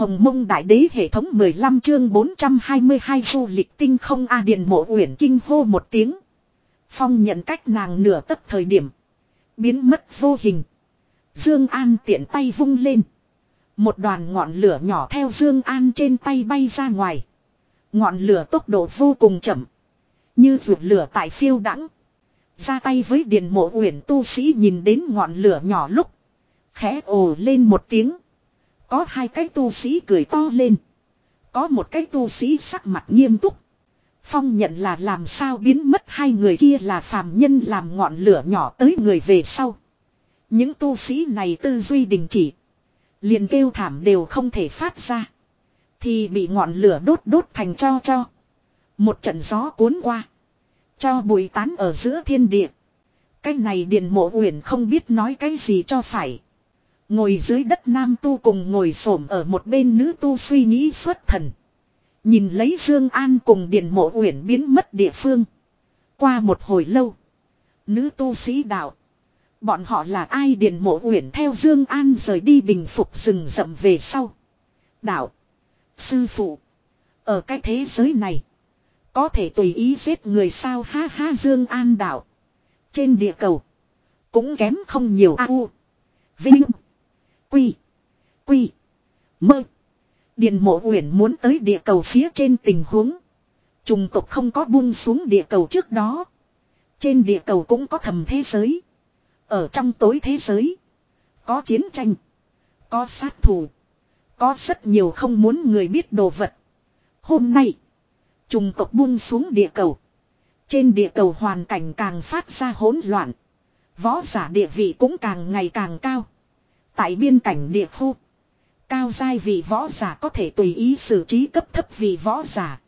Hồng mông đại đế hệ thống 15 chương 422 du lịch tinh không A Điền mộ uyển kinh hô một tiếng. Phong nhận cách nàng nửa tấc thời điểm. Biến mất vô hình. Dương An tiện tay vung lên. Một đoàn ngọn lửa nhỏ theo Dương An trên tay bay ra ngoài. Ngọn lửa tốc độ vô cùng chậm. Như ruột lửa tại phiêu đắng. Ra tay với Điền mộ uyển tu sĩ nhìn đến ngọn lửa nhỏ lúc. Khẽ ồ lên một tiếng. Có hai cái tu sĩ cười to lên. Có một cái tu sĩ sắc mặt nghiêm túc. Phong nhận là làm sao biến mất hai người kia là phàm nhân làm ngọn lửa nhỏ tới người về sau. Những tu sĩ này tư duy đình chỉ. Liền kêu thảm đều không thể phát ra. Thì bị ngọn lửa đốt đốt thành cho cho. Một trận gió cuốn qua. Cho bụi tán ở giữa thiên địa. Cái này điền mộ uyển không biết nói cái gì cho phải. Ngồi dưới đất nam tu cùng ngồi xổm ở một bên nữ tu suy nghĩ xuất thần. Nhìn lấy Dương An cùng Điền Mộ Uyển biến mất địa phương. Qua một hồi lâu, nữ tu sĩ đạo, bọn họ là ai Điền Mộ Uyển theo Dương An rời đi bình phục rừng rậm về sau. Đạo, sư phụ, ở cái thế giới này, có thể tùy ý giết người sao ha ha Dương An đạo. Trên địa cầu, cũng kém không nhiều a u. Vinh Quy. Quy. Mơ. Điền mộ uyển muốn tới địa cầu phía trên tình huống. Trùng tộc không có buông xuống địa cầu trước đó. Trên địa cầu cũng có thầm thế giới. Ở trong tối thế giới. Có chiến tranh. Có sát thủ. Có rất nhiều không muốn người biết đồ vật. Hôm nay. Trùng tộc buông xuống địa cầu. Trên địa cầu hoàn cảnh càng phát ra hỗn loạn. Võ giả địa vị cũng càng ngày càng cao. Tại biên cảnh địa khu. Cao giai vị võ giả có thể tùy ý xử trí cấp thấp vị võ giả.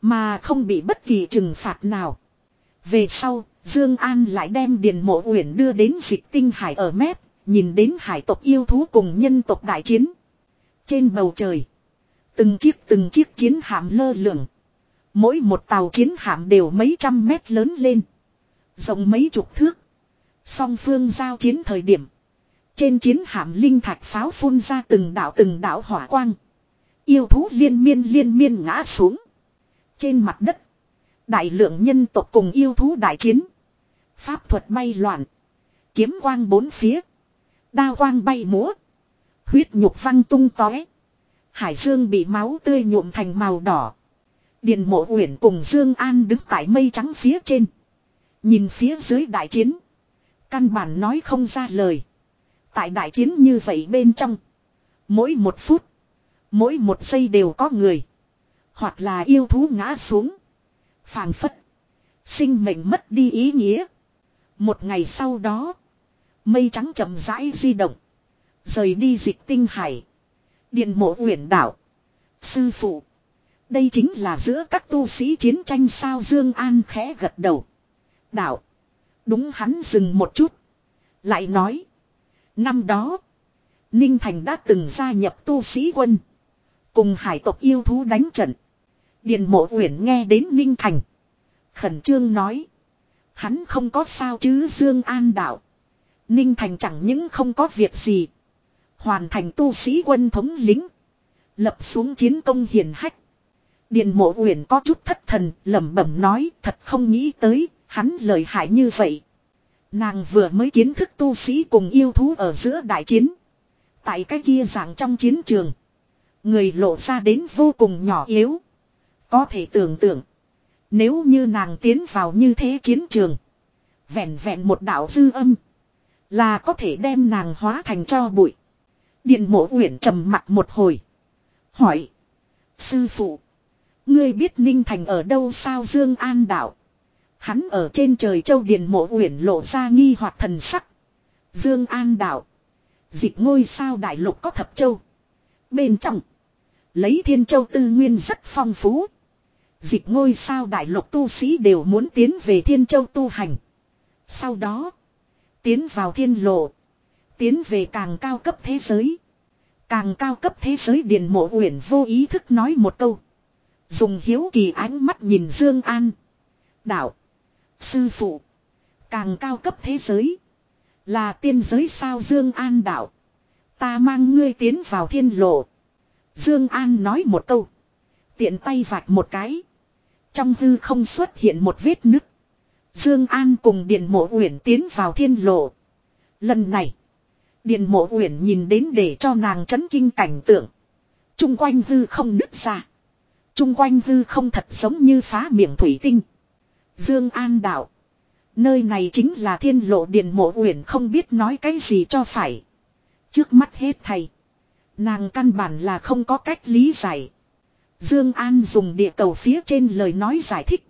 Mà không bị bất kỳ trừng phạt nào. Về sau, Dương An lại đem Điền Mộ Uyển đưa đến dịch tinh hải ở mép, nhìn đến hải tộc yêu thú cùng nhân tộc đại chiến. Trên bầu trời, từng chiếc từng chiếc chiến hạm lơ lửng. Mỗi một tàu chiến hạm đều mấy trăm mét lớn lên, rộng mấy chục thước. Song phương giao chiến thời điểm, trên chiến hạm linh thạch pháo phun ra từng đảo từng đảo hỏa quang. Yêu thú liên miên liên miên ngã xuống. Trên mặt đất. Đại lượng nhân tộc cùng yêu thú đại chiến. Pháp thuật bay loạn. Kiếm quang bốn phía. Đao quang bay múa. Huyết nhục văng tung tóe. Hải dương bị máu tươi nhuộm thành màu đỏ. Điền mộ uyển cùng Dương An đứng tại mây trắng phía trên. Nhìn phía dưới đại chiến. Căn bản nói không ra lời. Tại đại chiến như vậy bên trong. Mỗi một phút. Mỗi một giây đều có người. Hoặc là yêu thú ngã xuống. phảng phất. Sinh mệnh mất đi ý nghĩa. Một ngày sau đó. Mây trắng chậm rãi di động. Rời đi dịch tinh hải. Điện mộ uyển đảo. Sư phụ. Đây chính là giữa các tu sĩ chiến tranh sao Dương An khẽ gật đầu. Đạo. Đúng hắn dừng một chút. Lại nói. Năm đó, Ninh Thành đã từng gia nhập tu sĩ quân. Cùng hải tộc yêu thú đánh trận. Điền mộ uyển nghe đến Ninh Thành. Khẩn trương nói. Hắn không có sao chứ Dương An đạo. Ninh Thành chẳng những không có việc gì. Hoàn thành tu sĩ quân thống lính. Lập xuống chiến công hiển hách. Điền mộ uyển có chút thất thần lẩm bẩm nói thật không nghĩ tới hắn lợi hại như vậy. Nàng vừa mới kiến thức tu sĩ cùng yêu thú ở giữa đại chiến. Tại cái kia dạng trong chiến trường. Người lộ ra đến vô cùng nhỏ yếu. Có thể tưởng tượng. Nếu như nàng tiến vào như thế chiến trường. Vẹn vẹn một đạo dư âm. Là có thể đem nàng hóa thành cho bụi. Điện mộ uyển trầm mặt một hồi. Hỏi. Sư phụ. Ngươi biết Ninh Thành ở đâu sao Dương An đạo. Hắn ở trên trời châu điền mộ uyển lộ ra nghi hoặc thần sắc. Dương An đạo. Dịch ngôi sao đại lục có thập châu. Bên trong. Lấy thiên châu tư nguyên rất phong phú. Dịch ngôi sao đại lục tu sĩ đều muốn tiến về thiên châu tu hành. Sau đó. Tiến vào thiên lộ. Tiến về càng cao cấp thế giới. Càng cao cấp thế giới điền mộ uyển vô ý thức nói một câu. Dùng hiếu kỳ ánh mắt nhìn Dương An. Đạo. Sư phụ. Càng cao cấp thế giới. Là tiên giới sao Dương An đạo. Ta mang ngươi tiến vào thiên lộ. Dương An nói một câu. Tiện tay vạch một cái. Trong hư không xuất hiện một vết nứt. Dương An cùng Điện Mộ Uyển tiến vào thiên lộ. Lần này, Điện Mộ Uyển nhìn đến để cho nàng chấn kinh cảnh tượng. Trung quanh hư không nứt ra. Trung quanh hư không thật giống như phá miệng thủy tinh. Dương An đạo, nơi này chính là thiên lộ Điện Mộ Uyển không biết nói cái gì cho phải. Trước mắt hết thầy, nàng căn bản là không có cách lý giải. Dương An dùng địa cầu phía trên lời nói giải thích.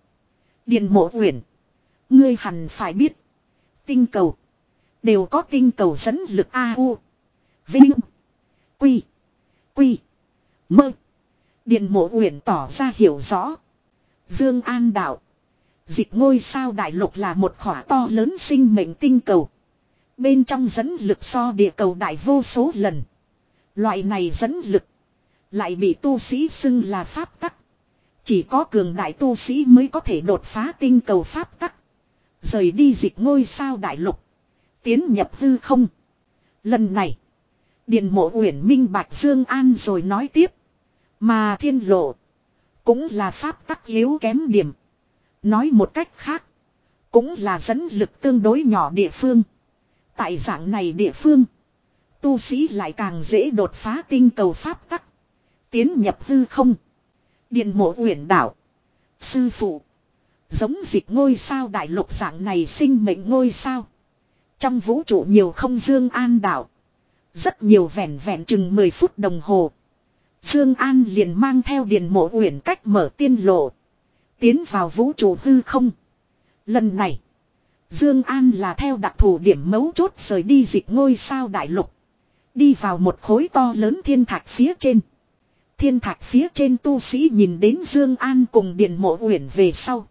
Điện Mộ Uyển Ngươi hẳn phải biết. Tinh cầu. Đều có tinh cầu dẫn lực a u Vinh. Quy. Quy. Mơ. Điện mộ uyển tỏ ra hiểu rõ. Dương An đạo. Dịch ngôi sao đại lục là một khỏa to lớn sinh mệnh tinh cầu. Bên trong dẫn lực so địa cầu đại vô số lần. Loại này dẫn lực. Lại bị tu sĩ xưng là pháp tắc. Chỉ có cường đại tu sĩ mới có thể đột phá tinh cầu pháp tắc. Rời đi dịch ngôi sao đại lục. Tiến nhập hư không. Lần này. Điền mộ uyển minh bạch Dương An rồi nói tiếp. Mà thiên lộ. Cũng là pháp tắc yếu kém điểm. Nói một cách khác. Cũng là dẫn lực tương đối nhỏ địa phương. Tại dạng này địa phương. Tu sĩ lại càng dễ đột phá tinh cầu pháp tắc. Tiến nhập hư không. Điện mộ uyển đảo. Sư phụ. Giống dịch ngôi sao đại lục dạng này sinh mệnh ngôi sao. Trong vũ trụ nhiều không Dương An đảo. Rất nhiều vẹn vẹn chừng 10 phút đồng hồ. Dương An liền mang theo điền mộ uyển cách mở tiên lộ. Tiến vào vũ trụ hư không. Lần này. Dương An là theo đặc thù điểm mấu chốt rời đi dịch ngôi sao đại lục. Đi vào một khối to lớn thiên thạch phía trên. Thiên thạch phía trên tu sĩ nhìn đến Dương An cùng Điền Mộ Uyển về sau.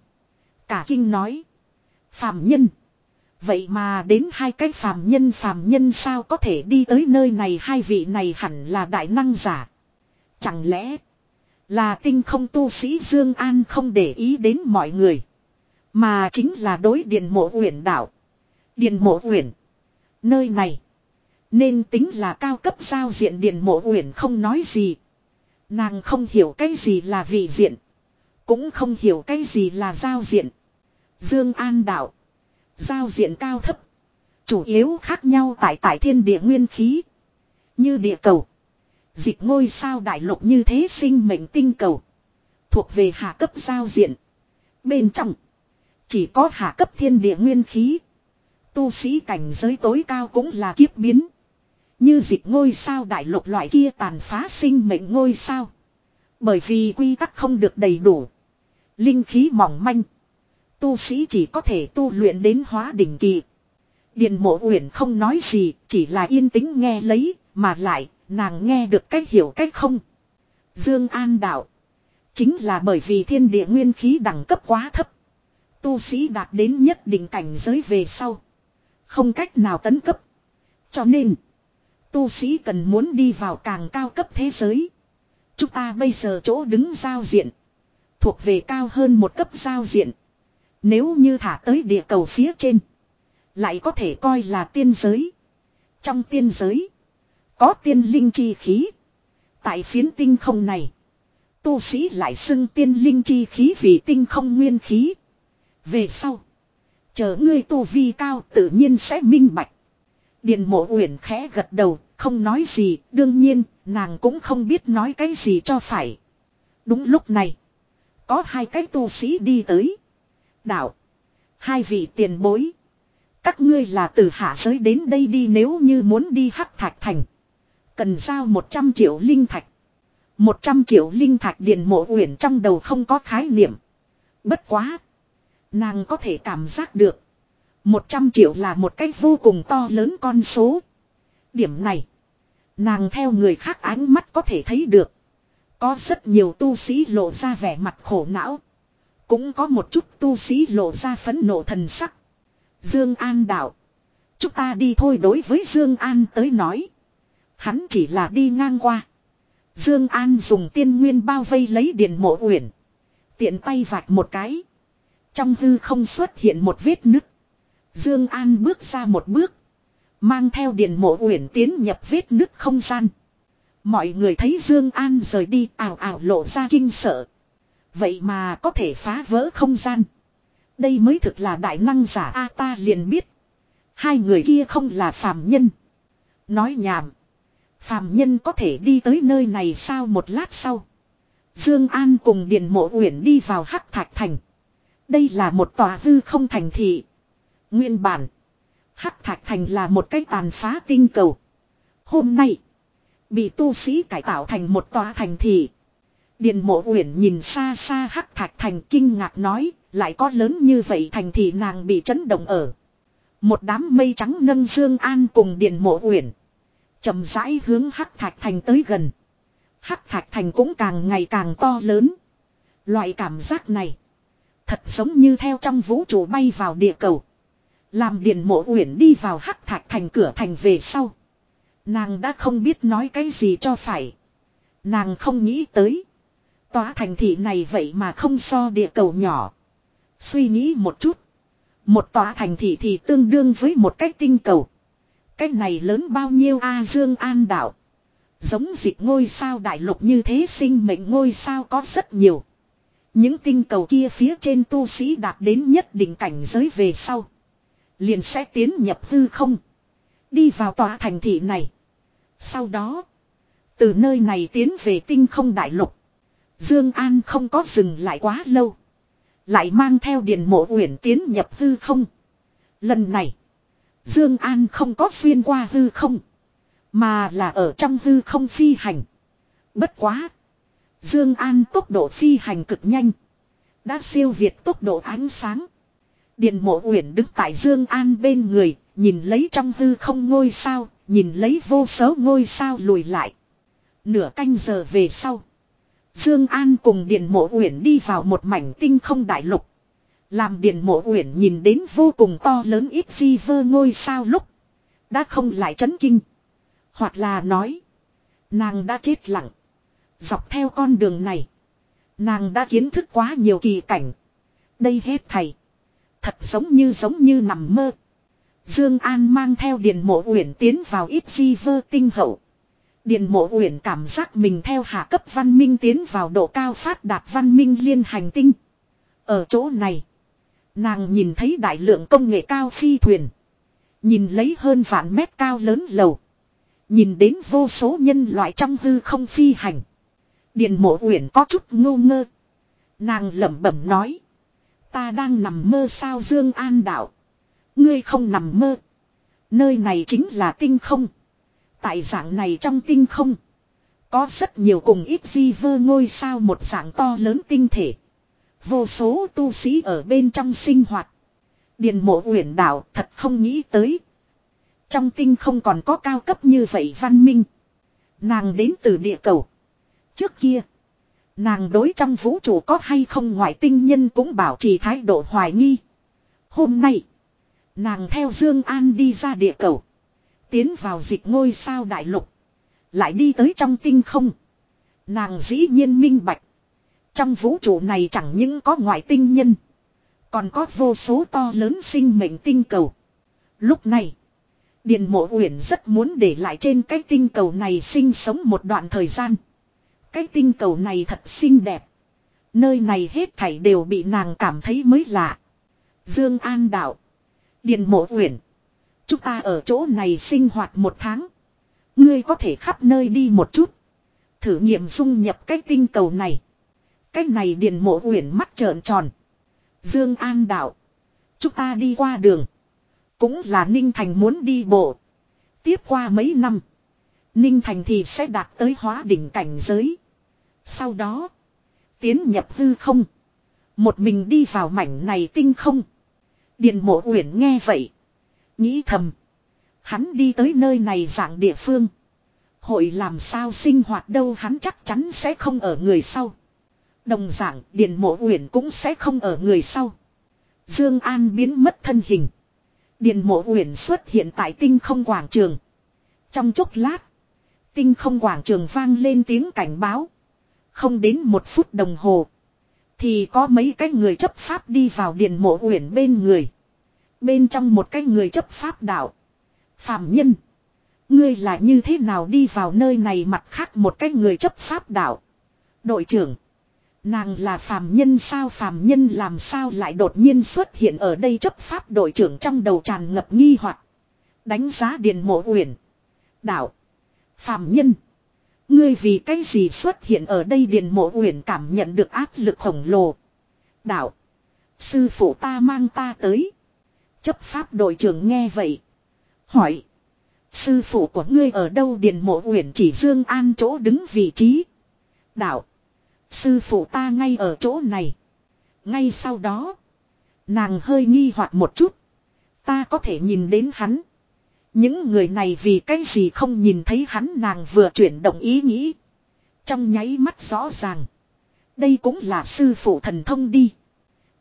Cả kinh nói. Phạm nhân. Vậy mà đến hai cái phàm nhân phàm nhân sao có thể đi tới nơi này hai vị này hẳn là đại năng giả. Chẳng lẽ là tinh không tu sĩ Dương An không để ý đến mọi người. Mà chính là đối điện mộ uyển đạo. Điện mộ uyển. Nơi này. Nên tính là cao cấp giao diện điện mộ uyển không nói gì. Nàng không hiểu cái gì là vị diện. Cũng không hiểu cái gì là giao diện. Dương An đạo. Giao diện cao thấp. Chủ yếu khác nhau tại tại thiên địa nguyên khí. Như địa cầu. Dịch ngôi sao đại lục như thế sinh mệnh tinh cầu. Thuộc về hạ cấp giao diện. Bên trong. Chỉ có hạ cấp thiên địa nguyên khí. Tu sĩ cảnh giới tối cao cũng là kiếp biến. Như dịch ngôi sao đại lục loại kia tàn phá sinh mệnh ngôi sao. Bởi vì quy tắc không được đầy đủ. Linh khí mỏng manh. Tu sĩ chỉ có thể tu luyện đến hóa đỉnh kỳ. Điền mộ uyển không nói gì, chỉ là yên tĩnh nghe lấy, mà lại, nàng nghe được cách hiểu cách không. Dương An đạo. Chính là bởi vì thiên địa nguyên khí đẳng cấp quá thấp. Tu sĩ đạt đến nhất định cảnh giới về sau. Không cách nào tấn cấp. Cho nên, tu sĩ cần muốn đi vào càng cao cấp thế giới. Chúng ta bây giờ chỗ đứng giao diện. Thuộc về cao hơn một cấp giao diện. Nếu như thả tới địa cầu phía trên. Lại có thể coi là tiên giới. Trong tiên giới. Có tiên linh chi khí. Tại phiến tinh không này. Tu sĩ lại xưng tiên linh chi khí vì tinh không nguyên khí. Về sau. Chờ ngươi tu vi cao tự nhiên sẽ minh bạch. điền mộ uyển khẽ gật đầu, không nói gì, đương nhiên, nàng cũng không biết nói cái gì cho phải. Đúng lúc này, có hai cái tu sĩ đi tới. Đạo, hai vị tiền bối. Các ngươi là từ hạ giới đến đây đi nếu như muốn đi hắc thạch thành. Cần giao 100 triệu linh thạch. 100 triệu linh thạch điền mộ uyển trong đầu không có khái niệm. Bất quá. Nàng có thể cảm giác được. 100 triệu là một cách vô cùng to lớn con số. Điểm này. Nàng theo người khác ánh mắt có thể thấy được. Có rất nhiều tu sĩ lộ ra vẻ mặt khổ não. Cũng có một chút tu sĩ lộ ra phấn nộ thần sắc. Dương An đạo. Chúng ta đi thôi đối với Dương An tới nói. Hắn chỉ là đi ngang qua. Dương An dùng tiên nguyên bao vây lấy điện mộ uyển. Tiện tay vạch một cái. Trong hư không xuất hiện một vết nứt. Dương An bước ra một bước. Mang theo điện mộ uyển tiến nhập vết nứt không gian. Mọi người thấy Dương An rời đi ảo ảo lộ ra kinh sợ. Vậy mà có thể phá vỡ không gian. Đây mới thực là đại năng giả A ta liền biết. Hai người kia không là phàm nhân. Nói nhảm. Phàm nhân có thể đi tới nơi này sao một lát sau. Dương An cùng Điền Mộ Uyển đi vào Hắc Thạch Thành. Đây là một tòa hư không thành thị. Nguyên bản. Hắc Thạch Thành là một cái tàn phá tinh cầu. Hôm nay. Bị tu sĩ cải tạo thành một tòa thành thị. Điền mộ uyển nhìn xa xa hắc thạch thành kinh ngạc nói. Lại có lớn như vậy thành thị nàng bị chấn động ở. Một đám mây trắng nâng Dương An cùng Điền mộ uyển chậm rãi hướng hắc thạch thành tới gần. Hắc thạch thành cũng càng ngày càng to lớn. Loại cảm giác này. Thật giống như theo trong vũ trụ bay vào địa cầu. Làm Điền mộ uyển đi vào hắc thạch thành cửa thành về sau. Nàng đã không biết nói cái gì cho phải. Nàng không nghĩ tới. Tòa thành thị này vậy mà không so địa cầu nhỏ. Suy nghĩ một chút. Một tòa thành thị thì tương đương với một cái tinh cầu. Cái này lớn bao nhiêu A Dương An đảo. Giống dịch ngôi sao đại lục như thế sinh mệnh ngôi sao có rất nhiều. Những tinh cầu kia phía trên tu sĩ đạt đến nhất định cảnh giới về sau. Liền sẽ tiến nhập hư không. Đi vào tòa thành thị này. Sau đó. Từ nơi này tiến về tinh không đại lục. Dương An không có dừng lại quá lâu. Lại mang theo điện mộ uyển tiến nhập hư không. Lần này. Dương An không có xuyên qua hư không. Mà là ở trong hư không phi hành. Bất quá. Dương An tốc độ phi hành cực nhanh. Đã siêu việt tốc độ ánh sáng. Điền mộ uyển đứng tại Dương An bên người. Nhìn lấy trong hư không ngôi sao. Nhìn lấy vô số ngôi sao lùi lại. Nửa canh giờ về sau. Dương An cùng Điền Mộ Uyển đi vào một mảnh tinh không đại lục. Làm Điền Mộ Uyển nhìn đến vô cùng to lớn ít di vơ ngôi sao lúc. Đã không lại chấn kinh. Hoặc là nói. Nàng đã chết lặng. Dọc theo con đường này. Nàng đã kiến thức quá nhiều kỳ cảnh. Đây hết thầy. Thật giống như giống như nằm mơ. Dương An mang theo Điền Mộ Uyển tiến vào ít di vơ tinh hậu. Điền Mộ Uyển cảm giác mình theo hạ cấp văn minh tiến vào độ cao phát đạt văn minh liên hành tinh. Ở chỗ này, nàng nhìn thấy đại lượng công nghệ cao phi thuyền, nhìn lấy hơn vạn mét cao lớn lầu, nhìn đến vô số nhân loại trong hư không phi hành. Điền Mộ Uyển có chút ngô ngơ. Nàng lẩm bẩm nói: "Ta đang nằm mơ sao Dương An đạo?" Ngươi không nằm mơ. Nơi này chính là tinh không. Tại dạng này trong tinh không. Có rất nhiều cùng ít di vơ ngôi sao một dạng to lớn tinh thể. Vô số tu sĩ ở bên trong sinh hoạt. Điền mộ uyển đảo thật không nghĩ tới. Trong tinh không còn có cao cấp như vậy văn minh. Nàng đến từ địa cầu. Trước kia. Nàng đối trong vũ trụ có hay không ngoại tinh nhân cũng bảo trì thái độ hoài nghi. Hôm nay. Nàng theo Dương An đi ra địa cầu. Tiến vào dịch ngôi sao đại lục. Lại đi tới trong tinh không. Nàng dĩ nhiên minh bạch. Trong vũ trụ này chẳng những có ngoại tinh nhân. Còn có vô số to lớn sinh mệnh tinh cầu. Lúc này. Điền mộ uyển rất muốn để lại trên cái tinh cầu này sinh sống một đoạn thời gian. Cái tinh cầu này thật xinh đẹp. Nơi này hết thảy đều bị nàng cảm thấy mới lạ. Dương An đạo. Điền mộ uyển. Chúng ta ở chỗ này sinh hoạt một tháng. Ngươi có thể khắp nơi đi một chút. Thử nghiệm dung nhập cái tinh cầu này. Cái này điền mộ uyển mắt trợn tròn. Dương An đạo. Chúng ta đi qua đường. Cũng là Ninh Thành muốn đi bộ. Tiếp qua mấy năm. Ninh Thành thì sẽ đạt tới hóa đỉnh cảnh giới. Sau đó. Tiến nhập hư không. Một mình đi vào mảnh này tinh không. Điền mộ uyển nghe vậy. Nghĩ thầm. Hắn đi tới nơi này dạng địa phương. Hội làm sao sinh hoạt đâu hắn chắc chắn sẽ không ở người sau. Đồng dạng, Điền mộ uyển cũng sẽ không ở người sau. Dương An biến mất thân hình. Điền mộ uyển xuất hiện tại tinh không quảng trường. Trong chốc lát. Tinh không quảng trường vang lên tiếng cảnh báo. Không đến một phút đồng hồ. Thì có mấy cái người chấp pháp đi vào điền mộ uyển bên người. Bên trong một cái người chấp pháp đạo. Phạm nhân. Ngươi là như thế nào đi vào nơi này mặt khác một cái người chấp pháp đạo. Đội trưởng. Nàng là phàm nhân sao, phàm nhân làm sao lại đột nhiên xuất hiện ở đây chấp pháp đội trưởng trong đầu tràn ngập nghi hoặc Đánh giá điền mộ uyển. Đạo. Phàm nhân. Ngươi vì cái gì xuất hiện ở đây điền mộ uyển cảm nhận được áp lực khổng lồ. Đạo. Sư phụ ta mang ta tới. Chấp pháp đội trưởng nghe vậy. Hỏi. Sư phụ của ngươi ở đâu điền mộ uyển chỉ Dương An chỗ đứng vị trí. Đạo. Sư phụ ta ngay ở chỗ này. Ngay sau đó. Nàng hơi nghi hoặc một chút. Ta có thể nhìn đến hắn. Những người này vì cái gì không nhìn thấy hắn nàng vừa chuyển động ý nghĩ. Trong nháy mắt rõ ràng. Đây cũng là sư phụ thần thông đi.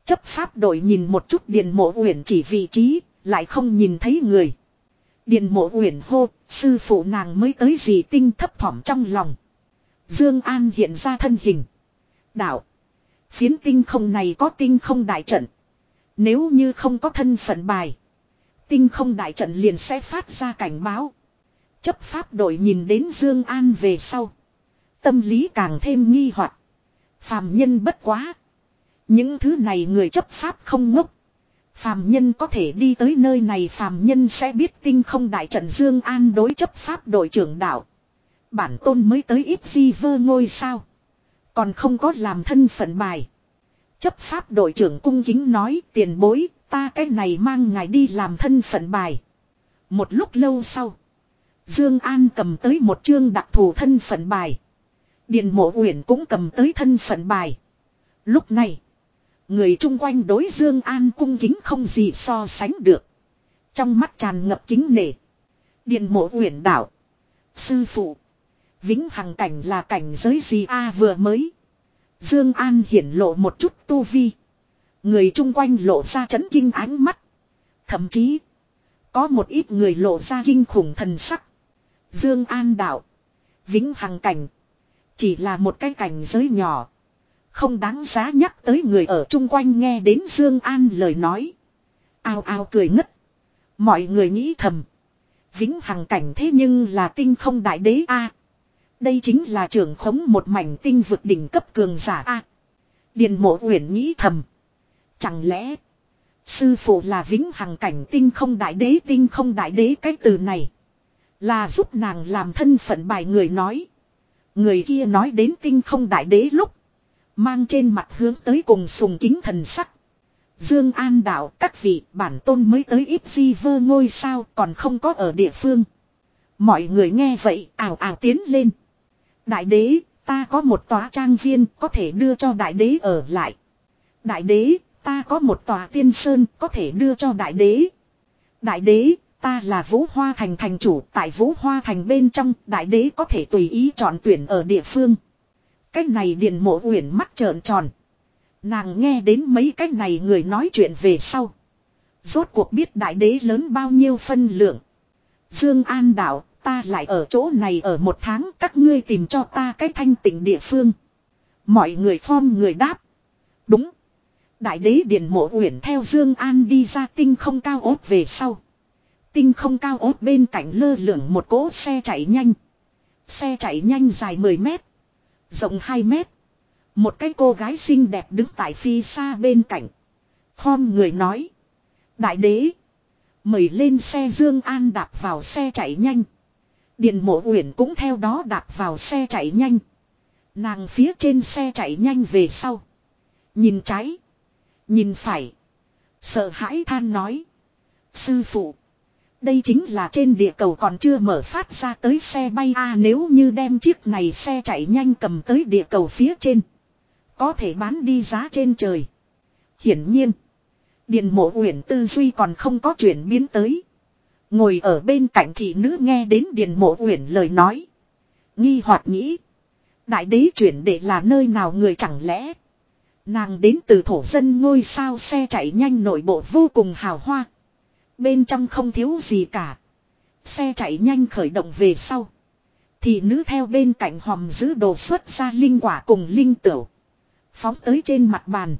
Chấp pháp đội nhìn một chút điền mộ uyển chỉ vị trí, lại không nhìn thấy người. Điền mộ uyển hô, sư phụ nàng mới tới gì tinh thấp thỏm trong lòng. Dương An hiện ra thân hình. Đạo. Phiến tinh không này có tinh không đại trận. Nếu như không có thân phận bài. Tinh không đại trận liền sẽ phát ra cảnh báo. Chấp pháp đội nhìn đến Dương An về sau. Tâm lý càng thêm nghi hoặc. Phàm nhân bất quá. Những thứ này người chấp pháp không ngốc. Phàm nhân có thể đi tới nơi này, phàm nhân sẽ biết tinh không đại trận Dương An đối chấp pháp đội trưởng đạo. Bản tôn mới tới ít di vơ ngôi sao. Còn không có làm thân phận bài. Chấp pháp đội trưởng cung kính nói, tiền bối, ta cái này mang ngài đi làm thân phận bài. Một lúc lâu sau. Dương An cầm tới một chương đặc thù thân phận bài. Điền mộ uyển cũng cầm tới thân phận bài. Lúc này. Người chung quanh đối Dương An cung kính không gì so sánh được. Trong mắt tràn ngập kính nể. Điền mộ uyển đạo. Sư phụ. Vĩnh hằng cảnh là cảnh giới gì a à, vừa mới. Dương An hiển lộ một chút tu vi. Người chung quanh lộ ra chấn kinh ánh mắt. Thậm chí. Có một ít người lộ ra kinh khủng thần sắc. Dương An đạo. Vĩnh hằng cảnh. Chỉ là một cái cảnh giới nhỏ. Không đáng giá nhắc tới người ở chung quanh nghe đến Dương An lời nói. Ao ao cười ngất. Mọi người nghĩ thầm. Vĩnh hằng cảnh thế nhưng là tinh không đại đế a. Đây chính là trưởng khống một mảnh tinh vực đỉnh cấp cường giả a. Điền Mộ Uyển nghĩ thầm. Chẳng lẽ, sư phụ là vĩnh hằng cảnh tinh không đại đế, tinh không đại đế cái từ này, là giúp nàng làm thân phận bài người nói. Người kia nói đến tinh không đại đế lúc, mang trên mặt hướng tới cùng sùng kính thần sắc. Dương An đạo, các vị, bản tôn mới tới ít di vơ ngôi sao, còn không có ở địa phương. Mọi người nghe vậy ảo ảo tiến lên. Đại đế, ta có một tòa trang viên có thể đưa cho đại đế ở lại. Đại đế, ta có một tòa tiên sơn có thể đưa cho đại đế. Đại đế, ta là Vũ Hoa Thành thành chủ tại Vũ Hoa Thành bên trong đại đế có thể tùy ý chọn tuyển ở địa phương. Cách này điền mộ uyển mắt trợn tròn. Nàng nghe đến mấy cách này người nói chuyện về sau. Rốt cuộc biết đại đế lớn bao nhiêu phân lượng. Dương An đạo, ta lại ở chỗ này ở một tháng, các ngươi tìm cho ta cái thanh tịnh địa phương. Mọi người phong người đáp. Đúng. Đại đế điện mộ uyển theo Dương An đi ra tinh không cao ốt về sau. Tinh không cao ốt bên cạnh lơ lửng một cỗ xe chạy nhanh. Xe chạy nhanh dài 10 mét. Rộng 2 mét. Một cái cô gái xinh đẹp đứng tại phi xa bên cạnh. Khom người nói. Đại đế. Mời lên xe Dương An đạp vào xe chạy nhanh. Điền mộ uyển cũng theo đó đạp vào xe chạy nhanh. Nàng phía trên xe chạy nhanh về sau. Nhìn trái. Nhìn phải. Sợ hãi than nói. Sư phụ. Đây chính là trên địa cầu còn chưa mở phát ra tới xe bay a, nếu như đem chiếc này xe chạy nhanh cầm tới địa cầu phía trên. Có thể bán đi giá trên trời. Hiển nhiên. Điền mộ uyển tư duy còn không có chuyển biến tới. Ngồi ở bên cạnh thị nữ nghe đến Điền mộ uyển lời nói. Nghi hoặc nghĩ. Đại đế chuyển để là nơi nào người chẳng lẽ. Nàng đến từ thổ dân ngôi sao xe chạy nhanh nội bộ vô cùng hào hoa. Bên trong không thiếu gì cả. Xe chạy nhanh khởi động về sau. Thì nữ theo bên cạnh hòm giữ đồ xuất ra linh quả cùng linh tửu. Phóng tới trên mặt bàn.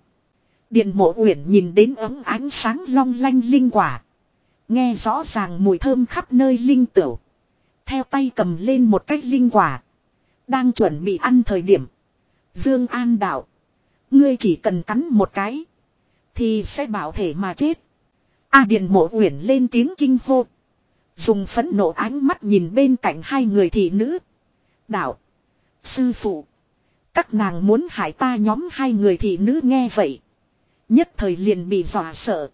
Điện mộ uyển nhìn đến ấm ánh sáng long lanh linh quả. Nghe rõ ràng mùi thơm khắp nơi linh tửu. Theo tay cầm lên một cách linh quả. Đang chuẩn bị ăn thời điểm. Dương An đạo. Ngươi chỉ cần cắn một cái. Thì sẽ bảo thể mà chết. A Điền mộ uyển lên tiếng kinh hô. Dùng phẫn nộ ánh mắt nhìn bên cạnh hai người thị nữ. Đạo. Sư phụ. Các nàng muốn hại ta nhóm hai người thị nữ nghe vậy. Nhất thời liền bị dọa sợ.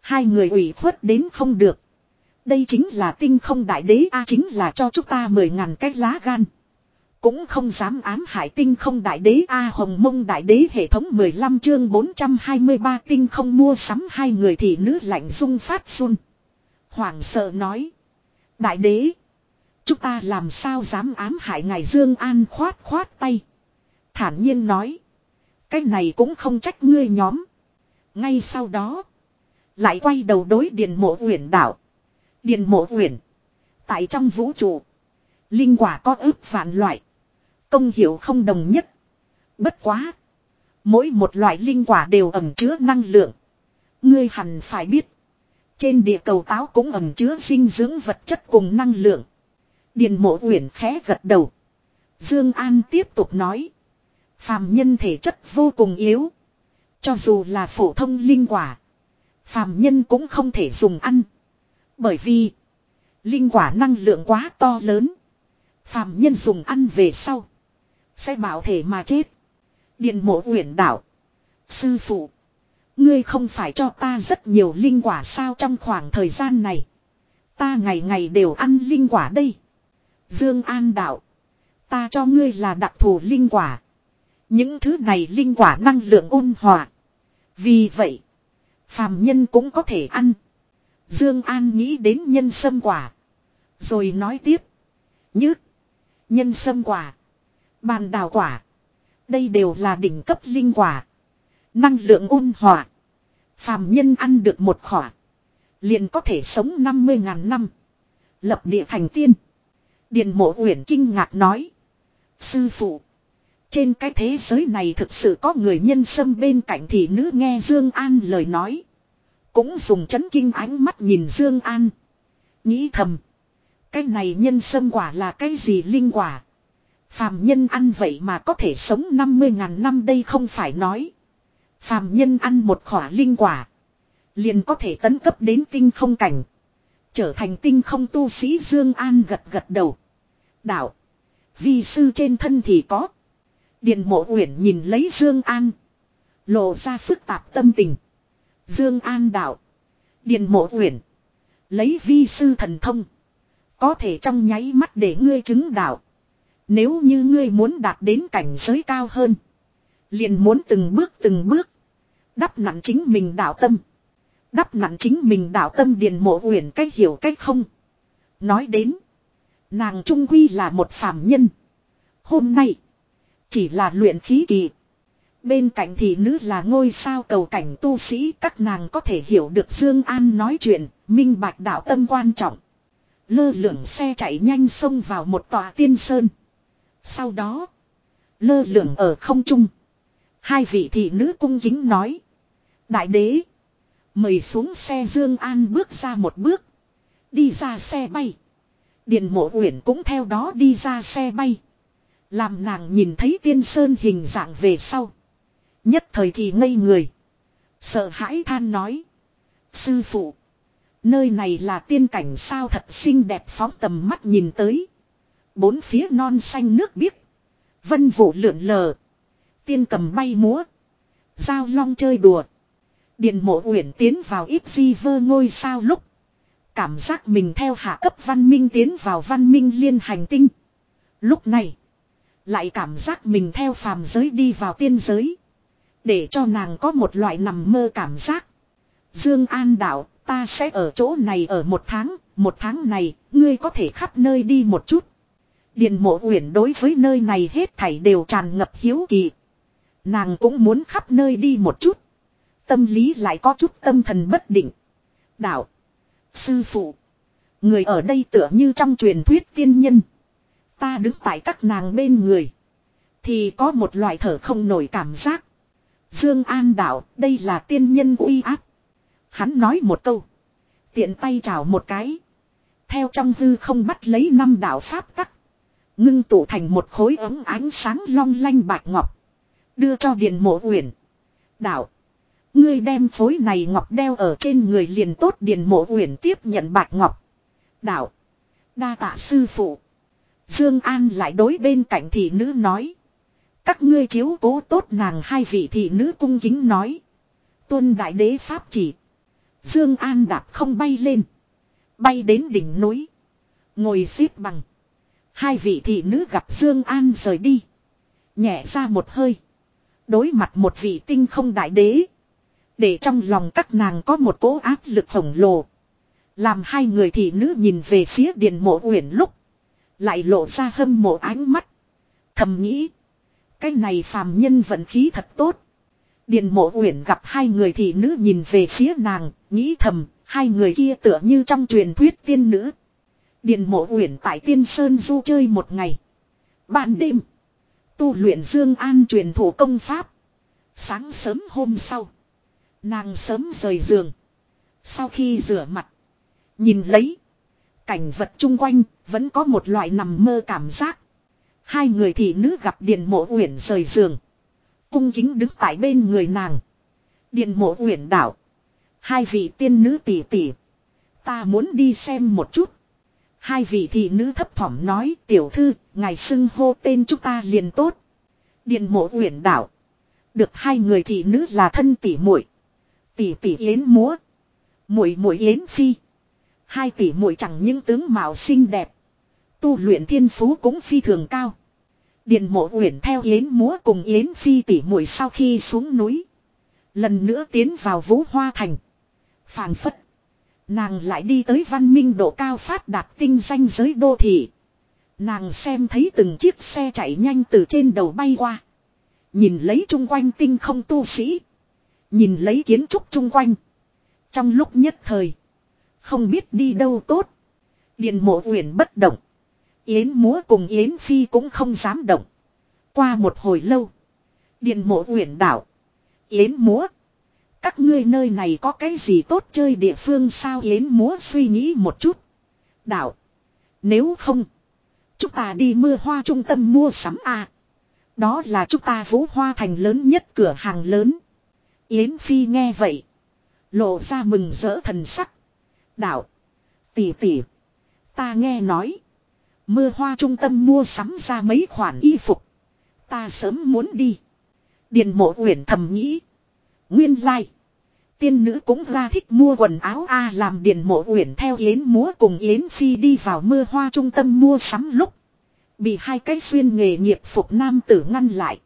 Hai người ủy khuất đến không được. Đây chính là tinh không đại đế, A chính là cho chúng ta mười ngàn cái lá gan. Cũng không dám ám hại tinh không đại đế, A hồng mông đại đế hệ thống 15 chương 423 tinh không mua sắm hai người thị nữ lạnh dung phát run. Hoàng sợ nói. Đại đế. Chúng ta làm sao dám ám hại ngài Dương An khoát khoát tay. Thản nhiên nói. Cái này cũng không trách ngươi nhóm. Ngay sau đó. Lại quay đầu đối điện mộ uyển đảo. Điện mộ uyển. Tại trong vũ trụ. Linh quả có ước vạn loại. Công hiệu không đồng nhất. Bất quá. Mỗi một loại linh quả đều ẩm chứa năng lượng. Ngươi hẳn phải biết. Trên địa cầu táo cũng ẩm chứa dinh dưỡng vật chất cùng năng lượng. Điền mộ uyển khẽ gật đầu. Dương An tiếp tục nói. Phàm nhân thể chất vô cùng yếu. Cho dù là phổ thông linh quả. Phàm nhân cũng không thể dùng ăn. Bởi vì. Linh quả năng lượng quá to lớn. Phàm nhân dùng ăn về sau. Sẽ bảo thể mà chết. Điện mộ uyển đảo. Sư phụ. Ngươi không phải cho ta rất nhiều linh quả sao trong khoảng thời gian này. Ta ngày ngày đều ăn linh quả đây. Dương An đạo. Ta cho ngươi là đặc thù linh quả. Những thứ này linh quả năng lượng ôn hòa. Vì vậy. Phàm nhân cũng có thể ăn. Dương An nghĩ đến nhân sâm quả. Rồi nói tiếp. Như. Nhân sâm quả. Bàn đào quả. Đây đều là đỉnh cấp linh quả. Năng lượng ôn hòa. Phàm nhân ăn được một khỏa. Liền có thể sống 50 ngàn năm. Lập địa thành tiên. Điền mộ uyển kinh ngạc nói. Sư phụ. Trên cái thế giới này thực sự có người nhân sâm bên cạnh thì nữ nghe Dương An lời nói. Cũng dùng chấn kinh ánh mắt nhìn Dương An. Nghĩ thầm. Cái này nhân sâm quả là cái gì linh quả. Phàm nhân ăn vậy mà có thể sống 50 ngàn năm đây không phải nói. Phàm nhân ăn một khỏa linh quả. Liền có thể tấn cấp đến tinh không cảnh. Trở thành tinh không tu sĩ Dương An gật gật đầu. Đạo. Vi sư trên thân thì có điền mộ uyển nhìn lấy Dương An. Lộ ra phức tạp tâm tình. Dương An đạo. điền mộ uyển. Lấy vi sư thần thông. Có thể trong nháy mắt để ngươi chứng đạo. Nếu như ngươi muốn đạt đến cảnh giới cao hơn. Liền muốn từng bước từng bước. Đắp nặng chính mình đạo tâm. Đắp nặng chính mình đạo tâm điền mộ uyển cách hiểu cách không. Nói đến. Nàng trung quy là một phàm nhân. Hôm nay. Chỉ là luyện khí kỳ. Bên cạnh thì nữ là ngôi sao cầu cảnh tu sĩ các nàng có thể hiểu được Dương An nói chuyện, minh bạch đạo tâm quan trọng. Lơ lửng xe chạy nhanh xông vào một tòa tiên sơn. Sau đó, lơ lửng ở không trung. Hai vị thị nữ cung kính nói. Đại đế, mời xuống xe Dương An bước ra một bước. Đi ra xe bay. Điện mộ uyển cũng theo đó đi ra xe bay. Làm nàng nhìn thấy tiên sơn hình dạng về sau. Nhất thời thì ngây người. Sợ hãi than nói. Sư phụ. Nơi này là tiên cảnh sao thật xinh đẹp phóng tầm mắt nhìn tới. Bốn phía non xanh nước biếc. Vân vụ lượn lờ. Tiên cầm bay múa. Giao long chơi đùa. Điện mộ uyển tiến vào ít di vơ ngôi sao lúc. Cảm giác mình theo hạ cấp văn minh tiến vào văn minh liên hành tinh. Lúc này. Lại cảm giác mình theo phàm giới đi vào tiên giới. Để cho nàng có một loại nằm mơ cảm giác. Dương An đạo, ta sẽ ở chỗ này ở một tháng, một tháng này, ngươi có thể khắp nơi đi một chút. Điền mộ uyển đối với nơi này hết thảy đều tràn ngập hiếu kỳ. Nàng cũng muốn khắp nơi đi một chút. Tâm lý lại có chút tâm thần bất định. Đạo. Sư phụ. Người ở đây tựa như trong truyền thuyết tiên nhân. Ta đứng tại các nàng bên người. Thì có một loại thở không nổi cảm giác. Dương An đạo, đây là tiên nhân uy áp. Hắn nói một câu. Tiện tay chào một cái. Theo trong hư không bắt lấy năm đạo pháp tắc. Ngưng tụ thành một khối ấm ánh sáng long lanh bạch ngọc. Đưa cho điện mộ uyển. Đạo. Ngươi đem phối này ngọc đeo ở trên người liền tốt Điền mộ uyển tiếp nhận bạch ngọc. Đạo. Đa tạ sư phụ. Dương An lại đối bên cạnh thị nữ nói. Các ngươi chiếu cố tốt nàng hai vị thị nữ cung kính nói. Tuân đại đế pháp chỉ. Dương An đạp không bay lên. Bay đến đỉnh núi. Ngồi xếp bằng. Hai vị thị nữ gặp Dương An rời đi. Nhẹ ra một hơi. Đối mặt một vị tinh không đại đế. Để trong lòng các nàng có một cỗ áp lực khổng lồ. Làm hai người thị nữ nhìn về phía điện mộ uyển lúc. Lại lộ ra hâm mộ ánh mắt. Thầm nghĩ. Cái này phàm nhân vận khí thật tốt. Điền mộ uyển gặp hai người thị nữ nhìn về phía nàng, nghĩ thầm, hai người kia tựa như trong truyền thuyết tiên nữ. Điền mộ uyển tại tiên sơn du chơi một ngày. Ban đêm, tu luyện Dương An truyền thủ công pháp. Sáng sớm hôm sau, nàng sớm rời giường. Sau khi rửa mặt, nhìn lấy cảnh vật chung quanh, vẫn có một loại nằm mơ cảm giác. Hai người thị nữ gặp Điện Mộ Uyển rời giường, cung kính đứng tại bên người nàng. Điện Mộ Uyển đạo: "Hai vị tiên nữ tỷ tỷ, ta muốn đi xem một chút." Hai vị thị nữ thấp thỏm nói: "Tiểu thư, ngài xưng hô tên chúng ta liền tốt." Điện Mộ Uyển đạo: "Được hai người thị nữ là thân tỷ muội." Tỷ tỷ Yến múa, muội muội Yến phi. Hai tỷ muội chẳng những tướng mạo xinh đẹp, tu luyện thiên phú cũng phi thường cao. Điền mộ uyển theo yến múa cùng yến phi tỷ muội sau khi xuống núi. Lần nữa tiến vào vũ hoa thành. phảng phất. Nàng lại đi tới văn minh độ cao phát đạt tinh danh giới đô thị. Nàng xem thấy từng chiếc xe chạy nhanh từ trên đầu bay qua. Nhìn lấy chung quanh tinh không tu sĩ. Nhìn lấy kiến trúc chung quanh. Trong lúc nhất thời. Không biết đi đâu tốt. Điện mộ uyển bất động. Yến múa cùng Yến phi cũng không dám động. Qua một hồi lâu. Điện mộ uyển đảo. Yến múa. Các ngươi nơi này có cái gì tốt chơi địa phương sao Yến múa suy nghĩ một chút. Đảo. Nếu không. Chúng ta đi mưa hoa trung tâm mua sắm à. Đó là chúng ta vũ hoa thành lớn nhất cửa hàng lớn. Yến Phi nghe vậy. Lộ ra mừng rỡ thần sắc. Đạo. Tỷ tỷ. Ta nghe nói. Mưa hoa trung tâm mua sắm ra mấy khoản y phục. Ta sớm muốn đi. Điền mộ uyển thầm nghĩ. Nguyên lai. Like. Tiên nữ cũng ra thích mua quần áo A làm điền mộ uyển theo Yến múa cùng Yến Phi đi vào mưa hoa trung tâm mua sắm lúc. Bị hai cái xuyên nghề nghiệp phục nam tử ngăn lại.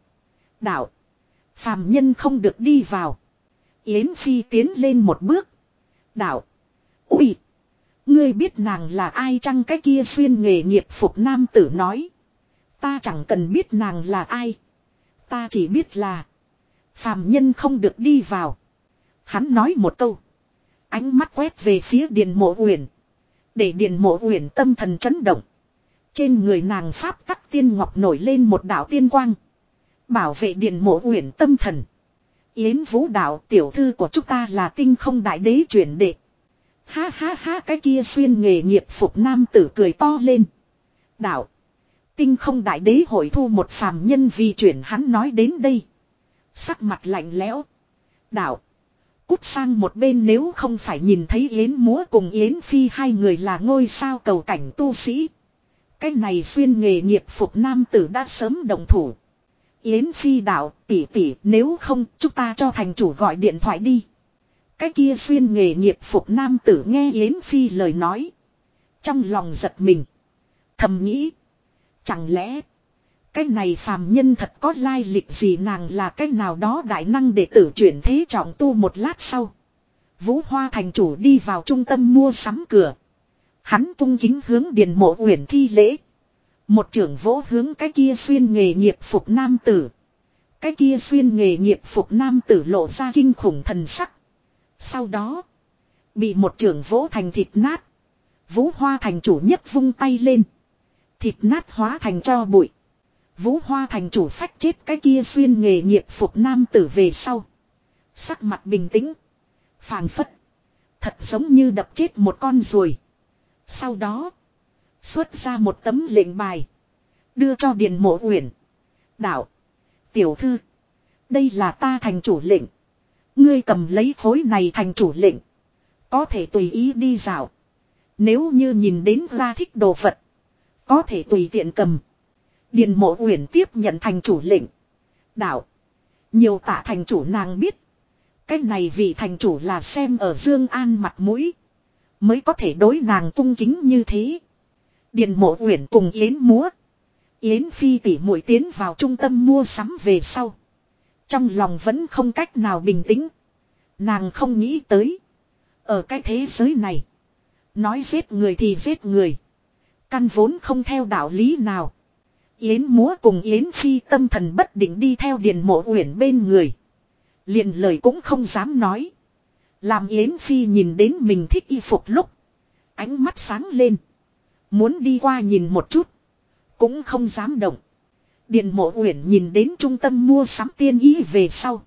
Đạo. Phàm nhân không được đi vào. Yến Phi tiến lên một bước. Đạo. Ui. Ngươi biết nàng là ai chăng cái kia xuyên nghề nghiệp phục nam tử nói. Ta chẳng cần biết nàng là ai. Ta chỉ biết là. Phàm nhân không được đi vào. Hắn nói một câu. Ánh mắt quét về phía Điền Mộ Uyển, để Điền Mộ Uyển tâm thần chấn động. Trên người nàng pháp tắc tiên ngọc nổi lên một đạo tiên quang, bảo vệ Điền Mộ Uyển tâm thần. Yến Vũ đạo tiểu thư của chúng ta là tinh không đại đế chuyển đệ. Ha ha ha, cái kia xuyên nghề nghiệp phục nam tử cười to lên. Đạo. Tinh không đại đế hội thu một phàm nhân vì chuyển hắn nói đến đây. Sắc mặt lạnh lẽo. Đạo. Cút sang một bên nếu không phải nhìn thấy Yến múa cùng Yến phi hai người là ngôi sao cầu cảnh tu sĩ. Cái này xuyên nghề nghiệp phục nam tử đã sớm đồng thủ. Yến phi đạo, tỷ tỷ, nếu không, chúng ta cho thành chủ gọi điện thoại đi. Cái kia xuyên nghề nghiệp phục nam tử nghe Yến Phi lời nói. Trong lòng giật mình. Thầm nghĩ. Chẳng lẽ. Cái này phàm nhân thật có lai lịch gì nàng là cái nào đó đại năng để tử chuyển thế trọng tu một lát sau. Vũ Hoa thành chủ đi vào trung tâm mua sắm cửa. Hắn cung kính hướng điền mộ uyển thi lễ. Một trưởng vỗ hướng cái kia xuyên nghề nghiệp phục nam tử. Cái kia xuyên nghề nghiệp phục nam tử lộ ra kinh khủng thần sắc. Sau đó. Bị một trưởng vỗ thành thịt nát. Vũ Hoa thành chủ nhất vung tay lên. Thịt nát hóa thành cho bụi. Vũ Hoa thành chủ phách chết cái kia xuyên nghề nghiệp phục nam tử về sau. Sắc mặt bình tĩnh. phảng phất. Thật giống như đập chết một con ruồi. Sau đó. Xuất ra một tấm lệnh bài. Đưa cho Điền Mộ Uyển. Đạo. Tiểu thư. Đây là ta thành chủ lệnh. Ngươi cầm lấy khối này thành chủ lệnh. Có thể tùy ý đi dạo. Nếu như nhìn đến ra thích đồ vật. Có thể tùy tiện cầm. Điền mộ uyển tiếp nhận thành chủ lệnh. Đạo. Nhiều tạ thành chủ nàng biết. Cái này vì thành chủ là xem ở Dương An mặt mũi. Mới có thể đối nàng cung kính như thế. Điền mộ uyển cùng Yến múa. Yến Phi tỉ mũi tiến vào trung tâm mua sắm về sau. Trong lòng vẫn không cách nào bình tĩnh. Nàng không nghĩ tới. Ở cái thế giới này. Nói giết người thì giết người. Căn vốn không theo đạo lý nào. Yến múa cùng Yến Phi tâm thần bất định đi theo Điền mộ uyển bên người. liền lời cũng không dám nói. Làm Yến Phi nhìn đến mình thích y phục lúc. Ánh mắt sáng lên. Muốn đi qua nhìn một chút. Cũng không dám động. Điền mộ uyển nhìn đến trung tâm mua sắm tiên ý về sau.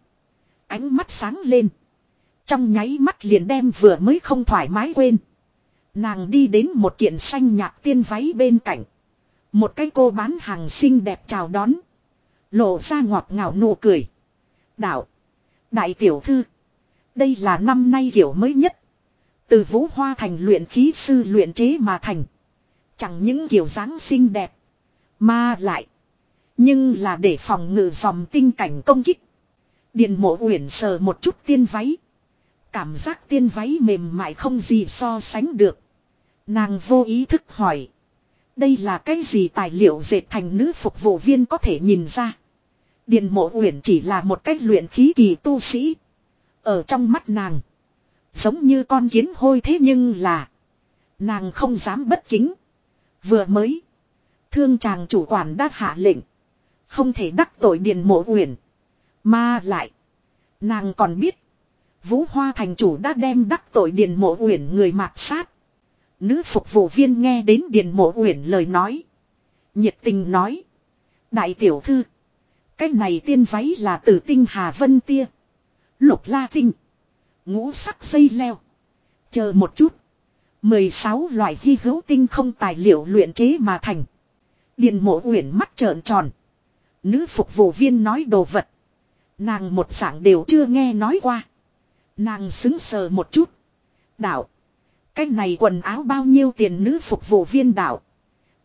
Ánh mắt sáng lên. Trong nháy mắt liền đem vừa mới không thoải mái quên. Nàng đi đến một kiện xanh nhạt tiên váy bên cạnh. Một cái cô bán hàng xinh đẹp chào đón. Lộ ra ngọt ngào nụ cười. Đạo. Đại tiểu thư. Đây là năm nay kiểu mới nhất. Từ vũ hoa thành luyện khí sư luyện chế mà thành. Chẳng những kiểu dáng xinh đẹp. Mà lại. Nhưng là để phòng ngự dòng tinh cảnh công kích. Điền mộ uyển sờ một chút tiên váy. Cảm giác tiên váy mềm mại không gì so sánh được. Nàng vô ý thức hỏi. Đây là cái gì tài liệu dệt thành nữ phục vụ viên có thể nhìn ra. Điền mộ uyển chỉ là một cách luyện khí kỳ tu sĩ. Ở trong mắt nàng. Giống như con kiến hôi thế nhưng là. Nàng không dám bất kính. Vừa mới. Thương chàng chủ quản đã hạ lệnh. Không thể đắc tội điền mộ uyển. Mà lại. Nàng còn biết. Vũ Hoa thành chủ đã đem đắc tội điền mộ uyển người mạt sát. Nữ phục vụ viên nghe đến điền mộ uyển lời nói. Nhiệt tình nói. Đại tiểu thư. Cái này tiên váy là từ tinh Hà Vân Tia. Lục La Tinh. Ngũ sắc dây leo. Chờ một chút. 16 loại hy hữu tinh không tài liệu luyện chế mà thành. Điền mộ uyển mắt trợn tròn. Nữ phục vụ viên nói đồ vật. Nàng một dạng đều chưa nghe nói qua. Nàng xứng sờ một chút. Đạo. Cái này quần áo bao nhiêu tiền nữ phục vụ viên đạo.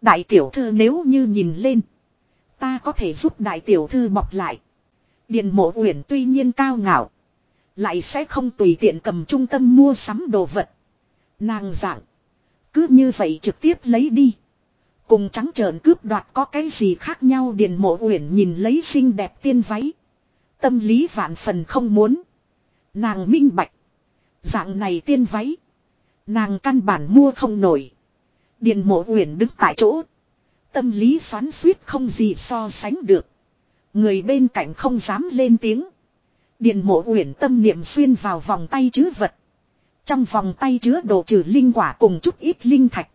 Đại tiểu thư nếu như nhìn lên. Ta có thể giúp đại tiểu thư bọc lại. Điền mộ uyển tuy nhiên cao ngạo. Lại sẽ không tùy tiện cầm trung tâm mua sắm đồ vật. Nàng dạng. Cứ như vậy trực tiếp lấy đi. Cùng trắng trợn cướp đoạt có cái gì khác nhau điền mộ uyển nhìn lấy xinh đẹp tiên váy. Tâm lý vạn phần không muốn. Nàng minh bạch. Dạng này tiên váy. Nàng căn bản mua không nổi. Điền mộ uyển đứng tại chỗ. Tâm lý xoắn suýt không gì so sánh được. Người bên cạnh không dám lên tiếng. Điền mộ uyển tâm niệm xuyên vào vòng tay chứ vật. Trong vòng tay chứa đồ trừ linh quả cùng chút ít linh thạch.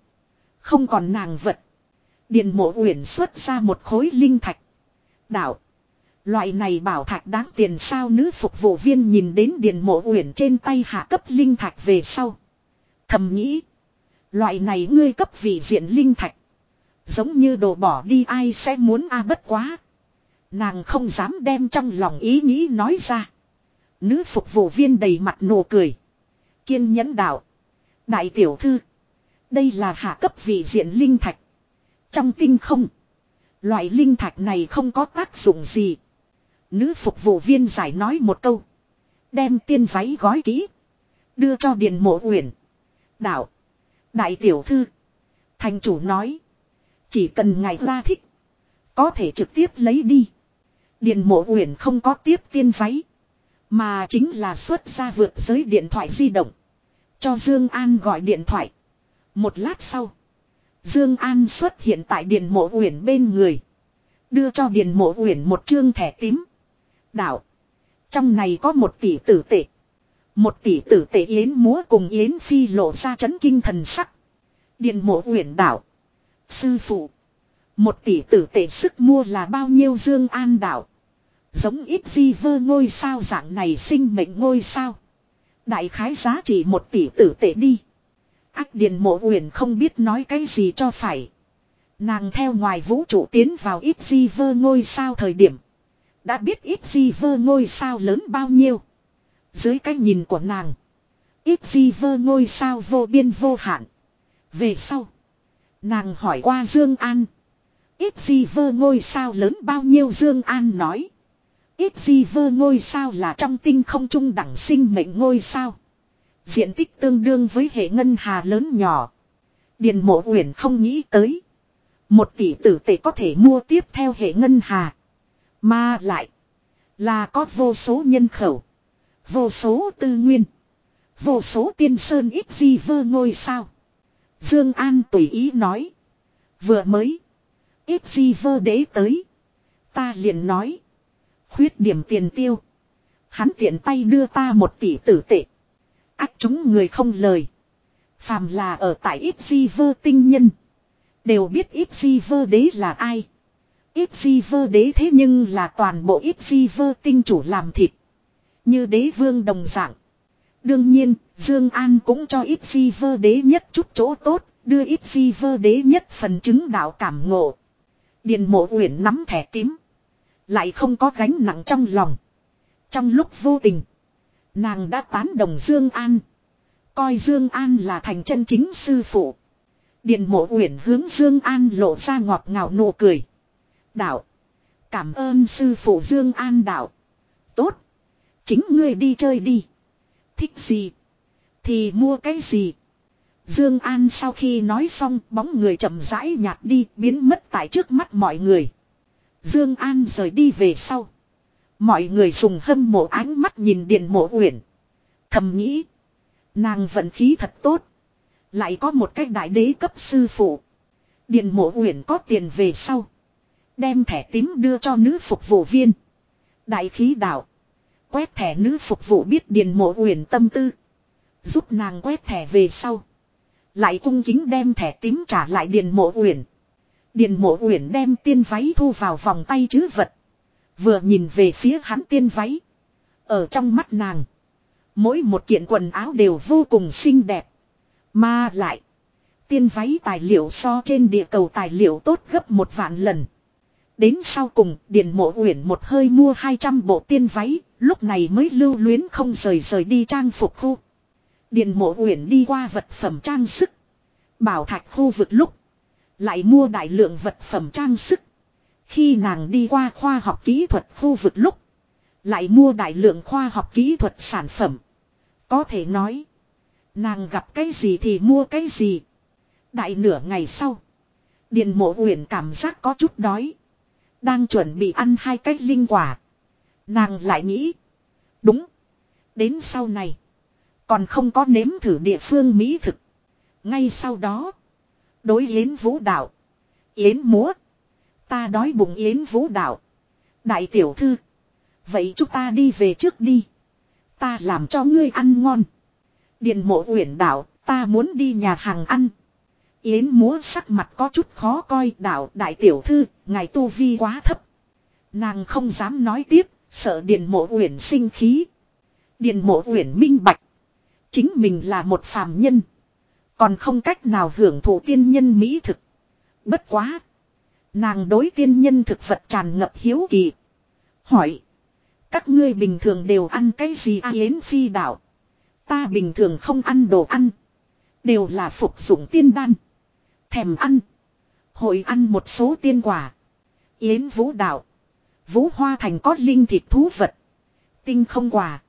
Không còn nàng vật. Điền mộ uyển xuất ra một khối linh thạch. Đạo. Loại này bảo thạch đáng tiền sao nữ phục vụ viên nhìn đến điền mộ uyển trên tay hạ cấp linh thạch về sau. Thầm nghĩ. Loại này ngươi cấp vị diện linh thạch. Giống như đồ bỏ đi ai sẽ muốn a bất quá. Nàng không dám đem trong lòng ý nghĩ nói ra. Nữ phục vụ viên đầy mặt nụ cười. Kiên nhẫn đạo. Đại tiểu thư. Đây là hạ cấp vị diện linh thạch. Trong tinh không. Loại linh thạch này không có tác dụng gì. Nữ phục vụ viên giải nói một câu. Đem tiên váy gói kỹ. Đưa cho Điền Mộ Uyển. Đạo. Đại tiểu thư. Thành chủ nói. Chỉ cần ngài ra thích. Có thể trực tiếp lấy đi. Điền Mộ Uyển không có tiếp tiên váy. Mà chính là xuất ra vượt giới điện thoại di động. Cho Dương An gọi điện thoại. Một lát sau. Dương An xuất hiện tại Điền Mộ Uyển bên người. Đưa cho Điền Mộ Uyển một trương thẻ tím. Đạo. Trong này có một tỷ tử tệ. Một tỷ tử tệ Yến múa cùng Yến Phi lộ ra chấn kinh thần sắc. Điền Mộ Uyển đạo. Sư phụ. Một tỷ tử tệ sức mua là bao nhiêu Dương An đạo. Giống ít di vơ ngôi sao dạng này sinh mệnh ngôi sao. Đại khái giá trị một tỷ tử tệ đi. Ác điện mộ uyển không biết nói cái gì cho phải. Nàng theo ngoài vũ trụ tiến vào ít di vơ ngôi sao thời điểm. Đã biết ít di vơ ngôi sao lớn bao nhiêu. Dưới cái nhìn của nàng. Ít di vơ ngôi sao vô biên vô hạn. Về sau. Nàng hỏi qua Dương An. Ít di vơ ngôi sao lớn bao nhiêu Dương An nói. Ít di vơ ngôi sao là trong tinh không trung đẳng sinh mệnh ngôi sao. Diện tích tương đương với hệ ngân hà lớn nhỏ. Điền mộ uyển không nghĩ tới. Một tỷ tử tệ có thể mua tiếp theo hệ ngân hà. Mà lại. Là có vô số nhân khẩu. Vô số tư nguyên. Vô số tiên sơn ít di vơ ngôi sao. Dương An tùy ý nói. Vừa mới. Ít di vơ đế tới. Ta liền nói. Khuyết điểm tiền tiêu. Hắn tiện tay đưa ta một tỷ tử tệ ác chúng người không lời. Phàm là ở tại ít di vơ tinh nhân. Đều biết ít di vơ đế là ai. Ít di vơ đế thế nhưng là toàn bộ ít di vơ tinh chủ làm thịt. Như đế vương đồng dạng. Đương nhiên, Dương An cũng cho ít di vơ đế nhất chút chỗ tốt, đưa ít di vơ đế nhất phần chứng đạo cảm ngộ. Điền mộ uyển nắm thẻ tím. Lại không có gánh nặng trong lòng. Trong lúc vô tình. Nàng đã tán đồng Dương An. Coi Dương An là thành chân chính sư phụ. Điền mộ uyển hướng Dương An lộ ra ngọt ngào nụ cười. Đạo. Cảm ơn sư phụ Dương An đạo. Tốt. Chính ngươi đi chơi đi. Thích gì. Thì mua cái gì. Dương An sau khi nói xong, bóng người chậm rãi nhạt đi, biến mất tại trước mắt mọi người. Dương An rời đi về sau. Mọi người dùng hâm mộ ánh mắt nhìn Điền mộ uyển. Thầm nghĩ. Nàng vận khí thật tốt. Lại có một cách đại đế cấp sư phụ. Điền mộ uyển có tiền về sau. Đem thẻ tím đưa cho nữ phục vụ viên. Đại khí đạo. Quét thẻ nữ phục vụ biết điền mộ uyển tâm tư. Giúp nàng quét thẻ về sau. Lại cung kính đem thẻ tím trả lại điền mộ uyển. Điền mộ uyển đem tiên váy thu vào vòng tay chứ vật. Vừa nhìn về phía hắn tiên váy. Ở trong mắt nàng. Mỗi một kiện quần áo đều vô cùng xinh đẹp. Mà lại. Tiên váy tài liệu so trên địa cầu tài liệu tốt gấp một vạn lần. Đến sau cùng, Điền Mộ Uyển một hơi mua 200 bộ tiên váy, lúc này mới lưu luyến không rời rời đi trang phục khu. Điền Mộ Uyển đi qua vật phẩm trang sức, bảo thạch khu vực lúc, lại mua đại lượng vật phẩm trang sức. Khi nàng đi qua khoa học kỹ thuật khu vực lúc, lại mua đại lượng khoa học kỹ thuật sản phẩm. Có thể nói, nàng gặp cái gì thì mua cái gì. Đại nửa ngày sau, Điền Mộ Uyển cảm giác có chút đói. Đang chuẩn bị ăn hai cách linh quả. Nàng lại nghĩ. Đúng. Đến sau này. Còn không có nếm thử địa phương mỹ thực. Ngay sau đó. Đối yến vũ đạo. Yến múa. Ta đói bụng yến vũ đạo. Đại tiểu thư. Vậy chúng ta đi về trước đi. Ta làm cho ngươi ăn ngon. điền mộ uyển đạo. Ta muốn đi nhà hàng ăn. Yến múa sắc mặt có chút khó coi đạo đại tiểu thư, ngài tu vi quá thấp. Nàng không dám nói tiếp, sợ Điền Mộ Uyển sinh khí. Điền Mộ Uyển minh bạch, chính mình là một phàm nhân, còn không cách nào hưởng thụ tiên nhân mỹ thực. Bất quá, nàng đối tiên nhân thực vật tràn ngập hiếu kỳ. Hỏi, các ngươi bình thường đều ăn cái gì a Yến Phi đạo? Ta bình thường không ăn đồ ăn, đều là phục dụng tiên đan. Thèm ăn. Hội ăn một số tiên quả. Yến vũ đạo. Vũ Hoa Thành có linh thịt thú vật. Tinh không quả.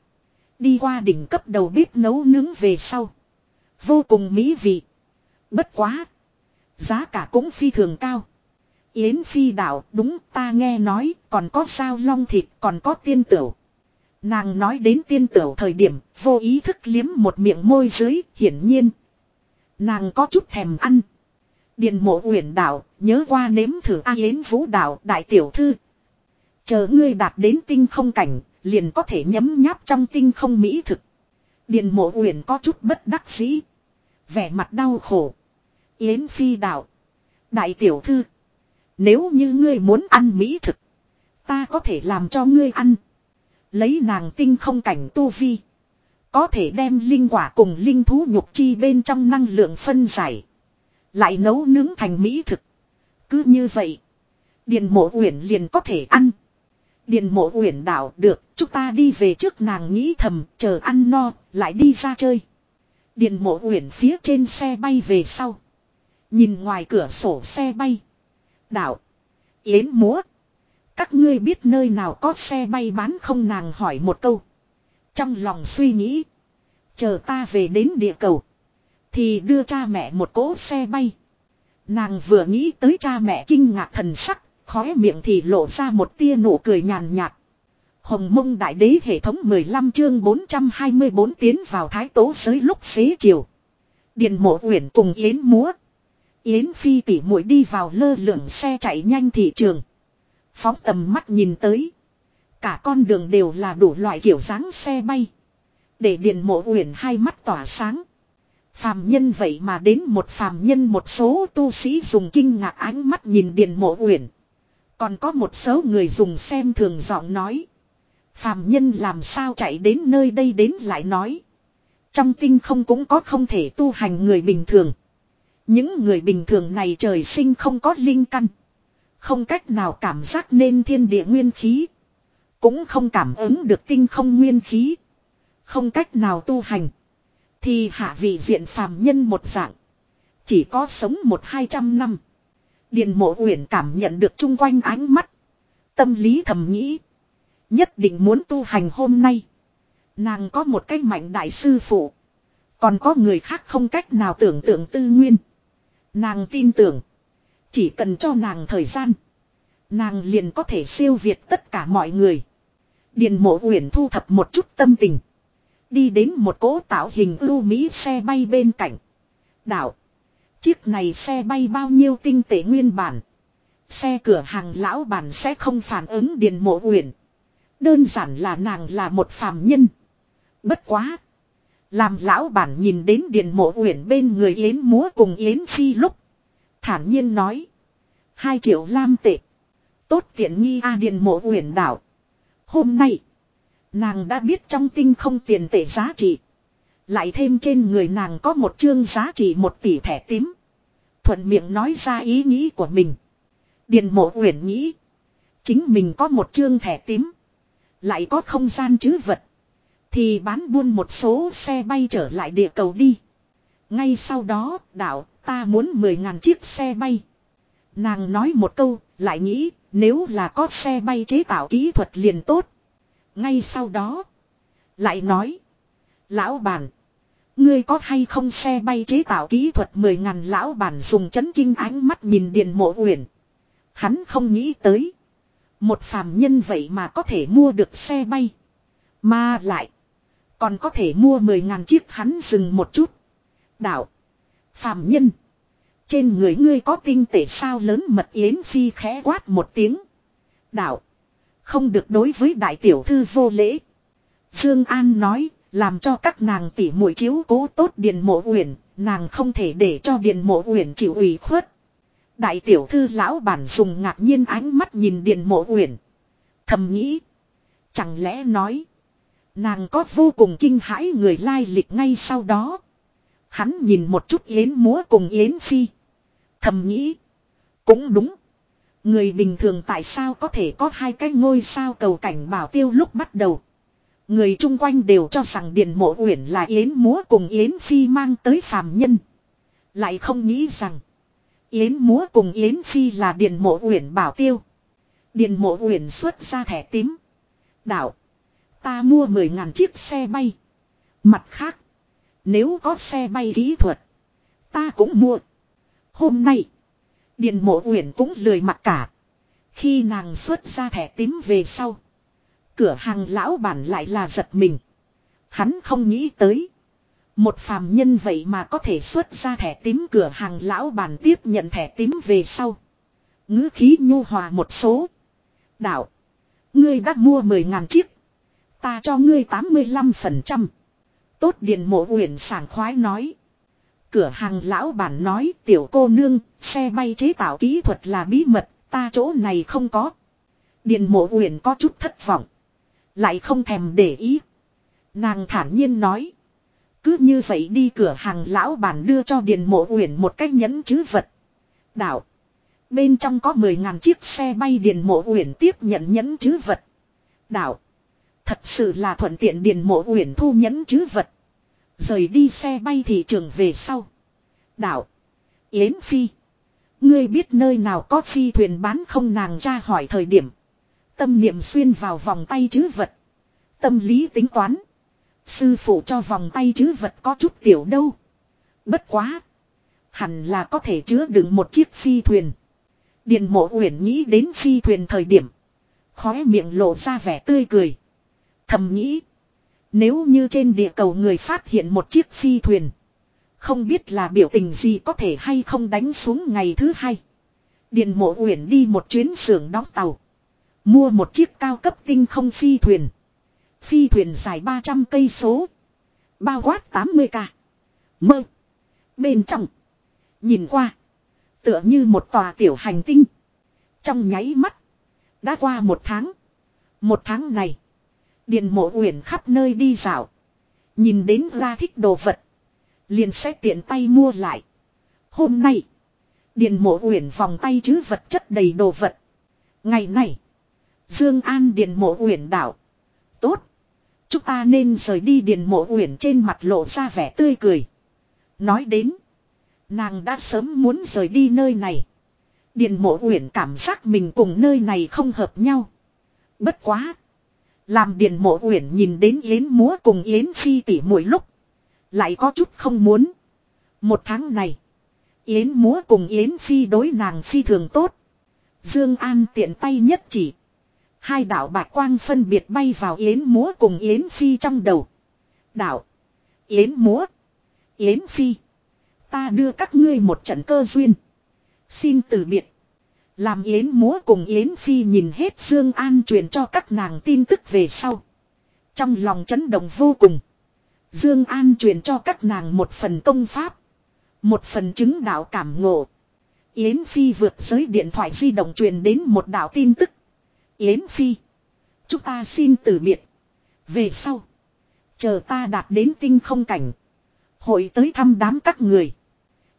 Đi qua đỉnh cấp đầu bếp nấu nướng về sau. Vô cùng mỹ vị. Bất quá. Giá cả cũng phi thường cao. Yến phi đạo đúng ta nghe nói còn có sao long thịt còn có tiên tửu. Nàng nói đến tiên tửu thời điểm vô ý thức liếm một miệng môi dưới hiển nhiên. Nàng có chút thèm ăn. Điền mộ uyển đạo, nhớ qua nếm thử A Yến Vũ đạo đại tiểu thư. Chờ ngươi đạt đến tinh không cảnh, liền có thể nhấm nháp trong tinh không mỹ thực. Điền mộ uyển có chút bất đắc dĩ. Vẻ mặt đau khổ. Yến Phi đạo. Đại tiểu thư. Nếu như ngươi muốn ăn mỹ thực. Ta có thể làm cho ngươi ăn. Lấy nàng tinh không cảnh tu vi. Có thể đem linh quả cùng linh thú nhục chi bên trong năng lượng phân giải. Lại nấu nướng thành mỹ thực. Cứ như vậy. Điền mộ uyển liền có thể ăn. Điền mộ uyển đảo được, chúng ta đi về trước nàng nghĩ thầm, chờ ăn no, lại đi ra chơi. Điền mộ uyển phía trên xe bay về sau. Nhìn ngoài cửa sổ xe bay đạo Yến múa. Các ngươi biết nơi nào có xe bay bán không nàng hỏi một câu. Trong lòng suy nghĩ. Chờ ta về đến địa cầu. Thì đưa cha mẹ một cỗ xe bay. Nàng vừa nghĩ tới cha mẹ kinh ngạc thần sắc. Khóe miệng thì lộ ra một tia nụ cười nhàn nhạt. Hồng mông đại đế hệ thống 15 chương 424 tiến vào thái tố giới lúc xế chiều. Điện mộ uyển cùng Yến múa. Yến phi tỉ muội đi vào lơ lửng xe chạy nhanh thị trường. Phóng tầm mắt nhìn tới. Cả con đường đều là đủ loại kiểu dáng xe bay. Để điện mộ uyển hai mắt tỏa sáng. Phàm nhân vậy mà đến một phàm nhân một số tu sĩ dùng kinh ngạc ánh mắt nhìn điện mộ uyển. Còn có một số người dùng xem thường giọng nói. Phàm nhân làm sao chạy đến nơi đây đến lại nói. Trong tinh không cũng có không thể tu hành người bình thường. Những người bình thường này trời sinh không có linh căn. Không cách nào cảm giác nên thiên địa nguyên khí. Cũng không cảm ứng được tinh không nguyên khí. Không cách nào tu hành. Thì hạ vị diện phàm nhân một dạng. Chỉ có sống một hai trăm năm. Điền mộ uyển cảm nhận được chung quanh ánh mắt. Tâm lý thầm nghĩ. Nhất định muốn tu hành hôm nay. Nàng có một cách mạnh đại sư phụ. Còn có người khác không cách nào tưởng tượng tư nguyên. Nàng tin tưởng. Chỉ cần cho nàng thời gian. Nàng liền có thể siêu việt tất cả mọi người. Điền mộ uyển thu thập một chút tâm tình. Đi đến một cỗ tạo hình ưu mỹ xe bay bên cạnh. đạo Chiếc này xe bay bao nhiêu tinh tế nguyên bản. Xe cửa hàng lão bản sẽ không phản ứng điền mộ uyển. Đơn giản là nàng là một phàm nhân. Bất quá. Làm lão bản nhìn đến điền mộ uyển bên người Yến múa cùng Yến phi lúc. Thản nhiên nói. Hai triệu lam tệ. Tốt tiện nghi A điền mộ uyển đảo. Hôm nay. Nàng đã biết trong tinh không tiền tệ giá trị. Lại thêm trên người nàng có một chương giá trị một tỷ thẻ tím. Thuận miệng nói ra ý nghĩ của mình. Điền mộ uyển nghĩ. Chính mình có một chương thẻ tím. Lại có không gian chứ vật. Thì bán buôn một số xe bay trở lại địa cầu đi. Ngay sau đó, đạo, ta muốn 10.000 chiếc xe bay. Nàng nói một câu, lại nghĩ, nếu là có xe bay chế tạo kỹ thuật liền tốt. Ngay sau đó, lại nói, lão bản, ngươi có hay không xe bay chế tạo kỹ thuật 10.000 lão bản dùng chấn kinh ánh mắt nhìn điện mộ uyển. Hắn không nghĩ tới. Một phàm nhân vậy mà có thể mua được xe bay. Mà lại. Còn có thể mua 10.000 chiếc hắn dừng một chút. Đạo. phạm nhân. Trên người ngươi có tinh tể sao lớn mật yến phi khẽ quát một tiếng. Đạo. Không được đối với đại tiểu thư vô lễ. Dương An nói. Làm cho các nàng tỉ muội chiếu cố tốt Điền Mộ Uyển, nàng không thể để cho Điền Mộ Uyển chịu ủy khuất. Đại tiểu thư lão bản dùng ngạc nhiên ánh mắt nhìn Điền Mộ Uyển, thầm nghĩ, chẳng lẽ nói, nàng có vô cùng kinh hãi người lai lịch ngay sau đó. Hắn nhìn một chút Yến múa cùng Yến phi, thầm nghĩ, cũng đúng. Người bình thường tại sao có thể có hai cái ngôi sao cầu cảnh bảo tiêu lúc bắt đầu. Người chung quanh đều cho rằng Điền Mộ Uyển là Yến Múa cùng Yến Phi mang tới phàm nhân. Lại không nghĩ rằng Yến Múa cùng Yến Phi là Điền Mộ Uyển bảo tiêu. Điền Mộ Uyển xuất ra thẻ tím. Đạo. Ta mua 10.000 chiếc xe bay. Mặt khác. Nếu có xe bay kỹ thuật. Ta cũng mua. Hôm nay. Điền Mộ Uyển cũng lười mặt cả. Khi nàng xuất ra thẻ tím về sau. Cửa hàng lão bản lại là giật mình. Hắn không nghĩ tới. Một phàm nhân vậy mà có thể xuất ra thẻ tím cửa hàng lão bản tiếp nhận thẻ tím về sau. ngữ khí nhu hòa một số. Đạo. Ngươi đã mua 10.000 chiếc. Ta cho ngươi 85%. Tốt Điền mộ uyển sảng khoái nói. Cửa hàng lão bản nói tiểu cô nương, xe bay chế tạo kỹ thuật là bí mật, ta chỗ này không có. Điền mộ uyển có chút thất vọng. Lại không thèm để ý. Nàng thản nhiên nói. Cứ như vậy đi cửa hàng lão bản đưa cho Điền Mộ Uyển một cách nhẫn chứ vật. Đạo. Bên trong có 10.000 chiếc xe bay Điền Mộ Uyển tiếp nhận nhẫn chứ vật. Đạo. Thật sự là thuận tiện Điền Mộ Uyển thu nhẫn chứ vật. Rời đi xe bay thị trường về sau. Đạo. Yến Phi. Ngươi biết nơi nào có phi thuyền bán không nàng tra hỏi thời điểm. Tâm niệm xuyên vào vòng tay chứ vật. Tâm lý tính toán. Sư phụ cho vòng tay chứ vật có chút tiểu đâu. Bất quá. Hẳn là có thể chứa đựng một chiếc phi thuyền. Điền mộ uyển nghĩ đến phi thuyền thời điểm. Khóe miệng lộ ra vẻ tươi cười. Thầm nghĩ. Nếu như trên địa cầu người phát hiện một chiếc phi thuyền. Không biết là biểu tình gì có thể hay không đánh xuống ngày thứ hai. Điền mộ uyển đi một chuyến xưởng đóng tàu. Mua một chiếc cao cấp tinh không phi thuyền. Phi thuyền dài 300 cây số. Bao quát 80 k Mơ. Bên trong. Nhìn qua. Tựa như một tòa tiểu hành tinh. Trong nháy mắt. Đã qua một tháng. Một tháng này. Điền mộ uyển khắp nơi đi dạo. Nhìn đến ra thích đồ vật. Liền sẽ tiện tay mua lại. Hôm nay. Điền mộ uyển vòng tay chứ vật chất đầy đồ vật. Ngày này. Dương An Điền mộ uyển đảo. Tốt. Chúng ta nên rời đi Điền mộ uyển trên mặt lộ ra vẻ tươi cười. Nói đến. Nàng đã sớm muốn rời đi nơi này. Điền mộ uyển cảm giác mình cùng nơi này không hợp nhau. Bất quá. Làm Điền mộ uyển nhìn đến Yến múa cùng Yến phi tỉ mỗi lúc. Lại có chút không muốn. Một tháng này. Yến múa cùng Yến phi đối nàng phi thường tốt. Dương An tiện tay nhất chỉ. Hai đạo bạc quang phân biệt bay vào Yến múa cùng Yến phi trong đầu. Đạo. Yến múa. Yến phi. Ta đưa các ngươi một trận cơ duyên. Xin từ biệt. Làm Yến múa cùng Yến Phi nhìn hết Dương An truyền cho các nàng tin tức về sau. Trong lòng chấn động vô cùng. Dương An truyền cho các nàng một phần công pháp. Một phần chứng đạo cảm ngộ. Yến Phi vượt giới điện thoại di động truyền đến một đạo tin tức. Yến Phi. Chúng ta xin từ biệt. Về sau. Chờ ta đạt đến tinh không cảnh. Hội tới thăm đám các người.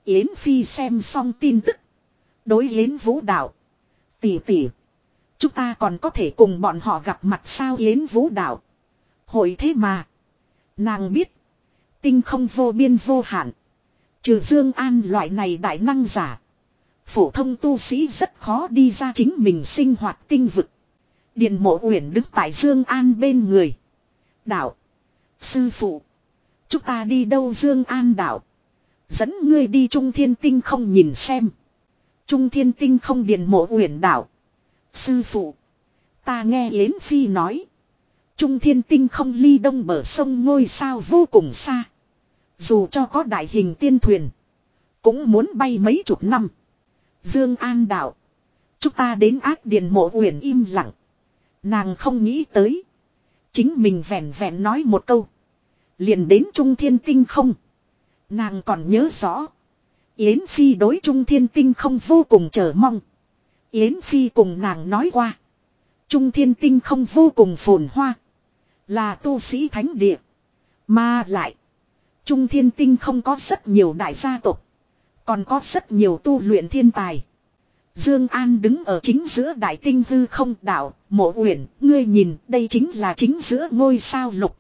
Yến Phi xem xong tin tức. Đối Yến Vũ Đạo. Tỷ tỷ. Chúng ta còn có thể cùng bọn họ gặp mặt sao Yến Vũ Đạo. Hội thế mà. Nàng biết. Tinh không vô biên vô hạn. Trừ Dương An loại này đại năng giả. Phổ thông tu sĩ rất khó đi ra chính mình sinh hoạt tinh vực. Điện mộ uyển đứng tại Dương An bên người. Đạo. Sư phụ. Chúng ta đi đâu Dương An đạo. Dẫn ngươi đi trung thiên tinh không nhìn xem. Trung thiên tinh không Điền mộ uyển đảo, Sư phụ. Ta nghe Yến Phi nói. Trung thiên tinh không ly đông bờ sông ngôi sao vô cùng xa. Dù cho có đại hình tiên thuyền. Cũng muốn bay mấy chục năm. Dương An đạo. Chúng ta đến ác Điền mộ uyển im lặng. Nàng không nghĩ tới. Chính mình vẹn vẹn nói một câu. Liền đến trung thiên tinh không. Nàng còn nhớ rõ. Yến Phi đối trung thiên tinh không vô cùng chờ mong. Yến Phi cùng nàng nói qua. Trung thiên tinh không vô cùng phồn hoa. Là tu sĩ thánh địa. Mà lại. Trung thiên tinh không có rất nhiều đại gia tộc. Còn có rất nhiều tu luyện thiên tài. Dương An đứng ở chính giữa đại tinh hư không đạo, mộ uyển, ngươi nhìn, đây chính là chính giữa ngôi sao lục.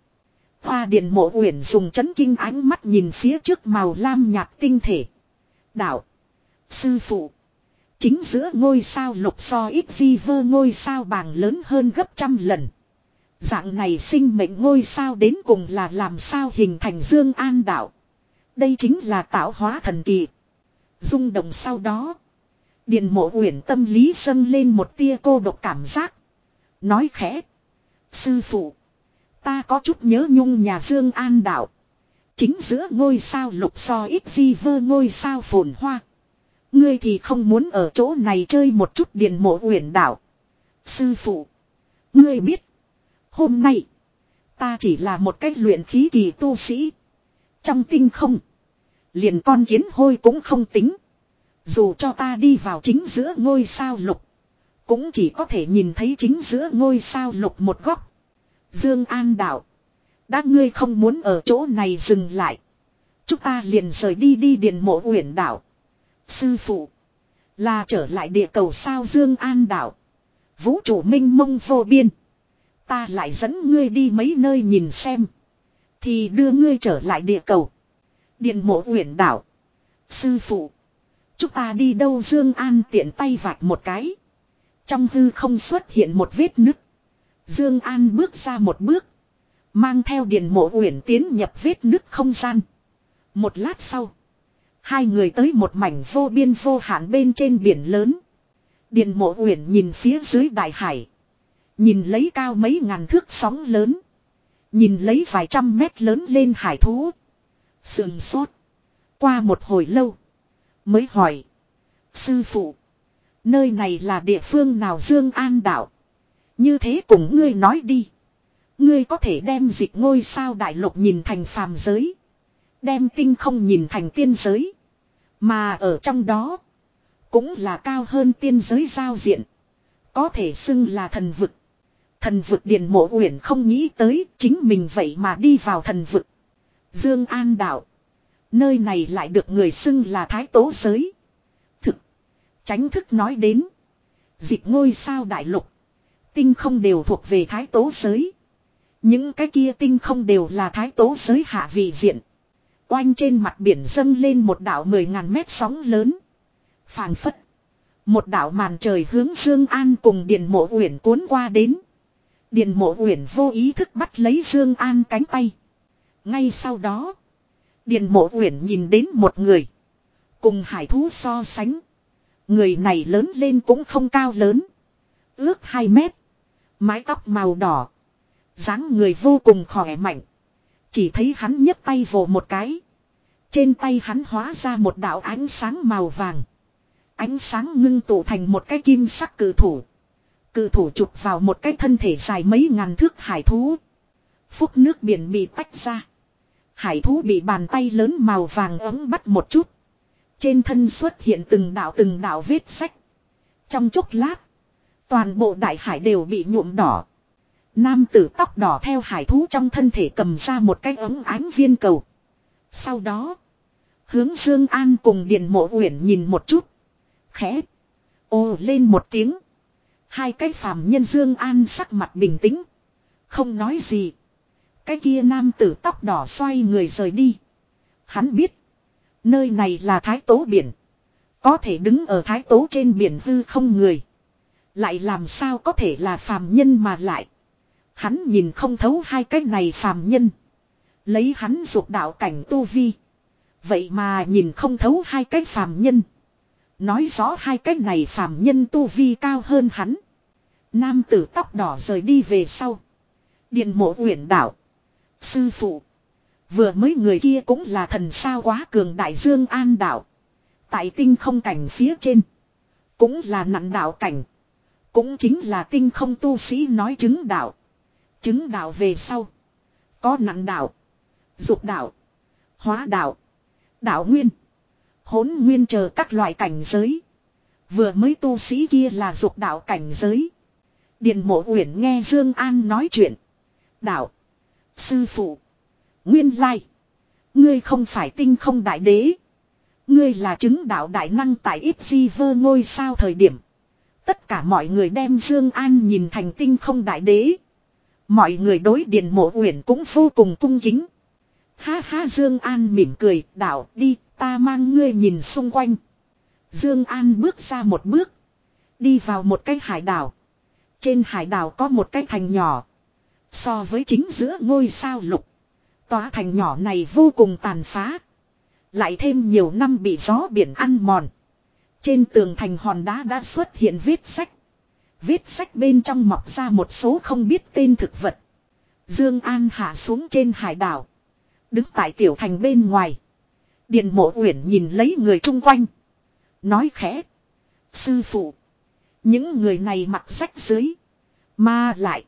Hoa điện mộ uyển dùng chấn kinh ánh mắt nhìn phía trước màu lam nhạt tinh thể. Đạo. Sư phụ. Chính giữa ngôi sao lục so ít di vơ ngôi sao bàng lớn hơn gấp trăm lần. Dạng này sinh mệnh ngôi sao đến cùng là làm sao hình thành dương an đạo. Đây chính là tạo hóa thần kỳ. Dung động sau đó. điền mộ uyển tâm lý dâng lên một tia cô độc cảm giác. Nói khẽ. Sư phụ. Ta có chút nhớ nhung nhà Dương An đạo. Chính giữa ngôi sao lục so ít di vơ ngôi sao phồn hoa. Ngươi thì không muốn ở chỗ này chơi một chút điền mộ uyển đảo. Sư phụ. Ngươi biết. Hôm nay. Ta chỉ là một cách luyện khí kỳ tu sĩ. Trong tinh không. Liền con kiến hôi cũng không tính. Dù cho ta đi vào chính giữa ngôi sao lục. Cũng chỉ có thể nhìn thấy chính giữa ngôi sao lục một góc. Dương An đạo. Đã ngươi không muốn ở chỗ này dừng lại. Chúng ta liền rời đi đi Điền mộ uyển đảo. Sư phụ. Là trở lại địa cầu sao Dương An đảo. Vũ trụ minh mông vô biên. Ta lại dẫn ngươi đi mấy nơi nhìn xem. Thì đưa ngươi trở lại địa cầu. Điện mộ uyển đảo. Sư phụ. Chúng ta đi đâu Dương An tiện tay vạch một cái. Trong hư không xuất hiện một vết nứt. Dương An bước ra một bước. Mang theo điện mộ uyển tiến nhập vết nứt không gian. Một lát sau. Hai người tới một mảnh vô biên vô hạn bên trên biển lớn. Điện mộ uyển nhìn phía dưới đại hải. Nhìn lấy cao mấy ngàn thước sóng lớn. Nhìn lấy vài trăm mét lớn lên hải thú. Sườn sốt. Qua một hồi lâu. Mới hỏi. Sư phụ. Nơi này là địa phương nào Dương An đảo. Như thế cùng ngươi nói đi. Ngươi có thể đem dịch ngôi sao đại lục nhìn thành phàm giới. Đem tinh không nhìn thành tiên giới. Mà ở trong đó. Cũng là cao hơn tiên giới giao diện. Có thể xưng là thần vực. Thần vực điện mộ uyển không nghĩ tới chính mình vậy mà đi vào thần vực. Dương An đạo. Nơi này lại được người xưng là thái tố giới. Thực. Tránh thức nói đến. Dịch ngôi sao đại lục. Tinh không đều thuộc về thái tố giới. Những cái kia tinh không đều là thái tố giới hạ vị diện. Oanh trên mặt biển dâng lên một đảo mười ngàn mét sóng lớn. Phàng phất. Một đảo màn trời hướng Dương An cùng Điền Mộ Uyển cuốn qua đến. Điền Mộ Uyển vô ý thức bắt lấy Dương An cánh tay. Ngay sau đó, Điền Mộ Uyển nhìn đến một người, cùng hải thú so sánh, người này lớn lên cũng không cao lớn, ước 2 mét, mái tóc màu đỏ, dáng người vô cùng khỏe mạnh. Chỉ thấy hắn nhấc tay vồ một cái. Trên tay hắn hóa ra một đạo ánh sáng màu vàng. Ánh sáng ngưng tụ thành một cái kim sắc cử thủ. Cử thủ chụp vào một cái thân thể dài mấy ngàn thước hải thú. Phúc nước biển bị tách ra. Hải thú bị bàn tay lớn màu vàng ấm bắt một chút. Trên thân xuất hiện từng đạo từng đạo vết sách. Trong chốc lát. Toàn bộ đại hải đều bị nhuộm đỏ. Nam tử tóc đỏ theo hải thú trong thân thể cầm ra một cái ống ánh viên cầu. Sau đó. Hướng Dương An cùng Điền Mộ Uyển nhìn một chút. Khẽ. Ô lên một tiếng. Hai cái phàm nhân Dương An sắc mặt bình tĩnh. Không nói gì. Cái kia nam tử tóc đỏ xoay người rời đi. Hắn biết. Nơi này là thái tố biển. Có thể đứng ở thái tố trên biển hư không người. Lại làm sao có thể là phàm nhân mà lại. Hắn nhìn không thấu hai cái này phàm nhân. Lấy hắn dục đạo cảnh tu vi. Vậy mà nhìn không thấu hai cái phàm nhân. Nói rõ hai cái này phàm nhân tu vi cao hơn hắn. Nam tử tóc đỏ rời đi về sau. Điện mộ uyển đảo. Sư phụ. Vừa mới người kia cũng là thần sao quá cường đại dương an đảo. Tại tinh không cảnh phía trên. Cũng là nặng đạo cảnh. Cũng chính là tinh không tu sĩ nói chứng đạo. Chứng đạo về sau. Có nặng đạo. Dục đạo. Hóa đạo. Đạo nguyên. hỗn nguyên chờ các loại cảnh giới. Vừa mới tu sĩ kia là dục đạo cảnh giới. Điền mộ uyển nghe Dương An nói chuyện. Đạo. Sư phụ. Nguyên lai. Ngươi không phải tinh không đại đế. Ngươi là chứng đạo đại năng tại ít di vơ ngôi sao thời điểm. Tất cả mọi người đem Dương An nhìn thành tinh không đại đế. Mọi người đối điện mộ uyển cũng vô cùng cung kính. Ha ha Dương An mỉm cười, đạo đi, ta mang ngươi nhìn xung quanh. Dương An bước ra một bước. Đi vào một cái hải đảo. Trên hải đảo có một cái thành nhỏ. So với chính giữa ngôi sao lục. Tòa thành nhỏ này vô cùng tàn phá. Lại thêm nhiều năm bị gió biển ăn mòn. Trên tường thành hòn đá đã xuất hiện vết sách. Vết sách bên trong mọc ra một số không biết tên thực vật. Dương An hạ xuống trên hải đảo. Đứng tại tiểu thành bên ngoài. điền mộ uyển nhìn lấy người chung quanh. Nói khẽ. Sư phụ. Những người này mặc sách dưới. Mà lại.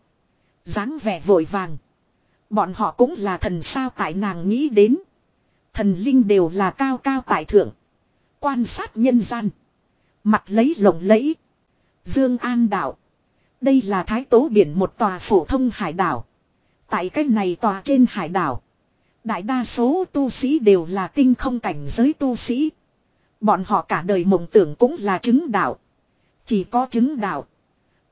dáng vẻ vội vàng. Bọn họ cũng là thần sao tại nàng nghĩ đến. Thần linh đều là cao cao tại thượng. Quan sát nhân gian. Mặt lấy lộng lẫy. Dương An đảo. Đây là thái tố biển một tòa phổ thông hải đảo. Tại cái này tòa trên hải đảo. Đại đa số tu sĩ đều là tinh không cảnh giới tu sĩ. Bọn họ cả đời mộng tưởng cũng là chứng đạo. Chỉ có chứng đạo.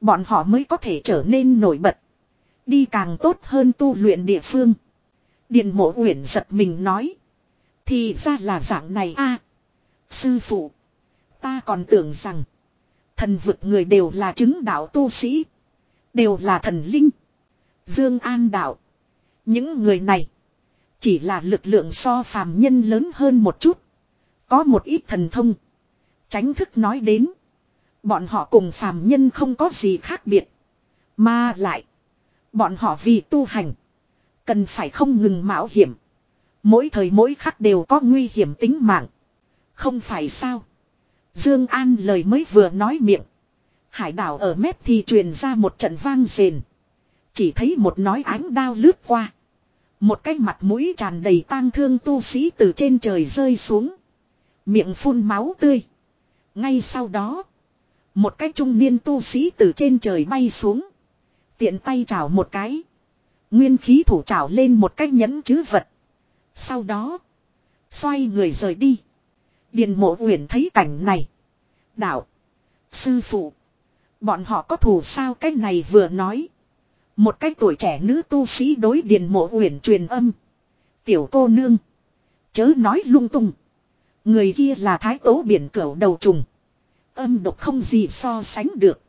Bọn họ mới có thể trở nên nổi bật. Đi càng tốt hơn tu luyện địa phương. Điền mộ uyển giật mình nói. Thì ra là dạng này a, Sư phụ. Ta còn tưởng rằng. Thần vực người đều là chứng đạo tu sĩ. Đều là thần linh. Dương An đạo. Những người này. Chỉ là lực lượng so phàm nhân lớn hơn một chút. Có một ít thần thông. Tránh thức nói đến. Bọn họ cùng phàm nhân không có gì khác biệt. Mà lại. Bọn họ vì tu hành. Cần phải không ngừng mạo hiểm. Mỗi thời mỗi khắc đều có nguy hiểm tính mạng. Không phải sao. Dương An lời mới vừa nói miệng. Hải đảo ở mép thì truyền ra một trận vang rền. Chỉ thấy một nói ánh đao lướt qua. Một cái mặt mũi tràn đầy tang thương tu sĩ từ trên trời rơi xuống. Miệng phun máu tươi. Ngay sau đó. Một cái trung niên tu sĩ từ trên trời bay xuống. Tiện tay chảo một cái. Nguyên khí thủ chảo lên một cái nhẫn chứ vật. Sau đó. Xoay người rời đi. Điền mộ uyển thấy cảnh này. Đạo. Sư phụ. Bọn họ có thù sao cái này vừa nói. Một cái tuổi trẻ nữ tu sĩ đối điền mộ uyển truyền âm. Tiểu cô nương. Chớ nói lung tung. Người kia là thái tố biển cửu đầu trùng. Âm độc không gì so sánh được.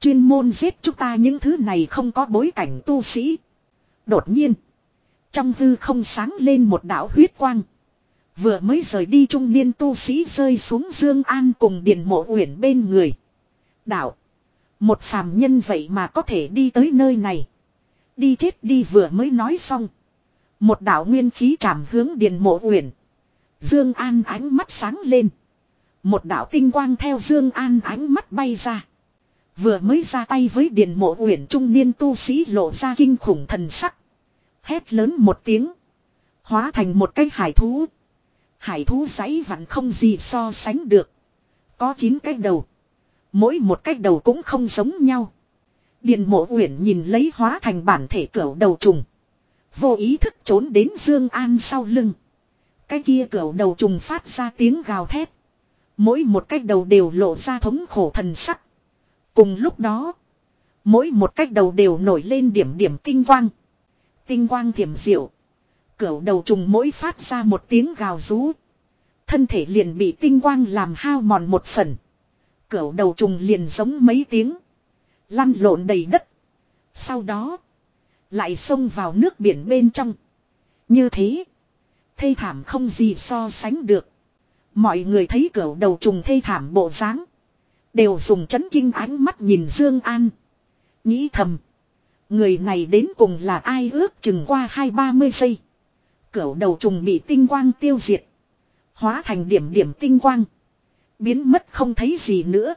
Chuyên môn giết chúng ta những thứ này không có bối cảnh tu sĩ. Đột nhiên. Trong hư không sáng lên một đạo huyết quang. Vừa mới rời đi trung niên tu sĩ rơi xuống Dương An cùng Điền Mộ Uyển bên người. Đạo. Một phàm nhân vậy mà có thể đi tới nơi này. Đi chết đi vừa mới nói xong. Một đạo nguyên khí chạm hướng Điền Mộ Uyển. Dương An ánh mắt sáng lên. Một đạo tinh quang theo Dương An ánh mắt bay ra. Vừa mới ra tay với Điền Mộ Uyển, trung niên tu sĩ lộ ra kinh khủng thần sắc. Hét lớn một tiếng. Hóa thành một cái hải thú. Hải thú giấy vặn không gì so sánh được. Có 9 cái đầu. Mỗi một cái đầu cũng không giống nhau. Điền mộ uyển nhìn lấy hóa thành bản thể cửu đầu trùng. Vô ý thức trốn đến Dương An sau lưng. Cái kia cửu đầu trùng phát ra tiếng gào thét. Mỗi một cái đầu đều lộ ra thống khổ thần sắc. Cùng lúc đó. Mỗi một cái đầu đều nổi lên điểm điểm tinh quang. Tinh quang thiểm diệu. Cửu đầu trùng mỗi phát ra một tiếng gào rú. Thân thể liền bị tinh quang làm hao mòn một phần. Cửu đầu trùng liền giống mấy tiếng. Lăn lộn đầy đất. Sau đó. Lại xông vào nước biển bên trong. Như thế. thê thảm không gì so sánh được. Mọi người thấy cửu đầu trùng thê thảm bộ dáng Đều dùng chấn kinh ánh mắt nhìn Dương An. Nghĩ thầm. Người này đến cùng là ai ước chừng qua hai ba mươi giây. Cửu đầu trùng bị tinh quang tiêu diệt. Hóa thành điểm điểm tinh quang. Biến mất không thấy gì nữa.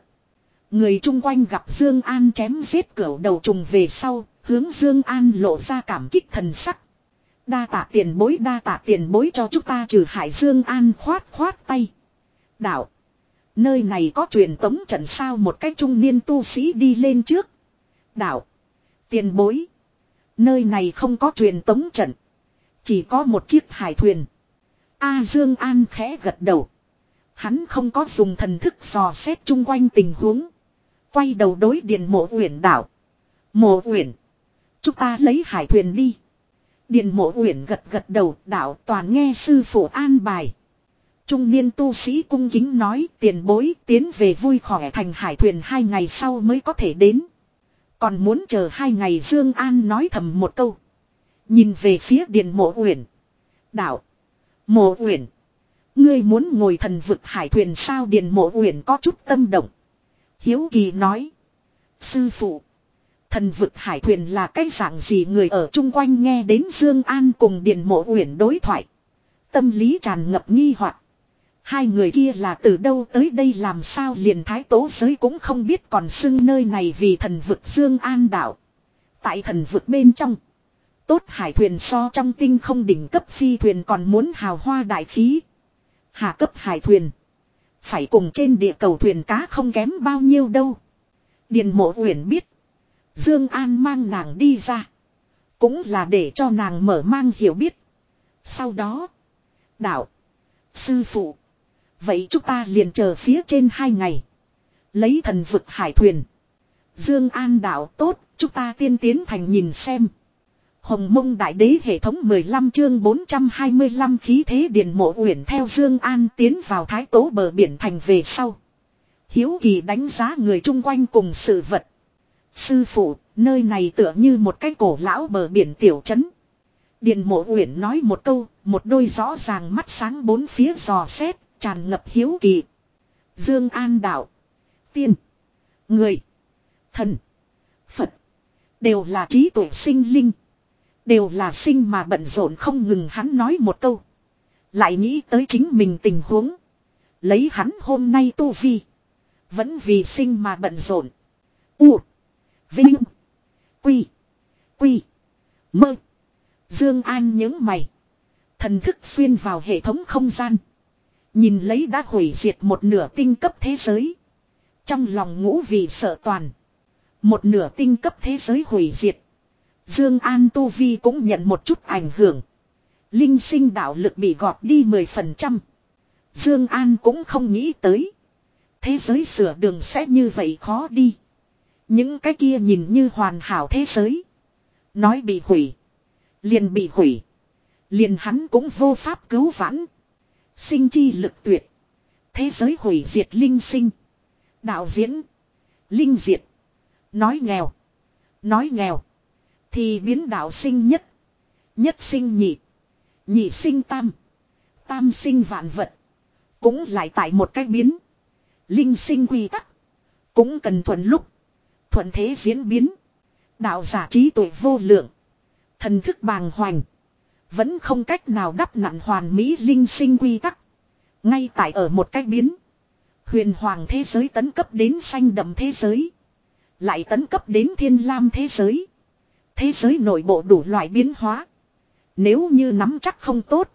Người chung quanh gặp Dương An chém giết cửu đầu trùng về sau, hướng Dương An lộ ra cảm kích thần sắc. Đa tạ tiền bối đa tạ tiền bối cho chúng ta trừ hại Dương An khoát khoát tay. Đạo. Nơi này có truyền tống trận sao một cách trung niên tu sĩ đi lên trước. Đạo. Tiền bối. Nơi này không có truyền tống trận. Chỉ có một chiếc hải thuyền. A Dương An khẽ gật đầu. Hắn không có dùng thần thức dò xét chung quanh tình huống. Quay đầu đối điện mộ uyển đảo. Mộ uyển. Chúng ta lấy hải thuyền đi. Điện mộ uyển gật gật đầu đảo toàn nghe sư phụ an bài. Trung niên tu sĩ cung kính nói, tiền bối tiến về vui khỏe thành hải thuyền hai ngày sau mới có thể đến. Còn muốn chờ hai ngày Dương An nói thầm một câu. Nhìn về phía Điền mộ uyển. Đạo. Mộ uyển. Ngươi muốn ngồi thần vực hải thuyền sao Điền mộ uyển có chút tâm động. Hiếu kỳ nói. Sư phụ. Thần vực hải thuyền là cái dạng gì người ở chung quanh nghe đến Dương An cùng Điền mộ uyển đối thoại. Tâm lý tràn ngập nghi hoặc. Hai người kia là từ đâu tới đây làm sao liền thái tố giới cũng không biết còn xưng nơi này vì thần vực Dương An đạo, Tại thần vực bên trong. Tốt hải thuyền so trong tinh không đỉnh cấp phi thuyền còn muốn hào hoa đại khí. Hạ cấp hải thuyền. Phải cùng trên địa cầu thuyền cá không kém bao nhiêu đâu. Điền mộ uyển biết. Dương An mang nàng đi ra. Cũng là để cho nàng mở mang hiểu biết. Sau đó. Đạo. Sư phụ. Vậy chúng ta liền chờ phía trên hai ngày. Lấy thần vực hải thuyền. Dương An đạo tốt, chúng ta tiên tiến thành nhìn xem. Hồng mông đại đế hệ thống 15 chương 425 khí thế điện mộ uyển theo Dương An tiến vào thái tố bờ biển thành về sau. Hiếu kỳ đánh giá người chung quanh cùng sự vật. Sư phụ, nơi này tựa như một cái cổ lão bờ biển tiểu trấn. Điện mộ uyển nói một câu, một đôi rõ ràng mắt sáng bốn phía dò xét, tràn ngập hiếu kỳ. Dương An đạo. Tiên. Người. Thần. Phật. Đều là trí tuệ sinh linh. Đều là sinh mà bận rộn không ngừng hắn nói một câu. Lại nghĩ tới chính mình tình huống. Lấy hắn hôm nay tu vi. Vẫn vì sinh mà bận rộn. U. Vinh. Quy. Quy. Mơ. Dương An những mày. Thần thức xuyên vào hệ thống không gian. Nhìn lấy đã hủy diệt một nửa tinh cấp thế giới. Trong lòng ngũ vị sợ toàn. Một nửa tinh cấp thế giới hủy diệt. Dương An Tu Vi cũng nhận một chút ảnh hưởng. Linh sinh đạo lực bị gọt đi 10%. Dương An cũng không nghĩ tới. Thế giới sửa đường sẽ như vậy khó đi. Những cái kia nhìn như hoàn hảo thế giới. Nói bị hủy. Liền bị hủy. Liền hắn cũng vô pháp cứu vãn. Sinh chi lực tuyệt. Thế giới hủy diệt linh sinh. Đạo diễn. Linh diệt. Nói nghèo. Nói nghèo. Thì biến đạo sinh nhất. Nhất sinh nhị. Nhị sinh tam. Tam sinh vạn vật. Cũng lại tại một cách biến. Linh sinh quy tắc. Cũng cần thuận lúc. Thuận thế diễn biến. Đạo giả trí tuệ vô lượng. Thần thức bàng hoành. Vẫn không cách nào đắp nặn hoàn mỹ linh sinh quy tắc. Ngay tại ở một cách biến. Huyền hoàng thế giới tấn cấp đến xanh đậm thế giới. Lại tấn cấp đến thiên lam thế giới. Thế giới nội bộ đủ loại biến hóa. Nếu như nắm chắc không tốt.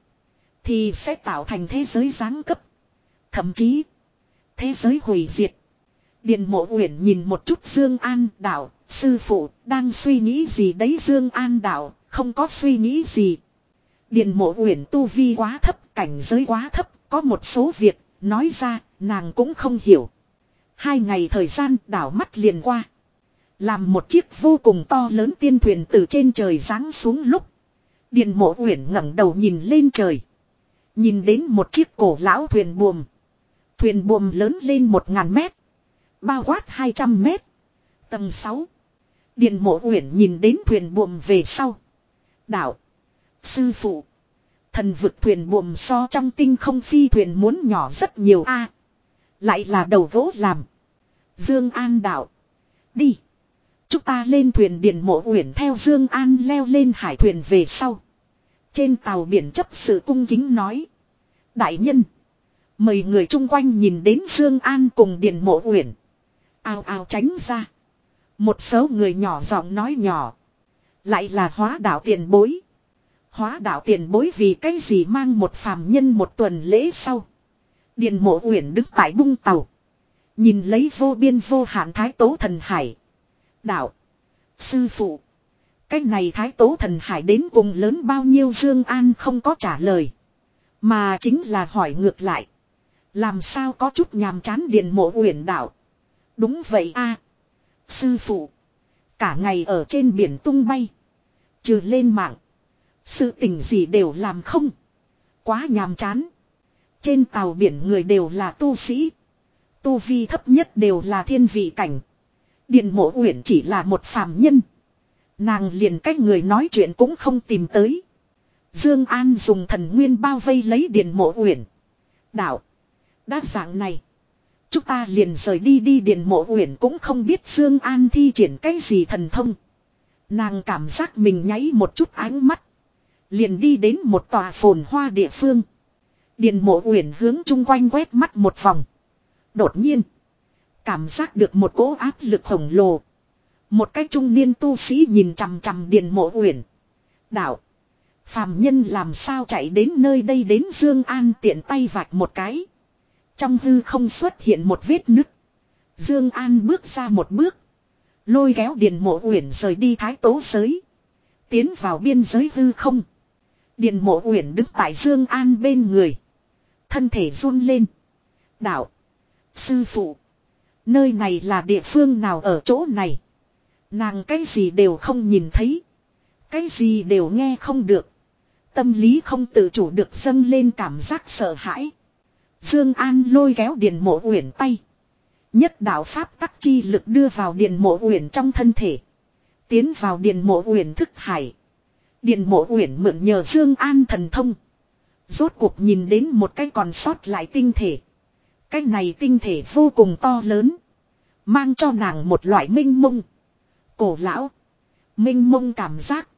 Thì sẽ tạo thành thế giới giáng cấp. Thậm chí. Thế giới hủy diệt. Điện mộ uyển nhìn một chút Dương An đạo. Sư phụ, đang suy nghĩ gì đấy Dương An đạo. Không có suy nghĩ gì. Điện mộ uyển tu vi quá thấp. Cảnh giới quá thấp. Có một số việc. Nói ra, nàng cũng không hiểu. Hai ngày thời gian, đảo mắt liền qua. Làm một chiếc vô cùng to lớn tiên thuyền từ trên trời giáng xuống lúc. Điện mộ uyển ngẩng đầu nhìn lên trời. Nhìn đến một chiếc cổ lão thuyền buồm. Thuyền buồm lớn lên một ngàn mét. Bao quát hai trăm mét. Tầng sáu. Điện mộ uyển nhìn đến thuyền buồm về sau. Đạo. Sư phụ. Thần vực thuyền buồm so trong tinh không phi thuyền muốn nhỏ rất nhiều a Lại là đầu gỗ làm. Dương An đạo. Đi. Chúng ta lên thuyền điện mộ uyển theo Dương An leo lên hải thuyền về sau. Trên tàu biển chấp sự cung kính nói. Đại nhân. Mời người chung quanh nhìn đến Dương An cùng điện mộ uyển. Ao ao tránh ra. Một số người nhỏ giọng nói nhỏ. Lại là hóa đạo tiền bối. Hóa đạo tiền bối vì cái gì mang một phàm nhân một tuần lễ sau. Điện mộ uyển đứng tại bung tàu. Nhìn lấy vô biên vô hạn thái tố thần hải. Đạo. Sư phụ. Cái này thái tố thần hải đến cùng lớn bao nhiêu Dương An không có trả lời. Mà chính là hỏi ngược lại. Làm sao có chút nhàm chán điền mộ uyển đạo. Đúng vậy a Sư phụ. Cả ngày ở trên biển tung bay. Trừ lên mạng. Sự tình gì đều làm không. Quá nhàm chán. Trên tàu biển người đều là tu sĩ. Tu vi thấp nhất đều là thiên vị cảnh điền mộ uyển chỉ là một phàm nhân. Nàng liền cách người nói chuyện cũng không tìm tới. Dương An dùng thần nguyên bao vây lấy điền mộ uyển. Đạo. Đã dạng này. Chúng ta liền rời đi đi, điền mộ uyển cũng không biết Dương An thi triển cái gì thần thông. Nàng cảm giác mình nháy một chút ánh mắt. Liền đi đến một tòa phồn hoa địa phương. điền mộ uyển hướng chung quanh quét mắt một vòng. Đột nhiên. Cảm giác được một cỗ áp lực khổng lồ. Một cái trung niên tu sĩ nhìn chằm chằm Điền mộ uyển. Đạo. Phàm nhân làm sao chạy đến nơi đây đến Dương An tiện tay vạch một cái. Trong hư không xuất hiện một vết nứt. Dương An bước ra một bước. Lôi kéo Điền mộ uyển rời đi thái tố giới. Tiến vào biên giới hư không. Điền mộ uyển đứng tại Dương An bên người. Thân thể run lên. Đạo. Sư phụ. Nơi này là địa phương nào ở chỗ này. Nàng cái gì đều không nhìn thấy. Cái gì đều nghe không được. Tâm lý không tự chủ được dâng lên cảm giác sợ hãi. Dương An lôi kéo điện mộ uyển tay. Nhất đạo pháp tắc chi lực đưa vào điện mộ uyển trong thân thể. Tiến vào điện mộ uyển thức hải. Điện mộ uyển mượn nhờ Dương An thần thông. Rốt cuộc nhìn đến một cái còn sót lại tinh thể. Cái này tinh thể vô cùng to lớn. Mang cho nàng một loại minh mông. Cổ lão. Minh mông cảm giác.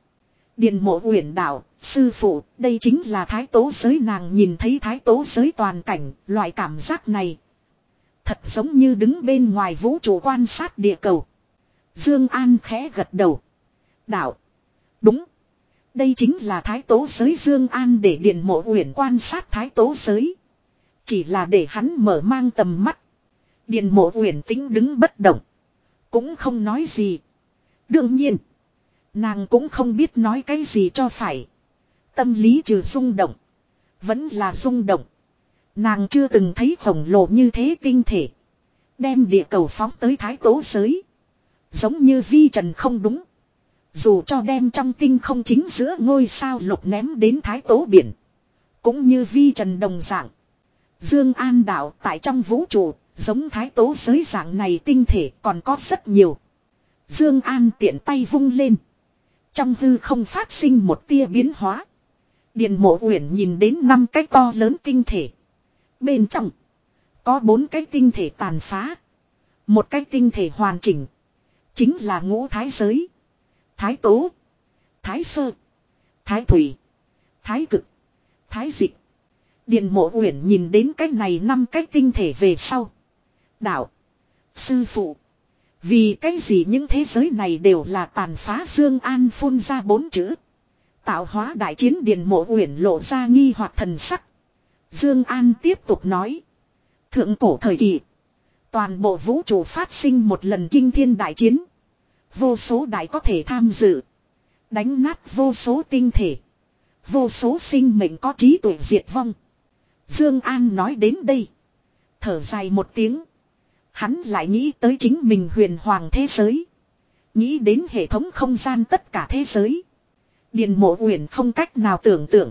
Điện mộ uyển đạo, sư phụ, đây chính là thái tố giới nàng nhìn thấy thái tố giới toàn cảnh, loại cảm giác này. Thật giống như đứng bên ngoài vũ trụ quan sát địa cầu. Dương An khẽ gật đầu. Đạo. Đúng. Đây chính là thái tố giới Dương An để điện mộ uyển quan sát thái tố giới. Chỉ là để hắn mở mang tầm mắt. Điền mộ uyển tính đứng bất động. Cũng không nói gì. Đương nhiên. Nàng cũng không biết nói cái gì cho phải. Tâm lý trừ rung động. Vẫn là rung động. Nàng chưa từng thấy khổng lồ như thế tinh thể. Đem địa cầu phóng tới thái tố giới. Giống như vi trần không đúng. Dù cho đem trong tinh không chính giữa ngôi sao lục ném đến thái tố biển. Cũng như vi trần đồng dạng. Dương An đạo tại trong vũ trụ, giống thái tố giới dạng này tinh thể còn có rất nhiều. Dương An tiện tay vung lên. Trong hư không phát sinh một tia biến hóa. Điền mộ uyển nhìn đến năm cái to lớn tinh thể. Bên trong. Có bốn cái tinh thể tàn phá. Một cái tinh thể hoàn chỉnh. Chính là ngũ thái giới. Thái tố. Thái sơ. Thái thủy. Thái cực. Thái dịch điền mộ uyển nhìn đến cái này năm cái tinh thể về sau. Đạo. Sư phụ. Vì cái gì những thế giới này đều là tàn phá Dương An phun ra bốn chữ. Tạo hóa đại chiến điền mộ uyển lộ ra nghi hoặc thần sắc. Dương An tiếp tục nói. Thượng cổ thời kỳ. Toàn bộ vũ trụ phát sinh một lần kinh thiên đại chiến. Vô số đại có thể tham dự. Đánh nát vô số tinh thể. Vô số sinh mệnh có trí tuệ diệt vong. Dương An nói đến đây. Thở dài một tiếng. Hắn lại nghĩ tới chính mình huyền hoàng thế giới. Nghĩ đến hệ thống không gian tất cả thế giới. Điền mộ huyền không cách nào tưởng tượng.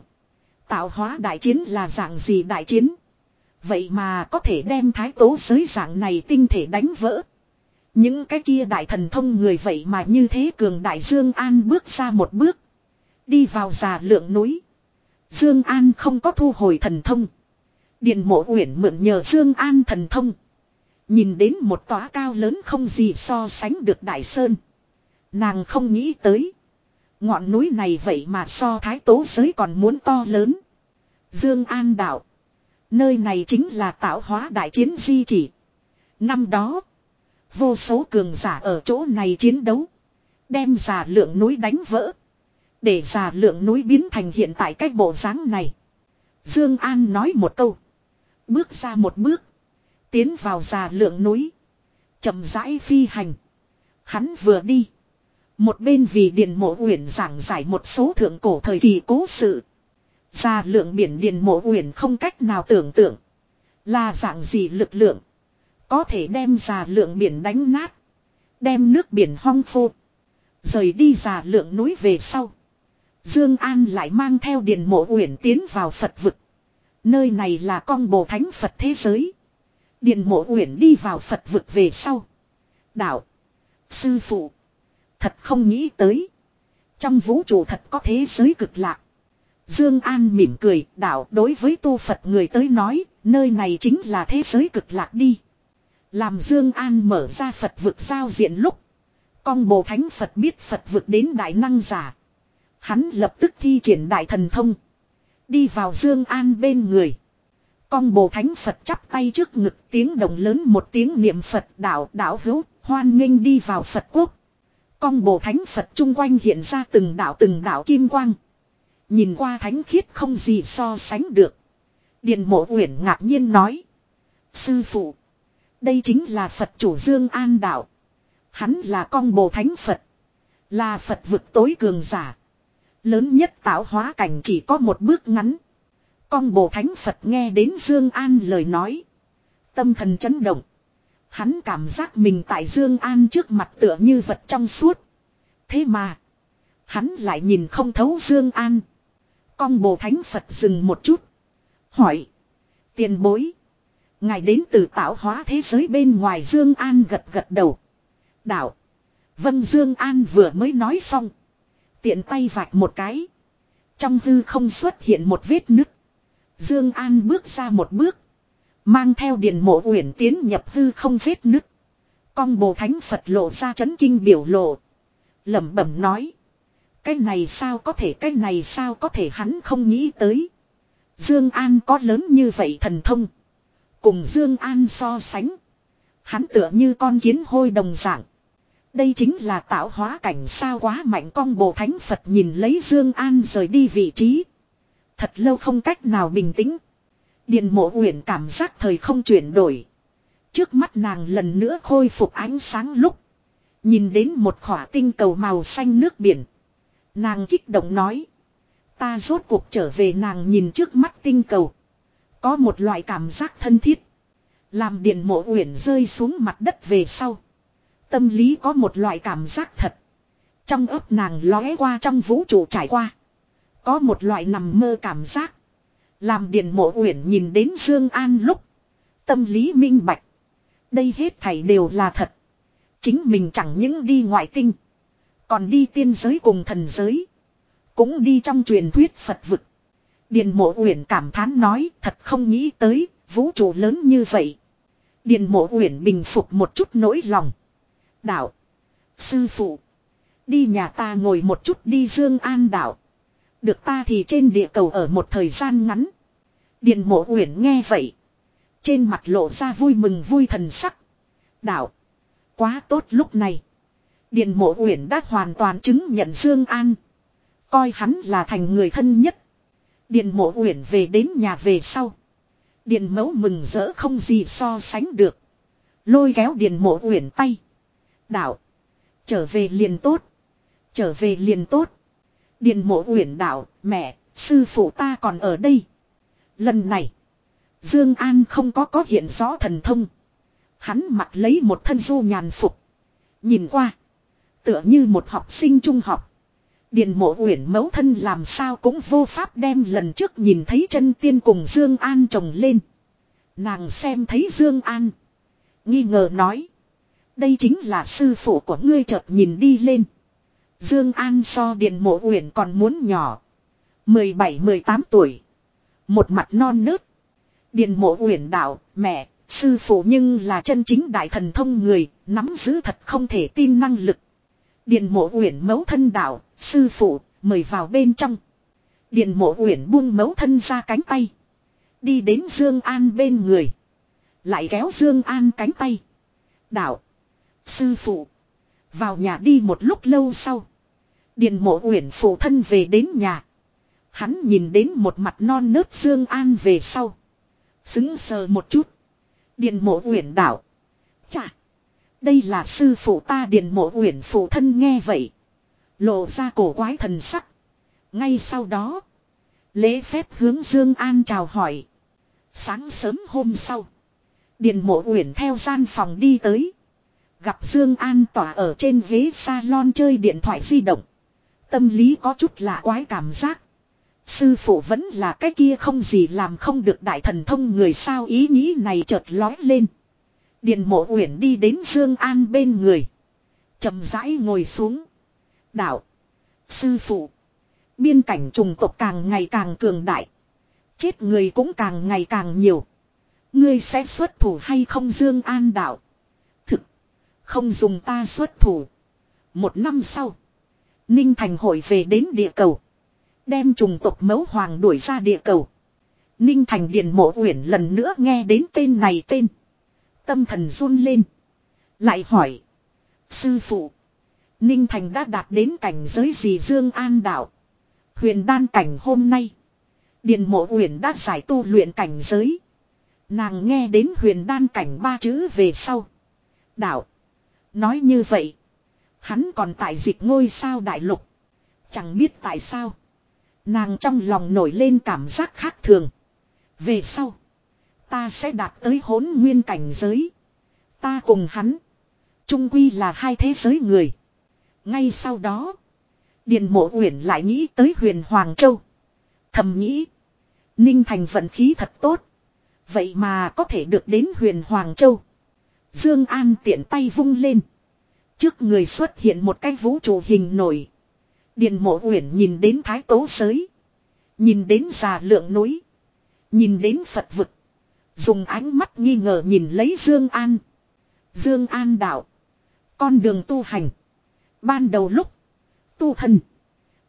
Tạo hóa đại chiến là dạng gì đại chiến. Vậy mà có thể đem thái tố giới dạng này tinh thể đánh vỡ. Những cái kia đại thần thông người vậy mà như thế cường đại Dương An bước ra một bước. Đi vào già lượng núi. Dương An không có thu hồi thần thông. Điền mộ uyển mượn nhờ Dương An thần thông. Nhìn đến một tòa cao lớn không gì so sánh được đại sơn. Nàng không nghĩ tới. Ngọn núi này vậy mà so thái tố giới còn muốn to lớn. Dương An đạo. Nơi này chính là tạo hóa đại chiến di chỉ. Năm đó. Vô số cường giả ở chỗ này chiến đấu. Đem giả lượng núi đánh vỡ. Để giả lượng núi biến thành hiện tại cách bộ dáng này. Dương An nói một câu. Bước ra một bước. Tiến vào già lượng núi. chậm rãi phi hành. Hắn vừa đi. Một bên vì điền mộ uyển giảng giải một số thượng cổ thời kỳ cố sự. Già lượng biển điền mộ uyển không cách nào tưởng tượng. Là dạng gì lực lượng. Có thể đem già lượng biển đánh nát. Đem nước biển hong phu Rời đi già lượng núi về sau. Dương An lại mang theo điền mộ uyển tiến vào Phật vực. Nơi này là con bồ thánh Phật thế giới. Điền mộ uyển đi vào Phật vực về sau. Đạo. Sư phụ. Thật không nghĩ tới. Trong vũ trụ thật có thế giới cực lạc. Dương An mỉm cười, đạo đối với tu Phật người tới nói, nơi này chính là thế giới cực lạc đi. Làm Dương An mở ra Phật vực giao diện lúc. Con bồ thánh Phật biết Phật vực đến đại năng giả. Hắn lập tức thi triển đại thần thông. Đi vào Dương An bên người. Con bồ thánh Phật chắp tay trước ngực tiếng đồng lớn một tiếng niệm Phật đạo đạo hữu, hoan nghênh đi vào Phật quốc. Con bồ thánh Phật chung quanh hiện ra từng đạo từng đạo kim quang. Nhìn qua thánh khiết không gì so sánh được. Điền mộ uyển ngạc nhiên nói. Sư phụ. Đây chính là Phật chủ Dương An đạo. Hắn là con bồ thánh Phật. Là Phật vực tối cường giả. Lớn nhất tạo hóa cảnh chỉ có một bước ngắn. Con bồ thánh Phật nghe đến Dương An lời nói. Tâm thần chấn động. Hắn cảm giác mình tại Dương An trước mặt tựa như vật trong suốt. Thế mà. Hắn lại nhìn không thấu Dương An. Con bồ thánh Phật dừng một chút. Hỏi. Tiền bối. Ngài đến từ tạo hóa thế giới bên ngoài Dương An gật gật đầu. Đạo. Vân Dương An vừa mới nói xong. Tiện tay vạch một cái. Trong hư không xuất hiện một vết nứt. Dương An bước ra một bước. Mang theo điện mộ uyển tiến nhập hư không vết nứt. Con bồ thánh Phật lộ ra chấn kinh biểu lộ. lẩm bẩm nói. Cái này sao có thể, cái này sao có thể hắn không nghĩ tới. Dương An có lớn như vậy thần thông. Cùng Dương An so sánh. Hắn tựa như con kiến hôi đồng dạng. Đây chính là tạo hóa cảnh sao quá mạnh con bồ thánh Phật nhìn lấy Dương An rời đi vị trí. Thật lâu không cách nào bình tĩnh. Điện mộ uyển cảm giác thời không chuyển đổi. Trước mắt nàng lần nữa khôi phục ánh sáng lúc. Nhìn đến một khỏa tinh cầu màu xanh nước biển. Nàng kích động nói. Ta rốt cuộc trở về nàng nhìn trước mắt tinh cầu. Có một loại cảm giác thân thiết. Làm điện mộ uyển rơi xuống mặt đất về sau. Tâm lý có một loại cảm giác thật. Trong ấp nàng lóe qua trong vũ trụ trải qua. Có một loại nằm mơ cảm giác. Làm điện mộ uyển nhìn đến Dương An lúc. Tâm lý minh bạch. Đây hết thảy đều là thật. Chính mình chẳng những đi ngoại tinh. Còn đi tiên giới cùng thần giới. Cũng đi trong truyền thuyết Phật vực. Điền mộ uyển cảm thán nói, thật không nghĩ tới, vũ trụ lớn như vậy. Điền mộ uyển bình phục một chút nỗi lòng. Đạo. Sư phụ. Đi nhà ta ngồi một chút đi Dương An đạo. Được ta thì trên địa cầu ở một thời gian ngắn. Điền mộ uyển nghe vậy. Trên mặt lộ ra vui mừng vui thần sắc. Đạo. Quá tốt lúc này. Điền mộ uyển đã hoàn toàn chứng nhận Dương An. Coi hắn là thành người thân nhất. Điền mộ uyển về đến nhà về sau. Điền mẫu mừng rỡ không gì so sánh được. Lôi kéo điền mộ uyển tay. Đạo. Trở về liền tốt. Trở về liền tốt. Điền mộ uyển đạo, mẹ, sư phụ ta còn ở đây. Lần này. Dương An không có có hiện rõ thần thông. Hắn mặc lấy một thân du nhàn phục. Nhìn qua. Tựa như một học sinh trung học. Điền mộ uyển mẫu thân làm sao cũng vô pháp đem lần trước nhìn thấy chân tiên cùng Dương An chồng lên. Nàng xem thấy Dương An. Nghi ngờ nói. Đây chính là sư phụ của ngươi chợt nhìn đi lên. Dương An so Điền Mộ Uyển còn muốn nhỏ. 17-18 tuổi. Một mặt non nớt. Điền Mộ Uyển đạo, mẹ, sư phụ nhưng là chân chính đại thần thông người, nắm giữ thật không thể tin năng lực. Điền Mộ Uyển mấu thân đạo, sư phụ, mời vào bên trong. Điền Mộ Uyển buông mấu thân ra cánh tay. Đi đến Dương An bên người. Lại kéo Dương An cánh tay. Đạo. Sư phụ. Vào nhà đi một lúc lâu sau. Điền mộ uyển phụ thân về đến nhà. Hắn nhìn đến một mặt non nớt Dương An về sau. Xứng sờ một chút. Điền mộ uyển đảo. Chà. Đây là sư phụ ta điền mộ uyển phụ thân nghe vậy. Lộ ra cổ quái thần sắc. Ngay sau đó. Lễ phép hướng Dương An chào hỏi. Sáng sớm hôm sau. Điền mộ uyển theo gian phòng đi tới. Gặp Dương An tỏa ở trên ghế salon chơi điện thoại di động. Tâm lý có chút lạ quái cảm giác. Sư phụ vẫn là cái kia không gì làm không được đại thần thông người sao ý nghĩ này chợt lói lên. Điền mộ uyển đi đến Dương An bên người. chậm rãi ngồi xuống. Đạo. Sư phụ. Biên cảnh trùng tộc càng ngày càng cường đại. Chết người cũng càng ngày càng nhiều. Ngươi sẽ xuất thủ hay không Dương An đạo. Không dùng ta xuất thủ. Một năm sau. Ninh Thành hội về đến địa cầu. Đem trùng tộc mẫu hoàng đuổi ra địa cầu. Ninh Thành Điền Mộ Uyển lần nữa nghe đến tên này tên. Tâm thần run lên. Lại hỏi. Sư phụ. Ninh Thành đã đạt đến cảnh giới gì Dương An đạo. Huyền đan cảnh hôm nay. Điền Mộ Uyển đã giải tu luyện cảnh giới. Nàng nghe đến huyền đan cảnh ba chữ về sau. Đạo. Nói như vậy. Hắn còn tại dịch ngôi sao đại lục. Chẳng biết tại sao. Nàng trong lòng nổi lên cảm giác khác thường. Về sau. Ta sẽ đạt tới hỗn nguyên cảnh giới. Ta cùng hắn. Trung quy là hai thế giới người. Ngay sau đó. Điền mộ uyển lại nghĩ tới huyền Hoàng Châu. Thầm nghĩ. Ninh Thành vận khí thật tốt. Vậy mà có thể được đến huyền Hoàng Châu. Dương An tiện tay vung lên. Trước người xuất hiện một cái vũ trụ hình nổi. Điền mộ uyển nhìn đến thái tố Sới, Nhìn đến già lượng núi. Nhìn đến Phật vực. Dùng ánh mắt nghi ngờ nhìn lấy Dương An. Dương An đạo. Con đường tu hành. Ban đầu lúc. Tu thân.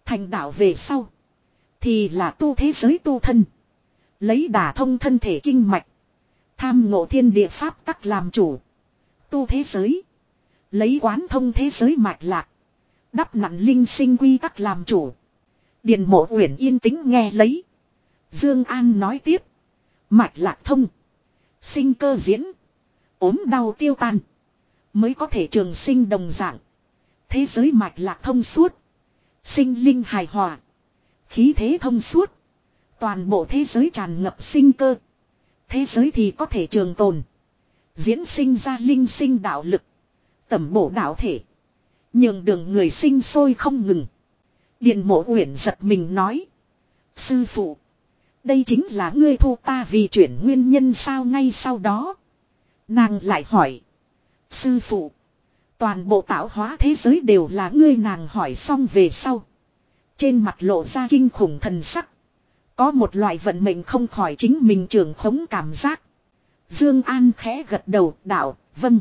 Thành đạo về sau. Thì là tu thế giới tu thân. Lấy đả thông thân thể kinh mạch. Tham ngộ thiên địa pháp tắc làm chủ. Tu thế giới. Lấy quán thông thế giới mạch lạc. Đắp nặn linh sinh quy tắc làm chủ. Điền mộ uyển yên tĩnh nghe lấy. Dương An nói tiếp. Mạch lạc thông. Sinh cơ diễn. ốm đau tiêu tan. Mới có thể trường sinh đồng dạng. Thế giới mạch lạc thông suốt. Sinh linh hài hòa. Khí thế thông suốt. Toàn bộ thế giới tràn ngập sinh cơ. Thế giới thì có thể trường tồn. Diễn sinh ra linh sinh đạo lực. Tẩm bổ đạo thể. Nhường đường người sinh sôi không ngừng. Điền mộ uyển giật mình nói. Sư phụ. Đây chính là ngươi thu ta vì chuyển nguyên nhân sao ngay sau đó. Nàng lại hỏi. Sư phụ. Toàn bộ tạo hóa thế giới đều là ngươi nàng hỏi xong về sau. Trên mặt lộ ra kinh khủng thần sắc. Có một loại vận mệnh không khỏi chính mình trường khống cảm giác. Dương An khẽ gật đầu đạo vâng.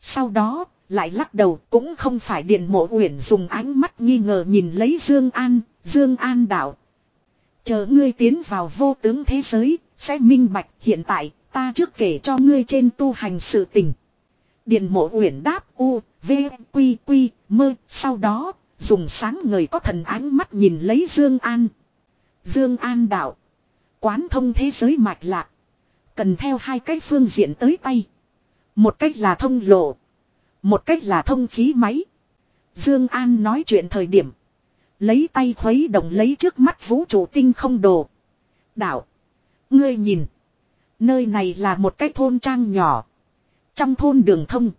Sau đó lại lắc đầu cũng không phải điện mộ uyển dùng ánh mắt nghi ngờ nhìn lấy Dương An. Dương An đạo. Chờ ngươi tiến vào vô tướng thế giới sẽ minh bạch hiện tại ta trước kể cho ngươi trên tu hành sự tình. Điện mộ uyển đáp u, v, quy quy, mơ, sau đó, dùng sáng người có thần ánh mắt nhìn lấy Dương An. Dương An đạo. Quán thông thế giới mạch lạc. Cần theo hai cách phương diện tới tay. Một cách là thông lộ. Một cách là thông khí máy. Dương An nói chuyện thời điểm. Lấy tay khuấy động lấy trước mắt vũ trụ tinh không đồ. Đạo. Ngươi nhìn. Nơi này là một cái thôn trang nhỏ. Trong thôn đường thông.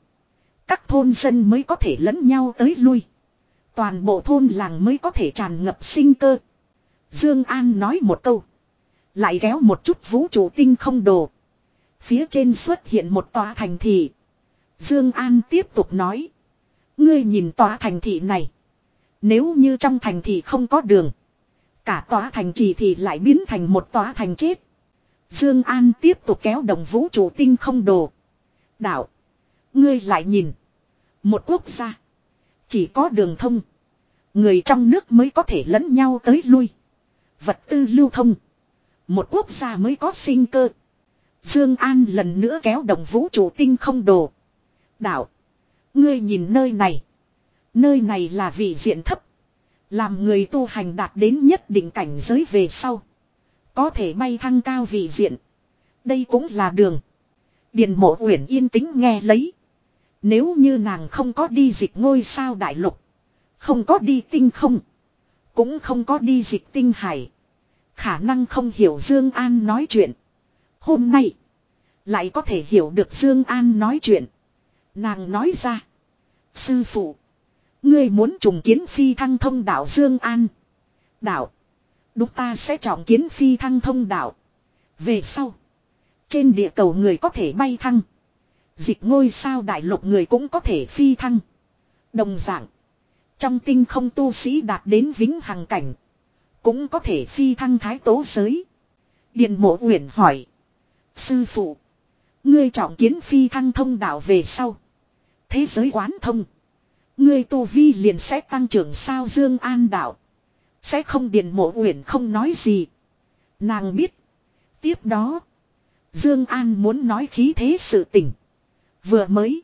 Các thôn dân mới có thể lẫn nhau tới lui. Toàn bộ thôn làng mới có thể tràn ngập sinh cơ. Dương An nói một câu. Lại kéo một chút vũ trụ tinh không đồ. Phía trên xuất hiện một tòa thành thị. Dương An tiếp tục nói. Ngươi nhìn tòa thành thị này. Nếu như trong thành thị không có đường. Cả tòa thành trì thì lại biến thành một tòa thành chết. Dương An tiếp tục kéo đồng vũ trụ tinh không đồ. Đạo. Ngươi lại nhìn. Một quốc gia. Chỉ có đường thông. Người trong nước mới có thể lẫn nhau tới lui. Vật tư lưu thông. Một quốc gia mới có sinh cơ. Dương An lần nữa kéo đồng vũ trụ tinh không đồ. Đạo. Ngươi nhìn nơi này. Nơi này là vị diện thấp. Làm người tu hành đạt đến nhất định cảnh giới về sau. Có thể bay thăng cao vị diện. Đây cũng là đường. Điền mộ uyển yên tĩnh nghe lấy. Nếu như nàng không có đi dịch ngôi sao đại lục. Không có đi tinh không. Cũng không có đi dịch tinh hải. Khả năng không hiểu Dương An nói chuyện. Hôm nay. Lại có thể hiểu được Dương An nói chuyện. Nàng nói ra. Sư phụ. Ngươi muốn trùng kiến phi thăng thông đạo Dương An. Đạo. Đúng ta sẽ trọng kiến phi thăng thông đạo. Về sau. Trên địa cầu người có thể bay thăng. Dịch ngôi sao đại lục người cũng có thể phi thăng. Đồng dạng. Trong tinh không tu sĩ đạt đến vĩnh hằng cảnh. Cũng có thể phi thăng thái tố giới. Điền mộ uyển hỏi. Sư phụ. Ngươi trọng kiến phi thăng thông đạo về sau. Thế giới quán thông. Ngươi tu vi liền sẽ tăng trưởng sao Dương An đạo. Sẽ không điền mộ uyển không nói gì. Nàng biết. Tiếp đó. Dương An muốn nói khí thế sự tình. Vừa mới.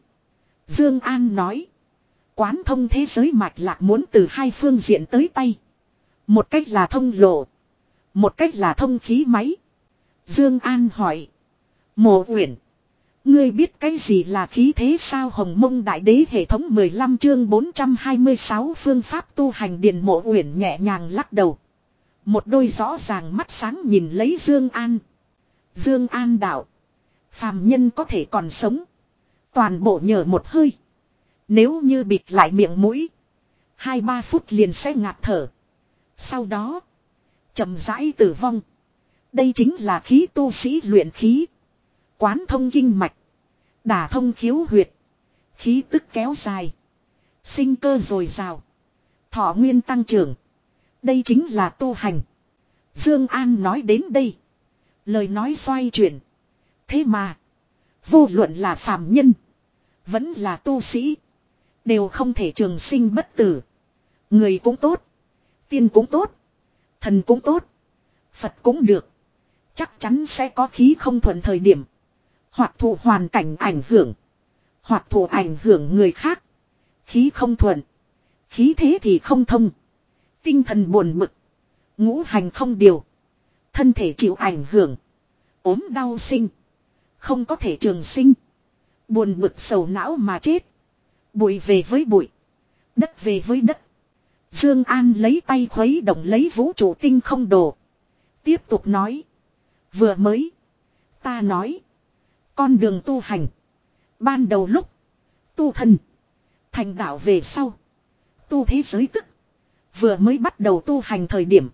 Dương An nói. Quán thông thế giới mạch lạc muốn từ hai phương diện tới tay. Một cách là thông lộ. Một cách là thông khí máy. Dương An hỏi. Mộ uyển. Ngươi biết cái gì là khí thế sao hồng mông đại đế hệ thống 15 chương 426 phương pháp tu hành điền mộ uyển nhẹ nhàng lắc đầu. Một đôi rõ ràng mắt sáng nhìn lấy Dương An. Dương An đạo. Phàm nhân có thể còn sống. Toàn bộ nhờ một hơi. Nếu như bịt lại miệng mũi. Hai ba phút liền sẽ ngạt thở. Sau đó. chậm rãi tử vong. Đây chính là khí tu sĩ luyện khí. Quán thông kinh mạch. Đả thông khiếu huyệt. Khí tức kéo dài. Sinh cơ dồi dào. Thọ nguyên tăng trưởng. Đây chính là tu hành. Dương An nói đến đây. Lời nói xoay chuyển. Thế mà. Vô luận là phàm nhân. Vẫn là tu sĩ. Đều không thể trường sinh bất tử. Người cũng tốt. Tiên cũng tốt. Thần cũng tốt. Phật cũng được. Chắc chắn sẽ có khí không thuận thời điểm. Hoặc thụ hoàn cảnh ảnh hưởng. Hoặc thụ ảnh hưởng người khác. Khí không thuận. Khí thế thì không thông. Tinh thần buồn bực. Ngũ hành không điều. Thân thể chịu ảnh hưởng. ốm đau sinh. Không có thể trường sinh. Buồn bực sầu não mà chết. Bụi về với bụi. Đất về với đất. Dương An lấy tay khuấy động lấy vũ trụ tinh không đồ. Tiếp tục nói. Vừa mới. Ta nói. Con đường tu hành. Ban đầu lúc. Tu thần. Thành đạo về sau. Tu thế giới tức. Vừa mới bắt đầu tu hành thời điểm.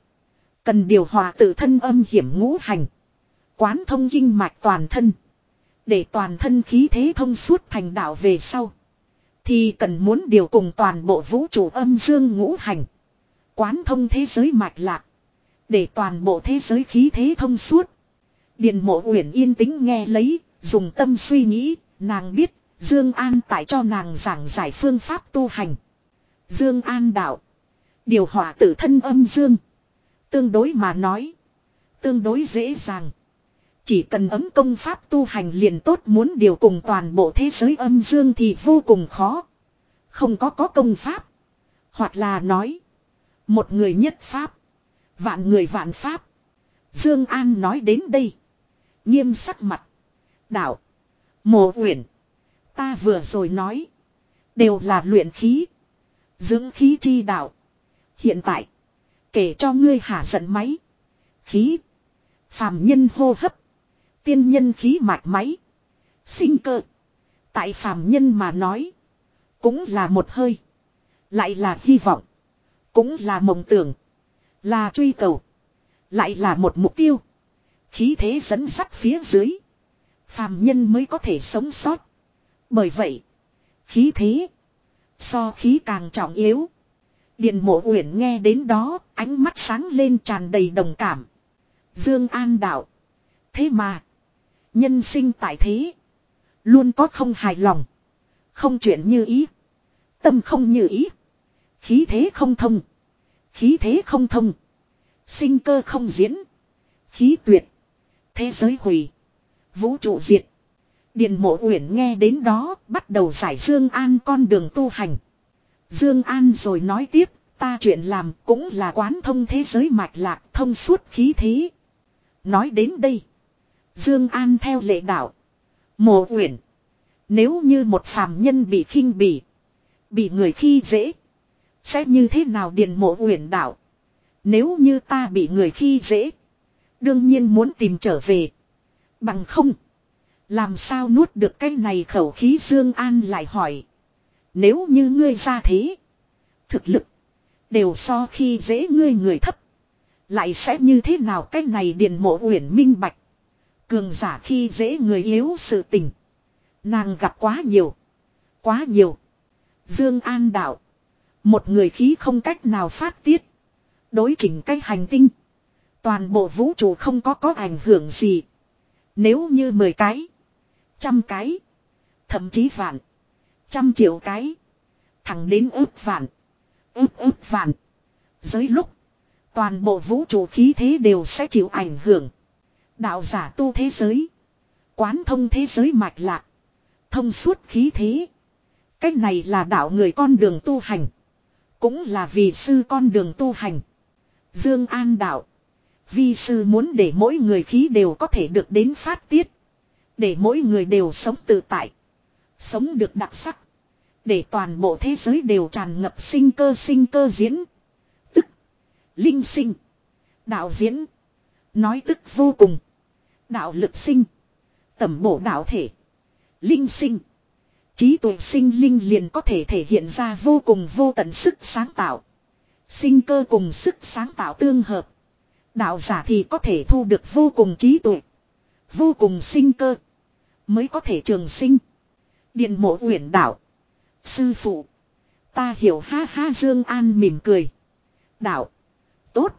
Cần điều hòa tự thân âm hiểm ngũ hành. Quán thông kinh mạch toàn thân. Để toàn thân khí thế thông suốt thành đạo về sau. Thì cần muốn điều cùng toàn bộ vũ trụ âm dương ngũ hành. Quán thông thế giới mạch lạc. Để toàn bộ thế giới khí thế thông suốt. Điền mộ uyển yên tĩnh nghe lấy, dùng tâm suy nghĩ, nàng biết, Dương An tại cho nàng giảng giải phương pháp tu hành. Dương An đạo. Điều hòa tự thân âm dương. Tương đối mà nói. Tương đối dễ dàng. Chỉ cần ấm công pháp tu hành liền tốt, muốn điều cùng toàn bộ thế giới âm dương thì vô cùng khó. Không có có công pháp. Hoặc là nói. Một người nhất pháp. Vạn người vạn pháp. Dương An nói đến đây. Nghiêm sắc mặt. Đạo. Mộ uyển. Ta vừa rồi nói. Đều là luyện khí. Dưỡng khí chi đạo. Hiện tại. Kể cho ngươi hạ giận máy. Khí. Phàm nhân hô hấp. Tiên nhân khí mạch máy. Sinh cơ. Tại phàm nhân mà nói. Cũng là một hơi. Lại là hy vọng. Cũng là mộng tưởng. Là truy cầu. Lại là một mục tiêu. Khí thế dẫn sắt phía dưới. Phàm nhân mới có thể sống sót. Bởi vậy. Khí thế. So khí càng trọng yếu. Điện mộ uyển nghe đến đó. Ánh mắt sáng lên tràn đầy đồng cảm. Dương An đạo. Thế mà. Nhân sinh tại thế. Luôn có không hài lòng. Không chuyện như ý. Tâm không như ý. Khí thế không thông. Khí thế không thông. Sinh cơ không diễn. Khí tuyệt. Thế giới hủy. Vũ trụ diệt. Điền mộ uyển nghe đến đó bắt đầu giải Dương An con đường tu hành. Dương An rồi nói tiếp, ta chuyện làm cũng là quán thông thế giới mạch lạc thông suốt khí thế. Nói đến đây. Dương An theo lệ đạo. Mộ uyển. Nếu như một phàm nhân bị khinh bỉ. Bị người khi dễ. Sẽ như thế nào điền mộ uyển đạo. Nếu như ta bị người khi dễ. Đương nhiên muốn tìm trở về. Bằng không. Làm sao nuốt được cái này khẩu khí Dương An lại hỏi. Nếu như ngươi ra thế. Thực lực. Đều so khi dễ ngươi người thấp. Lại sẽ như thế nào cái này điền mộ uyển minh bạch. Cường giả khi dễ người yếu sự tình. Nàng gặp quá nhiều. Quá nhiều. Dương An đạo. Một người khí không cách nào phát tiết. Đối chỉnh cái hành tinh. Toàn bộ vũ trụ không có có ảnh hưởng gì. Nếu như 10 cái. Trăm cái. Thậm chí vạn. Trăm triệu cái. Thẳng đến ước vạn. Ước ước vạn. Giới lúc. Toàn bộ vũ trụ khí thế đều sẽ chịu ảnh hưởng. Đạo giả tu thế giới. Quán thông thế giới mạch lạc. Thông suốt khí thế. Cách này là đạo người con đường tu hành. Cũng là vì sư con đường tu hành. Dương An đạo. Vi sư muốn để mỗi người khí đều có thể được đến phát tiết. Để mỗi người đều sống tự tại. Sống được đặc sắc. Để toàn bộ thế giới đều tràn ngập sinh cơ sinh cơ diễn. Tức. Linh sinh. Đạo diễn. Nói tức vô cùng. Đạo lực sinh. Tẩm bổ đạo thể. Linh sinh. Trí tuệ sinh linh liền có thể thể hiện ra vô cùng vô tận sức sáng tạo. Sinh cơ cùng sức sáng tạo tương hợp. Đạo giả thì có thể thu được vô cùng trí tuệ. Vô cùng sinh cơ. Mới có thể trường sinh. Điện mộ uyển đạo. Sư phụ. Ta hiểu ha ha Dương An mỉm cười. Đạo. Tốt.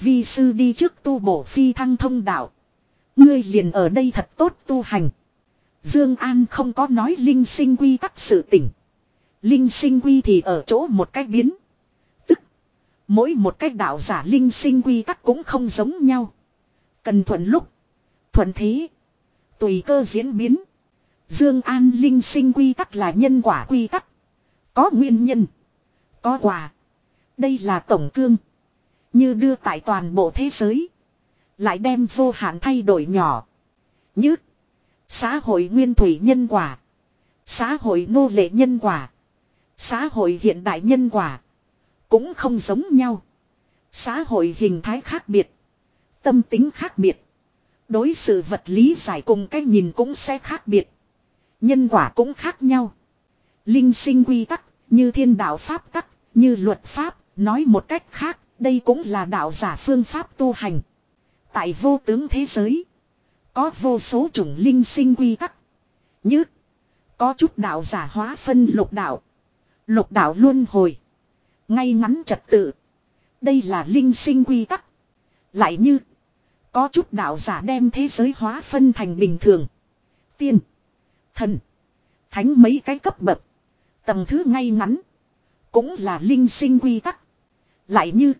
Vi sư đi trước tu bổ phi thăng thông đạo. Ngươi liền ở đây thật tốt tu hành. Dương An không có nói linh sinh quy tắc sự tỉnh. Linh sinh quy thì ở chỗ một cách biến. Tức. Mỗi một cách đạo giả linh sinh quy tắc cũng không giống nhau. Cần thuận lúc. Thuận thế. Tùy cơ diễn biến. Dương An linh sinh quy tắc là nhân quả quy tắc. Có nguyên nhân. Có quả. Đây là tổng cương. Như đưa tại toàn bộ thế giới. Lại đem vô hạn thay đổi nhỏ. Như. Xã hội nguyên thủy nhân quả. Xã hội nô lệ nhân quả. Xã hội hiện đại nhân quả. Cũng không giống nhau. Xã hội hình thái khác biệt. Tâm tính khác biệt. Đối sự vật lý giải cùng cách nhìn cũng sẽ khác biệt. Nhân quả cũng khác nhau. Linh sinh quy tắc, như thiên đạo pháp tắc, như luật pháp, nói một cách khác, đây cũng là đạo giả phương pháp tu hành. Tại vô tướng thế giới, có vô số chủng linh sinh quy tắc. Như, có chút đạo giả hóa phân lục đạo. Lục đạo luân hồi. Ngay ngắn trật tự. Đây là linh sinh quy tắc. Lại như, có chút đạo giả đem thế giới hóa phân thành bình thường. Tiên. Thần. Thánh mấy cái cấp bậc. Tầng thứ ngay ngắn. Cũng là linh sinh quy tắc. Lại như.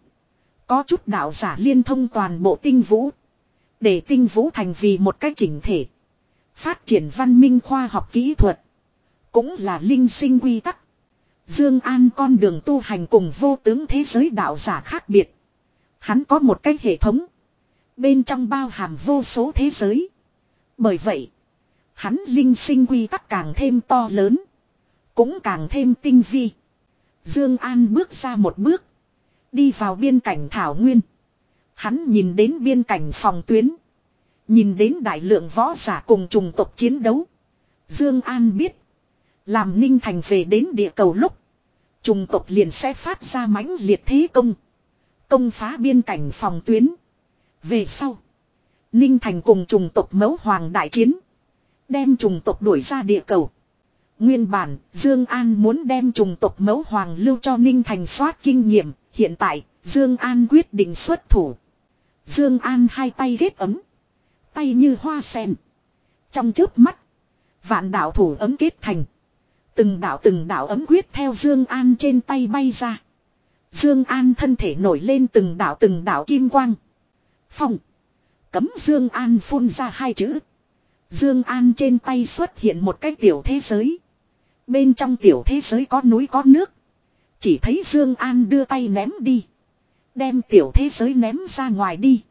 Có chút đạo giả liên thông toàn bộ tinh vũ. Để tinh vũ thành vì một cách chỉnh thể. Phát triển văn minh khoa học kỹ thuật. Cũng là linh sinh quy tắc. Dương An con đường tu hành cùng vô tướng thế giới đạo giả khác biệt. Hắn có một cái hệ thống. Bên trong bao hàm vô số thế giới. Bởi vậy, hắn linh sinh quy tắc càng thêm to lớn. Cũng càng thêm tinh vi. Dương An bước ra một bước. Đi vào biên cảnh Thảo Nguyên. Hắn nhìn đến biên cảnh phòng tuyến. Nhìn đến đại lượng võ giả cùng trùng tộc chiến đấu. Dương An biết. Làm Ninh Thành về đến địa cầu lúc. Trùng tộc liền sẽ phát ra mãnh liệt thế công. Công phá biên cảnh phòng tuyến. Về sau. Ninh Thành cùng trùng tộc mẫu hoàng đại chiến. Đem trùng tộc đuổi ra địa cầu. Nguyên bản, Dương An muốn đem trùng tộc mẫu hoàng lưu cho Ninh Thành soát kinh nghiệm. Hiện tại, Dương An quyết định xuất thủ. Dương An hai tay ghét ấm. Tay như hoa sen. Trong chớp mắt. Vạn đạo thủ ấm kết thành. Từng đạo từng đạo ấm quyết theo Dương An trên tay bay ra. Dương An thân thể nổi lên từng đạo từng đạo kim quang. Phong. Cấm Dương An phun ra hai chữ. Dương An trên tay xuất hiện một cái tiểu thế giới. Bên trong tiểu thế giới có núi có nước. Chỉ thấy Dương An đưa tay ném đi. Đem tiểu thế giới ném ra ngoài đi.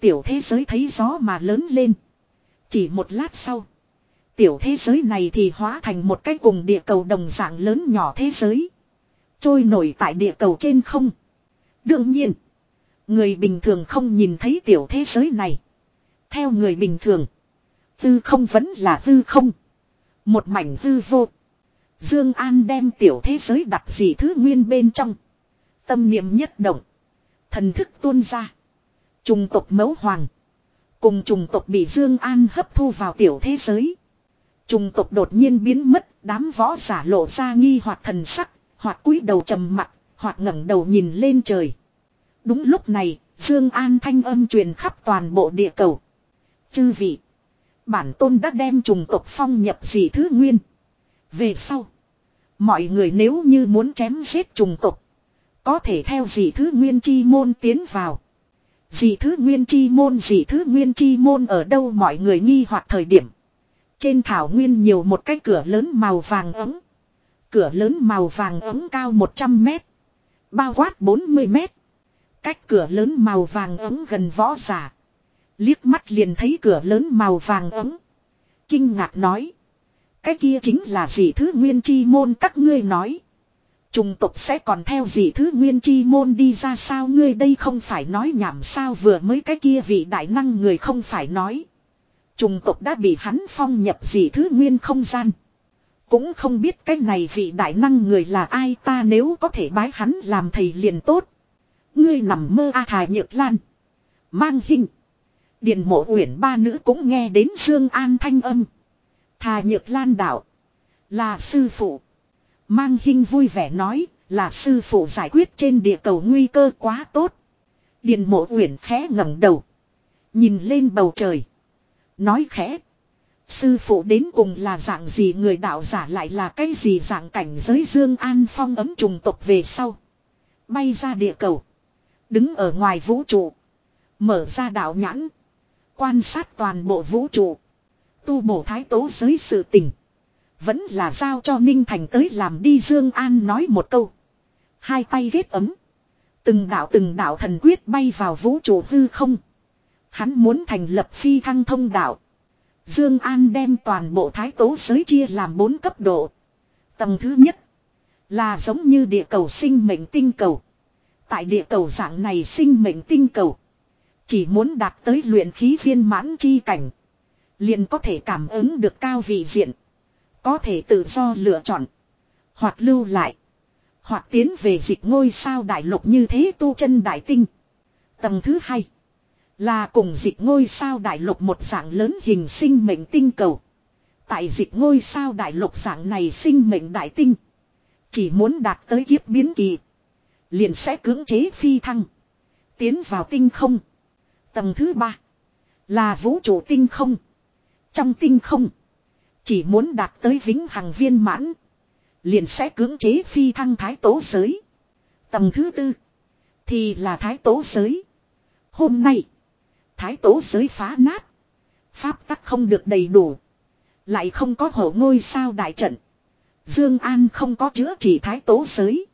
Tiểu thế giới thấy gió mà lớn lên. Chỉ một lát sau. Tiểu thế giới này thì hóa thành một cái cùng địa cầu đồng dạng lớn nhỏ thế giới. Trôi nổi tại địa cầu trên không. Đương nhiên. Người bình thường không nhìn thấy tiểu thế giới này. Theo người bình thường. Tư không vẫn là tư không. Một mảnh tư vô. Dương An đem tiểu thế giới đặt dị thứ nguyên bên trong. Tâm niệm nhất động. Thần thức tuôn ra. Trùng tộc mẫu hoàng. Cùng trùng tộc bị Dương An hấp thu vào tiểu thế giới. Trùng tộc đột nhiên biến mất, đám võ giả lộ ra nghi hoặc thần sắc, hoặc cúi đầu trầm mặt, hoặc ngẩng đầu nhìn lên trời. Đúng lúc này, Dương An thanh âm truyền khắp toàn bộ địa cầu. Chư vị, bản tôn đã đem trùng tộc phong nhập dị thứ nguyên. Về sau, mọi người nếu như muốn chém giết trùng tộc, có thể theo dị thứ nguyên chi môn tiến vào. Dị thứ nguyên chi môn dị thứ nguyên chi môn ở đâu mọi người nghi hoặc thời điểm. Trên thảo nguyên nhiều một cái cửa lớn màu vàng ấm. Cửa lớn màu vàng ấm cao 100 mét. Bao quát 40 mét. Cách cửa lớn màu vàng ấm gần võ giả. Liếc mắt liền thấy cửa lớn màu vàng ấm. Kinh ngạc nói. Cái kia chính là gì thứ nguyên chi môn các ngươi nói. Trùng tục sẽ còn theo gì thứ nguyên chi môn đi ra sao ngươi đây không phải nói nhảm sao vừa mới cái kia vị đại năng người không phải nói. Trùng tục đã bị hắn phong nhập gì thứ nguyên không gian. Cũng không biết cái này vị đại năng người là ai ta nếu có thể bái hắn làm thầy liền tốt. Ngươi nằm mơ a à nhược lan. Mang hình. Điền mộ uyển ba nữ cũng nghe đến Dương An thanh âm. Thà nhược lan đạo. Là sư phụ. Mang hình vui vẻ nói. Là sư phụ giải quyết trên địa cầu nguy cơ quá tốt. Điền mộ uyển khẽ ngẩng đầu. Nhìn lên bầu trời. Nói khẽ. Sư phụ đến cùng là dạng gì người đạo giả lại là cái gì dạng cảnh giới Dương An Phong ấm trùng tộc về sau. Bay ra địa cầu. Đứng ở ngoài vũ trụ. Mở ra đạo nhãn. Quan sát toàn bộ vũ trụ. Tu bổ thái tố giới sự tình. Vẫn là giao cho Ninh Thành tới làm đi Dương An nói một câu. Hai tay ghét ấm. Từng đạo từng đạo thần quyết bay vào vũ trụ hư không. Hắn muốn thành lập phi thăng thông đạo. Dương An đem toàn bộ thái tố giới chia làm bốn cấp độ. Tầng thứ nhất là giống như địa cầu sinh mệnh tinh cầu. Tại địa cầu dạng này sinh mệnh tinh cầu, chỉ muốn đạt tới luyện khí viên mãn chi cảnh, liền có thể cảm ứng được cao vị diện, có thể tự do lựa chọn, hoặc lưu lại, hoặc tiến về dịch ngôi sao đại lục như thế tu chân đại tinh. Tầng thứ hai là cùng dịch ngôi sao đại lục một dạng lớn hình sinh mệnh tinh cầu. Tại dịch ngôi sao đại lục dạng này sinh mệnh đại tinh. Chỉ muốn đạt tới kiếp biến kỳ. Liền sẽ cưỡng chế phi thăng. Tiến vào tinh không. Tầng thứ ba. Là vũ trụ tinh không. Trong tinh không. Chỉ muốn đạt tới vĩnh hằng viên mãn. Liền sẽ cưỡng chế phi thăng thái tố giới. Tầng thứ tư. Thì là thái tố giới. Hôm nay. Thái tố giới phá nát. Pháp tắc không được đầy đủ. Lại không có hậu ngôi sao đại trận. Dương An không có chữa trị thái tố giới.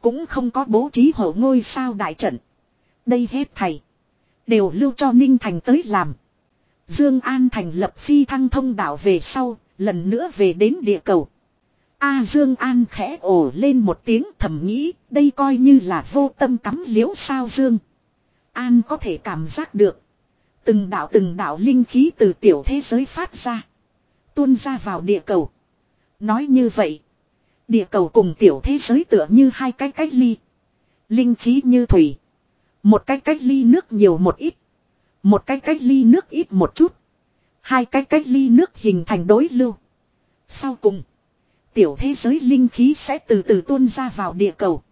Cũng không có bố trí hậu ngôi sao đại trận. Đây hết thầy. Đều lưu cho Ninh Thành tới làm. Dương An thành lập phi thăng thông đạo về sau. Lần nữa về đến địa cầu. A Dương An khẽ ồ lên một tiếng thầm nghĩ. Đây coi như là vô tâm cắm liễu sao Dương. An có thể cảm giác được. Từng đạo từng đạo linh khí từ tiểu thế giới phát ra. Tuôn ra vào địa cầu. Nói như vậy. Địa cầu cùng tiểu thế giới tựa như hai cái cách ly. Linh khí như thủy. Một cái cách ly nước nhiều một ít. Một cái cách ly nước ít một chút. Hai cái cách ly nước hình thành đối lưu. Sau cùng. Tiểu thế giới linh khí sẽ từ từ tuôn ra vào địa cầu.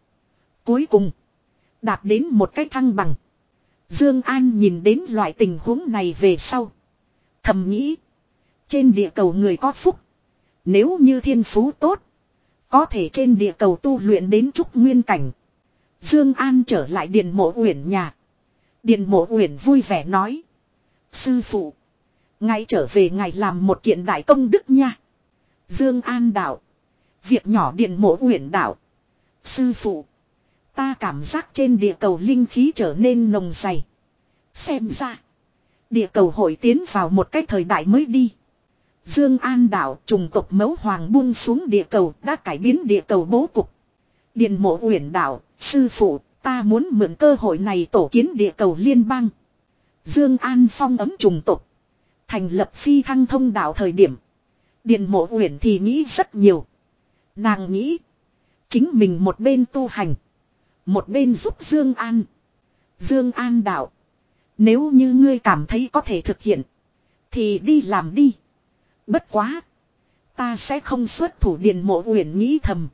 Cuối cùng. Đạt đến một cái thăng bằng. Dương An nhìn đến loại tình huống này về sau. Thầm nghĩ. Trên địa cầu người có phúc. Nếu như thiên phú tốt. Có thể trên địa cầu tu luyện đến trúc nguyên cảnh. Dương An trở lại điện mộ uyển nhà. Điện mộ uyển vui vẻ nói. Sư phụ. Ngay trở về ngài làm một kiện đại công đức nha. Dương An đạo. Việc nhỏ điện mộ uyển đạo. Sư phụ. Ta cảm giác trên địa cầu linh khí trở nên nồng dày. Xem ra. Địa cầu hội tiến vào một cái thời đại mới đi. Dương An đạo trùng tộc mẫu hoàng buông xuống địa cầu đã cải biến địa cầu bố cục. Điện mộ uyển đạo sư phụ, ta muốn mượn cơ hội này tổ kiến địa cầu liên bang. Dương An phong ấm trùng tộc. Thành lập phi thăng thông đạo thời điểm. điền mộ uyển thì nghĩ rất nhiều. Nàng nghĩ. Chính mình một bên tu hành. Một bên giúp Dương An. Dương An đạo. Nếu như ngươi cảm thấy có thể thực hiện. Thì đi làm đi. Bất quá. Ta sẽ không xuất thủ điền mộ uyển nghĩ thầm.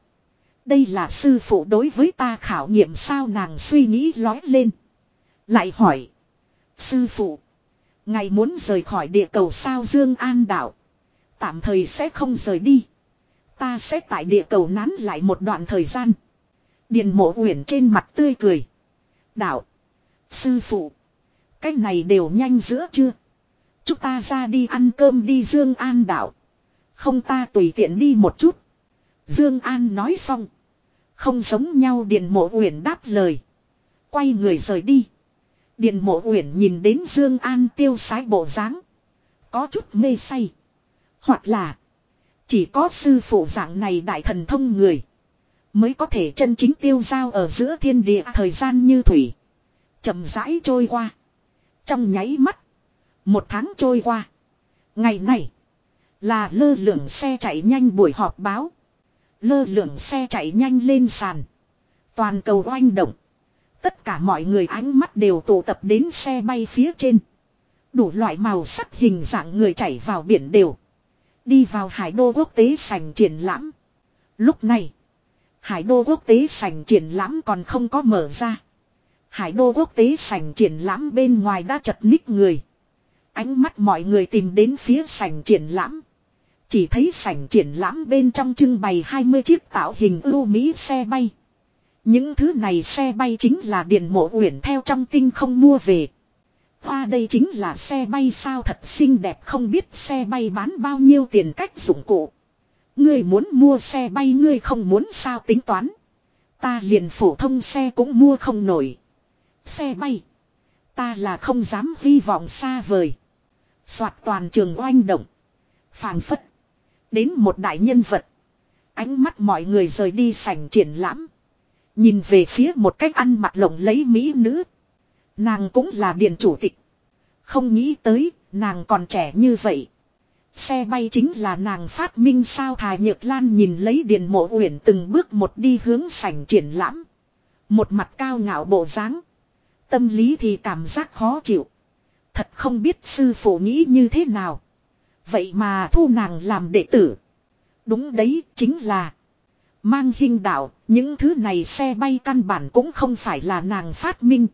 Đây là sư phụ đối với ta khảo nghiệm sao nàng suy nghĩ lói lên. Lại hỏi. Sư phụ. ngày muốn rời khỏi địa cầu sao Dương An đảo. Tạm thời sẽ không rời đi. Ta sẽ tại địa cầu nán lại một đoạn thời gian. điền mộ uyển trên mặt tươi cười. Đạo. Sư phụ. Cái này đều nhanh giữa chưa. Chúng ta ra đi ăn cơm đi Dương An đảo. Không ta tùy tiện đi một chút. Dương An nói xong. Không giống nhau Điền Mộ Uyển đáp lời. Quay người rời đi. Điền Mộ Uyển nhìn đến Dương An tiêu sái bộ dáng, có chút mê say. Hoặc là. Chỉ có sư phụ dạng này đại thần thông người. Mới có thể chân chính tiêu giao ở giữa thiên địa thời gian như thủy. chậm rãi trôi qua. Trong nháy mắt. Một tháng trôi qua. Ngày này. Là lơ lửng xe chạy nhanh buổi họp báo. Lơ lửng xe chạy nhanh lên sàn. Toàn cầu oanh động. Tất cả mọi người ánh mắt đều tụ tập đến xe bay phía trên. Đủ loại màu sắc hình dạng người chảy vào biển đều. Đi vào hải đô quốc tế sành triển lãm. Lúc này. Hải đô quốc tế sành triển lãm còn không có mở ra. Hải đô quốc tế sành triển lãm bên ngoài đã chật ních người. Ánh mắt mọi người tìm đến phía sành triển lãm. Chỉ thấy sảnh triển lãm bên trong trưng bày 20 chiếc tạo hình ưu mỹ xe bay. Những thứ này xe bay chính là điện mộ uyển theo trong tinh không mua về. Hoa đây chính là xe bay sao thật xinh đẹp không biết xe bay bán bao nhiêu tiền cách dụng cụ. Ngươi muốn mua xe bay ngươi không muốn sao tính toán. Ta liền phổ thông xe cũng mua không nổi. Xe bay. Ta là không dám hy vọng xa vời. Soạt toàn trường oanh động. phảng phất. Đến một đại nhân vật. Ánh mắt mọi người rời đi sảnh triển lãm. Nhìn về phía một cách ăn mặc lộng lấy mỹ nữ. Nàng cũng là điện chủ tịch. Không nghĩ tới, nàng còn trẻ như vậy. Xe bay chính là nàng phát minh sao Thài Nhược Lan nhìn lấy điện mộ uyển từng bước một đi hướng sảnh triển lãm. Một mặt cao ngạo bộ dáng Tâm lý thì cảm giác khó chịu. Thật không biết sư phụ nghĩ như thế nào. Vậy mà thu nàng làm đệ tử. Đúng đấy, chính là. Mang hình đạo, những thứ này xe bay căn bản cũng không phải là nàng phát minh.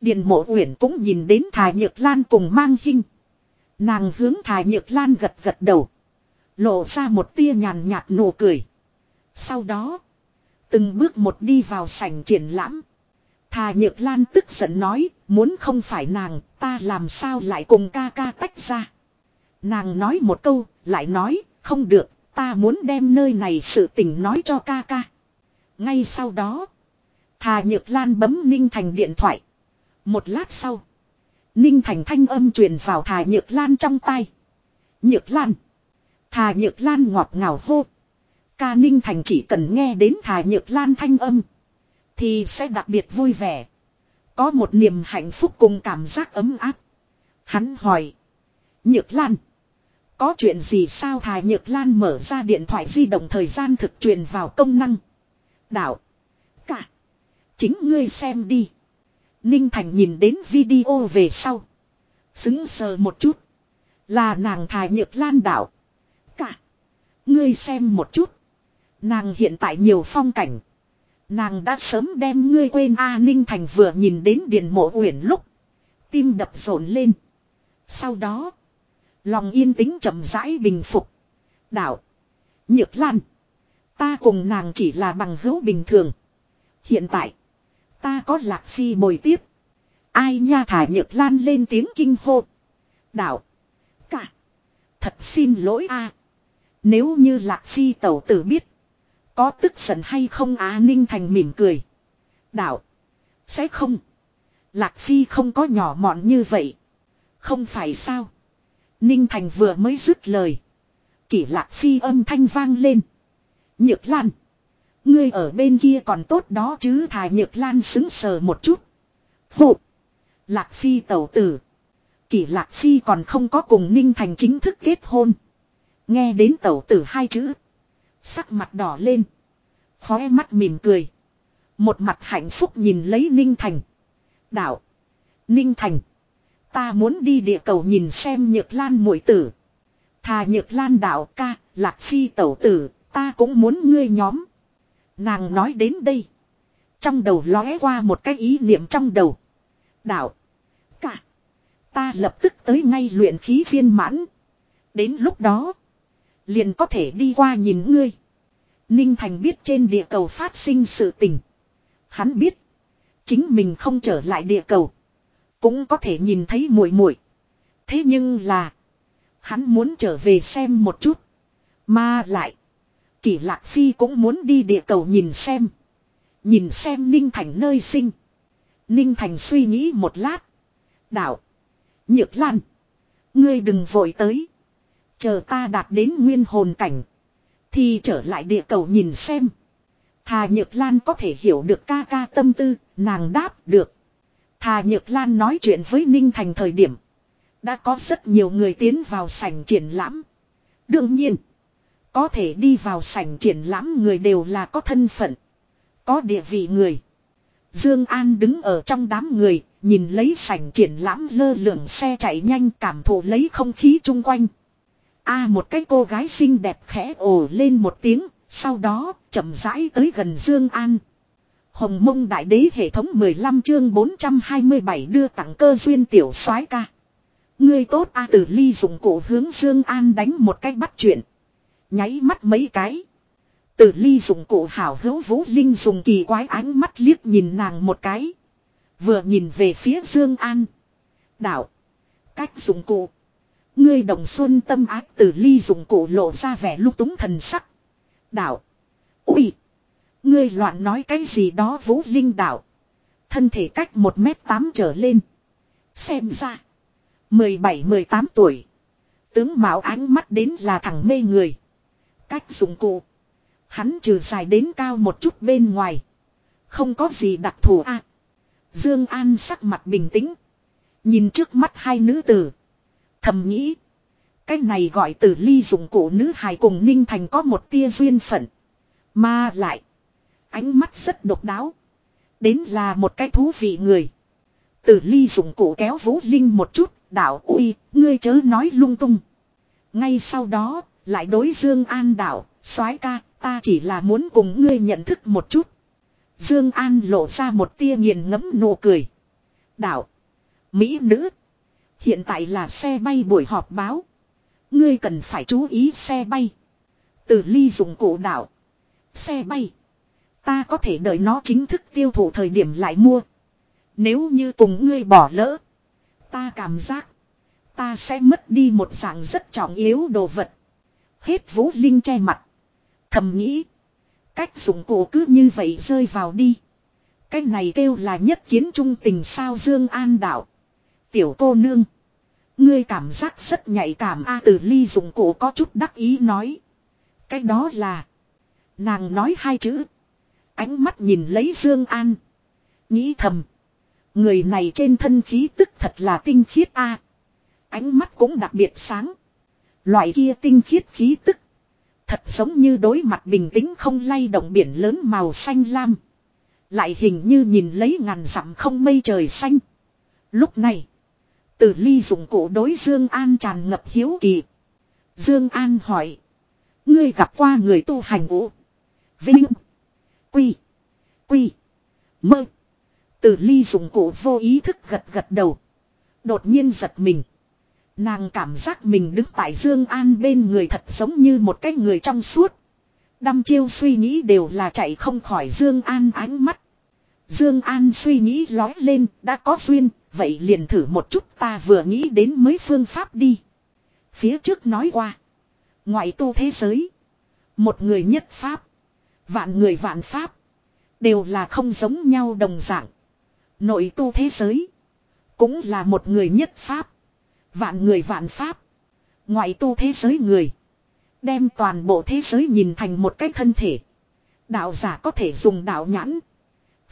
điền mộ uyển cũng nhìn đến Thà Nhược Lan cùng mang hình. Nàng hướng Thà Nhược Lan gật gật đầu. Lộ ra một tia nhàn nhạt nụ cười. Sau đó, từng bước một đi vào sảnh triển lãm. Thà Nhược Lan tức giận nói, muốn không phải nàng, ta làm sao lại cùng ca ca tách ra. Nàng nói một câu, lại nói, không được, ta muốn đem nơi này sự tình nói cho ca ca. Ngay sau đó, Thà Nhược Lan bấm Ninh Thành điện thoại. Một lát sau, Ninh Thành thanh âm truyền vào Thà Nhược Lan trong tay. Nhược Lan. Thà Nhược Lan ngọt ngào hô. Ca Ninh Thành chỉ cần nghe đến Thà Nhược Lan thanh âm. Thì sẽ đặc biệt vui vẻ. Có một niềm hạnh phúc cùng cảm giác ấm áp. Hắn hỏi. Nhược Lan. Có chuyện gì sao Thà Nhược Lan mở ra điện thoại di động thời gian thực truyền vào công năng. Đạo. Cả. Chính ngươi xem đi. Ninh Thành nhìn đến video về sau. Xứng sờ một chút. Là nàng Thà Nhược Lan đạo. Cả. Ngươi xem một chút. Nàng hiện tại nhiều phong cảnh. Nàng đã sớm đem ngươi quên A, Ninh Thành vừa nhìn đến điện Mộ Uyển lúc. Tim đập rộn lên. Sau đó. Lòng yên tĩnh chậm rãi bình phục. Đạo. Nhược Lan. Ta cùng nàng chỉ là bằng hữu bình thường. Hiện tại. Ta có lạc phi bồi tiếp. Ai nha thả Nhược Lan lên tiếng kinh hô. Đạo. Cả. Thật xin lỗi a. Nếu như lạc phi tẩu tử biết. Có tức giận hay không á Ninh Thành mỉm cười. Đạo. Sẽ không. Lạc Phi không có nhỏ mọn như vậy. Không phải sao. Ninh Thành vừa mới dứt lời. Kỷ Lạc Phi âm thanh vang lên. Nhược Lan. Ngươi ở bên kia còn tốt đó chứ thải Nhược Lan xứng sờ một chút. Phụ. Lạc Phi tẩu tử. Kỷ Lạc Phi còn không có cùng Ninh Thành chính thức kết hôn. Nghe đến tẩu tử hai chữ. Sắc mặt đỏ lên. Khóe mắt mỉm cười. Một mặt hạnh phúc nhìn lấy Ninh Thành. Đạo. Ninh Thành. Ta muốn đi địa cầu nhìn xem Nhược Lan muội tử. Thà Nhược Lan đạo ca, Lạc Phi tẩu tử, ta cũng muốn ngươi nhóm. Nàng nói đến đây. Trong đầu lóe qua một cái ý niệm trong đầu. Đạo. Cả. Ta lập tức tới ngay luyện khí viên mãn. Đến lúc đó. Liền có thể đi qua nhìn ngươi. Ninh Thành biết trên địa cầu phát sinh sự tình. Hắn biết. Chính mình không trở lại địa cầu. Cũng có thể nhìn thấy muội muội. Thế nhưng là. Hắn muốn trở về xem một chút. Mà lại. Kỷ Lạc Phi cũng muốn đi địa cầu nhìn xem. Nhìn xem Ninh Thành nơi sinh. Ninh Thành suy nghĩ một lát. Đạo. Nhược Lan. Ngươi đừng vội tới. Chờ ta đạt đến nguyên hồn cảnh. Thì trở lại địa cầu nhìn xem. Thà Nhược Lan có thể hiểu được ca ca tâm tư, nàng đáp được. Thà Nhược Lan nói chuyện với Ninh Thành thời điểm. Đã có rất nhiều người tiến vào sảnh triển lãm. Đương nhiên, có thể đi vào sảnh triển lãm người đều là có thân phận, có địa vị người. Dương An đứng ở trong đám người, nhìn lấy sảnh triển lãm lơ lửng xe chạy nhanh cảm thụ lấy không khí chung quanh. A một cái cô gái xinh đẹp khẽ ồ lên một tiếng, sau đó chậm rãi tới gần Dương An. Hồng Mông Đại Đế hệ thống 15 chương 427 đưa tặng cơ duyên tiểu soái ca. Ngươi tốt a Tử Ly dùng cổ hướng Dương An đánh một cái bắt chuyện, nháy mắt mấy cái. Tử Ly dùng cổ hảo hữu Vũ Linh dùng kỳ quái ánh mắt liếc nhìn nàng một cái, vừa nhìn về phía Dương An. Đạo, cách dùng cụ Ngươi đồng xuân tâm ác tử ly dụng cổ lộ ra vẻ lúc túng thần sắc. Đạo. Ui. Ngươi loạn nói cái gì đó vũ linh đạo. Thân thể cách 1 mét 8 trở lên. Xem ra. 17-18 tuổi. Tướng Mạo ánh mắt đến là thằng mê người. Cách dụng cụ. Hắn trừ dài đến cao một chút bên ngoài. Không có gì đặc thù a. Dương An sắc mặt bình tĩnh. Nhìn trước mắt hai nữ tử. Thầm nghĩ. Cái này gọi từ ly dụng cụ nữ hài cùng Ninh Thành có một tia duyên phận. Mà lại. Ánh mắt rất độc đáo. Đến là một cái thú vị người. Tử ly dụng cụ kéo Vũ Linh một chút. đảo uy, ngươi chớ nói lung tung. Ngay sau đó, lại đối Dương An đảo, soái ca, ta chỉ là muốn cùng ngươi nhận thức một chút. Dương An lộ ra một tia nghiền ngẫm nụ cười. đảo, mỹ nữ, Hiện tại là xe bay buổi họp báo. Ngươi cần phải chú ý xe bay. Từ ly dùng cụ đảo, Xe bay. Ta có thể đợi nó chính thức tiêu thụ thời điểm lại mua. Nếu như cùng ngươi bỏ lỡ. Ta cảm giác. Ta sẽ mất đi một dạng rất trọng yếu đồ vật. Hết vũ linh che mặt. Thầm nghĩ. Cách dùng cổ cứ như vậy rơi vào đi. Cái này kêu là nhất kiến trung tình sao Dương An đạo. Tiểu cô nương. Ngươi cảm giác rất nhạy cảm a từ ly dùng cổ có chút đắc ý nói. Cái đó là. Nàng nói hai chữ. Ánh mắt nhìn lấy Dương An. Nghĩ thầm. Người này trên thân khí tức thật là tinh khiết a. Ánh mắt cũng đặc biệt sáng. Loại kia tinh khiết khí tức. Thật giống như đối mặt bình tĩnh không lay động biển lớn màu xanh lam. Lại hình như nhìn lấy ngàn dặm không mây trời xanh. Lúc này. Từ ly dụng cổ đối Dương An tràn ngập hiếu kỳ. Dương An hỏi. Ngươi gặp qua người tu hành vũ Vinh. Quy. Quy. Mơ. Từ ly dụng cụ vô ý thức gật gật đầu. Đột nhiên giật mình. Nàng cảm giác mình đứng tại Dương An bên người thật giống như một cái người trong suốt. Đăm chiêu suy nghĩ đều là chạy không khỏi Dương An ánh mắt. Dương An suy nghĩ lói lên, đã có duyên, vậy liền thử một chút ta vừa nghĩ đến mấy phương pháp đi. Phía trước nói qua, ngoại tu thế giới, một người nhất pháp, vạn người vạn pháp, đều là không giống nhau đồng dạng. Nội tu thế giới, cũng là một người nhất pháp, vạn người vạn pháp. Ngoại tu thế giới người, đem toàn bộ thế giới nhìn thành một cái thân thể. Đạo giả có thể dùng đạo nhãn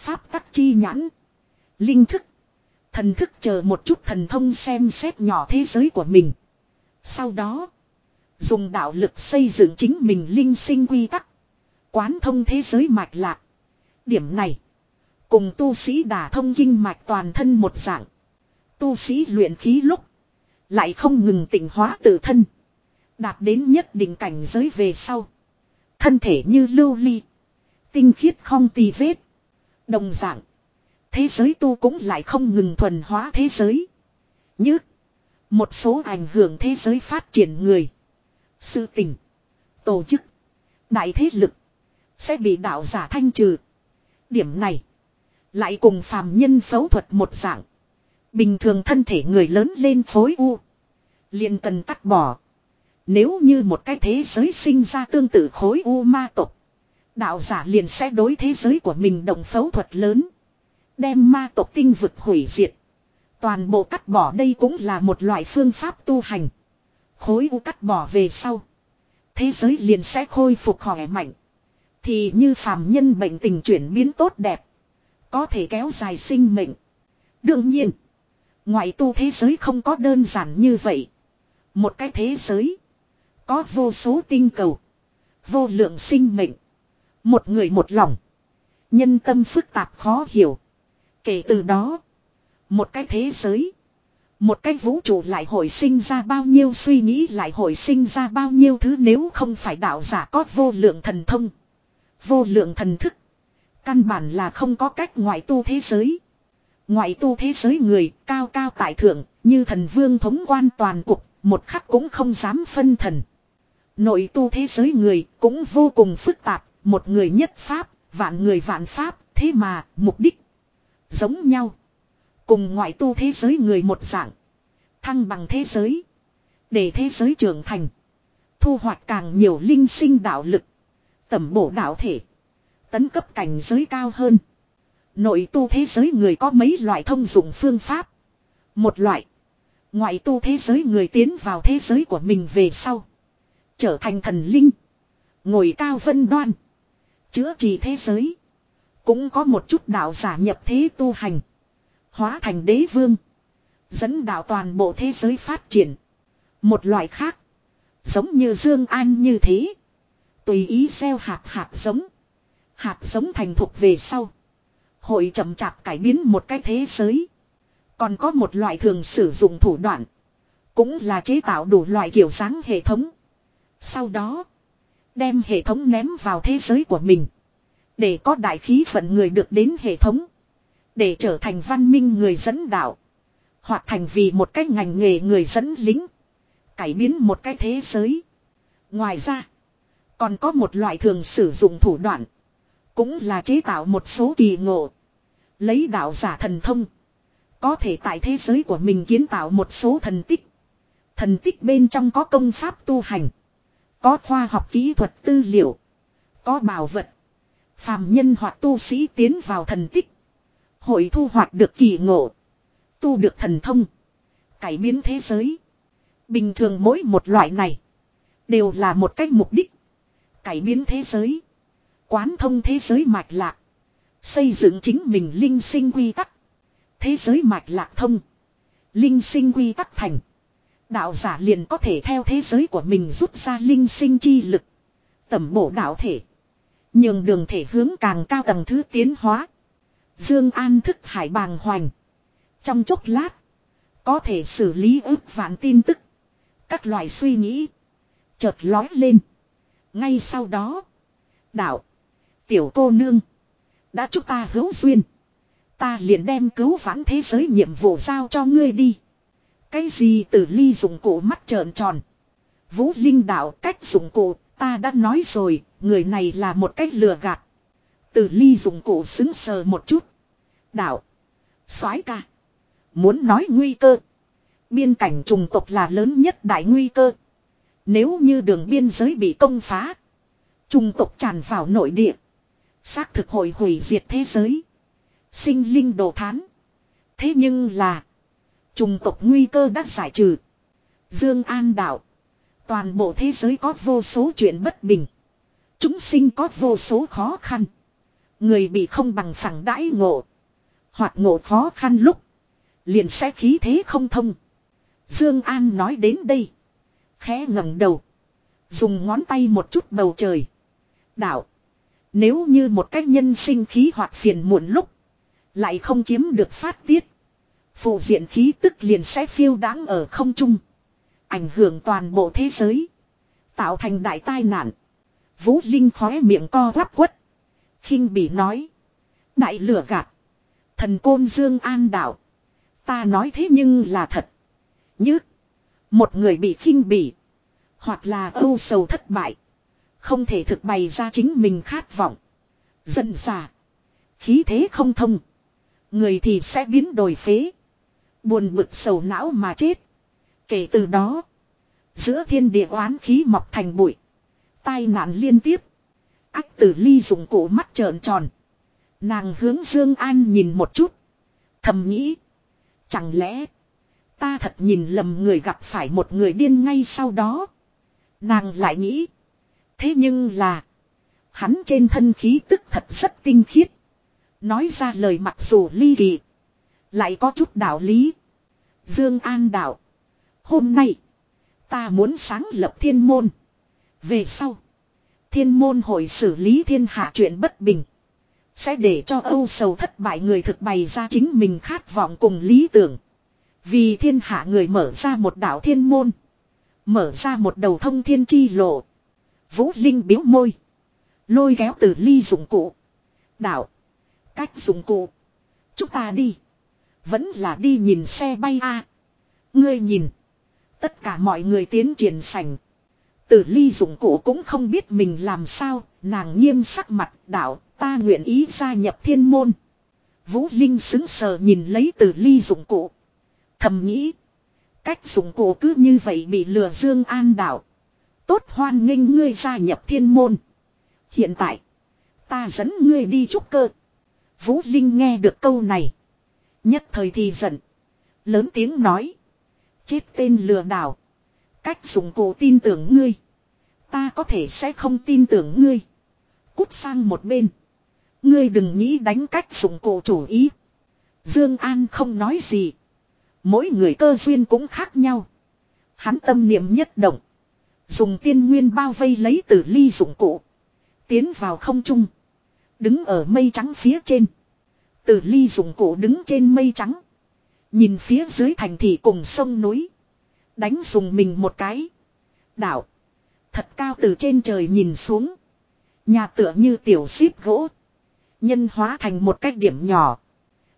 Pháp tắc chi nhãn. Linh thức. Thần thức chờ một chút thần thông xem xét nhỏ thế giới của mình. Sau đó. Dùng đạo lực xây dựng chính mình linh sinh quy tắc. Quán thông thế giới mạch lạc. Điểm này. Cùng tu sĩ đả thông kinh mạch toàn thân một dạng. Tu sĩ luyện khí lúc. Lại không ngừng tỉnh hóa tự thân. Đạt đến nhất định cảnh giới về sau. Thân thể như lưu ly. Tinh khiết không tì vết. Đồng dạng. Thế giới tu cũng lại không ngừng thuần hóa thế giới. Như. Một số ảnh hưởng thế giới phát triển người. Sự tình. Tổ chức. Đại thế lực. Sẽ bị đạo giả thanh trừ. Điểm này. Lại cùng phàm nhân phẫu thuật một dạng. Bình thường thân thể người lớn lên phối u. liền cần cắt bỏ. Nếu như một cái thế giới sinh ra tương tự khối u ma tộc. Đạo giả liền sẽ đối thế giới của mình động phẫu thuật lớn. Đem ma tộc tinh vực hủy diệt. Toàn bộ cắt bỏ đây cũng là một loại phương pháp tu hành. Khối u cắt bỏ về sau. Thế giới liền sẽ khôi phục khỏe mạnh. Thì như phàm nhân bệnh tình chuyển biến tốt đẹp. Có thể kéo dài sinh mệnh. Đương nhiên. Ngoại tu thế giới không có đơn giản như vậy. Một cái thế giới. Có vô số tinh cầu. Vô lượng sinh mệnh. Một người một lòng. Nhân tâm phức tạp khó hiểu. Kể từ đó. Một cái thế giới. Một cái vũ trụ lại hồi sinh ra bao nhiêu suy nghĩ, lại hồi sinh ra bao nhiêu thứ nếu không phải đạo giả có vô lượng thần thông. Vô lượng thần thức. Căn bản là không có cách ngoại tu thế giới. Ngoại tu thế giới người cao cao tại thượng như thần vương thống quan toàn cục một khắc cũng không dám phân thần. Nội tu thế giới người cũng vô cùng phức tạp, một người nhất pháp, vạn người vạn pháp, thế mà mục đích giống nhau. Cùng ngoại tu thế giới người một dạng. Thăng bằng thế giới. Để thế giới trưởng thành. Thu hoạch càng nhiều linh sinh đạo lực. Tẩm bổ đạo thể. Tấn cấp cảnh giới cao hơn. Nội tu thế giới người có mấy loại thông dụng phương pháp. Một loại. Ngoại tu thế giới người tiến vào thế giới của mình về sau. Trở thành thần linh. Ngồi cao vân đoan. Chữa trị thế giới. Cũng có một chút đạo giả nhập thế tu hành. Hóa thành đế vương. Dẫn đạo toàn bộ thế giới phát triển. Một loại khác. Giống như Dương An như thế. Tùy ý gieo hạt hạt giống. Hạt giống thành thục về sau. Hội chậm chạp cải biến một cái thế giới. Còn có một loại thường sử dụng thủ đoạn. Cũng là chế tạo đủ loại kiểu dáng hệ thống. Sau đó. Đem hệ thống ném vào thế giới của mình. Để có đại khí phận người được đến hệ thống. Để trở thành văn minh người dẫn đạo. Hoặc thành vì một cái ngành nghề người dẫn lính. Cải biến một cái thế giới. Ngoài ra. Còn có một loại thường sử dụng thủ đoạn. Cũng là chế tạo một số kỳ ngộ. Lấy đạo giả thần thông. Có thể tại thế giới của mình kiến tạo một số thần tích. Thần tích bên trong có công pháp tu hành. Có khoa học kỹ thuật tư liệu. Có bảo vật. Phàm nhân hoặc tu sĩ tiến vào thần tích. Hội thu hoạch được kỳ ngộ. Tu được thần thông. Cải biến thế giới. Bình thường mỗi một loại này. Đều là một cách mục đích. Cải biến thế giới. Quán thông thế giới mạch lạc. Xây dựng chính mình linh sinh quy tắc. Thế giới mạch lạc thông. Linh sinh quy tắc thành. Đạo giả liền có thể theo thế giới của mình rút ra linh sinh chi lực. Tẩm bổ đạo thể. Nhường đường thể hướng càng cao tầng thứ tiến hóa. Dương An thức hải bàng hoành. Trong chốc lát. Có thể xử lý ước vạn tin tức. Các loại suy nghĩ. Chợt lói lên. Ngay sau đó. Đạo. Tiểu cô nương. Đã chúc ta hữu duyên. Ta liền đem cứu vãn thế giới nhiệm vụ giao cho ngươi đi. Cái gì Tử ly dụng cụ mắt trợn tròn. Vũ Linh đạo cách dụng cụ, ta đã nói rồi, người này là một cách lừa gạt. Tử ly dụng cụ xứng sờ một chút. Đạo. soái ca. Muốn nói nguy cơ. Biên cảnh trùng tộc là lớn nhất đại nguy cơ. Nếu như đường biên giới bị công phá. Trung tộc tràn vào nội địa. Xác thực hội hủy diệt thế giới. Sinh linh đồ thán. Thế nhưng là. Trung tộc nguy cơ đã giải trừ. Dương An đạo. Toàn bộ thế giới có vô số chuyện bất bình. Chúng sinh có vô số khó khăn. Người bị không bằng phẳng đãi ngộ. Hoặc ngộ khó khăn lúc. Liền sẽ khí thế không thông. Dương An nói đến đây. Khẽ ngẩng đầu. Dùng ngón tay một chút bầu trời. Đạo. Nếu như một cách nhân sinh khí hoặc phiền muộn lúc. Lại không chiếm được phát tiết. Phụ diện khí tức liền sẽ phiêu đáng ở không trung. Ảnh hưởng toàn bộ thế giới. Tạo thành đại tai nạn. Vũ Linh khóe miệng co quắp quất. khinh bỉ nói. Đại lửa gạt. Thần côn Dương An đạo. Ta nói thế nhưng là thật. Như. Một người bị khinh bỉ. Hoặc là âu sầu thất bại. Không thể thực bày ra chính mình khát vọng. dân xả. Khí thế không thông. Người thì sẽ biến đổi phế. Buồn bực sầu não mà chết. Kể từ đó. Giữa thiên địa oán khí mọc thành bụi. Tai nạn liên tiếp. Ách tử ly dùng cổ mắt trợn tròn. Nàng hướng Dương An nhìn một chút. Thầm nghĩ. Chẳng lẽ. Ta thật nhìn lầm người gặp phải một người điên ngay sau đó. Nàng lại nghĩ. Thế nhưng là. Hắn trên thân khí tức thật rất tinh khiết. Nói ra lời mặc dù ly kỳ. Lại có chút đạo lý. Dương An đạo. Hôm nay. Ta muốn sáng lập thiên môn. Về sau. Thiên môn hội xử lý thiên hạ chuyện bất bình. Sẽ để cho âu sầu thất bại người thực bày ra chính mình khát vọng cùng lý tưởng. Vì thiên hạ người mở ra một đạo thiên môn. Mở ra một đầu thông thiên chi lộ. Vũ Linh biếu môi. Lôi kéo từ ly dụng cụ. Đạo. Cách dụng cụ. Chúng ta đi. Vẫn là đi nhìn xe bay a. Ngươi nhìn. Tất cả mọi người tiến triển sảnh. Tử ly dụng cụ cũng không biết mình làm sao, nàng nghiêm sắc mặt đạo, ta nguyện ý gia nhập thiên môn. Vũ Linh xứng sờ nhìn lấy tử ly dụng cụ. Thầm nghĩ. Cách dụng cụ cứ như vậy bị lừa Dương An đảo Tốt hoan nghênh ngươi gia nhập thiên môn. Hiện tại. Ta dẫn ngươi đi trúc cơ. Vũ Linh nghe được câu này. Nhất thời thì giận. Lớn tiếng nói. Chết tên lừa đảo. Cách dùng cụ tin tưởng ngươi. Ta có thể sẽ không tin tưởng ngươi. Cút sang một bên. Ngươi đừng nghĩ đánh cách dùng cụ chủ ý. Dương An không nói gì. Mỗi người cơ duyên cũng khác nhau. Hắn tâm niệm nhất động. Dùng tiên nguyên bao vây lấy tử ly dụng cụ. Tiến vào không trung. Đứng ở mây trắng phía trên. Tử ly dụng cụ đứng trên mây trắng. Nhìn phía dưới thành thị cùng sông núi. Đánh dùng mình một cái. Đảo. Thật cao từ trên trời nhìn xuống. Nhà tựa như tiểu xíp gỗ. Nhân hóa thành một cái điểm nhỏ.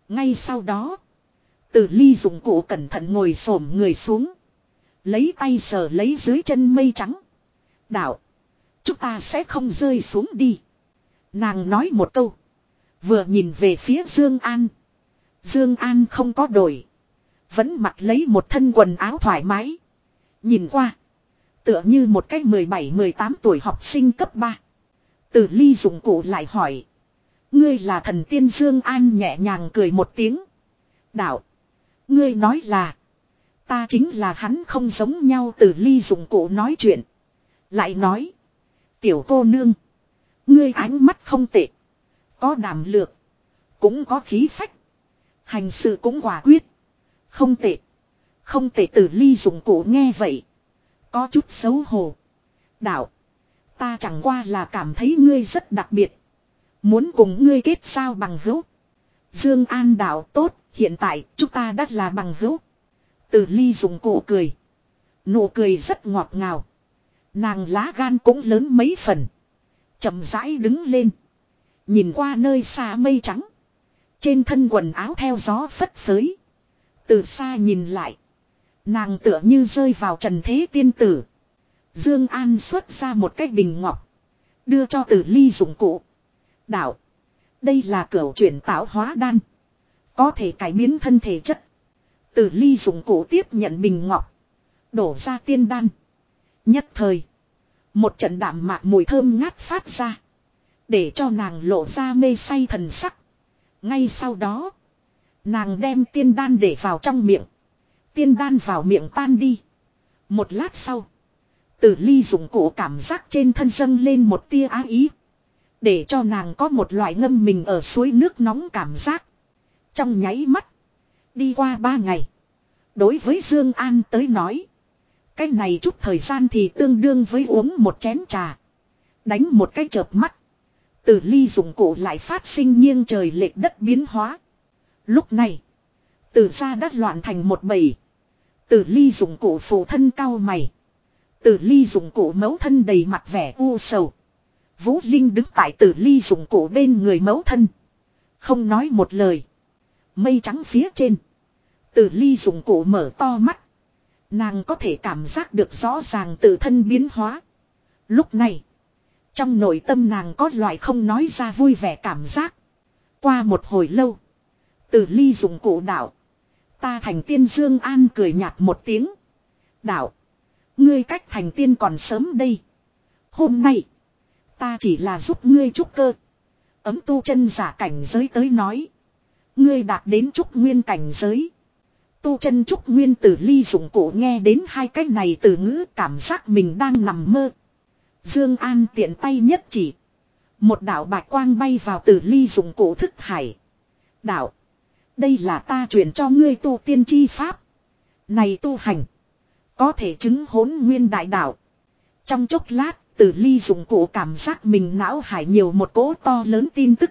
Ngay sau đó. Tử ly dụng cụ cẩn thận ngồi xổm người xuống. Lấy tay sờ lấy dưới chân mây trắng. Đạo. Chúng ta sẽ không rơi xuống đi. Nàng nói một câu. Vừa nhìn về phía Dương An. Dương An không có đổi. Vẫn mặc lấy một thân quần áo thoải mái. Nhìn qua. Tựa như một cái 17-18 tuổi học sinh cấp 3. Từ ly dụng cụ lại hỏi. Ngươi là thần tiên Dương An nhẹ nhàng cười một tiếng. Đạo. Ngươi nói là. Ta chính là hắn không giống nhau từ ly dụng cụ nói chuyện. Lại nói. Tiểu cô nương. Ngươi ánh mắt không tệ. Có đảm lược. Cũng có khí phách. Hành sự cũng quả quyết. Không tệ. Không tệ từ ly dụng cụ nghe vậy. Có chút xấu hổ. Đạo. Ta chẳng qua là cảm thấy ngươi rất đặc biệt. Muốn cùng ngươi kết sao bằng hữu. Dương An đạo tốt, hiện tại chúng ta đã là bằng hữu. Từ ly dùng cụ cười. Nụ cười rất ngọt ngào. Nàng lá gan cũng lớn mấy phần. chậm rãi đứng lên. Nhìn qua nơi xa mây trắng. Trên thân quần áo theo gió phất phới. Từ xa nhìn lại. Nàng tựa như rơi vào trần thế tiên tử. Dương An xuất ra một cái bình ngọc. Đưa cho tử ly dụng cụ. Đạo. Đây là cửa chuyển tạo hóa đan. Có thể cải biến thân thể chất. Tử ly dụng cụ tiếp nhận bình ngọc. Đổ ra tiên đan. Nhất thời. Một trận đạm mạc mùi thơm ngát phát ra. Để cho nàng lộ ra mê say thần sắc. Ngay sau đó. Nàng đem tiên đan để vào trong miệng. Tiên đan vào miệng tan đi. Một lát sau. Tử ly dụng cụ cảm giác trên thân dâng lên một tia á ý. Để cho nàng có một loại ngâm mình ở suối nước nóng cảm giác. Trong nháy mắt. Đi qua ba ngày. Đối với Dương An tới nói. Cái này chút thời gian thì tương đương với uống một chén trà. Đánh một cái chợp mắt. Tử ly dụng cụ lại phát sinh nghiêng trời lệch đất biến hóa. Lúc này. Từ ra đất loạn thành một bầy. Tử ly dụng cụ phụ thân cao mày. Tử ly dụng cụ mấu thân đầy mặt vẻ u sầu. Vũ Linh đứng tại tử ly dụng cụ bên người mấu thân. Không nói một lời. Mây trắng phía trên. Tử ly dụng cụ mở to mắt. Nàng có thể cảm giác được rõ ràng tự thân biến hóa. Lúc này. Trong nội tâm nàng có loại không nói ra vui vẻ cảm giác. Qua một hồi lâu. Tử ly dụng cụ đạo. Ta thành tiên Dương An cười nhạt một tiếng. Đạo. Ngươi cách thành tiên còn sớm đây. Hôm nay. Ta chỉ là giúp ngươi trúc cơ. Ấm tu chân giả cảnh giới tới nói. Ngươi đạt đến trúc nguyên cảnh giới. Tu chân trúc nguyên tử ly dụng cụ nghe đến hai cái này từ ngữ cảm giác mình đang nằm mơ. Dương An tiện tay nhất chỉ. Một đạo bạch quang bay vào tử ly dụng cụ thức hải. Đạo. Đây là ta truyền cho ngươi tu tiên chi pháp. Này tu hành. Có thể chứng hỗn nguyên đại đạo. Trong chốc lát, từ ly dụng cụ cảm giác mình não hải nhiều một cỗ to lớn tin tức.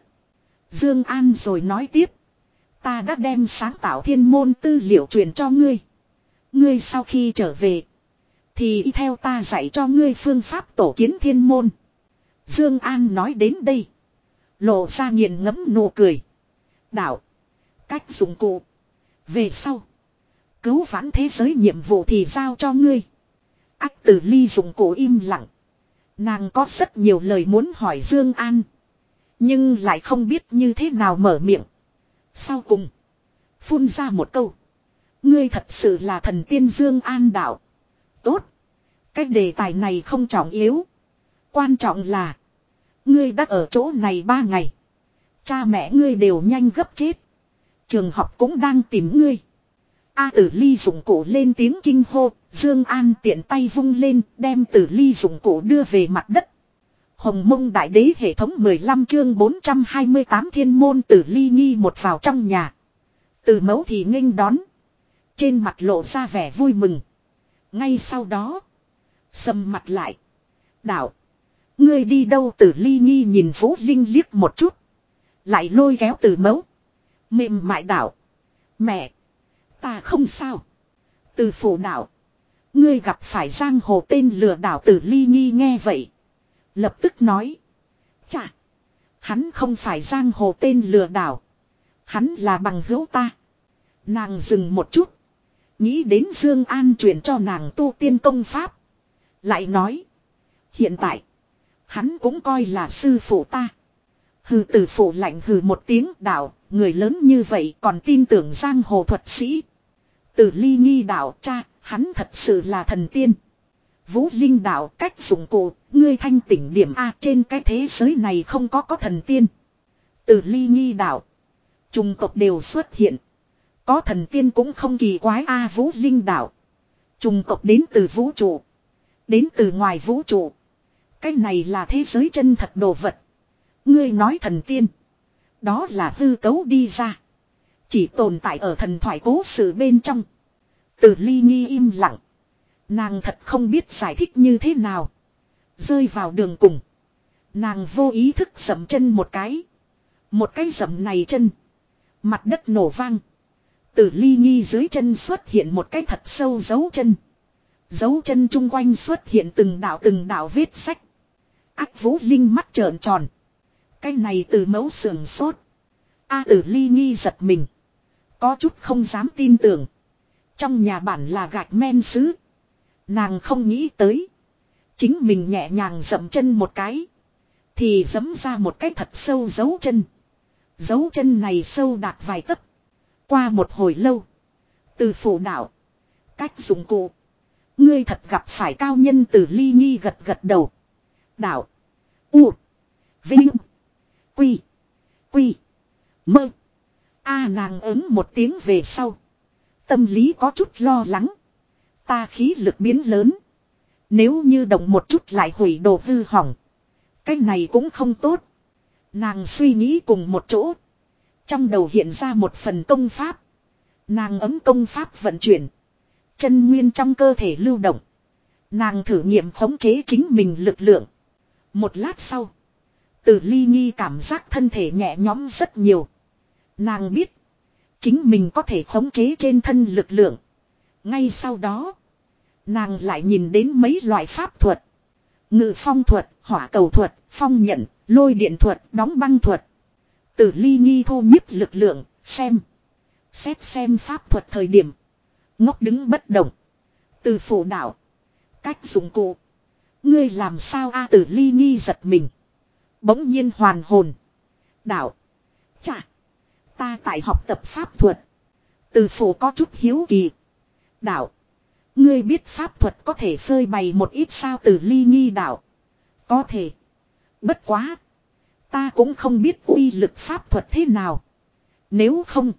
Dương An rồi nói tiếp. Ta đã đem sáng tạo thiên môn tư liệu truyền cho ngươi. Ngươi sau khi trở về. Thì theo ta dạy cho ngươi phương pháp tổ kiến thiên môn. Dương An nói đến đây. Lộ ra nghiền ngẫm nụ cười. Đạo. Cách dụng cụ. Về sau. Cứu vãn thế giới nhiệm vụ thì giao cho ngươi. Ác tử ly dụng cụ im lặng. Nàng có rất nhiều lời muốn hỏi Dương An. Nhưng lại không biết như thế nào mở miệng. Sau cùng. Phun ra một câu. Ngươi thật sự là thần tiên Dương An đạo. Tốt. Cái đề tài này không trọng yếu. Quan trọng là. Ngươi đã ở chỗ này ba ngày. Cha mẹ ngươi đều nhanh gấp chết. Trường học cũng đang tìm ngươi. A tử ly dụng cổ lên tiếng kinh hô. Dương An tiện tay vung lên, đem tử ly dụng cổ đưa về mặt đất. Hồng mông đại đế hệ thống 15 chương 428 thiên môn tử ly nghi một vào trong nhà. Từ mẫu thì nghênh đón. Trên mặt lộ ra vẻ vui mừng. Ngay sau đó. Sầm mặt lại. Đạo. Ngươi đi đâu tử ly nghi nhìn Vũ Linh liếc một chút. Lại lôi kéo từ mẫu. Mềm mại đạo. Mẹ. Ta không sao. Từ phủ đạo. Ngươi gặp phải giang hồ tên lừa đảo tử ly nghi nghe vậy. Lập tức nói. Chà. Hắn không phải giang hồ tên lừa đảo. Hắn là bằng hữu ta. Nàng dừng một chút. Nghĩ đến Dương An truyền cho nàng tu tiên công pháp. Lại nói. Hiện tại. Hắn cũng coi là sư phụ ta. Hừ tử phụ lạnh hừ một tiếng đạo. Người lớn như vậy còn tin tưởng giang hồ thuật sĩ. Tử ly nghi đạo cha. Hắn thật sự là thần tiên. Vũ Linh đạo cách dụng cụ, ngươi thanh tỉnh điểm A trên cái thế giới này không có có thần tiên. Từ ly nghi đạo, trung tộc đều xuất hiện. Có thần tiên cũng không kỳ quái A Vũ Linh đạo. Trung tộc đến từ vũ trụ. Đến từ ngoài vũ trụ. Cái này là thế giới chân thật đồ vật. Ngươi nói thần tiên. Đó là hư cấu đi ra. Chỉ tồn tại ở thần thoại cố sự bên trong. Từ ly nghi im lặng. Nàng thật không biết giải thích như thế nào. Rơi vào đường cùng. Nàng vô ý thức sầm chân một cái. Một cái sầm này chân. Mặt đất nổ vang. Từ ly nghi dưới chân xuất hiện một cái thật sâu dấu chân. Dấu chân chung quanh xuất hiện từng đạo từng đạo vết sách. Ác vũ linh mắt trợn tròn. Cái này từ mẫu sườn sốt. A tử ly nghi giật mình. Có chút không dám tin tưởng. Trong nhà bản là gạch men sứ. Nàng không nghĩ tới. Chính mình nhẹ nhàng dậm chân một cái. Thì dấm ra một cái thật sâu dấu chân. Dấu chân này sâu đạt vài tấc. Qua một hồi lâu. Từ phủ đạo. Cách dụng cụ. Ngươi thật gặp phải cao nhân từ ly nghi gật gật đầu. Đạo. U. Vinh. Quy. Quy. Mơ. A nàng ứng một tiếng về sau. Tâm lý có chút lo lắng. Ta khí lực biến lớn. Nếu như động một chút lại hủy đồ hư hỏng. Cái này cũng không tốt. Nàng suy nghĩ cùng một chỗ. Trong đầu hiện ra một phần công pháp. Nàng ấm công pháp vận chuyển. Chân nguyên trong cơ thể lưu động. Nàng thử nghiệm khống chế chính mình lực lượng. Một lát sau. Từ ly nghi cảm giác thân thể nhẹ nhõm rất nhiều. Nàng biết. Chính mình có thể khống chế trên thân lực lượng. Ngay sau đó. Nàng lại nhìn đến mấy loại pháp thuật. Ngự phong thuật, hỏa cầu thuật, phong nhận, lôi điện thuật, đóng băng thuật. Tử ly nghi thu nhiếp lực lượng, xem. Xét xem pháp thuật thời điểm. Ngốc đứng bất động. Từ phủ đạo. Cách dụng cụ. Ngươi làm sao a tử ly nghi giật mình. Bỗng nhiên hoàn hồn. Đạo. Chà. Ta tại học tập pháp thuật. Từ phủ có chút hiếu kỳ. Đạo. Ngươi biết pháp thuật có thể phơi bày một ít sao từ ly nghi đạo. Có thể. Bất quá. Ta cũng không biết uy lực pháp thuật thế nào. Nếu không.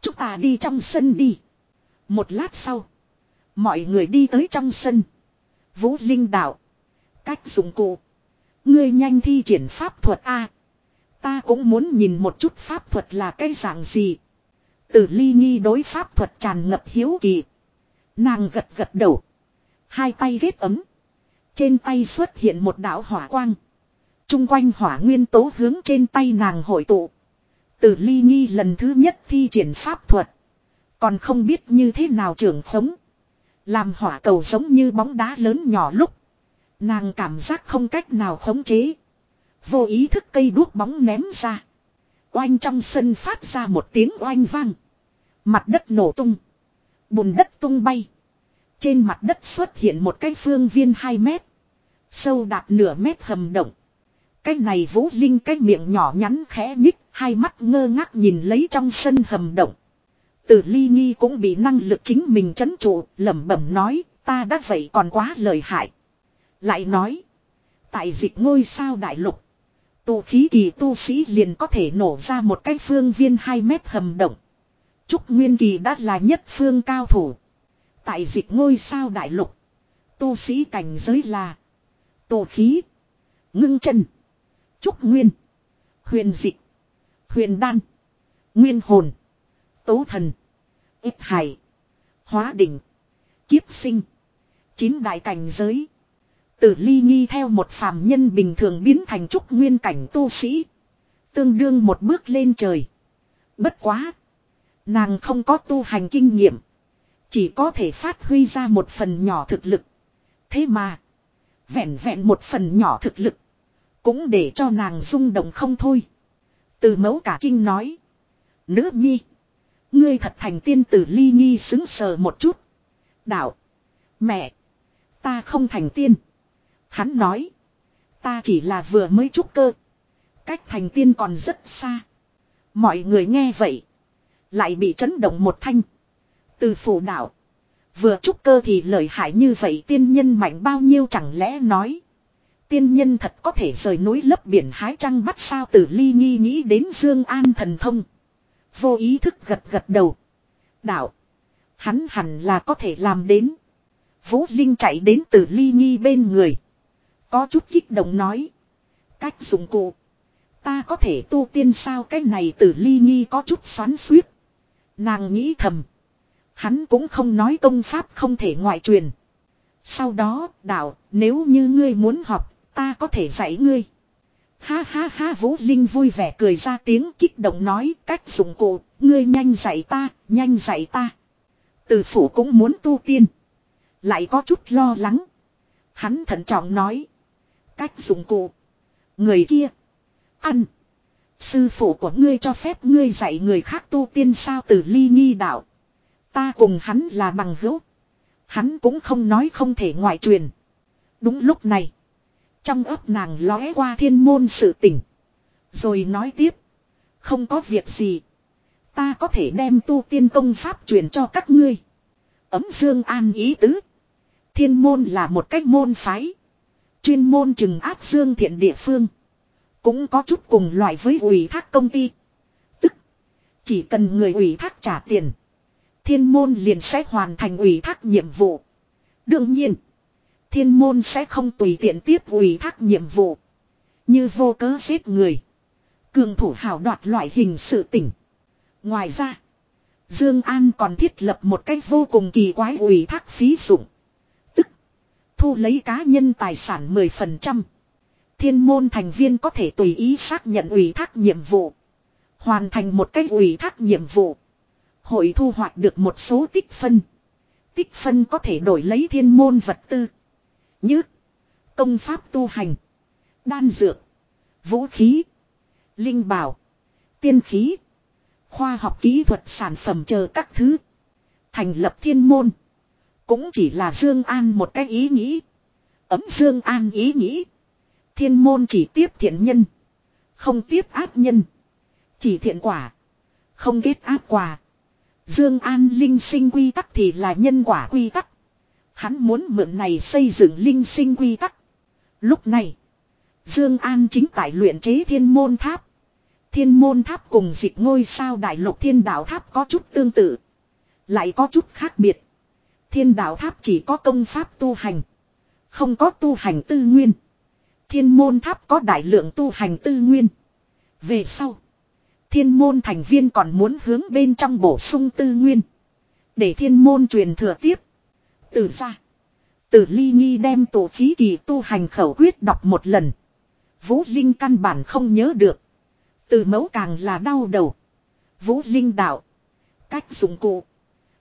Chúng ta đi trong sân đi. Một lát sau. Mọi người đi tới trong sân. Vũ Linh đạo. Cách dụng cụ. Ngươi nhanh thi triển pháp thuật A. Ta cũng muốn nhìn một chút pháp thuật là cái dạng gì. Tử ly nghi đối pháp thuật tràn ngập hiếu kỳ. Nàng gật gật đầu. Hai tay ghét ấm. Trên tay xuất hiện một đạo hỏa quang. Trung quanh hỏa nguyên tố hướng trên tay nàng hội tụ. Từ ly nghi lần thứ nhất thi triển pháp thuật. Còn không biết như thế nào trưởng khống. Làm hỏa cầu giống như bóng đá lớn nhỏ lúc. Nàng cảm giác không cách nào khống chế. Vô ý thức cây đuốc bóng ném ra. Oanh trong sân phát ra một tiếng oanh vang. Mặt đất nổ tung. Bùn đất tung bay. Trên mặt đất xuất hiện một cái phương viên 2 mét. Sâu đạt nửa mét hầm động. Cái này vũ linh cái miệng nhỏ nhắn khẽ nhích, hai mắt ngơ ngác nhìn lấy trong sân hầm động. Từ ly nghi cũng bị năng lực chính mình chấn trụ, lẩm bẩm nói, ta đã vậy còn quá lời hại. Lại nói, tại dịch ngôi sao đại lục, tụ khí kỳ tu sĩ liền có thể nổ ra một cái phương viên 2 mét hầm động. Trúc Nguyên Kỳ đã là nhất phương cao thủ. Tại dịch ngôi sao đại lục, tu sĩ cảnh giới là tổ khí, ngưng chân, trúc nguyên, huyền dịch, huyền đan, nguyên hồn, tố thần, ít hải, hóa đỉnh, kiếp sinh, chín đại cảnh giới. Tử ly nghi theo một phàm nhân bình thường biến thành trúc nguyên cảnh tu sĩ. Tương đương một bước lên trời. Bất quá. Nàng không có tu hành kinh nghiệm. Chỉ có thể phát huy ra một phần nhỏ thực lực. Thế mà. Vẹn vẹn một phần nhỏ thực lực. Cũng để cho nàng rung động không thôi. Từ mẫu cả kinh nói. Nữ nhi. Ngươi thật thành tiên tử ly nghi xứng sờ một chút. Đạo. Mẹ. Ta không thành tiên. Hắn nói. Ta chỉ là vừa mới trúc cơ. Cách thành tiên còn rất xa. Mọi người nghe vậy. Lại bị chấn động một thanh. Từ phủ đạo. Vừa trúc cơ thì lợi hại như vậy tiên nhân mạnh bao nhiêu chẳng lẽ nói. Tiên nhân thật có thể rời núi lấp biển hái trăng bắt sao từ ly nghi nghĩ đến Dương An thần thông. Vô ý thức gật gật đầu. Đạo. Hắn hẳn là có thể làm đến. Vũ Linh chạy đến từ ly nghi bên người. Có chút kích động nói. Cách dụng cụ. Ta có thể tu tiên sao cái này từ ly nghi có chút xoắn suýt. Nàng nghĩ thầm. Hắn cũng không nói công pháp không thể ngoại truyền. Sau đó, đạo, nếu như ngươi muốn học, ta có thể dạy ngươi. Ha ha ha Vũ Linh vui vẻ cười ra tiếng kích động nói cách dụng cụ, ngươi nhanh dạy ta, nhanh dạy ta. Từ phủ cũng muốn tu tiên. Lại có chút lo lắng. Hắn thận trọng nói. Cách dụng cụ. Người kia. Ăn. Sư phụ của ngươi cho phép ngươi dạy người khác tu tiên sao từ ly nghi đạo. Ta cùng hắn là bằng hữu. Hắn cũng không nói không thể ngoại truyền. Đúng lúc này. Trong ấp nàng lóe qua thiên môn sự tỉnh. Rồi nói tiếp. Không có việc gì. Ta có thể đem tu tiên công pháp truyền cho các ngươi. Ấm Dương An ý tứ. Thiên môn là một cách môn phái. Chuyên môn trừng áp dương thiện địa phương. Cũng có chút cùng loại với ủy thác công ty. Tức. Chỉ cần người ủy thác trả tiền. Thiên môn liền sẽ hoàn thành ủy thác nhiệm vụ. Đương nhiên. Thiên môn sẽ không tùy tiện tiếp ủy thác nhiệm vụ. Như vô cớ giết người. Cường thủ hào đoạt loại hình sự tỉnh. Ngoài ra. Dương An còn thiết lập một cách vô cùng kỳ quái ủy thác phí dụng. Tức. Thu lấy cá nhân tài sản 10%. Thiên môn thành viên có thể tùy ý xác nhận ủy thác nhiệm vụ. Hoàn thành một cách ủy thác nhiệm vụ. Hội thu hoạch được một số tích phân. Tích phân có thể đổi lấy thiên môn vật tư. Như công pháp tu hành, đan dược, vũ khí, linh bảo, tiên khí, khoa học kỹ thuật sản phẩm chờ các thứ. Thành lập thiên môn. Cũng chỉ là Dương An một cái ý nghĩ. Ấm Dương An ý nghĩ. Thiên môn chỉ tiếp thiện nhân. Không tiếp ác nhân. Chỉ thiện quả. Không kết ác quả. Dương An linh sinh quy tắc thì là nhân quả quy tắc. Hắn muốn mượn này xây dựng linh sinh quy tắc. Lúc này, Dương An chính tại luyện chế Thiên Môn Tháp. Thiên Môn Tháp cùng dịch ngôi sao đại lục thiên đạo tháp có chút tương tự, Lại có chút khác biệt. Thiên đạo tháp chỉ có công pháp tu hành. Không có tu hành tư nguyên. Thiên môn tháp có đại lượng tu hành tư nguyên. Về sau. Thiên môn thành viên còn muốn hướng bên trong bổ sung tư nguyên. Để thiên môn truyền thừa tiếp. Từ ra. Từ ly nghi đem tổ khí kỳ tu hành khẩu quyết đọc một lần. Vũ Linh căn bản không nhớ được. Từ mẫu càng là đau đầu. Vũ Linh đạo. Cách dụng cụ.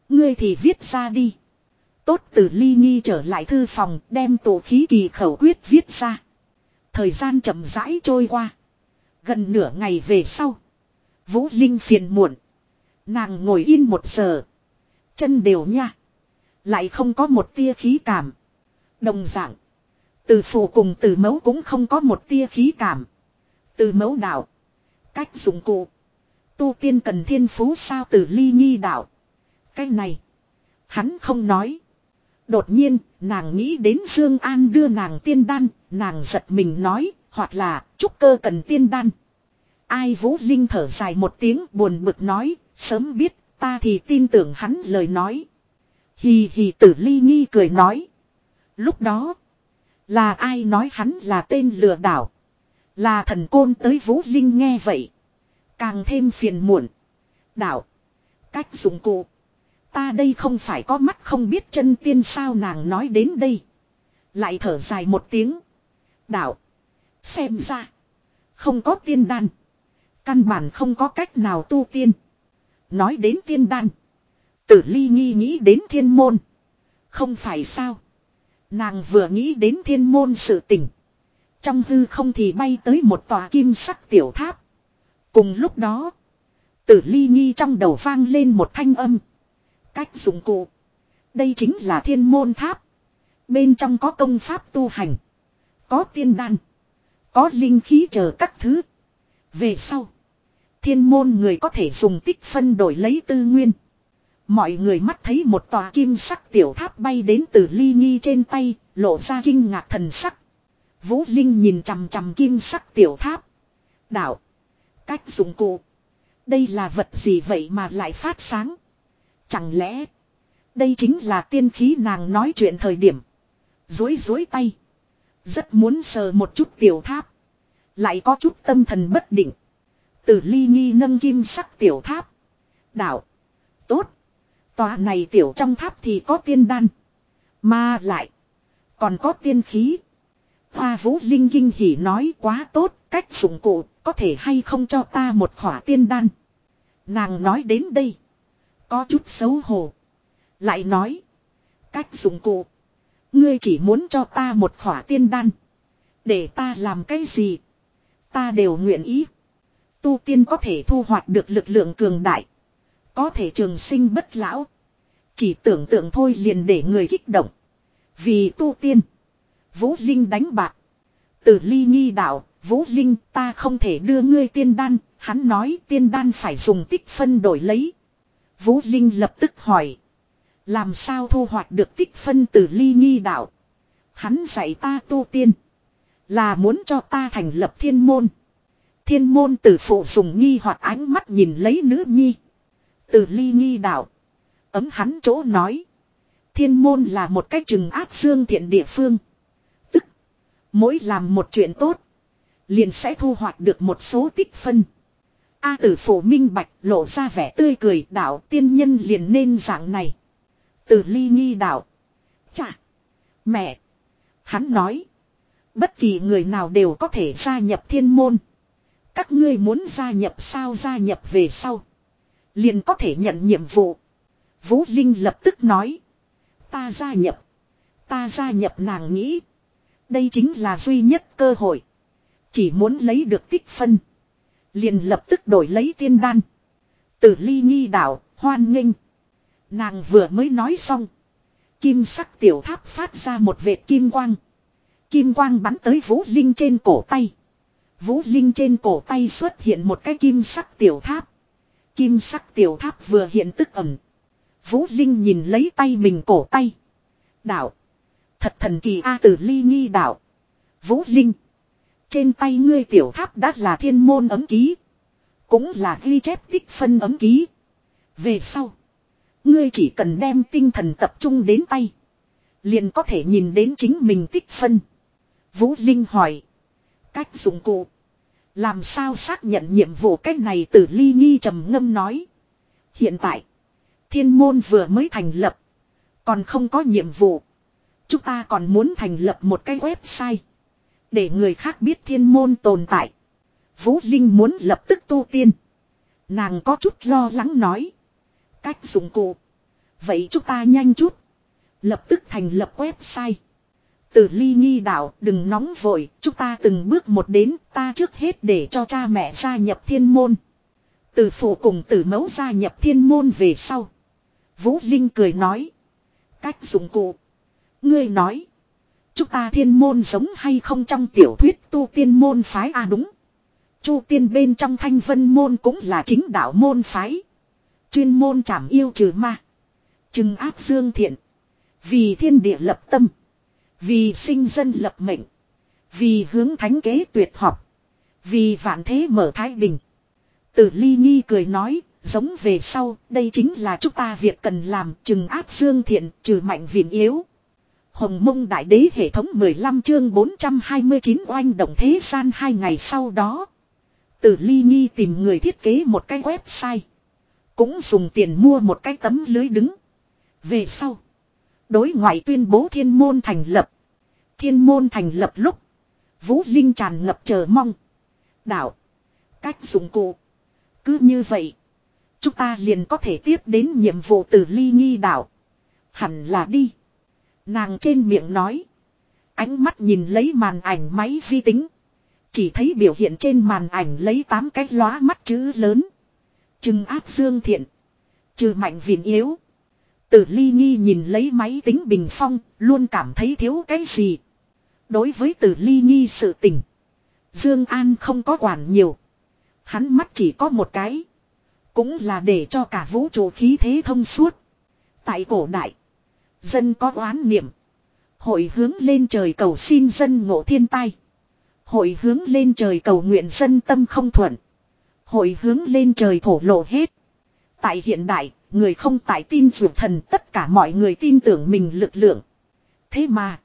Ngươi thì viết ra đi. Tốt, từ ly nghi trở lại thư phòng, đem tổ khí kỳ khẩu quyết viết ra. Thời gian chậm rãi trôi qua. Gần nửa ngày về sau. Vũ Linh phiền muộn. Nàng ngồi yên một giờ. Chân đều nha. Lại không có một tia khí cảm. Đồng dạng. Từ phù cùng từ mẫu cũng không có một tia khí cảm. Từ mẫu đạo. Cách dụng cụ. Tu tiên cần thiên phú sao từ ly nghi đạo. Cái này. Hắn không nói. Đột nhiên, nàng nghĩ đến Dương An đưa nàng tiên đan, nàng giật mình nói, hoặc là, trúc cơ cần tiên đan. Ai Vũ Linh thở dài một tiếng buồn bực nói, sớm biết, ta thì tin tưởng hắn lời nói. Hì hì tử ly nghi cười nói. Lúc đó, là ai nói hắn là tên lừa đảo. Là thần côn tới Vũ Linh nghe vậy. Càng thêm phiền muộn. Đảo. Cách dụng cụ. Ta đây không phải có mắt không biết chân tiên sao nàng nói đến đây. Lại thở dài một tiếng đạo Xem ra. Không có tiên đan. Căn bản không có cách nào tu tiên. Nói đến tiên đan. Tử ly nghi nghĩ đến thiên môn. Không phải sao. Nàng vừa nghĩ đến thiên môn sự tỉnh. Trong hư không thì bay tới một tòa kim sắc tiểu tháp. Cùng lúc đó. Tử ly nghi trong đầu vang lên một thanh âm. Cách dụng cụ. Đây chính là thiên môn tháp. Bên trong có công pháp tu hành. Có tiên đan. Có linh khí chờ các thứ. Về sau. Thiên môn người có thể dùng tích phân đổi lấy tư nguyên. Mọi người mắt thấy một tòa kim sắc tiểu tháp bay đến từ ly nghi trên tay, lộ ra kinh ngạc thần sắc. Vũ Linh nhìn chằm chằm kim sắc tiểu tháp. Đạo. Cách dụng cụ. Đây là vật gì vậy mà lại phát sáng. Chẳng lẽ. Đây chính là tiên khí nàng nói chuyện thời điểm. Dối dối tay. Rất muốn sờ một chút tiểu tháp. Lại có chút tâm thần bất định. Từ ly nghi nâng kim sắc tiểu tháp. Đạo. Tốt. Tòa này tiểu trong tháp thì có tiên đan. Mà lại. Còn có tiên khí. Hoa vũ linh kinh hỉ nói quá tốt. Cách dụng cụ có thể hay không cho ta một khỏa tiên đan. Nàng nói đến đây. Có chút xấu hổ. Lại nói. Cách dụng cụ. Ngươi chỉ muốn cho ta một khỏa tiên đan. Để ta làm cái gì. Ta đều nguyện ý. Tu tiên có thể thu hoạch được lực lượng cường đại. Có thể trường sinh bất lão. Chỉ tưởng tượng thôi liền để người kích động. Vì tu tiên. Vũ Linh đánh bạc. Từ ly nghi đạo, Vũ Linh ta không thể đưa ngươi tiên đan. Hắn nói tiên đan phải dùng tích phân đổi lấy. Vũ Linh lập tức hỏi. Làm sao thu hoạch được tích phân từ ly nghi đạo. Hắn dạy ta tu tiên. Là muốn cho ta thành lập thiên môn. Thiên môn tử phụ dùng nghi hoặc ánh mắt nhìn lấy nữ nhi. Từ ly nghi đạo. Ấm hắn chỗ nói. Thiên môn là một cách trừng áp dương thiện địa phương. Tức. Mỗi làm một chuyện tốt. Liền sẽ thu hoạch được một số tích phân. A tử phụ minh bạch, lộ ra vẻ tươi cười, đạo tiên nhân liền nên dạng này. Từ ly nghi đạo. Chà. Mẹ. Hắn nói. Bất kỳ người nào đều có thể gia nhập thiên môn. Các ngươi muốn gia nhập sao gia nhập về sau. Liền có thể nhận nhiệm vụ. Vũ Linh lập tức nói. Ta gia nhập. Ta gia nhập nàng nghĩ. Đây chính là duy nhất cơ hội. Chỉ muốn lấy được tích phân. Liền lập tức đổi lấy tiên đan. Tử ly nghi đảo, hoan nghênh. Nàng vừa mới nói xong. Kim sắc tiểu tháp phát ra một vệt kim quang. Kim quang bắn tới Vũ Linh trên cổ tay. Vũ Linh trên cổ tay xuất hiện một cái kim sắc tiểu tháp. Kim sắc tiểu tháp vừa hiện tức ẩm. Vũ Linh nhìn lấy tay mình cổ tay. Đạo. Thật thần kỳ A tử ly nghi đạo. Vũ Linh. Trên tay ngươi tiểu tháp đã là thiên môn ấm ký. Cũng là ghi chép tích phân ấm ký. Về sau. Ngươi chỉ cần đem tinh thần tập trung đến tay. Liền có thể nhìn đến chính mình tích phân. Vũ Linh hỏi. Cách dụng cụ. Làm sao xác nhận nhiệm vụ cách này từ ly nghi trầm ngâm nói. Hiện tại. Thiên môn vừa mới thành lập. Còn không có nhiệm vụ. Chúng ta còn muốn thành lập một cái website. Để người khác biết thiên môn tồn tại. Vũ Linh muốn lập tức tu tiên. Nàng có chút lo lắng nói. Cách dụng cụ. Vậy chúng ta nhanh chút. Lập tức thành lập website. Từ ly nghi đạo, đừng nóng vội. Chúng ta từng bước một đến. Ta trước hết để cho cha mẹ gia nhập thiên môn. Từ phụ cùng từ mẫu gia nhập thiên môn về sau. Vũ Linh cười nói. Cách dụng cụ. Ngươi nói. Chúng ta thiên môn giống hay không trong tiểu thuyết tu tiên môn phái à đúng. Chu tiên bên trong thanh vân môn cũng là chính đạo môn phái. Chuyên môn trảm yêu trừ ma. Trừng áp dương thiện. Vì thiên địa lập tâm. Vì sinh dân lập mệnh. Vì hướng thánh kế tuyệt học. Vì vạn thế mở thái bình. Tử ly nghi cười nói, giống về sau, đây chính là chúng ta việc cần làm, trừng áp dương thiện, trừ mạnh viện yếu. Hồng mông đại đế hệ thống 15 chương 429 oanh động thế gian hai ngày sau đó. Tử ly nghi tìm người thiết kế một cái website. Cũng dùng tiền mua một cái tấm lưới đứng. Về sau. Đối ngoại tuyên bố thiên môn thành lập. Thiên môn thành lập lúc. Vũ Linh tràn ngập chờ mong. Đạo. Cách dụng cụ. Cứ như vậy. Chúng ta liền có thể tiếp đến nhiệm vụ từ ly nghi đạo. Hẳn là đi. Nàng trên miệng nói. Ánh mắt nhìn lấy màn ảnh máy vi tính. Chỉ thấy biểu hiện trên màn ảnh lấy tám cái lóa mắt chữ lớn. Trừng áp dương thiện. Trừ mạnh viện yếu. Tử ly nghi nhìn lấy máy tính bình phong, luôn cảm thấy thiếu cái gì. Đối với tử ly nghi sự tình. Dương An không có quản nhiều. Hắn mắt chỉ có một cái. Cũng là để cho cả vũ trụ khí thế thông suốt. Tại cổ đại. Dân có oán niệm. Hội hướng lên trời cầu xin dân ngộ thiên tai. Hội hướng lên trời cầu nguyện dân tâm không thuận. Hội hướng lên trời thổ lộ hết. Tại hiện đại, người không tại tin vượt thần tất cả mọi người tin tưởng mình lực lượng. Thế mà,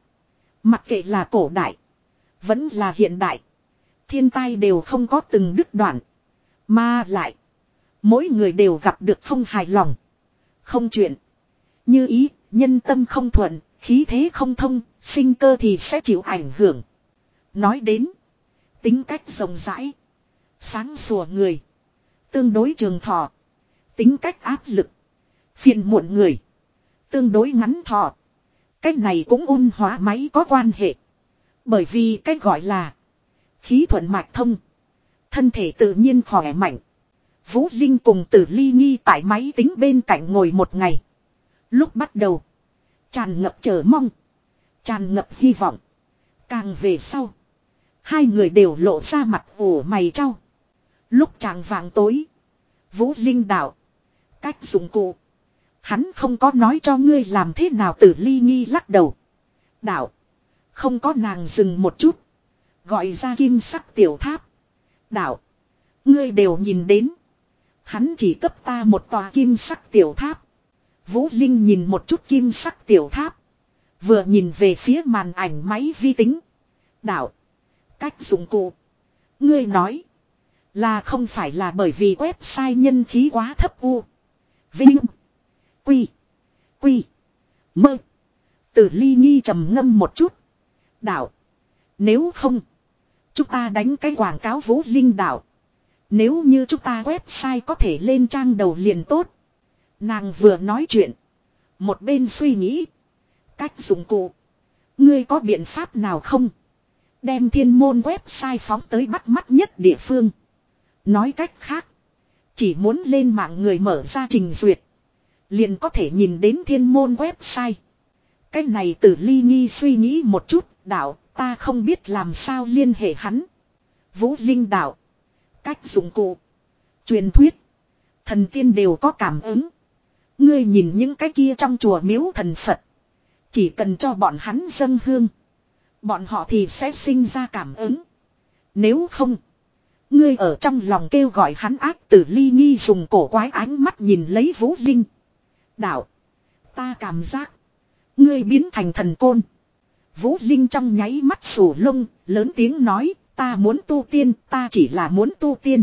mặc kệ là cổ đại, vẫn là hiện đại. Thiên tai đều không có từng đứt đoạn. Mà lại, mỗi người đều gặp được không hài lòng. Không chuyện. Như ý, nhân tâm không thuận, khí thế không thông, sinh cơ thì sẽ chịu ảnh hưởng. Nói đến, tính cách rộng rãi, sáng sủa người, tương đối trường thọ, tính cách áp lực, phiền muộn người, tương đối ngắn thọ. Cách này cũng ôn hóa máy có quan hệ. Bởi vì cách gọi là khí thuận mạch thông, thân thể tự nhiên khỏe mạnh. Vũ Linh cùng tử ly nghi tại máy tính bên cạnh ngồi một ngày. Lúc bắt đầu. Tràn ngập chờ mong. Tràn ngập hy vọng. Càng về sau. Hai người đều lộ ra mặt ủ mày trao. Lúc chàng vàng tối. Vũ Linh đạo. Cách dụng cụ. Hắn không có nói cho ngươi làm thế nào tử ly nghi lắc đầu. Đạo. Không có nàng dừng một chút. Gọi ra kim sắc tiểu tháp. Đạo. Ngươi đều nhìn đến. Hắn chỉ cấp ta một tòa kim sắc tiểu tháp. Vũ Linh nhìn một chút kim sắc tiểu tháp. Vừa nhìn về phía màn ảnh máy vi tính. Đạo. Cách dụng cụ. Ngươi nói. Là không phải là bởi vì website nhân khí quá thấp u. Vinh. Quy. Quy. Mơ. Tử ly nghi trầm ngâm một chút. Đạo. Nếu không. Chúng ta đánh cái quảng cáo vũ linh đạo. Nếu như chúng ta website có thể lên trang đầu liền tốt. Nàng vừa nói chuyện. Một bên suy nghĩ. Cách dụng cụ. Ngươi có biện pháp nào không? Đem thiên môn website phóng tới bắt mắt nhất địa phương. Nói cách khác. Chỉ muốn lên mạng người mở ra trình duyệt. Liền có thể nhìn đến thiên môn website. Cái này tử ly nghi suy nghĩ một chút. Đạo, ta không biết làm sao liên hệ hắn. Vũ Linh đạo. Cách dụng cụ. Truyền thuyết. Thần tiên đều có cảm ứng. Ngươi nhìn những cái kia trong chùa miếu thần Phật. Chỉ cần cho bọn hắn dâng hương. Bọn họ thì sẽ sinh ra cảm ứng. Nếu không. Ngươi ở trong lòng kêu gọi hắn ác tử ly nghi dùng cổ quái ánh mắt nhìn lấy Vũ Linh. Đạo. Ta cảm giác. Ngươi biến thành thần côn. Vũ Linh trong nháy mắt sủ lông, lớn tiếng nói, ta muốn tu tiên, ta chỉ là muốn tu tiên.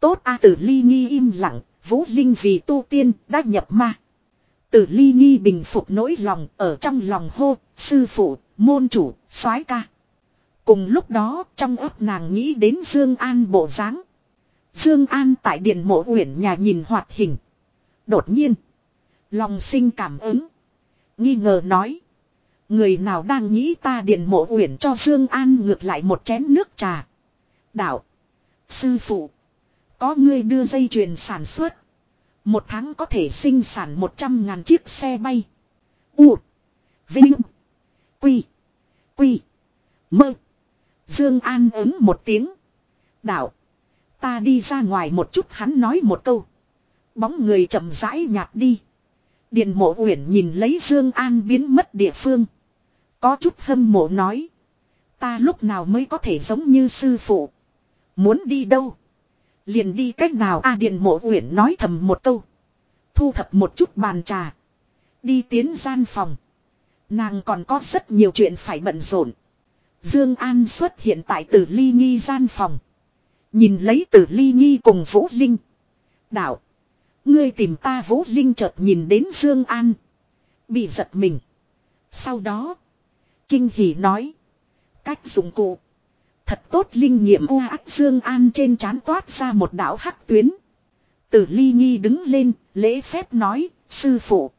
Tốt a tử ly nghi im lặng, Vũ Linh vì tu tiên, đã nhập ma. Tử ly nghi bình phục nỗi lòng, ở trong lòng hô, sư phụ, môn chủ, soái ca. Cùng lúc đó, trong ấp nàng nghĩ đến Dương An bộ dáng. Dương An tại điện mộ uyển nhà nhìn hoạt hình. Đột nhiên, lòng sinh cảm ứng, nghi ngờ nói: Người nào đang nghĩ ta điện mộ uyển cho Dương An ngược lại một chén nước trà. Đạo. Sư phụ. Có người đưa dây chuyền sản xuất. Một tháng có thể sinh sản 100 ngàn chiếc xe bay. U. Vinh. Quy. Quy. Mơ. Dương An ứng một tiếng. Đạo. Ta đi ra ngoài một chút hắn nói một câu. Bóng người chậm rãi nhạt đi. Điện mộ uyển nhìn lấy Dương An biến mất địa phương. Có chút hâm mộ nói. Ta lúc nào mới có thể giống như sư phụ. Muốn đi đâu? Liền đi cách nào A Điện Mộ Uyển nói thầm một câu. Thu thập một chút bàn trà. Đi tiến gian phòng. Nàng còn có rất nhiều chuyện phải bận rộn. Dương An xuất hiện tại tử ly nghi gian phòng. Nhìn lấy tử ly nghi cùng Vũ Linh. Đạo. Ngươi tìm ta Vũ Linh chợt nhìn đến Dương An. Bị giật mình. Sau đó. Kinh hỉ nói. Cách dụng cụ. Thật tốt linh nghiệm u ác Dương An trên trán toát ra một đạo hắc tuyến. Tử ly nghi đứng lên, lễ phép nói, sư phụ.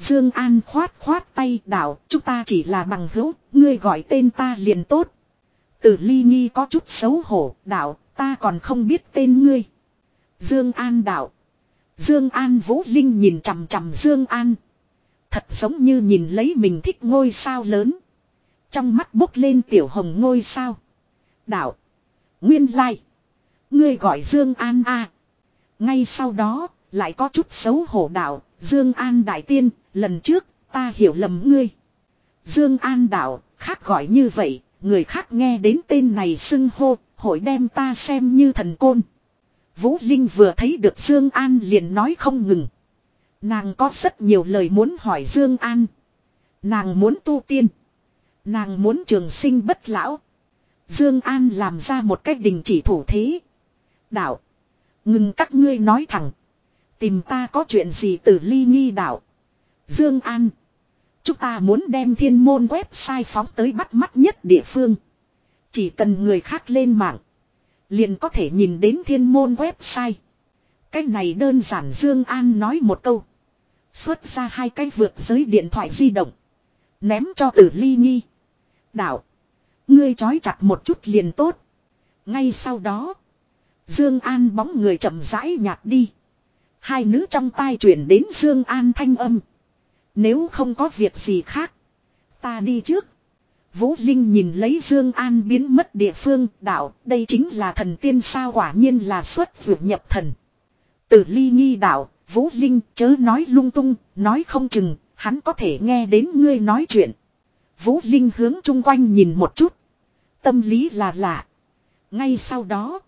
Dương An khoát khoát tay đạo, chúng ta chỉ là bằng hữu, ngươi gọi tên ta liền tốt. Tử ly nghi có chút xấu hổ, đạo, ta còn không biết tên ngươi. Dương An đạo. Dương An Vũ Linh nhìn chằm chằm Dương An. Thật giống như nhìn lấy mình thích ngôi sao lớn. Trong mắt bốc lên tiểu hồng ngôi sao. Đạo. Nguyên lai. Ngươi gọi Dương An a. Ngay sau đó, lại có chút xấu hổ đạo. Dương An đại tiên, lần trước, ta hiểu lầm ngươi. Dương An đạo, khác gọi như vậy, người khác nghe đến tên này xưng hô, hội đem ta xem như thần côn. Vũ Linh vừa thấy được Dương An liền nói không ngừng. Nàng có rất nhiều lời muốn hỏi Dương An. Nàng muốn tu tiên. Nàng muốn trường sinh bất lão. Dương An làm ra một cách đình chỉ thủ thế. Đạo. Ngừng các ngươi nói thẳng. Tìm ta có chuyện gì từ ly nghi đạo. Dương An. Chúng ta muốn đem thiên môn website phóng tới bắt mắt nhất địa phương. Chỉ cần người khác lên mạng. Liền có thể nhìn đến thiên môn website. Cái này đơn giản Dương An nói một câu. Xuất ra hai cái vượt giới điện thoại di động. Ném cho tử ly nghi. Đạo. Ngươi chói chặt một chút liền tốt. Ngay sau đó. Dương An bóng người chậm rãi nhạt đi. Hai nữ trong tai truyền đến Dương An thanh âm. Nếu không có việc gì khác. Ta đi trước. Vũ Linh nhìn lấy Dương An biến mất địa phương, đạo. Đây chính là thần tiên sao quả nhiên là xuất vượt nhập thần. Tử ly nghi đạo. Vũ Linh chớ nói lung tung. Nói không chừng. Hắn có thể nghe đến ngươi nói chuyện. Vũ Linh hướng chung quanh nhìn một chút. Tâm lý là lạ. Ngay sau đó.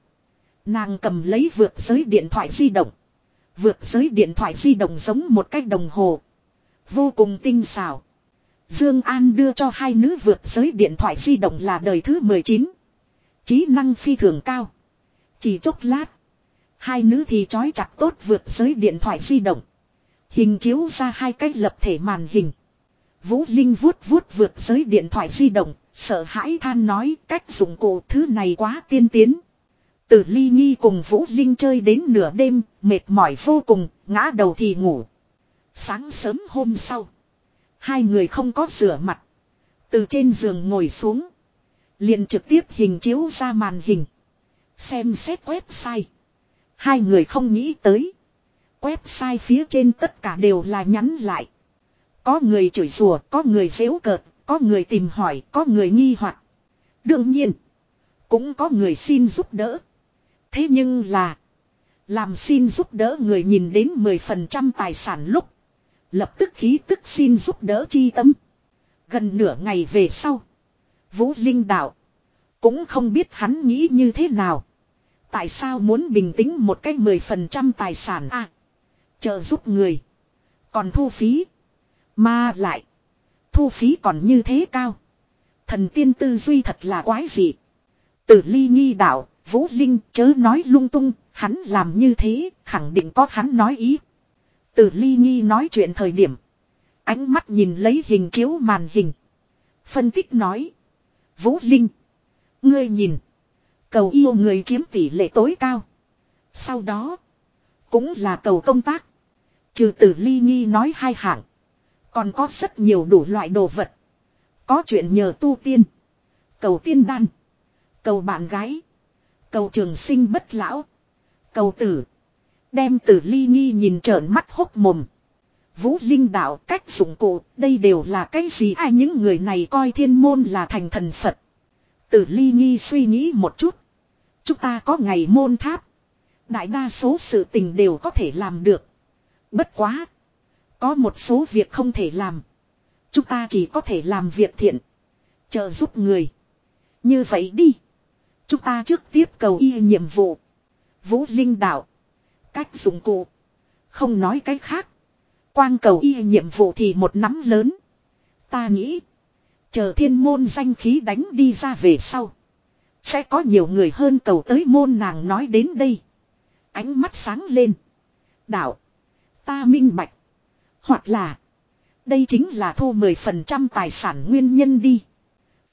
Nàng cầm lấy vượt giới điện thoại di động. Vượt giới điện thoại di động giống một cái đồng hồ. Vô cùng tinh xảo. Dương An đưa cho hai nữ vượt giới điện thoại di động là đời thứ 19. Trí năng phi thường cao. Chỉ chốc lát. Hai nữ thì trói chặt tốt vượt giới điện thoại di động. Hình chiếu ra hai cái lập thể màn hình. Vũ Linh vuốt vuốt vượt giới điện thoại di động, sợ hãi than nói cách dụng cụ thứ này quá tiên tiến. Từ Ly Nhi cùng Vũ Linh chơi đến nửa đêm, mệt mỏi vô cùng, ngã đầu thì ngủ. Sáng sớm hôm sau, hai người không có rửa mặt. Từ trên giường ngồi xuống, liền trực tiếp hình chiếu ra màn hình. Xem xét website. Hai người không nghĩ tới. Website phía trên tất cả đều là nhắn lại. Có người chửi rủa, có người xéo cợt, có người tìm hỏi, có người nghi hoặc. Đương nhiên, cũng có người xin giúp đỡ. Thế nhưng là, làm xin giúp đỡ người nhìn đến 10% tài sản lúc, lập tức khí tức xin giúp đỡ chi tâm. Gần nửa ngày về sau, Vũ Linh đạo cũng không biết hắn nghĩ như thế nào. Tại sao muốn bình tĩnh một cách 10% tài sản à? Trợ giúp người. Còn thu phí. Mà lại. Thu phí còn như thế cao. Thần tiên tư duy thật là quái dị. Tử ly nghi đạo, Vũ Linh chớ nói lung tung, hắn làm như thế, khẳng định có hắn nói ý. Tử ly nghi nói chuyện thời điểm. Ánh mắt nhìn lấy hình chiếu màn hình. Phân tích nói. Vũ Linh. Ngươi nhìn. Cầu yêu người chiếm tỷ lệ tối cao. Sau đó. Cũng là cầu công tác. Trừ tử ly nghi nói hai hạng. Còn có rất nhiều đủ loại đồ vật. Có chuyện nhờ tu tiên. Cầu tiên đan. Cầu bạn gái. Cầu trường sinh bất lão. Cầu tử. Đem tử ly nghi nhìn trợn mắt hốc mồm. Vũ Linh đạo cách dụng cụ, đây đều là cái gì ai những người này coi thiên môn là thành thần Phật. Tử ly nghi suy nghĩ một chút. Chúng ta có ngày môn tháp. Đại đa số sự tình đều có thể làm được. Bất quá. Có một số việc không thể làm. Chúng ta chỉ có thể làm việc thiện. Trợ giúp người. Như vậy đi. Chúng ta trước tiếp cầu y nhiệm vụ. Vũ Linh đạo. Cách dụng cụ. Không nói cái khác. Quang cầu y nhiệm vụ thì một nắm lớn. Ta nghĩ. Chờ thiên môn danh khí đánh đi ra về sau. Sẽ có nhiều người hơn cầu tới môn nàng nói đến đây. Ánh mắt sáng lên. Đạo. Ta minh bạch. Hoặc là. Đây chính là thu 10% tài sản nguyên nhân đi.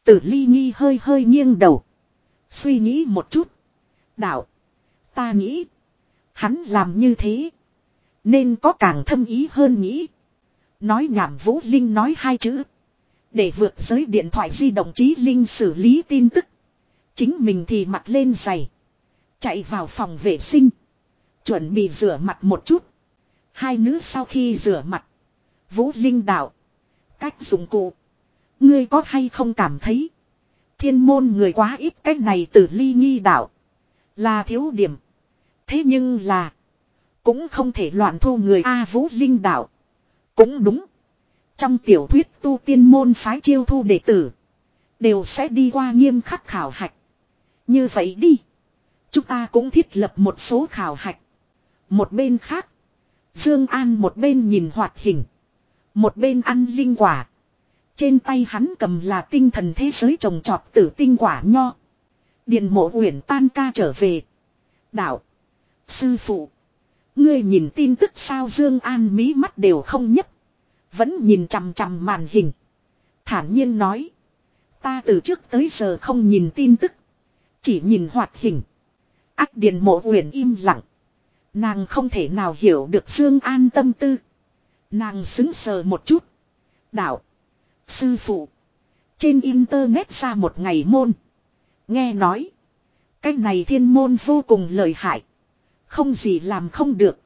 Tử ly nghi hơi hơi nghiêng đầu. Suy nghĩ một chút. Đạo. Ta nghĩ. Hắn làm như thế. Nên có càng thâm ý hơn nghĩ. Nói nhảm Vũ Linh nói hai chữ. Để vượt giới điện thoại di động trí Linh xử lý tin tức. Chính mình thì mặc lên giày. Chạy vào phòng vệ sinh. Chuẩn bị rửa mặt một chút. Hai nữ sau khi rửa mặt. Vũ Linh đạo. Cách dụng cụ. Ngươi có hay không cảm thấy. Thiên môn người quá ít cách này từ ly nghi đạo. Là thiếu điểm. Thế nhưng là. Cũng không thể loạn thu người A Vũ Linh đạo. Cũng đúng. Trong tiểu thuyết tu tiên môn phái chiêu thu đệ tử. Đều sẽ đi qua nghiêm khắc khảo hạch. Như vậy đi. Chúng ta cũng thiết lập một số khảo hạch. Một bên khác. Dương An một bên nhìn hoạt hình. Một bên ăn linh quả. Trên tay hắn cầm là tinh thần thế giới trồng trọt tử tinh quả nho. Điện mộ uyển tan ca trở về. Đạo. Sư phụ. Ngươi nhìn tin tức sao Dương An mí mắt đều không nhấc. Vẫn nhìn chằm chằm màn hình. Thản nhiên nói. Ta từ trước tới giờ không nhìn tin tức. Chỉ nhìn hoạt hình. Ác điện mộ uyển im lặng. Nàng không thể nào hiểu được Dương An tâm tư. Nàng xứng sờ một chút. Đạo. Sư phụ. Trên internet ra một ngày môn. Nghe nói. Cái này thiên môn vô cùng lợi hại. Không gì làm không được.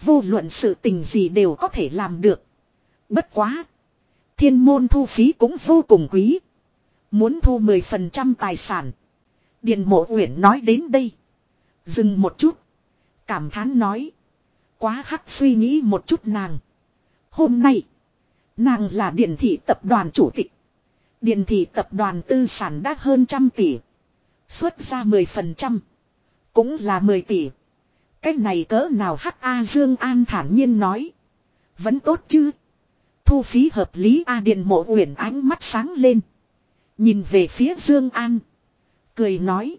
Vô luận sự tình gì đều có thể làm được. Bất quá. Thiên môn thu phí cũng vô cùng quý. Muốn thu 10% tài sản. Điện mộ uyển nói đến đây. Dừng một chút. Cảm thán nói. Quá hắc suy nghĩ một chút nàng. Hôm nay. Nàng là điện thị tập đoàn chủ tịch. Điện thị tập đoàn tư sản đã hơn trăm tỷ. Xuất ra 10%. Cũng là 10 tỷ. Cái này cỡ nào hắc A Dương An thản nhiên nói. Vẫn tốt chứ. Thu phí hợp lý A Điện mộ uyển ánh mắt sáng lên. Nhìn về phía Dương An. Cười nói.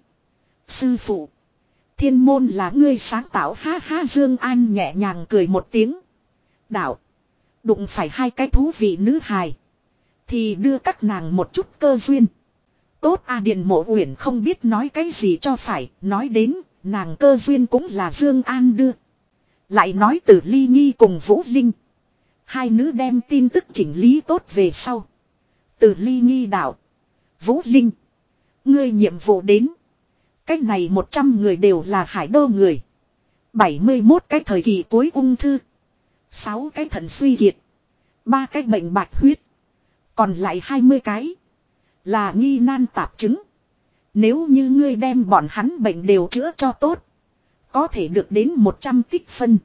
Sư phụ. Thiên môn là ngươi sáng tạo ha ha Dương An nhẹ nhàng cười một tiếng. Đạo. Đụng phải hai cái thú vị nữ hài. Thì đưa các nàng một chút cơ duyên. Tốt A Điện mộ uyển không biết nói cái gì cho phải. Nói đến nàng cơ duyên cũng là Dương An đưa. Lại nói từ Ly Nghi cùng Vũ Linh. Hai nữ đem tin tức chỉnh lý tốt về sau. Từ Ly Nghi đạo. Vũ Linh. Ngươi nhiệm vụ đến. Cách này 100 người đều là hải đô người. 71 cái thời kỳ cuối ung thư. 6 cái thận suy kiệt. 3 cái bệnh bạch huyết. Còn lại 20 cái. Là nghi nan tạp chứng. Nếu như ngươi đem bọn hắn bệnh đều chữa cho tốt. Có thể được đến 100 tích phân.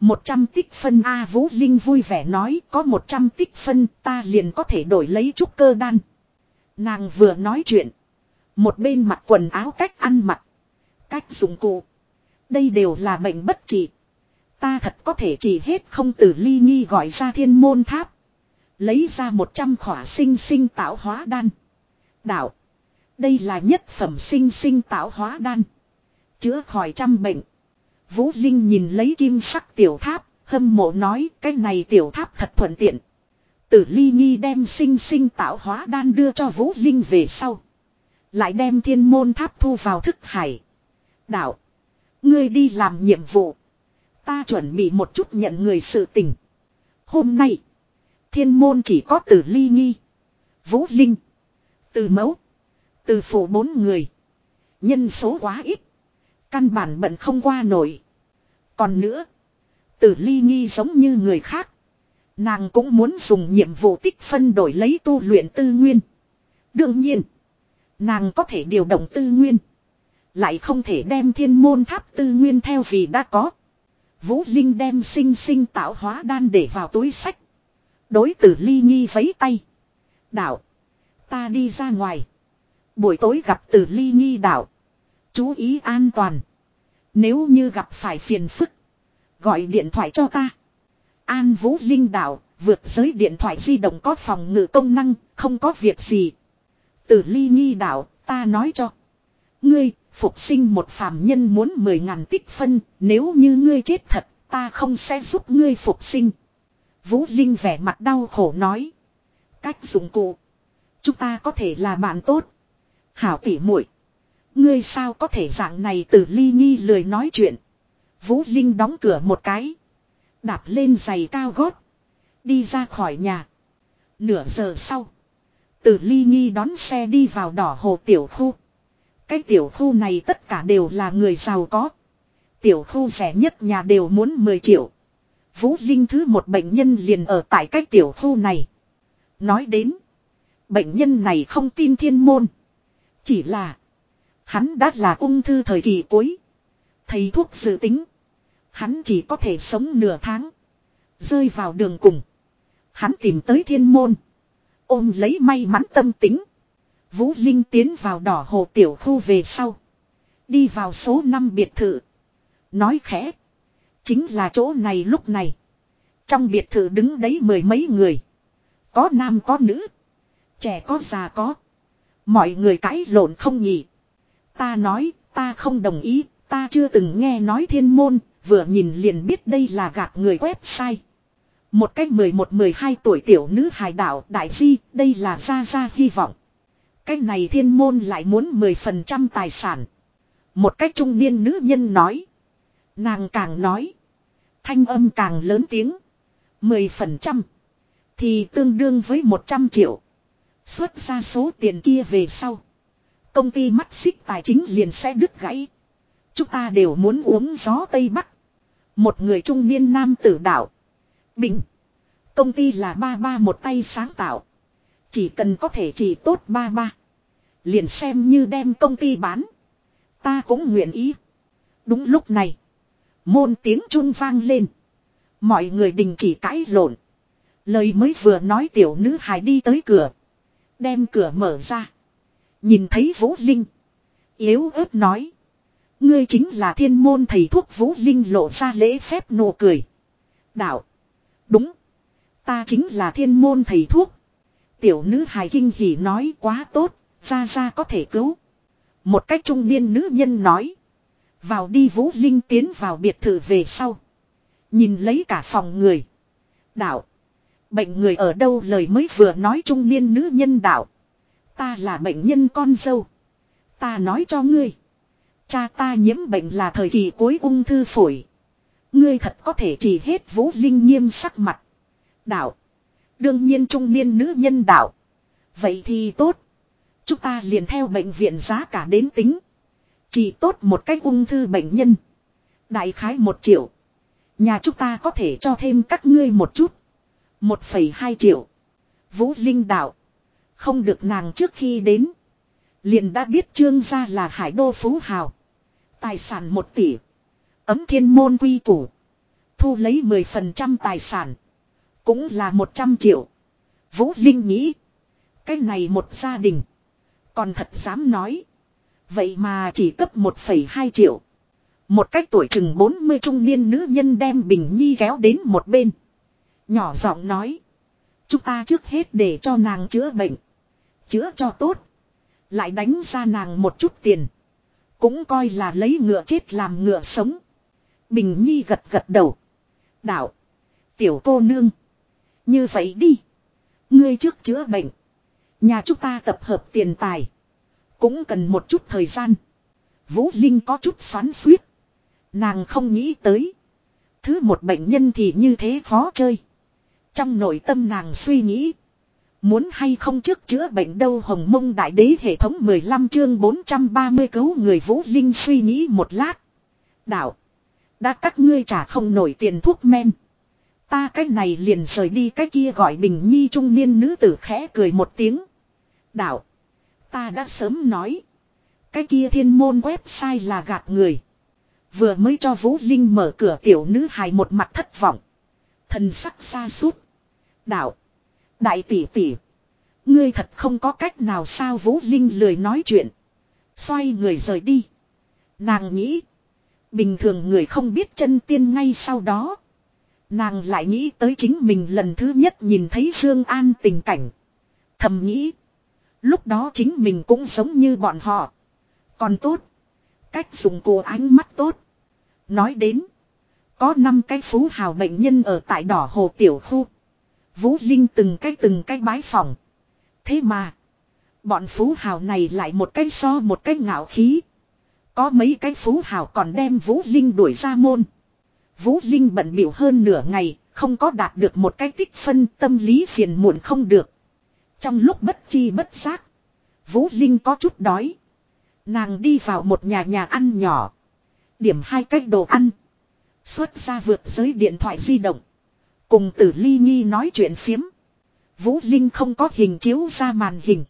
100 tích phân A Vũ Linh vui vẻ nói, có 100 tích phân, ta liền có thể đổi lấy chút cơ đan. Nàng vừa nói chuyện. Một bên mặc quần áo cách ăn mặc. Cách dụng cụ. Đây đều là bệnh bất trị. Ta thật có thể chỉ hết không Tử ly nghi gọi ra thiên môn tháp. Lấy ra một trăm khỏa sinh sinh tạo hóa đan. Đạo. Đây là nhất phẩm sinh sinh tạo hóa đan. Chữa khỏi trăm bệnh. Vũ Linh nhìn lấy kim sắc tiểu tháp, hâm mộ nói cái này tiểu tháp thật thuận tiện. Tử ly nghi đem sinh sinh tạo hóa đan đưa cho Vũ Linh về sau. Lại đem thiên môn tháp thu vào thức hải. Đạo. Ngươi đi làm nhiệm vụ. Ta chuẩn bị một chút nhận người sự tình. Hôm nay. Thiên môn chỉ có tử ly nghi. Vũ Linh. Từ mẫu. Từ phủ bốn người. Nhân số quá ít. Căn bản bận không qua nổi. Còn nữa. Tử ly nghi giống như người khác. Nàng cũng muốn dùng nhiệm vụ tích phân đổi lấy tu luyện tư nguyên. Đương nhiên. Nàng có thể điều động tư nguyên. Lại không thể đem thiên môn tháp tư nguyên theo vì đã có. Vũ Linh đem sinh sinh tạo hóa đan để vào túi sách. Đối tử ly nghi vấy tay. Đạo. Ta đi ra ngoài. Buổi tối gặp tử ly nghi đạo. Chú ý an toàn. Nếu như gặp phải phiền phức. Gọi điện thoại cho ta. An Vũ Linh đạo. Vượt giới điện thoại di động có phòng ngự công năng. Không có việc gì. Tử ly nghi đạo. Ta nói cho. Ngươi Phục sinh một phàm nhân muốn mười ngàn tích phân, nếu như ngươi chết thật, ta không sẽ giúp ngươi phục sinh. Vũ Linh vẻ mặt đau khổ nói. Cách dụng cụ. Chúng ta có thể là bạn tốt. Hảo tỉ muội Ngươi sao có thể dạng này từ ly nghi lười nói chuyện. Vũ Linh đóng cửa một cái. Đạp lên giày cao gót. Đi ra khỏi nhà. Nửa giờ sau. Từ ly nghi đón xe đi vào đỏ hồ tiểu khu. Cái tiểu khu này tất cả đều là người giàu có. Tiểu khu rẻ nhất nhà đều muốn 10 triệu. Vũ Linh thứ một bệnh nhân liền ở tại cái tiểu khu này. Nói đến. Bệnh nhân này không tin thiên môn. Chỉ là. Hắn đã là ung thư thời kỳ cuối. Thầy thuốc dự tính. Hắn chỉ có thể sống nửa tháng. Rơi vào đường cùng. Hắn tìm tới thiên môn. Ôm lấy may mắn tâm tính. Vũ Linh tiến vào đỏ hồ tiểu khu về sau. Đi vào số 5 biệt thự. Nói khẽ. Chính là chỗ này lúc này. Trong biệt thự đứng đấy mười mấy người. Có nam có nữ. Trẻ có già có. Mọi người cãi lộn không nhỉ. Ta nói, ta không đồng ý, ta chưa từng nghe nói thiên môn, vừa nhìn liền biết đây là gạt người website. Một cách 11-12 tuổi tiểu nữ hài đạo đại di, đây là ra ra hy vọng. Cái này thiên môn lại muốn 10% tài sản. Một cách trung niên nữ nhân nói. Nàng càng nói. Thanh âm càng lớn tiếng. 10%. Thì tương đương với 100 triệu. Xuất ra số tiền kia về sau. Công ty mắt xích tài chính liền sẽ đứt gãy. Chúng ta đều muốn uống gió Tây Bắc. Một người trung niên nam tử đạo. Bình. Công ty là ba ba một tay sáng tạo. Chỉ cần có thể chỉ tốt ba ba. Liền xem như đem công ty bán. Ta cũng nguyện ý. Đúng lúc này. Môn tiếng trung vang lên. Mọi người đình chỉ cãi lộn. Lời mới vừa nói tiểu nữ hài đi tới cửa. Đem cửa mở ra. Nhìn thấy Vũ Linh. Yếu ớt nói. Ngươi chính là thiên môn thầy thuốc Vũ Linh lộ ra lễ phép nụ cười. Đạo. Đúng. Ta chính là thiên môn thầy thuốc. Tiểu nữ hài kinh hỉ nói quá tốt, ra ra có thể cứu. Một cách trung niên nữ nhân nói. Vào đi Vũ Linh tiến vào biệt thự về sau. Nhìn lấy cả phòng người. Đạo. Bệnh người ở đâu lời mới vừa nói trung niên nữ nhân đạo. Ta là bệnh nhân con dâu. Ta nói cho ngươi. Cha ta nhiễm bệnh là thời kỳ cuối ung thư phổi. Ngươi thật có thể chỉ hết Vũ Linh nghiêm sắc mặt. Đạo. Đương nhiên trung niên nữ nhân đạo. Vậy thì tốt. Chúng ta liền theo bệnh viện giá cả đến tính. Chỉ tốt một cách ung thư bệnh nhân. Đại khái một triệu. Nhà chúng ta có thể cho thêm các ngươi một chút một phẩy hai triệu. Vũ Linh đạo. Không được nàng trước khi đến. Liền đã biết trương gia là hải đô phú hào. Tài sản một tỷ. Ấm thiên môn quy củ. Thu lấy 10% tài sản. Cũng là 100 triệu. Vũ Linh nghĩ. Cái này một gia đình. Còn thật dám nói. Vậy mà chỉ cấp 1,2 triệu. Một cách tuổi chừng 40 trung niên nữ nhân đem Bình Nhi kéo đến một bên. Nhỏ giọng nói. Chúng ta trước hết để cho nàng chữa bệnh. Chữa cho tốt. Lại đánh ra nàng một chút tiền. Cũng coi là lấy ngựa chết làm ngựa sống. Bình Nhi gật gật đầu. Đạo. Tiểu cô nương. Như vậy đi. Ngươi trước chữa bệnh. Nhà chúng ta tập hợp tiền tài. Cũng cần một chút thời gian. Vũ Linh có chút xoắn suýt. Nàng không nghĩ tới. Thứ một bệnh nhân thì như thế khó chơi. Trong nội tâm nàng suy nghĩ. Muốn hay không trước chữa bệnh đâu hồng mông đại đế hệ thống 15 chương 430 cứu người Vũ Linh suy nghĩ một lát. Đạo. Đã các ngươi trả không nổi tiền thuốc men. Ta cái này liền rời đi cái kia gọi bình nhi trung niên nữ tử khẽ cười một tiếng. Đạo. Ta đã sớm nói. Cái kia thiên môn website là gạt người. Vừa mới cho Vũ Linh mở cửa tiểu nữ hài một mặt thất vọng. Thần sắc xa suốt. Đạo. Đại tỷ tỷ. Ngươi thật không có cách nào sao Vũ Linh lười nói chuyện. Xoay người rời đi. Nàng nghĩ. Bình thường người không biết chân tiên ngay sau đó. Nàng lại nghĩ tới chính mình lần thứ nhất nhìn thấy Dương An tình cảnh. Thầm nghĩ. Lúc đó chính mình cũng giống như bọn họ. Còn tốt. Cách dùng cô ánh mắt tốt. Nói đến. Có năm cái phú hào bệnh nhân ở tại đỏ hồ tiểu khu. Vũ Linh từng cái từng cái bái phòng. Thế mà. Bọn phú hào này lại một cái so một cái ngạo khí. Có mấy cái phú hào còn đem Vũ Linh đuổi ra môn. Vũ Linh bận biểu hơn nửa ngày, không có đạt được một cái tích phân tâm lý phiền muộn không được. Trong lúc bất chi bất giác, Vũ Linh có chút đói. Nàng đi vào một nhà nhà ăn nhỏ. Điểm hai cách đồ ăn. Xuất ra vượt giới điện thoại di động. Cùng tử ly nghi nói chuyện phiếm. Vũ Linh không có hình chiếu ra màn hình.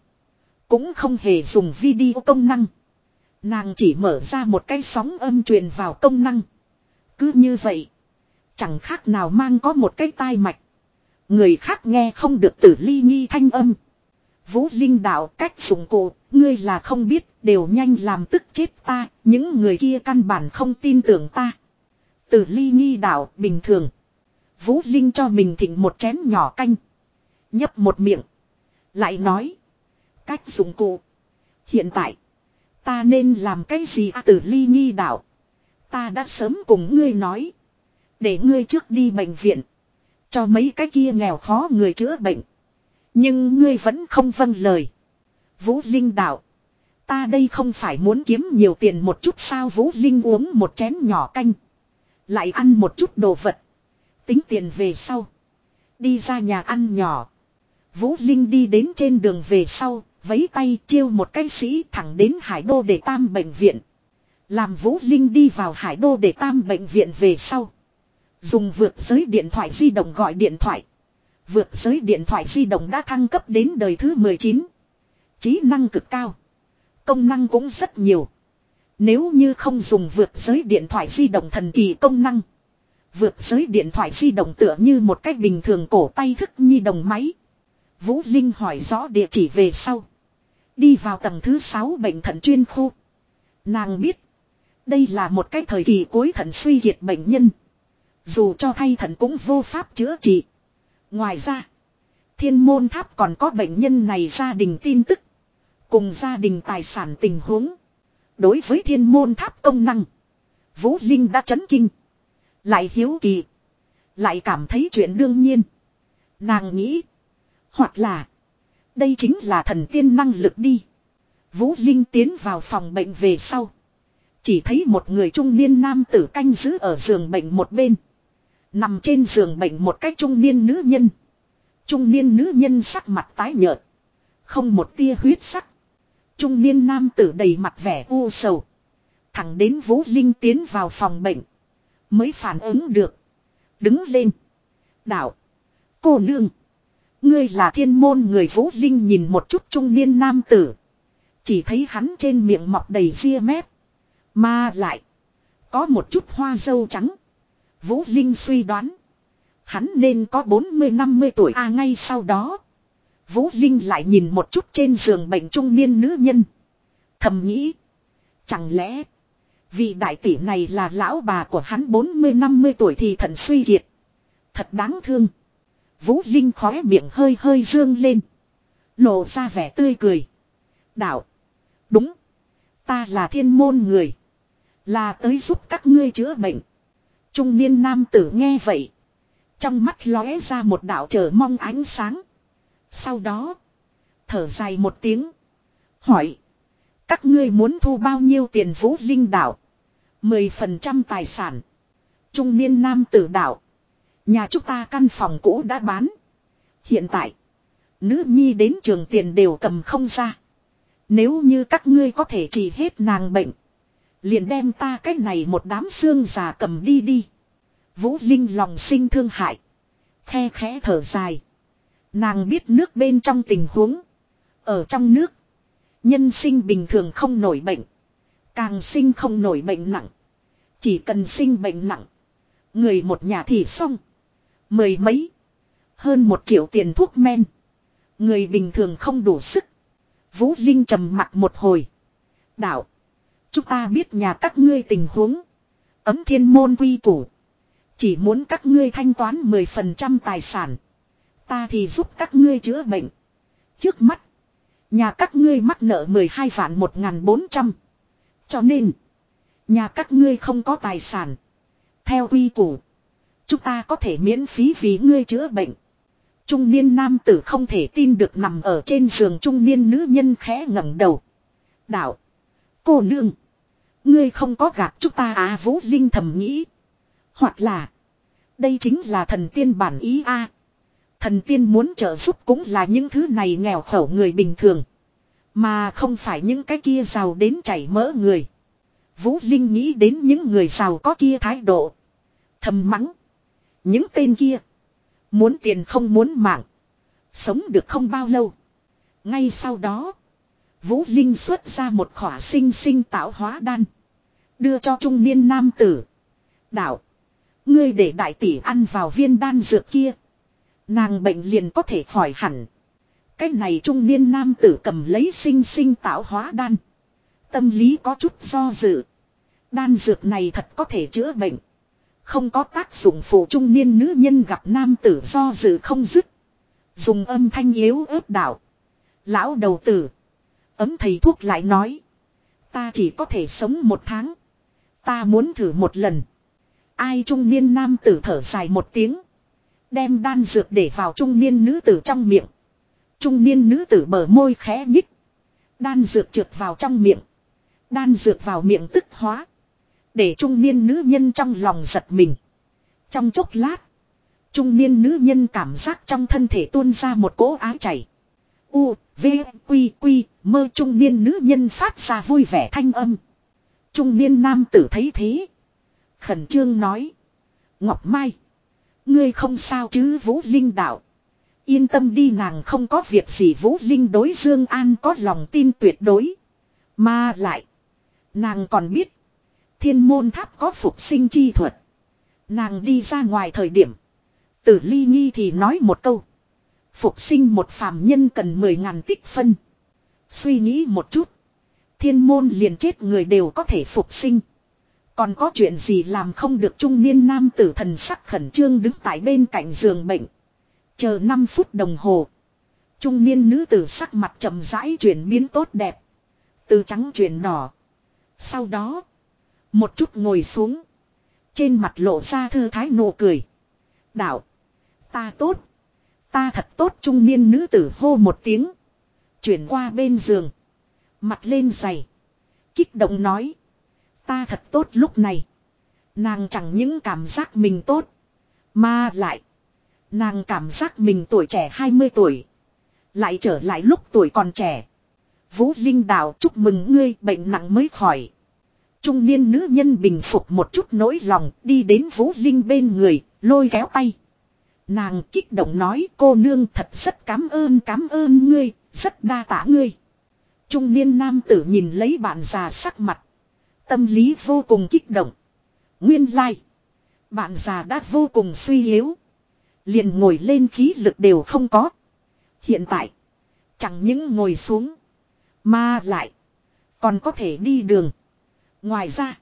Cũng không hề dùng video công năng. Nàng chỉ mở ra một cái sóng âm truyền vào công năng. Cứ như vậy. Chẳng khác nào mang có một cái tai mạch. Người khác nghe không được tử ly nghi thanh âm. Vũ Linh đạo cách dùng cụ, ngươi là không biết, đều nhanh làm tức chết ta, những người kia căn bản không tin tưởng ta. Tử ly nghi đạo, bình thường. Vũ Linh cho mình thịnh một chén nhỏ canh. Nhấp một miệng. Lại nói. Cách dụng cụ. Hiện tại. Ta nên làm cái gì à, tử ly nghi đạo. Ta đã sớm cùng ngươi nói. Để ngươi trước đi bệnh viện. Cho mấy cái kia nghèo khó người chữa bệnh. Nhưng ngươi vẫn không vâng lời. Vũ Linh đạo. Ta đây không phải muốn kiếm nhiều tiền một chút sao Vũ Linh uống một chén nhỏ canh. Lại ăn một chút đồ vật. Tính tiền về sau. Đi ra nhà ăn nhỏ. Vũ Linh đi đến trên đường về sau. Vấy tay chiêu một cái sĩ thẳng đến Hải Đô để tam bệnh viện. Làm Vũ Linh đi vào Hải Đô để tam bệnh viện về sau. Dùng vượt giới điện thoại di động gọi điện thoại. Vượt giới điện thoại di động đã thăng cấp đến đời thứ 19. Trí năng cực cao. Công năng cũng rất nhiều. Nếu như không dùng vượt giới điện thoại di động thần kỳ công năng. Vượt giới điện thoại di động tựa như một cách bình thường cổ tay thức nhi đồng máy. Vũ Linh hỏi rõ địa chỉ về sau. Đi vào tầng thứ 6 bệnh thận chuyên khu. Nàng biết. Đây là một cái thời kỳ cuối thận suy kiệt bệnh nhân. Dù cho thay thận cũng vô pháp chữa trị. Ngoài ra. Thiên môn tháp còn có bệnh nhân này gia đình tin tức. Cùng gia đình tài sản tình huống. Đối với thiên môn tháp công năng. Vũ Linh đã chấn kinh. Lại hiếu kỳ. Lại cảm thấy chuyện đương nhiên. Nàng nghĩ. Hoặc là. Đây chính là thần tiên năng lực đi. Vũ Linh tiến vào phòng bệnh về sau. Chỉ thấy một người trung niên nam tử canh giữ ở giường bệnh một bên. Nằm trên giường bệnh một cách trung niên nữ nhân. Trung niên nữ nhân sắc mặt tái nhợt. Không một tia huyết sắc. Trung niên nam tử đầy mặt vẻ u sầu. Thẳng đến Vũ Linh tiến vào phòng bệnh. Mới phản ứng được. Đứng lên. Đạo. Cô nương. Ngươi là thiên môn người Vũ Linh nhìn một chút trung niên nam tử. Chỉ thấy hắn trên miệng mọc đầy ria mép. Mà lại. Có một chút hoa dâu trắng. Vũ Linh suy đoán. Hắn nên có 40-50 tuổi a à, ngay sau đó. Vũ Linh lại nhìn một chút trên giường bệnh trung niên nữ nhân. Thầm nghĩ. Chẳng lẽ. Vị đại tỷ này là lão bà của hắn 40-50 tuổi thì thận suy kiệt. Thật đáng thương. Vũ Linh khóe miệng hơi hơi dương lên. Lộ ra vẻ tươi cười. Đạo. Đúng. Ta là thiên môn người. Là tới giúp các ngươi chữa bệnh. Trung niên nam tử nghe vậy. Trong mắt lóe ra một đạo chờ mong ánh sáng. Sau đó. Thở dài một tiếng. Hỏi. Các ngươi muốn thu bao nhiêu tiền vũ linh đạo. Mười phần trăm tài sản. Trung niên nam tử đạo. Nhà chúng ta căn phòng cũ đã bán. Hiện tại. Nữ nhi đến trường tiền đều cầm không ra. Nếu như các ngươi có thể trị hết nàng bệnh. Liền đem ta cái này một đám xương già cầm đi đi. Vũ Linh lòng sinh thương hại. Khe khẽ thở dài. Nàng biết nước bên trong tình huống. Ở trong nước. Nhân sinh bình thường không nổi bệnh. Càng sinh không nổi bệnh nặng. Chỉ cần sinh bệnh nặng. Người một nhà thì xong. Mười mấy. Hơn một triệu tiền thuốc men. Người bình thường không đủ sức. Vũ Linh trầm mặt một hồi. Đạo. Chúng ta biết nhà các ngươi tình huống. Ấm thiên môn quy củ. Chỉ muốn các ngươi thanh toán 10% tài sản. Ta thì giúp các ngươi chữa bệnh. Trước mắt. Nhà các ngươi mắc nợ 12 vạn 1400. Cho nên. Nhà các ngươi không có tài sản. Theo quy củ. Chúng ta có thể miễn phí vì ngươi chữa bệnh. Trung niên nam tử không thể tin được nằm ở trên giường trung niên nữ nhân khẽ ngẩng đầu. Đạo. Cô nương. Ngươi không có gạt chúng ta à vũ linh thầm nghĩ. Hoặc là. Đây chính là thần tiên bản ý a. Thần tiên muốn trợ giúp cũng là những thứ này nghèo khổ người bình thường. Mà không phải những cái kia giàu đến chảy mỡ người. Vũ Linh nghĩ đến những người giàu có kia thái độ. Thầm mắng. Những tên kia. Muốn tiền không muốn mạng. Sống được không bao lâu. Ngay sau đó. Vũ Linh xuất ra một khỏa sinh sinh tạo hóa đan. Đưa cho trung niên nam tử. Đạo. Ngươi để đại tỷ ăn vào viên đan dược kia. Nàng bệnh liền có thể khỏi hẳn. Cái này trung niên nam tử cầm lấy sinh sinh tạo hóa đan. Tâm lý có chút do dự. Đan dược này thật có thể chữa bệnh. Không có tác dụng phụ trung niên nữ nhân gặp nam tử do dự không dứt. Dùng âm thanh yếu ớt đạo. Lão đầu tử. Ấm thầy thuốc lại nói. Ta chỉ có thể sống một tháng. Ta muốn thử một lần. Ai trung niên nam tử thở dài một tiếng. Đem đan dược để vào trung niên nữ tử trong miệng. Trung niên nữ tử bờ môi khẽ nhích. Đan dược trượt vào trong miệng. Đan dược vào miệng tức hóa. Để trung niên nữ nhân trong lòng giật mình. Trong chốc lát. Trung niên nữ nhân cảm giác trong thân thể tuôn ra một cỗ ái chảy. U, V, Quy, Quy, mơ trung niên nữ nhân phát ra vui vẻ thanh âm. Trung niên nam tử thấy thế. Khẩn trương nói. Ngọc Mai. Ngươi không sao chứ Vũ Linh đạo. Yên tâm đi nàng không có việc gì Vũ Linh đối Dương An có lòng tin tuyệt đối. Mà lại. Nàng còn biết. Thiên môn tháp có phục sinh chi thuật. Nàng đi ra ngoài thời điểm. Tử ly nghi thì nói một câu. Phục sinh một phàm nhân cần mười ngàn tích phân. Suy nghĩ một chút. Thiên môn liền chết người đều có thể phục sinh. Còn có chuyện gì làm không được trung niên nam tử thần sắc khẩn trương đứng tại bên cạnh giường bệnh. Chờ 5 phút đồng hồ. Trung niên nữ tử sắc mặt chậm rãi chuyển biến tốt đẹp. Từ trắng chuyển đỏ. Sau đó. Một chút ngồi xuống. Trên mặt lộ ra thư thái nụ cười. Đạo. Ta tốt. Ta thật tốt trung niên nữ tử hô một tiếng. Chuyển qua bên giường. Mặt lên giày. Kích động nói. Ta thật tốt lúc này. Nàng chẳng những cảm giác mình tốt. Mà lại. Nàng cảm giác mình tuổi trẻ 20 tuổi. Lại trở lại lúc tuổi còn trẻ. Vũ Linh Đào chúc mừng ngươi bệnh nặng mới khỏi. Trung niên nữ nhân bình phục một chút nỗi lòng đi đến Vũ Linh bên người, lôi kéo tay. Nàng kích động nói cô nương thật rất cảm ơn cảm ơn ngươi, rất đa tả ngươi. Trung niên nam tử nhìn lấy bạn già sắc mặt. Tâm lý vô cùng kích động. Nguyên lai. Like. Bạn già đã vô cùng suy yếu. Liền ngồi lên khí lực đều không có. Hiện tại. Chẳng những ngồi xuống. Mà lại. Còn có thể đi đường. Ngoài ra.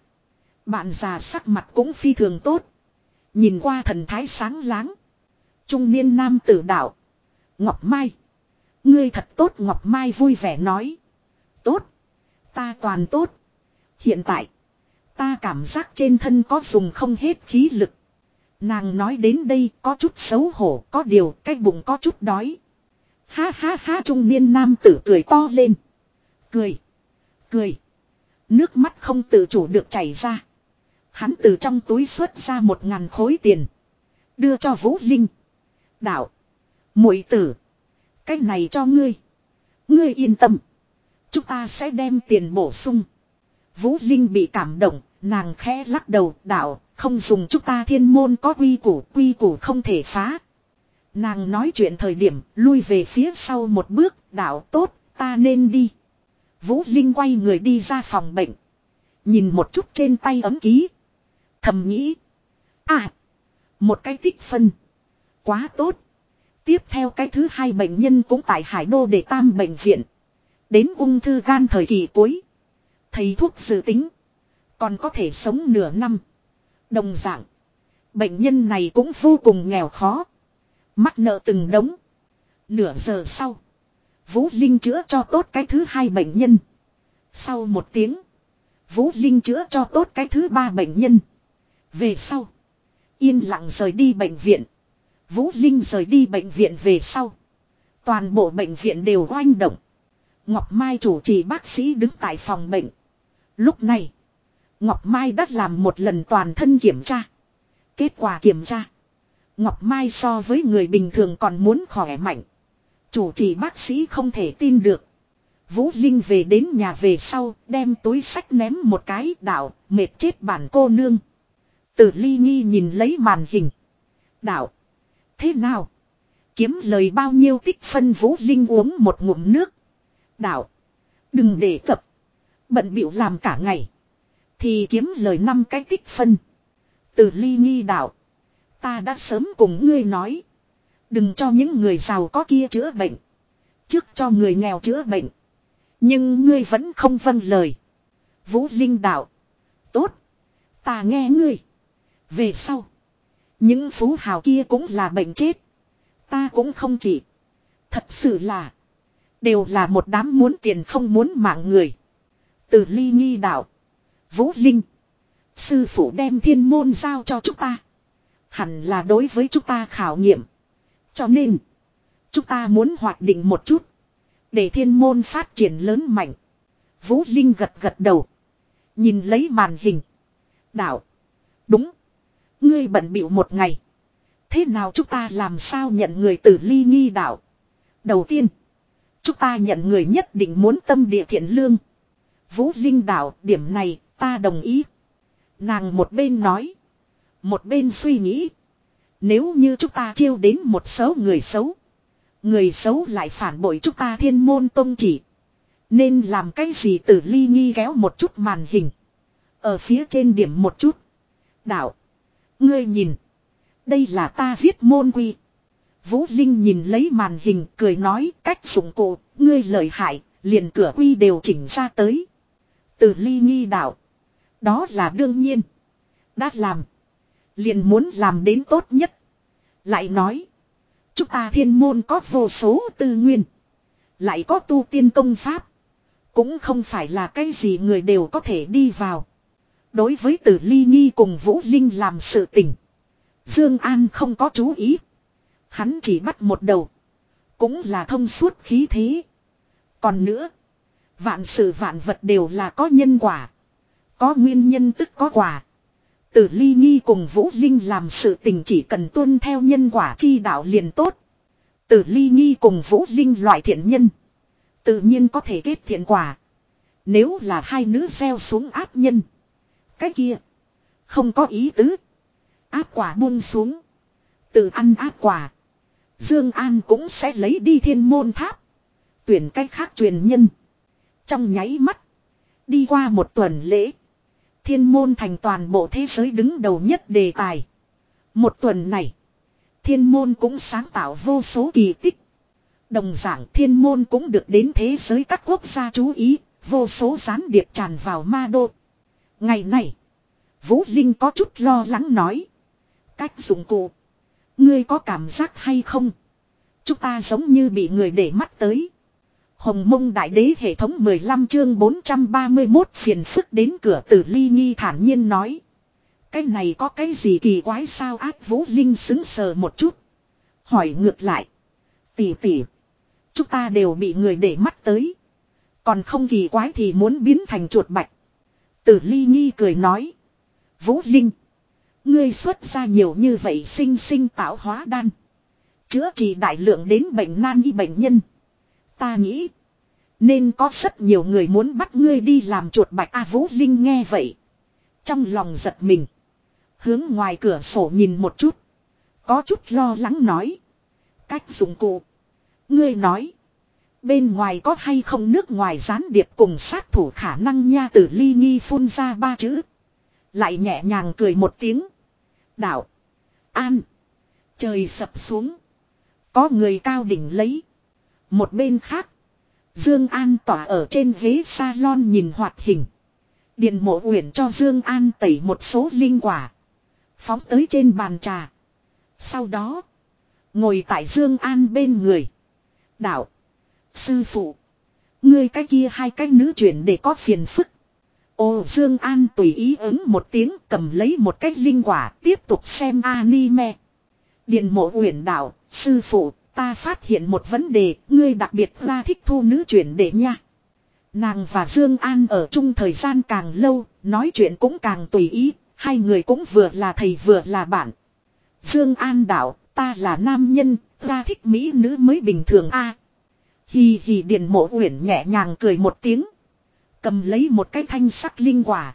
Bạn già sắc mặt cũng phi thường tốt. Nhìn qua thần thái sáng láng. Trung niên nam tử đạo. Ngọc Mai. Ngươi thật tốt Ngọc Mai vui vẻ nói. Tốt. Ta toàn tốt. Hiện tại. Ta cảm giác trên thân có dùng không hết khí lực. Nàng nói đến đây có chút xấu hổ, có điều cái bụng có chút đói. Ha ha ha trung niên nam tử cười to lên. Cười. Cười. Nước mắt không tự chủ được chảy ra. Hắn từ trong túi xuất ra một ngàn khối tiền. Đưa cho Vũ Linh. Đạo. muội tử. Cái này cho ngươi. Ngươi yên tâm. Chúng ta sẽ đem tiền bổ sung. Vũ Linh bị cảm động, nàng khẽ lắc đầu đạo, không dùng chúng ta thiên môn có quy củ, quy củ không thể phá. Nàng nói chuyện thời điểm, lui về phía sau một bước, đạo tốt, ta nên đi. Vũ Linh quay người đi ra phòng bệnh. Nhìn một chút trên tay ấm ký. Thầm nghĩ. À, một cái tích phân. Quá tốt. Tiếp theo cái thứ hai bệnh nhân cũng tại Hải Đô để tam bệnh viện. Đến ung thư gan thời kỳ cuối. Thầy thuốc dự tính. Còn có thể sống nửa năm. Đồng dạng. Bệnh nhân này cũng vô cùng nghèo khó. Mắc nợ từng đống. Nửa giờ sau. Vũ Linh chữa cho tốt cái thứ hai bệnh nhân. Sau một tiếng. Vũ Linh chữa cho tốt cái thứ ba bệnh nhân. Về sau. Yên lặng rời đi bệnh viện. Vũ Linh rời đi bệnh viện về sau. Toàn bộ bệnh viện đều oanh động. Ngọc Mai chủ trì bác sĩ đứng tại phòng bệnh. Lúc này. Ngọc Mai đã làm một lần toàn thân kiểm tra. Kết quả kiểm tra. Ngọc Mai so với người bình thường còn muốn khỏe mạnh. Chủ trì bác sĩ không thể tin được. Vũ Linh về đến nhà về sau, đem túi sách ném một cái đảo, mệt chết bản cô nương. Tử ly nghi nhìn lấy màn hình. Đảo. Thế nào? Kiếm lời bao nhiêu tích phân Vũ Linh uống một ngụm nước. Đảo. Đừng để cập. Bận biểu làm cả ngày. Thì kiếm lời năm cái tích phân. Tử ly nghi Đạo, Ta đã sớm cùng ngươi nói. Đừng cho những người giàu có kia chữa bệnh. Trước cho người nghèo chữa bệnh. Nhưng ngươi vẫn không vâng lời. Vũ Linh đạo. Tốt. Ta nghe ngươi. Về sau. Những phú hào kia cũng là bệnh chết. Ta cũng không chỉ. Thật sự là. Đều là một đám muốn tiền không muốn mạng người. Từ ly nghi đạo. Vũ Linh. Sư phụ đem thiên môn giao cho chúng ta. Hẳn là đối với chúng ta khảo nghiệm. Cho nên. Chúng ta muốn hoạt định một chút. Để thiên môn phát triển lớn mạnh. Vũ Linh gật gật đầu. Nhìn lấy màn hình. Đạo. Đúng. Ngươi bận bịu một ngày. Thế nào chúng ta làm sao nhận người từ ly nghi đạo. Đầu tiên. Chúng ta nhận người nhất định muốn tâm địa thiện lương. Vũ Linh đạo, điểm này ta đồng ý. Nàng một bên nói. Một bên suy nghĩ. Nếu như chúng ta chiêu đến một số người xấu. Người xấu lại phản bội chúng ta thiên môn tông chỉ. Nên làm cái gì tử ly nghi kéo một chút màn hình. Ở phía trên điểm một chút. Đạo. Ngươi nhìn. Đây là ta viết môn quy. Vũ Linh nhìn lấy màn hình cười nói, cách dụng cụ. Ngươi lợi hại. Liền cửa quy đều chỉnh ra tới. từ ly nghi đạo. Đó là đương nhiên. Đã làm. Liền muốn làm đến tốt nhất. Lại nói. Chúng ta thiên môn có vô số tư nguyên. Lại có tu tiên công pháp. Cũng không phải là cái gì người đều có thể đi vào. Đối với tử ly nghi cùng Vũ Linh làm sự tình. Dương An không có chú ý. Hắn chỉ bắt một đầu. Cũng là thông suốt khí thế. Còn nữa. Vạn sự vạn vật đều là có nhân quả. Có nguyên nhân tức có quả. Tử ly nghi cùng Vũ Linh làm sự tình chỉ cần tuân theo nhân quả chi đạo liền tốt. Tử ly nghi cùng Vũ Linh loại thiện nhân. Tự nhiên có thể kết thiện quả. Nếu là hai nữ gieo xuống áp nhân. Cái kia. Không có ý tứ. Áp quả buông xuống. Tự ăn áp quả. Dương An cũng sẽ lấy đi thiên môn tháp. Tuyển cách khác truyền nhân. Trong nháy mắt. Đi qua một tuần lễ. Thiên môn thành toàn bộ thế giới đứng đầu nhất đề tài. Một tuần này. Thiên môn cũng sáng tạo vô số kỳ tích. Đồng dạng thiên môn cũng được đến thế giới các quốc gia chú ý. Vô số gián điệp tràn vào ma đô. Ngày này. Vũ Linh có chút lo lắng nói. Cách dụng cụ. Ngươi có cảm giác hay không? Chúng ta giống như bị người để mắt tới. Hồng mông đại đế hệ thống 15 chương 431 phiền phức đến cửa tử ly nghi thản nhiên nói. Cái này có cái gì kỳ quái sao ác vũ linh xứng sờ một chút. Hỏi ngược lại. Tỷ tỷ. Chúng ta đều bị người để mắt tới. Còn không kỳ quái thì muốn biến thành chuột bạch. Tử ly nghi cười nói. Vũ Linh. Ngươi xuất ra nhiều như vậy sinh sinh tạo hóa đan. Chữa trị đại lượng đến bệnh nan y bệnh nhân. Ta nghĩ. Nên có rất nhiều người muốn bắt ngươi đi làm chuột bạch A Vũ Linh nghe vậy. Trong lòng giật mình. Hướng ngoài cửa sổ nhìn một chút. Có chút lo lắng nói. Cách dụng cụ. Ngươi nói. Bên ngoài có hay không nước ngoài gián điệp cùng sát thủ khả năng nha tử ly nghi phun ra ba chữ. Lại nhẹ nhàng cười một tiếng. Đạo. An. Trời sập xuống. Có người cao đỉnh lấy. Một bên khác. Dương An tỏa ở trên ghế salon nhìn hoạt hình. Điện mộ uyển cho Dương An tẩy một số linh quả. Phóng tới trên bàn trà. Sau đó. Ngồi tại Dương An bên người. Đạo. Sư phụ. Ngươi cái kia hai cái nữ chuyển để có phiền phức. Ô Dương An tùy ý ứng một tiếng cầm lấy một cái linh quả tiếp tục xem anime. Điện mộ uyển đạo, sư phụ, ta phát hiện một vấn đề, ngươi đặc biệt ra thích thu nữ chuyển để nha. Nàng và Dương An ở chung thời gian càng lâu, nói chuyện cũng càng tùy ý, hai người cũng vừa là thầy vừa là bạn. Dương An đạo, ta là nam nhân, ra thích mỹ nữ mới bình thường a. À, Hì hì điện mộ uyển nhẹ nhàng cười một tiếng. Cầm lấy một cái thanh sắc linh quả.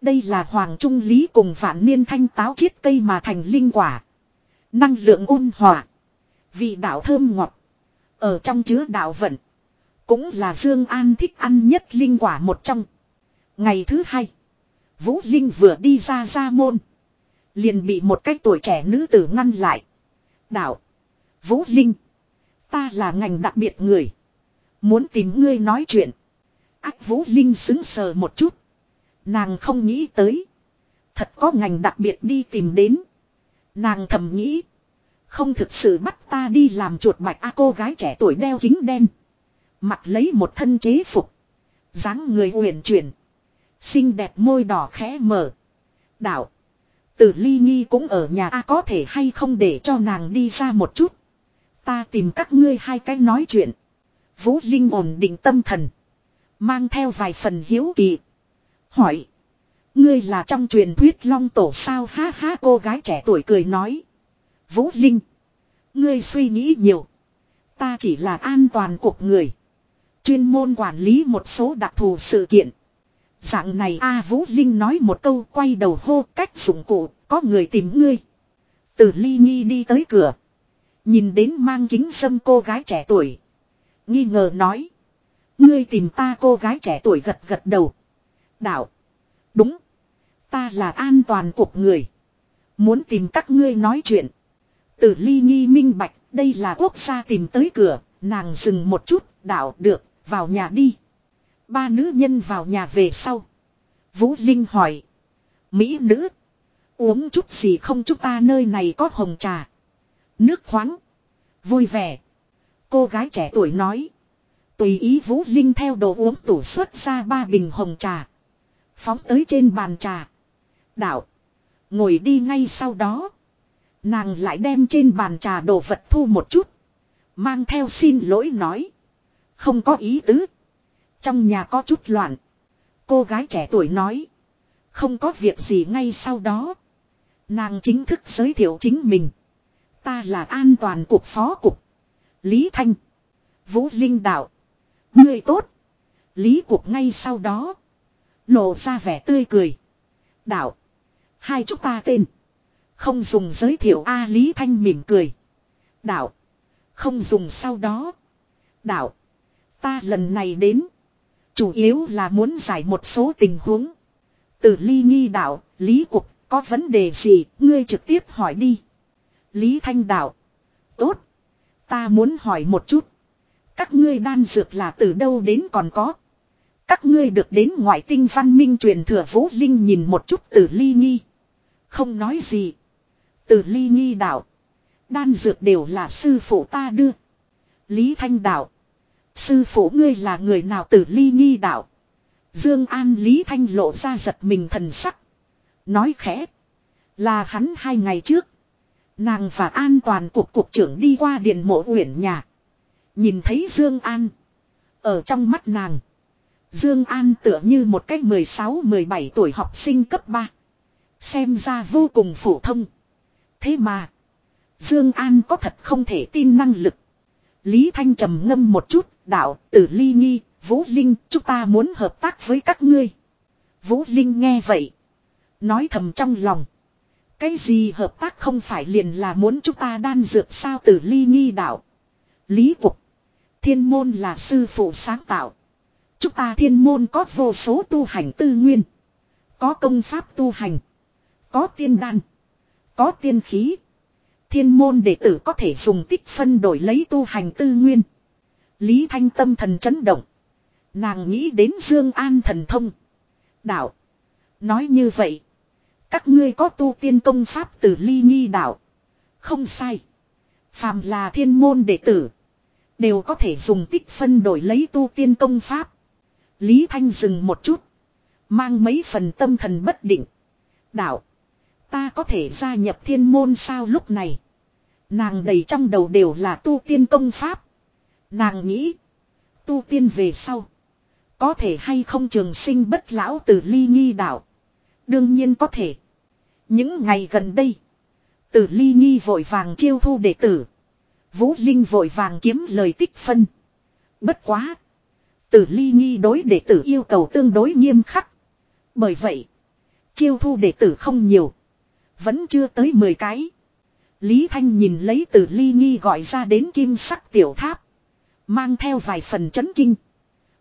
Đây là hoàng trung lý cùng vạn niên thanh táo chiết cây mà thành linh quả. Năng lượng ôn hòa. Vị đạo thơm ngọt. Ở trong chứa đạo vận. Cũng là Dương An thích ăn nhất linh quả một trong. Ngày thứ hai. Vũ Linh vừa đi ra ra môn. Liền bị một cái tuổi trẻ nữ tử ngăn lại. Đạo. Vũ Linh. Ta là ngành đặc biệt người. Muốn tìm ngươi nói chuyện. Ác Vũ Linh xứng sờ một chút. Nàng không nghĩ tới. Thật có ngành đặc biệt đi tìm đến. Nàng thầm nghĩ. Không thực sự bắt ta đi làm chuột bạch a, cô gái trẻ tuổi đeo kính đen. Mặt lấy một thân chế phục. dáng người uyển chuyển. Xinh đẹp môi đỏ khẽ mở. Đạo. Tử ly nghi cũng ở nhà a, có thể hay không để cho nàng đi ra một chút. Ta tìm các ngươi hai cái nói chuyện. Vũ Linh ổn định tâm thần. Mang theo vài phần hiếu kỳ. Hỏi. Ngươi là trong truyền thuyết long tổ sao ha ha, cô gái trẻ tuổi cười nói. Vũ Linh. Ngươi suy nghĩ nhiều. Ta chỉ là an toàn cuộc người. Chuyên môn quản lý một số đặc thù sự kiện. Dạng này A Vũ Linh nói một câu quay đầu hô cách dụng cụ, có người tìm ngươi. Từ ly nghi đi tới cửa. Nhìn đến mang kính sâm cô gái trẻ tuổi. Nghi ngờ nói. Ngươi tìm ta cô gái trẻ tuổi gật gật đầu. Đạo. Đúng. Ta là an toàn cuộc người. Muốn tìm các ngươi nói chuyện. Tử ly nghi minh bạch. Đây là quốc gia tìm tới cửa. Nàng dừng một chút. đảo, được. Vào nhà đi. Ba nữ nhân vào nhà về sau. Vũ Linh hỏi. Mỹ nữ. Uống chút gì không chúng ta nơi này có hồng trà. Nước khoáng. Vui vẻ. Cô gái trẻ tuổi nói. Tùy ý Vũ Linh theo đồ uống tủ xuất ra ba bình hồng trà. Phóng tới trên bàn trà. Đạo. Ngồi đi ngay sau đó. Nàng lại đem trên bàn trà đồ vật thu một chút. Mang theo xin lỗi nói. Không có ý tứ. Trong nhà có chút loạn. Cô gái trẻ tuổi nói. Không có việc gì ngay sau đó. Nàng chính thức giới thiệu chính mình. Ta là an toàn cục phó cục. Lý Thanh. Vũ Linh Đạo. Ngươi tốt. Lý Cục ngay sau đó. Lộ ra vẻ tươi cười. Đạo. Hai chúng ta tên. Không dùng giới thiệu A Lý Thanh mỉm cười. Đạo. Không dùng sau đó. Đạo. Ta lần này đến. Chủ yếu là muốn giải một số tình huống. Từ ly nghi đạo, Lý Cục, có vấn đề gì, ngươi trực tiếp hỏi đi. Lý Thanh đạo. Tốt. Ta muốn hỏi một chút. Các ngươi đan dược là từ đâu đến còn có. Các ngươi được đến ngoại tinh văn minh truyền thừa Vũ Linh nhìn một chút từ ly nghi. Không nói gì. Từ ly nghi đạo. Đan dược đều là sư phụ ta đưa. Lý Thanh đạo. Sư phụ ngươi là người nào từ ly nghi đạo. Dương An Lý Thanh lộ ra giật mình thần sắc. Nói khẽ. Là hắn hai ngày trước. Nàng và an toàn cục cục trưởng đi qua điện mộ uyển nhà. Nhìn thấy Dương An. Ở trong mắt nàng. Dương An tựa như một cái 16-17 tuổi học sinh cấp 3. Xem ra vô cùng phổ thông. Thế mà. Dương An có thật không thể tin năng lực. Lý Thanh trầm ngâm một chút, đạo, tử ly nghi, Vũ Linh, chúng ta muốn hợp tác với các ngươi. Vũ Linh nghe vậy. Nói thầm trong lòng. Cái gì hợp tác không phải liền là muốn chúng ta đan dược sao tử ly nghi đạo. Lý phục Thiên môn là sư phụ sáng tạo. Chúng ta thiên môn có vô số tu hành tư nguyên. Có công pháp tu hành. Có tiên đan. Có tiên khí. Thiên môn đệ tử có thể dùng tích phân đổi lấy tu hành tư nguyên. Lý Thanh tâm thần chấn động. Nàng nghĩ đến Dương An thần thông. Đạo. Nói như vậy. Các ngươi có tu tiên công pháp từ ly nghi đạo. Không sai. Phàm là thiên môn đệ tử. Đều có thể dùng tích phân đổi lấy tu tiên công pháp. Lý Thanh dừng một chút. Mang mấy phần tâm thần bất định. Đạo. Ta có thể gia nhập thiên môn sao lúc này. Nàng đầy trong đầu đều là tu tiên công pháp. Nàng nghĩ. Tu tiên về sau. Có thể hay không trường sinh bất lão từ ly nghi đạo. Đương nhiên có thể. Những ngày gần đây. Tử ly nghi vội vàng chiêu thu đệ tử. Vũ Linh vội vàng kiếm lời tích phân. Bất quá. Tử ly nghi đối đệ tử yêu cầu tương đối nghiêm khắc. Bởi vậy. Chiêu thu đệ tử không nhiều. Vẫn chưa tới 10 cái. Lý Thanh nhìn lấy từ ly nghi gọi ra đến kim sắc tiểu tháp. Mang theo vài phần chấn kinh.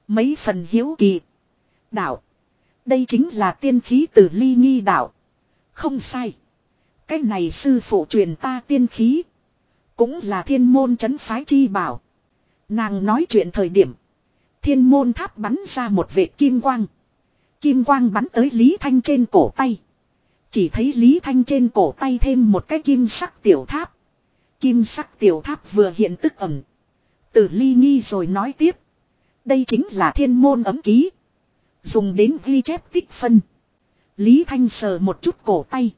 Mấy phần hiếu kỳ. Đạo. Đây chính là tiên khí từ ly nghi đạo. Không sai. Cái này sư phụ truyền ta tiên khí. Cũng là thiên môn chấn phái chi bảo. Nàng nói chuyện thời điểm. Thiên môn tháp bắn ra một vệt kim quang. Kim quang bắn tới Lý Thanh trên cổ tay. Chỉ thấy Lý Thanh trên cổ tay thêm một cái kim sắc tiểu tháp. Kim sắc tiểu tháp vừa hiện tức ẩm. Tử ly nghi rồi nói tiếp. Đây chính là thiên môn ấm ký. Dùng đến ghi chép tích phân. Lý Thanh sờ một chút cổ tay.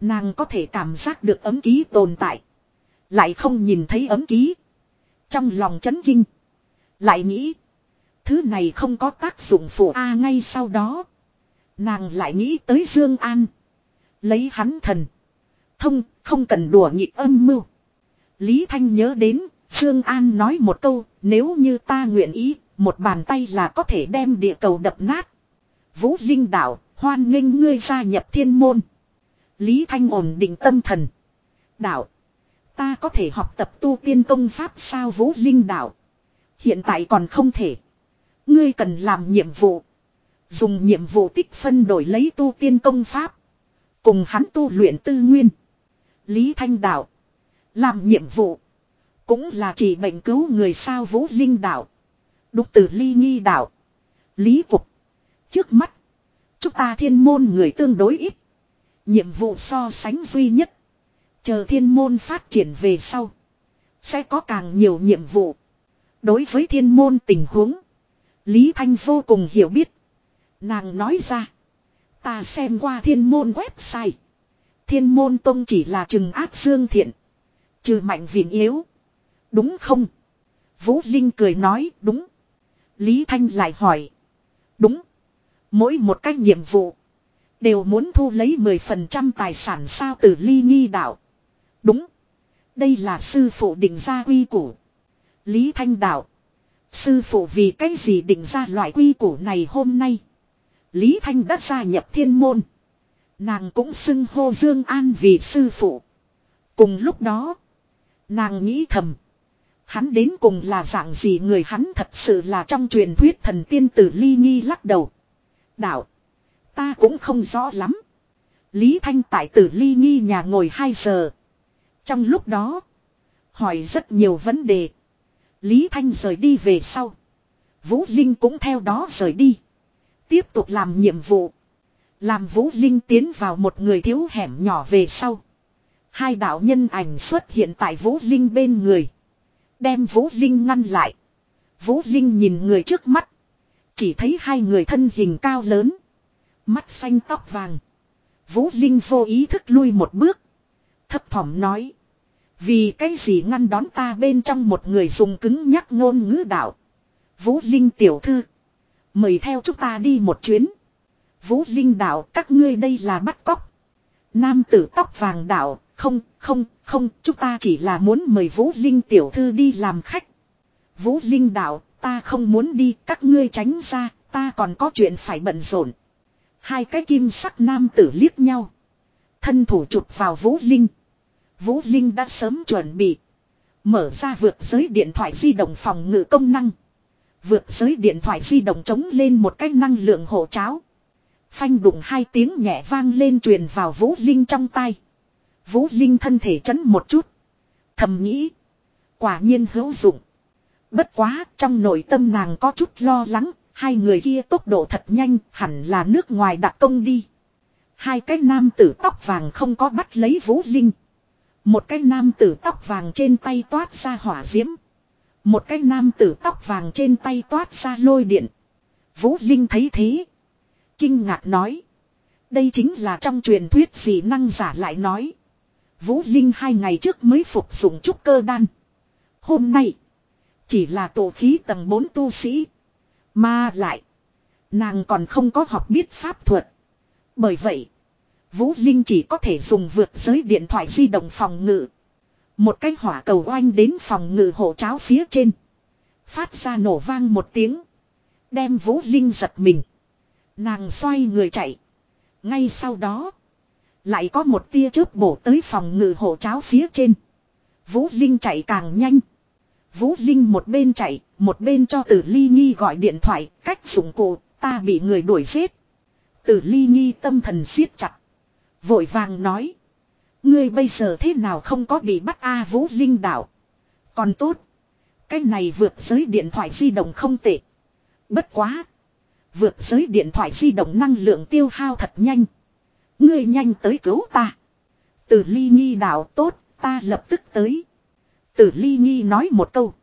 Nàng có thể cảm giác được ấm ký tồn tại. Lại không nhìn thấy ấm ký. Trong lòng chấn kinh. Lại nghĩ. Thứ này không có tác dụng phụ A ngay sau đó. Nàng lại nghĩ tới Dương An. Lấy hắn thần. Thông, không cần đùa nhị âm mưu. Lý Thanh nhớ đến, Dương An nói một câu, nếu như ta nguyện ý, một bàn tay là có thể đem địa cầu đập nát. Vũ Linh đạo, hoan nghênh ngươi gia nhập thiên môn. Lý Thanh ổn định tâm thần. Đạo, ta có thể học tập tu tiên công pháp sao Vũ Linh đạo. Hiện tại còn không thể. Ngươi cần làm nhiệm vụ. Dùng nhiệm vụ tích phân đổi lấy tu tiên công pháp. Cùng hắn tu luyện tư nguyên. Lý Thanh Đạo. Làm nhiệm vụ. Cũng là chỉ bệnh cứu người sao Vũ Linh Đạo. Đúc tử Ly Nghi Đạo. Lý phục, Trước mắt. Chúng ta thiên môn người tương đối ít. Nhiệm vụ so sánh duy nhất. Chờ thiên môn phát triển về sau. Sẽ có càng nhiều nhiệm vụ. Đối với thiên môn tình huống. Lý Thanh vô cùng hiểu biết. Nàng nói ra. Ta xem qua thiên môn website. Thiên môn tông chỉ là trừng ác dương thiện. Trừ mạnh viện yếu. Đúng không? Vũ Linh cười nói, đúng. Lý Thanh lại hỏi. Đúng. Mỗi một cách nhiệm vụ. Đều muốn thu lấy 10% tài sản sao từ ly nghi đạo. Đúng. Đây là sư phụ định ra quy củ. Lý Thanh đạo. Sư phụ vì cái gì định ra loại quy củ này hôm nay. Lý Thanh đã gia nhập thiên môn. Nàng cũng xưng hô Dương An vì sư phụ. Cùng lúc đó. Nàng nghĩ thầm. Hắn đến cùng là dạng gì người hắn thật sự là trong truyền thuyết thần tiên tử ly nghi lắc đầu. Đạo. Ta cũng không rõ lắm. Lý Thanh tại tử ly nghi nhà ngồi 2 giờ. Trong lúc đó. Hỏi rất nhiều vấn đề. Lý Thanh rời đi về sau. Vũ Linh cũng theo đó rời đi. Tiếp tục làm nhiệm vụ. Làm Vũ Linh tiến vào một người thiếu hẻm nhỏ về sau. Hai đạo nhân ảnh xuất hiện tại Vũ Linh bên người. Đem Vũ Linh ngăn lại. Vũ Linh nhìn người trước mắt. Chỉ thấy hai người thân hình cao lớn. Mắt xanh tóc vàng. Vũ Linh vô ý thức lui một bước. Thấp thỏm nói. Vì cái gì ngăn đón ta bên trong một người dùng cứng nhắc ngôn ngữ đạo. Vũ Linh tiểu thư. Mời theo chúng ta đi một chuyến. Vũ Linh đạo, các ngươi đây là bắt cóc. Nam tử tóc vàng đạo, không không không, chúng ta chỉ là muốn mời Vũ Linh tiểu thư đi làm khách. Vũ Linh đạo, ta không muốn đi, các ngươi tránh ra, ta còn có chuyện phải bận rộn. Hai cái kim sắc nam tử liếc nhau. Thân thủ chụp vào Vũ Linh. Vũ Linh đã sớm chuẩn bị. Mở ra vượt giới điện thoại di động phòng ngự công năng. Vượt giới điện thoại di động chống lên một cái năng lượng hộ cháo. Phanh đụng hai tiếng nhẹ vang lên truyền vào Vũ Linh trong tay. Vũ Linh thân thể chấn một chút. Thầm nghĩ. Quả nhiên hữu dụng. Bất quá, trong nội tâm nàng có chút lo lắng. Hai người kia tốc độ thật nhanh, hẳn là nước ngoài đặt công đi. Hai cái nam tử tóc vàng không có bắt lấy Vũ Linh. Một cái nam tử tóc vàng trên tay toát ra hỏa diễm. Một cái nam tử tóc vàng trên tay toát ra lôi điện. Vũ Linh thấy thế. Kinh ngạc nói. Đây chính là trong truyền thuyết gì năng giả lại nói. Vũ Linh hai ngày trước mới phục dụng trúc cơ đan. Hôm nay. Chỉ là tổ khí tầng 4 tu sĩ. Mà lại. Nàng còn không có học biết pháp thuật. Bởi vậy. Vũ Linh chỉ có thể dùng vượt giới điện thoại di động phòng ngự. Một cái hỏa cầu oanh đến phòng ngự hộ cháo phía trên. Phát ra nổ vang một tiếng. Đem Vũ Linh giật mình. Nàng xoay người chạy. Ngay sau đó. Lại có một tia chớp bổ tới phòng ngự hộ cháo phía trên. Vũ Linh chạy càng nhanh. Vũ Linh một bên chạy, một bên cho Tử Ly Nghi gọi điện thoại, cách dụng cụ, ta bị người đuổi giết. Tử Ly Nghi tâm thần siết chặt. Vội vàng nói. Ngươi bây giờ thế nào không có bị bắt A Vũ Linh đảo. Còn tốt. Cái này vượt giới điện thoại di động không tệ. Bất quá. Vượt giới điện thoại di động năng lượng tiêu hao thật nhanh. Ngươi nhanh tới cứu ta. Từ ly nghi đảo tốt, ta lập tức tới. Từ ly nghi nói một câu.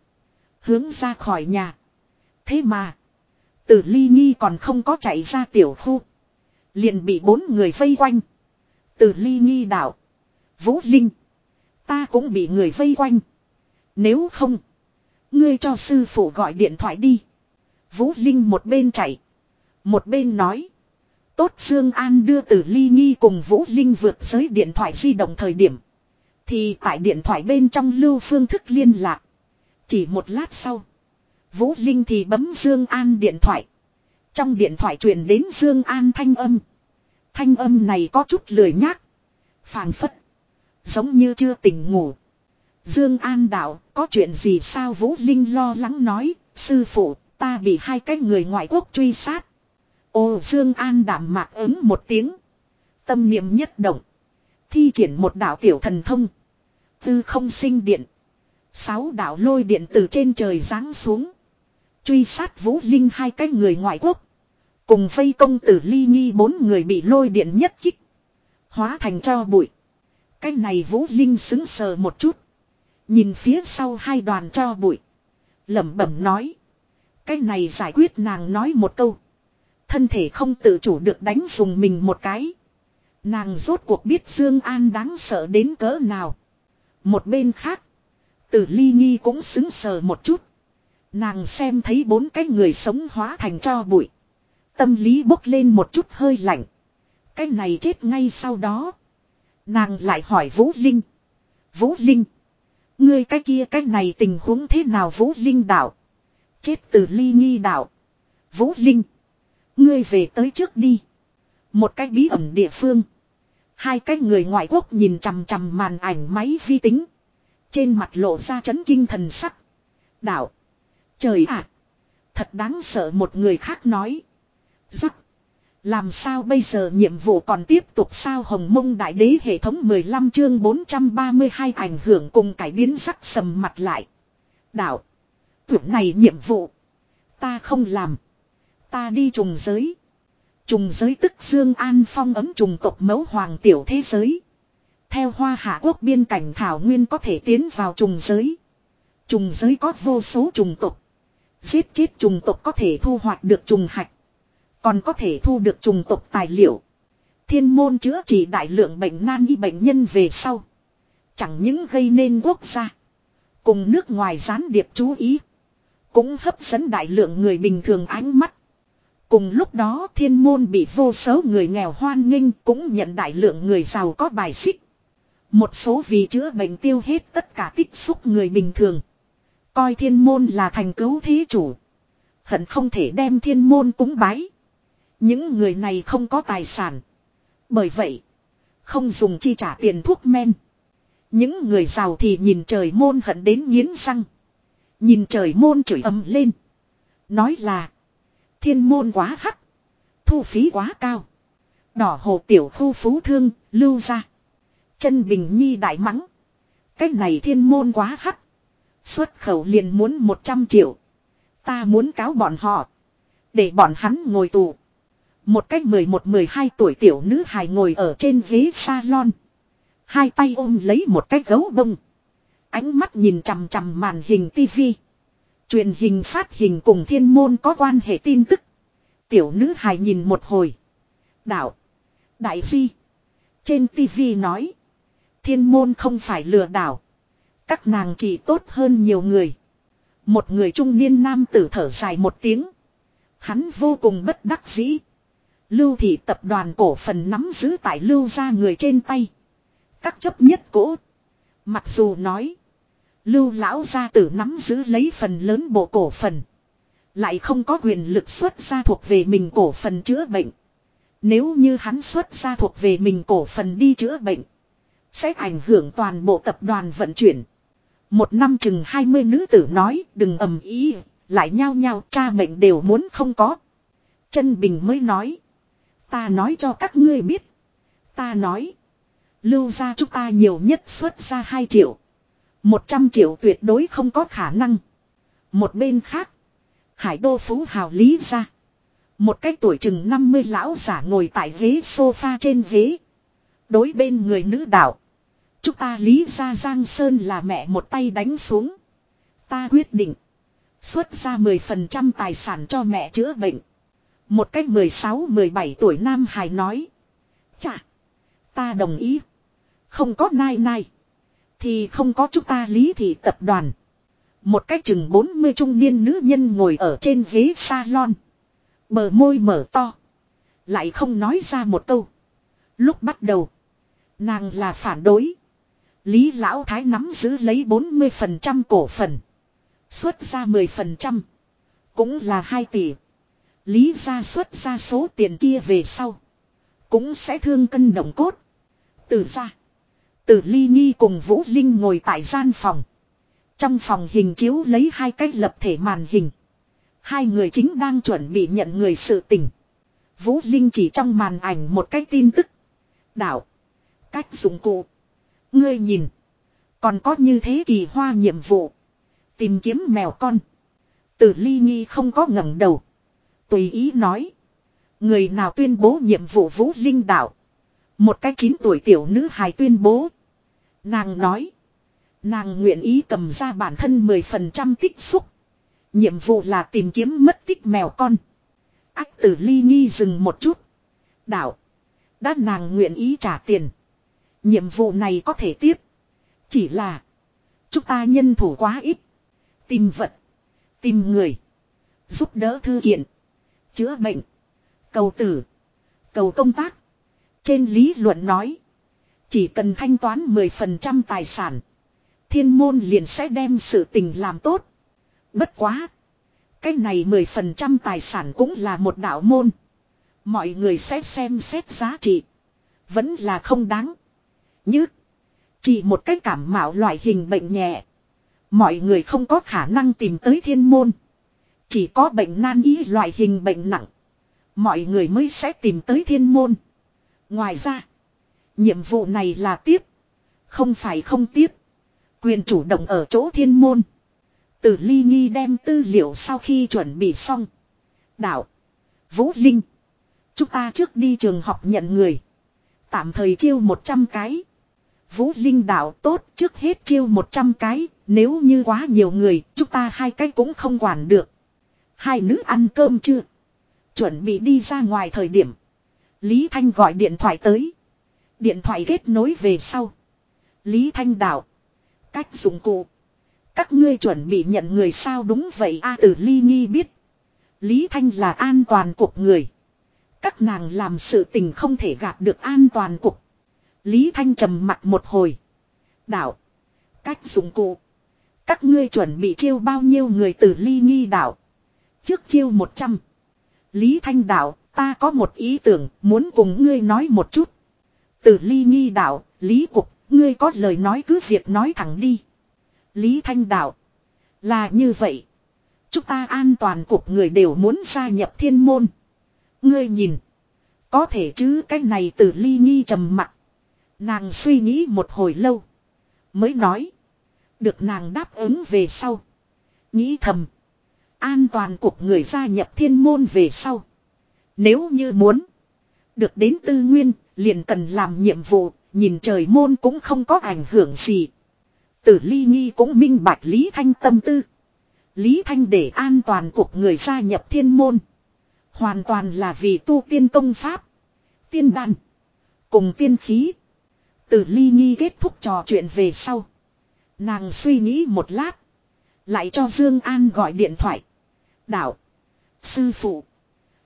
Hướng ra khỏi nhà. Thế mà. Từ ly nghi còn không có chạy ra tiểu khu. Liền bị bốn người vây quanh. Từ ly nghi đảo. Vũ Linh. Ta cũng bị người vây quanh. Nếu không. Ngươi cho sư phụ gọi điện thoại đi. Vũ Linh một bên chạy. Một bên nói. Tốt Dương An đưa từ ly nghi cùng Vũ Linh vượt giới điện thoại di động thời điểm. Thì tại điện thoại bên trong lưu phương thức liên lạc. Chỉ một lát sau. Vũ Linh thì bấm Dương An điện thoại. Trong điện thoại truyền đến Dương An thanh âm. Thanh âm này có chút lười nhác. Phàng phất. Giống như chưa tỉnh ngủ. Dương An đạo, có chuyện gì sao Vũ Linh lo lắng nói, sư phụ, ta bị hai cái người ngoại quốc truy sát. Ô Dương An đảm mạc ứng một tiếng. Tâm niệm nhất động. Thi triển một đạo tiểu thần thông. Tư không sinh điện. Sáu đạo lôi điện từ trên trời giáng xuống. Truy sát Vũ Linh hai cái người ngoại quốc. Cùng vây công tử ly nghi bốn người bị lôi điện nhất kích. Hóa thành cho bụi. Cái này Vũ Linh xứng sờ một chút. Nhìn phía sau hai đoàn cho bụi. lẩm bẩm nói. Cái này giải quyết nàng nói một câu. Thân thể không tự chủ được đánh dùng mình một cái. Nàng rốt cuộc biết Dương An đáng sợ đến cỡ nào. Một bên khác. Tử ly nghi cũng xứng sờ một chút. Nàng xem thấy bốn cái người sống hóa thành cho bụi. Tâm lý bốc lên một chút hơi lạnh. Cái này chết ngay sau đó. Nàng lại hỏi Vũ Linh. Vũ Linh. Ngươi cái kia cái này tình huống thế nào Vũ Linh đạo. Chết từ ly nghi đạo. Vũ Linh. Ngươi về tới trước đi. Một cái bí ẩn địa phương. Hai cái người ngoại quốc nhìn chằm chằm màn ảnh máy vi tính. Trên mặt lộ ra chấn kinh thần sắc. Đạo. Trời ạ. thật đáng sợ một người khác nói. Rắc. Làm sao bây giờ nhiệm vụ còn tiếp tục sao hồng mông đại đế hệ thống 15 chương 432 ảnh hưởng cùng cải biến sắc sầm mặt lại. Đạo. Tưởng này nhiệm vụ. Ta không làm. Ta đi trùng giới. Trùng giới tức Dương An phong ấm trùng tộc mẫu hoàng tiểu thế giới. Theo hoa hạ quốc biên cảnh Thảo Nguyên có thể tiến vào trùng giới. Trùng giới có vô số trùng tộc. Giết chết trùng tộc có thể thu hoạch được trùng hạch. Còn có thể thu được trùng tộc tài liệu. Thiên môn chữa trị đại lượng bệnh nan y bệnh nhân về sau. Chẳng những gây nên quốc gia. Cùng nước ngoài gián điệp chú ý. Cũng hấp dẫn đại lượng người bình thường ánh mắt. Cùng lúc đó thiên môn bị vô số người nghèo hoan nghênh cũng nhận đại lượng người giàu có bài xích. Một số vì chữa bệnh tiêu hết tất cả tích xúc người bình thường. Coi thiên môn là thành cứu thí chủ. Hận không thể đem thiên môn cúng bái. Những người này không có tài sản. Bởi vậy, không dùng chi trả tiền thuốc men. Những người giàu thì nhìn trời môn hận đến nghiến răng. Nhìn trời môn chửi ầm lên. Nói là, thiên môn quá hắc. Thu phí quá cao. Đỏ hồ tiểu khu phú thương, lưu ra. Chân bình nhi đại mắng. Cách này thiên môn quá hắc. Xuất khẩu liền muốn 100 triệu. Ta muốn cáo bọn họ. Để bọn hắn ngồi tù. Một cách 11-12 tuổi tiểu nữ hài ngồi ở trên ghế salon. Hai tay ôm lấy một cái gấu bông. Ánh mắt nhìn chằm chằm màn hình tivi. Truyền hình phát hình cùng thiên môn có quan hệ tin tức. Tiểu nữ hài nhìn một hồi. Đạo. Đại phi. Trên tivi nói. Thiên môn không phải lừa đảo. Các nàng chỉ tốt hơn nhiều người. Một người trung niên nam tử thở dài một tiếng. Hắn vô cùng bất đắc dĩ. Lưu thị tập đoàn cổ phần nắm giữ tại lưu ra người trên tay. Các chấp nhất cỗ. Mặc dù nói. Lưu lão gia tử nắm giữ lấy phần lớn bộ cổ phần. Lại không có quyền lực xuất ra thuộc về mình cổ phần chữa bệnh. Nếu như hắn xuất ra thuộc về mình cổ phần đi chữa bệnh. Sẽ ảnh hưởng toàn bộ tập đoàn vận chuyển. Một năm chừng 20 nữ tử nói, đừng ầm ý. Lại nhao nhao, cha mệnh đều muốn không có. Chân Bình mới nói. Ta nói cho các ngươi biết. Ta nói. Lưu ra chúng ta nhiều nhất xuất ra 2 triệu. 100 triệu tuyệt đối không có khả năng. Một bên khác. Hải đô phú hào lý ra. Một cái tuổi chừng 50 lão giả ngồi tại ghế sofa trên ghế. Đối bên người nữ đạo. Chúng ta lý ra Giang Sơn là mẹ một tay đánh xuống. Ta quyết định. Xuất ra 10% tài sản cho mẹ chữa bệnh. Một cách 16-17 tuổi Nam Hải nói. Chà. Ta đồng ý. Không có nai nai. Thì không có chúng ta lý thị tập đoàn. Một cách chừng 40 trung niên nữ nhân ngồi ở trên ghế salon. Bờ môi mở to. Lại không nói ra một câu. Lúc bắt đầu. Nàng là phản đối. Lý Lão Thái nắm giữ lấy 40% cổ phần. Xuất ra 10%. Cũng là 2 tỷ. Lý ra xuất ra số tiền kia về sau. Cũng sẽ thương cân động cốt. Từ ra. Từ Ly Nghi cùng Vũ Linh ngồi tại gian phòng. Trong phòng hình chiếu lấy hai cái lập thể màn hình. Hai người chính đang chuẩn bị nhận người sự tình. Vũ Linh chỉ trong màn ảnh một cái tin tức. Đạo. Cách dụng cụ. Ngươi nhìn. Còn có như thế kỳ hoa nhiệm vụ. Tìm kiếm mèo con. Từ ly nghi không có ngẩng đầu. Tùy ý nói. Người nào tuyên bố nhiệm vụ vũ linh đạo. Một cái chín tuổi tiểu nữ hài tuyên bố. Nàng nói. Nàng nguyện ý cầm ra bản thân 10% tích xúc. Nhiệm vụ là tìm kiếm mất tích mèo con. Ách tử ly nghi dừng một chút. Đạo. Đã nàng nguyện ý trả tiền. Nhiệm vụ này có thể tiếp. Chỉ là. Chúng ta nhân thủ quá ít. Tìm vật. Tìm người. Giúp đỡ thư kiện. Chữa bệnh. Cầu tử. Cầu công tác. Trên lý luận nói. Chỉ cần thanh toán 10% tài sản. Thiên môn liền sẽ đem sự tình làm tốt. Bất quá. Cái này 10% tài sản cũng là một đạo môn. Mọi người sẽ xem xét giá trị. Vẫn là không đáng. Như. Chỉ một cái cảm mạo loại hình bệnh nhẹ. Mọi người không có khả năng tìm tới thiên môn. Chỉ có bệnh nan y loại hình bệnh nặng. Mọi người mới sẽ tìm tới thiên môn. Ngoài ra. Nhiệm vụ này là tiếp. Không phải không tiếp. Quyền chủ động ở chỗ thiên môn. Tử ly nghi đem tư liệu sau khi chuẩn bị xong. Đạo. Vũ Linh. Chúng ta trước đi trường học nhận người. Tạm thời chiêu 100 cái. Vũ Linh đạo tốt trước hết chiêu 100 cái. Nếu như quá nhiều người, chúng ta hai cái cũng không quản được. Hai nữ ăn cơm chưa? Chuẩn bị đi ra ngoài thời điểm. Lý Thanh gọi điện thoại tới. Điện thoại kết nối về sau. Lý Thanh đảo Cách dụng cụ. Các ngươi chuẩn bị nhận người sao đúng vậy a tử ly nghi biết. Lý Thanh là an toàn cục người. Các nàng làm sự tình không thể gạt được an toàn cục. Lý Thanh trầm mặt một hồi. đảo Cách dụng cụ. Các ngươi chuẩn bị chiêu bao nhiêu người tử ly nghi đảo Trước chiêu 100. Lý Thanh đạo, ta có một ý tưởng, muốn cùng ngươi nói một chút. Từ ly nghi đạo, Lý Cục, ngươi có lời nói cứ việc nói thẳng đi. Lý Thanh đạo. Là như vậy. Chúng ta an toàn cục người đều muốn gia nhập thiên môn. Ngươi nhìn. Có thể chứ cái này từ ly nghi trầm mặt. Nàng suy nghĩ một hồi lâu. Mới nói. Được nàng đáp ứng về sau. Nghĩ thầm. An toàn cục người gia nhập thiên môn về sau. Nếu như muốn. Được đến tư nguyên. Liền cần làm nhiệm vụ. Nhìn trời môn cũng không có ảnh hưởng gì. Tử ly nghi cũng minh bạch Lý Thanh tâm tư. Lý Thanh để an toàn cục người gia nhập thiên môn. Hoàn toàn là vì tu tiên công pháp. Tiên đan. Cùng tiên khí. Tử ly nghi kết thúc trò chuyện về sau. Nàng suy nghĩ một lát. Lại cho Dương An gọi điện thoại. Đạo. Sư phụ.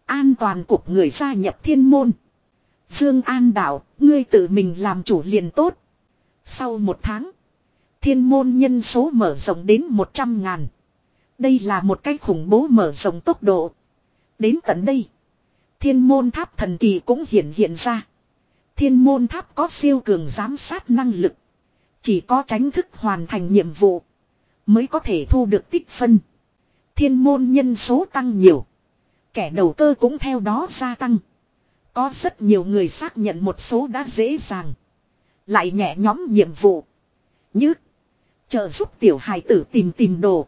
An toàn cục người gia nhập thiên môn. Dương An đạo, ngươi tự mình làm chủ liền tốt. Sau một tháng, thiên môn nhân số mở rộng đến 100 ngàn. Đây là một cách khủng bố mở rộng tốc độ. Đến tận đây, thiên môn tháp thần kỳ cũng hiện hiện ra. Thiên môn tháp có siêu cường giám sát năng lực. Chỉ có tránh thức hoàn thành nhiệm vụ, mới có thể thu được tích phân. Thiên môn nhân số tăng nhiều. Kẻ đầu cơ cũng theo đó gia tăng. Có rất nhiều người xác nhận một số đã dễ dàng. Lại nhẹ nhóm nhiệm vụ. Như. Trợ giúp tiểu hài tử tìm tìm đồ.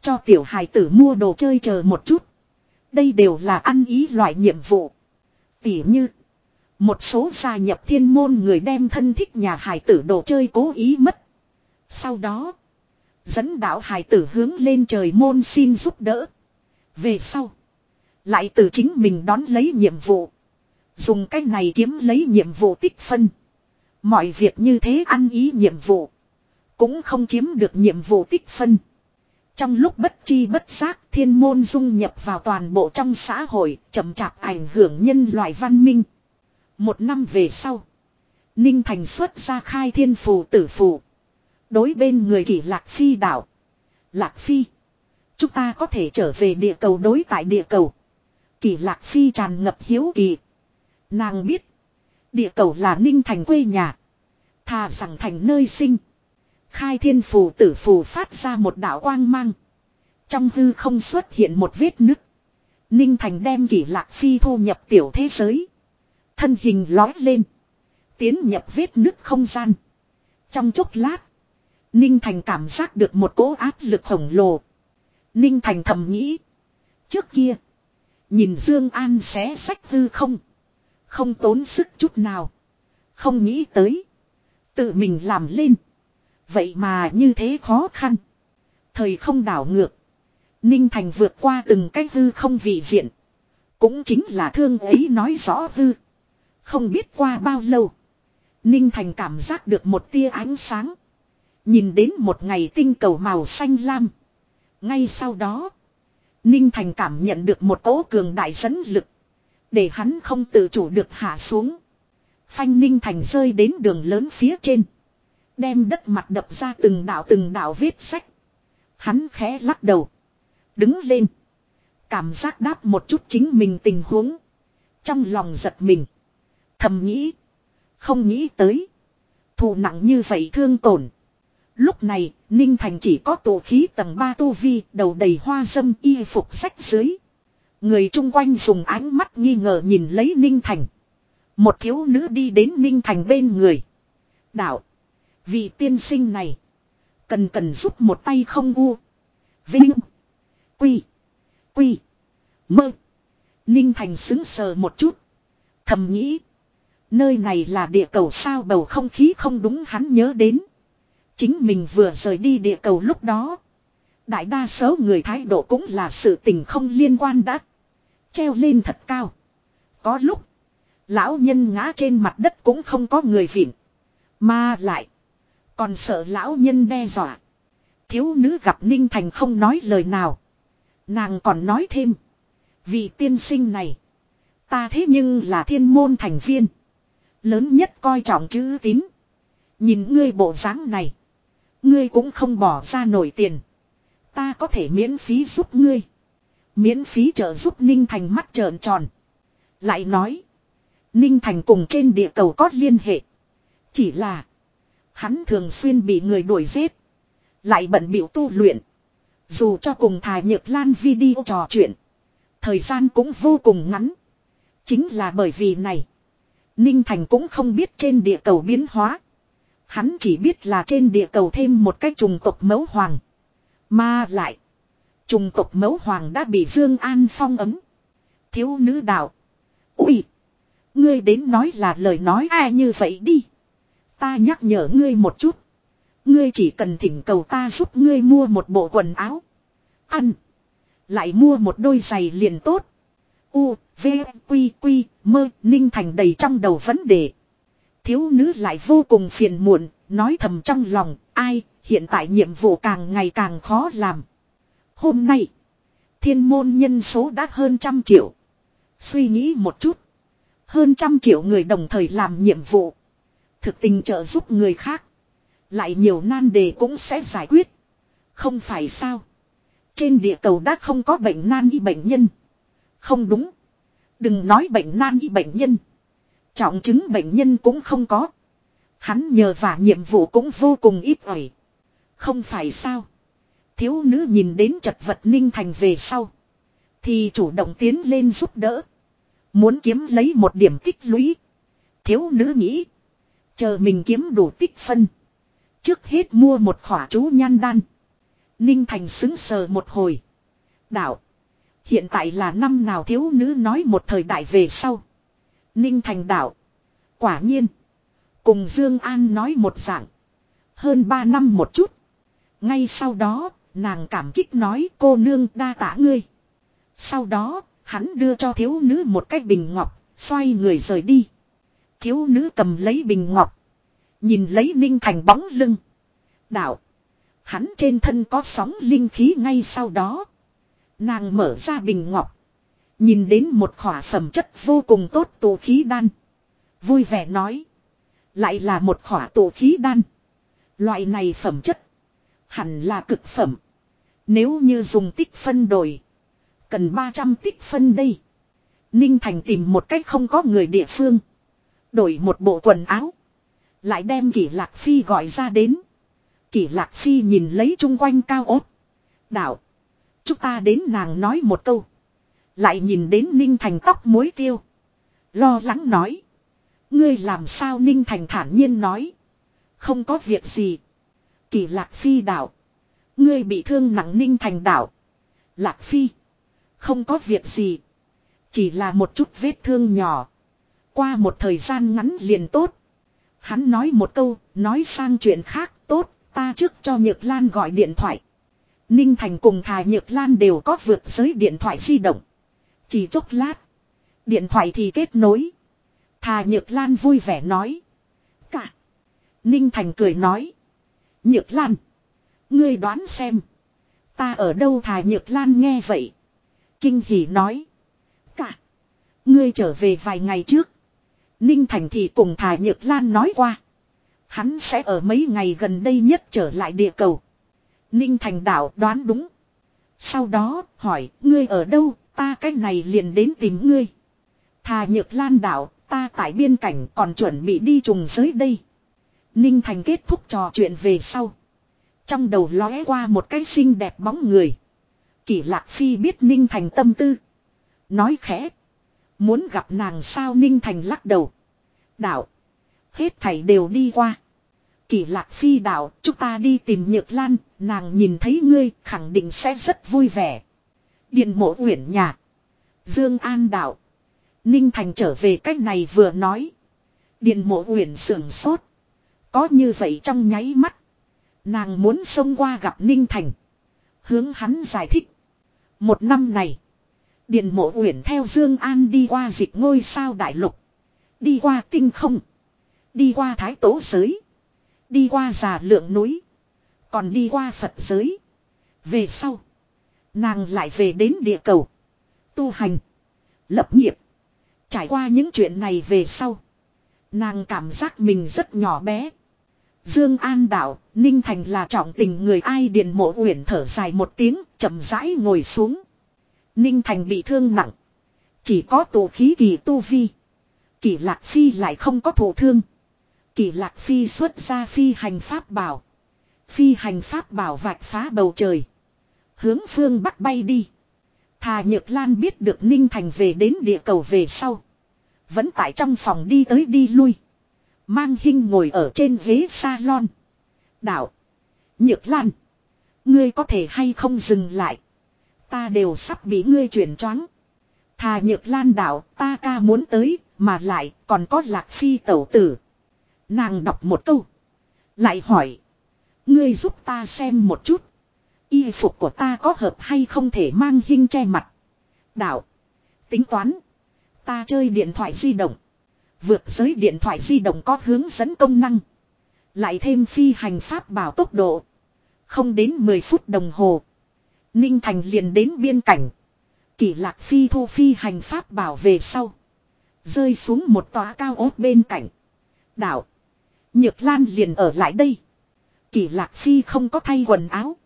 Cho tiểu hài tử mua đồ chơi chờ một chút. Đây đều là ăn ý loại nhiệm vụ. Tỉ như. Một số gia nhập thiên môn người đem thân thích nhà hài tử đồ chơi cố ý mất. Sau đó. Dẫn đạo hài tử hướng lên trời môn xin giúp đỡ. Về sau. Lại từ chính mình đón lấy nhiệm vụ. Dùng cách này kiếm lấy nhiệm vụ tích phân. Mọi việc như thế ăn ý nhiệm vụ. Cũng không chiếm được nhiệm vụ tích phân. Trong lúc bất chi bất giác, thiên môn dung nhập vào toàn bộ trong xã hội, chậm chạp ảnh hưởng nhân loại văn minh. Một năm về sau. Ninh Thành xuất ra khai thiên phù tử phù. Đối bên người kỷ Lạc Phi đảo. Lạc Phi. Chúng ta có thể trở về địa cầu đối tại địa cầu. Kỷ Lạc Phi tràn ngập hiếu kỳ. Nàng biết. Địa cầu là ninh thành quê nhà. Thà rằng thành nơi sinh. Khai thiên phù tử phù phát ra một đạo quang mang. Trong hư không xuất hiện một vết nứt. Ninh thành đem kỷ lạc phi thu nhập tiểu thế giới. Thân hình lói lên. Tiến nhập vết nứt không gian. Trong chốc lát. Ninh thành cảm giác được một cỗ áp lực khổng lồ. Ninh thành thầm nghĩ. Trước kia. Nhìn Dương An xé sách hư không. Không tốn sức chút nào. Không nghĩ tới. Tự mình làm lên. Vậy mà như thế khó khăn. Thời không đảo ngược. Ninh Thành vượt qua từng cái hư không vị diện. Cũng chính là thương ấy nói rõ hư. Không biết qua bao lâu. Ninh Thành cảm giác được một tia ánh sáng. Nhìn đến một ngày tinh cầu màu xanh lam. Ngay sau đó. Ninh Thành cảm nhận được một cỗ cường đại dẫn lực. Để hắn không tự chủ được hạ xuống. Phanh ninh thành rơi đến đường lớn phía trên. Đem đất mặt đập ra từng đảo từng đảo vết sách. Hắn khẽ lắc đầu. Đứng lên. Cảm giác đáp một chút chính mình tình huống. Trong lòng giật mình. Thầm nghĩ. Không nghĩ tới. Thù nặng như vậy thương tổn. Lúc này, Ninh Thành chỉ có tổ khí tầng 3 tu vi, đầu đầy hoa dâm y phục sách dưới. Người chung quanh dùng ánh mắt nghi ngờ nhìn lấy Ninh Thành. Một thiếu nữ đi đến Ninh Thành bên người. Đạo. Vị tiên sinh này. Cần cần giúp một tay không u. Vinh. Quy. Quy. Mơ. Ninh Thành xứng sờ một chút. Thầm nghĩ. Nơi này là địa cầu sao bầu không khí không đúng hắn nhớ đến. Chính mình vừa rời đi địa cầu lúc đó. Đại đa số người thái độ cũng là sự tình không liên quan đã. Treo lên thật cao. Có lúc. Lão nhân ngã trên mặt đất cũng không có người vịn. Mà lại. Còn sợ lão nhân đe dọa. Thiếu nữ gặp Ninh Thành không nói lời nào. Nàng còn nói thêm. Vị tiên sinh này. Ta thế nhưng là thiên môn thành viên. Lớn nhất coi trọng chữ tín. Nhìn ngươi bộ dáng này. Ngươi cũng không bỏ ra nổi tiền. Ta có thể miễn phí giúp ngươi. Miễn phí trợ giúp Ninh Thành mắt trợn tròn. Lại nói. Ninh Thành cùng trên địa cầu có liên hệ. Chỉ là. Hắn thường xuyên bị người đuổi giết. Lại bận biểu tu luyện. Dù cho cùng thài nhược lan video trò chuyện. Thời gian cũng vô cùng ngắn. Chính là bởi vì này. Ninh Thành cũng không biết trên địa cầu biến hóa. Hắn chỉ biết là trên địa cầu thêm một cái trùng tộc mẫu hoàng. Mà lại. Trùng tộc mẫu hoàng đã bị Dương An phong ấm. Thiếu nữ đạo. Úi. Ngươi đến nói là lời nói ai như vậy đi. Ta nhắc nhở ngươi một chút. Ngươi chỉ cần thỉnh cầu ta giúp ngươi mua một bộ quần áo. Ăn. Lại mua một đôi giày liền tốt. U, V, Quy, Quy, mơ, ninh thành đầy trong đầu vấn đề. Thiếu nữ lại vô cùng phiền muộn, nói thầm trong lòng, ai, hiện tại nhiệm vụ càng ngày càng khó làm. Hôm nay, thiên môn nhân số đã hơn trăm triệu. Suy nghĩ một chút. Hơn trăm triệu người đồng thời làm nhiệm vụ. Thực tình trợ giúp người khác. Lại nhiều nan đề cũng sẽ giải quyết. Không phải sao. Trên địa cầu đã không có bệnh nan y bệnh nhân. Không đúng. Đừng nói bệnh nan y bệnh nhân. Trọng chứng bệnh nhân cũng không có. Hắn nhờ vả nhiệm vụ cũng vô cùng ít ỏi. Không phải sao. Thiếu nữ nhìn đến chật vật ninh thành về sau. Thì chủ động tiến lên giúp đỡ. Muốn kiếm lấy một điểm tích lũy. Thiếu nữ nghĩ. Chờ mình kiếm đủ tích phân. Trước hết mua một khỏa chú nhan đan. Ninh Thành xứng sờ một hồi. Đạo. Hiện tại là năm nào thiếu nữ nói một thời đại về sau. Ninh Thành đạo. Quả nhiên. Cùng Dương An nói một dạng. Hơn ba năm một chút. Ngay sau đó, nàng cảm kích nói cô nương đa tả ngươi. Sau đó, hắn đưa cho thiếu nữ một cái bình ngọc, xoay người rời đi. Thiếu nữ cầm lấy bình ngọc. Nhìn lấy Ninh Thành bóng lưng. Đạo. Hắn trên thân có sóng linh khí ngay sau đó. Nàng mở ra bình ngọc. Nhìn đến một khỏa phẩm chất vô cùng tốt tụ khí đan. Vui vẻ nói. Lại là một khỏa tụ khí đan. Loại này phẩm chất. Hẳn là cực phẩm. Nếu như dùng tích phân đổi. Cần 300 tích phân đây. Ninh Thành tìm một cách không có người địa phương. Đổi một bộ quần áo. Lại đem kỷ lạc phi gọi ra đến. Kỷ lạc phi nhìn lấy chung quanh cao ốt. Đạo. Chúng ta đến nàng nói một câu. Lại nhìn đến Ninh Thành tóc mối tiêu. Lo lắng nói. Ngươi làm sao Ninh Thành thản nhiên nói. Không có việc gì. Kỳ Lạc Phi đạo. Ngươi bị thương nặng Ninh Thành đạo. Lạc Phi. Không có việc gì. Chỉ là một chút vết thương nhỏ. Qua một thời gian ngắn liền tốt. Hắn nói một câu, nói sang chuyện khác, tốt, ta trước cho Nhược Lan gọi điện thoại. Ninh Thành cùng Thà Nhược Lan đều có vượt giới điện thoại di động. Chỉ chốc lát. Điện thoại thì kết nối. Thà Nhược Lan vui vẻ nói. Cả. Ninh Thành cười nói. Nhược Lan. Ngươi đoán xem. Ta ở đâu Thà Nhược Lan nghe vậy. Kinh hỉ nói. Cả. Ngươi trở về vài ngày trước. Ninh Thành thì cùng Thà Nhược Lan nói qua. Hắn sẽ ở mấy ngày gần đây nhất trở lại địa cầu. Ninh Thành đảo đoán đúng. Sau đó, hỏi, ngươi ở đâu ta cách này liền đến tìm ngươi. Thà Nhược Lan đảo ta tại biên cảnh còn chuẩn bị đi trùng giới đây. Ninh Thành kết thúc trò chuyện về sau. Trong đầu lóe qua một cái xinh đẹp bóng người. Kỷ Lạc Phi biết Ninh Thành tâm tư. Nói khẽ. Muốn gặp nàng sao Ninh Thành lắc đầu. Đạo. Hết thảy đều đi qua. Kỷ lạc phi đạo, chúng ta đi tìm nhược lan, nàng nhìn thấy ngươi, khẳng định sẽ rất vui vẻ điền mộ uyển nhà. Dương An đạo. Ninh Thành trở về cách này vừa nói. điền mộ uyển sưởng sốt. Có như vậy trong nháy mắt. Nàng muốn xông qua gặp Ninh Thành. Hướng hắn giải thích. Một năm này. điền mộ uyển theo Dương An đi qua dịch ngôi sao đại lục. Đi qua tinh không. Đi qua thái tố giới. Đi qua già lượng núi. Còn đi qua Phật giới. Về sau. Nàng lại về đến địa cầu. Tu hành. Lập nghiệp. Trải qua những chuyện này về sau. Nàng cảm giác mình rất nhỏ bé. Dương An đạo, Ninh Thành là trọng tình người ai điền mộ uyển thở dài một tiếng, chậm rãi ngồi xuống. Ninh Thành bị thương nặng, chỉ có tổ khí kỳ tu vi. Kỳ Lạc Phi lại không có thụ thương. Kỳ Lạc Phi xuất ra phi hành pháp bảo. Phi hành pháp bảo vạch phá bầu trời, hướng phương bắc bay đi. Thà Nhược Lan biết được Ninh Thành về đến địa cầu về sau, vẫn tại trong phòng đi tới đi lui. Mang Hinh ngồi ở trên ghế salon. Đạo. Nhược Lan. Ngươi có thể hay không dừng lại. Ta đều sắp bị ngươi chuyển choáng. Thà Nhược Lan đạo ta ca muốn tới. Mà lại còn có lạc phi tẩu tử. Nàng đọc một câu. Lại hỏi. Ngươi giúp ta xem một chút. Y phục của ta có hợp hay không thể mang hình che mặt. Đạo. Tính toán. Ta chơi điện thoại di động. Vượt giới điện thoại di động có hướng dẫn công năng. Lại thêm phi hành pháp bảo tốc độ. Không đến 10 phút đồng hồ. Ninh Thành liền đến biên cảnh. Kỷ lạc phi thu phi hành pháp bảo về sau. Rơi xuống một tòa cao ốt bên cạnh. đạo Nhược Lan liền ở lại đây. Kỷ lạc phi không có thay quần áo.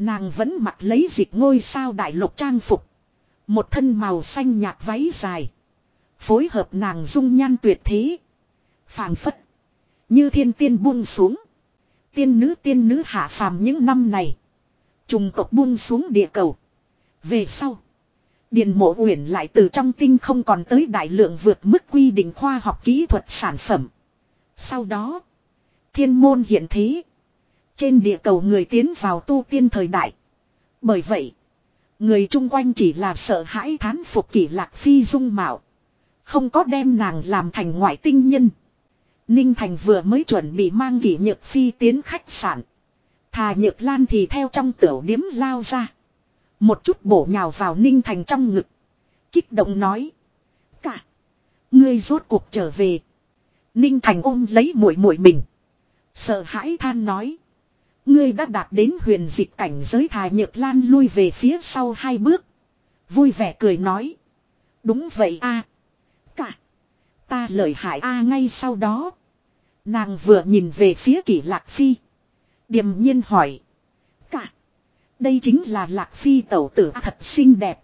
Nàng vẫn mặc lấy dịch ngôi sao đại lục trang phục. Một thân màu xanh nhạt váy dài. Phối hợp nàng dung nhan tuyệt thế. phảng phất. Như thiên tiên buông xuống. Tiên nữ tiên nữ hạ phàm những năm này. Trùng tộc buông xuống địa cầu. Về sau. Điền mộ uyển lại từ trong tinh không còn tới đại lượng vượt mức quy định khoa học kỹ thuật sản phẩm. Sau đó. Thiên môn hiện thế. Trên địa cầu người tiến vào tu tiên thời đại. Bởi vậy. Người chung quanh chỉ là sợ hãi thán phục kỷ lạc phi dung mạo. Không có đem nàng làm thành ngoại tinh nhân. Ninh Thành vừa mới chuẩn bị mang kỷ nhược phi tiến khách sạn. Thà nhược lan thì theo trong tiểu điếm lao ra. Một chút bổ nhào vào Ninh Thành trong ngực. Kích động nói. Cả. Ngươi rốt cuộc trở về. Ninh Thành ôm lấy mũi mũi mình. Sợ hãi than nói. Ngươi đã đạt đến huyền dịch cảnh giới thà nhược lan lui về phía sau hai bước. Vui vẻ cười nói. Đúng vậy a Cả. Ta lợi hại a ngay sau đó. Nàng vừa nhìn về phía kỷ lạc phi. Điềm nhiên hỏi. Cả. Đây chính là lạc phi tẩu tử thật xinh đẹp.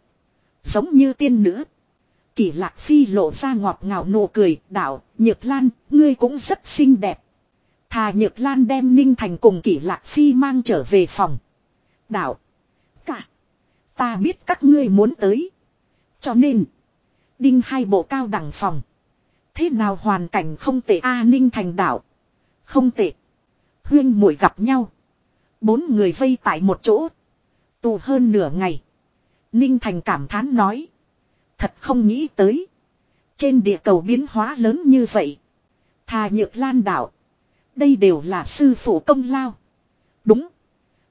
Giống như tiên nữ. Kỷ lạc phi lộ ra ngọt ngào nụ cười. Đạo, nhược lan, ngươi cũng rất xinh đẹp. Thà nhược lan đem ninh thành cùng kỷ lạc phi mang trở về phòng. Đạo. Cả. Ta biết các ngươi muốn tới. Cho nên. Đinh hai bộ cao đẳng phòng. Thế nào hoàn cảnh không tệ A Ninh thành Đạo? Không tệ. Huyên muội gặp nhau. Bốn người vây tại một chỗ. Tù hơn nửa ngày. Ninh thành cảm thán nói. Thật không nghĩ tới. Trên địa cầu biến hóa lớn như vậy. Thà nhược lan đảo. Đây đều là sư phụ công lao. Đúng.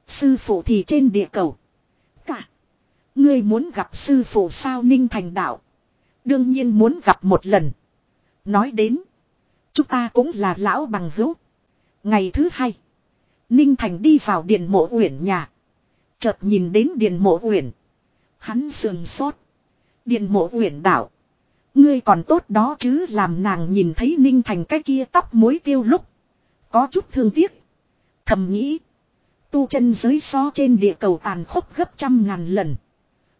Sư phụ thì trên địa cầu. Cả. Ngươi muốn gặp sư phụ sao Ninh thành đạo Đương nhiên muốn gặp một lần. Nói đến. Chúng ta cũng là lão bằng hữu. Ngày thứ hai. Ninh Thành đi vào điện mộ uyển nhà. Chợt nhìn đến điện mộ uyển. Hắn sườn sốt. Điện mộ uyển đảo. Ngươi còn tốt đó chứ làm nàng nhìn thấy Ninh Thành cái kia tóc mối tiêu lúc. Có chút thương tiếc. Thầm nghĩ. Tu chân giới so trên địa cầu tàn khốc gấp trăm ngàn lần.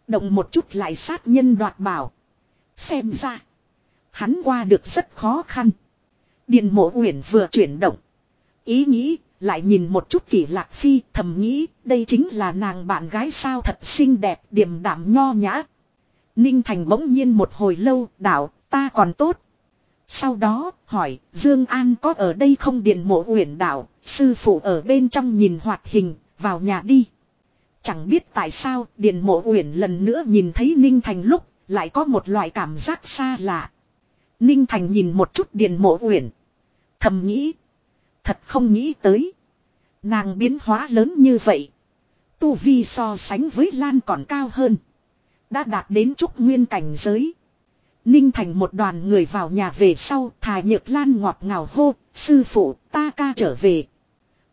Động một chút lại sát nhân đoạt bảo. Xem ra. Hắn qua được rất khó khăn. Điền mộ uyển vừa chuyển động. Ý nghĩ, lại nhìn một chút kỷ lạc phi thầm nghĩ đây chính là nàng bạn gái sao thật xinh đẹp điềm đạm nho nhã. Ninh Thành bỗng nhiên một hồi lâu đảo ta còn tốt. Sau đó, hỏi, Dương An có ở đây không điện mộ uyển đạo, sư phụ ở bên trong nhìn hoạt hình, vào nhà đi. Chẳng biết tại sao, điện mộ uyển lần nữa nhìn thấy Ninh Thành lúc, lại có một loại cảm giác xa lạ. Ninh Thành nhìn một chút điện mộ uyển. Thầm nghĩ. Thật không nghĩ tới. Nàng biến hóa lớn như vậy. Tu vi so sánh với Lan còn cao hơn. Đã đạt đến trúc nguyên cảnh giới. Ninh thành một đoàn người vào nhà về sau, thà nhược lan ngọt ngào hô, sư phụ, ta ca trở về.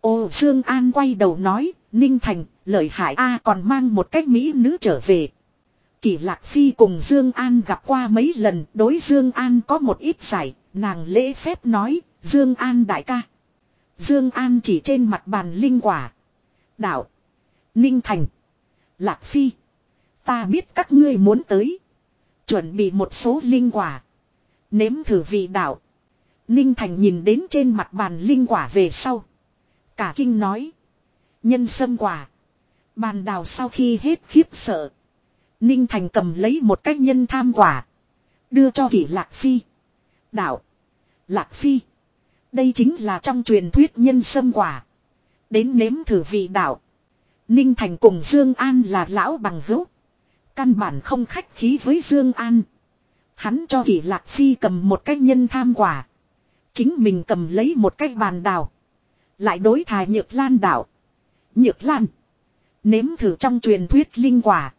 Ô Dương An quay đầu nói, Ninh thành, lợi hại A còn mang một cách mỹ nữ trở về. Kỳ Lạc Phi cùng Dương An gặp qua mấy lần, đối Dương An có một ít giải, nàng lễ phép nói, Dương An đại ca. Dương An chỉ trên mặt bàn linh quả. Đạo. Ninh Thành. Lạc Phi. Ta biết các ngươi muốn tới. Chuẩn bị một số linh quả. Nếm thử vị đạo. Ninh Thành nhìn đến trên mặt bàn linh quả về sau. Cả kinh nói. Nhân sâm quả. Bàn đào sau khi hết khiếp sợ. Ninh Thành cầm lấy một cách nhân tham quả. Đưa cho kỷ Lạc Phi. Đạo. Lạc Phi. Đây chính là trong truyền thuyết nhân sâm quả. Đến nếm thử vị đạo. Ninh Thành cùng Dương An là lão bằng hữu. Căn bản không khách khí với Dương An. Hắn cho Kỷ Lạc Phi cầm một cái nhân tham quả. Chính mình cầm lấy một cái bàn đào. Lại đối thà Nhược Lan đạo. Nhược Lan. Nếm thử trong truyền thuyết linh quả.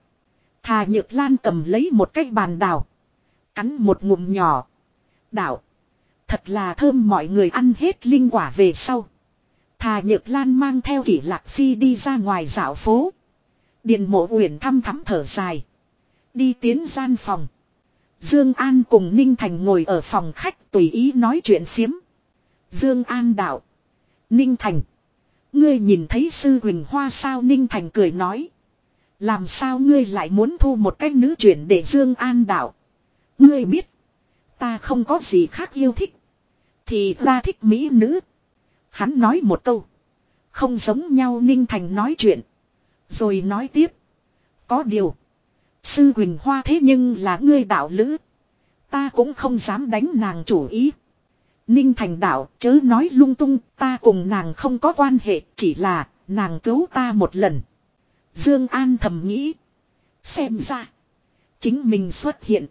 Thà Nhược Lan cầm lấy một cái bàn đào. Cắn một ngụm nhỏ. Đạo. Thật là thơm mọi người ăn hết linh quả về sau. Thà Nhược Lan mang theo kỷ lạc phi đi ra ngoài dạo phố. Điền mộ uyển thăm thắm thở dài. Đi tiến gian phòng. Dương An cùng Ninh Thành ngồi ở phòng khách tùy ý nói chuyện phiếm. Dương An đạo. Ninh Thành. Ngươi nhìn thấy sư Huỳnh Hoa sao Ninh Thành cười nói. Làm sao ngươi lại muốn thu một cách nữ chuyển để Dương An đạo. Ngươi biết. Ta không có gì khác yêu thích. Thì ta thích mỹ nữ. Hắn nói một câu. Không giống nhau, Ninh Thành nói chuyện. Rồi nói tiếp. Có điều. Sư Quỳnh Hoa thế nhưng là ngươi đạo lữ. Ta cũng không dám đánh nàng chủ ý. Ninh Thành đạo chớ nói lung tung, ta cùng nàng không có quan hệ, chỉ là nàng cứu ta một lần. Dương An thầm nghĩ. Xem ra. Chính mình xuất hiện.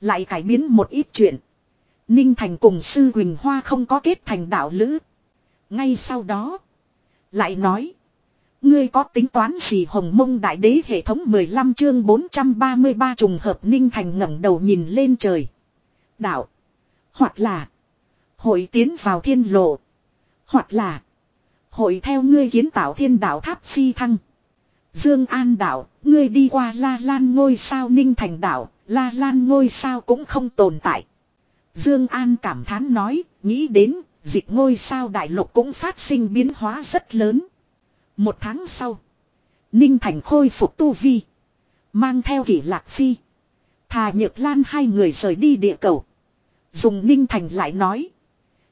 Lại cải biến một ít chuyện. Ninh Thành cùng Sư Quỳnh Hoa không có kết thành đạo lữ. Ngay sau đó. Lại nói. Ngươi có tính toán gì hồng mông đại đế hệ thống 15 chương 433 trùng hợp Ninh Thành ngẩng đầu nhìn lên trời. Đạo. Hoặc là. Hội tiến vào thiên lộ. Hoặc là. Hội theo ngươi kiến tạo thiên đạo tháp phi thăng. Dương An đạo, ngươi đi qua La Lan ngôi sao Ninh Thành đạo, La Lan ngôi sao cũng không tồn tại. Dương An cảm thán nói, nghĩ đến, dịch ngôi sao đại lục cũng phát sinh biến hóa rất lớn. Một tháng sau, Ninh Thành khôi phục tu vi, mang theo kỷ lạc phi, thà nhược lan hai người rời đi địa cầu. Dùng Ninh Thành lại nói,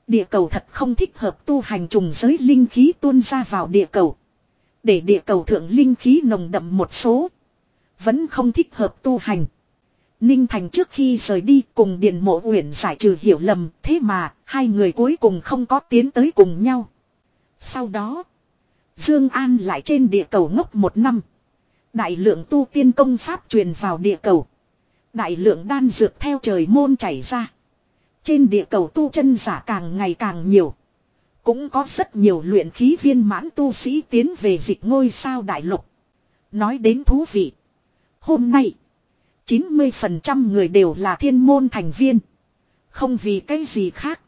địa cầu thật không thích hợp tu hành trùng giới linh khí tuôn ra vào địa cầu. Để địa cầu thượng linh khí nồng đậm một số, vẫn không thích hợp tu hành. Ninh Thành trước khi rời đi cùng Điền Mộ Uyển giải trừ hiểu lầm, thế mà hai người cuối cùng không có tiến tới cùng nhau. Sau đó, Dương An lại trên địa cầu ngốc một năm. Đại lượng tu tiên công pháp truyền vào địa cầu. Đại lượng đan dược theo trời môn chảy ra. Trên địa cầu tu chân giả càng ngày càng nhiều. Cũng có rất nhiều luyện khí viên mãn tu sĩ tiến về dịch ngôi sao đại lục. Nói đến thú vị. Hôm nay. 90% người đều là thiên môn thành viên. Không vì cái gì khác.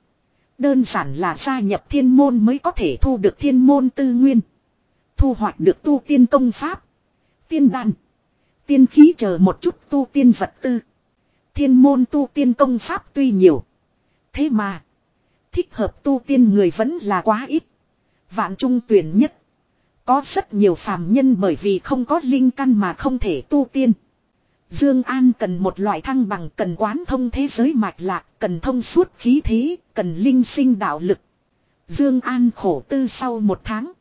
Đơn giản là gia nhập thiên môn mới có thể thu được thiên môn tư nguyên. Thu hoạch được tu tiên công pháp. Tiên đan, Tiên khí chờ một chút tu tiên vật tư. Thiên môn tu tiên công pháp tuy nhiều. Thế mà. Thích hợp tu tiên người vẫn là quá ít. Vạn trung tuyển nhất. Có rất nhiều phàm nhân bởi vì không có linh căn mà không thể tu tiên. Dương An cần một loại thăng bằng cần quán thông thế giới mạch lạc, cần thông suốt khí thế, cần linh sinh đạo lực. Dương An khổ tư sau một tháng.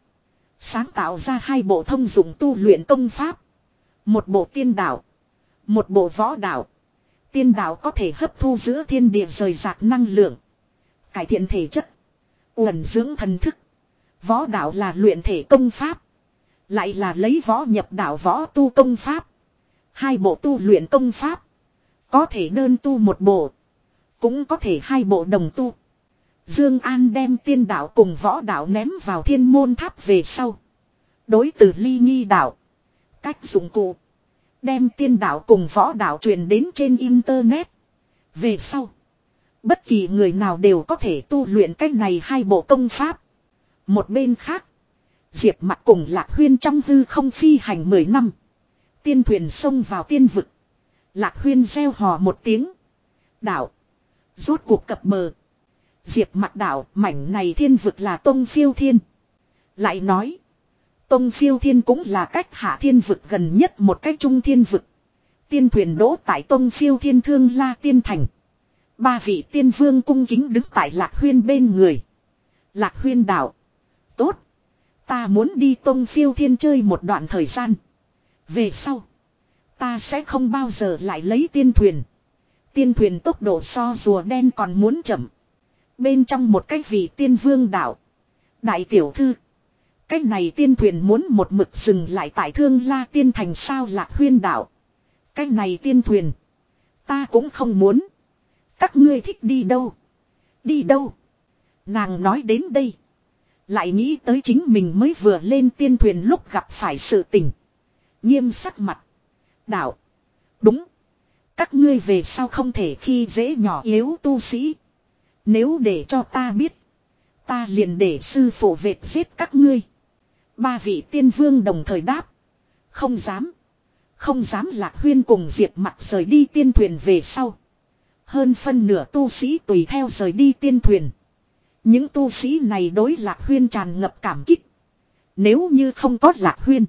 Sáng tạo ra hai bộ thông dụng tu luyện công pháp. Một bộ tiên đạo. Một bộ võ đạo. Tiên đạo có thể hấp thu giữa thiên địa rời rạc năng lượng. Cải thiện thể chất. Uẩn dưỡng thần thức. Võ đạo là luyện thể công pháp. Lại là lấy võ nhập đạo võ tu công pháp. Hai bộ tu luyện công pháp. Có thể đơn tu một bộ. Cũng có thể hai bộ đồng tu. Dương An đem tiên đạo cùng võ đạo ném vào thiên môn tháp về sau. Đối từ ly nghi đạo. Cách dụng cụ. Đem tiên đạo cùng võ đạo truyền đến trên internet. Về sau. Bất kỳ người nào đều có thể tu luyện cách này hai bộ công pháp. Một bên khác. Diệp mặt cùng Lạc Huyên trong hư không phi hành 10 năm. Tiên thuyền xông vào tiên vực. Lạc Huyên gieo hò một tiếng. Đạo. Rốt cuộc cập mờ. Diệp mặt đảo mảnh này thiên vực là tông phiêu thiên. Lại nói. Tông phiêu thiên cũng là cách hạ thiên vực gần nhất một cách trung thiên vực. Tiên thuyền đỗ tại tông phiêu thiên thương la tiên thành. Ba vị tiên vương cung kính đứng tại lạc huyên bên người. Lạc huyên đảo Tốt. Ta muốn đi tông phiêu thiên chơi một đoạn thời gian. Về sau. Ta sẽ không bao giờ lại lấy tiên thuyền. Tiên thuyền tốc độ so rùa đen còn muốn chậm. Bên trong một cái vị tiên vương đạo. Đại tiểu thư. Cái này tiên thuyền muốn một mực dừng lại tại thương la tiên thành sao lạc huyên đạo. Cái này tiên thuyền. Ta cũng không muốn. Các ngươi thích đi đâu? Đi đâu? Nàng nói đến đây. Lại nghĩ tới chính mình mới vừa lên tiên thuyền lúc gặp phải sự tình. Nghiêm sắc mặt. Đạo. Đúng. Các ngươi về sao không thể khi dễ nhỏ yếu tu sĩ. Nếu để cho ta biết. Ta liền để sư phụ vệt giết các ngươi. Ba vị tiên vương đồng thời đáp. Không dám. Không dám lạc huyên cùng diệt mặt rời đi tiên thuyền về sau. Hơn phân nửa tu sĩ tùy theo rời đi tiên thuyền. Những tu sĩ này đối lạc huyên tràn ngập cảm kích. Nếu như không có lạc huyên.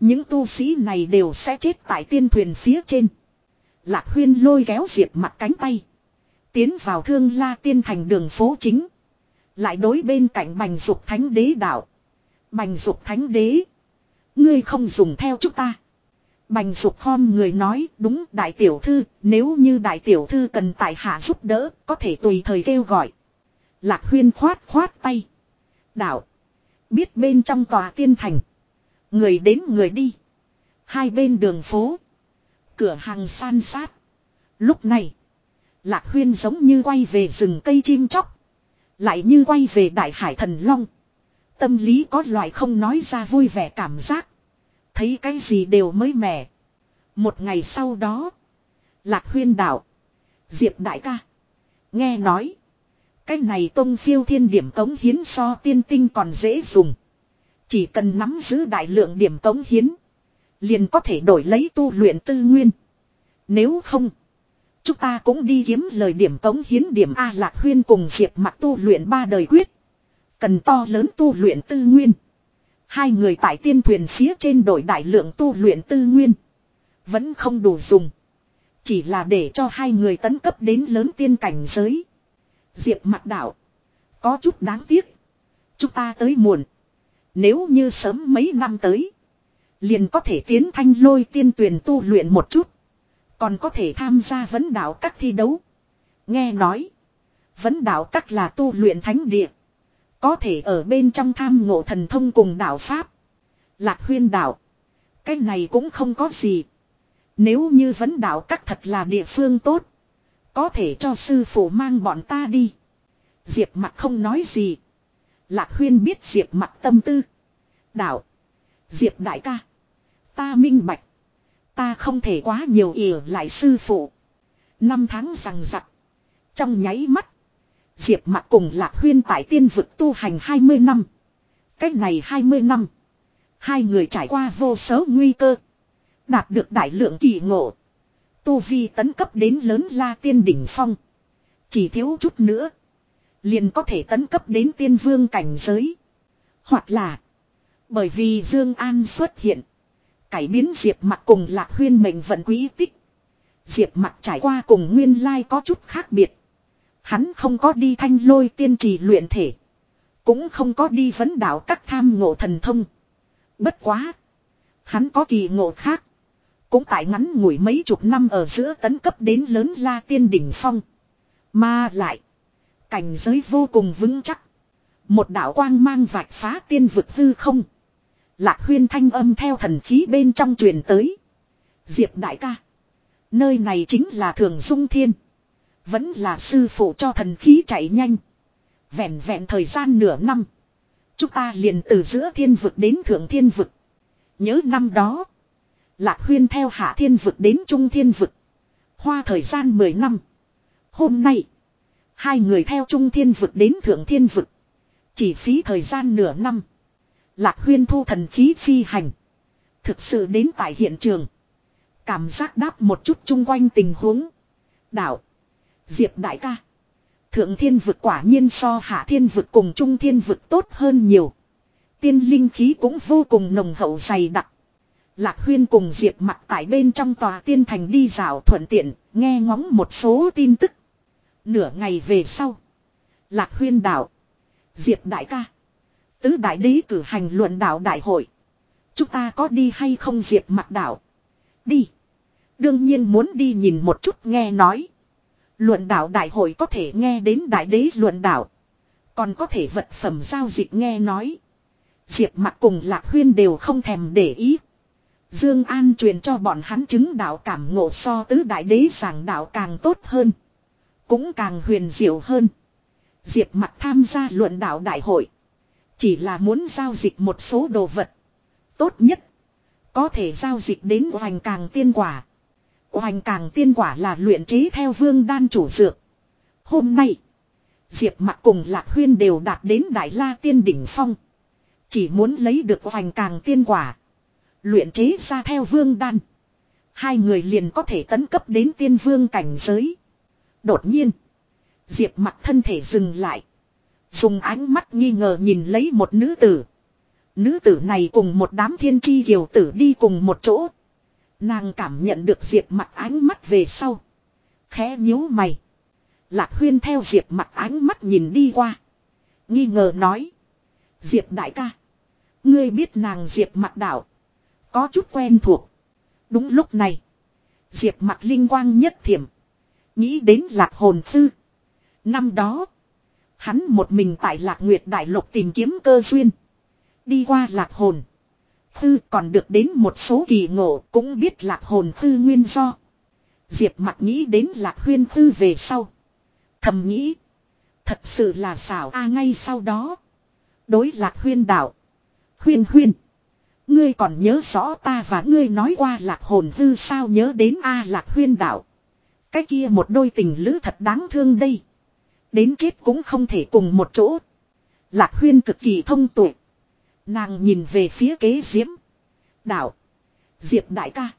Những tu sĩ này đều sẽ chết tại tiên thuyền phía trên. Lạc huyên lôi kéo diệp mặt cánh tay. Tiến vào thương la tiên thành đường phố chính. Lại đối bên cạnh bành dục thánh đế đạo. Bành dục thánh đế. Ngươi không dùng theo chúng ta. Bành dục khom người nói, đúng, đại tiểu thư, nếu như đại tiểu thư cần tại hạ giúp đỡ, có thể tùy thời kêu gọi. Lạc huyên khoát khoát tay. Đạo. Biết bên trong tòa tiên thành. Người đến người đi. Hai bên đường phố. Cửa hàng san sát. Lúc này. Lạc huyên giống như quay về rừng cây chim chóc. Lại như quay về đại hải thần long. Tâm lý có loại không nói ra vui vẻ cảm giác. Thấy cái gì đều mới mẻ. Một ngày sau đó. Lạc huyên đạo. Diệp đại ca. Nghe nói. Cái này tông phiêu thiên điểm tống hiến so tiên tinh còn dễ dùng. Chỉ cần nắm giữ đại lượng điểm tống hiến. Liền có thể đổi lấy tu luyện tư nguyên. Nếu không. Chúng ta cũng đi kiếm lời điểm tống hiến điểm A Lạc Huyên cùng Diệp mặt tu luyện ba đời quyết. Cần to lớn tu luyện tư nguyên. Hai người tại tiên thuyền phía trên đổi đại lượng tu luyện tư nguyên. Vẫn không đủ dùng. Chỉ là để cho hai người tấn cấp đến lớn tiên cảnh giới. Diệp mặt đạo. Có chút đáng tiếc. Chúng ta tới muộn. Nếu như sớm mấy năm tới. Liền có thể tiến thanh lôi tiên tuyển tu luyện một chút. Còn có thể tham gia vấn đạo các thi đấu. Nghe nói. Vấn đạo các là tu luyện thánh địa. Có thể ở bên trong tham ngộ thần thông cùng đạo Pháp. Lạc huyên đạo. Cái này cũng không có gì. Nếu như vấn đạo các thật là địa phương tốt. Có thể cho sư phụ mang bọn ta đi. Diệp mặt không nói gì. Lạc huyên biết diệp mặt tâm tư. Đạo. Diệp đại ca. Ta minh bạch. Ta không thể quá nhiều ỉa lại sư phụ. Năm tháng rằng rặc. Trong nháy mắt. Diệp mặt cùng Lạc Huyên tại tiên vực tu hành 20 năm. Cách này 20 năm. Hai người trải qua vô số nguy cơ. Đạt được đại lượng kỳ ngộ. Tu Vi tấn cấp đến lớn la tiên đỉnh phong. Chỉ thiếu chút nữa. Liền có thể tấn cấp đến tiên vương cảnh giới. Hoặc là. Bởi vì Dương An xuất hiện. Cải biến Diệp mặt cùng Lạc Huyên mệnh vận quý tích. Diệp mặt trải qua cùng nguyên lai có chút khác biệt. Hắn không có đi thanh lôi tiên trì luyện thể. Cũng không có đi vấn đạo các tham ngộ thần thông. Bất quá. Hắn có kỳ ngộ khác. Cũng tại ngắn ngủi mấy chục năm ở giữa tấn cấp đến lớn la tiên đỉnh phong. Mà lại. Cảnh giới vô cùng vững chắc. Một đạo quang mang vạch phá tiên vực hư không. Lạc huyên thanh âm theo thần khí bên trong truyền tới. Diệp đại ca. Nơi này chính là thường dung thiên. Vẫn là sư phụ cho thần khí chạy nhanh. Vẹn vẹn thời gian nửa năm. Chúng ta liền từ giữa thiên vực đến thượng thiên vực. Nhớ năm đó. Lạc huyên theo hạ thiên vực đến trung thiên vực. Hoa thời gian 10 năm. Hôm nay. Hai người theo trung thiên vực đến thượng thiên vực. Chỉ phí thời gian nửa năm. Lạc huyên thu thần khí phi hành. Thực sự đến tại hiện trường. Cảm giác đáp một chút chung quanh tình huống. Đạo. Diệp đại ca. Thượng thiên vực quả nhiên so hạ thiên vực cùng trung thiên vực tốt hơn nhiều. Tiên linh khí cũng vô cùng nồng hậu dày đặc. Lạc huyên cùng Diệp mặt tại bên trong tòa tiên thành đi dạo thuận tiện, nghe ngóng một số tin tức. Nửa ngày về sau. Lạc huyên đạo Diệp đại ca. Tứ đại đế cử hành luận đạo đại hội. Chúng ta có đi hay không Diệp mặt đạo Đi. Đương nhiên muốn đi nhìn một chút nghe nói. Luận đạo đại hội có thể nghe đến đại đế luận đạo. Còn có thể vật phẩm giao dịch nghe nói. Diệp mặt cùng Lạc Huyên đều không thèm để ý. Dương An truyền cho bọn hắn chứng đạo cảm ngộ so tứ đại đế giảng đạo càng tốt hơn. Cũng càng huyền diệu hơn. Diệp mặt tham gia luận đạo đại hội. Chỉ là muốn giao dịch một số đồ vật. Tốt nhất. Có thể giao dịch đến hoành càng tiên quả. Hoành càng tiên quả là luyện chế theo vương đan chủ dược. Hôm nay. Diệp mặt cùng Lạc Huyên đều đạt đến Đại La Tiên Đỉnh Phong. Chỉ muốn lấy được hoành càng tiên quả. Luyện chế ra theo vương đan. Hai người liền có thể tấn cấp đến tiên vương cảnh giới. Đột nhiên. Diệp mặt thân thể dừng lại. Dùng ánh mắt nghi ngờ nhìn lấy một nữ tử. Nữ tử này cùng một đám thiên chi kiều tử đi cùng một chỗ. Nàng cảm nhận được Diệp mặt ánh mắt về sau. Khẽ nhíu mày. Lạc huyên theo Diệp mặt ánh mắt nhìn đi qua. Nghi ngờ nói. Diệp đại ca. Ngươi biết nàng Diệp mặt đảo. Có chút quen thuộc. Đúng lúc này. Diệp mặt linh quang nhất thiểm. Nghĩ đến lạc hồn thư. Năm đó. Hắn một mình tại lạc nguyệt đại lục tìm kiếm cơ duyên. Đi qua lạc hồn. Thư còn được đến một số kỳ ngộ, cũng biết lạc hồn thư nguyên do. Diệp mặt nghĩ đến lạc huyên thư về sau. Thầm nghĩ. Thật sự là xảo a ngay sau đó. Đối lạc huyên đạo. Huyên huyên. Ngươi còn nhớ rõ ta và ngươi nói qua lạc hồn hư sao nhớ đến A lạc huyên đạo. Cái kia một đôi tình lữ thật đáng thương đây. Đến chết cũng không thể cùng một chỗ. Lạc huyên cực kỳ thông tuệ. Nàng nhìn về phía kế diễm. Đạo. Diệp đại ca.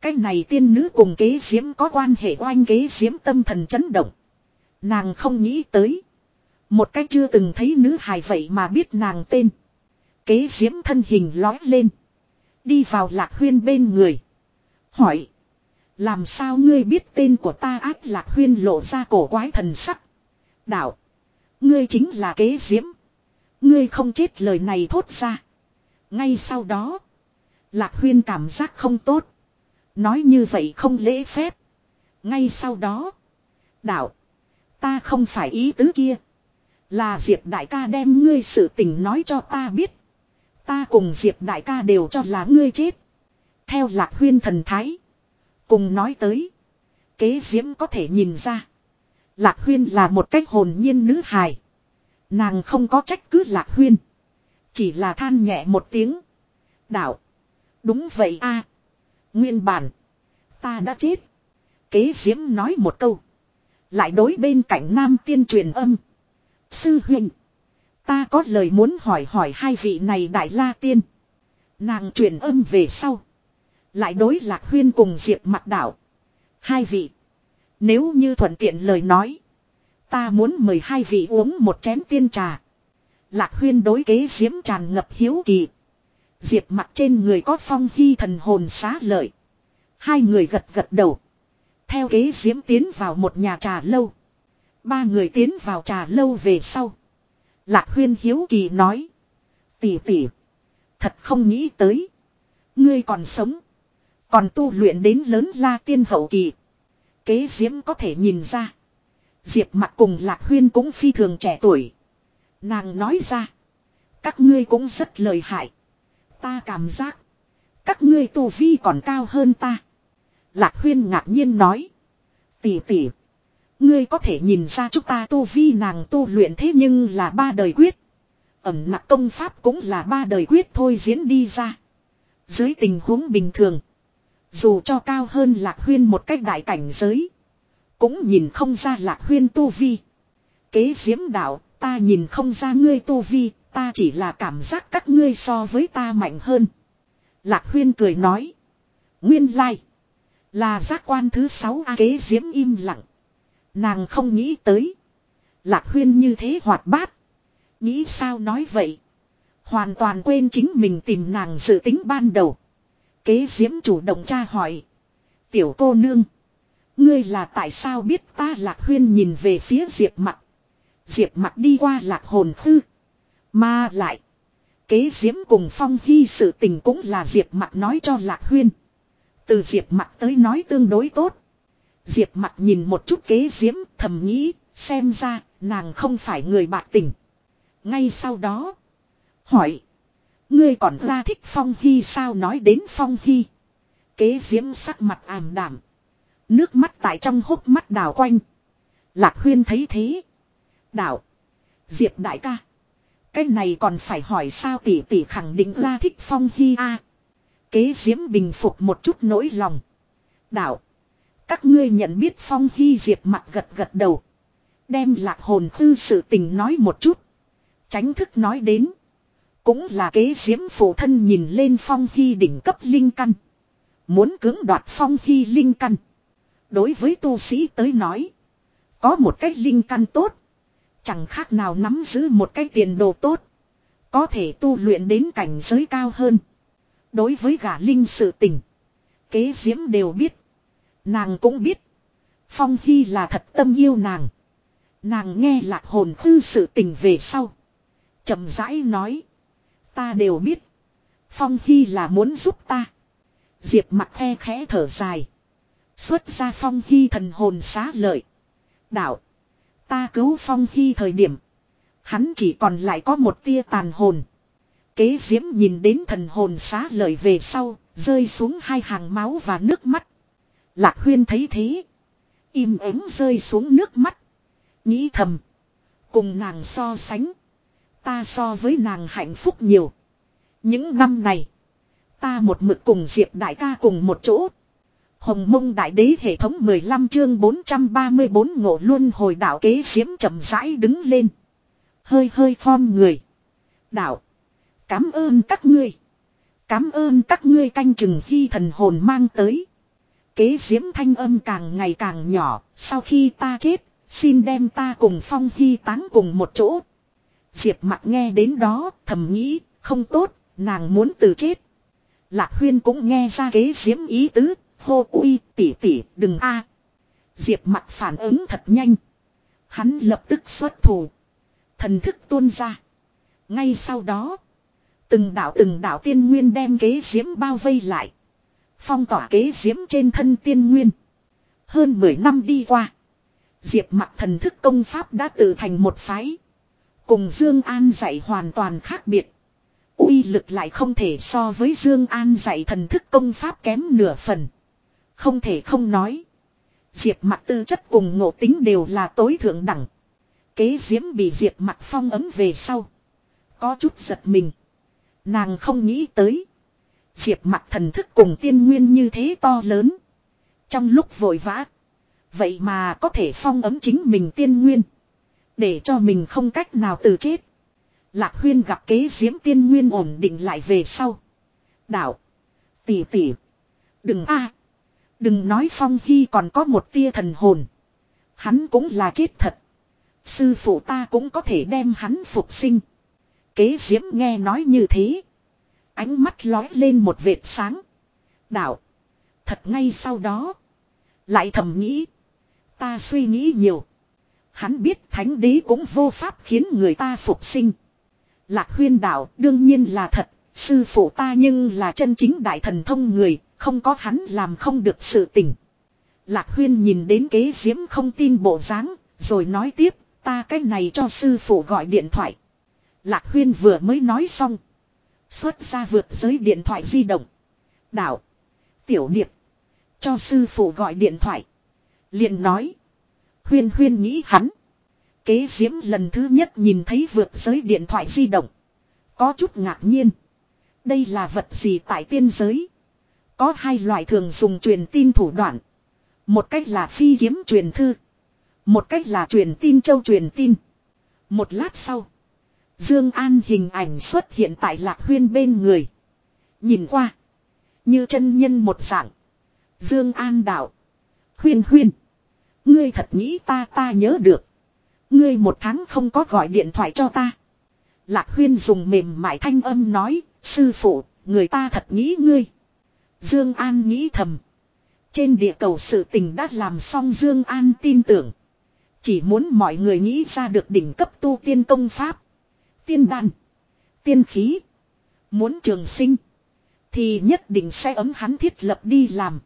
Cái này tiên nữ cùng kế diễm có quan hệ oanh kế diễm tâm thần chấn động. Nàng không nghĩ tới. Một cách chưa từng thấy nữ hài vậy mà biết nàng tên. Kế diễm thân hình lói lên. Đi vào lạc huyên bên người. Hỏi. Làm sao ngươi biết tên của ta ác lạc huyên lộ ra cổ quái thần sắc. Đạo. Ngươi chính là kế diễm. Ngươi không chết lời này thốt ra. Ngay sau đó. Lạc huyên cảm giác không tốt. Nói như vậy không lễ phép. Ngay sau đó. Đạo. Ta không phải ý tứ kia. Là Diệp đại ca đem ngươi sự tình nói cho ta biết. Ta cùng Diệp đại ca đều cho là ngươi chết. Theo lạc huyên thần thái. Cùng nói tới. Kế diễm có thể nhìn ra. Lạc huyên là một cách hồn nhiên nữ hài. Nàng không có trách cứ lạc huyên. Chỉ là than nhẹ một tiếng. Đạo. Đúng vậy a Nguyên bản. Ta đã chết. Kế diễm nói một câu. Lại đối bên cạnh nam tiên truyền âm. Sư huynh. Ta có lời muốn hỏi hỏi hai vị này đại la tiên. Nàng truyền âm về sau. Lại đối lạc huyên cùng diệp mặt đảo. Hai vị. Nếu như thuận tiện lời nói. Ta muốn mời hai vị uống một chén tiên trà. Lạc huyên đối kế diễm tràn ngập hiếu kỳ. Diệp mặt trên người có phong hy thần hồn xá lợi. Hai người gật gật đầu. Theo kế diễm tiến vào một nhà trà lâu. Ba người tiến vào trà lâu về sau. Lạc huyên hiếu kỳ nói. Tỷ tỷ. Thật không nghĩ tới. Ngươi còn sống. Còn tu luyện đến lớn la tiên hậu kỳ. Kế diễm có thể nhìn ra. Diệp mặt cùng Lạc Huyên cũng phi thường trẻ tuổi. Nàng nói ra. Các ngươi cũng rất lời hại. Ta cảm giác. Các ngươi tu vi còn cao hơn ta. Lạc Huyên ngạc nhiên nói. Tỷ tỷ. Ngươi có thể nhìn ra chúng ta tu vi nàng tu luyện thế nhưng là ba đời quyết. Ẩm nặng công pháp cũng là ba đời quyết thôi diễn đi ra. Dưới tình huống bình thường. Dù cho cao hơn lạc huyên một cách đại cảnh giới. Cũng nhìn không ra lạc huyên tu vi. Kế diễm đạo, ta nhìn không ra ngươi tu vi, ta chỉ là cảm giác các ngươi so với ta mạnh hơn. Lạc huyên cười nói. Nguyên lai. Là giác quan thứ sáu A kế diễm im lặng. Nàng không nghĩ tới. Lạc huyên như thế hoạt bát. Nghĩ sao nói vậy. Hoàn toàn quên chính mình tìm nàng dự tính ban đầu. Kế diễm chủ động tra hỏi. Tiểu cô nương. Ngươi là tại sao biết ta lạc huyên nhìn về phía diệp mặt. Diệp mặt đi qua lạc hồn khư. Mà lại. Kế diễm cùng phong hy sự tình cũng là diệp mặt nói cho lạc huyên. Từ diệp mặt tới nói tương đối tốt. Diệp mặt nhìn một chút kế diễm, thầm nghĩ. Xem ra, nàng không phải người bạc tình. Ngay sau đó. Hỏi. Ngươi còn ra thích Phong Hy sao nói đến Phong Hy. Kế diễm sắc mặt ảm đảm. Nước mắt tại trong hốc mắt đào quanh. Lạc huyên thấy thế. đạo, Diệp đại ca. Cái này còn phải hỏi sao tỷ tỷ khẳng định ra thích Phong Hy a. Kế diễm bình phục một chút nỗi lòng. đạo, Các ngươi nhận biết Phong Hy Diệp mặt gật gật đầu. Đem lạc hồn tư sự tình nói một chút. Tránh thức nói đến. Cũng là kế diễm phụ thân nhìn lên phong hy đỉnh cấp linh căn. Muốn cưỡng đoạt phong hy linh căn. Đối với tu sĩ tới nói. Có một cái linh căn tốt. Chẳng khác nào nắm giữ một cái tiền đồ tốt. Có thể tu luyện đến cảnh giới cao hơn. Đối với gã linh sự tình. Kế diễm đều biết. Nàng cũng biết. Phong Hy là thật tâm yêu nàng. Nàng nghe lạc hồn khư sự tình về sau chậm rãi nói. Ta đều biết. Phong Hy là muốn giúp ta. Diệp mặt khe khẽ thở dài. Xuất ra Phong Hy thần hồn xá lợi. Đạo. Ta cứu Phong Hy thời điểm. Hắn chỉ còn lại có một tia tàn hồn. Kế diễm nhìn đến thần hồn xá lợi về sau. Rơi xuống hai hàng máu và nước mắt. Lạc huyên thấy thế. Im ắng rơi xuống nước mắt. Nghĩ thầm. Cùng nàng so sánh. Ta so với nàng hạnh phúc nhiều. Những năm này. Ta một mực cùng Diệp đại ca cùng một chỗ. Hồng mông đại đế hệ thống 15 chương 434 ngộ luôn hồi đạo kế diễm chậm rãi đứng lên. Hơi hơi phom người. Đạo. Cám ơn các ngươi. Cám ơn các ngươi canh chừng khi thần hồn mang tới. Kế diễm thanh âm càng ngày càng nhỏ. Sau khi ta chết. Xin đem ta cùng phong hy táng cùng một chỗ Diệp mặt nghe đến đó, thầm nghĩ, không tốt, nàng muốn từ chết. Lạc huyên cũng nghe ra kế diễm ý tứ, hô, uy tỉ tỉ đừng a Diệp mặt phản ứng thật nhanh. Hắn lập tức xuất thủ. Thần thức tuôn ra. Ngay sau đó. Từng đạo từng đạo tiên nguyên đem kế diễm bao vây lại. Phong tỏa kế diễm trên thân tiên nguyên. Hơn 10 năm đi qua. Diệp mặt thần thức công pháp đã tự thành một phái. Cùng Dương An dạy hoàn toàn khác biệt. uy lực lại không thể so với Dương An dạy thần thức công pháp kém nửa phần. Không thể không nói. Diệp mặc tư chất cùng ngộ tính đều là tối thượng đẳng. Kế diễm bị Diệp mặc phong ấm về sau. Có chút giật mình. Nàng không nghĩ tới. Diệp mặc thần thức cùng tiên nguyên như thế to lớn. Trong lúc vội vã. Vậy mà có thể phong ấm chính mình tiên nguyên. Để cho mình không cách nào từ chết. Lạc huyên gặp kế diễm tiên nguyên ổn định lại về sau. Đạo. Tỷ tỷ. Đừng a Đừng nói phong hy còn có một tia thần hồn. Hắn cũng là chết thật. Sư phụ ta cũng có thể đem hắn phục sinh. Kế diễm nghe nói như thế. Ánh mắt lói lên một vệt sáng. Đạo. Thật ngay sau đó. Lại thầm nghĩ. Ta suy nghĩ nhiều. Hắn biết thánh đế cũng vô pháp khiến người ta phục sinh. Lạc huyên đạo đương nhiên là thật, sư phụ ta nhưng là chân chính đại thần thông người, Không có hắn làm không được sự tình. Lạc huyên nhìn đến kế diễm không tin bộ dáng, rồi nói tiếp, ta cái này cho sư phụ gọi điện thoại. Lạc huyên vừa mới nói xong. Xuất ra vượt giới điện thoại di động. Đạo. Tiểu điệp. Cho sư phụ gọi điện thoại. liền nói. Huyên huyên nghĩ hắn. Kế diễm lần thứ nhất nhìn thấy vượt giới điện thoại di động. Có chút ngạc nhiên. Đây là vật gì tại tiên giới? Có hai loại thường dùng truyền tin thủ đoạn. Một cách là phi kiếm truyền thư. Một cách là truyền tin châu truyền tin. Một lát sau. Dương An hình ảnh xuất hiện tại lạc huyên bên người. Nhìn qua. Như chân nhân một dạng. Dương An đạo. Huyên huyên. Ngươi thật nghĩ ta ta nhớ được. Ngươi một tháng không có gọi điện thoại cho ta. Lạc huyên dùng mềm mại thanh âm nói. Sư phụ, người ta thật nghĩ ngươi. Dương An nghĩ thầm. Trên địa cầu sự tình đã làm xong Dương An tin tưởng. Chỉ muốn mọi người nghĩ ra được đỉnh cấp tu tiên công pháp. Tiên đan. Tiên khí. Muốn trường sinh. Thì nhất định sẽ ấm hắn thiết lập đi làm.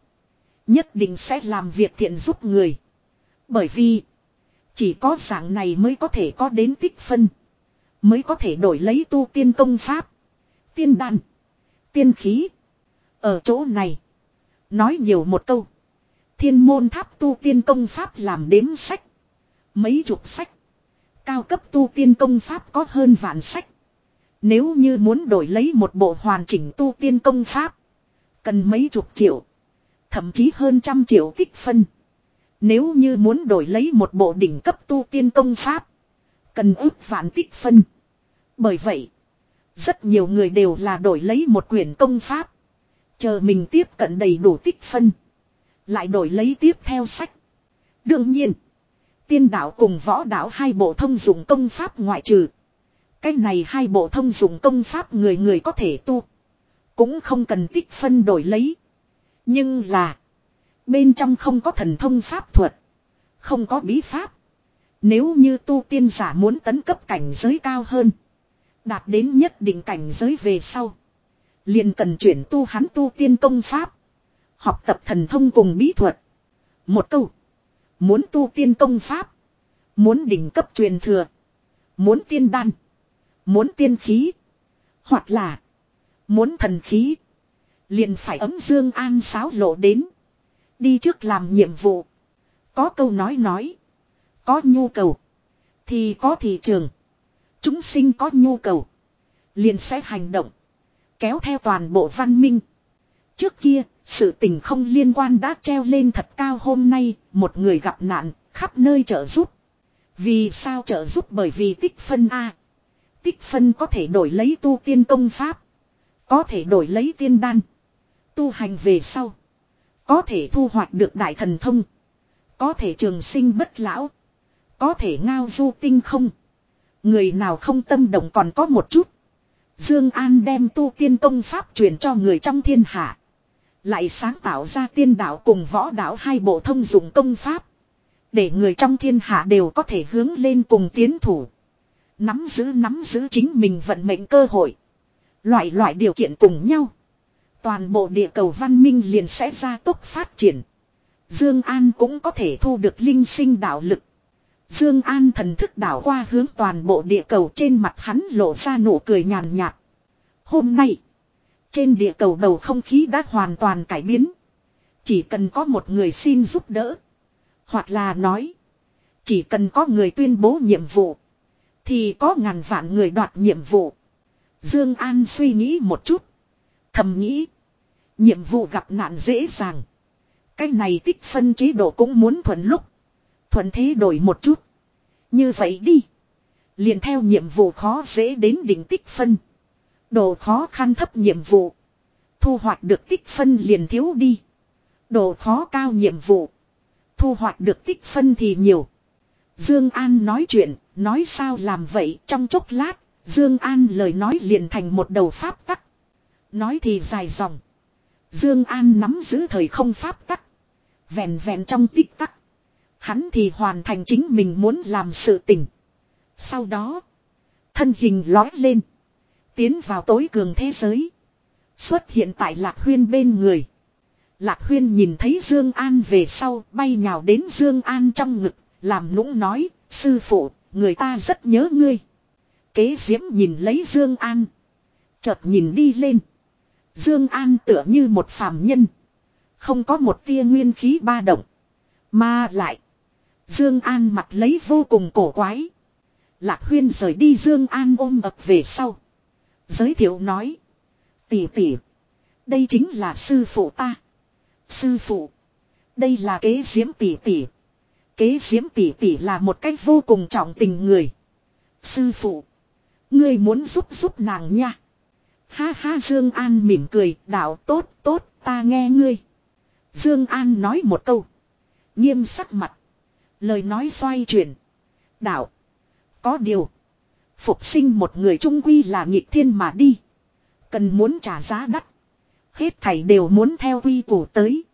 Nhất định sẽ làm việc thiện giúp người. Bởi vì. Chỉ có dạng này mới có thể có đến tích phân. Mới có thể đổi lấy tu tiên công pháp. Tiên đan. Tiên khí. Ở chỗ này. Nói nhiều một câu. Thiên môn tháp tu tiên công pháp làm đếm sách. Mấy chục sách. Cao cấp tu tiên công pháp có hơn vạn sách. Nếu như muốn đổi lấy một bộ hoàn chỉnh tu tiên công pháp. Cần mấy chục triệu. Thậm chí hơn trăm triệu tích phân. Nếu như muốn đổi lấy một bộ đỉnh cấp tu tiên công pháp. Cần ước vạn tích phân. Bởi vậy. Rất nhiều người đều là đổi lấy một quyển công pháp. Chờ mình tiếp cận đầy đủ tích phân. Lại đổi lấy tiếp theo sách. Đương nhiên. Tiên đạo cùng võ đạo hai bộ thông dụng công pháp ngoại trừ. Cái này hai bộ thông dụng công pháp người người có thể tu. Cũng không cần tích phân đổi lấy. Nhưng là. Bên trong không có thần thông pháp thuật. Không có bí pháp. Nếu như tu tiên giả muốn tấn cấp cảnh giới cao hơn. Đạt đến nhất định cảnh giới về sau. Liền cần chuyển tu hắn tu tiên công pháp. Học tập thần thông cùng bí thuật. Một câu. Muốn tu tiên công pháp. Muốn đỉnh cấp truyền thừa. Muốn tiên đan. Muốn tiên khí. Hoặc là. Muốn thần khí. Liền phải ấm dương an sáo lộ đến. Đi trước làm nhiệm vụ. Có câu nói nói. Có nhu cầu. Thì có thị trường. Chúng sinh có nhu cầu. Liền sẽ hành động. Kéo theo toàn bộ văn minh. Trước kia, sự tình không liên quan đã treo lên thật cao hôm nay, một người gặp nạn, khắp nơi trợ giúp. Vì sao trợ giúp bởi vì tích phân A. Tích phân có thể đổi lấy tu tiên công pháp. Có thể đổi lấy tiên đan. Tu hành về sau. Có thể thu hoạch được đại thần thông. Có thể trường sinh bất lão. Có thể ngao du tinh không. Người nào không tâm động còn có một chút. Dương An đem tu tiên công pháp truyền cho người trong thiên hạ. Lại sáng tạo ra tiên đạo cùng võ đạo hai bộ thông dụng công pháp. Để người trong thiên hạ đều có thể hướng lên cùng tiến thủ. Nắm giữ nắm giữ chính mình vận mệnh cơ hội. Loại loại điều kiện cùng nhau. Toàn bộ địa cầu văn minh liền sẽ ra tốc phát triển. Dương An cũng có thể thu được linh sinh đạo lực. Dương An thần thức đảo qua hướng toàn bộ địa cầu trên mặt hắn lộ ra nụ cười nhàn nhạt. Hôm nay, trên địa cầu bầu không khí đã hoàn toàn cải biến. Chỉ cần có một người xin giúp đỡ. Hoặc là nói, chỉ cần có người tuyên bố nhiệm vụ. Thì có ngàn vạn người đoạt nhiệm vụ. Dương An suy nghĩ một chút. Thầm nghĩ. Nhiệm vụ gặp nạn dễ dàng. Cái này tích phân chế độ cũng muốn thuận lúc. Thuận thế đổi một chút. Như vậy đi. Liền theo nhiệm vụ khó dễ đến đỉnh tích phân. Độ khó khăn thấp nhiệm vụ. Thu hoạch được tích phân liền thiếu đi. Độ khó cao nhiệm vụ. Thu hoạch được tích phân thì nhiều. Dương An nói chuyện, nói sao làm vậy trong chốc lát, Dương An lời nói liền thành một đầu pháp tắc. Nói thì dài dòng. Dương An nắm giữ thời không pháp tắc. Vẹn vẹn trong tích tắc. Hắn thì hoàn thành chính mình muốn làm sự tình. Sau đó. Thân hình lói lên. Tiến vào tối cường thế giới. Xuất hiện tại lạc huyên bên người. Lạc Huyên nhìn thấy Dương An về sau bay nhào đến Dương An trong ngực, làm nũng nói, sư phụ, người ta rất nhớ ngươi. Kế diễm nhìn lấy Dương An. Chợt nhìn đi lên. Dương An tựa như một phàm nhân. Không có một tia nguyên khí ba động. Mà lại. Dương An mặt lấy vô cùng cổ quái. Lạc Huyên rời đi Dương An ôm ập về sau. Giới thiệu nói. Tỷ tỷ. Đây chính là sư phụ ta. Sư phụ. Đây là kế diễm tỷ tỷ. Kế diễm tỷ tỷ là một cách vô cùng trọng tình người. Sư phụ. Ngươi muốn giúp giúp nàng nha. Ha ha Dương An mỉm cười. Đạo tốt tốt ta nghe ngươi. Dương An nói một câu. Nghiêm sắc mặt. Lời nói xoay chuyển. Đạo. Có điều. Phục sinh một người trung quy là nhị thiên mà đi. Cần muốn trả giá đắt. Hết thảy đều muốn theo quy củ tới.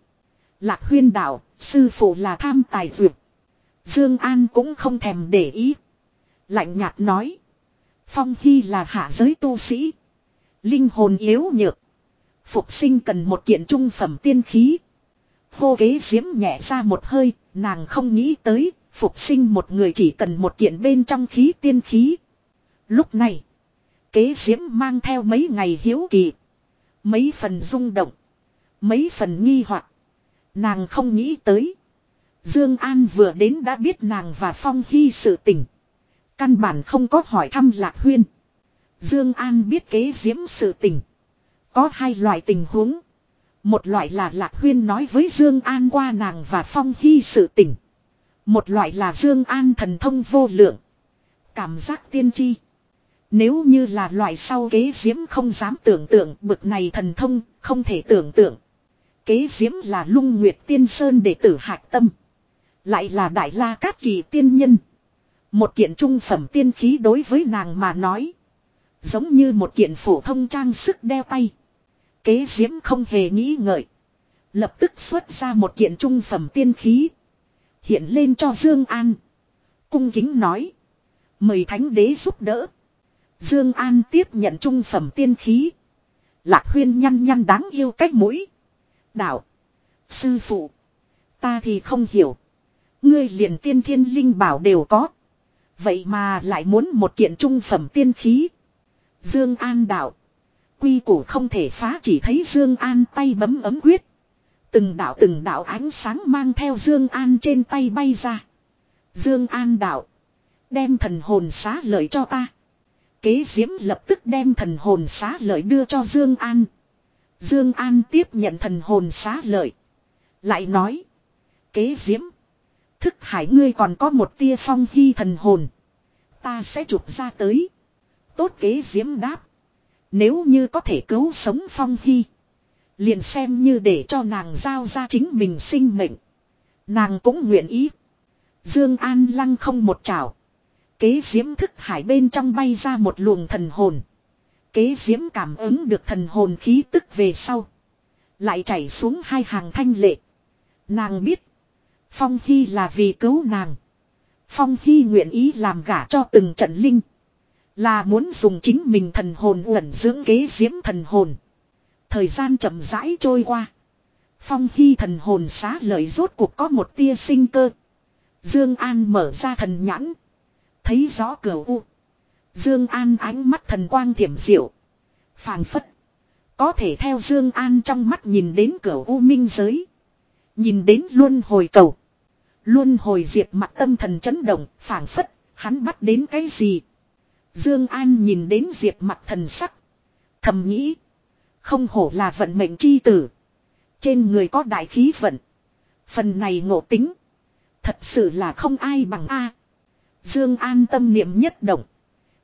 Lạc huyên đạo, sư phụ là tham tài dược. Dương An cũng không thèm để ý. Lạnh nhạt nói. Phong Hy là hạ giới tu sĩ. Linh hồn yếu nhược. Phục sinh cần một kiện trung phẩm tiên khí. Hô kế diễm nhẹ ra một hơi, nàng không nghĩ tới, phục sinh một người chỉ cần một kiện bên trong khí tiên khí. Lúc này, kế diễm mang theo mấy ngày hiếu kỳ. Mấy phần rung động. Mấy phần nghi hoặc Nàng không nghĩ tới. Dương An vừa đến đã biết nàng và Phong Hy sự tình. Căn bản không có hỏi thăm Lạc Huyên. Dương An biết kế diễm sự tình. Có hai loại tình huống. Một loại là Lạc Huyên nói với Dương An qua nàng và Phong Hy sự tình. Một loại là Dương An thần thông vô lượng. Cảm giác tiên tri. Nếu như là loại sau kế diễm không dám tưởng tượng bực này thần thông, không thể tưởng tượng. Kế diễm là lung nguyệt tiên sơn đệ tử hạc tâm. Lại là đại la cát kỳ tiên nhân. Một kiện trung phẩm tiên khí đối với nàng mà nói. Giống như một kiện phổ thông trang sức đeo tay. Kế diễm không hề nghĩ ngợi. Lập tức xuất ra một kiện trung phẩm tiên khí. Hiện lên cho Dương An. Cung kính nói. Mời thánh đế giúp đỡ. Dương An tiếp nhận trung phẩm tiên khí. Lạc huyên nhăn nhăn đáng yêu cách mũi. Đạo. Sư phụ. Ta thì không hiểu. Ngươi liền tiên thiên linh bảo đều có. Vậy mà lại muốn một kiện trung phẩm tiên khí. Dương An đạo. Quy củ không thể phá chỉ thấy Dương An tay bấm ấm quyết. Từng đạo từng đạo ánh sáng mang theo Dương An trên tay bay ra. Dương An đạo. Đem thần hồn xá lợi cho ta. Kế diễm lập tức đem thần hồn xá lợi đưa cho Dương An. Dương An tiếp nhận thần hồn xá lợi. Lại nói. Kế diễm. Thức hải ngươi còn có một tia phong hy thần hồn. Ta sẽ chụp ra tới. Tốt kế diễm đáp. Nếu như có thể cứu sống phong hy. Liền xem như để cho nàng giao ra chính mình sinh mệnh. Nàng cũng nguyện ý. Dương An lăng không một chảo. Kế diễm thức hải bên trong bay ra một luồng thần hồn. Kế diễm cảm ứng được thần hồn khí tức về sau. Lại chảy xuống hai hàng thanh lệ. Nàng biết. Phong Hy là vì cứu nàng. Phong Hy nguyện ý làm gả cho từng trận linh. Là muốn dùng chính mình thần hồn uẩn dưỡng kế diễm thần hồn. Thời gian chậm rãi trôi qua. Phong Hy thần hồn xá lợi rốt cuộc có một tia sinh cơ. Dương An mở ra thần nhãn. Thấy rõ cửa u. Dương An ánh mắt thần quang thiểm diệu. phảng phất. Có thể theo Dương An trong mắt nhìn đến cửa u minh giới. Nhìn đến luân hồi cầu. Luân hồi diệt mặt tâm thần chấn động, phảng phất, hắn bắt đến cái gì? Dương An nhìn đến diệp mặt thần sắc. Thầm nghĩ. Không hổ là vận mệnh chi tử. Trên người có đại khí vận. Phần này ngộ tính. Thật sự là không ai bằng A. Dương An tâm niệm nhất động.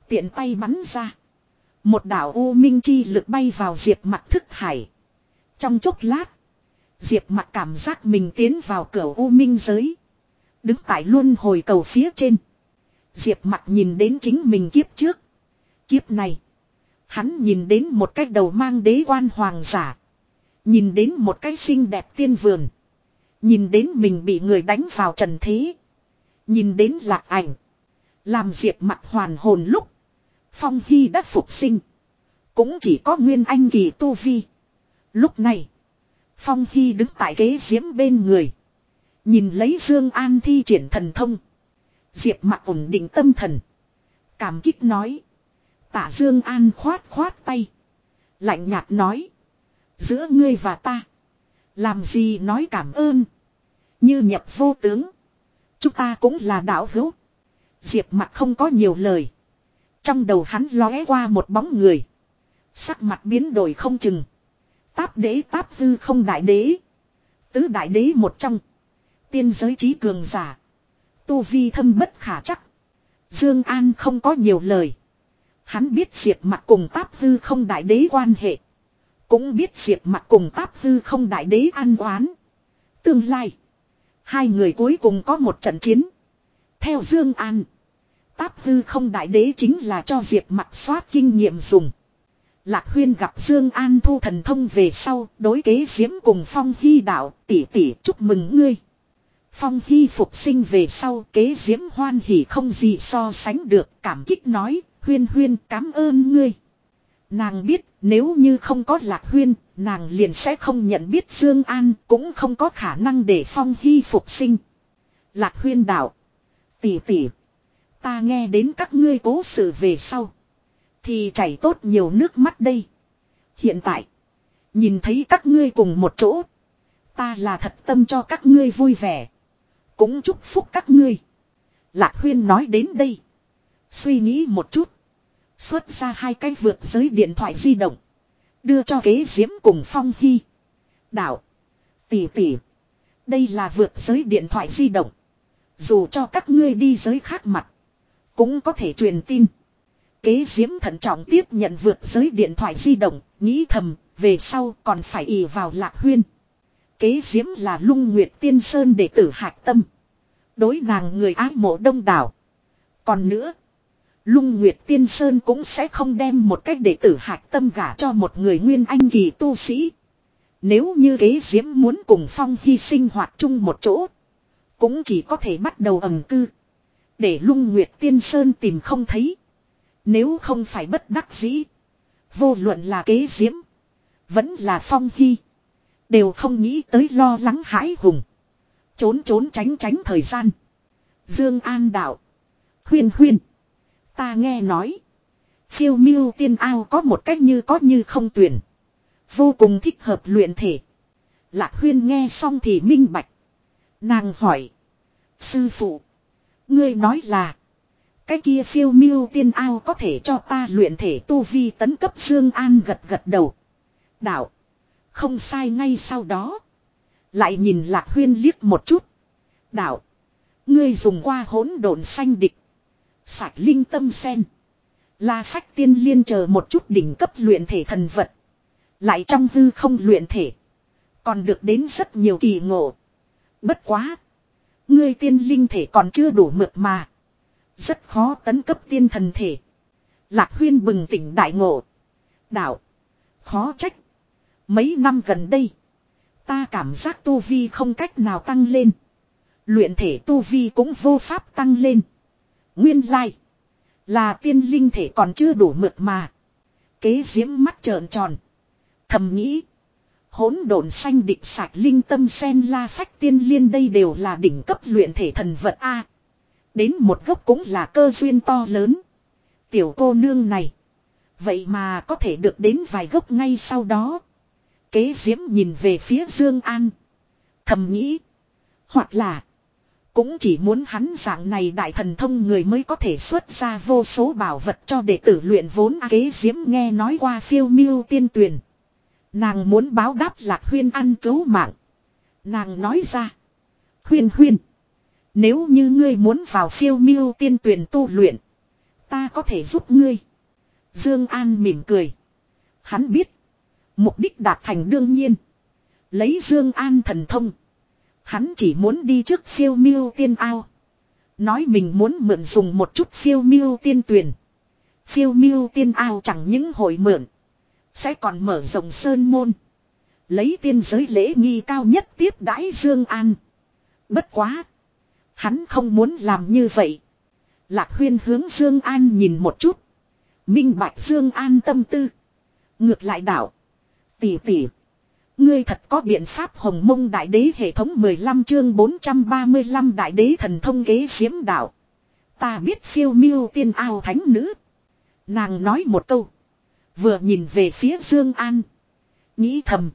Tiện tay bắn ra. Một đạo u minh chi lực bay vào diệp mặt thức hải. Trong chốc lát. Diệp mặt cảm giác mình tiến vào cửa u minh giới. Đứng tại luân hồi cầu phía trên. Diệp mặt nhìn đến chính mình kiếp trước. Kiếp này. Hắn nhìn đến một cái đầu mang đế quan hoàng giả. Nhìn đến một cái xinh đẹp tiên vườn. Nhìn đến mình bị người đánh vào trần thế. Nhìn đến lạc ảnh. Làm diệp mặt hoàn hồn lúc. Phong Hy đã phục sinh. Cũng chỉ có nguyên anh kỳ tu vi. Lúc này. Phong Hy đứng tại ghế diễm bên người. Nhìn lấy Dương An thi triển thần thông. Diệp mặt ổn định tâm thần. Cảm kích nói. Tả Dương An khoát khoát tay. Lạnh nhạt nói. Giữa ngươi và ta. Làm gì nói cảm ơn. Như nhập vô tướng. Chúng ta cũng là đạo hữu. Diệp mặt không có nhiều lời. Trong đầu hắn lóe qua một bóng người. Sắc mặt biến đổi không chừng. Táp đế táp hư không đại đế. Tứ đại đế một trong. Tiên giới trí cường giả. Tu vi thâm bất khả chắc. Dương An không có nhiều lời. Hắn biết Diệp Mặc cùng táp hư không đại đế quan hệ. Cũng biết Diệp Mặc cùng táp hư không đại đế an oán. Tương lai. Hai người cuối cùng có một trận chiến. Theo Dương An. Táp hư không đại đế chính là cho Diệp Mặc soát kinh nghiệm dùng. Lạc Huyên gặp Dương An thu thần thông về sau, đối kế diễm cùng Phong Hy đạo, tỷ tỷ chúc mừng ngươi. Phong Hy phục sinh về sau, kế diễm hoan hỉ không gì so sánh được, cảm kích nói, Huyên Huyên cảm ơn ngươi. Nàng biết, nếu như không có Lạc Huyên, nàng liền sẽ không nhận biết Dương An, cũng không có khả năng để Phong Hy phục sinh. Lạc Huyên đạo, tỷ tỷ, ta nghe đến các ngươi cố sự về sau. Thì chảy tốt nhiều nước mắt đây. Hiện tại. Nhìn thấy các ngươi cùng một chỗ. Ta là thật tâm cho các ngươi vui vẻ. Cũng chúc phúc các ngươi. Lạc Huyên nói đến đây. Suy nghĩ một chút. Xuất ra hai cái vượt giới điện thoại di động. Đưa cho kế diễm cùng Phong Hy. Đạo. Tỷ tỷ. Đây là vượt giới điện thoại di động. Dù cho các ngươi đi giới khác mặt. Cũng có thể truyền tin. Kế diễm thận trọng tiếp nhận vượt giới điện thoại di động, nghĩ thầm, về sau còn phải ỉ vào lạc huyên. Kế diễm là lung nguyệt tiên sơn đệ tử hạc tâm. Đối nàng người ái mộ đông đảo. Còn nữa, lung nguyệt tiên sơn cũng sẽ không đem một cách đệ tử hạc tâm gả cho một người nguyên anh kỳ tu sĩ. Nếu như kế diễm muốn cùng phong hy sinh hoạt chung một chỗ, cũng chỉ có thể bắt đầu ẩm cư. Để lung nguyệt tiên sơn tìm không thấy. Nếu không phải bất đắc dĩ. Vô luận là kế diễm. Vẫn là phong hy. Đều không nghĩ tới lo lắng hãi hùng. Trốn trốn tránh tránh thời gian. Dương An đạo. Huyên huyên. Ta nghe nói. Phiêu miêu tiên ao có một cách như có như không tuyển. Vô cùng thích hợp luyện thể. Lạc huyên nghe xong thì minh bạch. Nàng hỏi. Sư phụ. Ngươi nói là. Cái kia phiêu miêu tiên ao có thể cho ta luyện thể tu vi tấn cấp Dương An gật gật đầu. Đạo. Không sai ngay sau đó. Lại nhìn Lạc Huyên liếc một chút. Đạo. Ngươi dùng qua hỗn độn xanh địch. Sạch linh tâm sen. La phách tiên liên chờ một chút đỉnh cấp luyện thể thần vật. Lại trong hư không luyện thể. Còn được đến rất nhiều kỳ ngộ. Bất quá. Ngươi tiên linh thể còn chưa đủ mượt mà. Rất khó tấn cấp tiên thần thể. Lạc huyên bừng tỉnh đại ngộ. Đạo. Khó trách. Mấy năm gần đây. Ta cảm giác tu vi không cách nào tăng lên. Luyện thể tu vi cũng vô pháp tăng lên. Nguyên lai. Là tiên linh thể còn chưa đủ mượt mà. Kế diễm mắt trợn tròn. Thầm nghĩ. Hỗn độn xanh địch sạch linh tâm sen la phách tiên liên đây đều là đỉnh cấp luyện thể thần vật A. Đến một gốc cũng là cơ duyên to lớn. Tiểu cô nương này. Vậy mà có thể được đến vài gốc ngay sau đó. Kế diễm nhìn về phía Dương An. Thầm nghĩ. Hoặc là. Cũng chỉ muốn hắn dạng này đại thần thông người mới có thể xuất ra vô số bảo vật cho đệ tử luyện vốn kế diễm nghe nói qua phiêu miêu tiên tuyển. Nàng muốn báo đáp lạc huyên ăn cứu mạng. Nàng nói ra. Huyên huyên. Nếu như ngươi muốn vào phiêu miêu tiên tuyển tu luyện. Ta có thể giúp ngươi. Dương An mỉm cười. Hắn biết. Mục đích đạt thành đương nhiên. Lấy Dương An thần thông. Hắn chỉ muốn đi trước phiêu miêu tiên ao. Nói mình muốn mượn dùng một chút phiêu miêu tiên tuyển. Phiêu miêu tiên ao chẳng những hội mượn. Sẽ còn mở rộng sơn môn. Lấy tiên giới lễ nghi cao nhất tiếp đãi Dương An. Bất quá. Hắn không muốn làm như vậy. Lạc huyên hướng Dương An nhìn một chút. Minh bạch Dương An tâm tư. Ngược lại đảo. Tỷ tỷ. Ngươi thật có biện pháp hồng mông đại đế hệ thống 15 chương 435 đại đế thần thông kế diễm đạo. Ta biết phiêu miêu tiên ao thánh nữ. Nàng nói một câu. Vừa nhìn về phía Dương An. Nghĩ thầm.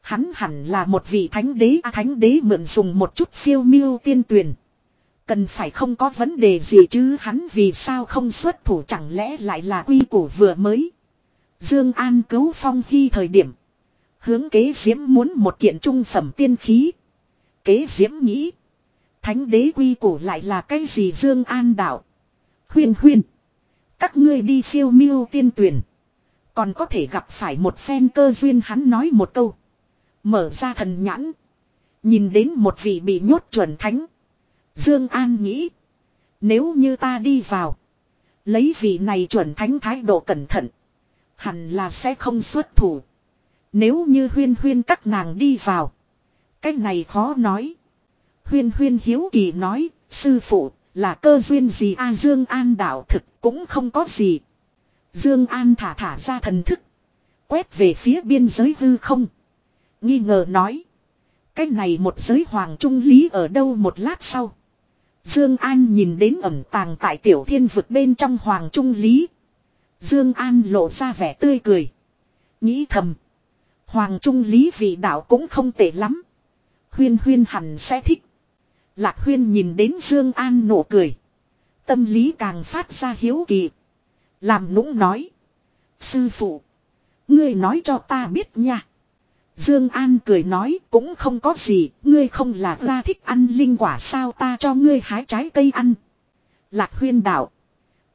Hắn hẳn là một vị thánh đế à, thánh đế mượn dùng một chút phiêu miêu tiên tuyển. Cần phải không có vấn đề gì chứ hắn vì sao không xuất thủ chẳng lẽ lại là quy củ vừa mới. Dương An cứu Phong Hy thời điểm. Hướng kế diễm muốn một kiện trung phẩm tiên khí. Kế diễm nghĩ. Thánh đế quy củ lại là cái gì Dương An đạo. Huyên huyên. Các ngươi đi phiêu miêu tiên tuyển. Còn có thể gặp phải một phen cơ duyên hắn nói một câu. Mở ra thần nhãn. Nhìn đến một vị bị nhốt chuẩn thánh. Dương An nghĩ. Nếu như ta đi vào. Lấy vị này chuẩn thánh thái độ cẩn thận. Hẳn là sẽ không xuất thủ. Nếu như huyên huyên các nàng đi vào. Cái này khó nói. Huyên huyên hiếu kỳ nói. Sư phụ, là cơ duyên gì a Dương An đạo thực cũng không có gì. Dương An thả thả ra thần thức. Quét về phía biên giới hư không. Nghi ngờ nói. Cái này một giới hoàng trung lý ở đâu một lát sau. Dương An nhìn đến ẩm tàng tại tiểu thiên vực bên trong hoàng trung lý. Dương An lộ ra vẻ tươi cười. Nghĩ thầm. Hoàng trung lý vị đạo cũng không tệ lắm. Huyên huyên hẳn sẽ thích. Lạc huyên nhìn đến Dương An nụ cười. Tâm lý càng phát ra hiếu kỳ. Làm nũng nói. Sư phụ. Ngươi nói cho ta biết nha. Dương An cười nói cũng không có gì, ngươi không là ra thích ăn linh quả sao ta cho ngươi hái trái cây ăn. Lạc huyên đạo.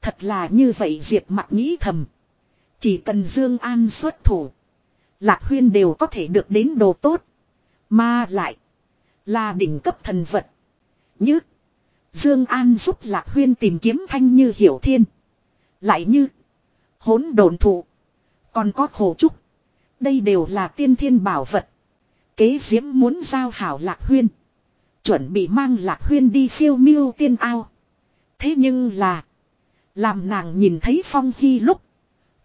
Thật là như vậy Diệp mặt nghĩ thầm. Chỉ cần Dương An xuất thủ. Lạc huyên đều có thể được đến đồ tốt. Mà lại. Là đỉnh cấp thần vật. Như. Dương An giúp Lạc huyên tìm kiếm thanh như hiểu thiên. Lại như. Hốn đồn thụ. Còn có khổ trúc. Đây đều là tiên thiên bảo vật. Kế diễm muốn giao hảo lạc huyên. Chuẩn bị mang lạc huyên đi phiêu miêu tiên ao. Thế nhưng là. Làm nàng nhìn thấy Phong Hy lúc.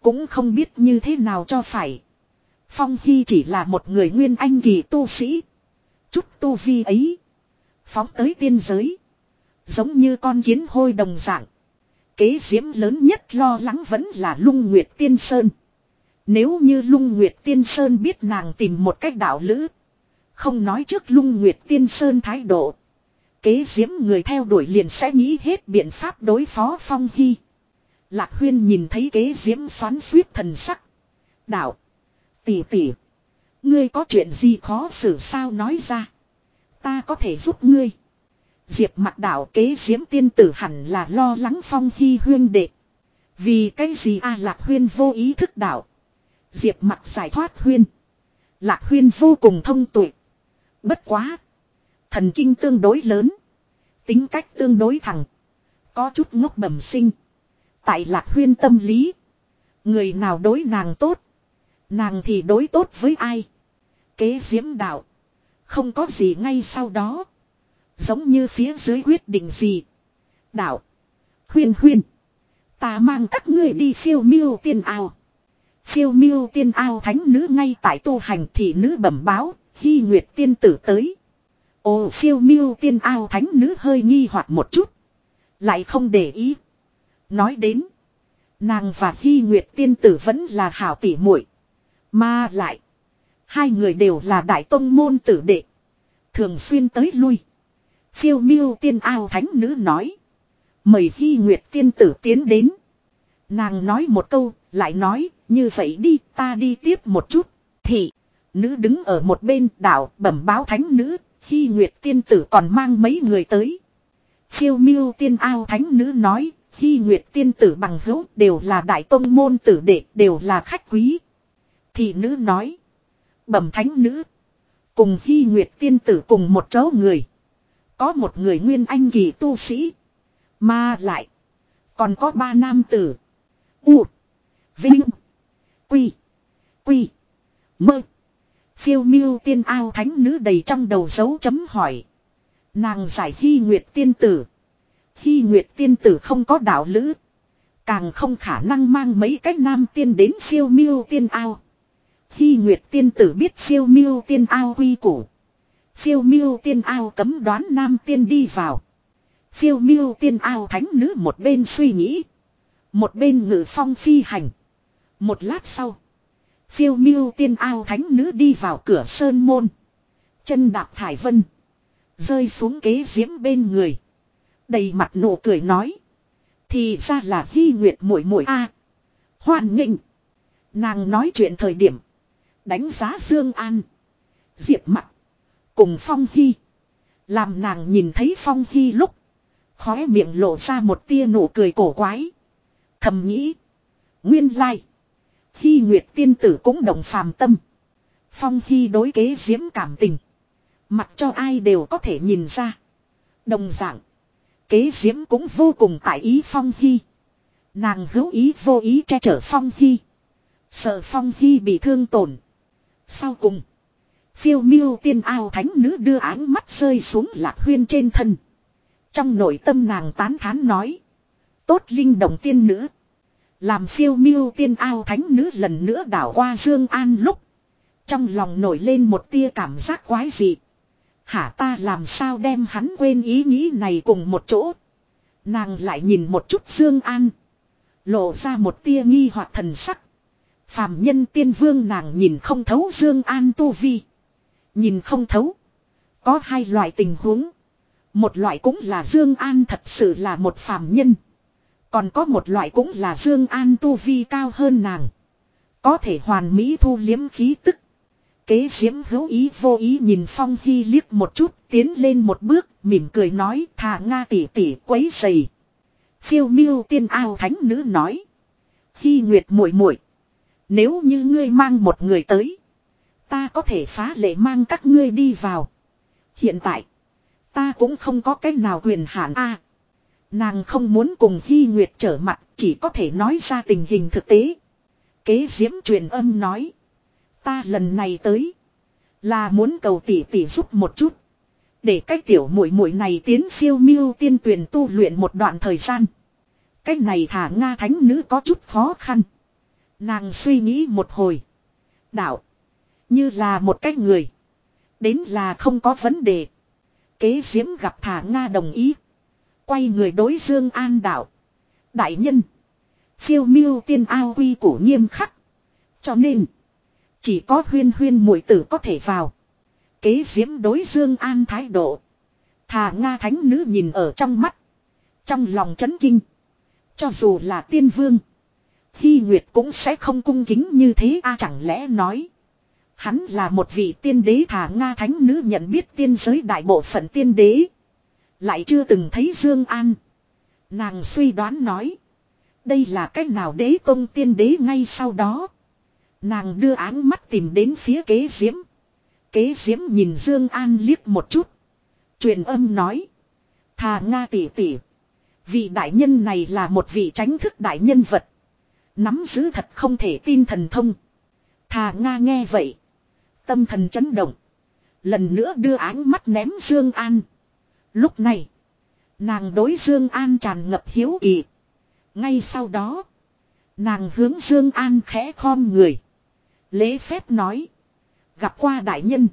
Cũng không biết như thế nào cho phải. Phong Hy chỉ là một người nguyên anh kỳ tu sĩ. Chút tu vi ấy. Phóng tới tiên giới. Giống như con kiến hôi đồng dạng. Kế diễm lớn nhất lo lắng vẫn là lung nguyệt tiên sơn. Nếu như lung nguyệt tiên sơn biết nàng tìm một cách đạo lữ. Không nói trước lung nguyệt tiên sơn thái độ. Kế diễm người theo đuổi liền sẽ nghĩ hết biện pháp đối phó phong hy. Lạc huyên nhìn thấy kế diễm xoắn suýt thần sắc. Đạo. Tỷ tỷ. Ngươi có chuyện gì khó xử sao nói ra. Ta có thể giúp ngươi. Diệp mặt đạo kế diễm tiên tử hẳn là lo lắng phong hy huyên đệ. Vì cái gì a lạc huyên vô ý thức đạo. Diệp mặt giải thoát huyên. Lạc huyên vô cùng thông tuệ. Bất quá. Thần kinh tương đối lớn. Tính cách tương đối thẳng. Có chút ngốc bẩm sinh. Tại lạc huyên tâm lý. Người nào đối nàng tốt. Nàng thì đối tốt với ai. Kế diễm đạo. Không có gì ngay sau đó. Giống như phía dưới quyết định gì. Đạo. Huyên huyên. Ta mang các ngươi đi phiêu miêu tiên ao. Phiêu miêu tiên ao thánh nữ ngay tại tu hành thị nữ bẩm báo. Hy nguyệt tiên tử tới. Ô phiêu miêu tiên ao thánh nữ hơi nghi hoặc một chút. Lại không để ý. Nói đến. Nàng và Hy Nguyệt tiên tử vẫn là hảo tỷ muội Mà lại. Hai người đều là đại tông môn tử đệ. Thường xuyên tới lui. Phiêu miêu tiên ao thánh nữ nói. Mời Hy Nguyệt tiên tử tiến đến. Nàng nói một câu, lại nói, như vậy đi, ta đi tiếp một chút. Thị, nữ đứng ở một bên đảo bẩm báo thánh nữ, Hy Nguyệt tiên tử còn mang mấy người tới. Phiêu miêu tiên ao thánh nữ nói, Hy Nguyệt tiên tử bằng hữu đều là đại tông môn tử đệ, đều là khách quý. Thị nữ nói, bẩm thánh nữ, cùng Hy Nguyệt tiên tử cùng một chỗ người. Có một người nguyên anh kỳ tu sĩ. Mà lại. Còn có ba nam tử. U. Vinh. Quy. Quy. Mơ. Phiêu miêu tiên ao thánh nữ đầy trong đầu dấu chấm hỏi. Nàng giải hy nguyệt tiên tử. Hy nguyệt tiên tử không có đạo lữ. Càng không khả năng mang mấy cái nam tiên đến phiêu miêu tiên ao. Hy Nguyệt tiên tử biết phiêu miêu tiên ao quy củ. Phiêu miêu tiên ao cấm đoán nam tiên đi vào. Phiêu miêu tiên ao thánh nữ một bên suy nghĩ. Một bên ngự phong phi hành. Một lát sau. Phiêu miêu tiên ao thánh nữ đi vào cửa sơn môn. Chân đạp thải vân. Rơi xuống kế diễm bên người. Đầy mặt nụ cười nói. Thì ra là hy nguyệt muội muội a Hoàn nghịnh. Nàng nói chuyện thời điểm. Đánh giá Dương An. Diệp mặt. Cùng Phong Hy. Làm nàng nhìn thấy Phong Hy lúc. Khóe miệng lộ ra một tia nụ cười cổ quái. Thầm nghĩ. Nguyên lai. Hy Nguyệt tiên tử cũng đồng phàm tâm. Phong Hy đối kế diễm cảm tình. Mặc cho ai đều có thể nhìn ra. Đồng dạng. Kế diễm cũng vô cùng tại ý Phong Hy. Nàng hữu ý vô ý che chở Phong Hy. Sợ Phong Hy bị thương tổn. Sau cùng. Phiêu miêu tiên ao thánh nữ đưa áng mắt rơi xuống lạc huyên trên thân. Trong nội tâm nàng tán thán nói. Tốt linh đồng tiên nữ. Làm phiêu miêu tiên ao thánh nữ lần nữa đảo qua Dương An lúc. Trong lòng nổi lên một tia cảm giác quái dị. Hả ta làm sao đem hắn quên ý nghĩ này cùng một chỗ. Nàng lại nhìn một chút Dương An. Lộ ra một tia nghi hoặc thần sắc. Phàm nhân tiên vương nàng nhìn không thấu Dương An tu vi. Nhìn không thấu. Có hai loại tình huống. Một loại cũng là Dương An thật sự là một phàm nhân. Còn có một loại cũng là Dương An tu vi cao hơn nàng. Có thể hoàn mỹ thu liếm khí tức. Kế diễm hữu ý vô ý nhìn Phong Hy liếc một chút, tiến lên một bước, mỉm cười nói, thà Nga tỷ tỷ quấy dày. Phiêu miêu tiên ao thánh nữ nói. Hy Nguyệt muội muội Nếu như ngươi mang một người tới. Ta có thể phá lệ mang các ngươi đi vào. Hiện tại. Ta cũng không có cách nào quyền hạn a nàng không muốn cùng Hy Nguyệt trở mặt, chỉ có thể nói ra tình hình thực tế. Kế diễm truyền âm nói. Ta lần này tới. Là muốn cầu tỷ tỷ giúp một chút. Để cách tiểu muội muội này tiến phiêu miêu tiên tuyển tu luyện một đoạn thời gian. Cách này thả Nga thánh nữ có chút khó khăn. Nàng suy nghĩ một hồi. Đạo. Như là một cách người. Đến là không có vấn đề. Kế diễm gặp thả Nga đồng ý. Quay người đối Dương An đạo. Đại nhân. Phiêu miêu tiên ao quy củ nghiêm khắc. Cho nên. Chỉ có huyên huyên muội tử có thể vào. Kế diễm đối Dương An thái độ. Thà Nga thánh nữ nhìn ở trong mắt. Trong lòng chấn kinh. Cho dù là tiên vương. Hy Nguyệt cũng sẽ không cung kính như thế a chẳng lẽ nói. Hắn là một vị tiên đế thà Nga thánh nữ nhận biết tiên giới đại bộ phận tiên đế. Lại chưa từng thấy Dương An. Nàng suy đoán nói. Đây là cách nào đế công tiên đế ngay sau đó. Nàng đưa áng mắt tìm đến phía kế diễm. Kế diễm nhìn Dương An liếc một chút. Truyền âm nói. Thà Nga tỷ tỷ. Vị đại nhân này là một vị tránh thức đại nhân vật. Nắm giữ thật không thể tin thần thông. Thà Nga nghe vậy. Tâm thần chấn động. Lần nữa đưa áng mắt ném Dương An. Lúc này. Nàng đối Dương An tràn ngập hiếu kỳ. Ngay sau đó. Nàng hướng Dương An khẽ khom người. Lễ phép nói. Gặp qua đại nhân.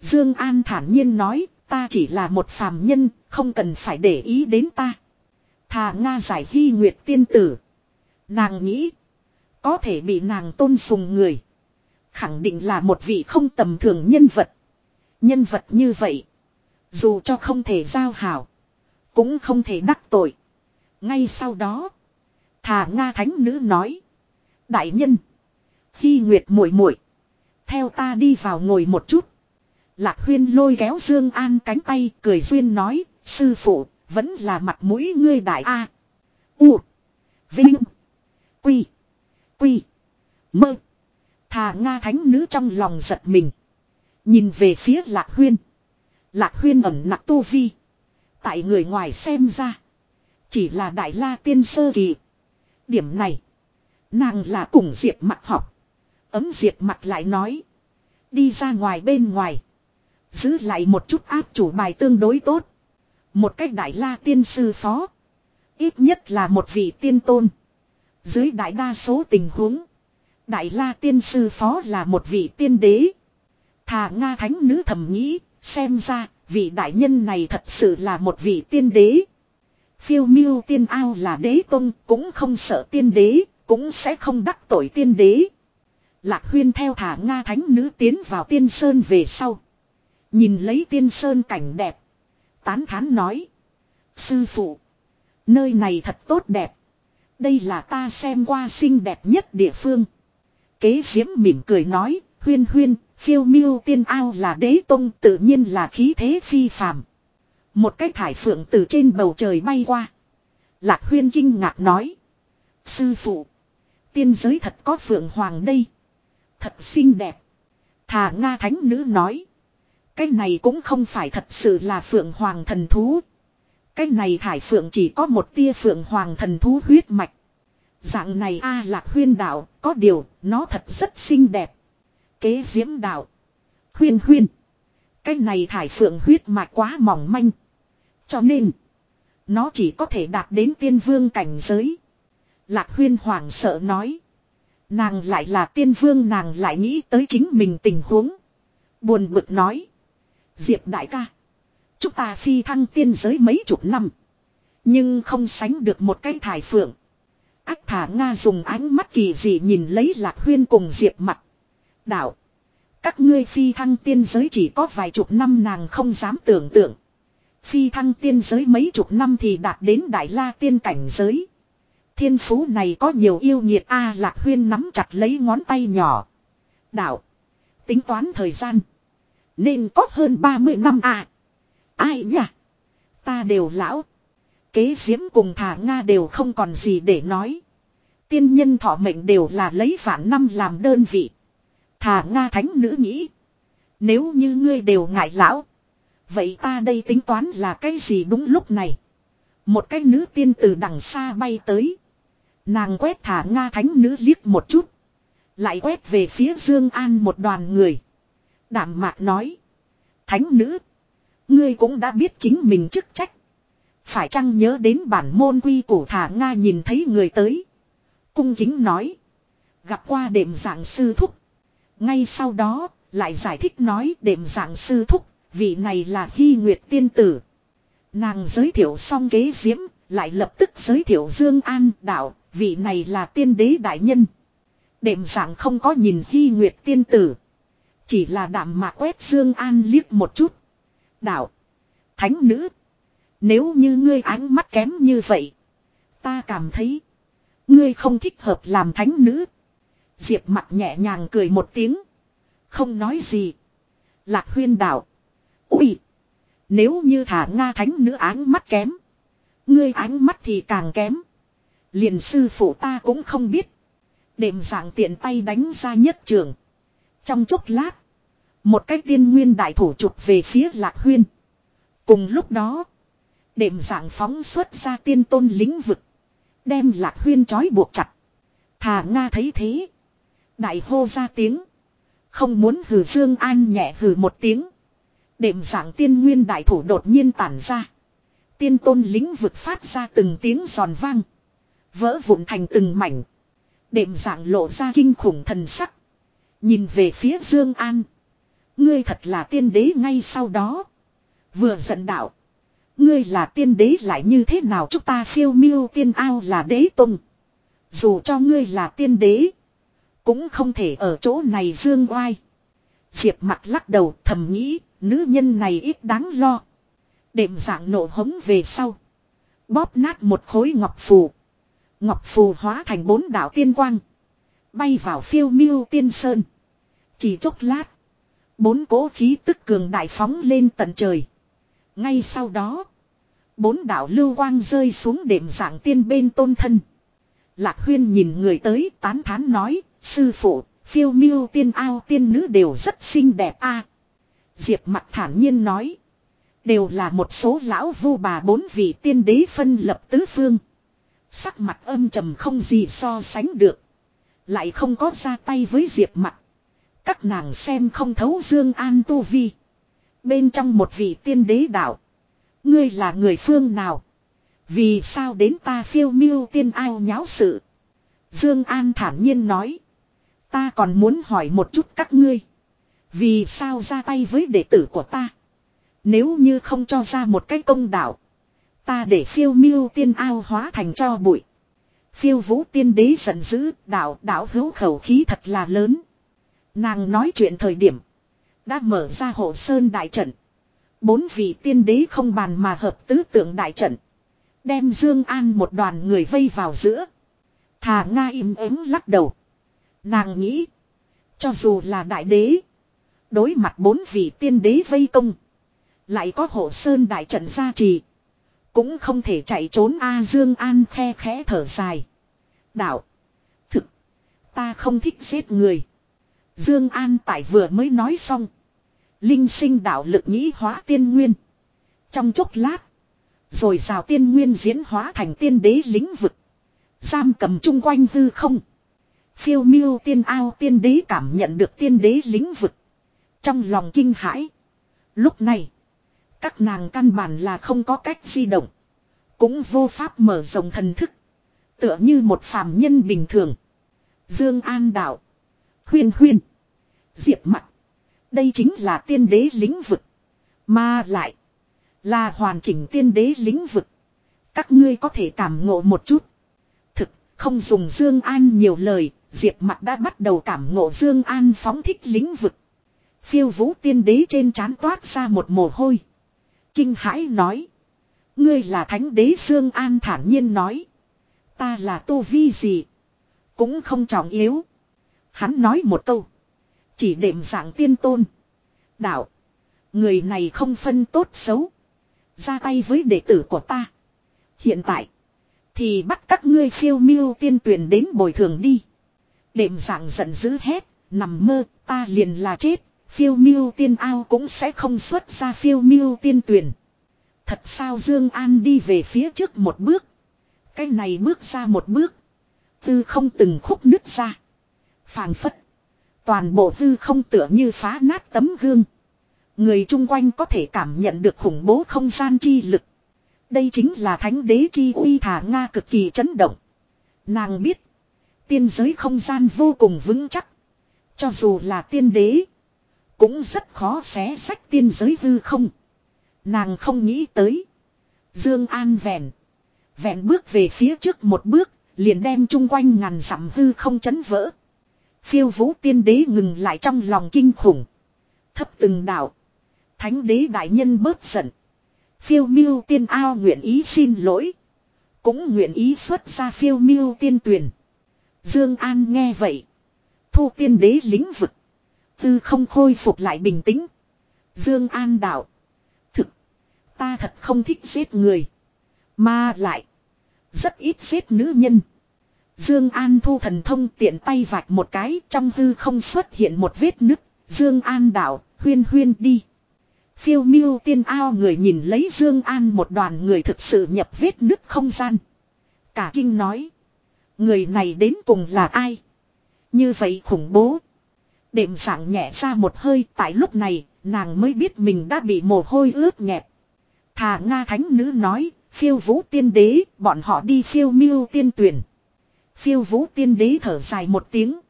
Dương An thản nhiên nói. Ta chỉ là một phàm nhân. Không cần phải để ý đến ta. Thà Nga giải hy nguyệt tiên tử. Nàng nghĩ. Có thể bị nàng tôn sùng người. Khẳng định là một vị không tầm thường nhân vật. Nhân vật như vậy. Dù cho không thể giao hảo. Cũng không thể đắc tội. Ngay sau đó. Thà Nga thánh nữ nói. Đại nhân. Khi Nguyệt muội muội, Theo ta đi vào ngồi một chút. Lạc huyên lôi kéo Dương An cánh tay, cười duyên nói. Sư phụ, vẫn là mặt mũi ngươi đại A. U. Vinh. Quy. Quy. Mơ. Thà Nga thánh nữ trong lòng giật mình. Nhìn về phía Lạc Huyên. Lạc Huyên ẩn nặc tu vi. Tại người ngoài xem ra. Chỉ là đại la tiên sơ kỳ. Điểm này. Nàng là cùng Diệp mặt học. Ấm Diệp mặt lại nói. Đi ra ngoài bên ngoài. Giữ lại một chút áp chủ bài tương đối tốt. Một cách đại la tiên sư phó. Ít nhất là một vị tiên tôn. Dưới đại đa số tình huống. Đại la tiên sư phó là một vị tiên đế. Thà Nga thánh nữ thầm nghĩ, xem ra, vị đại nhân này thật sự là một vị tiên đế. Phiêu miêu tiên ao là đế tông, cũng không sợ tiên đế, cũng sẽ không đắc tội tiên đế. Lạc huyên theo thả Nga thánh nữ tiến vào tiên sơn về sau. Nhìn lấy tiên sơn cảnh đẹp. Tán thán nói. Sư phụ. Nơi này thật tốt đẹp. Đây là ta xem qua xinh đẹp nhất địa phương. Kế diễm mỉm cười nói. Huyên huyên, phiêu miêu tiên ao là đế tông tự nhiên là khí thế phi phàm. Một cái thải phượng từ trên bầu trời bay qua. Lạc huyên kinh ngạc nói. Sư phụ. Tiên giới thật có phượng hoàng đây. Thật xinh đẹp. Thà Nga thánh nữ nói. Cái này cũng không phải thật sự là phượng hoàng thần thú. Cái này thải phượng chỉ có một tia phượng hoàng thần thú huyết mạch. Dạng này a lạc huyên đạo, có điều, nó thật rất xinh đẹp. Kế diễm đạo. Huyên huyên. Cái này thải phượng huyết mạch quá mỏng manh. Cho nên, nó chỉ có thể đạt đến tiên vương cảnh giới. Lạc huyên hoảng sợ nói. Nàng lại là tiên vương nàng lại nghĩ tới chính mình tình huống. Buồn bực nói. Diệp đại ca. Chúng ta phi thăng tiên giới mấy chục năm. Nhưng không sánh được một cái thải phượng. Ách thả Nga dùng ánh mắt kỳ dị nhìn lấy lạc huyên cùng diệp mặt. Đạo. Các ngươi phi thăng tiên giới chỉ có vài chục năm nàng không dám tưởng tượng. Phi thăng tiên giới mấy chục năm thì đạt đến đại la tiên cảnh giới. Thiên phú này có nhiều yêu nhiệt a lạc huyên nắm chặt lấy ngón tay nhỏ. Đạo. Tính toán thời gian. Nên có hơn 30 năm à. Ai nhỉ? Ta đều lão. Kế diễm cùng thả Nga đều không còn gì để nói. Tiên nhân thọ mệnh đều là lấy vạn năm làm đơn vị. Thà Nga thánh nữ nghĩ. Nếu như ngươi đều ngại lão. Vậy ta đây tính toán là cái gì đúng lúc này. Một cái nữ tiên từ đằng xa bay tới. Nàng quét thả Nga thánh nữ liếc một chút. Lại quét về phía Dương An một đoàn người. Đảm mạc nói. Thánh nữ. Ngươi cũng đã biết chính mình chức trách. Phải chăng nhớ đến bản môn quy củ thả Nga nhìn thấy người tới. Cung kính nói. Gặp qua đệm dạng sư thúc. Ngay sau đó, lại giải thích nói đệm dạng sư thúc, vị này là Hy Nguyệt Tiên Tử. Nàng giới thiệu xong kế diễm, lại lập tức giới thiệu Dương An đạo, vị này là tiên đế đại nhân. Đệm dạng không có nhìn Hy Nguyệt Tiên Tử. Chỉ là đạm mạc quét Dương An liếc một chút. Đạo. Thánh nữ. Nếu như ngươi ánh mắt kém như vậy. Ta cảm thấy. Ngươi không thích hợp làm thánh nữ. Diệp mặt nhẹ nhàng cười một tiếng. Không nói gì. Lạc huyên đạo. Úi. Nếu như thả Nga thánh nữ ánh mắt kém. Ngươi ánh mắt thì càng kém. Liền sư phụ ta cũng không biết. Đệm dạng tiện tay đánh ra nhất trường. Trong chốc lát. Một cái tiên nguyên đại thủ chụp về phía lạc huyên. Cùng lúc đó. Đệm dạng phóng xuất ra tiên tôn lĩnh vực. Đem lạc huyên trói buộc chặt. Thà Nga thấy thế. Đại hô ra tiếng. Không muốn hừ Dương An nhẹ hừ một tiếng. Đệm dạng tiên nguyên đại thủ đột nhiên tản ra. Tiên tôn lĩnh vực phát ra từng tiếng giòn vang. Vỡ vụn thành từng mảnh. Đệm dạng lộ ra kinh khủng thần sắc. Nhìn về phía Dương An. Ngươi thật là tiên đế ngay sau đó. Vừa giận đạo. Ngươi là tiên đế lại như thế nào chúng ta phiêu miêu tiên ao là đế tung. Dù cho ngươi là tiên đế. Cũng không thể ở chỗ này dương oai. Diệp mặt lắc đầu thầm nghĩ, nữ nhân này ít đáng lo. Đệm dạng nổ hống về sau. Bóp nát một khối ngọc phù. Ngọc phù hóa thành bốn đạo tiên quang. Bay vào phiêu miêu tiên sơn. Chỉ chốc lát. Bốn cố khí tức cường đại phóng lên tận trời. Ngay sau đó. Bốn đạo lưu quang rơi xuống đệm dạng tiên bên tôn thân. Lạc huyên nhìn người tới tán thán nói. Sư phụ, phiêu miêu tiên ao tiên nữ đều rất xinh đẹp a. Diệp mặt thản nhiên nói. Đều là một số lão vu bà bốn vị tiên đế phân lập tứ phương. Sắc mặt âm trầm không gì so sánh được. Lại không có ra tay với diệp mặt. Các nàng xem không thấu Dương An Tu Vi. Bên trong một vị tiên đế đạo. Ngươi là người phương nào? Vì sao đến ta phiêu miêu tiên ao nháo sự? Dương An thản nhiên nói. Ta còn muốn hỏi một chút các ngươi. Vì sao ra tay với đệ tử của ta? Nếu như không cho ra một cái công đạo. Ta để phiêu miêu tiên ao hóa thành cho bụi. Phiêu vũ tiên đế giận dữ, đạo đạo hữu khẩu khí thật là lớn. Nàng nói chuyện thời điểm. Đã mở ra hộ sơn đại trận. Bốn vị tiên đế không bàn mà hợp tứ tượng đại trận. Đem Dương An một đoàn người vây vào giữa. Thà Nga im ắng lắc đầu. Nàng nghĩ. Cho dù là đại đế. Đối mặt bốn vị tiên đế vây công. Lại có hộ sơn đại trận gia trì. Cũng không thể chạy trốn A Dương An khe khẽ thở dài. Đạo. Thực. Ta không thích giết người. Dương An tại vừa mới nói xong. Linh sinh đạo lực nghĩ hóa tiên nguyên. Trong chốc lát. Rồi rào tiên nguyên diễn hóa thành tiên đế lĩnh vực. Giam cầm chung quanh hư không. Phiêu miêu tiên ao tiên đế cảm nhận được tiên đế lĩnh vực. Trong lòng kinh hãi. Lúc này. Các nàng căn bản là không có cách di động. Cũng vô pháp mở rộng thần thức. Tựa như một phàm nhân bình thường. Dương An đạo. Huyên huyên. Diệp mặt. Đây chính là tiên đế lĩnh vực. Mà lại. Là hoàn chỉnh tiên đế lĩnh vực. Các ngươi có thể cảm ngộ một chút. Không dùng Dương An nhiều lời, Diệp mặt đã bắt đầu cảm ngộ Dương An phóng thích lĩnh vực. Phiêu vũ tiên đế trên trán toát ra một mồ hôi. Kinh hãi nói. Ngươi là thánh đế Dương An thản nhiên nói. Ta là tô vi gì. Cũng không trọng yếu. Hắn nói một câu. Chỉ đệm dạng tiên tôn. Đạo. Người này không phân tốt xấu. Ra tay với đệ tử của ta. Hiện tại. Thì bắt các ngươi phiêu miêu tiên tuyển đến bồi thường đi. Đệm dạng giận dữ hết, Nằm mơ ta liền là chết. Phiêu miêu tiên ao cũng sẽ không xuất ra phiêu miêu tiên tuyển. Thật sao Dương An đi về phía trước một bước. Cái này bước ra một bước. Tư không từng khúc nứt ra. Phàng phất. Toàn bộ tư không tựa như phá nát tấm gương. Người chung quanh có thể cảm nhận được khủng bố không gian chi lực. Đây chính là thánh đế chi uy thả Nga cực kỳ chấn động. Nàng biết. Tiên giới không gian vô cùng vững chắc. Cho dù là tiên đế. Cũng rất khó xé sách tiên giới hư không. Nàng không nghĩ tới. Dương An vẹn. Vẹn bước về phía trước một bước. Liền đem chung quanh ngàn dặm hư không chấn vỡ. Phiêu vũ tiên đế ngừng lại trong lòng kinh khủng. Thấp từng đạo. Thánh đế đại nhân bớt giận. Phiêu miêu tiên ao nguyện ý xin lỗi. Cũng nguyện ý xuất ra phiêu miêu tiên tuyển. Dương An nghe vậy. Thu tiên đế lĩnh vực. Tư không khôi phục lại bình tĩnh. Dương An đạo. Thực. Ta thật không thích giết người. Mà lại. Rất ít giết nữ nhân. Dương An thu thần thông tiện tay vạch một cái, trong hư không xuất hiện một vết nứt. Dương An đạo, huyên huyên đi. Phiêu miêu tiên ao người nhìn lấy Dương An một đoàn người thực sự nhập vết nứt không gian. Cả kinh nói. Người này đến cùng là ai? Như vậy khủng bố. Đệm sảng nhẹ ra một hơi tại lúc này, nàng mới biết mình đã bị mồ hôi ướt nhẹp. Thà Nga Thánh Nữ nói, phiêu vũ tiên đế, bọn họ đi phiêu miêu tiên tuyển. Phiêu vũ tiên đế thở dài một tiếng.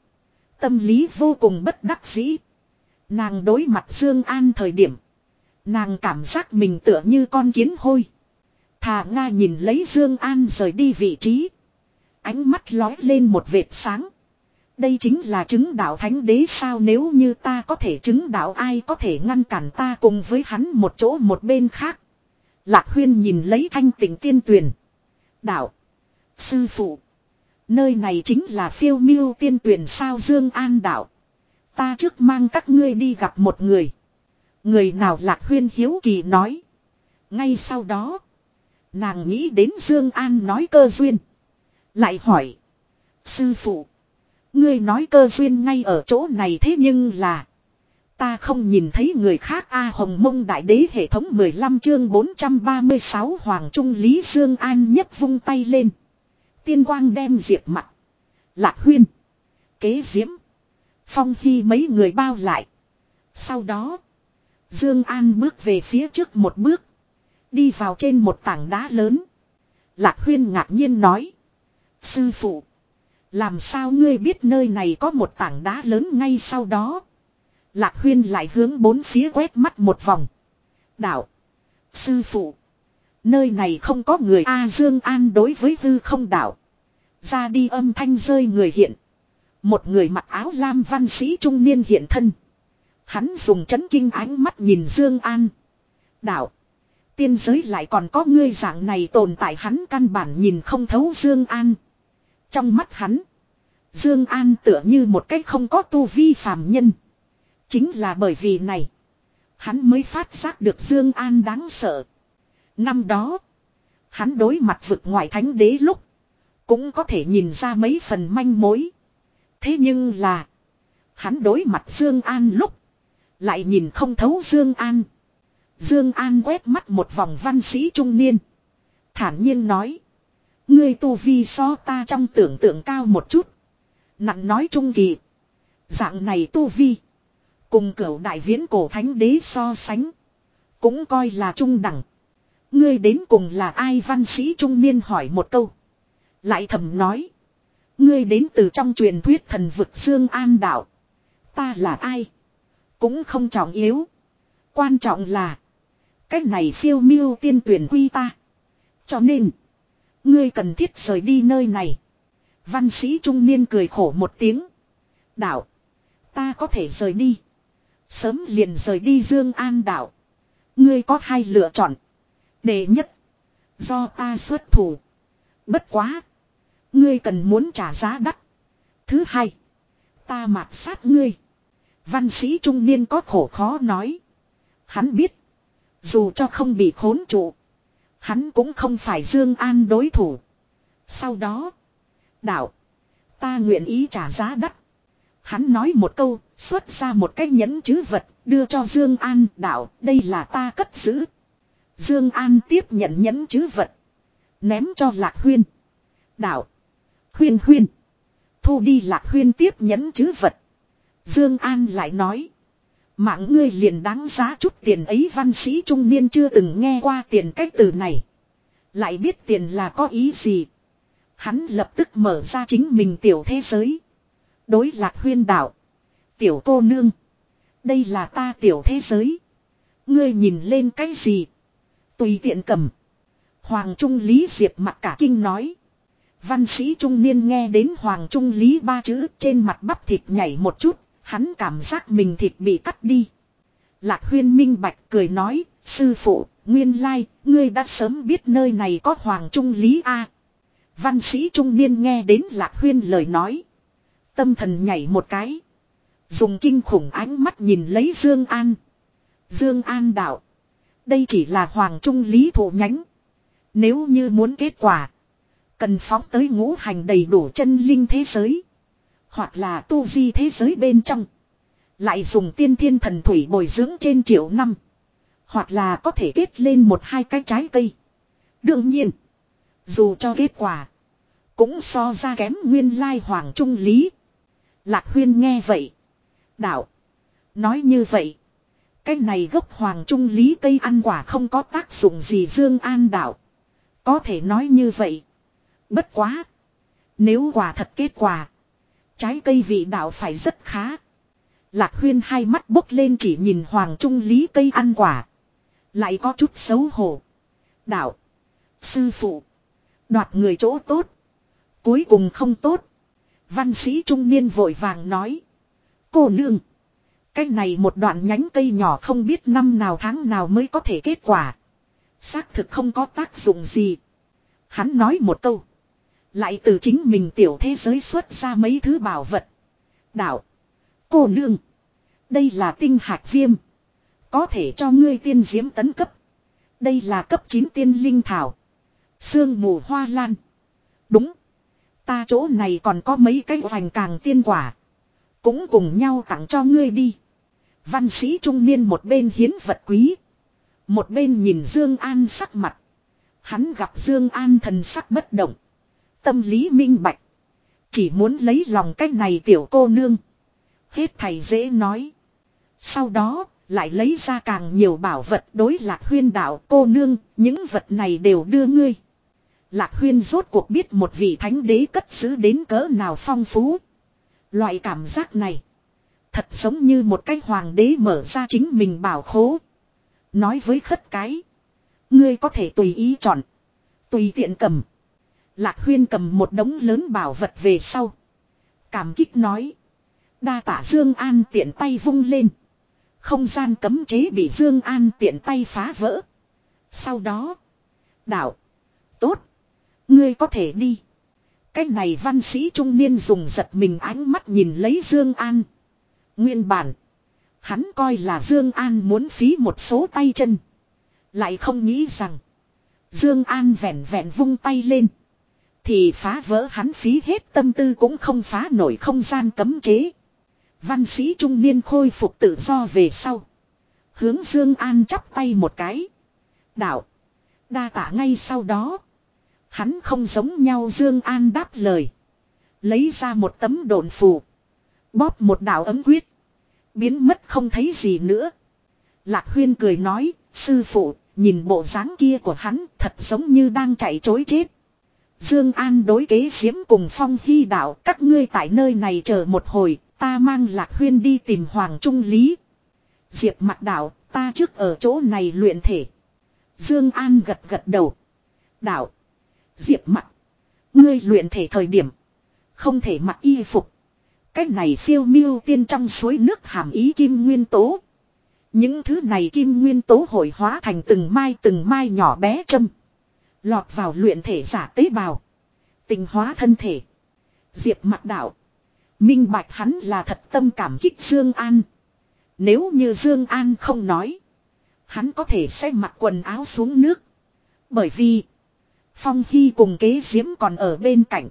Tâm lý vô cùng bất đắc dĩ. Nàng đối mặt Dương An thời điểm. Nàng cảm giác mình tựa như con kiến hôi. Thà Nga nhìn lấy Dương An rời đi vị trí. Ánh mắt lói lên một vệt sáng. Đây chính là chứng đạo thánh đế sao nếu như ta có thể chứng đạo ai có thể ngăn cản ta cùng với hắn một chỗ một bên khác. Lạc huyên nhìn lấy thanh tịnh tiên tuyền. Đạo. Sư phụ. Nơi này chính là phiêu miêu tiên tuyển sao Dương An đạo. Ta trước mang các ngươi đi gặp một người. Người nào lạc huyên hiếu kỳ nói. Ngay sau đó. Nàng nghĩ đến Dương An nói cơ duyên. Lại hỏi. Sư phụ. Ngươi nói cơ duyên ngay ở chỗ này thế nhưng là. Ta không nhìn thấy người khác A Hồng Mông Đại Đế hệ thống 15 chương 436 Hoàng Trung Lý Dương An nhất vung tay lên. Tiên quang đem diệt mặt. Lạc huyên. Kế diễm. Phong Hy mấy người bao lại. Sau đó. Dương An bước về phía trước một bước. Đi vào trên một tảng đá lớn. Lạc huyên ngạc nhiên nói. Sư phụ. Làm sao ngươi biết nơi này có một tảng đá lớn ngay sau đó. Lạc huyên lại hướng bốn phía quét mắt một vòng. Đạo. Sư phụ. Nơi này không có người A Dương An đối với hư không đạo. Ra đi âm thanh rơi người hiện. Một người mặc áo lam văn sĩ trung niên hiện thân. Hắn dùng chấn kinh ánh mắt nhìn Dương An. Đạo. Tiên giới lại còn có ngươi dạng này tồn tại hắn căn bản nhìn không thấu Dương An. Trong mắt hắn. Dương An tựa như một cái không có tu vi phàm nhân. Chính là bởi vì này. Hắn mới phát giác được Dương An đáng sợ. Năm đó. Hắn đối mặt vực ngoại thánh đế lúc. Cũng có thể nhìn ra mấy phần manh mối. Thế nhưng là. Hắn đối mặt Dương An lúc. Lại nhìn không thấu Dương An. Dương An quét mắt một vòng văn sĩ trung niên. Thản nhiên nói. Ngươi tu vi so ta trong tưởng tượng cao một chút. Nặng nói trung kỳ. Dạng này tu vi. Cùng cửu đại viễn cổ thánh đế so sánh. Cũng coi là trung đẳng. Ngươi đến cùng là ai văn sĩ trung niên hỏi một câu. Lại thầm nói. Ngươi đến từ trong truyền thuyết thần vực Dương An đạo. Ta là ai? Cũng không trọng yếu. Quan trọng là. Cái này phiêu miêu tiên tuyển quy ta. Cho nên. Ngươi cần thiết rời đi nơi này. Văn sĩ trung niên cười khổ một tiếng. Đạo. Ta có thể rời đi. Sớm liền rời đi Dương An đạo. Ngươi có hai lựa chọn. Đệ nhất. Do ta xuất thủ. Bất quá. Ngươi cần muốn trả giá đắt. Thứ hai. Ta mạt sát ngươi. Văn sĩ trung niên có khổ khó nói. Hắn biết. Dù cho không bị khốn trụ. Hắn cũng không phải Dương An đối thủ. Sau đó. Đạo. Ta nguyện ý trả giá đắt. Hắn nói một câu, xuất ra một cái nhẫn chứ vật, đưa cho Dương An đạo, đây là ta cất giữ. Dương An tiếp nhận nhẫn chứ vật. Ném cho Lạc Huyên. Đạo. Huyên huyên. Thu đi Lạc Huyên tiếp nhẫn chứ vật. Dương An lại nói. Mạng ngươi liền đáng giá chút tiền ấy văn sĩ trung niên chưa từng nghe qua tiền cách từ này. Lại biết tiền là có ý gì. Hắn lập tức mở ra chính mình tiểu thế giới. Đối lạc huyên đạo. Tiểu cô nương. Đây là ta tiểu thế giới. Ngươi nhìn lên cái gì? Tùy tiện cầm. Hoàng Trung Lý Diệp mặt cả kinh nói. Văn sĩ trung niên nghe đến Hoàng Trung Lý ba chữ trên mặt bắp thịt nhảy một chút, hắn cảm giác mình thịt bị cắt đi. Lạc huyên minh bạch cười nói, sư phụ, nguyên lai, ngươi đã sớm biết nơi này có Hoàng Trung Lý A. Văn sĩ trung niên nghe đến Lạc huyên lời nói. Tâm thần nhảy một cái. Dùng kinh khủng ánh mắt nhìn lấy Dương An. Dương An đạo. Đây chỉ là Hoàng Trung Lý thụ nhánh. Nếu như muốn kết quả. Cần phóng tới ngũ hành đầy đủ chân linh thế giới. Hoặc là tu di thế giới bên trong. Lại dùng tiên thiên thần thủy bồi dưỡng trên triệu năm. Hoặc là có thể kết lên một hai cái trái cây. Đương nhiên. Dù cho kết quả. Cũng so ra kém nguyên lai hoàng trung lý. Lạc huyên nghe vậy. Đạo. Nói như vậy. Cái này gốc hoàng trung lý cây ăn quả không có tác dụng gì dương an đạo. Có thể nói như vậy. Bất quá. Nếu quả thật kết quả. Trái cây vị đạo phải rất khá. Lạc huyên hai mắt bốc lên chỉ nhìn hoàng trung lý cây ăn quả. Lại có chút xấu hổ. Đạo. Sư phụ. Đoạt người chỗ tốt. Cuối cùng không tốt. Văn sĩ trung niên vội vàng nói. Cô nương. Cái này một đoạn nhánh cây nhỏ không biết năm nào tháng nào mới có thể kết quả. Xác thực không có tác dụng gì. Hắn nói một câu. Lại từ chính mình tiểu thế giới xuất ra mấy thứ bảo vật. Đạo. Cô nương. Đây là tinh hạt viêm. Có thể cho ngươi tiên diễm tấn cấp. Đây là cấp 9 tiên linh thảo. Sương mù hoa lan. Đúng. Ta chỗ này còn có mấy cái vành càng tiên quả. Cũng cùng nhau tặng cho ngươi đi. Văn sĩ trung niên một bên hiến vật quý. Một bên nhìn Dương An sắc mặt. Hắn gặp Dương An thần sắc bất động. Tâm lý minh bạch. Chỉ muốn lấy lòng cách này tiểu cô nương. Hết thầy dễ nói. Sau đó, lại lấy ra càng nhiều bảo vật đối lạc huyên đạo cô nương, những vật này đều đưa ngươi. Lạc huyên rốt cuộc biết một vị thánh đế cất giữ đến cỡ nào phong phú. Loại cảm giác này. Thật giống như một cái hoàng đế mở ra chính mình bảo khố. Nói với khất cái. Ngươi có thể tùy ý chọn. Tùy tiện cầm. Lạc huyên cầm một đống lớn bảo vật về sau. Cảm kích nói. Đa tả Dương An tiện tay vung lên. Không gian cấm chế bị Dương An tiện tay phá vỡ. Sau đó. Đạo. Tốt. Ngươi có thể đi. Cái này văn sĩ trung niên dùng giật mình ánh mắt nhìn lấy Dương An. Nguyên bản. Hắn coi là Dương An muốn phí một số tay chân. Lại không nghĩ rằng. Dương An vẹn vẹn vung tay lên. Thì phá vỡ hắn phí hết tâm tư cũng không phá nổi không gian cấm chế. Văn sĩ trung niên khôi phục tự do về sau. Hướng Dương An chắp tay một cái. Đạo. Đa tạ ngay sau đó. Hắn không giống nhau Dương An đáp lời. Lấy ra một tấm đồn phù. Bóp một đạo ấm quyết. Biến mất không thấy gì nữa. Lạc Huyên cười nói, sư phụ, nhìn bộ dáng kia của hắn thật giống như đang chạy chối chết. Dương An đối kế diễm cùng Phong Hy đạo các ngươi tại nơi này chờ một hồi, ta mang Lạc Huyên đi tìm Hoàng Trung Lý. Diệp Mặc đạo, ta trước ở chỗ này luyện thể. Dương An gật gật đầu. Đạo. Diệp Mặc Ngươi luyện thể thời điểm. Không thể mặc y phục. Cách này phiêu miêu tiên trong suối nước hàm ý kim nguyên tố. Những thứ này kim nguyên tố hội hóa thành từng mai từng mai nhỏ bé châm. Lọt vào luyện thể giả tế bào. Tình hóa thân thể. Diệp mặt đạo. Minh bạch hắn là thật tâm cảm kích Dương An. Nếu như Dương An không nói. Hắn có thể sẽ mặc quần áo xuống nước. Bởi vì. Phong Hy cùng kế diễm còn ở bên cạnh.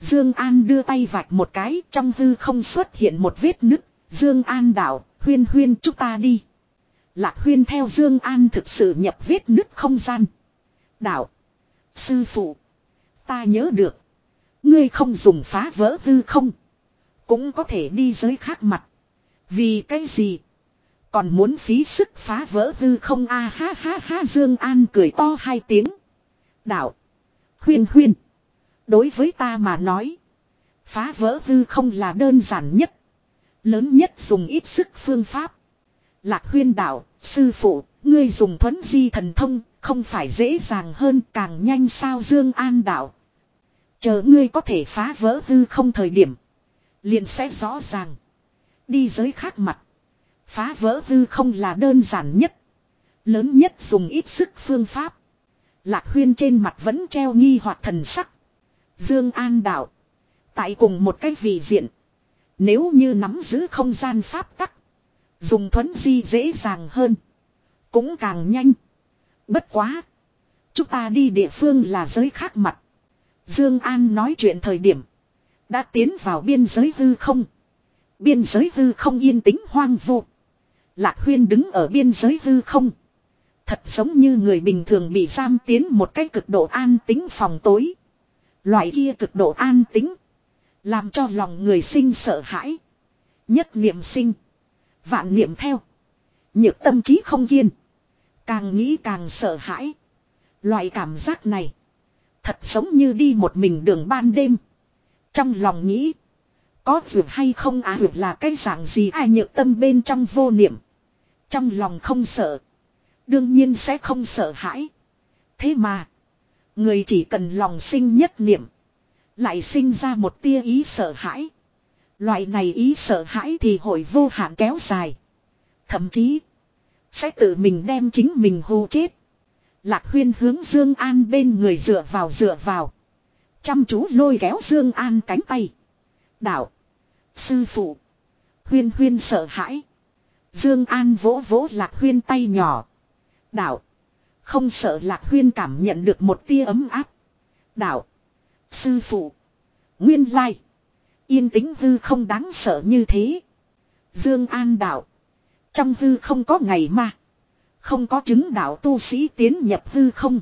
Dương An đưa tay vạch một cái, trong hư không xuất hiện một vết nứt. Dương An đạo, huyên huyên chúng ta đi. Lạc huyên theo Dương An thực sự nhập vết nứt không gian. Đạo. Sư phụ. Ta nhớ được. Ngươi không dùng phá vỡ hư không. Cũng có thể đi giới khác mặt. Vì cái gì? Còn muốn phí sức phá vỡ hư không a ha ha ha Dương An cười to hai tiếng. Đạo. Huyên huyên. Đối với ta mà nói. Phá vỡ hư không là đơn giản nhất. Lớn nhất dùng ít sức phương pháp. Lạc huyên đạo, sư phụ, ngươi dùng thuấn di thần thông, không phải dễ dàng hơn càng nhanh sao Dương An đạo. Chờ ngươi có thể phá vỡ hư không thời điểm. Liền sẽ rõ ràng. Đi giới khác mặt. Phá vỡ hư không là đơn giản nhất. Lớn nhất dùng ít sức phương pháp. Lạc huyên trên mặt vẫn treo nghi hoặc thần sắc. Dương An đạo. Tại cùng một cái vị diện. Nếu như nắm giữ không gian pháp tắc. Dùng thuấn di dễ dàng hơn. Cũng càng nhanh. Bất quá. Chúng ta đi địa phương là giới khác mặt. Dương An nói chuyện thời điểm. Đã tiến vào biên giới hư không. Biên giới hư không yên tĩnh hoang vu. Lạc Huyên đứng ở biên giới hư không. Thật giống như người bình thường bị giam tiến một cái cực độ an tính phòng tối. Loại kia cực độ an tính. Làm cho lòng người sinh sợ hãi. Nhất niệm sinh. Vạn niệm theo. Nhược tâm trí không kiên. Càng nghĩ càng sợ hãi. Loại cảm giác này. Thật giống như đi một mình đường ban đêm. Trong lòng nghĩ. Có vượt hay không à vượt là cái dạng gì ai nhược tâm bên trong vô niệm. Trong lòng không sợ. Đương nhiên sẽ không sợ hãi. Thế mà. Người chỉ cần lòng sinh nhất niệm. Lại sinh ra một tia ý sợ hãi. Loại này ý sợ hãi thì hội vô hạn kéo dài. Thậm chí. Sẽ tự mình đem chính mình hô chết. Lạc huyên hướng Dương An bên người dựa vào dựa vào. Chăm chú lôi kéo Dương An cánh tay. Đạo. Sư phụ. Huyên huyên sợ hãi. Dương An vỗ vỗ Lạc huyên tay nhỏ. Đạo. Không sợ Lạc huyên cảm nhận được một tia ấm áp. Đạo. Sư phụ. Nguyên lai. Yên tĩnh hư không đáng sợ như thế. Dương An đạo. Trong hư không có ngày ma. Không có chứng đạo tu sĩ tiến nhập hư không.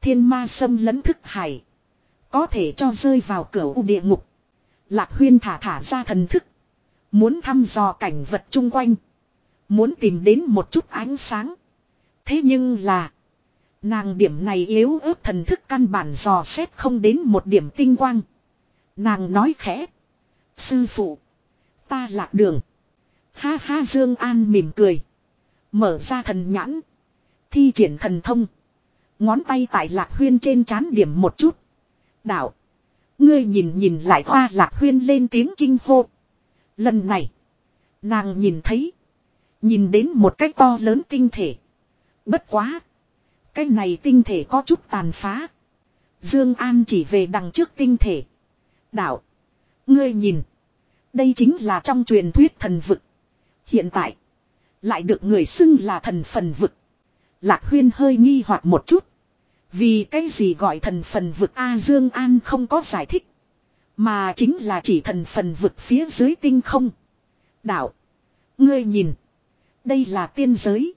Thiên ma xâm lấn thức hải. Có thể cho rơi vào cửa u địa ngục. Lạc huyên thả thả ra thần thức. Muốn thăm dò cảnh vật chung quanh. Muốn tìm đến một chút ánh sáng. Thế nhưng là. Nàng điểm này yếu ớt thần thức căn bản dò xét không đến một điểm tinh quang. Nàng nói khẽ. Sư phụ. Ta lạc đường. Ha ha Dương An mỉm cười. Mở ra thần nhãn. Thi triển thần thông. Ngón tay tại lạc huyên trên chán điểm một chút. Đạo. Ngươi nhìn nhìn lại hoa lạc huyên lên tiếng kinh hô. Lần này. Nàng nhìn thấy. Nhìn đến một cái to lớn tinh thể. Bất quá. Cái này tinh thể có chút tàn phá. Dương An chỉ về đằng trước tinh thể. Đạo. Ngươi nhìn. Đây chính là trong truyền thuyết thần vực. Hiện tại. Lại được người xưng là thần phần vực. Lạc huyên hơi nghi hoặc một chút. Vì cái gì gọi thần phần vực A Dương An không có giải thích. Mà chính là chỉ thần phần vực phía dưới tinh không. Đạo. Ngươi nhìn. Đây là tiên giới.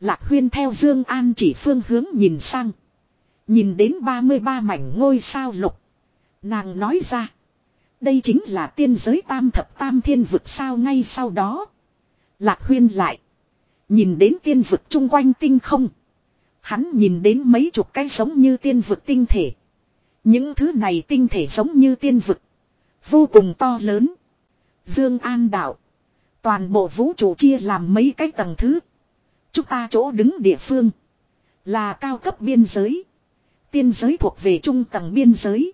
Lạc huyên theo Dương An chỉ phương hướng nhìn sang. Nhìn đến 33 mảnh ngôi sao lục. Nàng nói ra. Đây chính là tiên giới tam thập tam thiên vực sao ngay sau đó. Lạc huyên lại. Nhìn đến tiên vực chung quanh tinh không. Hắn nhìn đến mấy chục cái giống như tiên vực tinh thể. Những thứ này tinh thể giống như tiên vực. Vô cùng to lớn. Dương An đạo. Toàn bộ vũ trụ chia làm mấy cái tầng thứ. Chúng ta chỗ đứng địa phương. Là cao cấp biên giới. Tiên giới thuộc về trung tầng biên giới.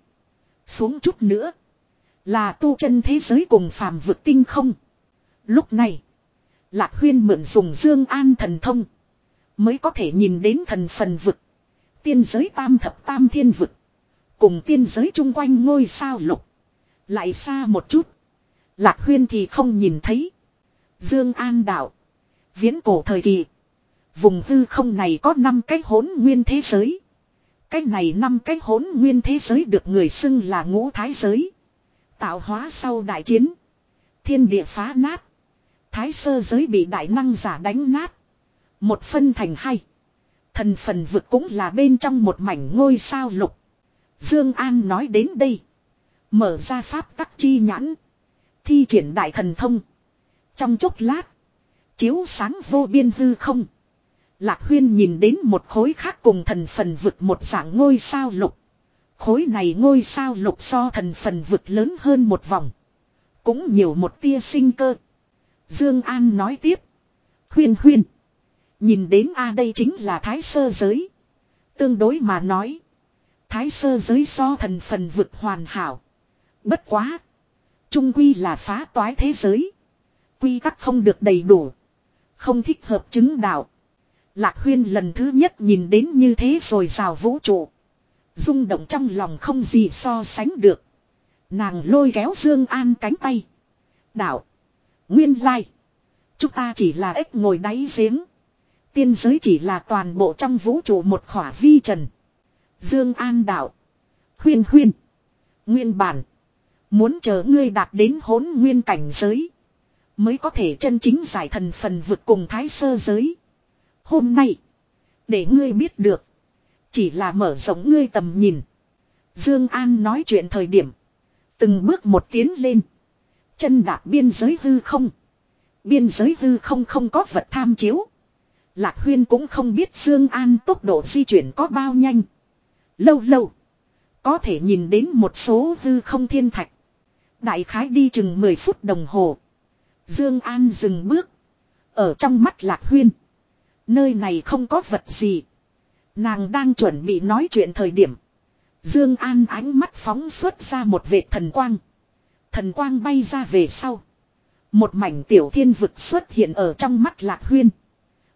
Xuống chút nữa. Là tu chân thế giới cùng phàm vực tinh không. Lúc này. Lạc huyên mượn dùng dương an thần thông. Mới có thể nhìn đến thần phần vực. Tiên giới tam thập tam thiên vực. Cùng tiên giới chung quanh ngôi sao lục. Lại xa một chút. Lạc huyên thì không nhìn thấy. Dương An đạo. Viễn cổ thời kỳ. Vùng hư không này có năm cái hỗn nguyên thế giới. Cái này năm cái hỗn nguyên thế giới được người xưng là ngũ thái giới. Tạo hóa sau đại chiến. Thiên địa phá nát. Thái sơ giới bị đại năng giả đánh nát. Một phân thành hai. Thần phần vực cũng là bên trong một mảnh ngôi sao lục. Dương An nói đến đây. Mở ra pháp tắc chi nhãn. Thi triển đại thần thông. Trong chốc lát. Chiếu sáng vô biên hư không. Lạc huyên nhìn đến một khối khác cùng thần phần vực một dạng ngôi sao lục. Khối này ngôi sao lục so thần phần vực lớn hơn một vòng. Cũng nhiều một tia sinh cơ. Dương An nói tiếp. Huyên huyên. Nhìn đến a đây chính là thái sơ giới. Tương đối mà nói. Thái sơ giới so thần phần vực hoàn hảo. Bất quá. Trung quy là phá toái thế giới. Quy tắc không được đầy đủ. Không thích hợp chứng đạo. Lạc huyên lần thứ nhất nhìn đến như thế rồi rào vũ trụ. rung động trong lòng không gì so sánh được. Nàng lôi kéo Dương An cánh tay. Đạo. Nguyên lai. Chúng ta chỉ là ếch ngồi đáy giếng. Tiên giới chỉ là toàn bộ trong vũ trụ một khỏa vi trần. Dương An đạo. Huyên huyên. Nguyên bản. Muốn chờ ngươi đạt đến hỗn nguyên cảnh giới. Mới có thể chân chính giải thần phần vượt cùng thái sơ giới. Hôm nay. Để ngươi biết được. Chỉ là mở rộng ngươi tầm nhìn. Dương An nói chuyện thời điểm. Từng bước một tiến lên. Chân đạp biên giới hư không. Biên giới hư không không có vật tham chiếu. Lạc Huyên cũng không biết Dương An tốc độ di chuyển có bao nhanh. Lâu lâu. Có thể nhìn đến một số hư không thiên thạch. Đại khái đi chừng 10 phút đồng hồ. Dương An dừng bước. Ở trong mắt Lạc Huyên. Nơi này không có vật gì. Nàng đang chuẩn bị nói chuyện thời điểm. Dương An ánh mắt phóng xuất ra một vệt thần quang. Thần quang bay ra về sau. Một mảnh tiểu thiên vực xuất hiện ở trong mắt Lạc Huyên.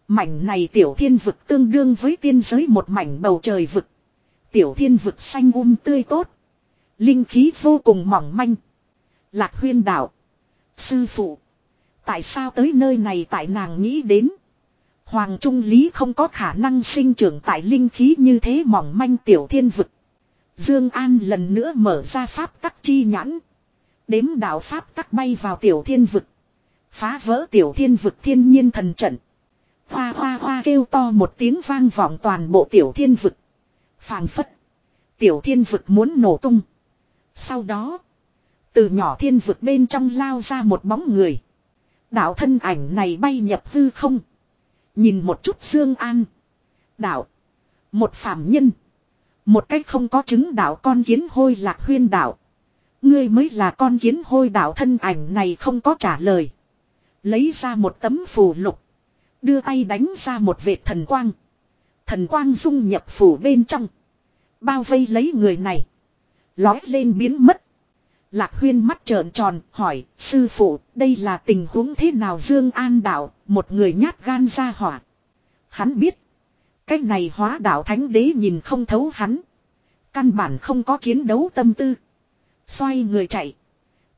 Mảnh này tiểu thiên vực tương đương với tiên giới một mảnh bầu trời vực. Tiểu thiên vực xanh um tươi tốt. Linh khí vô cùng mỏng manh. Lạc huyên đạo. Sư phụ. Tại sao tới nơi này tại nàng nghĩ đến. Hoàng Trung Lý không có khả năng sinh trưởng tại linh khí như thế mỏng manh tiểu thiên vực. Dương An lần nữa mở ra pháp tắc chi nhãn. Đếm đạo pháp tắc bay vào tiểu thiên vực. Phá vỡ tiểu thiên vực thiên nhiên thần trận. Hoa hoa hoa kêu to một tiếng vang vọng toàn bộ tiểu thiên vực. phảng phất. Tiểu thiên vực muốn nổ tung. Sau đó. Từ nhỏ thiên vực bên trong lao ra một bóng người. Đạo thân ảnh này bay nhập hư không. Nhìn một chút Dương An. Đạo. Một phạm nhân. Một cách không có chứng đạo con kiến hôi lạc huyên đạo. Ngươi mới là con kiến hôi đạo thân ảnh này không có trả lời. Lấy ra một tấm phù lục. Đưa tay đánh ra một vệt thần quang. Thần quang dung nhập phủ bên trong. Bao vây lấy người này. Lói lên biến mất. Lạc huyên mắt trợn tròn, hỏi, sư phụ, đây là tình huống thế nào Dương An đạo một người nhát gan ra hỏa. Hắn biết. Cái này hóa đạo thánh đế nhìn không thấu hắn. Căn bản không có chiến đấu tâm tư. Xoay người chạy.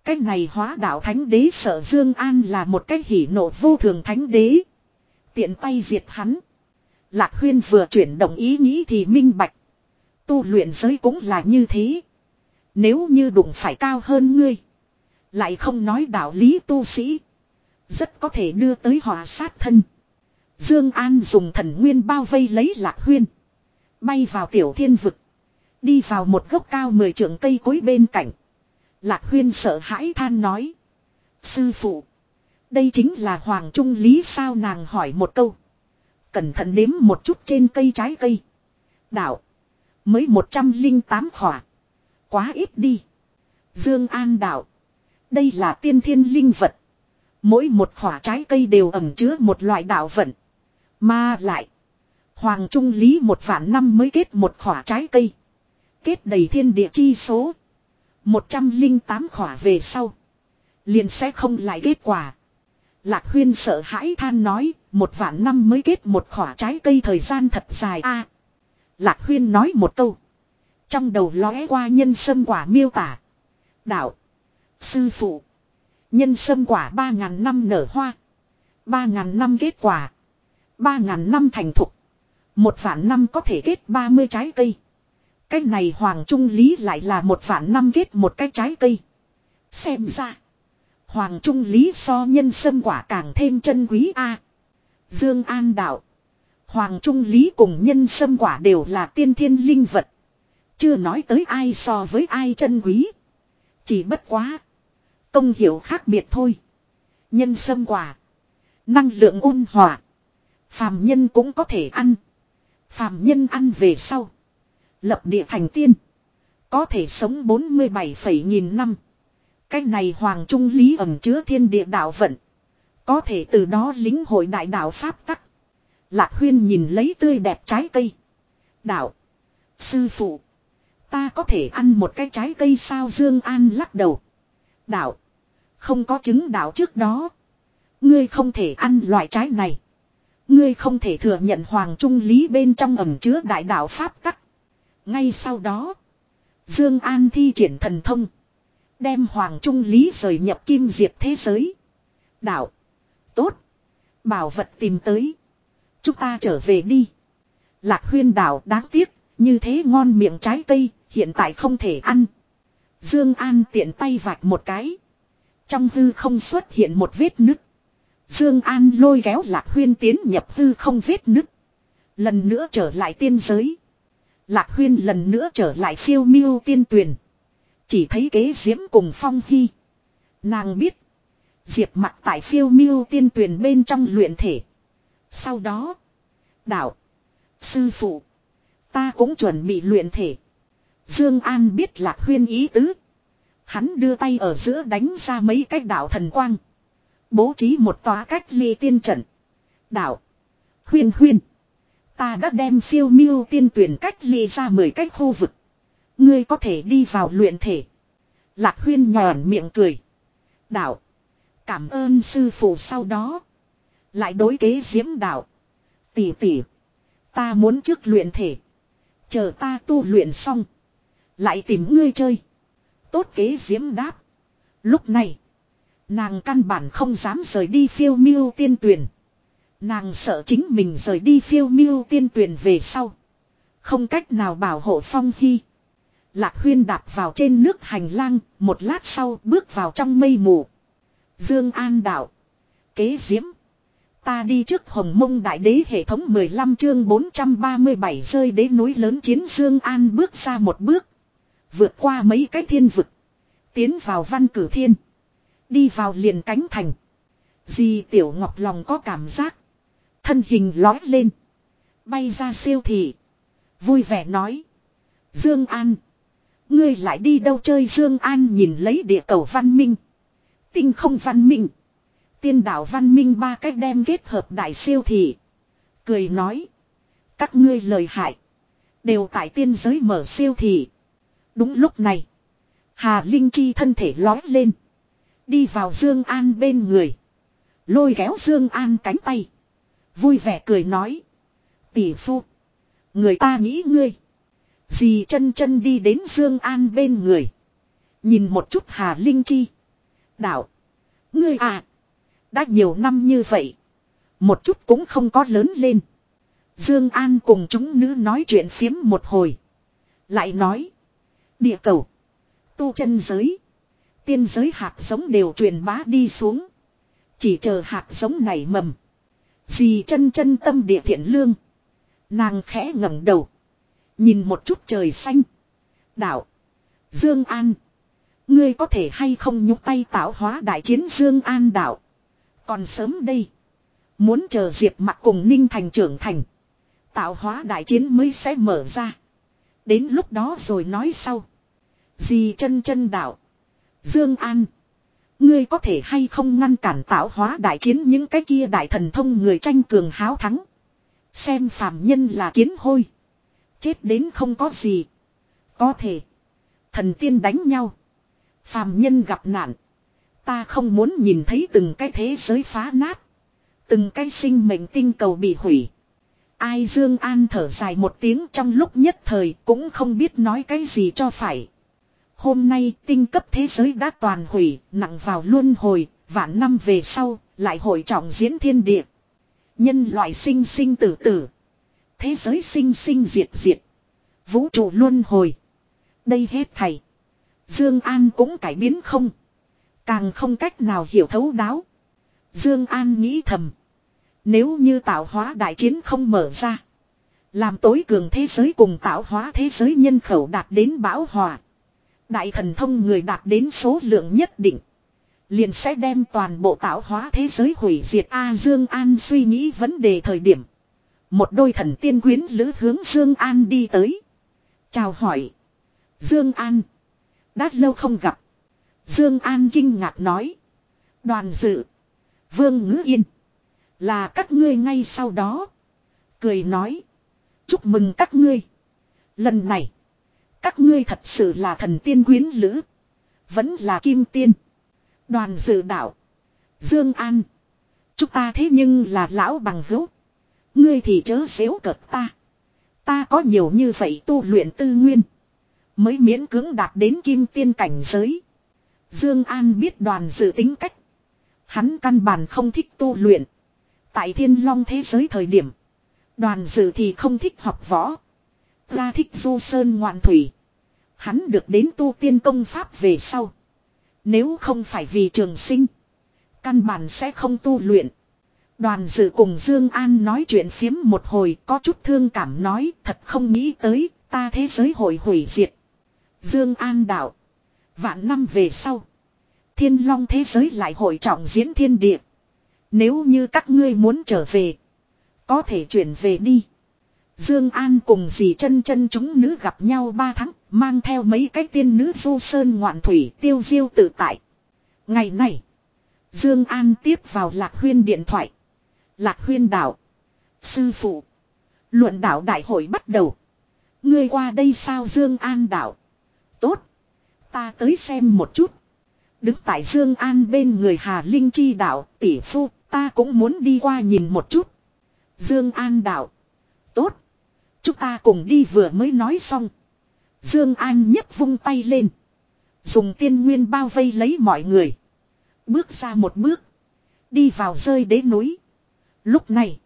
Cái này hóa đạo thánh đế sợ Dương An là một cái hỉ nộ vô thường thánh đế. Tiện tay diệt hắn. Lạc huyên vừa chuyển động ý nghĩ thì minh bạch. Tu luyện giới cũng là như thế. Nếu như đụng phải cao hơn ngươi. Lại không nói đạo lý tu sĩ. Rất có thể đưa tới hỏa sát thân. Dương An dùng thần nguyên bao vây lấy lạc huyên. Bay vào tiểu thiên vực. Đi vào một gốc cao mười trượng cây cối bên cạnh. Lạc huyên sợ hãi than nói. Sư phụ. Đây chính là Hoàng Trung Lý sao nàng hỏi một câu. Cẩn thận đếm một chút trên cây trái cây. Đạo. Mới 108 khỏa. Quá ít đi. Dương An đạo. Đây là tiên thiên linh vật. Mỗi một khỏa trái cây đều ẩm chứa một loại đạo vận. Mà lại. Hoàng Trung Lý một vạn năm mới kết một khỏa trái cây. Kết đầy thiên địa chi số. 108 khỏa về sau. Liền sẽ không lại kết quả. Lạc huyên sợ hãi than nói. Một vạn năm mới kết một khỏa trái cây thời gian thật dài a. Lạc huyên nói một câu. Trong đầu lóe qua nhân sâm quả miêu tả. Đạo. Sư phụ. Nhân sâm quả ba ngàn năm nở hoa. ba ngàn năm kết quả. ba ngàn năm thành thục. Một vạn năm có thể kết ba mươi trái cây. Cái này Hoàng Trung Lý lại là một vạn năm kết một cái trái cây. Xem ra. Hoàng Trung Lý so nhân sâm quả càng thêm chân quý a. Dương An đạo. Hoàng Trung Lý cùng nhân sâm quả đều là tiên thiên linh vật. Chưa nói tới ai so với ai chân quý. Chỉ bất quá. Công hiệu khác biệt thôi. Nhân sâm quả. Năng lượng ôn hòa. Phàm nhân cũng có thể ăn. Phàm nhân ăn về sau. Lập địa thành tiên. Có thể sống 47 nghìn năm. Cái này hoàng trung lý ẩm chứa thiên địa đạo vận. Có thể từ đó lính hội đại đạo Pháp tắc. Lạc huyên nhìn lấy tươi đẹp trái cây. Đạo. Sư phụ. Ta có thể ăn một cái trái cây sao Dương An lắc đầu. Đạo. Không có chứng đạo trước đó. Ngươi không thể ăn loại trái này. Ngươi không thể thừa nhận hoàng trung lý bên trong ẩm chứa đại đạo Pháp tắc. Ngay sau đó. Dương An thi triển thần thông. Đem hoàng trung lý rời nhập kim diệt thế giới. Đạo. Tốt. Bảo vật tìm tới. Chúng ta trở về đi. Lạc huyên Đạo đáng tiếc. Như thế ngon miệng trái cây. Hiện tại không thể ăn. Dương An tiện tay vạch một cái. Trong hư không xuất hiện một vết nứt. Dương An lôi kéo Lạc Huyên tiến nhập hư không vết nứt. Lần nữa trở lại tiên giới. Lạc Huyên lần nữa trở lại phiêu miêu tiên tuyển. Chỉ thấy kế diễm cùng phong hy. Nàng biết. Diệp mặt tại phiêu miêu tiên tuyển bên trong luyện thể. Sau đó. Đạo. Sư phụ. Ta cũng chuẩn bị luyện thể. Dương An biết Lạc Huyên ý tứ. Hắn đưa tay ở giữa đánh ra mấy cái đạo thần quang. Bố trí một tòa cách ly tiên trận. Đạo. Huyên huyên. Ta đã đem phiêu miêu tiên tuyển cách ly ra 10 cách khu vực. Ngươi có thể đi vào luyện thể. Lạc huyên nhòn miệng cười. Đạo. Cảm ơn sư phụ sau đó. Lại đối kế diễm đạo. Tỷ tỷ. Ta muốn trước luyện thể. Chờ ta tu luyện xong. Lại tìm ngươi chơi. Tốt kế diễm đáp. Lúc này. Nàng căn bản không dám rời đi phiêu miêu tiên tuyển. Nàng sợ chính mình rời đi phiêu miêu tiên tuyển về sau. Không cách nào bảo hộ phong hy. Lạc huyên đạp vào trên nước hành lang, một lát sau bước vào trong mây mù. Dương An đạo. Kế diễm. Ta đi trước hồng mông đại đế hệ thống 15 chương 437 rơi đế núi lớn chiến Dương An bước ra một bước. Vượt qua mấy cái thiên vực. Tiến vào văn cử thiên. Đi vào liền cánh thành. Di tiểu ngọc lòng có cảm giác. Thân hình lói lên. Bay ra siêu thị. Vui vẻ nói. Dương An. Ngươi lại đi đâu chơi Dương An nhìn lấy địa cầu văn minh. Tinh không văn minh. Tiên đảo văn minh ba cách đem kết hợp đại siêu thị. Cười nói. Các ngươi lời hại. Đều tại tiên giới mở siêu thị. Đúng lúc này. Hà Linh Chi thân thể lói lên. Đi vào Dương An bên người. Lôi kéo Dương An cánh tay. Vui vẻ cười nói. Tỷ phu. Người ta nghĩ ngươi. Dì chân chân đi đến Dương An bên người. Nhìn một chút Hà Linh Chi. Đạo. Ngươi à. Đã nhiều năm như vậy. Một chút cũng không có lớn lên. Dương An cùng chúng nữ nói chuyện phiếm một hồi. Lại nói. Địa cầu. Tu chân giới. Tiên giới hạt giống đều truyền bá đi xuống. Chỉ chờ hạt giống này mầm. Dì chân chân tâm địa thiện lương. Nàng khẽ ngẩng đầu. Nhìn một chút trời xanh. Đạo. Dương An. Ngươi có thể hay không nhúc tay tạo hóa đại chiến Dương An đạo. Còn sớm đây. Muốn chờ Diệp mặt cùng Ninh Thành trưởng thành. Tạo hóa đại chiến mới sẽ mở ra. Đến lúc đó rồi nói sau. Dì chân chân đạo. Dương An. Ngươi có thể hay không ngăn cản tạo hóa đại chiến những cái kia đại thần thông người tranh cường háo thắng. Xem phàm nhân là kiến hôi. Chết đến không có gì. Có thể. Thần tiên đánh nhau. Phàm nhân gặp nạn. Ta không muốn nhìn thấy từng cái thế giới phá nát. Từng cái sinh mệnh tinh cầu bị hủy. Ai Dương An thở dài một tiếng trong lúc nhất thời cũng không biết nói cái gì cho phải. Hôm nay tinh cấp thế giới đã toàn hủy, nặng vào luân hồi, vạn năm về sau, lại hội trọng diễn thiên địa. Nhân loại sinh sinh tử tử. Thế giới sinh sinh diệt diệt. Vũ trụ luân hồi. Đây hết thầy. Dương An cũng cải biến không. Càng không cách nào hiểu thấu đáo. Dương An nghĩ thầm. Nếu như tạo hóa đại chiến không mở ra. Làm tối cường thế giới cùng tạo hóa thế giới nhân khẩu đạt đến bão hòa. Đại thần thông người đạt đến số lượng nhất định. Liền sẽ đem toàn bộ tạo hóa thế giới hủy diệt A Dương An suy nghĩ vấn đề thời điểm. Một đôi thần tiên quyến lữ hướng Dương An đi tới. Chào hỏi. Dương An. Đã lâu không gặp. Dương An kinh ngạc nói. Đoàn dự. Vương Ngữ Yên. Là các ngươi ngay sau đó. Cười nói. Chúc mừng các ngươi. Lần này. Các ngươi thật sự là thần tiên quyến lữ. Vẫn là kim tiên. Đoàn dự đạo. Dương An. Chúng ta thế nhưng là lão bằng hữu. Ngươi thì chớ xéo cợt ta. Ta có nhiều như vậy tu luyện tư nguyên. Mới miễn cưỡng đạt đến kim tiên cảnh giới. Dương An biết đoàn dự tính cách. Hắn căn bản không thích tu luyện. Tại thiên long thế giới thời điểm. Đoàn dự thì không thích học võ. Ra thích du sơn ngoạn thủy. Hắn được đến tu tiên công pháp về sau. Nếu không phải vì trường sinh. Căn bản sẽ không tu luyện. Đoàn dự cùng Dương An nói chuyện phiếm một hồi, có chút thương cảm nói, thật không nghĩ tới, ta thế giới hồi hủy diệt. Dương An đạo. Vạn năm về sau. Thiên long thế giới lại hội trọng diễn thiên địa. Nếu như các ngươi muốn trở về. Có thể chuyển về đi. Dương An cùng dì chân chân chúng nữ gặp nhau ba tháng. Mang theo mấy cái tiên nữ du sơn ngoạn thủy tiêu diêu tự tại. Ngày này. Dương An tiếp vào Lạc Huyên điện thoại. Lạc Huyên đạo. Sư phụ. Luận đạo đại hội bắt đầu. Ngươi qua đây sao Dương An đạo. Tốt. Ta tới xem một chút. Đứng tại Dương An bên người Hà Linh Chi đạo, tỷ phu, ta cũng muốn đi qua nhìn một chút. Dương An đạo. Tốt. Chúng ta cùng đi vừa mới nói xong. Dương An nhấc vung tay lên. Dùng tiên nguyên bao vây lấy mọi người. Bước ra một bước. Đi vào rơi đế núi. Lúc này.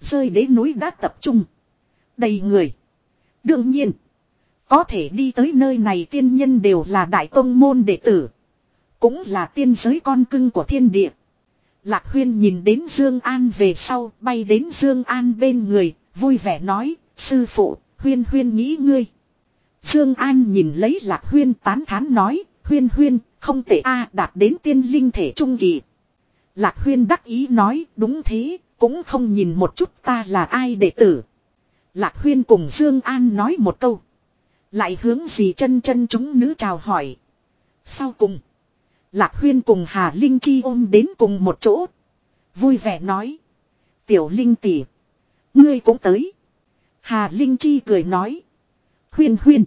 Rơi đế núi đã tập trung. Đầy người. Đương nhiên. Có thể đi tới nơi này tiên nhân đều là đại tông môn đệ tử. Cũng là tiên giới con cưng của thiên địa. Lạc huyên nhìn đến Dương An về sau, bay đến Dương An bên người. Vui vẻ nói. Sư phụ huyên huyên nghĩ ngươi. Dương An nhìn lấy Lạc Huyên tán thán nói, Huyên Huyên, không tệ a, đạt đến tiên linh thể trung kỳ. Lạc Huyên đắc ý nói, đúng thế, cũng không nhìn một chút ta là ai đệ tử. Lạc Huyên cùng Dương An nói một câu. Lại hướng gì chân chân chúng nữ chào hỏi. Sau cùng. Lạc Huyên cùng Hà Linh Chi ôm đến cùng một chỗ. Vui vẻ nói. Tiểu Linh tỷ, Ngươi cũng tới. Hà Linh Chi cười nói. Huyên huyên.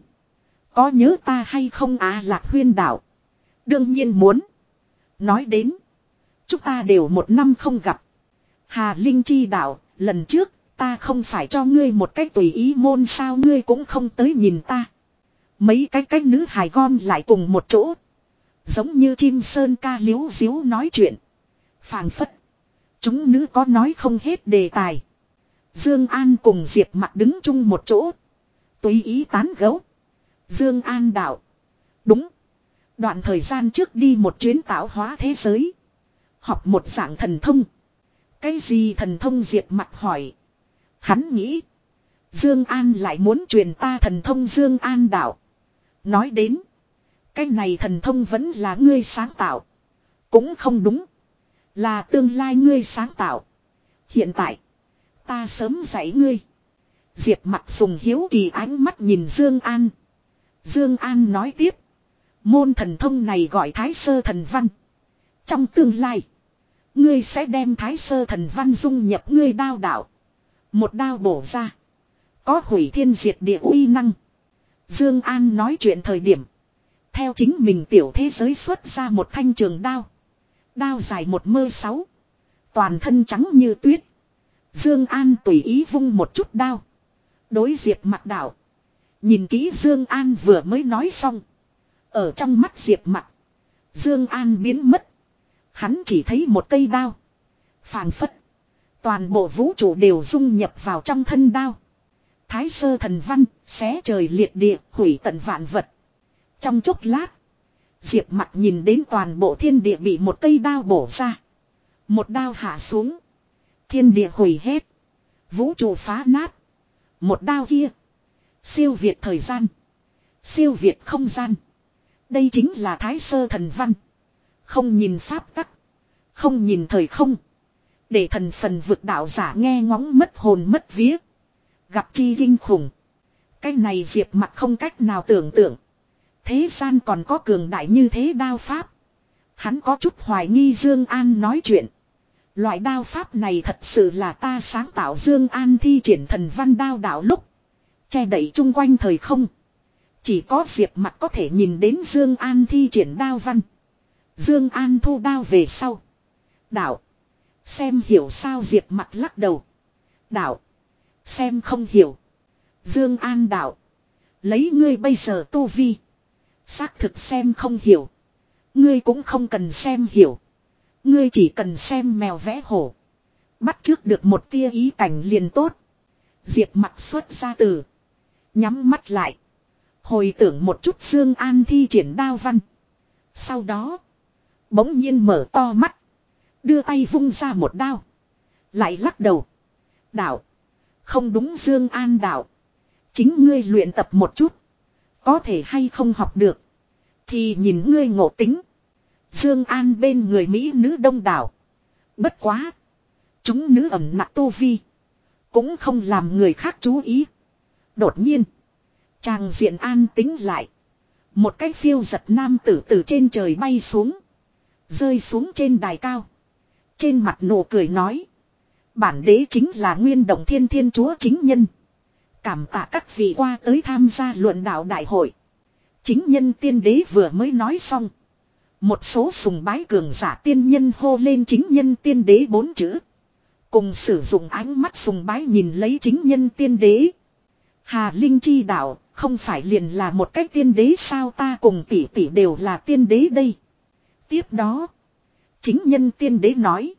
Có nhớ ta hay không à Lạc Huyên đạo. Đương nhiên muốn. Nói đến. Chúng ta đều một năm không gặp. Hà Linh Chi đạo. Lần trước, ta không phải cho ngươi một cách tùy ý môn sao ngươi cũng không tới nhìn ta. Mấy cái cách nữ hài gom lại cùng một chỗ. Giống như chim sơn ca liếu diếu nói chuyện. Phàng phất. Chúng nữ có nói không hết đề tài. Dương An cùng Diệp mặt đứng chung một chỗ. Tùy ý tán gẫu. Dương An đạo. Đúng. Đoạn thời gian trước đi một chuyến tạo hóa thế giới. Học một dạng thần thông. Cái gì thần thông Diệp mặt hỏi. Hắn nghĩ. Dương An lại muốn truyền ta thần thông Dương An đạo. Nói đến. Cái này thần thông vẫn là ngươi sáng tạo. Cũng không đúng. Là tương lai ngươi sáng tạo. Hiện tại. Ta sớm dạy ngươi. Diệp mặt dùng hiếu kỳ ánh mắt nhìn Dương An. Dương An nói tiếp. Môn thần thông này gọi Thái Sơ Thần Văn. Trong tương lai. Ngươi sẽ đem Thái Sơ Thần Văn dung nhập ngươi đao đạo. Một đao bổ ra. Có hủy thiên diệt địa uy năng. Dương An nói chuyện thời điểm. Theo chính mình tiểu thế giới xuất ra một thanh trường đao. Đao dài một mơ sáu. Toàn thân trắng như tuyết. Dương An tùy ý vung một chút đao. Đối diệp Mặc đảo. Nhìn kỹ Dương An vừa mới nói xong. Ở trong mắt diệp Mặc, Dương An biến mất. Hắn chỉ thấy một cây đao. phảng phất. Toàn bộ vũ trụ đều dung nhập vào trong thân đao. Thái sơ thần văn, xé trời liệt địa, hủy tận vạn vật. Trong chốc lát. Diệp Mặc nhìn đến toàn bộ thiên địa bị một cây đao bổ ra. Một đao hạ xuống. Thiên địa hủy hết. Vũ trụ phá nát. Một đao kia. Siêu việt thời gian. Siêu việt không gian. Đây chính là thái sơ thần văn. Không nhìn pháp tắc. Không nhìn thời không. Để thần phần vượt đạo giả nghe ngóng mất hồn mất vía. Gặp chi kinh khủng. Cái này diệp mặt không cách nào tưởng tượng. Thế gian còn có cường đại như thế đao pháp. Hắn có chút hoài nghi Dương An nói chuyện. Loại đao pháp này thật sự là ta sáng tạo Dương An thi triển thần văn đao đạo lúc. Che đẩy chung quanh thời không. Chỉ có diệp mặt có thể nhìn đến Dương An thi triển đao văn. Dương An thu đao về sau. Đạo. Xem hiểu sao diệp mặt lắc đầu. Đạo. Xem không hiểu. Dương An đạo. Lấy ngươi bây giờ tu vi. Xác thực xem không hiểu. Ngươi cũng không cần xem hiểu. Ngươi chỉ cần xem mèo vẽ hổ. Bắt trước được một tia ý cảnh liền tốt. Diệp mặt xuất ra từ. Nhắm mắt lại. Hồi tưởng một chút Dương An thi triển đao văn. Sau đó. Bỗng nhiên mở to mắt. Đưa tay vung ra một đao. Lại lắc đầu. Đạo. Không đúng Dương An đạo. Chính ngươi luyện tập một chút. Có thể hay không học được. Thì nhìn ngươi ngộ tính. Dương An bên người Mỹ nữ đông đảo. Bất quá. Chúng nữ ẩm nặc tu vi. Cũng không làm người khác chú ý. Đột nhiên. Chàng diện an tính lại. Một cái phiêu giật nam tử từ trên trời bay xuống. Rơi xuống trên đài cao. Trên mặt nụ cười nói. Bản đế chính là nguyên động thiên thiên chúa chính nhân. Cảm tạ các vị qua tới tham gia luận đạo đại hội. Chính nhân tiên đế vừa mới nói xong. Một số sùng bái cường giả tiên nhân hô lên chính nhân tiên đế bốn chữ. Cùng sử dụng ánh mắt sùng bái nhìn lấy chính nhân tiên đế. Hà Linh chi đạo, không phải liền là một cách tiên đế sao ta cùng tỷ tỷ đều là tiên đế đây. Tiếp đó, chính nhân tiên đế nói.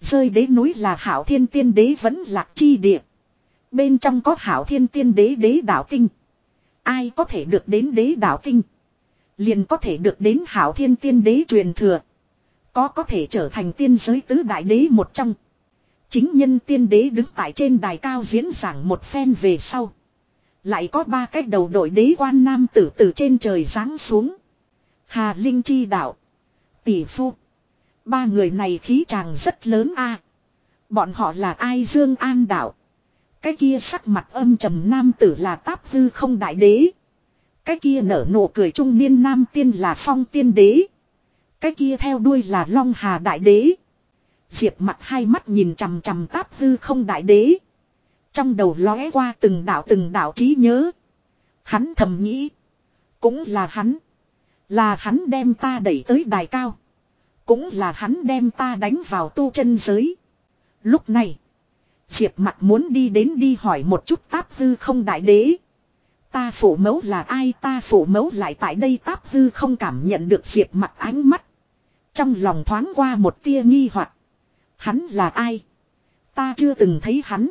Rơi đế núi là hảo thiên tiên đế vẫn lạc chi địa. Bên trong có hảo thiên tiên đế đế đạo tinh. Ai có thể được đến đế đạo tinh. Liền có thể được đến hảo thiên tiên đế truyền thừa. Có có thể trở thành tiên giới tứ đại đế một trong. Chính nhân tiên đế đứng tại trên đài cao diễn giảng một phen về sau. Lại có ba cái đầu đội đế quan nam tử từ trên trời giáng xuống. Hà Linh chi đạo. Tỷ phu. Ba người này khí chàng rất lớn a. Bọn họ là ai Dương An đạo. Cái kia sắc mặt âm trầm nam tử là táp hư không đại đế. Cái kia nở nụ cười trung niên nam tiên là phong tiên đế. Cái kia theo đuôi là long hà đại đế. Diệp mặt hai mắt nhìn chằm chằm táp hư không đại đế. Trong đầu lóe qua từng đạo từng đạo trí nhớ. Hắn thầm nghĩ. Cũng là hắn. Là hắn đem ta đẩy tới đài cao. Cũng là hắn đem ta đánh vào tu chân giới. Lúc này. Diệp mặt muốn đi đến đi hỏi một chút táp hư không đại đế. Ta phủ mẫu là ai ta phủ mẫu lại tại đây táp hư không cảm nhận được diệp mặt ánh mắt. Trong lòng thoáng qua một tia nghi hoặc Hắn là ai? Ta chưa từng thấy hắn.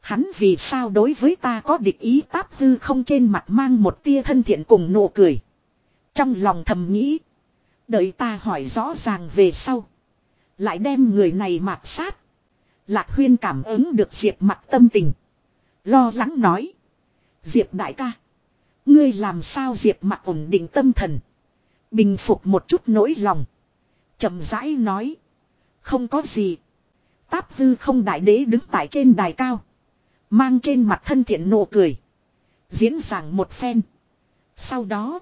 Hắn vì sao đối với ta có địch ý táp hư không trên mặt mang một tia thân thiện cùng nụ cười. Trong lòng thầm nghĩ. Đợi ta hỏi rõ ràng về sau. Lại đem người này mạt sát. Lạc huyên cảm ứng được Diệp mặt tâm tình. Lo lắng nói. Diệp đại ca. Ngươi làm sao Diệp mặt ổn định tâm thần. Bình phục một chút nỗi lòng. chậm rãi nói. Không có gì. Táp hư không đại đế đứng tại trên đài cao. Mang trên mặt thân thiện nụ cười. Diễn giảng một phen. Sau đó.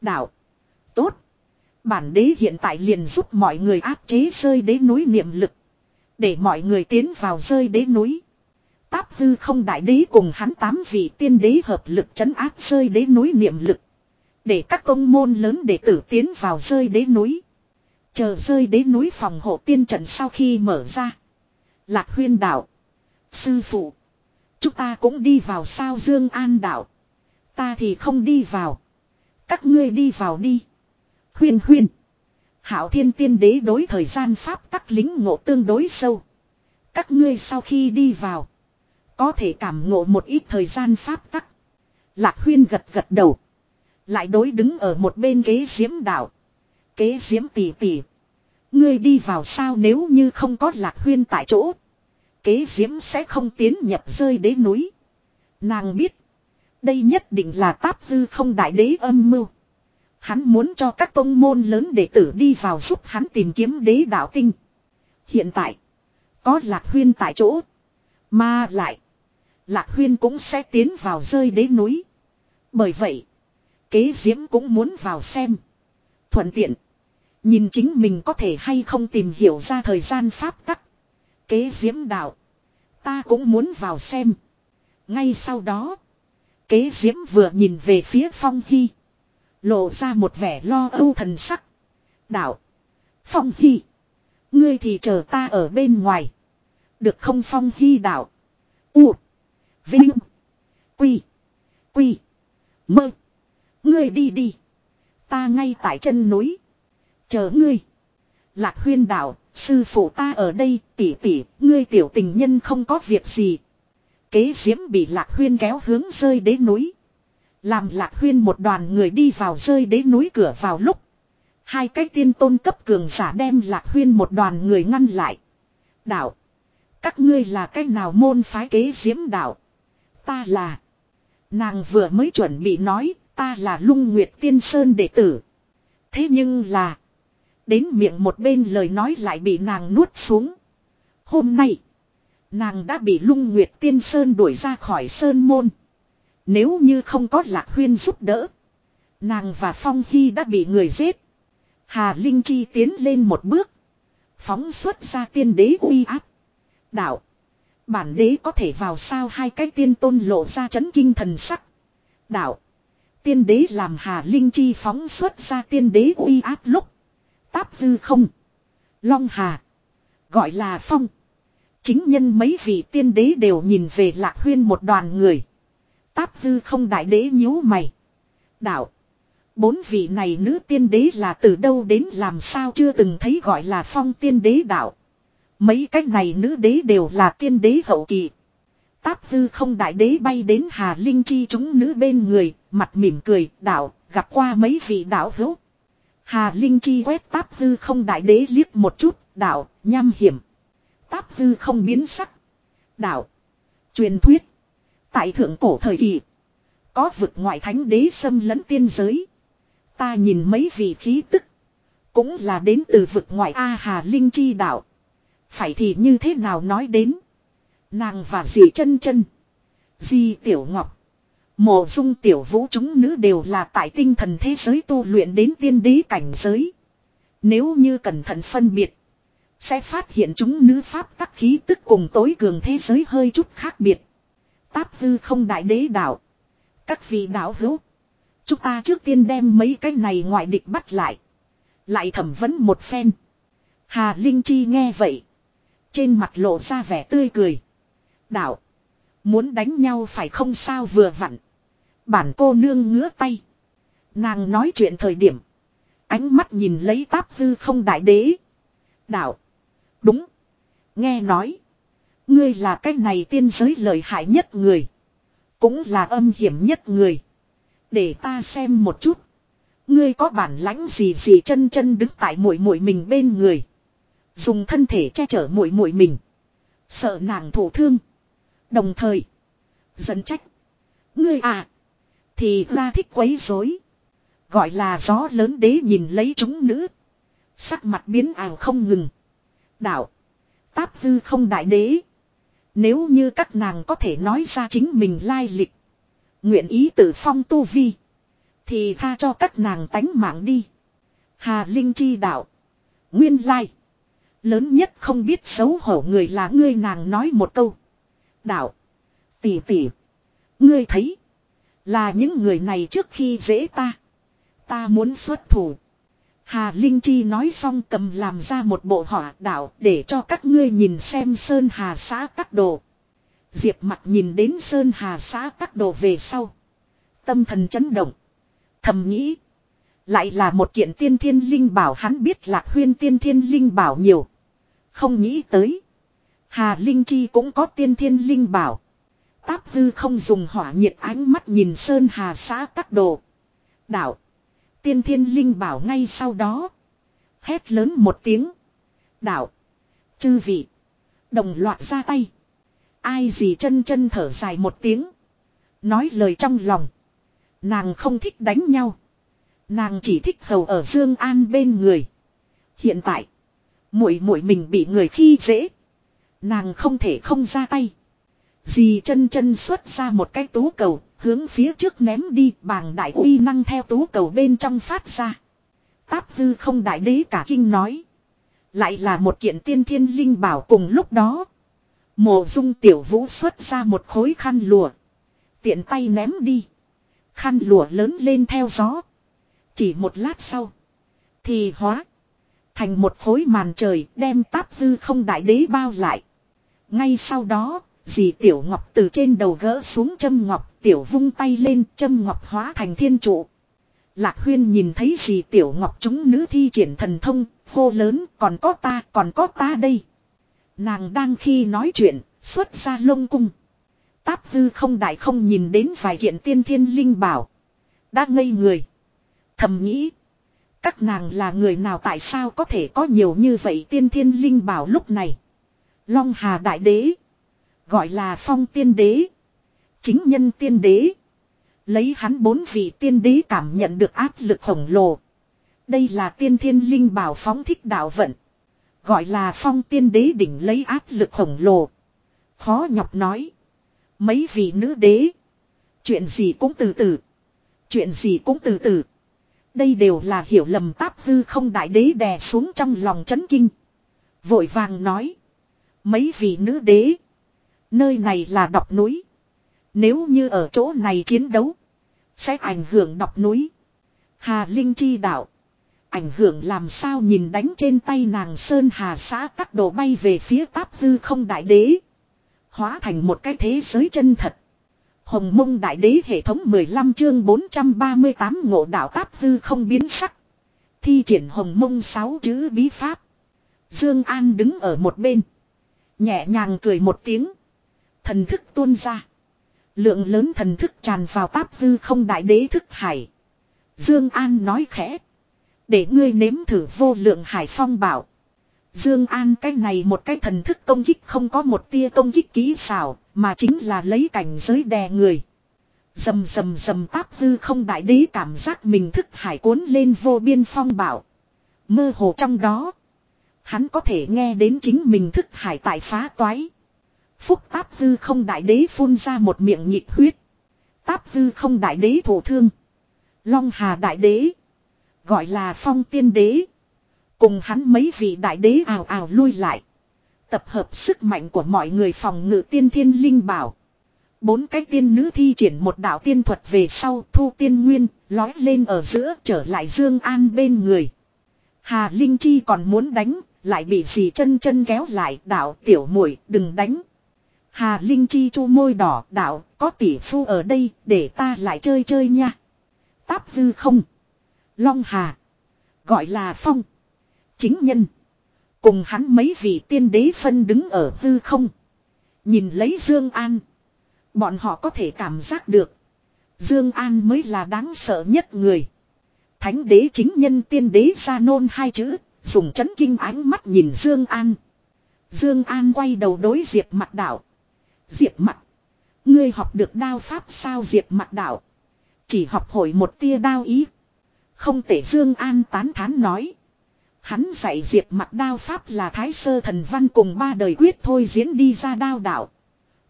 Đạo. Tốt. Bản đế hiện tại liền giúp mọi người áp chế rơi đế núi niệm lực. Để mọi người tiến vào rơi đế núi. Táp hư không đại đế cùng hắn tám vị tiên đế hợp lực chấn áp rơi đế núi niệm lực. Để các công môn lớn đệ tử tiến vào rơi đế núi. Chờ rơi đế núi phòng hộ tiên trận sau khi mở ra. Lạc huyên đạo. Sư phụ. Chúng ta cũng đi vào sao Dương An đạo. Ta thì không đi vào. Các ngươi đi vào đi. Huyên huyên. Hảo thiên tiên đế đối thời gian pháp tắc lính ngộ tương đối sâu. Các ngươi sau khi đi vào. Có thể cảm ngộ một ít thời gian pháp tắc. Lạc huyên gật gật đầu. Lại đối đứng ở một bên kế diễm đạo. Kế diễm tỷ tỷ. Ngươi đi vào sao nếu như không có lạc huyên tại chỗ. Kế diễm sẽ không tiến nhập rơi đế núi. Nàng biết. Đây nhất định là táp hư không đại đế âm mưu. Hắn muốn cho các tông môn lớn đệ tử đi vào giúp hắn tìm kiếm đế đạo tinh. Hiện tại. Có lạc huyên tại chỗ. Mà lại. Lạc huyên cũng sẽ tiến vào rơi đế núi. Bởi vậy. Kế diễm cũng muốn vào xem. Thuận tiện. Nhìn chính mình có thể hay không tìm hiểu ra thời gian pháp tắc. Kế diễm đạo. Ta cũng muốn vào xem. Ngay sau đó. Kế diễm vừa nhìn về phía phong hy. Lộ ra một vẻ lo âu thần sắc. Đạo. Phong hy. Ngươi thì chờ ta ở bên ngoài. Được không phong hy đạo. U. Vinh. Quy. Quy. Mơ. Ngươi đi đi. Ta ngay tại chân núi. Chờ ngươi. Lạc huyên đạo, sư phụ ta ở đây, tỷ tỷ, ngươi tiểu tình nhân không có việc gì. Kế diễm bị lạc huyên kéo hướng rơi đế núi. Làm lạc huyên một đoàn người đi vào rơi đế núi cửa vào lúc. Hai cái tiên tôn cấp cường giả đem lạc huyên một đoàn người ngăn lại. Đạo. Các ngươi là cái nào môn phái kế diễm đạo. Ta là. Nàng vừa mới chuẩn bị nói, ta là lung nguyệt tiên sơn đệ tử. Thế nhưng là. Đến miệng một bên lời nói lại bị nàng nuốt xuống. Hôm nay. Nàng đã bị lung nguyệt tiên sơn đuổi ra khỏi sơn môn. Nếu như không có lạc huyên giúp đỡ. Nàng và Phong Hy đã bị người giết. Hà Linh Chi tiến lên một bước. Phóng xuất ra tiên đế uy áp. Đạo. Bản đế có thể vào sao hai cái tiên tôn lộ ra chấn kinh thần sắc. Đạo. Tiên đế làm Hà Linh Chi phóng xuất ra tiên đế uy áp lúc. Táp hư không. Long Hà. Gọi là Phong. Chính nhân mấy vị tiên đế đều nhìn về lạc huyên một đoàn người. Táp hư không đại đế nhíu mày. Đạo. Bốn vị này nữ tiên đế là từ đâu đến làm sao chưa từng thấy gọi là phong tiên đế đạo. Mấy cách này nữ đế đều là tiên đế hậu kỳ. Táp hư không đại đế bay đến Hà Linh Chi chúng nữ bên người, mặt mỉm cười, đạo, gặp qua mấy vị đạo hữu. Hà Linh Chi quét táp hư không đại đế liếc một chút, đạo, nham hiểm. Táp hư không biến sắc. Đạo. Truyền thuyết. Tại thượng cổ thời kỳ. Có vực ngoại thánh đế xâm lấn tiên giới. Ta nhìn mấy vị khí tức. Cũng là đến từ vực ngoại A Hà Linh Chi đạo. Phải thì như thế nào nói đến. Nàng và dì chân chân. Dì Tiểu Ngọc. Mộ dung tiểu vũ chúng nữ đều là tại tinh thần thế giới tu luyện đến tiên đế cảnh giới. Nếu như cẩn thận phân biệt. Sẽ phát hiện chúng nữ pháp tắc khí tức cùng tối cường thế giới hơi chút khác biệt. Táp hư không đại đế đạo. Các vị đạo hữu. Chúng ta trước tiên đem mấy cái này ngoại địch bắt lại. Lại thẩm vấn một phen. Hà Linh Chi nghe vậy. Trên mặt lộ ra vẻ tươi cười. Đạo. Muốn đánh nhau phải không sao vừa vặn. Bản cô nương ngứa tay. Nàng nói chuyện thời điểm. Ánh mắt nhìn lấy táp hư không đại đế. Đạo. Đúng. Nghe nói. Ngươi là cái này tiên giới lợi hại nhất người. Cũng là âm hiểm nhất người. Để ta xem một chút. Ngươi có bản lãnh gì gì chân chân đứng tại mũi mũi mình bên người. Dùng thân thể che chở mũi mũi mình. Sợ nàng thổ thương. Đồng thời. Dẫn trách. Ngươi à. Thì ra thích quấy rối. Gọi là gió lớn đế nhìn lấy chúng nữ. Sắc mặt biến ảo không ngừng. Đạo. Táp hư không đại đế. Nếu như các nàng có thể nói ra chính mình lai lịch. Nguyện ý tự phong tu vi. Thì tha cho các nàng tánh mạng đi. Hà Linh chi đạo. Nguyên lai. Lớn nhất không biết xấu hổ người là ngươi nàng nói một câu. Đạo. Tỷ tỷ. Ngươi thấy. Là những người này trước khi dễ ta. Ta muốn xuất thủ. Hà Linh Chi nói xong cầm làm ra một bộ họa đạo để cho các ngươi nhìn xem Sơn Hà xã tắc đồ. Diệp mặt nhìn đến Sơn Hà xã tắc đồ về sau. Tâm thần chấn động. Thầm nghĩ. Lại là một kiện tiên thiên linh bảo hắn biết lạc huyên tiên thiên linh bảo nhiều. Không nghĩ tới. Hà Linh Chi cũng có tiên thiên linh bảo. Táp hư không dùng hỏa nhiệt ánh mắt nhìn Sơn Hà xã các đồ. Đạo. Tiên thiên linh bảo ngay sau đó. Hét lớn một tiếng. Đạo. Chư vị. Đồng loạt ra tay. Ai gì chân chân thở dài một tiếng. Nói lời trong lòng. Nàng không thích đánh nhau. Nàng chỉ thích hầu ở Dương An bên người. Hiện tại muội muội mình bị người khi dễ. Nàng không thể không ra tay. Dì chân chân xuất ra một cái tú cầu, hướng phía trước ném đi bàng đại uy năng theo tú cầu bên trong phát ra. Táp hư không đại đế cả kinh nói. Lại là một kiện tiên thiên linh bảo cùng lúc đó. Mộ dung tiểu vũ xuất ra một khối khăn lụa. Tiện tay ném đi. Khăn lụa lớn lên theo gió. Chỉ một lát sau. Thì hóa. Thành một khối màn trời đem táp hư không đại đế bao lại. Ngay sau đó Dì Tiểu Ngọc từ trên đầu gỡ xuống châm ngọc, Tiểu vung tay lên, châm ngọc hóa thành thiên trụ. Lạc Huyên nhìn thấy dì Tiểu Ngọc chúng nữ thi triển thần thông, hô lớn, còn có ta, còn có ta đây. Nàng đang khi nói chuyện, xuất ra lông cung. Táp hư không đại không nhìn đến vài kiện tiên thiên linh bảo. Đã ngây người. Thầm nghĩ. Các nàng là người nào tại sao có thể có nhiều như vậy tiên thiên linh bảo lúc này. Long Hà Đại Đế. Gọi là phong tiên đế. Chính nhân tiên đế. Lấy hắn bốn vị tiên đế cảm nhận được áp lực khổng lồ. Đây là tiên thiên linh bảo phóng thích đạo vận. Gọi là phong tiên đế đỉnh lấy áp lực khổng lồ. Khó nhọc nói. Mấy vị nữ đế. Chuyện gì cũng từ từ. Chuyện gì cũng từ từ. Đây đều là hiểu lầm táp hư không đại đế đè xuống trong lòng chấn kinh. Vội vàng nói. Mấy vị nữ đế. Nơi này là đọc núi. Nếu như ở chỗ này chiến đấu. Sẽ ảnh hưởng đọc núi. Hà Linh chi đạo. Ảnh hưởng làm sao nhìn đánh trên tay nàng Sơn Hà xã các đồ bay về phía táp hư không đại đế. Hóa thành một cái thế giới chân thật. Hồng mông đại đế hệ thống 15 chương 438 ngộ đạo táp hư không biến sắc. Thi triển hồng mông 6 chữ bí pháp. Dương An đứng ở một bên. Nhẹ nhàng cười một tiếng. Thần thức tuôn ra. Lượng lớn thần thức tràn vào táp hư không đại đế thức hải. Dương An nói khẽ. Để ngươi nếm thử vô lượng hải phong bảo. Dương An cái này một cái thần thức công kích không có một tia công kích kỹ xảo, mà chính là lấy cảnh giới đè người. Dầm dầm dầm táp hư không đại đế cảm giác mình thức hải cuốn lên vô biên phong bảo. Mơ hồ trong đó. Hắn có thể nghe đến chính mình thức hải tại phá toái. Phúc táp hư không đại đế phun ra một miệng nhịp huyết. Táp hư không đại đế thổ thương. Long hà đại đế. Gọi là phong tiên đế. Cùng hắn mấy vị đại đế ào ào lui lại. Tập hợp sức mạnh của mọi người phòng ngự tiên thiên linh bảo. Bốn cái tiên nữ thi triển một đạo tiên thuật về sau thu tiên nguyên, lói lên ở giữa trở lại Dương An bên người. Hà Linh Chi còn muốn đánh, lại bị dì chân chân kéo lại đạo tiểu muội đừng đánh. Hà Linh Chi chu môi đỏ đạo có tỷ phu ở đây để ta lại chơi chơi nha. Táp hư không. Long Hà. Gọi là Phong. Chính nhân. Cùng hắn mấy vị tiên đế phân đứng ở hư không. Nhìn lấy Dương An. Bọn họ có thể cảm giác được. Dương An mới là đáng sợ nhất người. Thánh đế chính nhân tiên đế ra nôn hai chữ. Dùng chấn kinh ánh mắt nhìn Dương An. Dương An quay đầu đối Diệp mặt đạo. Diệp mặt. Ngươi học được đao pháp sao Diệp mặt đạo. Chỉ học hội một tia đao ý. Không thể Dương An tán thán nói. Hắn dạy Diệp mặt đao pháp là Thái Sơ Thần Văn cùng ba đời quyết thôi diễn đi ra đao đạo.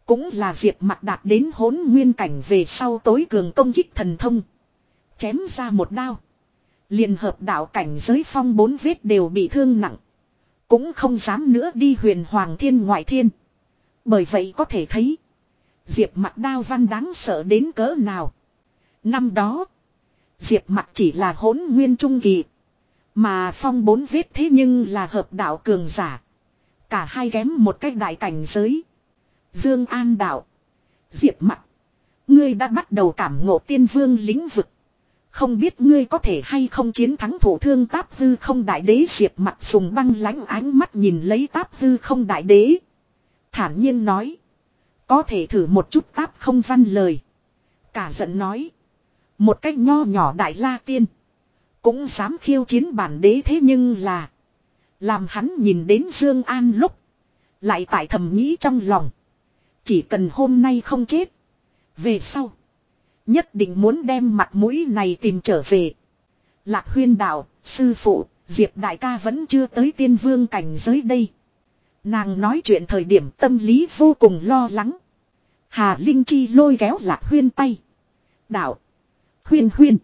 Cũng là Diệp mặt đạt đến hỗn nguyên cảnh về sau tối cường công kích thần thông. Chém ra một đao. liền hợp đạo cảnh giới phong bốn vết đều bị thương nặng. Cũng không dám nữa đi huyền hoàng thiên ngoại thiên. Bởi vậy có thể thấy. Diệp mặt đao văn đáng sợ đến cỡ nào. Năm đó. Diệp mặt chỉ là hỗn nguyên trung kỳ. Mà phong bốn vết thế nhưng là hợp đạo cường giả. Cả hai ghém một cách đại cảnh giới. Dương An đạo. Diệp mặt. Ngươi đã bắt đầu cảm ngộ tiên vương lĩnh vực. Không biết ngươi có thể hay không chiến thắng thủ thương táp hư không đại đế diệp mặt sùng băng lánh ánh mắt nhìn lấy táp hư không đại đế. Thản nhiên nói. Có thể thử một chút táp không văn lời. Cả giận nói. Một cách nho nhỏ đại la tiên. Cũng dám khiêu chiến bản đế thế nhưng là. Làm hắn nhìn đến Dương An lúc. Lại tại thầm nghĩ trong lòng. Chỉ cần hôm nay không chết. Về sau. Nhất định muốn đem mặt mũi này tìm trở về. Lạc huyên đạo, sư phụ, Diệp đại ca vẫn chưa tới tiên vương cảnh giới đây. Nàng nói chuyện thời điểm tâm lý vô cùng lo lắng. Hà Linh Chi lôi kéo lạc huyên tay. Đạo. Huyên huyên.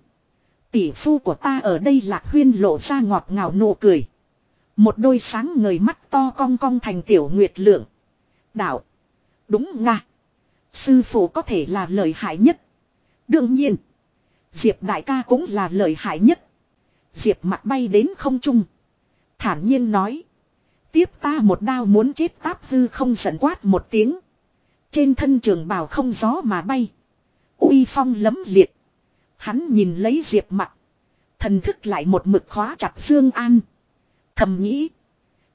Tỷ phu của ta ở đây lạc huyên lộ ra ngọt ngào nụ cười. Một đôi sáng ngời mắt to cong cong thành tiểu nguyệt lượng. Đạo. Đúng nga. Sư phụ có thể là lợi hại nhất. Đương nhiên. Diệp đại ca cũng là lợi hại nhất. Diệp mặt bay đến không trung. Thản nhiên nói. Tiếp ta một đao muốn chết táp hư không giận quát một tiếng. Trên thân trường bào không gió mà bay. uy phong lấm liệt. Hắn nhìn lấy diệp mặt. Thần thức lại một mực khóa chặt Dương An. Thầm nghĩ.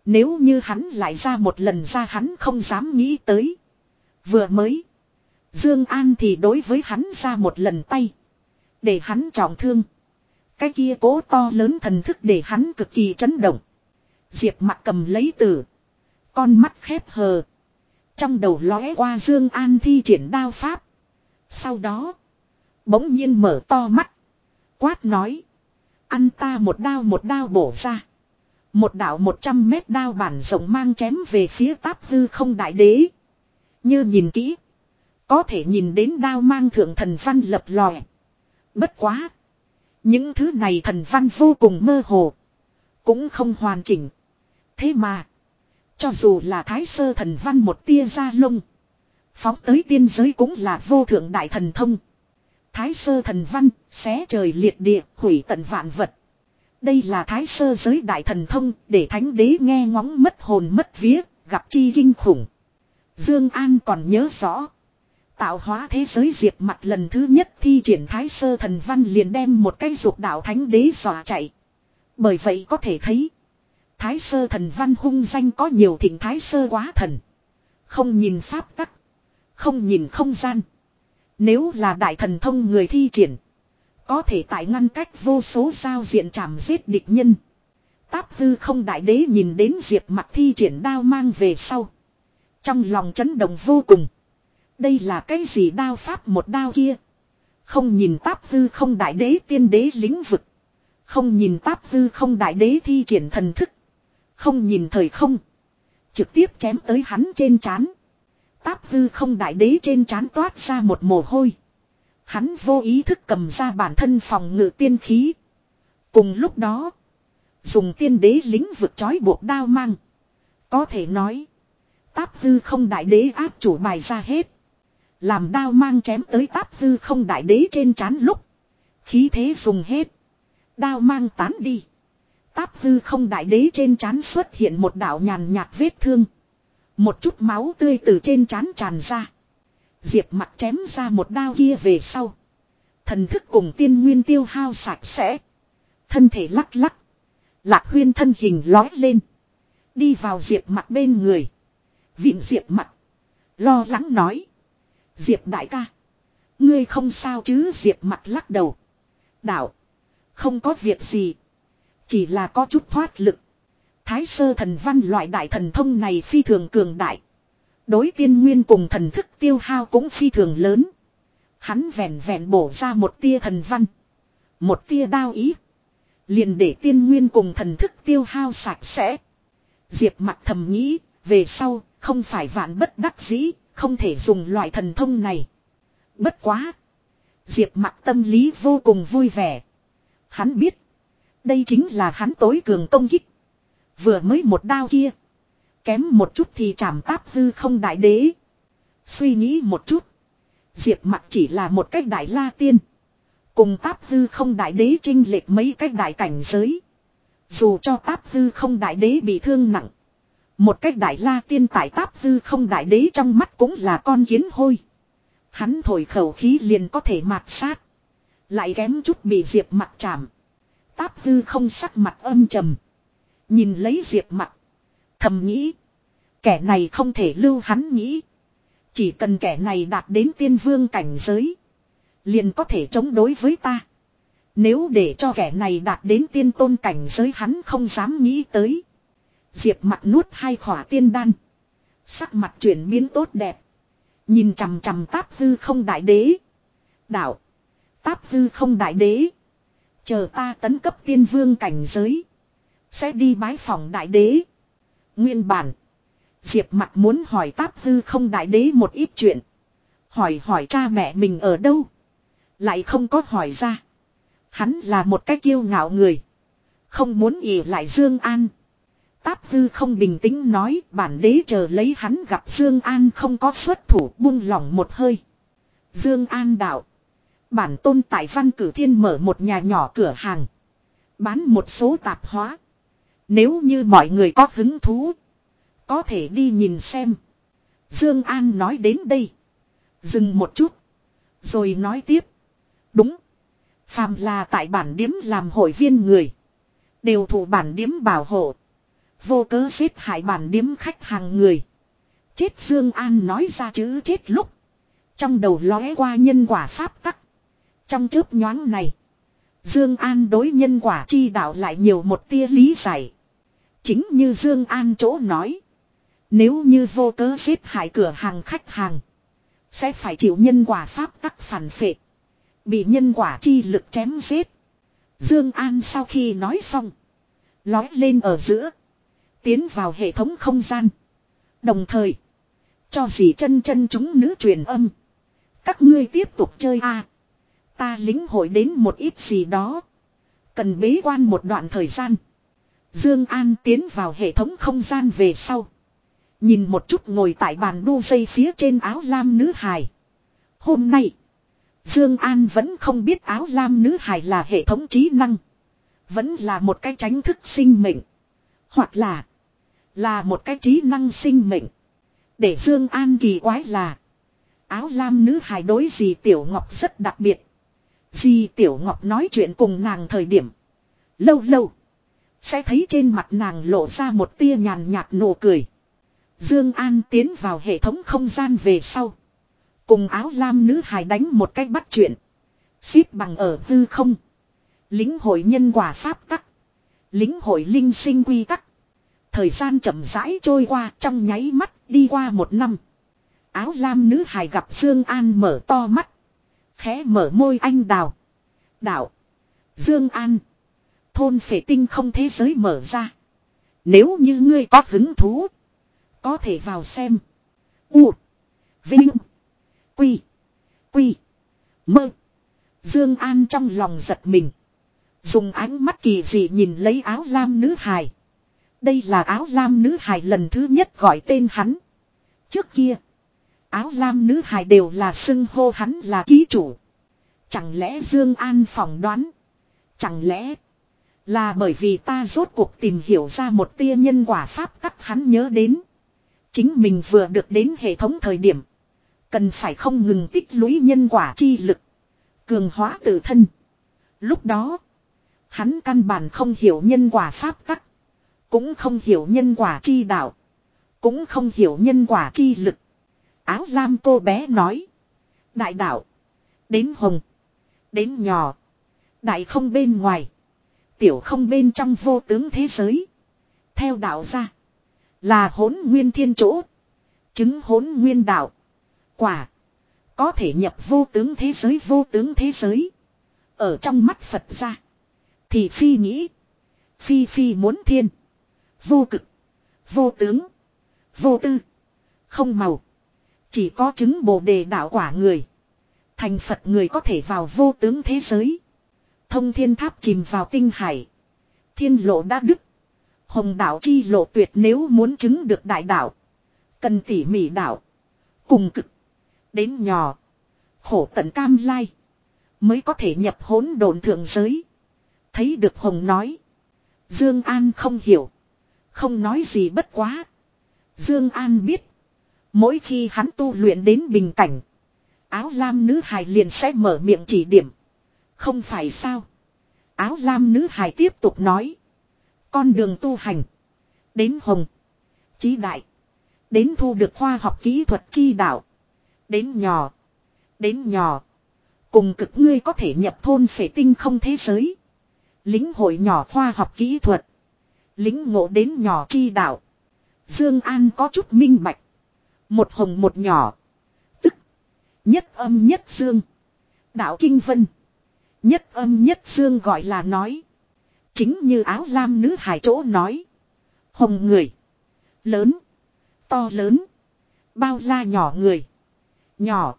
Nếu như hắn lại ra một lần ra hắn không dám nghĩ tới. Vừa mới. Dương An thì đối với hắn ra một lần tay. Để hắn trọng thương. Cái kia cố to lớn thần thức để hắn cực kỳ chấn động. Diệp mặt cầm lấy tử. Con mắt khép hờ. Trong đầu lóe qua Dương An thi triển đao pháp. Sau đó. Bỗng nhiên mở to mắt. Quát nói. Ăn ta một đao một đao bổ ra. Một đạo 100 mét đao bản rộng mang chém về phía táp hư không đại đế. Như nhìn kỹ. Có thể nhìn đến đao mang thượng thần văn lập lòe. Bất quá. Những thứ này thần văn vô cùng mơ hồ. Cũng không hoàn chỉnh. Thế mà. Cho dù là thái sơ thần văn một tia ra lông. Phóng tới tiên giới cũng là vô thượng đại thần thông. Thái sơ thần văn, xé trời liệt địa, hủy tận vạn vật. Đây là thái sơ giới đại thần thông, để thánh đế nghe ngóng mất hồn mất vía, gặp chi kinh khủng. Dương An còn nhớ rõ. Tạo hóa thế giới diệt mặt lần thứ nhất thi triển thái sơ thần văn liền đem một cái dục đạo thánh đế dọa chạy. Bởi vậy có thể thấy. Thái sơ thần văn hung danh có nhiều thỉnh thái sơ quá thần. Không nhìn pháp tắc. Không nhìn không gian. Nếu là đại thần thông người thi triển. Có thể tại ngăn cách vô số giao diện chạm giết địch nhân. Táp hư không đại đế nhìn đến diệp mặt thi triển đao mang về sau. Trong lòng chấn động vô cùng. Đây là cái gì đao pháp một đao kia. Không nhìn táp hư không đại đế tiên đế lĩnh vực. Không nhìn táp hư không đại đế thi triển thần thức. Không nhìn thời không. Trực tiếp chém tới hắn trên chán. Táp hư không đại đế trên trán toát ra một mồ hôi. Hắn vô ý thức cầm ra bản thân phòng ngự tiên khí. Cùng lúc đó. Dùng tiên đế lính vực trói buộc đao mang. Có thể nói. Táp hư không đại đế áp chủ bài ra hết. Làm đao mang chém tới táp hư không đại đế trên trán lúc. Khí thế dùng hết. Đao mang tán đi. Táp hư không đại đế trên trán xuất hiện một đạo nhàn nhạt vết thương. Một chút máu tươi từ trên trán tràn ra. Diệp mặt chém ra một đao kia về sau. Thần thức cùng tiên nguyên tiêu hao sạch sẽ. Thân thể lắc lắc. Lạc huyên thân hình lói lên. Đi vào diệp mặt bên người. Vịn diệp mặt. Lo lắng nói. Diệp đại ca. Ngươi không sao chứ diệp mặt lắc đầu. Đạo. Không có việc gì. Chỉ là có chút thoát lực. Thái sơ thần văn loại đại thần thông này phi thường cường đại. Đối tiên nguyên cùng thần thức tiêu hao cũng phi thường lớn. Hắn vẹn vẹn bổ ra một tia thần văn. Một tia đao ý. Liền để tiên nguyên cùng thần thức tiêu hao sạch sẽ. Diệp mặt thầm nghĩ, về sau, không phải vạn bất đắc dĩ, không thể dùng loại thần thông này. Bất quá. Diệp mặt tâm lý vô cùng vui vẻ. Hắn biết. Đây chính là hắn tối cường công kích. Vừa mới một đao kia. Kém một chút thì chảm táp hư không đại đế. Suy nghĩ một chút. Diệp mặt chỉ là một cách đại la tiên. Cùng táp hư không đại đế trinh lệch mấy cách đại cảnh giới. Dù cho táp hư không đại đế bị thương nặng. Một cách đại la tiên tại táp hư không đại đế trong mắt cũng là con kiến hôi. Hắn thổi khẩu khí liền có thể mạt sát. Lại kém chút bị diệp mặt chạm. Táp hư không sắc mặt âm trầm. Nhìn lấy diệp mặt. Thầm nghĩ. Kẻ này không thể lưu hắn nghĩ. Chỉ cần kẻ này đạt đến tiên vương cảnh giới. Liền có thể chống đối với ta. Nếu để cho kẻ này đạt đến tiên tôn cảnh giới hắn không dám nghĩ tới. Diệp mặt nuốt hai khỏa tiên đan. Sắc mặt chuyển biến tốt đẹp. Nhìn chằm chằm táp hư không đại đế. Đạo. Táp hư không đại đế. Chờ ta tấn cấp tiên vương cảnh giới. Sẽ đi bái phòng đại đế. Nguyên bản. Diệp mặt muốn hỏi táp hư không đại đế một ít chuyện. Hỏi hỏi cha mẹ mình ở đâu. Lại không có hỏi ra. Hắn là một cái kiêu ngạo người. Không muốn ỉ lại Dương An. Táp hư không bình tĩnh nói, bản đế chờ lấy hắn gặp Dương An không có xuất thủ, buông lỏng một hơi. Dương An đạo. Bản tôn tại văn cử thiên mở một nhà nhỏ cửa hàng. Bán một số tạp hóa. Nếu như mọi người có hứng thú. Có thể đi nhìn xem. Dương An nói đến đây. Dừng một chút. Rồi nói tiếp. Đúng. Phàm là tại bản điếm làm hội viên người. Đều thủ bản điếm bảo hộ. Vô cớ xếp hại bản điếm khách hàng người. Chết Dương An nói ra chữ chết lúc. Trong đầu lóe qua nhân quả pháp tắc. Trong chớp nhoáng này. Dương An đối nhân quả chi đạo lại nhiều một tia lý giải. Chính như Dương An chỗ nói. Nếu như vô cớ xếp hại cửa hàng khách hàng. Sẽ phải chịu nhân quả pháp tắc phản phệ. Bị nhân quả chi lực chém giết. Dương An sau khi nói xong. Lói lên ở giữa. Tiến vào hệ thống không gian. Đồng thời. Cho dì chân chân chúng nữ truyền âm. Các ngươi tiếp tục chơi a Ta lính hội đến một ít gì đó. Cần bế quan một đoạn thời gian. Dương An tiến vào hệ thống không gian về sau. Nhìn một chút ngồi tại bàn đu dây phía trên áo lam nữ hài. Hôm nay. Dương An vẫn không biết áo lam nữ hài là hệ thống trí năng. Vẫn là một cái tránh thức sinh mệnh. Hoặc là. Là một cái trí năng sinh mệnh. Để Dương An kỳ quái là. Áo lam nữ hài đối gì Tiểu Ngọc rất đặc biệt. Di Tiểu Ngọc nói chuyện cùng nàng thời điểm. Lâu lâu. Sẽ thấy trên mặt nàng lộ ra một tia nhàn nhạt nụ cười. Dương An tiến vào hệ thống không gian về sau. Cùng áo lam nữ hài đánh một cách bắt chuyện. Xếp bằng ở hư không. Lính hội nhân quả pháp tắc. Lính hội linh sinh quy tắc. Thời gian chậm rãi trôi qua trong nháy mắt đi qua một năm. Áo lam nữ hài gặp Dương An mở to mắt. Khẽ mở môi anh đào. Đạo. Dương An. Thôn phệ tinh không thế giới mở ra. Nếu như ngươi có hứng thú. Có thể vào xem. U. Vinh. Quy. Quy. Mơ. Dương An trong lòng giật mình. Dùng ánh mắt kỳ dị nhìn lấy áo lam nữ hài. Đây là áo lam nữ hài lần thứ nhất gọi tên hắn. Trước kia. Áo lam nữ hài đều là xưng hô hắn là ký chủ. Chẳng lẽ Dương An phỏng đoán. Chẳng lẽ. Là bởi vì ta rốt cuộc tìm hiểu ra một tia nhân quả pháp tắc hắn nhớ đến. Chính mình vừa được đến hệ thống thời điểm. Cần phải không ngừng tích lũy nhân quả chi lực. Cường hóa tự thân. Lúc đó. Hắn căn bản không hiểu nhân quả pháp tắc. Cũng không hiểu nhân quả chi đạo. Cũng không hiểu nhân quả chi lực. Áo lam cô bé nói. Đại đạo. Đến hồng. Đến nhỏ. Đại không bên ngoài. Tiểu không bên trong vô tướng thế giới. Theo đạo ra. Là hỗn nguyên thiên chỗ. Chứng hỗn nguyên đạo. Quả. Có thể nhập vô tướng thế giới, vô tướng thế giới. Ở trong mắt Phật ra. Thì phi nghĩ. Phi phi muốn thiên. Vô cực. Vô tướng. Vô tư. Không màu. Chỉ có chứng bồ đề đạo quả người. Thành Phật người có thể vào vô tướng thế giới. Thông thiên tháp chìm vào tinh hải. Thiên lộ đã đứt. Hồng đảo chi lộ tuyệt nếu muốn chứng được đại đảo Cần tỉ mỉ đảo Cùng cực. Đến nhỏ. Khổ tận cam lai. Mới có thể nhập hỗn độn thượng giới. Thấy được Hồng nói. Dương An không hiểu. Không nói gì bất quá. Dương An biết. Mỗi khi hắn tu luyện đến bình cảnh. Áo lam nữ hài liền sẽ mở miệng chỉ điểm. Không phải sao. Áo lam nữ hài tiếp tục nói. Con đường tu hành. Đến hồng. Chí đại. Đến thu được khoa học kỹ thuật chi đạo. Đến nhỏ. Đến nhỏ. Cùng cực ngươi có thể nhập thôn phệ tinh không thế giới. Lính hội nhỏ khoa học kỹ thuật. Lính ngộ đến nhỏ chi đạo. Dương An có chút minh bạch. Một hồng một nhỏ. Tức. Nhất âm nhất dương. Đạo Kinh Vân. Nhất âm nhất dương gọi là nói. Chính như áo lam nữ hải chỗ nói. Hồng người. Lớn. To lớn. Bao la nhỏ người. Nhỏ.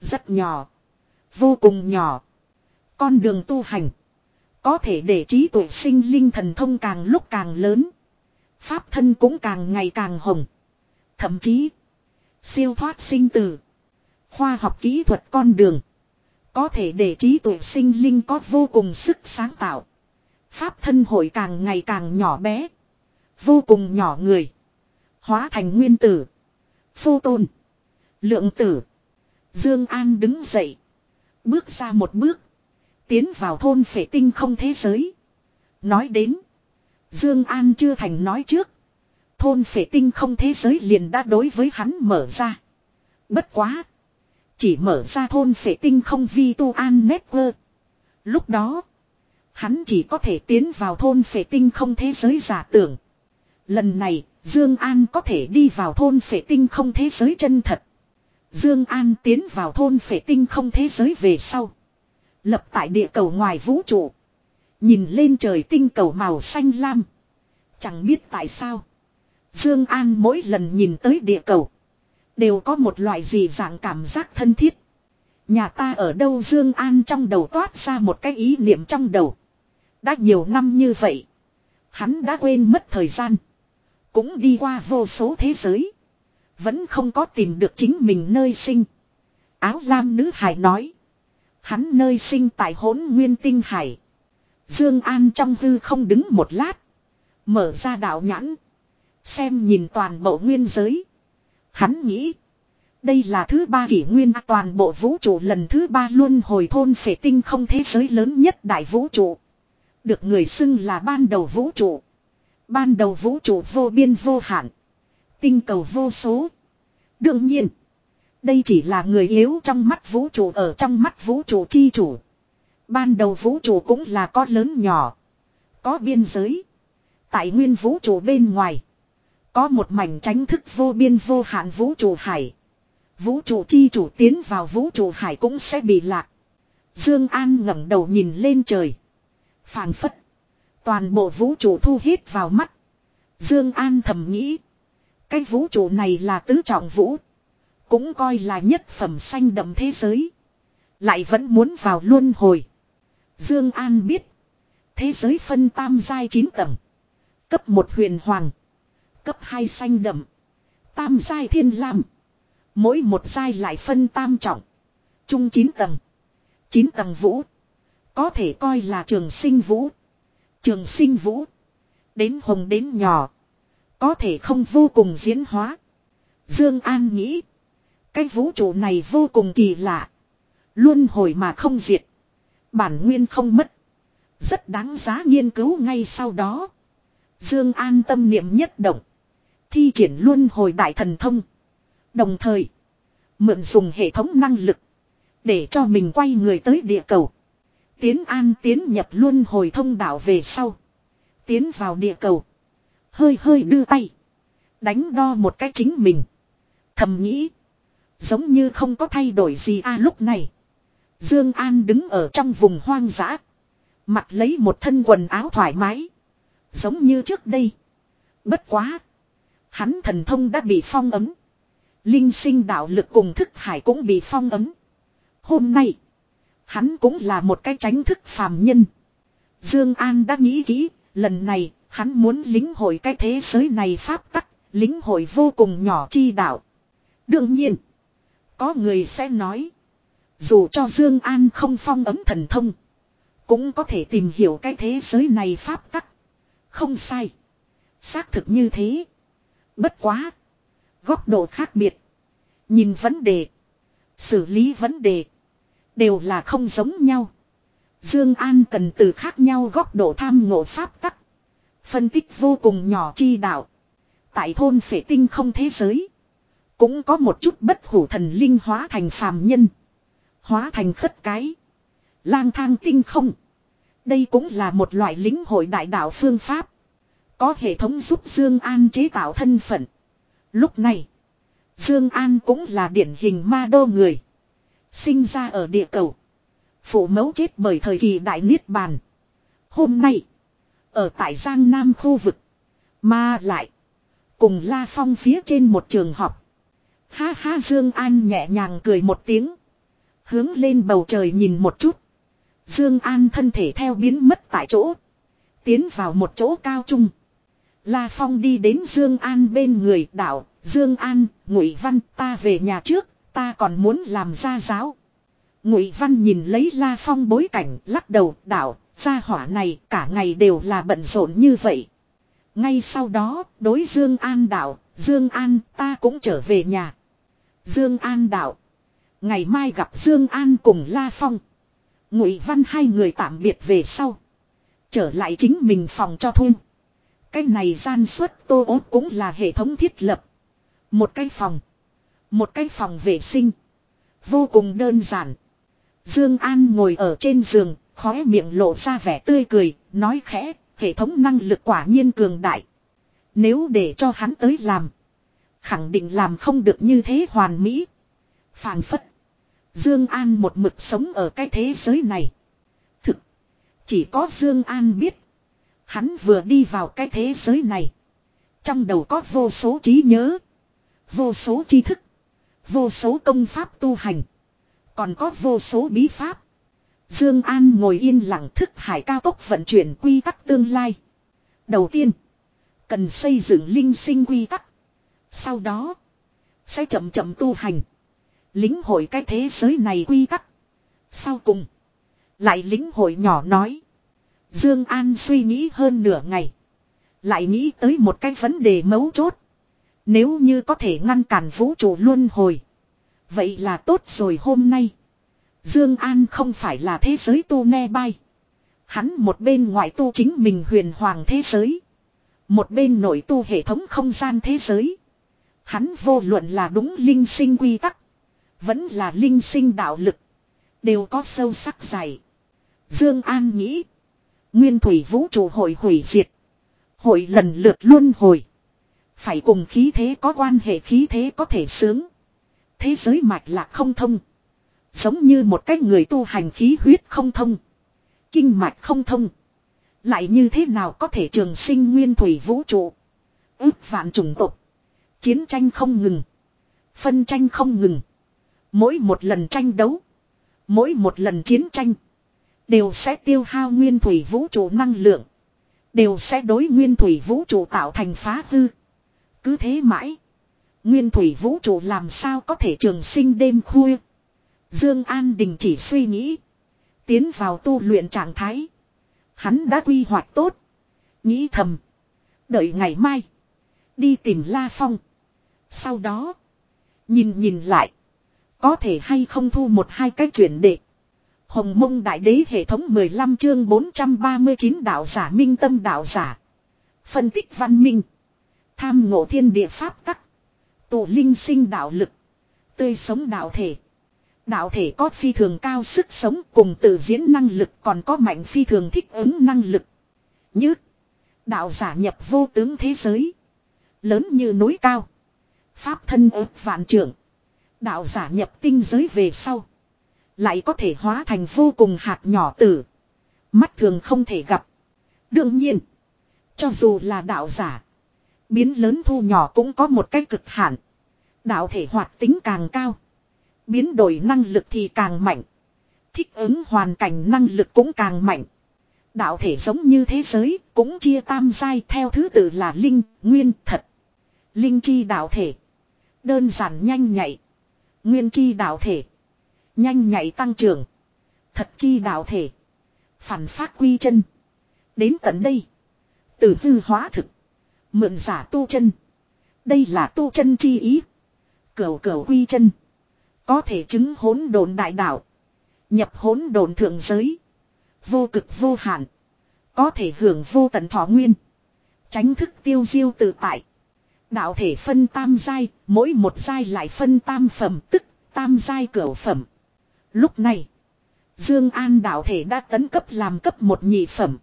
Rất nhỏ. Vô cùng nhỏ. Con đường tu hành. Có thể để trí tuệ sinh linh thần thông càng lúc càng lớn. Pháp thân cũng càng ngày càng hồng. Thậm chí. Siêu thoát sinh tử. Khoa học kỹ thuật con đường. Có thể để trí tuệ sinh linh có vô cùng sức sáng tạo. Pháp thân hội càng ngày càng nhỏ bé. Vô cùng nhỏ người. Hóa thành nguyên tử. Phô tôn. Lượng tử. Dương An đứng dậy. Bước ra một bước. Tiến vào thôn phệ tinh không thế giới. Nói đến. Dương An chưa thành nói trước. Thôn phệ tinh không thế giới liền đã đối với hắn mở ra. Bất quá. Chỉ mở ra thôn phệ tinh không vi tu an network. Lúc đó. Hắn chỉ có thể tiến vào thôn phệ tinh không thế giới giả tưởng. Lần này, Dương An có thể đi vào thôn phệ tinh không thế giới chân thật. Dương An tiến vào thôn phệ tinh không thế giới về sau. Lập tại địa cầu ngoài vũ trụ. Nhìn lên trời tinh cầu màu xanh lam. Chẳng biết tại sao. Dương An mỗi lần nhìn tới địa cầu. Đều có một loại gì dạng cảm giác thân thiết. Nhà ta ở đâu Dương An trong đầu toát ra một cái ý niệm trong đầu. Đã nhiều năm như vậy. Hắn đã quên mất thời gian. Cũng đi qua vô số thế giới. Vẫn không có tìm được chính mình nơi sinh. Áo lam nữ hải nói. Hắn nơi sinh tại hỗn nguyên tinh hải. Dương An trong hư không đứng một lát. Mở ra đạo nhãn. Xem nhìn toàn bộ nguyên giới. Hắn nghĩ. Đây là thứ ba kỷ nguyên toàn bộ vũ trụ lần thứ ba luôn hồi thôn phệ tinh không thế giới lớn nhất đại vũ trụ. Được người xưng là ban đầu vũ trụ. Ban đầu vũ trụ vô biên vô hạn. Tinh cầu vô số. Đương nhiên. Đây chỉ là người yếu trong mắt vũ trụ ở trong mắt vũ trụ chi chủ. Ban đầu vũ trụ cũng là có lớn nhỏ. Có biên giới. Tại nguyên vũ trụ bên ngoài. Có một mảnh tránh thức vô biên vô hạn vũ trụ hải. Vũ trụ chi chủ tiến vào vũ trụ hải cũng sẽ bị lạc. Dương An ngẩng đầu nhìn lên trời. phảng phất. Toàn bộ vũ trụ thu hết vào mắt. Dương An thầm nghĩ. Cái vũ trụ này là tứ trọng vũ. Cũng coi là nhất phẩm xanh đậm thế giới. Lại vẫn muốn vào luân hồi. Dương An biết. Thế giới phân tam giai 9 tầng. Cấp 1 huyền hoàng. Cấp 2 xanh đậm. Tam giai thiên lam. Mỗi một giai lại phân tam trọng. Trung 9 tầng. 9 tầng vũ. Có thể coi là trường sinh vũ. Trường sinh vũ. Đến hồng đến nhỏ. Có thể không vô cùng diễn hóa. Dương An nghĩ. Cái vũ trụ này vô cùng kỳ lạ. Luôn hồi mà không diệt. Bản nguyên không mất. Rất đáng giá nghiên cứu ngay sau đó. Dương An tâm niệm nhất động. Thi triển luôn hồi đại thần thông. Đồng thời. Mượn dùng hệ thống năng lực. Để cho mình quay người tới địa cầu. Tiến An tiến nhập luôn hồi thông đạo về sau. Tiến vào địa cầu. Hơi hơi đưa tay. Đánh đo một cách chính mình. Thầm nghĩ. Giống như không có thay đổi gì a lúc này. Dương An đứng ở trong vùng hoang dã. Mặc lấy một thân quần áo thoải mái. Giống như trước đây. Bất quá. Hắn thần thông đã bị phong ấm. Linh sinh đạo lực cùng thức hải cũng bị phong ấm. Hôm nay. Hắn cũng là một cái tránh thức phàm nhân. Dương An đã nghĩ kỹ. Lần này, hắn muốn lính hội cái thế giới này pháp tắc. Lính hội vô cùng nhỏ chi đạo. Đương nhiên. Có người sẽ nói. Dù cho Dương An không phong ấm thần thông. Cũng có thể tìm hiểu cái thế giới này pháp tắc. Không sai. Xác thực như thế. Bất quá. Góc độ khác biệt. Nhìn vấn đề. Xử lý vấn đề. Đều là không giống nhau. Dương An cần từ khác nhau góc độ tham ngộ pháp tắc. Phân tích vô cùng nhỏ chi đạo. Tại thôn phệ tinh không thế giới. Cũng có một chút bất hủ thần linh hóa thành phàm nhân. Hóa thành khất cái. Lang thang tinh không. Đây cũng là một loại lính hội đại đạo phương pháp. Có hệ thống giúp Dương An chế tạo thân phận. Lúc này. Dương An cũng là điển hình ma đô người. Sinh ra ở địa cầu. Phụ mẫu chết bởi thời kỳ đại niết bàn. Hôm nay. Ở tại Giang Nam khu vực. Mà lại. Cùng La Phong phía trên một trường học. Ha ha, Dương An nhẹ nhàng cười một tiếng. Hướng lên bầu trời nhìn một chút. Dương An thân thể theo biến mất tại chỗ. Tiến vào một chỗ cao trung. La Phong đi đến Dương An bên người đạo. Dương An, Ngụy Văn ta về nhà trước. Ta còn muốn làm gia giáo. Ngụy Văn nhìn lấy La Phong bối cảnh lắc đầu đạo. Gia hỏa này cả ngày đều là bận rộn như vậy. Ngay sau đó, đối Dương An đạo, Dương An ta cũng trở về nhà. Dương An đạo. Ngày mai gặp Dương An cùng La Phong. Ngụy Văn hai người tạm biệt về sau. Trở lại chính mình phòng cho thuê. Cái này gian suất tô ốt cũng là hệ thống thiết lập. Một cái phòng. Một cái phòng vệ sinh. Vô cùng đơn giản. Dương An ngồi ở trên giường, khóe miệng lộ ra vẻ tươi cười, nói khẽ, hệ thống năng lực quả nhiên cường đại. Nếu để cho hắn tới làm, khẳng định làm không được như thế hoàn mỹ. Phàng phất. Dương An một mực sống ở cái thế giới này. Thực. Chỉ có Dương An biết. Hắn vừa đi vào cái thế giới này. Trong đầu có vô số trí nhớ. Vô số tri thức. Vô số công pháp tu hành. Còn có vô số bí pháp. Dương An ngồi yên lặng thức hải cao tốc vận chuyển quy tắc tương lai. Đầu tiên. Cần xây dựng linh sinh quy tắc. Sau đó. Sẽ chậm chậm tu hành. Lính hội cái thế giới này quy tắc. Sau cùng. Lại lính hội nhỏ nói. Dương An suy nghĩ hơn nửa ngày. Lại nghĩ tới một cái vấn đề mấu chốt. Nếu như có thể ngăn cản vũ trụ luân hồi. Vậy là tốt rồi hôm nay. Dương An không phải là thế giới tu ne bay. Hắn một bên ngoại tu chính mình huyền hoàng thế giới. Một bên nội tu hệ thống không gian thế giới. Hắn vô luận là đúng linh sinh quy tắc. Vẫn là linh sinh đạo lực. Đều có sâu sắc dày. Dương An nghĩ. Nguyên thủy vũ trụ hội hủy diệt. Hội lần lượt luân hồi. Phải cùng khí thế có quan hệ, khí thế có thể sướng. Thế giới mạch lạc không thông. Giống như một cái người tu hành khí huyết không thông. Kinh mạch không thông. Lại như thế nào có thể trường sinh nguyên thủy vũ trụ. Ước vạn chủng tộc. Chiến tranh không ngừng. Phân tranh không ngừng. Mỗi một lần tranh đấu. Mỗi một lần chiến tranh. Đều sẽ tiêu hao nguyên thủy vũ trụ năng lượng. Đều sẽ đối nguyên thủy vũ trụ tạo thành phá hư. Cứ thế mãi. Nguyên thủy vũ trụ làm sao có thể trường sinh đêm khuya. Dương An đình chỉ suy nghĩ. Tiến vào tu luyện trạng thái. Hắn đã quy hoạch tốt. Nghĩ thầm. Đợi ngày mai. Đi tìm La Phong. Sau đó. Nhìn nhìn lại. Có thể hay không thu một hai cái chuyển đệ. Hồng mông đại đế hệ thống 15 chương 439 đạo giả minh tâm đạo giả. Phân tích văn minh. Tham ngộ thiên địa pháp tắc. Tụ linh sinh đạo lực. Tươi sống đạo thể. Đạo thể có phi thường cao sức sống cùng tự diễn năng lực còn có mạnh phi thường thích ứng năng lực. Như đạo giả nhập vô tướng thế giới. Lớn như núi cao. Pháp thân ớt vạn trưởng. Đạo giả nhập tinh giới về sau. Lại có thể hóa thành vô cùng hạt nhỏ tử. Mắt thường không thể gặp. Đương nhiên. Cho dù là đạo giả. Biến lớn thu nhỏ cũng có một cái cực hạn. Đạo thể hoạt tính càng cao. Biến đổi năng lực thì càng mạnh. Thích ứng hoàn cảnh năng lực cũng càng mạnh. Đạo thể giống như thế giới cũng chia tam giai theo thứ tự là linh, nguyên, thật. Linh chi đạo thể. Đơn giản nhanh nhạy. Nguyên chi đạo thể. Nhanh nhạy tăng trưởng. Thật chi đạo thể. Phản phát quy chân. Đến tận đây. Từ hư hóa thực. Mượn giả tu chân. Đây là tu chân chi ý. Cửu cửu quy chân. Có thể chứng hỗn đồn đại đạo. Nhập hỗn đồn thượng giới. Vô cực vô hạn. Có thể hưởng vô tận thọ nguyên. Tránh thức tiêu diêu tự tại. Đạo thể phân tam giai, mỗi một giai lại phân tam phẩm tức tam giai cửu phẩm. Lúc này, Dương An đạo thể đã tấn cấp làm cấp một nhị phẩm.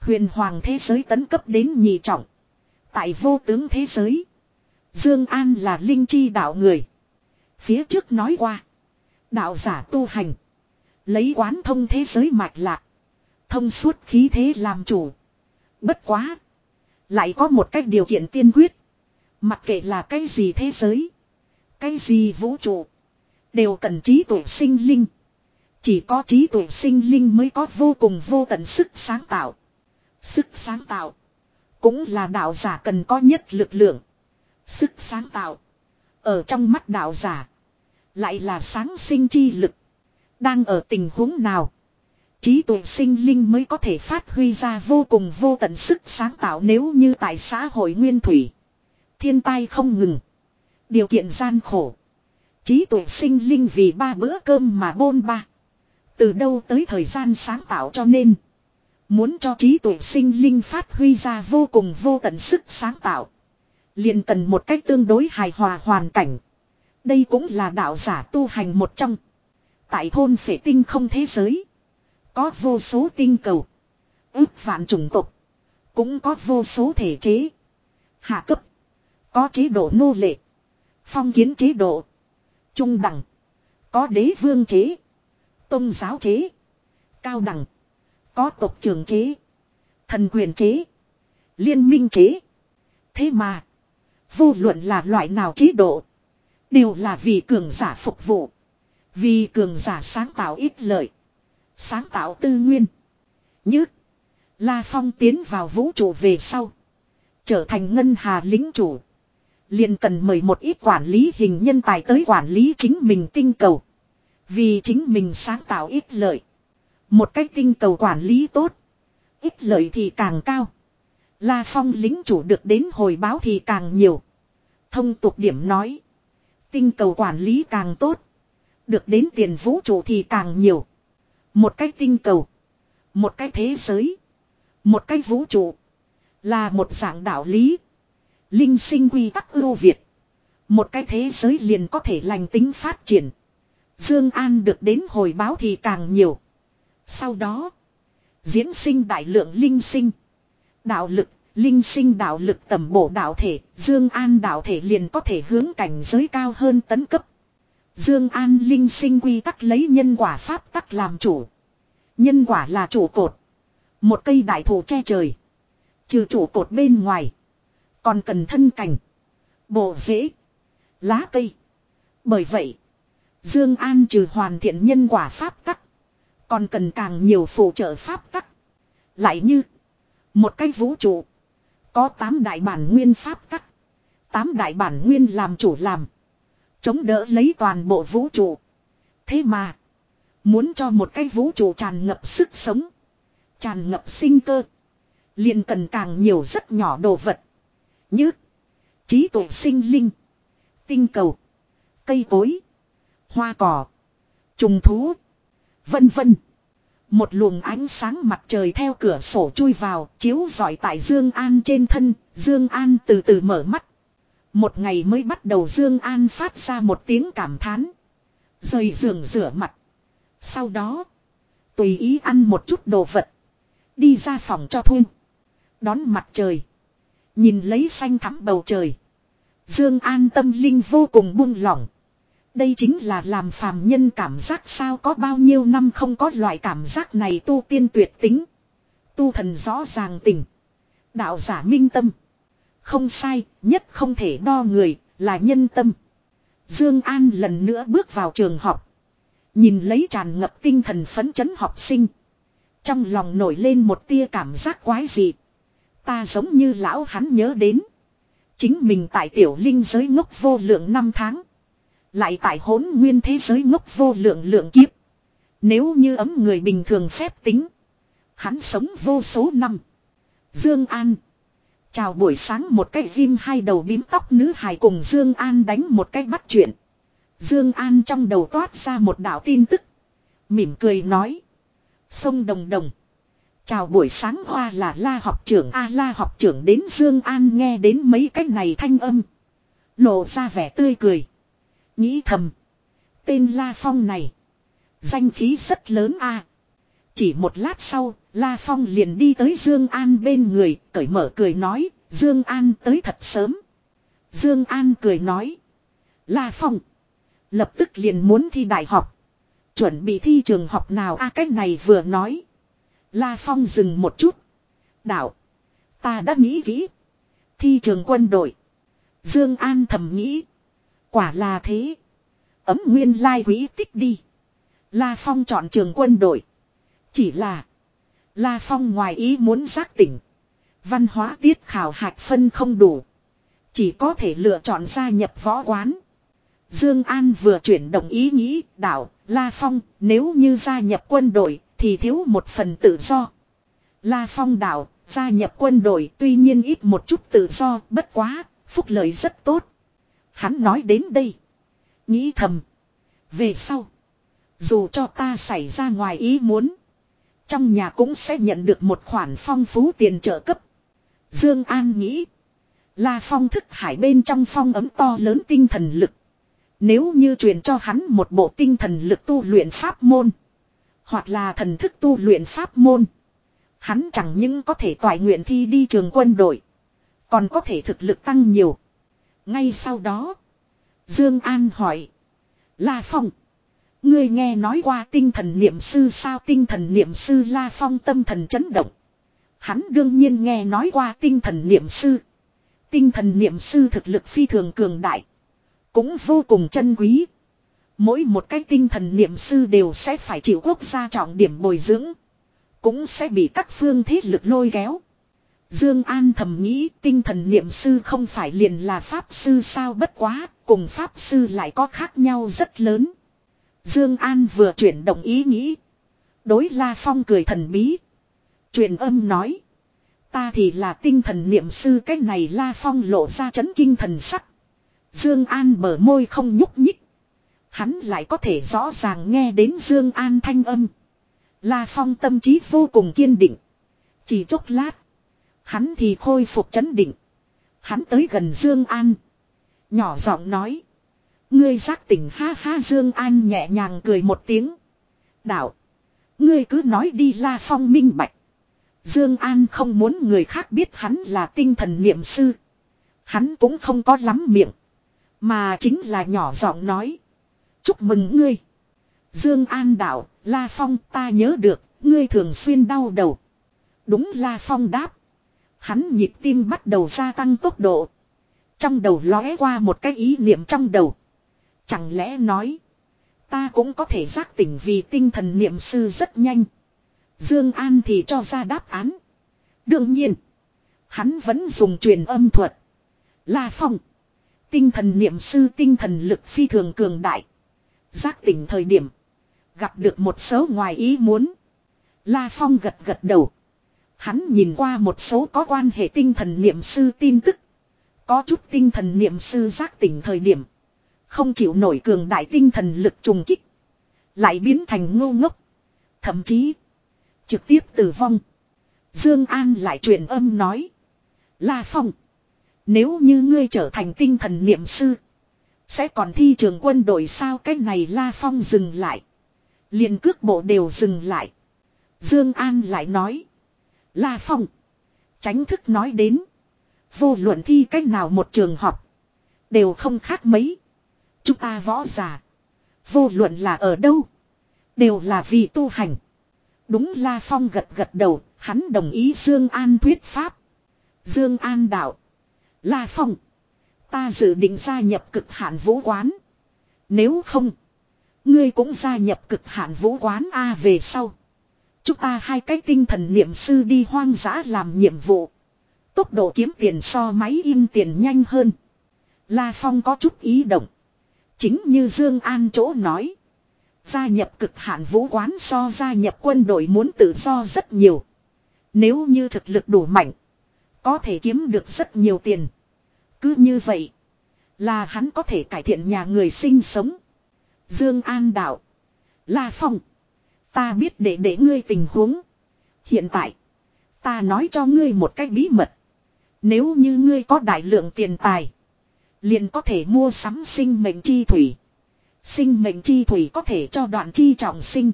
Huyền hoàng thế giới tấn cấp đến nhị trọng. Tại vô tướng thế giới, Dương An là linh chi đạo người. Phía trước nói qua, đạo giả tu hành, lấy quán thông thế giới mạch lạc, thông suốt khí thế làm chủ. Bất quá, lại có một cách điều kiện tiên quyết. Mặc kệ là cái gì thế giới. Cái gì vũ trụ. Đều cần trí tuệ sinh linh. Chỉ có trí tuệ sinh linh mới có vô cùng vô tận sức sáng tạo. Sức sáng tạo. Cũng là đạo giả cần có nhất lực lượng. Sức sáng tạo. Ở trong mắt đạo giả. Lại là sáng sinh chi lực. Đang ở tình huống nào. Trí tuệ sinh linh mới có thể phát huy ra vô cùng vô tận sức sáng tạo nếu như tại xã hội nguyên thủy. Thiên tai không ngừng. Điều kiện gian khổ. Trí tuệ sinh linh vì ba bữa cơm mà bôn ba. Từ đâu tới thời gian sáng tạo cho nên. Muốn cho trí tuệ sinh linh phát huy ra vô cùng vô tận sức sáng tạo. liền cần một cách tương đối hài hòa hoàn cảnh. Đây cũng là đạo giả tu hành một trong. Tại thôn phệ tinh không thế giới. Có vô số tinh cầu. Ước vạn chủng tộc. Cũng có vô số thể chế. Hạ cấp. Có chế độ nô lệ. Phong kiến chế độ. Trung đẳng. Có đế vương chế. Tôn giáo chế. Cao đẳng. Có tộc trưởng chế. Thần quyền chế. Liên minh chế. Thế mà. Vô luận là loại nào chế độ. Đều là vì cường giả phục vụ. Vì cường giả sáng tạo ít lợi. Sáng tạo tư nguyên. Như. La Phong tiến vào vũ trụ về sau. Trở thành ngân hà lính chủ liền cần mời một ít quản lý hình nhân tài tới quản lý chính mình tinh cầu. Vì chính mình sáng tạo ít lợi. Một cách tinh cầu quản lý tốt. Ít lợi thì càng cao. La Phong lính chủ được đến hồi báo thì càng nhiều. Thông tục điểm nói. Tinh cầu quản lý càng tốt. Được đến tiền vũ trụ thì càng nhiều. Một cách tinh cầu. Một cái thế giới. Một cái vũ trụ. Là một dạng đạo lý. Linh sinh quy tắc ưu việt. Một cái thế giới liền có thể lành tính phát triển. Dương An được đến hồi báo thì càng nhiều. Sau đó, diễn sinh đại lượng linh sinh. Đạo lực, linh sinh đạo lực tầm bổ đạo thể, Dương An đạo thể liền có thể hướng cảnh giới cao hơn tấn cấp. Dương An linh sinh quy tắc lấy nhân quả pháp tắc làm chủ. Nhân quả là trụ cột. Một cây đại thụ che trời. Trừ trụ cột bên ngoài, còn cần thân cảnh. Bộ rễ. Lá cây. Bởi vậy, Dương An trừ hoàn thiện nhân quả pháp tắc, còn cần càng nhiều phụ trợ pháp tắc. Lại như một cái vũ trụ có 8 đại bản nguyên pháp tắc, 8 đại bản nguyên làm chủ làm, chống đỡ lấy toàn bộ vũ trụ. Thế mà, muốn cho một cái vũ trụ tràn ngập sức sống, tràn ngập sinh cơ, liền cần càng nhiều rất nhỏ đồ vật. Như trí tuệ sinh linh, tinh cầu, cây cối, hoa cỏ, trùng thú, vân vân. Một luồng ánh sáng mặt trời theo cửa sổ chui vào, chiếu rọi tại Dương An trên thân, Dương An từ từ mở mắt. Một ngày mới bắt đầu Dương An phát ra một tiếng cảm thán. Rời giường rửa mặt. Sau đó, tùy ý ăn một chút đồ vật. Đi ra phòng cho thun Đón mặt trời. Nhìn lấy xanh thắm bầu trời. Dương An tâm linh vô cùng buông lỏng. Đây chính là làm phàm nhân cảm giác sao có bao nhiêu năm không có loại cảm giác này tu tiên tuyệt tính. Tu thần rõ ràng tỉnh. Đạo giả minh tâm. Không sai, nhất không thể đo người, là nhân tâm. Dương An lần nữa bước vào trường học. Nhìn lấy tràn ngập tinh thần phấn chấn học sinh. Trong lòng nổi lên một tia cảm giác quái dị. Ta giống như lão hắn nhớ đến. Chính mình tại tiểu linh giới ngốc vô lượng năm tháng. Lại tại hỗn nguyên thế giới ngốc vô lượng lượng kiếp. Nếu như ấm người bình thường phép tính. Hắn sống vô số năm. Dương An. Chào buổi sáng một cái phim hai đầu bím tóc nữ hài cùng Dương An đánh một cái bắt chuyện. Dương An trong đầu toát ra một đạo tin tức. Mỉm cười nói. Sông Đồng Đồng. Chào buổi sáng hoa là la học trưởng A la học trưởng đến Dương An nghe đến mấy cái này thanh âm. Lộ ra vẻ tươi cười. Nghĩ thầm. Tên La Phong này. Danh khí rất lớn a. Chỉ một lát sau, La Phong liền đi tới Dương An bên người, cởi mở cười nói, Dương An tới thật sớm. Dương An cười nói. La Phong. Lập tức liền muốn thi đại học. Chuẩn bị thi trường học nào a à, cách này vừa nói. La Phong dừng một chút. Đạo. Ta đã nghĩ kỹ. Thi trường quân đội. Dương An thầm nghĩ. Quả là thế. Ấm nguyên lai quý tích đi. La Phong chọn trường quân đội. Chỉ là. La Phong ngoài ý muốn giác tỉnh. Văn hóa tiết khảo hạch phân không đủ. Chỉ có thể lựa chọn gia nhập võ quán. Dương An vừa chuyển động ý nghĩ, đạo, La Phong, nếu như gia nhập quân đội, thì thiếu một phần tự do. La Phong đảo, gia nhập quân đội tuy nhiên ít một chút tự do, bất quá, phúc lợi rất tốt. Hắn nói đến đây. Nghĩ thầm. Về sau. Dù cho ta xảy ra ngoài ý muốn. Trong nhà cũng sẽ nhận được một khoản phong phú tiền trợ cấp. Dương An nghĩ. La phong thức hải bên trong phong ấm to lớn tinh thần lực. Nếu như truyền cho hắn một bộ tinh thần lực tu luyện pháp môn. Hoặc là thần thức tu luyện pháp môn. Hắn chẳng những có thể toại nguyện thi đi trường quân đội. Còn có thể thực lực tăng nhiều. Ngay sau đó. Dương An hỏi. La Phong. Ngươi nghe nói qua tinh thần niệm sư sao tinh thần niệm sư La Phong tâm thần chấn động. Hắn đương nhiên nghe nói qua tinh thần niệm sư. Tinh thần niệm sư thực lực phi thường cường đại. Cũng vô cùng chân quý. Mỗi một cái tinh thần niệm sư đều sẽ phải chịu quốc gia trọng điểm bồi dưỡng. Cũng sẽ bị các phương thế lực lôi kéo. Dương An thầm nghĩ tinh thần niệm sư không phải liền là pháp sư sao bất quá, cùng pháp sư lại có khác nhau rất lớn. Dương An vừa chuyển động ý nghĩ. Đối La Phong cười thần bí. Truyền âm nói. Ta thì là tinh thần niệm sư cái này La Phong lộ ra chấn kinh thần sắc. Dương An mở môi không nhúc nhích. Hắn lại có thể rõ ràng nghe đến Dương An thanh âm. La Phong tâm trí vô cùng kiên định. Chỉ chốc lát. Hắn thì khôi phục chấn định. Hắn tới gần Dương An. Nhỏ giọng nói. Ngươi giác tỉnh ha ha Dương An nhẹ nhàng cười một tiếng. Đạo. Ngươi cứ nói đi La Phong minh bạch. Dương An không muốn người khác biết hắn là tinh thần niệm sư. Hắn cũng không có lắm miệng. Mà chính là nhỏ giọng nói. Chúc mừng ngươi. Dương An đạo, La Phong ta nhớ được, ngươi thường xuyên đau đầu. Đúng La Phong đáp. Hắn nhịp tim bắt đầu gia tăng tốc độ. Trong đầu lóe qua một cái ý niệm trong đầu. Chẳng lẽ nói. Ta cũng có thể giác tỉnh vì tinh thần niệm sư rất nhanh. Dương An thì cho ra đáp án. Đương nhiên. Hắn vẫn dùng truyền âm thuật. La Phong. Tinh thần niệm sư tinh thần lực phi thường cường đại. Giác tỉnh thời điểm. Gặp được một số ngoài ý muốn. La Phong gật gật đầu. Hắn nhìn qua một số có quan hệ tinh thần niệm sư tin tức. Có chút tinh thần niệm sư giác tỉnh thời điểm. Không chịu nổi cường đại tinh thần lực trùng kích. Lại biến thành ngu ngốc. Thậm chí. Trực tiếp tử vong. Dương An lại truyền âm nói. La Phong. Nếu như ngươi trở thành tinh thần niệm sư. Sẽ còn thi trường quân đội sao cái này La Phong dừng lại. liền cước bộ đều dừng lại. Dương An lại nói. La Phong. Tránh thức nói đến. Vô luận thi cách nào một trường học. Đều không khác mấy. Chúng ta võ giả. Vô luận là ở đâu. Đều là vì tu hành. Đúng La Phong gật gật đầu. Hắn đồng ý Dương An thuyết pháp. Dương An đạo. La Phong. Ta dự định gia nhập cực hạn vũ quán. Nếu không. Ngươi cũng gia nhập cực hạn vũ quán A về sau. Chúng ta hai cái tinh thần niệm sư đi hoang dã làm nhiệm vụ. Tốc độ kiếm tiền so máy in tiền nhanh hơn. La Phong có chút ý động. Chính như Dương An chỗ nói. Gia nhập cực hạn vũ quán so gia nhập quân đội muốn tự do rất nhiều. Nếu như thực lực đủ mạnh. Có thể kiếm được rất nhiều tiền. Cứ như vậy. Là hắn có thể cải thiện nhà người sinh sống. Dương An đạo. La Phong. Ta biết để để ngươi tình huống. Hiện tại. Ta nói cho ngươi một cách bí mật. Nếu như ngươi có đại lượng tiền tài. Liền có thể mua sắm sinh mệnh chi thủy. Sinh mệnh chi thủy có thể cho đoạn chi trọng sinh.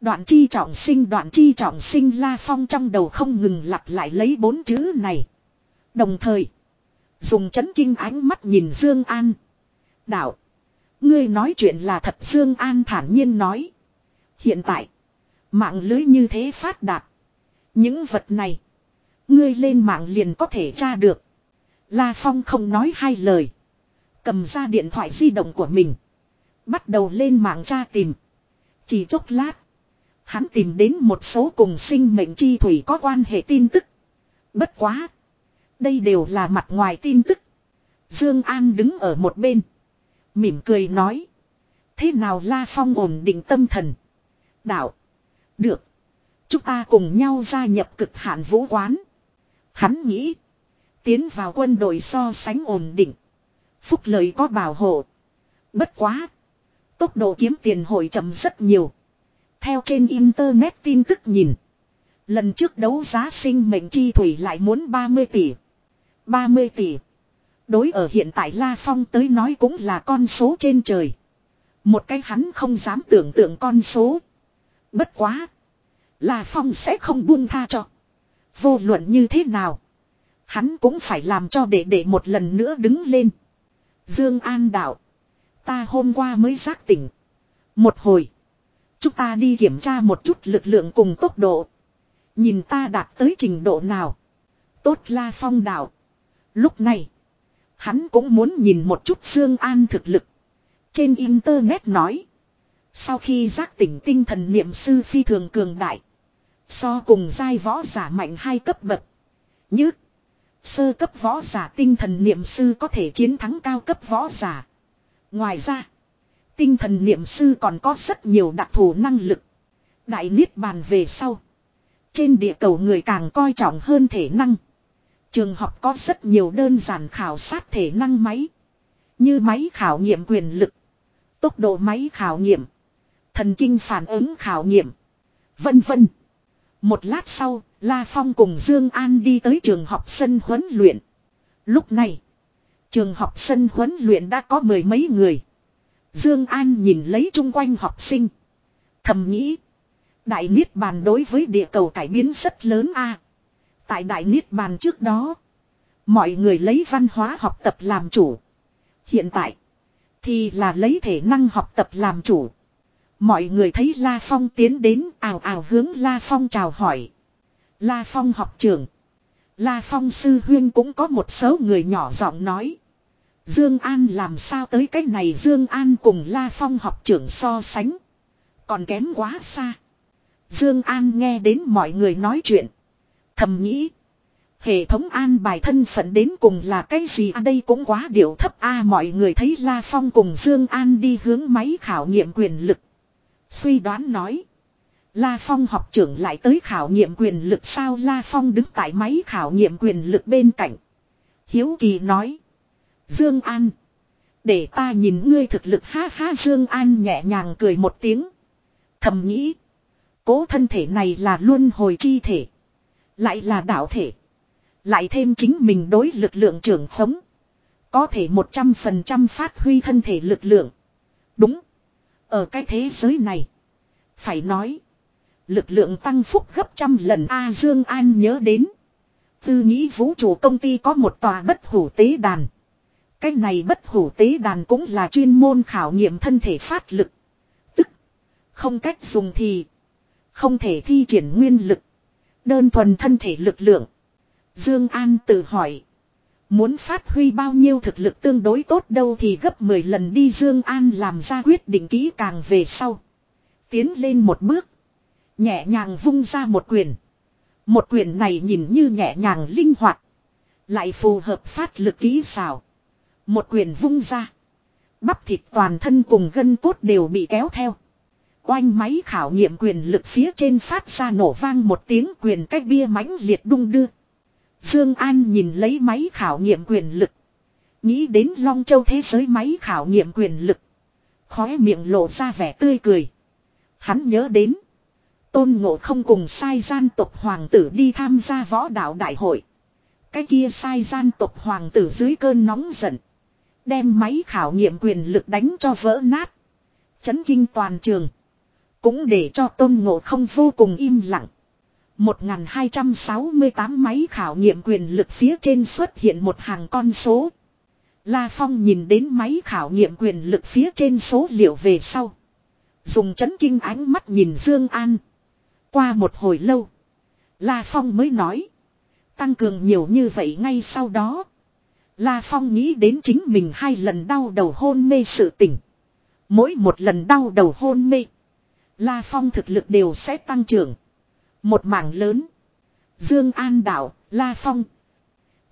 Đoạn chi trọng sinh, đoạn chi trọng sinh, La Phong trong đầu không ngừng lặp lại lấy bốn chữ này. Đồng thời. Dùng chấn kinh ánh mắt nhìn Dương An. Đạo. Ngươi nói chuyện là thật, Dương An thản nhiên nói. Hiện tại. Mạng lưới như thế phát đạt. Những vật này. Ngươi lên mạng liền có thể tra được. La Phong không nói hai lời. Cầm ra điện thoại di động của mình. Bắt đầu lên mạng tra tìm. Chỉ chốc lát. Hắn tìm đến một số cùng sinh mệnh chi thủy có quan hệ tin tức. Bất quá. Đây đều là mặt ngoài tin tức. Dương An đứng ở một bên. Mỉm cười nói. Thế nào La Phong ổn định tâm thần. Đạo. Được. Chúng ta cùng nhau gia nhập cực hạn vũ quán. Hắn nghĩ. Tiến vào quân đội so sánh ổn định. Phúc lợi có bảo hộ. Bất quá. Tốc độ kiếm tiền hội chậm rất nhiều. Theo trên internet tin tức nhìn. Lần trước đấu giá sinh mệnh chi thủy lại muốn 30 tỷ. 30 tỷ. Đối ở hiện tại La Phong tới nói cũng là con số trên trời. Một cái hắn không dám tưởng tượng con số. Bất quá. La Phong sẽ không buông tha cho. Vô luận như thế nào. Hắn cũng phải làm cho đệ đệ một lần nữa đứng lên. Dương An đạo. Ta hôm qua mới giác tỉnh. Một hồi. Chúng ta đi kiểm tra một chút lực lượng cùng tốc độ. Nhìn ta đạt tới trình độ nào. Tốt la phong đạo. Lúc này. Hắn cũng muốn nhìn một chút Dương An thực lực. Trên internet nói. Sau khi giác tỉnh tinh thần niệm sư phi thường cường đại. So cùng giai võ giả mạnh hai cấp bậc. Như. Sơ cấp võ giả tinh thần niệm sư có thể chiến thắng cao cấp võ giả. Ngoài ra. Tinh thần niệm sư còn có rất nhiều đặc thù năng lực. Đại Niết Bàn về sau. Trên địa cầu người càng coi trọng hơn thể năng. Trường học có rất nhiều đơn giản khảo sát thể năng máy. Như máy khảo nghiệm quyền lực. Tốc độ máy khảo nghiệm. Thần kinh phản ứng khảo nghiệm. Vân vân. Một lát sau, La Phong cùng Dương An đi tới trường học sân huấn luyện. Lúc này, trường học sân huấn luyện đã có mười mấy người. Dương An nhìn lấy chung quanh học sinh. Thầm nghĩ. Đại Niết Bàn đối với địa cầu cải biến rất lớn a. Tại Đại Niết Bàn trước đó. Mọi người lấy văn hóa học tập làm chủ. Hiện tại. Thì là lấy thể năng học tập làm chủ. Mọi người thấy La Phong tiến đến, ào ào hướng La Phong chào hỏi. La Phong học trưởng. La Phong sư huyên cũng có một số người nhỏ giọng nói. Dương An làm sao tới cái này Dương An cùng La Phong học trưởng so sánh. Còn kém quá xa. Dương An nghe đến mọi người nói chuyện. Thầm nghĩ. Hệ thống an bài thân phận đến cùng là cái gì à đây cũng quá điệu thấp a mọi người thấy La Phong cùng Dương An đi hướng máy khảo nghiệm quyền lực. Suy đoán nói. La Phong học trưởng lại tới khảo nghiệm quyền lực sao La Phong đứng tại máy khảo nghiệm quyền lực bên cạnh. Hiếu Kỳ nói. Dương An. Để ta nhìn ngươi thực lực ha ha, Dương An nhẹ nhàng cười một tiếng. Thầm nghĩ. Cố thân thể này là luân hồi chi thể. Lại là đạo thể. Lại thêm chính mình đối lực lượng trưởng khống. Có thể 100% phát huy thân thể lực lượng. Đúng. Ở cái thế giới này. Phải nói. Lực lượng tăng phúc gấp trăm lần A Dương An nhớ đến. Tư nghĩ vũ trụ công ty có một tòa bất hủ tế đàn. Cái này bất hủ tế đàn cũng là chuyên môn khảo nghiệm thân thể phát lực. Tức. Không cách dùng thì. Không thể thi triển nguyên lực. Đơn thuần thân thể lực lượng. Dương An tự hỏi. Muốn phát huy bao nhiêu thực lực tương đối tốt đâu thì gấp 10 lần đi Dương An làm ra quyết định kỹ càng về sau. Tiến lên một bước. Nhẹ nhàng vung ra một quyền. Một quyền này nhìn như nhẹ nhàng linh hoạt. Lại phù hợp phát lực kỹ xảo. Một quyền vung ra. Bắp thịt toàn thân cùng gân cốt đều bị kéo theo. Oanh máy khảo nghiệm quyền lực phía trên phát ra nổ vang một tiếng quyền cách bia mãnh liệt đung đưa. Dương An nhìn lấy máy khảo nghiệm quyền lực. Nghĩ đến Long Châu thế giới máy khảo nghiệm quyền lực. Khóe miệng lộ ra vẻ tươi cười. Hắn nhớ đến. Tôn ngộ không cùng sai gian tộc hoàng tử đi tham gia võ đạo đại hội. Cái kia sai gian tộc hoàng tử dưới cơn nóng giận. Đem máy khảo nghiệm quyền lực đánh cho vỡ nát. Chấn kinh toàn trường. Cũng để cho tôn ngộ không vô cùng im lặng. 1268 máy khảo nghiệm quyền lực phía trên xuất hiện một hàng con số. La Phong nhìn đến máy khảo nghiệm quyền lực phía trên số liệu về sau. Dùng chấn kinh ánh mắt nhìn Dương An. Qua một hồi lâu. La Phong mới nói. Tăng cường nhiều như vậy ngay sau đó. La Phong nghĩ đến chính mình hai lần đau đầu hôn mê sự tỉnh. Mỗi một lần đau đầu hôn mê. La Phong thực lực đều sẽ tăng trưởng. Một mảng lớn. Dương An đạo, La Phong.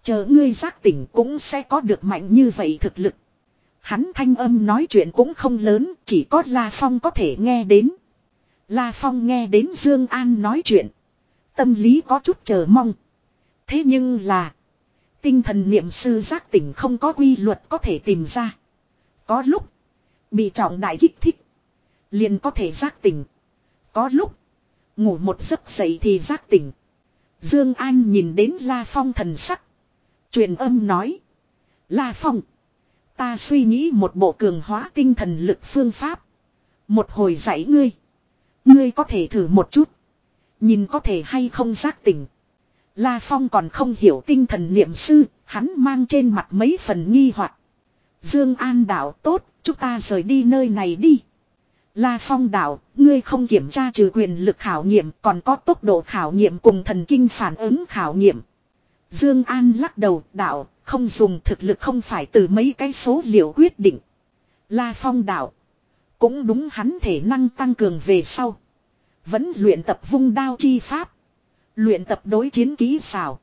Chờ ngươi giác tỉnh cũng sẽ có được mạnh như vậy thực lực. Hắn thanh âm nói chuyện cũng không lớn, chỉ có La Phong có thể nghe đến. La Phong nghe đến Dương An nói chuyện. Tâm lý có chút chờ mong. Thế nhưng là. Tinh thần niệm sư giác tỉnh không có quy luật có thể tìm ra. Có lúc. Bị trọng đại kích thích. Liền có thể giác tỉnh. Có lúc. Ngủ một giấc dậy thì giác tỉnh. Dương An nhìn đến La Phong thần sắc. Truyền âm nói. La Phong. Ta suy nghĩ một bộ cường hóa tinh thần lực phương pháp. Một hồi dạy ngươi. Ngươi có thể thử một chút. Nhìn có thể hay không giác tỉnh. La Phong còn không hiểu tinh thần niệm sư, hắn mang trên mặt mấy phần nghi hoặc. Dương An đạo tốt, chúng ta rời đi nơi này đi. La Phong đạo, ngươi không kiểm tra trừ quyền lực khảo nghiệm, còn có tốc độ khảo nghiệm cùng thần kinh phản ứng khảo nghiệm. Dương An lắc đầu, đạo, không dùng thực lực không phải từ mấy cái số liệu quyết định. La Phong đạo, cũng đúng hắn thể năng tăng cường về sau. Vẫn luyện tập vung đao chi pháp. Luyện tập đối chiến kỹ xảo.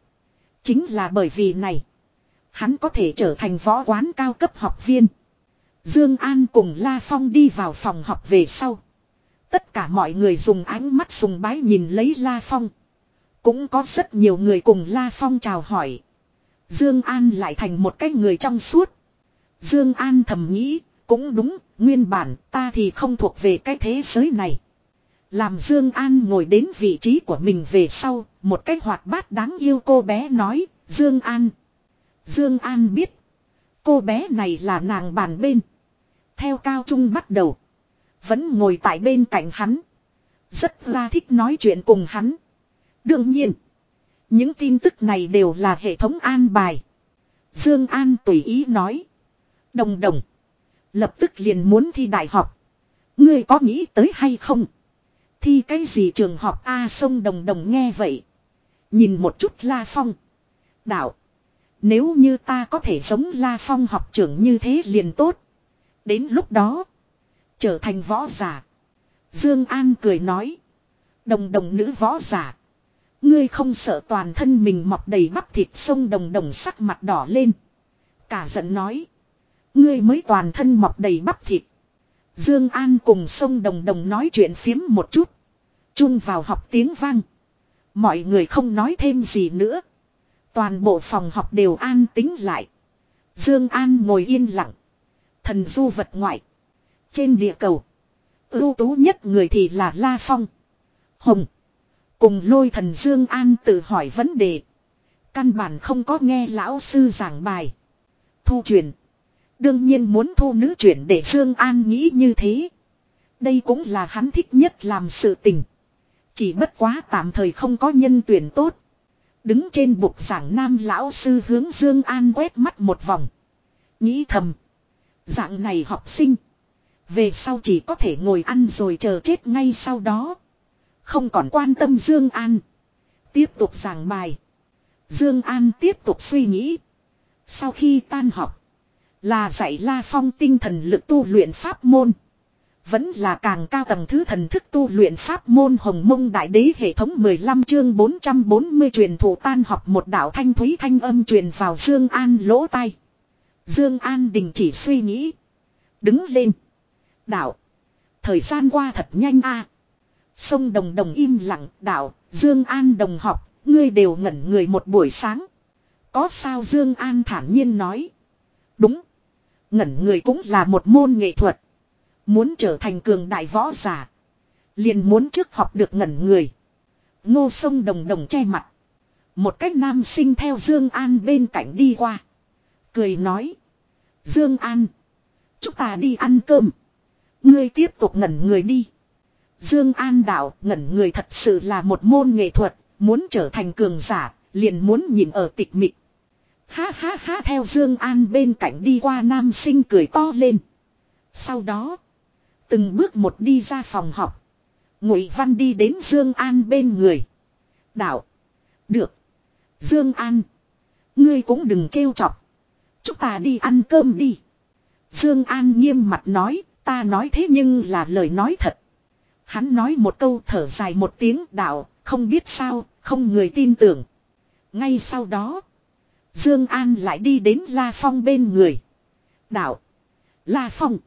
Chính là bởi vì này. Hắn có thể trở thành võ quán cao cấp học viên. Dương An cùng La Phong đi vào phòng học về sau. Tất cả mọi người dùng ánh mắt sùng bái nhìn lấy La Phong. Cũng có rất nhiều người cùng La Phong chào hỏi. Dương An lại thành một cái người trong suốt. Dương An thầm nghĩ, cũng đúng, nguyên bản ta thì không thuộc về cái thế giới này. Làm Dương An ngồi đến vị trí của mình về sau, một cái hoạt bát đáng yêu cô bé nói, Dương An. Dương An biết, cô bé này là nàng bàn bên. Theo cao trung bắt đầu, vẫn ngồi tại bên cạnh hắn. Rất là thích nói chuyện cùng hắn. Đương nhiên, những tin tức này đều là hệ thống an bài. Dương An tùy ý nói. Đồng đồng. Lập tức liền muốn thi đại học. Ngươi có nghĩ tới hay không? Thi cái gì trường học A sông đồng đồng nghe vậy. Nhìn một chút La Phong. Đạo. Nếu như ta có thể giống La Phong học trưởng như thế liền tốt. Đến lúc đó. Trở thành võ giả. Dương An cười nói. Đồng đồng nữ võ giả. Ngươi không sợ toàn thân mình mọc đầy bắp thịt sông đồng đồng sắc mặt đỏ lên. Cả giận nói. Ngươi mới toàn thân mọc đầy bắp thịt. Dương An cùng sông đồng đồng nói chuyện phiếm một chút. Chung vào học tiếng vang. Mọi người không nói thêm gì nữa. Toàn bộ phòng học đều an tính lại. Dương An ngồi yên lặng. Thần du vật ngoại. Trên địa cầu. ưu tú nhất người thì là La Phong. Hồng. Cùng lôi thần Dương An tự hỏi vấn đề. Căn bản không có nghe lão sư giảng bài. Thu truyền. Đương nhiên muốn thu nữ chuyển để Dương An nghĩ như thế. Đây cũng là hắn thích nhất làm sự tình. Chỉ bất quá tạm thời không có nhân tuyển tốt. Đứng trên bục giảng nam lão sư hướng Dương An quét mắt một vòng. Nghĩ thầm. Dạng này học sinh. Về sau chỉ có thể ngồi ăn rồi chờ chết ngay sau đó. Không còn quan tâm Dương An. Tiếp tục giảng bài. Dương An tiếp tục suy nghĩ. Sau khi tan học. Là dạy La Phong tinh thần lực tu luyện pháp môn. Vẫn là càng cao tầng thứ thần thức tu luyện pháp môn hồng mông đại đế hệ thống 15 chương 440 truyền thủ tan học một đạo thanh thúy thanh âm truyền vào Dương An lỗ tai. Dương An đình chỉ suy nghĩ. Đứng lên. Đạo. Thời gian qua thật nhanh a. Sông đồng đồng im lặng đạo. Dương An đồng học. Ngươi đều ngẩn người một buổi sáng. Có sao Dương An thản nhiên nói. Đúng. Ngẩn người cũng là một môn nghệ thuật. Muốn trở thành cường đại võ giả. Liền muốn trước học được ngẩn người. Ngô sông đồng đồng che mặt. Một cách nam sinh theo Dương An bên cạnh đi qua. Cười nói. Dương An. Chúng ta đi ăn cơm. Ngươi tiếp tục ngẩn người đi. Dương An đạo, ngẩn người thật sự là một môn nghệ thuật. Muốn trở thành cường giả. Liền muốn nhìn ở tịch mịch. Ha ha ha, theo Dương An bên cạnh đi qua nam sinh cười to lên. Sau đó. Từng bước một đi ra phòng học. Ngụy Văn đi đến Dương An bên người. Đạo. Được. Dương An. Ngươi cũng đừng trêu chọc. Chúng ta đi ăn cơm đi. Dương An nghiêm mặt nói. Ta nói thế nhưng là lời nói thật. Hắn nói một câu thở dài một tiếng, đạo. Không biết sao. Không người tin tưởng. Ngay sau đó. Dương An lại đi đến La Phong bên người. Đạo. La Phong.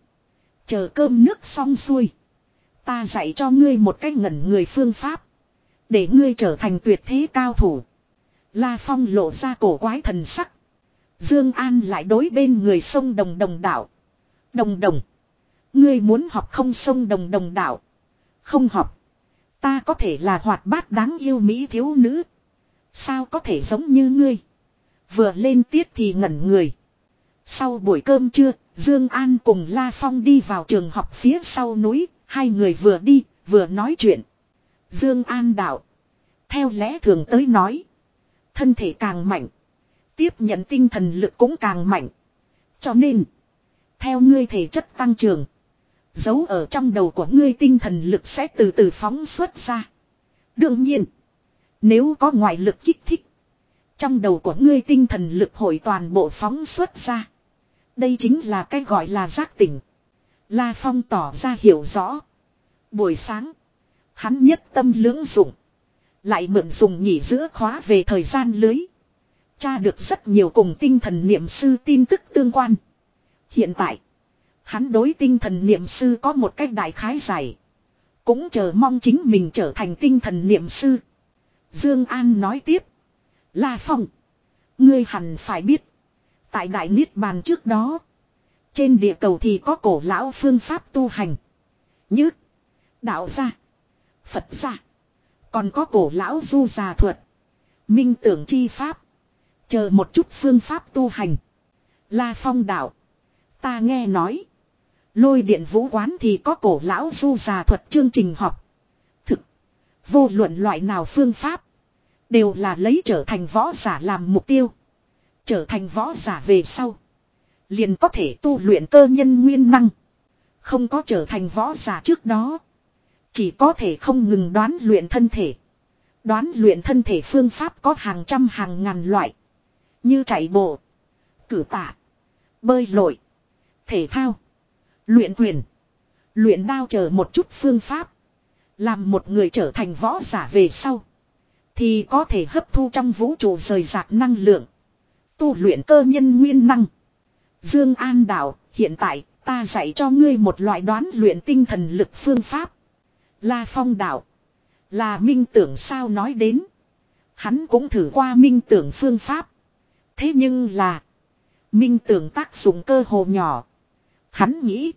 Chờ cơm nước xong xuôi. Ta dạy cho ngươi một cách ngẩn người phương pháp. Để ngươi trở thành tuyệt thế cao thủ. La Phong lộ ra cổ quái thần sắc. Dương An lại đối bên người sông đồng đồng đạo. Đồng đồng. Ngươi muốn học không sông đồng đồng đạo. Không học. Ta có thể là hoạt bát đáng yêu mỹ thiếu nữ. Sao có thể giống như ngươi. Vừa lên tiết thì ngẩn người. Sau buổi cơm trưa, Dương An cùng La Phong đi vào trường học phía sau núi, hai người vừa đi, vừa nói chuyện. Dương An đạo. Theo lẽ thường tới nói. Thân thể càng mạnh. Tiếp nhận tinh thần lực cũng càng mạnh. Cho nên. Theo ngươi thể chất tăng trưởng. Giấu ở trong đầu của ngươi tinh thần lực sẽ từ từ phóng xuất ra. Đương nhiên. Nếu có ngoại lực kích thích. Trong đầu của ngươi tinh thần lực hội toàn bộ phóng xuất ra. Đây chính là cái gọi là giác tỉnh. La Phong tỏ ra hiểu rõ. Buổi sáng. Hắn nhất tâm lưỡng dụng. Lại mượn dùng nghỉ giữa khóa về thời gian lưới tra được rất nhiều cùng tinh thần niệm sư tin tức tương quan. Hiện tại. Hắn đối tinh thần niệm sư có một cách đại khái giải. Cũng chờ mong chính mình trở thành tinh thần niệm sư. Dương An nói tiếp. La Phong. Ngươi hẳn phải biết. Tại Đại Niết Bàn trước đó. Trên địa cầu thì có cổ lão phương pháp tu hành. Như. Đạo gia. Phật gia. Còn có cổ lão du già thuật. Minh tưởng chi pháp. Chờ một chút phương pháp tu hành. La Phong đạo. Ta nghe nói. Lôi điện vũ quán thì có cổ lão du già thuật chương trình học. Thực. Vô luận loại nào phương pháp. Đều là lấy trở thành võ giả làm mục tiêu. Trở thành võ giả về sau. Liền có thể tu luyện cơ nhân nguyên năng. Không có trở thành võ giả trước đó. Chỉ có thể không ngừng đoán luyện thân thể. Đoán luyện thân thể phương pháp có hàng trăm hàng ngàn loại. Như chạy bộ. Cử tạ. Bơi lội. Thể thao. Luyện quyền. Luyện đao chờ một chút phương pháp. Làm một người trở thành võ giả về sau. Thì có thể hấp thu trong vũ trụ rời rạc năng lượng. Tu luyện cơ nhân nguyên năng. Dương An đạo, hiện tại ta dạy cho ngươi một loại đoán luyện tinh thần lực phương pháp. La Phong đạo. Là minh tưởng sao nói đến. Hắn cũng thử qua minh tưởng phương pháp. Thế nhưng là. Minh tưởng tác dụng cơ hồ nhỏ. Hắn nghĩ.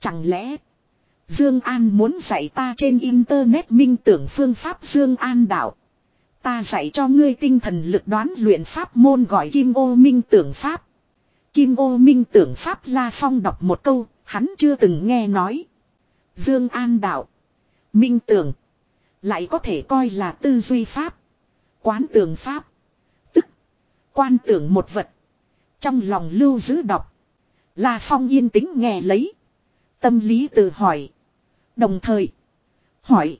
Chẳng lẽ. Dương An muốn dạy ta trên internet minh tưởng phương pháp Dương An đạo. Ta dạy cho ngươi tinh thần lực đoán luyện pháp môn gọi Kim ô minh tưởng pháp. Kim ô minh tưởng pháp La Phong đọc một câu, hắn chưa từng nghe nói. Dương An đạo. Minh tưởng. Lại có thể coi là tư duy pháp. Quán tưởng pháp. Quan tưởng một vật. Trong lòng lưu giữ đọc. La Phong yên tĩnh nghe lấy. Tâm lý tự hỏi. Đồng thời. Hỏi.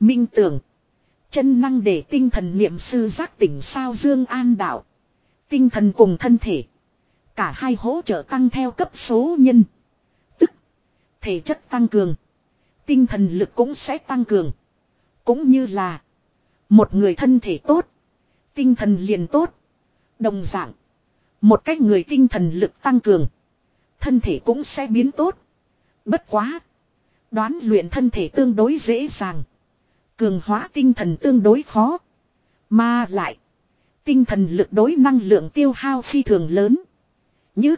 Minh tưởng. Chân năng để tinh thần niệm sư giác tỉnh sao Dương An đạo. Tinh thần cùng thân thể. Cả hai hỗ trợ tăng theo cấp số nhân. Tức. Thể chất tăng cường. Tinh thần lực cũng sẽ tăng cường. Cũng như là. Một người thân thể tốt. Tinh thần liền tốt. Đồng dạng. Một cách người tinh thần lực tăng cường. Thân thể cũng sẽ biến tốt. Bất quá. Đoán luyện thân thể tương đối dễ dàng. Cường hóa tinh thần tương đối khó. Mà lại. Tinh thần lực đối năng lượng tiêu hao phi thường lớn. Như.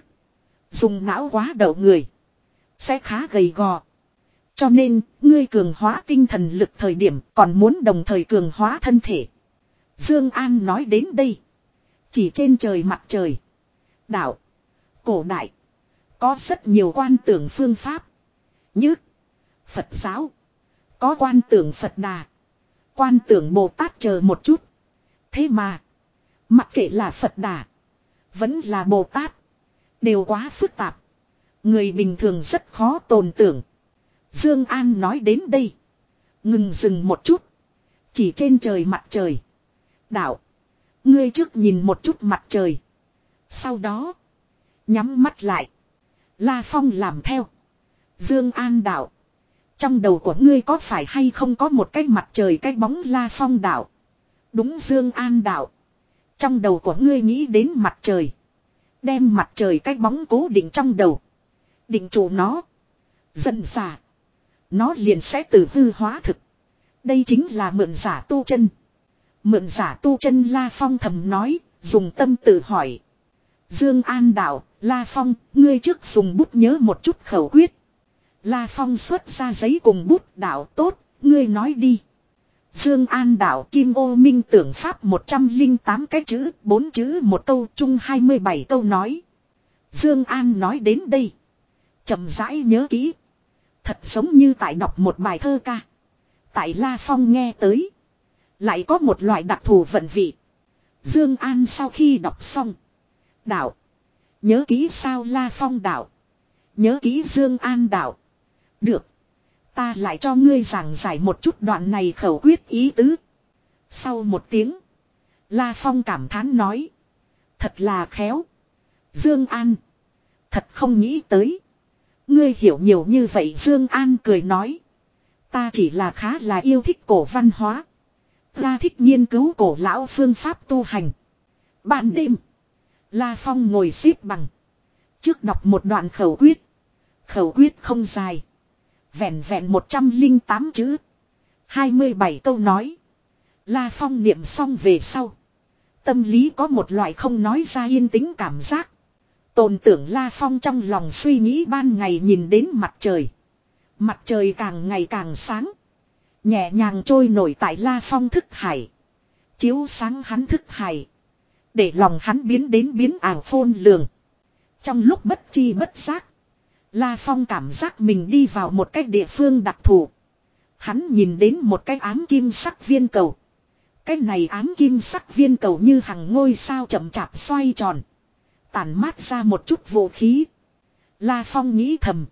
Dùng não quá đậu người. Sẽ khá gầy gò. Cho nên, ngươi cường hóa tinh thần lực thời điểm còn muốn đồng thời cường hóa thân thể. Dương An nói đến đây. Chỉ trên trời mặt trời. Đạo. Cổ đại. Có rất nhiều quan tưởng phương pháp. Như. Phật giáo. Có quan tưởng Phật Đà. Quan tưởng Bồ Tát chờ một chút. Thế mà. Mặc kệ là Phật Đà. Vẫn là Bồ Tát. Đều quá phức tạp. Người bình thường rất khó tồn tưởng. Dương An nói đến đây. Ngừng dừng một chút. Chỉ trên trời mặt trời. Đạo. Ngươi trước nhìn một chút mặt trời. Sau đó. Nhắm mắt lại. La Phong làm theo. Dương An đạo. Trong đầu của ngươi có phải hay không có một cái mặt trời, cái bóng La Phong đạo. Đúng Dương An đạo. Trong đầu của ngươi nghĩ đến mặt trời. Đem mặt trời, cái bóng cố định trong đầu. Định trụ nó. Dần xả. Nó liền sẽ từ hư hóa thực. Đây chính là mượn giả tu chân. Mượn giả tu chân La Phong thầm nói, dùng tâm tự hỏi. Dương An đạo, La Phong, ngươi trước dùng bút nhớ một chút khẩu quyết. La Phong xuất ra giấy cùng bút đạo tốt, ngươi nói đi. Dương An đạo Kim Ô Minh tưởng pháp 108 cái chữ, bốn chữ một câu chung 27 câu nói. Dương An nói đến đây, chậm rãi nhớ kỹ. Thật giống như tại đọc một bài thơ ca. Tại La Phong nghe tới, lại có một loại đặc thù vận vị. Dương An sau khi đọc xong, đạo nhớ kỹ sao La Phong đạo, nhớ kỹ Dương An đạo. Được. Ta lại cho ngươi giảng giải một chút đoạn này khẩu quyết ý tứ. Sau một tiếng. La Phong cảm thán nói. Thật là khéo. Dương An. Thật không nghĩ tới. Ngươi hiểu nhiều như vậy Dương An cười nói. Ta chỉ là khá là yêu thích cổ văn hóa. Ta thích nghiên cứu cổ lão phương pháp tu hành. Ban đêm. La Phong ngồi xếp bằng. Trước đọc một đoạn khẩu quyết. Khẩu quyết không dài. Vẹn vẹn 108 chữ. 27 câu nói. La Phong niệm xong về sau. Tâm lý có một loại không nói ra yên tĩnh cảm giác. Tồn tưởng La Phong trong lòng suy nghĩ ban ngày nhìn đến mặt trời. Mặt trời càng ngày càng sáng. Nhẹ nhàng trôi nổi tại La Phong thức hải. Chiếu sáng hắn thức hải. Để lòng hắn biến đến biến ảo phôn lường. Trong lúc bất chi bất giác. La Phong cảm giác mình đi vào một cái địa phương đặc thù. Hắn nhìn đến một cái ám kim sắc viên cầu. Cái này ám kim sắc viên cầu như hàng ngôi sao chậm chạp xoay tròn. Tản mát ra một chút vũ khí. La Phong nghĩ thầm.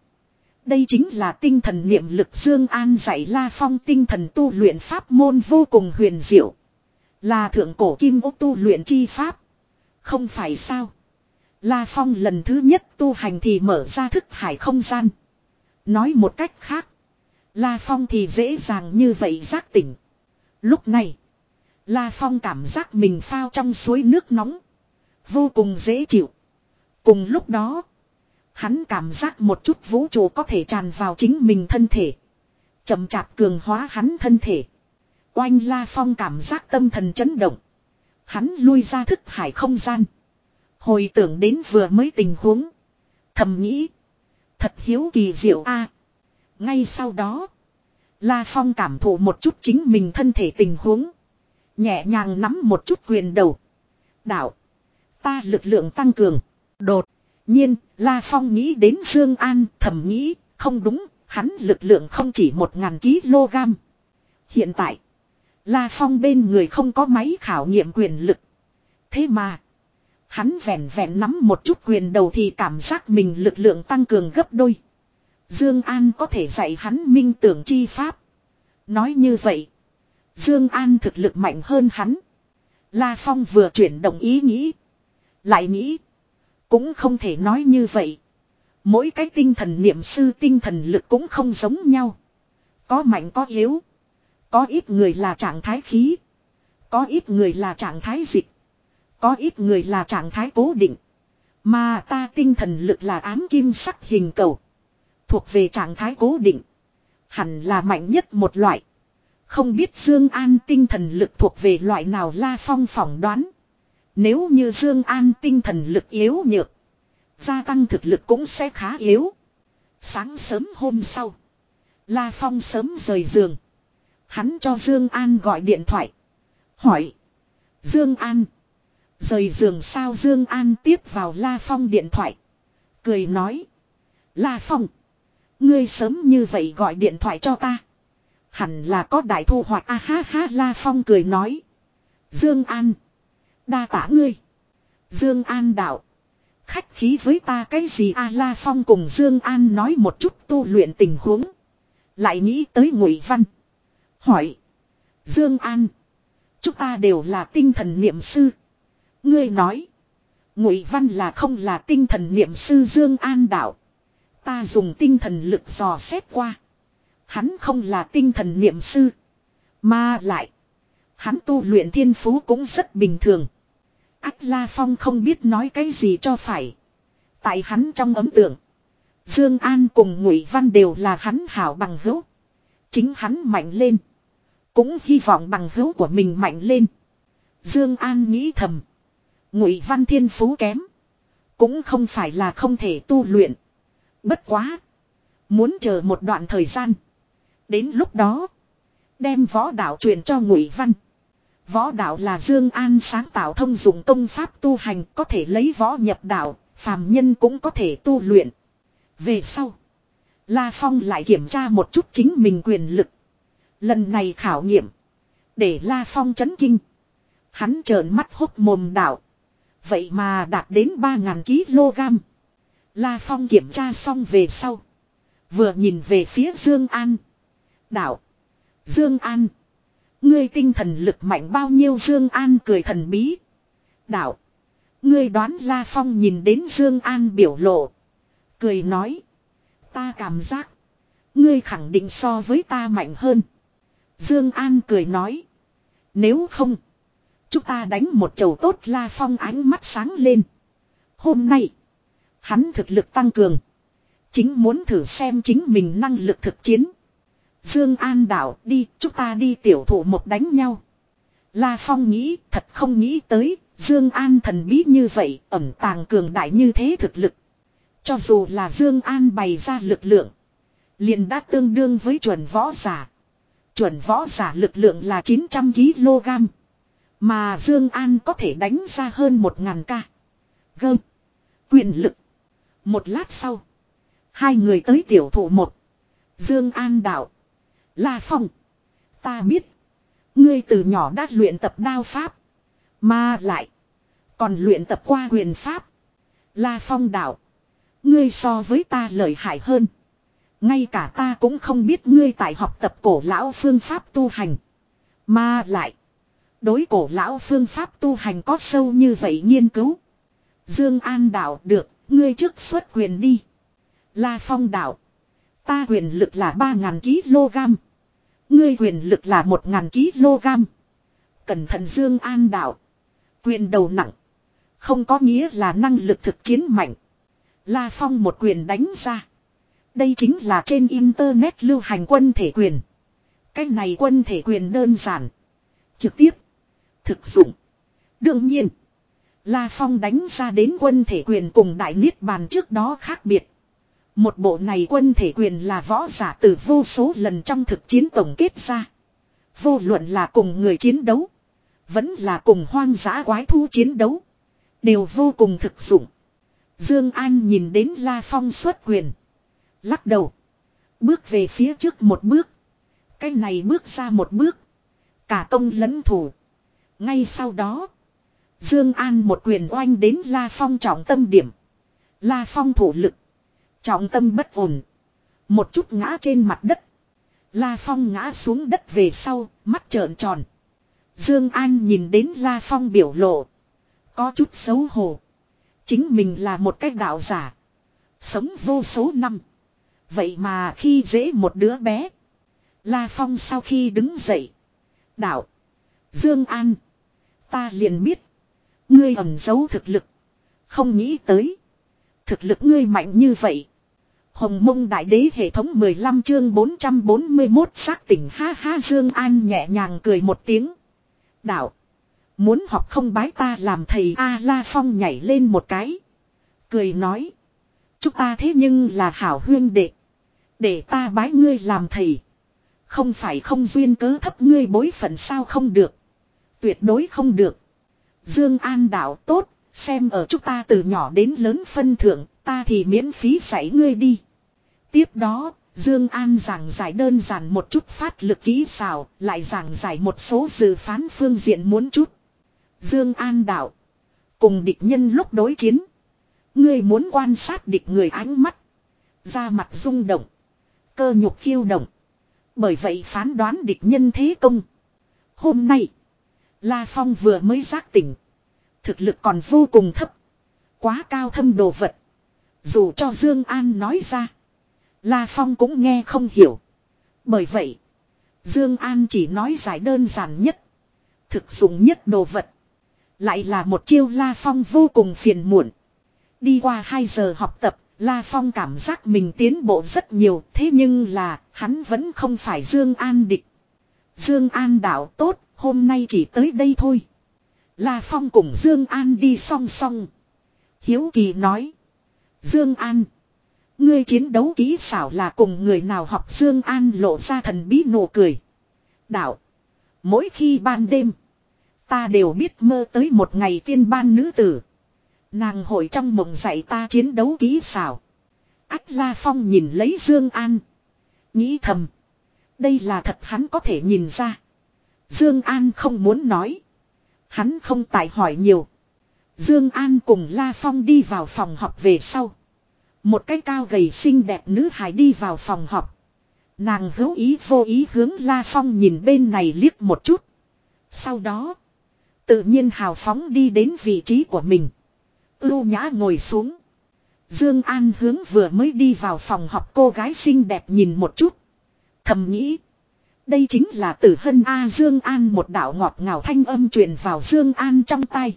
Đây chính là tinh thần niệm lực Dương An dạy La Phong tinh thần tu luyện pháp môn vô cùng huyền diệu. Là thượng cổ kim ô tu luyện chi pháp. Không phải sao. La Phong lần thứ nhất tu hành thì mở ra thức hải không gian. Nói một cách khác. La Phong thì dễ dàng như vậy giác tỉnh. Lúc này. La Phong cảm giác mình phao trong suối nước nóng. Vô cùng dễ chịu. Cùng lúc đó. Hắn cảm giác một chút vũ trụ có thể tràn vào chính mình thân thể. chậm chạp cường hóa hắn thân thể. Oanh La Phong cảm giác tâm thần chấn động. Hắn lui ra thức hải không gian. Hồi tưởng đến vừa mới tình huống. Thầm nghĩ. Thật hiếu kỳ diệu a. ngay sau đó. La Phong cảm thụ một chút chính mình thân thể tình huống. Nhẹ nhàng nắm một chút quyền đầu. Đạo. Ta lực lượng tăng cường. Đột. Nhiên, La Phong nghĩ đến Dương An, thầm nghĩ, không đúng, hắn lực lượng không chỉ một ngàn kg. Hiện tại, La Phong bên người không có máy khảo nghiệm quyền lực. Thế mà, hắn vẹn vẹn nắm một chút quyền đầu thì cảm giác mình lực lượng tăng cường gấp đôi. Dương An có thể dạy hắn minh tưởng chi pháp. Nói như vậy, Dương An thực lực mạnh hơn hắn. La Phong vừa chuyển động ý nghĩ, lại nghĩ, cũng không thể nói như vậy. Mỗi cái tinh thần niệm sư tinh thần lực cũng không giống nhau. Có mạnh có yếu. Có ít người là trạng thái khí. Có ít người là trạng thái dịch. Có ít người là trạng thái cố định. Mà ta tinh thần lực là ám kim sắc hình cầu. Thuộc về trạng thái cố định. Hẳn là mạnh nhất một loại. Không biết Dương An tinh thần lực thuộc về loại nào La Phong phỏng đoán. Nếu như Dương An tinh thần lực yếu nhược. Gia tăng thực lực cũng sẽ khá yếu. Sáng sớm hôm sau. La Phong sớm rời giường. Hắn cho Dương An gọi điện thoại. Hỏi. Dương An. Rời giường sao Dương An tiếp vào La Phong điện thoại. Cười nói. La Phong. Ngươi sớm như vậy gọi điện thoại cho ta. Hẳn là có đại thu hoạch a ha ha, La Phong cười nói. Dương An. Đa tả ngươi. Dương An đạo. Khách khí với ta cái gì a La Phong cùng Dương An nói một chút tu luyện tình huống. Lại nghĩ tới Ngụy Văn. Hỏi. Dương An. Chúng ta đều là tinh thần niệm sư. Ngươi nói. Ngụy Văn là không là tinh thần niệm sư Dương An đạo. Ta dùng tinh thần lực dò xét qua. Hắn không là tinh thần niệm sư. Mà lại. Hắn tu luyện thiên phú cũng rất bình thường. Ách La Phong không biết nói cái gì cho phải. Tại hắn trong ấm tượng. Dương An cùng Ngụy Văn đều là hắn hảo bằng hữu. Chính hắn mạnh lên. Cũng hy vọng bằng hữu của mình mạnh lên. Dương An nghĩ thầm. Ngụy Văn thiên phú kém. Cũng không phải là không thể tu luyện. Bất quá. Muốn chờ một đoạn thời gian. Đến lúc đó. Đem võ đạo truyền cho Ngụy Văn. Võ đạo là Dương An sáng tạo thông dụng công pháp tu hành có thể lấy võ nhập đạo, phàm nhân cũng có thể tu luyện. Về sau, La Phong lại kiểm tra một chút chính mình quyền lực. Lần này khảo nghiệm, để La Phong chấn kinh. Hắn trợn mắt hốt mồm đạo. Vậy mà đạt đến 3.000 kg. La Phong kiểm tra xong về sau. Vừa nhìn về phía Dương An. Đạo. Dương An. Ngươi tinh thần lực mạnh bao nhiêu Dương An cười thần bí. Đạo. Ngươi đoán La Phong nhìn đến Dương An biểu lộ. Cười nói. Ta cảm giác. Ngươi khẳng định so với ta mạnh hơn. Dương An cười nói. Nếu không. Chúng ta đánh một chầu tốt La Phong ánh mắt sáng lên. Hôm nay. Hắn thực lực tăng cường. Chính muốn thử xem chính mình năng lực thực chiến. Dương An đạo đi, chúng ta đi tiểu thủ một đánh nhau. La Phong nghĩ, thật không nghĩ tới, Dương An thần bí như vậy, ẩn tàng cường đại như thế thực lực. Cho dù là Dương An bày ra lực lượng, liền đã tương đương với chuẩn võ giả. Chuẩn võ giả lực lượng là 900 kg, mà Dương An có thể đánh ra hơn 1000 ca. Gơm, quyền lực. Một lát sau, hai người tới tiểu thủ một. Dương An đạo La Phong. Ta biết. Ngươi từ nhỏ đã luyện tập đao pháp. Mà lại. Còn luyện tập qua quyền pháp. La Phong đạo. Ngươi so với ta lợi hại hơn. Ngay cả ta cũng không biết ngươi tại học tập cổ lão phương pháp tu hành. Mà lại. Đối cổ lão phương pháp tu hành có sâu như vậy nghiên cứu. Dương An đạo được, ngươi trước xuất quyền đi. La Phong đạo. Ta quyền lực là 3.000 kg. Ngươi quyền lực là 1.000 kg. Cẩn thận Dương An đạo. Quyền đầu nặng. Không có nghĩa là năng lực thực chiến mạnh. La Phong một quyền đánh ra. Đây chính là trên Internet lưu hành quân thể quyền. Cái này quân thể quyền đơn giản. Trực tiếp. Thực dụng. Đương nhiên. La Phong đánh ra đến quân thể quyền cùng Đại Niết Bàn trước đó khác biệt. Một bộ này quân thể quyền là võ giả từ vô số lần trong thực chiến tổng kết ra. Vô luận là cùng người chiến đấu. Vẫn là cùng hoang dã quái thu chiến đấu. Đều vô cùng thực dụng. Dương An nhìn đến La Phong xuất quyền. Lắc đầu. Bước về phía trước một bước. Cái này bước ra một bước. Cả công lẫn thủ. Ngay sau đó. Dương An một quyền oanh đến La Phong trọng tâm điểm. La Phong thủ lực. Trọng tâm bất ổn. Một chút ngã trên mặt đất. La Phong ngã xuống đất về sau, mắt trợn tròn. Dương An nhìn đến La Phong biểu lộ. Có chút xấu hổ. Chính mình là một cách đạo giả. Sống vô số năm. Vậy mà khi dễ một đứa bé. La Phong sau khi đứng dậy. Đạo. Dương An. Ta liền biết. Ngươi ẩn giấu thực lực. Không nghĩ tới. Thực lực ngươi mạnh như vậy. Hồng mông đại đế hệ thống 15 chương 441 xác tỉnh ha ha Dương An nhẹ nhàng cười một tiếng. Đạo. Muốn học không bái ta làm thầy A La Phong nhảy lên một cái. Cười nói. Chúng ta thế nhưng là hảo huyên đệ. Để ta bái ngươi làm thầy. Không phải không duyên cớ thấp ngươi bối phận sao không được. Tuyệt đối không được. Dương An đạo tốt, xem ở chúng ta từ nhỏ đến lớn phân thượng, ta thì miễn phí dạy ngươi đi. Tiếp đó, Dương An giảng giải đơn giản một chút phát lực kỹ xảo, lại giảng giải một số dự phán phương diện muốn chút. Dương An đạo, cùng địch nhân lúc đối chiến, ngươi muốn quan sát địch người ánh mắt, da mặt rung động, cơ nhục khiêu động. Bởi vậy phán đoán địch nhân thế công. Hôm nay, La Phong vừa mới giác tỉnh, thực lực còn vô cùng thấp, quá cao thâm đồ vật. Dù cho Dương An nói ra, La Phong cũng nghe không hiểu. Bởi vậy, Dương An chỉ nói giải đơn giản nhất, thực dụng nhất đồ vật. Lại là một chiêu La Phong vô cùng phiền muộn. Đi qua 2 giờ học tập, La Phong cảm giác mình tiến bộ rất nhiều, thế nhưng là, hắn vẫn không phải Dương An địch. Dương An đạo tốt, hôm nay chỉ tới đây thôi. La Phong cùng Dương An đi song song. Hiếu Kỳ nói. Dương An. Ngươi chiến đấu kỹ xảo là cùng người nào học Dương An lộ ra thần bí nụ cười. Đạo. Mỗi khi ban đêm. Ta đều biết mơ tới một ngày tiên ban nữ tử. Nàng hội trong mộng dạy ta chiến đấu kỹ xảo. Ách La Phong nhìn lấy Dương An. Nghĩ thầm. Đây là thật hắn có thể nhìn ra. Dương An không muốn nói. Hắn không tại hỏi nhiều. Dương An cùng La Phong đi vào phòng học về sau. Một cái cao gầy xinh đẹp nữ hài đi vào phòng học. Nàng hữu ý vô ý hướng La Phong nhìn bên này liếc một chút. Sau đó. Tự nhiên hào phóng đi đến vị trí của mình. Ưu nhã ngồi xuống. Dương An hướng vừa mới đi vào phòng học cô gái xinh đẹp nhìn một chút. Thầm nghĩ. Đây chính là tử hân A Dương An một đạo ngọt ngào thanh âm truyền vào Dương An trong tai,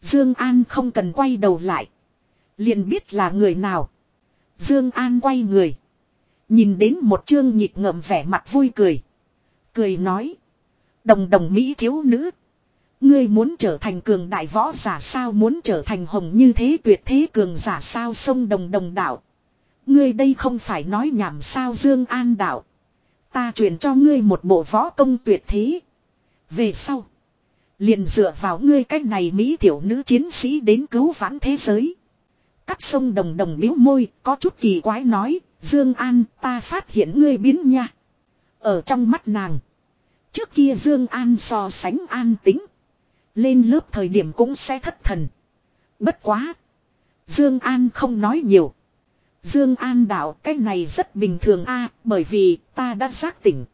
Dương An không cần quay đầu lại. Liền biết là người nào. Dương An quay người. Nhìn đến một trương nhịp ngậm vẻ mặt vui cười. Cười nói. Đồng đồng Mỹ thiếu nữ. Ngươi muốn trở thành cường đại võ giả sao muốn trở thành hồng như thế, tuyệt thế cường giả sao sông đồng đồng đạo. Ngươi đây không phải nói nhảm sao Dương An đạo. Ta truyền cho ngươi một bộ võ công tuyệt thế. Về sau. Liền dựa vào ngươi cách này Mỹ tiểu nữ chiến sĩ đến cứu vãn thế giới. Cắt sông đồng đồng biếu môi, có chút kỳ quái nói, Dương An ta phát hiện ngươi biến nha. Ở trong mắt nàng. Trước kia Dương An so sánh an tính. Lên lớp thời điểm cũng sẽ thất thần. Bất quá. Dương An không nói nhiều. Dương An đạo cái này rất bình thường a, bởi vì ta đã giác tỉnh.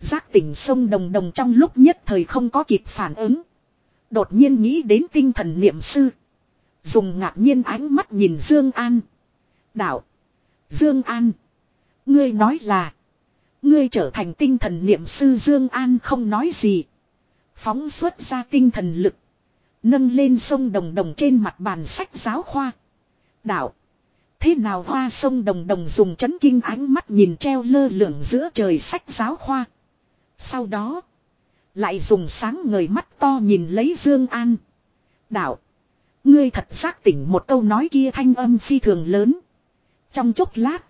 Giác tỉnh sông đồng đồng trong lúc nhất thời không có kịp phản ứng. Đột nhiên nghĩ đến tinh thần niệm sư. Dùng ngạc nhiên ánh mắt nhìn Dương An. Đạo. Dương An. Ngươi nói là. Ngươi trở thành tinh thần niệm sư Dương An không nói gì. Phóng xuất ra tinh thần lực. Nâng lên sông đồng đồng trên mặt bàn sách giáo khoa. Đạo. Thế nào hoa sông đồng đồng dùng chấn kinh ánh mắt nhìn treo lơ lửng giữa trời sách giáo khoa. Sau đó. Lại dùng sáng ngời mắt to nhìn lấy Dương An. Đạo. Ngươi thật xác tỉnh một câu nói kia thanh âm phi thường lớn. Trong chốc lát.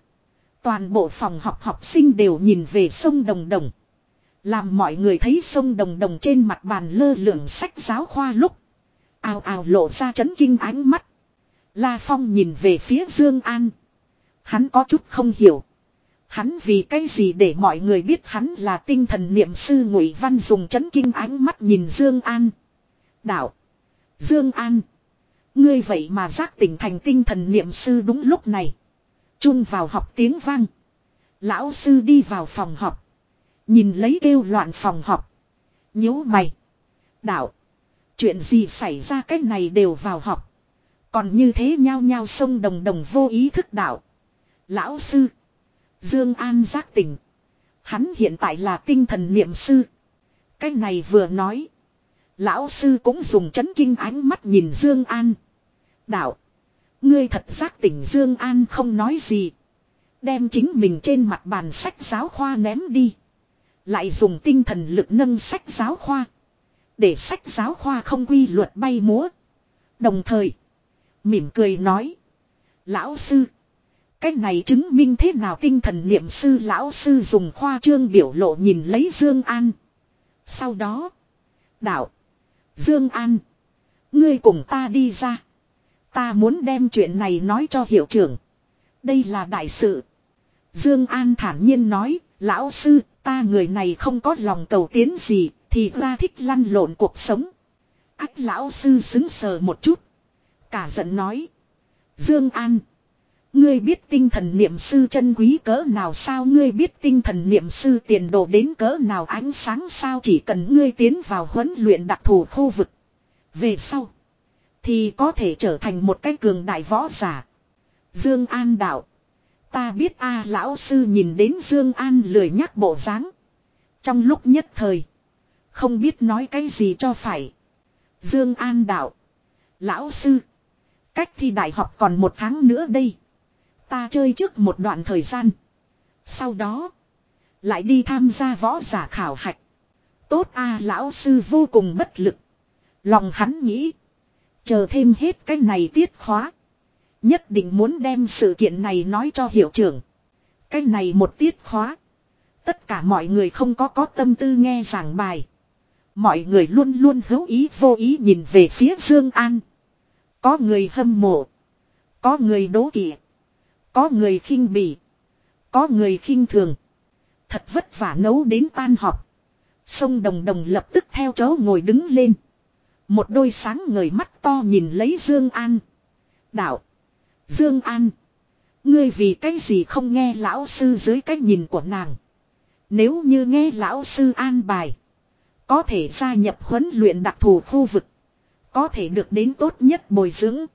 Toàn bộ phòng học học sinh đều nhìn về sông Đồng Đồng. Làm mọi người thấy sông Đồng Đồng trên mặt bàn lơ lửng sách giáo khoa lúc. Ào ào lộ ra chấn kinh ánh mắt. La Phong nhìn về phía Dương An. Hắn có chút không hiểu. Hắn vì cái gì để mọi người biết hắn là tinh thần niệm sư Ngụy Văn dùng chấn kinh ánh mắt nhìn Dương An. Đạo. Dương An. Ngươi vậy mà giác tỉnh thành tinh thần niệm sư đúng lúc này. Chung vào học tiếng vang. Lão sư đi vào phòng học. Nhìn lấy kêu loạn phòng học. nhíu mày. Đạo. Chuyện gì xảy ra cách này đều vào học. Còn như thế nhao nhao sông đồng đồng vô ý thức đạo. Lão sư. Dương An giác tỉnh. Hắn hiện tại là tinh thần niệm sư. Cái này vừa nói. Lão sư cũng dùng chấn kinh ánh mắt nhìn Dương An. Đạo. Ngươi thật giác tỉnh Dương An không nói gì. Đem chính mình trên mặt bàn sách giáo khoa ném đi. Lại dùng tinh thần lực nâng sách giáo khoa. Để sách giáo khoa không quy luật bay múa. Đồng thời. Mỉm cười nói. Lão sư. Cách này chứng minh thế nào tinh thần niệm sư lão sư dùng khoa trương biểu lộ nhìn lấy Dương An. Sau đó. Đạo. Dương An. Ngươi cùng ta đi ra. Ta muốn đem chuyện này nói cho hiệu trưởng. Đây là đại sự. Dương An thản nhiên nói. Lão sư, ta người này không có lòng cầu tiến gì. Thì ra thích lăn lộn cuộc sống. Ách, lão sư xứng sờ một chút. Cả giận nói. Dương An. Ngươi biết tinh thần niệm sư chân quý cỡ nào sao ngươi biết tinh thần niệm sư tiền đồ đến cỡ nào ánh sáng sao chỉ cần ngươi tiến vào huấn luyện đặc thù khu vực. Về sau. Thì có thể trở thành một cái cường đại võ giả. Dương An đạo. Ta biết a lão sư nhìn đến Dương An lười nhắc bộ dáng. Trong lúc nhất thời. Không biết nói cái gì cho phải. Dương An đạo. Lão sư. Cách thi đại học còn một tháng nữa đây. Ta chơi trước một đoạn thời gian. Sau đó. Lại đi tham gia võ giả khảo hạch. Tốt a, lão sư vô cùng bất lực. Lòng hắn nghĩ. Chờ thêm hết cái này tiết khóa. Nhất định muốn đem sự kiện này nói cho hiệu trưởng. Cái này một tiết khóa. Tất cả mọi người không có có tâm tư nghe giảng bài. Mọi người luôn luôn hữu ý vô ý nhìn về phía Dương An. Có người hâm mộ. Có người đố kỵ. Có người khinh bỉ. Có người khinh thường. Thật vất vả nấu đến tan họp. Sông Đồng Đồng lập tức theo chó ngồi đứng lên. Một đôi sáng người mắt to nhìn lấy Dương An. Đạo. Dương An. Ngươi vì cái gì không nghe lão sư dưới cái nhìn của nàng. Nếu như nghe lão sư an bài. Có thể gia nhập huấn luyện đặc thù khu vực. Có thể được đến tốt nhất bồi dưỡng.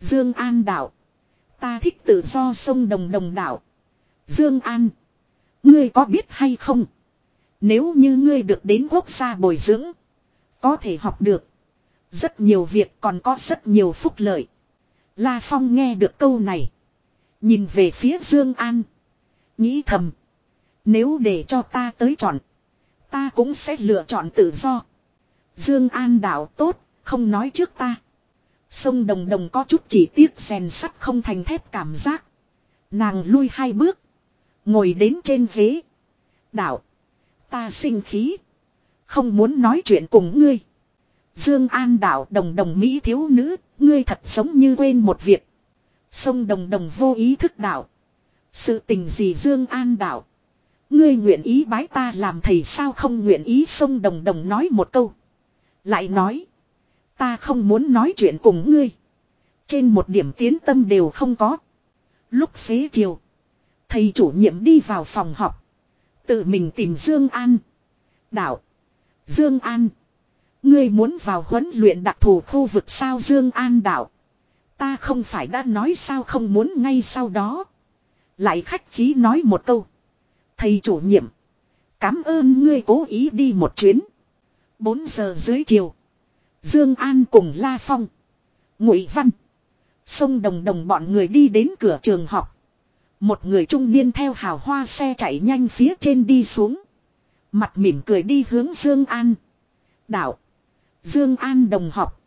Dương An đạo. Ta thích tự do sông đồng đồng đảo Dương An. Ngươi có biết hay không? Nếu như ngươi được đến quốc gia bồi dưỡng. Có thể học được. Rất nhiều việc còn có rất nhiều phúc lợi. La Phong nghe được câu này. Nhìn về phía Dương An. Nghĩ thầm. Nếu để cho ta tới chọn. Ta cũng sẽ lựa chọn tự do. Dương An đạo tốt, không nói trước ta. Sông Đồng Đồng có chút chỉ tiếc rèn sắt không thành thép cảm giác. Nàng lui hai bước. Ngồi đến trên ghế. Đạo. Ta sinh khí. Không muốn nói chuyện cùng ngươi. Dương An đạo đồng đồng Mỹ thiếu nữ. Ngươi thật giống như quên một việc. Sông Đồng Đồng vô ý thức đạo. Sự tình gì Dương An đạo. Ngươi nguyện ý bái ta làm thầy sao không nguyện ý sông Đồng Đồng nói một câu. Lại nói. Ta không muốn nói chuyện cùng ngươi. Trên một điểm tiến tâm đều không có. Lúc xế chiều. Thầy chủ nhiệm đi vào phòng học. Tự mình tìm Dương An. Đạo. Dương An. Ngươi muốn vào huấn luyện đặc thù khu vực sao Dương An đạo. Ta không phải đã nói sao không muốn ngay sau đó. Lại khách khí nói một câu. Thầy chủ nhiệm. Cảm ơn ngươi cố ý đi một chuyến. 4 giờ dưới chiều. Dương An cùng La Phong. Ngụy Văn. Sông Đồng Đồng bọn người đi đến cửa trường học. Một người trung niên theo hào hoa xe chạy nhanh phía trên đi xuống. Mặt mỉm cười đi hướng Dương An. Đạo. Dương An đồng học.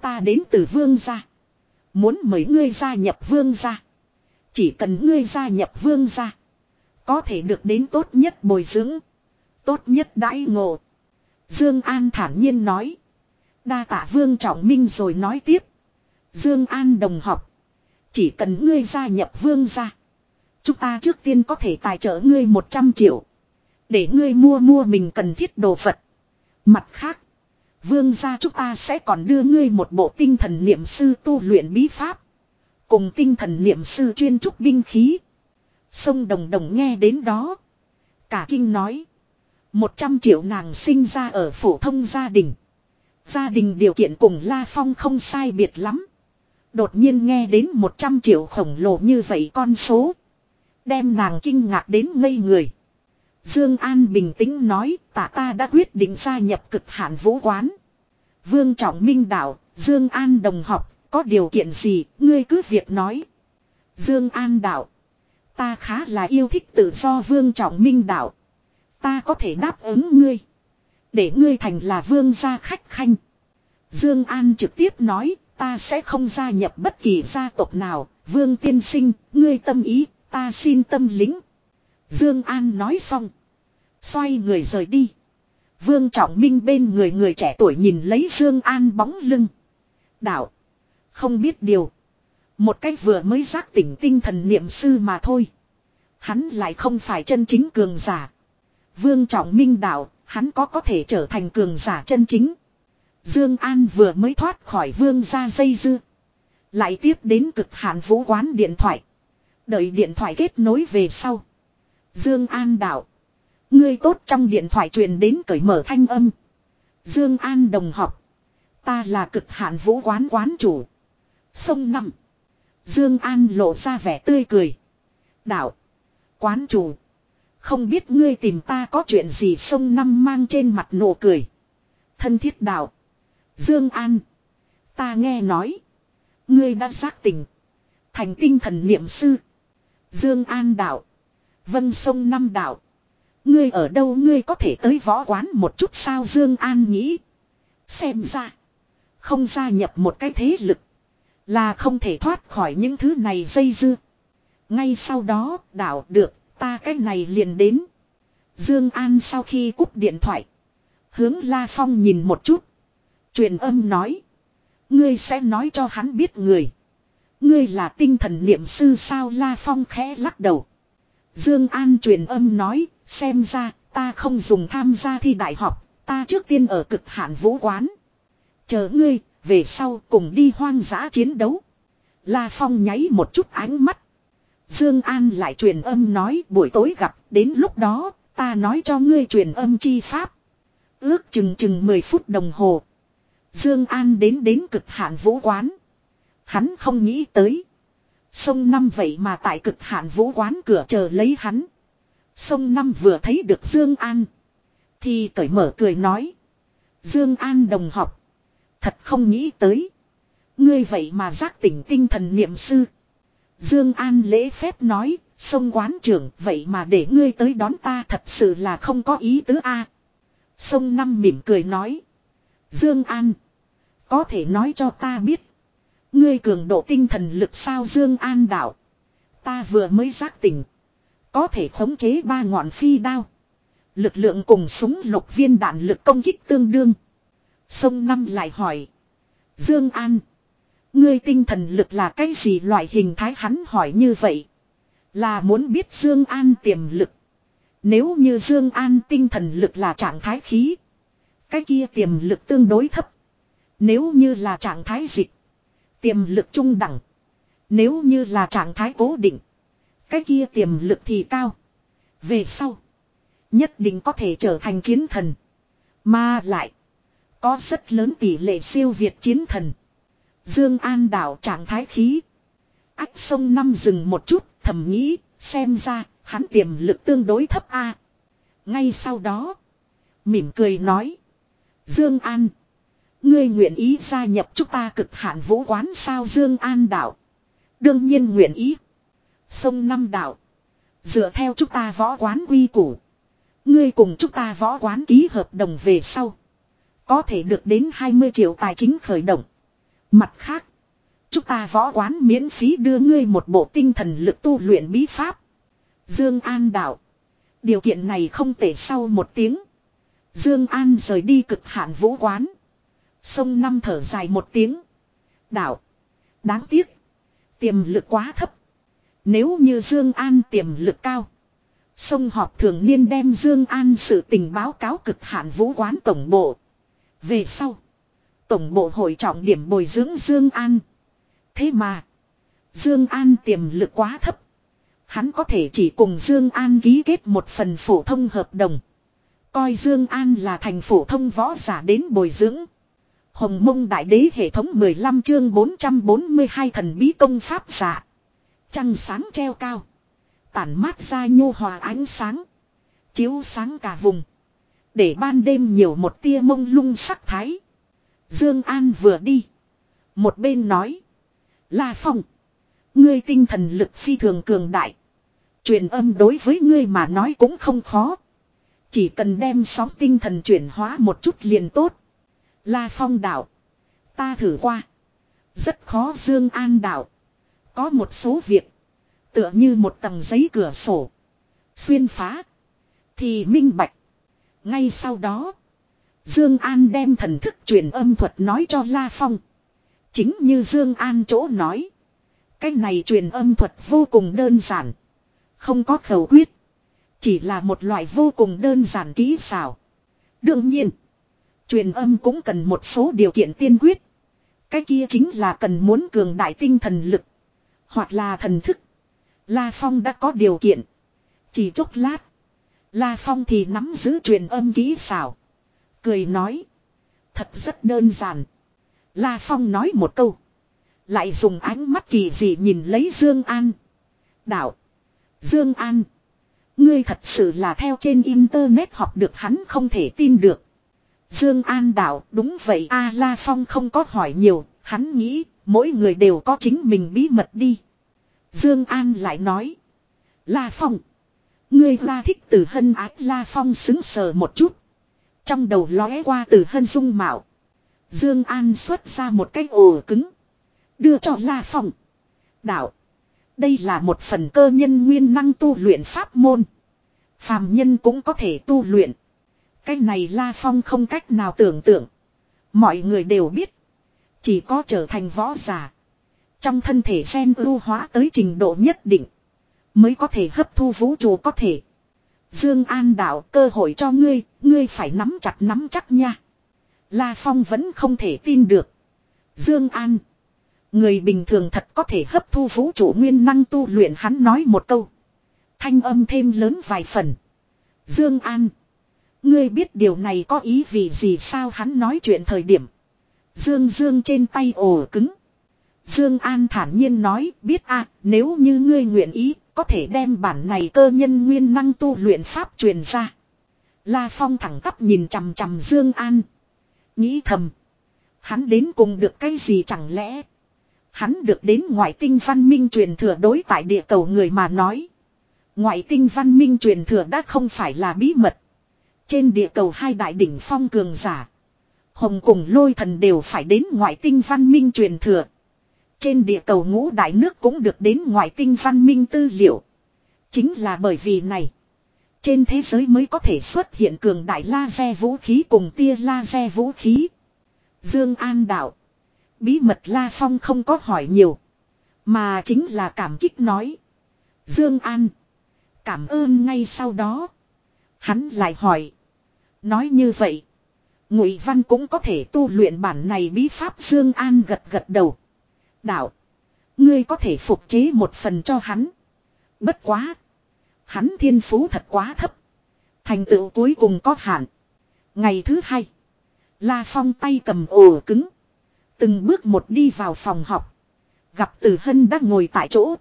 Ta đến từ Vương gia. Muốn mời ngươi gia nhập Vương gia. Chỉ cần ngươi gia nhập Vương gia. Có thể được đến tốt nhất bồi dưỡng. Tốt nhất đãi ngộ. Dương An thản nhiên nói. Đa tạ Vương Trọng Minh rồi nói tiếp. Dương An đồng học. Chỉ cần ngươi gia nhập Vương gia. Chúng ta trước tiên có thể tài trợ ngươi 100 triệu. Để ngươi mua mua mình cần thiết đồ vật. Mặt khác. Vương gia chúng ta sẽ còn đưa ngươi một bộ tinh thần niệm sư tu luyện bí pháp. Cùng tinh thần niệm sư chuyên trúc binh khí. Sông Đồng Đồng nghe đến đó. Cả kinh nói. Một trăm triệu nàng sinh ra ở phổ thông gia đình. Gia đình điều kiện cùng La Phong không sai biệt lắm. Đột nhiên nghe đến một trăm triệu khổng lồ như vậy con số. Đem nàng kinh ngạc đến ngây người. Dương An bình tĩnh nói, tạ ta đã quyết định gia nhập cực hạn vũ quán. Vương Trọng Minh đạo, Dương An đồng học, có điều kiện gì, ngươi cứ việc nói. Dương An đạo, ta khá là yêu thích tự do Vương Trọng Minh đạo. Ta có thể đáp ứng ngươi. Để ngươi thành là vương gia khách khanh. Dương An trực tiếp nói, ta sẽ không gia nhập bất kỳ gia tộc nào, vương tiên sinh, ngươi tâm ý, ta xin tâm lính. Dương An nói xong. Xoay người rời đi. Vương Trọng Minh bên người người trẻ tuổi nhìn lấy Dương An bóng lưng. Đạo. Không biết điều. Một cách vừa mới giác tỉnh tinh thần niệm sư mà thôi. Hắn lại không phải chân chính cường giả. Vương Trọng Minh đạo, hắn có có thể trở thành cường giả chân chính. Dương An vừa mới thoát khỏi vương gia dây dưa. Lại tiếp đến cực hạn vũ quán điện thoại. Đợi điện thoại kết nối về sau. Dương An đạo. Ngươi tốt trong điện thoại truyền đến cởi mở thanh âm. Dương An đồng học. Ta là cực hạn vũ quán quán chủ. Sông năm. Dương An lộ ra vẻ tươi cười. Đạo. Quán chủ. Không biết ngươi tìm ta có chuyện gì sông năm mang trên mặt nụ cười. Thân thiết đạo. Dương An. Ta nghe nói. Ngươi đã giác tỉnh. Thành tinh thần niệm sư. Dương An đạo. Vân sông năm đạo. Ngươi ở đâu ngươi có thể tới võ quán một chút sao Dương An nghĩ. Xem ra. Không gia nhập một cái thế lực. Là không thể thoát khỏi những thứ này dây dưa. Ngay sau đó đảo được ta cái này liền đến. Dương An sau khi cúp điện thoại. Hướng La Phong nhìn một chút. Truyền âm nói. Ngươi sẽ nói cho hắn biết người. Ngươi là tinh thần niệm sư sao La Phong khẽ lắc đầu. Dương An truyền âm nói, xem ra, ta không dùng tham gia thi đại học, ta trước tiên ở cực hạn vũ quán. Chờ ngươi, về sau cùng đi hoang dã chiến đấu. La Phong nháy một chút ánh mắt. Dương An lại truyền âm nói buổi tối gặp, đến lúc đó, ta nói cho ngươi truyền âm chi pháp. Ước chừng chừng 10 phút đồng hồ. Dương An đến đến cực hạn vũ quán. Hắn không nghĩ tới. Sông Năm vậy mà tại cực hạn vũ quán cửa chờ lấy hắn. Sông Năm vừa thấy được Dương An. Thì cởi mở cười nói. Dương An đồng học. Thật không nghĩ tới. Ngươi vậy mà giác tỉnh tinh thần niệm sư. Dương An lễ phép nói. Sông quán trưởng, vậy mà để ngươi tới đón ta thật sự là không có ý tứ a. Sông Năm mỉm cười nói. Dương An. Có thể nói cho ta biết. Ngươi cường độ tinh thần lực sao Dương An đạo. Ta vừa mới giác tỉnh. Có thể khống chế ba ngọn phi đao. Lực lượng cùng súng lục viên đạn lực công kích tương đương. Sông Năm lại hỏi. Dương An. Ngươi tinh thần lực là cái gì loại hình thái hắn hỏi như vậy. Là muốn biết Dương An tiềm lực. Nếu như Dương An tinh thần lực là trạng thái khí. Cái kia tiềm lực tương đối thấp. Nếu như là trạng thái dịch. Tiềm lực trung đẳng. Nếu như là trạng thái cố định. Cái kia tiềm lực thì cao. Về sau. Nhất định có thể trở thành chiến thần. Mà lại. Có rất lớn tỷ lệ siêu việt chiến thần. Dương An đảo trạng thái khí. Ách sông năm dừng một chút, thầm nghĩ, xem ra, hắn tiềm lực tương đối thấp a. Ngay sau đó, mỉm cười nói. Dương An, ngươi nguyện ý gia nhập chúng ta cực hạn vũ quán sao Dương An đảo. Đương nhiên nguyện ý. Sông năm đảo. Dựa theo chúng ta võ quán quy củ. Ngươi cùng chúng ta võ quán ký hợp đồng về sau. Có thể được đến 20 triệu tài chính khởi động. Mặt khác. Chúng ta võ quán miễn phí đưa ngươi một bộ tinh thần lực tu luyện bí pháp. Dương An đạo. Điều kiện này không tệ sau một tiếng. Dương An rời đi cực hạn vũ quán. Sông năm thở dài một tiếng. Đạo. Đáng tiếc. Tiềm lực quá thấp. Nếu như Dương An tiềm lực cao. Sông họp thường niên đem Dương An sự tình báo cáo cực hạn vũ quán tổng bộ. Về sau. Tổng bộ hội trọng điểm bồi dưỡng Dương An. Thế mà. Dương An tiềm lực quá thấp. Hắn có thể chỉ cùng Dương An ký kết một phần phổ thông hợp đồng. Coi Dương An là thành phổ thông võ giả đến bồi dưỡng. Hồng mông đại đế hệ thống 15 chương 442 thần bí công pháp giả. Trăng sáng treo cao. Tản mát ra nhu hòa ánh sáng. Chiếu sáng cả vùng. Để ban đêm nhiều một tia mông lung sắc thái. Dương An vừa đi. Một bên nói. La Phong. Ngươi tinh thần lực phi thường cường đại. Truyền âm đối với ngươi mà nói cũng không khó. Chỉ cần đem sóng tinh thần chuyển hóa một chút liền tốt. La Phong đạo. Ta thử qua. Rất khó Dương An đạo. Có một số việc. Tựa như một tầng giấy cửa sổ. Xuyên phá. Thì minh bạch. Ngay sau đó. Dương An đem thần thức truyền âm thuật nói cho La Phong. Chính như Dương An chỗ nói. Cái này truyền âm thuật vô cùng đơn giản. Không có khẩu quyết. Chỉ là một loại vô cùng đơn giản kỹ xảo. Đương nhiên. Truyền âm cũng cần một số điều kiện tiên quyết. Cái kia chính là cần muốn cường đại tinh thần lực. Hoặc là thần thức. La Phong đã có điều kiện. Chỉ chốc lát. La Phong thì nắm giữ truyền âm kỹ xảo. Cười nói. Thật rất đơn giản. La Phong nói một câu. Lại dùng ánh mắt kỳ dị nhìn lấy Dương An. Đạo. Dương An. Ngươi thật sự là theo trên internet học được hắn không thể tin được. Dương An đạo, đúng vậy a, La Phong không có hỏi nhiều. Hắn nghĩ, mỗi người đều có chính mình bí mật đi. Dương An lại nói. La Phong. Ngươi ra thích từ hân ái, La Phong xứng sờ một chút. Trong đầu lóe qua từ hân dung mạo. Dương An xuất ra một cái ổ cứng. Đưa cho La Phong. Đạo. Đây là một phần cơ nhân nguyên năng tu luyện pháp môn. Phàm nhân cũng có thể tu luyện. Cái này La Phong không cách nào tưởng tượng. Mọi người đều biết. Chỉ có trở thành võ giả. Trong thân thể sen ưu hóa tới trình độ nhất định. Mới có thể hấp thu vũ trụ có thể. Dương An đạo cơ hội cho ngươi, ngươi phải nắm chặt nắm chắc nha. La Phong vẫn không thể tin được. Dương An. Người bình thường thật có thể hấp thu vũ trụ nguyên năng tu luyện hắn nói một câu. Thanh âm thêm lớn vài phần. Dương An. Ngươi biết điều này có ý vì gì sao hắn nói chuyện thời điểm. Dương Dương trên tay ồ cứng. Dương An thản nhiên nói biết a nếu như ngươi nguyện ý có thể đem bản này cơ nhân nguyên năng tu luyện pháp truyền ra. La Phong thẳng tắp nhìn chằm chằm Dương An. Nghĩ thầm. Hắn đến cùng được cái gì chẳng lẽ. Hắn được đến ngoại tinh văn minh truyền thừa đối tại địa cầu người mà nói. Ngoại tinh văn minh truyền thừa đã không phải là bí mật. Trên địa cầu hai đại đỉnh phong cường giả. Hồng cùng lôi thần đều phải đến ngoại tinh văn minh truyền thừa. Trên địa cầu ngũ đại nước cũng được đến ngoại tinh văn minh tư liệu. Chính là bởi vì này. Trên thế giới mới có thể xuất hiện cường đại laser vũ khí cùng tia laser vũ khí. Dương An đạo. Bí mật La Phong không có hỏi nhiều. Mà chính là cảm kích nói. Dương An. Cảm ơn ngay sau đó. Hắn lại hỏi. Nói như vậy. Ngụy Văn cũng có thể tu luyện bản này bí pháp Dương An gật gật đầu. Đạo. Ngươi có thể phục chế một phần cho hắn. Bất quá. Hắn thiên phú thật quá thấp. Thành tựu cuối cùng có hạn. Ngày thứ hai. La Phong tay cầm ổ cứng. Từng bước một đi vào phòng học. Gặp Tử Hân đang ngồi tại chỗ.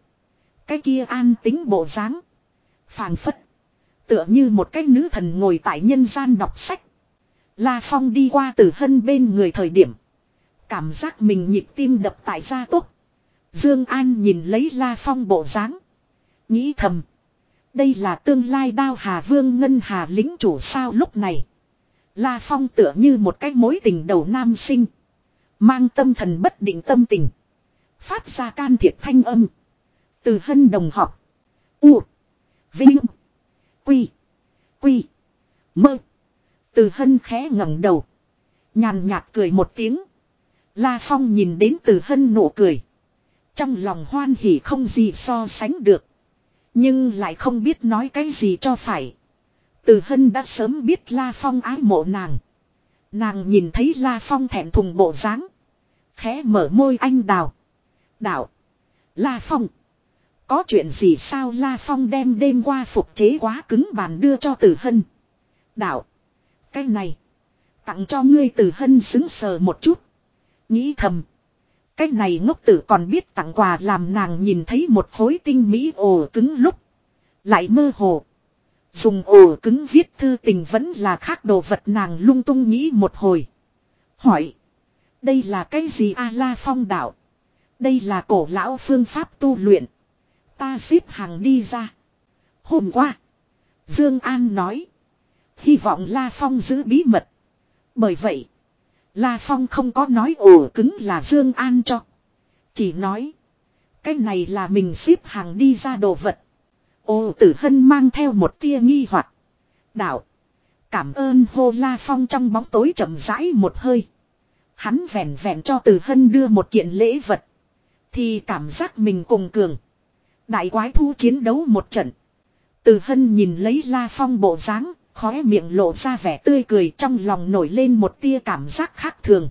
Cái kia an tính bộ dáng, phàng phất. Tựa như một cái nữ thần ngồi tại nhân gian đọc sách. La Phong đi qua Tử Hân bên người thời điểm. Cảm giác mình nhịp tim đập tại gia tốt. Dương An nhìn lấy La Phong bộ dáng, nghĩ thầm, đây là tương lai Đao Hà Vương ngân hà lính chủ sao lúc này. La Phong tựa như một cái mối tình đầu nam sinh, mang tâm thần bất định tâm tình, phát ra can thiệp thanh âm. Từ hân đồng học. U. Vinh. Quy. Quy. Mơ. Từ hân khẽ ngẩng đầu. Nhàn nhạt cười một tiếng. La Phong nhìn đến từ hân nụ cười. Trong lòng hoan hỉ không gì so sánh được. Nhưng lại không biết nói cái gì cho phải. Từ hân đã sớm biết La Phong ái mộ nàng. Nàng nhìn thấy La Phong thẹn thùng bộ dáng, Khẽ mở môi anh đào. Đạo. La Phong. Có chuyện gì sao La Phong đem đêm qua phục chế quá cứng bàn đưa cho Tử Hân. Đạo. Cái này. Tặng cho ngươi Tử Hân xứng sờ một chút. Nghĩ thầm. Cái này ngốc tử còn biết tặng quà làm nàng nhìn thấy một khối tinh mỹ ồ cứng lúc. Lại mơ hồ. Dùng ồ cứng viết thư tình vẫn là khác đồ vật nàng lung tung nghĩ một hồi. Hỏi. Đây là cái gì A La Phong đạo. Đây là cổ lão phương pháp tu luyện. Ta xếp hàng đi ra. Hôm qua. Dương An nói. Hy vọng La Phong giữ bí mật. Bởi vậy. La Phong không có nói ổ cứng là Dương An cho. Chỉ nói. Cái này là mình xếp hàng đi ra đồ vật. Ô tử hân mang theo một tia nghi hoặc Đạo. Cảm ơn hô La Phong trong bóng tối chậm rãi một hơi. Hắn vẹn vẹn cho tử hân đưa một kiện lễ vật. Thì cảm giác mình cùng cường. Đại quái thu chiến đấu một trận. Từ hân nhìn lấy La Phong bộ dáng, khóe miệng lộ ra vẻ tươi cười, trong lòng nổi lên một tia cảm giác khác thường.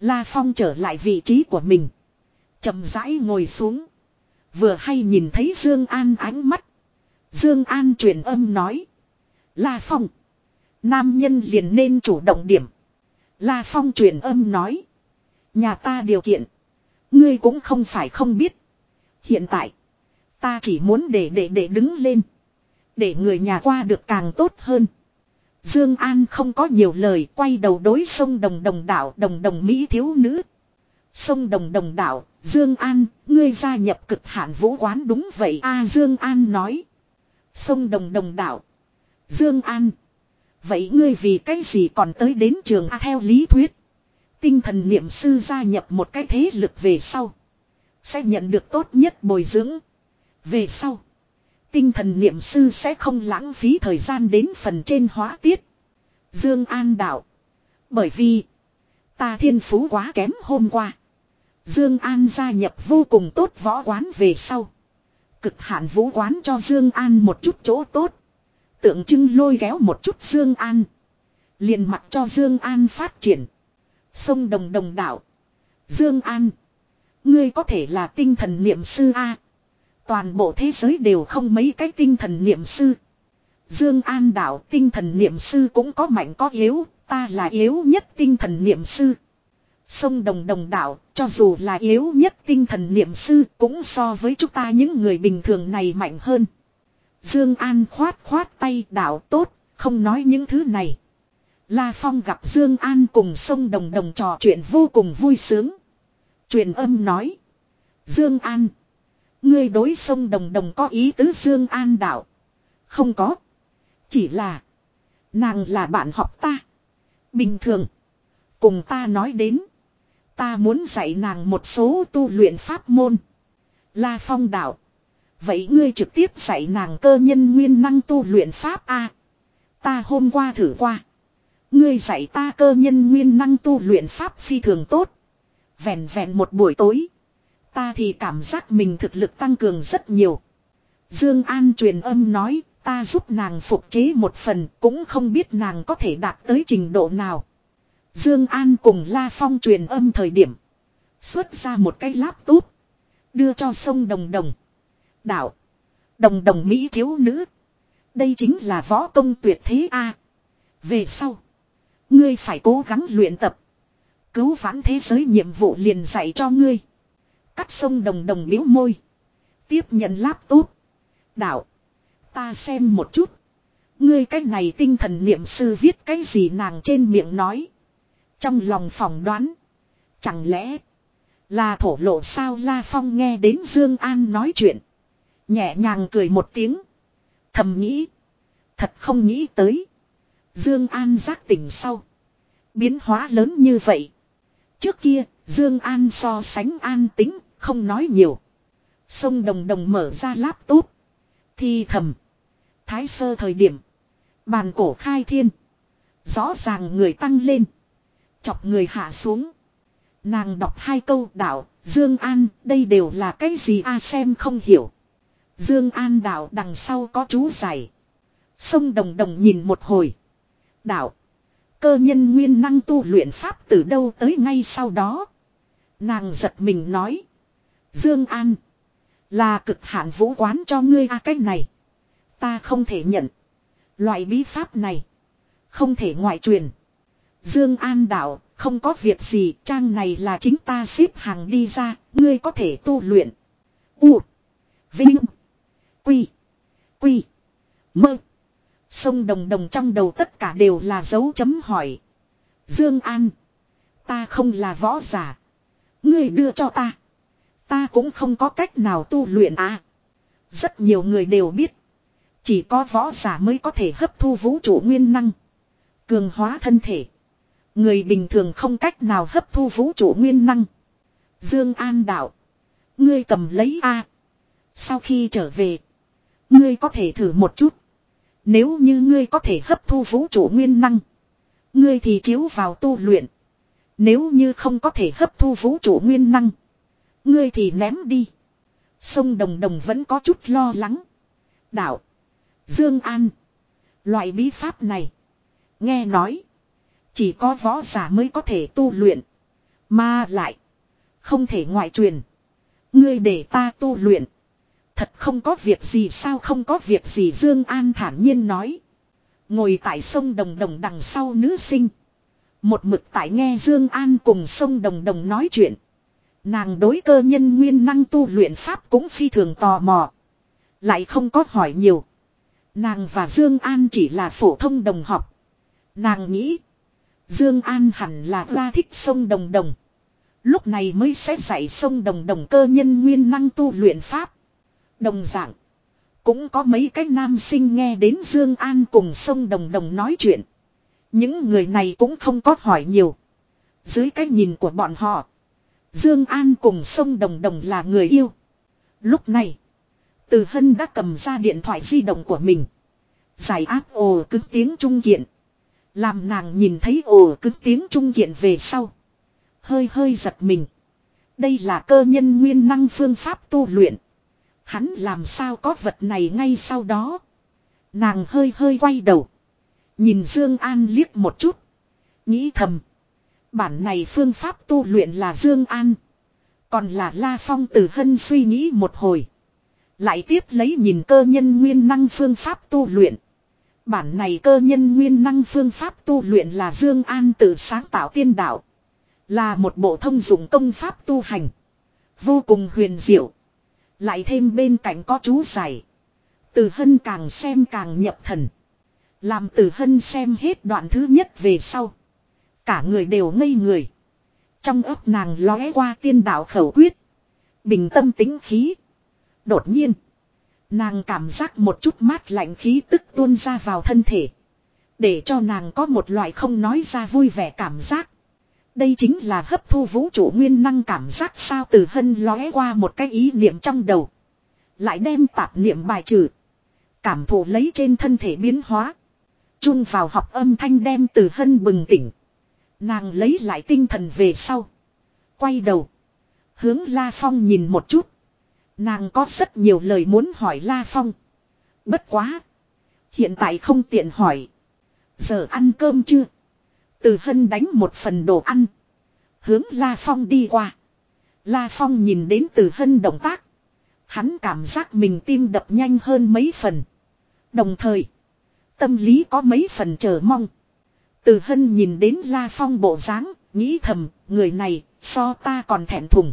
La Phong trở lại vị trí của mình. chậm rãi ngồi xuống. Vừa hay nhìn thấy Dương An ánh mắt. Dương An truyền âm nói. La Phong. Nam nhân liền nên chủ động điểm. La Phong truyền âm nói. Nhà ta điều kiện. Ngươi cũng không phải không biết. Hiện tại. Ta chỉ muốn để để để đứng lên. Để người nhà qua được càng tốt hơn. Dương An không có nhiều lời quay đầu đối sông đồng đồng đảo đồng đồng Mỹ thiếu nữ. Sông đồng đồng đảo, Dương An, ngươi gia nhập cực hạn vũ quán đúng vậy a Dương An nói. Sông đồng đồng đảo. Dương An. Vậy ngươi vì cái gì còn tới đến trường A theo lý thuyết. Tinh thần niệm sư gia nhập một cái thế lực về sau. Sẽ nhận được tốt nhất bồi dưỡng. Về sau. Tinh thần niệm sư sẽ không lãng phí thời gian đến phần trên hóa tiết. Dương An đạo. Bởi vì. Ta thiên phú quá kém hôm qua. Dương An gia nhập vô cùng tốt võ quán về sau. Cực hạn vũ quán cho Dương An một chút chỗ tốt. Tượng trưng lôi kéo một chút Dương An. liền mặt cho Dương An phát triển. Sông Đồng Đồng Đạo. Dương An. Ngươi có thể là tinh thần niệm sư A. Toàn bộ thế giới đều không mấy cái tinh thần niệm sư. Dương An đạo tinh thần niệm sư cũng có mạnh có yếu, ta là yếu nhất tinh thần niệm sư. Sông Đồng Đồng đạo, cho dù là yếu nhất tinh thần niệm sư cũng so với chúng ta những người bình thường này mạnh hơn. Dương An khoát khoát tay đạo tốt, không nói những thứ này. La Phong gặp Dương An cùng sông Đồng Đồng trò chuyện vô cùng vui sướng. Truyền âm nói. Dương An. Ngươi đối sông Đồng Đồng có ý tứ Dương An đạo. Không có. Chỉ là. Nàng là bạn học ta. Bình thường. Cùng ta nói đến. Ta muốn dạy nàng một số tu luyện pháp môn. La Phong đạo. Vậy ngươi trực tiếp dạy nàng cơ nhân nguyên năng tu luyện pháp A. Ta hôm qua thử qua. Ngươi dạy ta cơ nhân nguyên năng tu luyện pháp phi thường tốt. Vẹn vẹn một buổi tối. Ta thì cảm giác mình thực lực tăng cường rất nhiều. Dương An truyền âm nói, ta giúp nàng phục chế một phần, cũng không biết nàng có thể đạt tới trình độ nào. Dương An cùng La Phong truyền âm thời điểm, xuất ra một cái laptop, đưa cho sông Đồng Đồng. Đạo, Đồng Đồng Mỹ thiếu nữ, Đây chính là võ công tuyệt thế a. Về sau. Ngươi phải cố gắng luyện tập. Cứu vãn thế giới nhiệm vụ liền dạy cho ngươi. Cắt sông đồng đồng miếu môi. Tiếp nhận laptop. Đạo. Ta xem một chút. Ngươi cái này tinh thần niệm sư viết cái gì nàng trên miệng nói. Trong lòng phỏng đoán. Chẳng lẽ. Là thổ lộ sao La Phong nghe đến Dương An nói chuyện. Nhẹ nhàng cười một tiếng. Thầm nghĩ. Thật không nghĩ tới. Dương An giác tỉnh sau. Biến hóa lớn như vậy. Trước kia, Dương An so sánh an tính, không nói nhiều. Sông Đồng Đồng mở ra laptop. Thì thầm. Thái sơ thời điểm. Bàn cổ khai thiên. Rõ ràng người tăng lên. Chọc người hạ xuống. Nàng đọc hai câu đạo, Dương An, đây đều là cái gì a xem không hiểu. Dương An đạo đằng sau có chú giải. Sông Đồng Đồng nhìn một hồi. Đạo. Cơ nhân nguyên năng tu luyện pháp từ đâu tới ngay sau đó. Nàng giật mình nói. Dương An. Là cực hạn vũ quán cho ngươi a à, cái này. Ta không thể nhận. Loại bí pháp này. Không thể ngoại truyền. Dương An đạo. Không có việc gì. Trang này là chính ta xếp hàng đi ra. Ngươi có thể tu luyện. U. Vinh. Quy. Quy. Mơ. Sông đồng đồng trong đầu tất cả đều là dấu chấm hỏi. Dương An. Ta không là võ giả. Ngươi đưa cho ta. Ta cũng không có cách nào tu luyện à. Rất nhiều người đều biết. Chỉ có võ giả mới có thể hấp thu vũ trụ nguyên năng. Cường hóa thân thể. Người bình thường không cách nào hấp thu vũ trụ nguyên năng. Dương An đạo. Ngươi cầm lấy A. Sau khi trở về. Ngươi có thể thử một chút. Nếu như ngươi có thể hấp thu vũ trụ nguyên năng. Ngươi thì chiếu vào tu luyện. Nếu như không có thể hấp thu vũ trụ nguyên năng. Ngươi thì ném đi. Sông Đồng Đồng vẫn có chút lo lắng. Đạo. Dương An. Loại bí pháp này. Nghe nói. Chỉ có võ giả mới có thể tu luyện. Mà lại. Không thể ngoại truyền. Ngươi để ta tu luyện. Thật không có việc gì sao không có việc gì Dương An thản nhiên nói. Ngồi tại sông Đồng Đồng đằng sau nữ sinh. Một mực tại nghe Dương An cùng sông Đồng Đồng nói chuyện. Nàng đối cơ nhân nguyên năng tu luyện pháp cũng phi thường tò mò. Lại không có hỏi nhiều. Nàng và Dương An chỉ là phổ thông đồng học. Nàng nghĩ. Dương An hẳn là ra thích sông Đồng Đồng. Lúc này mới sẽ dạy sông Đồng Đồng cơ nhân nguyên năng tu luyện pháp. Đồng dạng. Cũng có mấy cái nam sinh nghe đến Dương An cùng sông Đồng Đồng nói chuyện. Những người này cũng không có hỏi nhiều. Dưới cái nhìn của bọn họ. Dương An cùng sông Đồng Đồng là người yêu. Lúc này. Từ Hân đã cầm ra điện thoại di động của mình. Giải áp ồ cứng tiếng trung kiện. Làm nàng nhìn thấy ồ cứng tiếng trung kiện về sau. Hơi hơi giật mình. Đây là cơ nhân nguyên năng phương pháp tu luyện. Hắn làm sao có vật này ngay sau đó. Nàng hơi hơi quay đầu. Nhìn Dương An liếc một chút. Nghĩ thầm. Bản này phương pháp tu luyện là Dương An. Còn là La Phong Tử Hân suy nghĩ một hồi. Lại tiếp lấy nhìn cơ nhân nguyên năng phương pháp tu luyện. Bản này cơ nhân nguyên năng phương pháp tu luyện là Dương An tự sáng tạo tiên đạo. Là một bộ thông dụng công pháp tu hành. Vô cùng huyền diệu. Lại thêm bên cạnh có chú giải. Từ hân càng xem càng nhập thần. Làm từ hân xem hết đoạn thứ nhất về sau. Cả người đều ngây người. Trong ấp nàng lóe qua tiên đạo khẩu quyết. Bình tâm tính khí. Đột nhiên. Nàng cảm giác một chút mát lạnh khí tức tuôn ra vào thân thể. Để cho nàng có một loại không nói ra vui vẻ cảm giác. Đây chính là hấp thu vũ trụ nguyên năng cảm giác sao từ hân lóe qua một cái ý niệm trong đầu. Lại đem tạp niệm bài trừ. Cảm thụ lấy trên thân thể biến hóa. Chung vào học âm thanh đem từ hân bừng tỉnh. Nàng lấy lại tinh thần về sau. Quay đầu. Hướng La Phong nhìn một chút. Nàng có rất nhiều lời muốn hỏi La Phong. Bất quá. Hiện tại không tiện hỏi. Giờ ăn cơm chưa? Từ hân đánh một phần đồ ăn. Hướng La Phong đi qua. La Phong nhìn đến từ hân động tác. Hắn cảm giác mình tim đập nhanh hơn mấy phần. Đồng thời, tâm lý có mấy phần chờ mong. Từ hân nhìn đến La Phong bộ dáng, nghĩ thầm, người này, so ta còn thẹn thùng.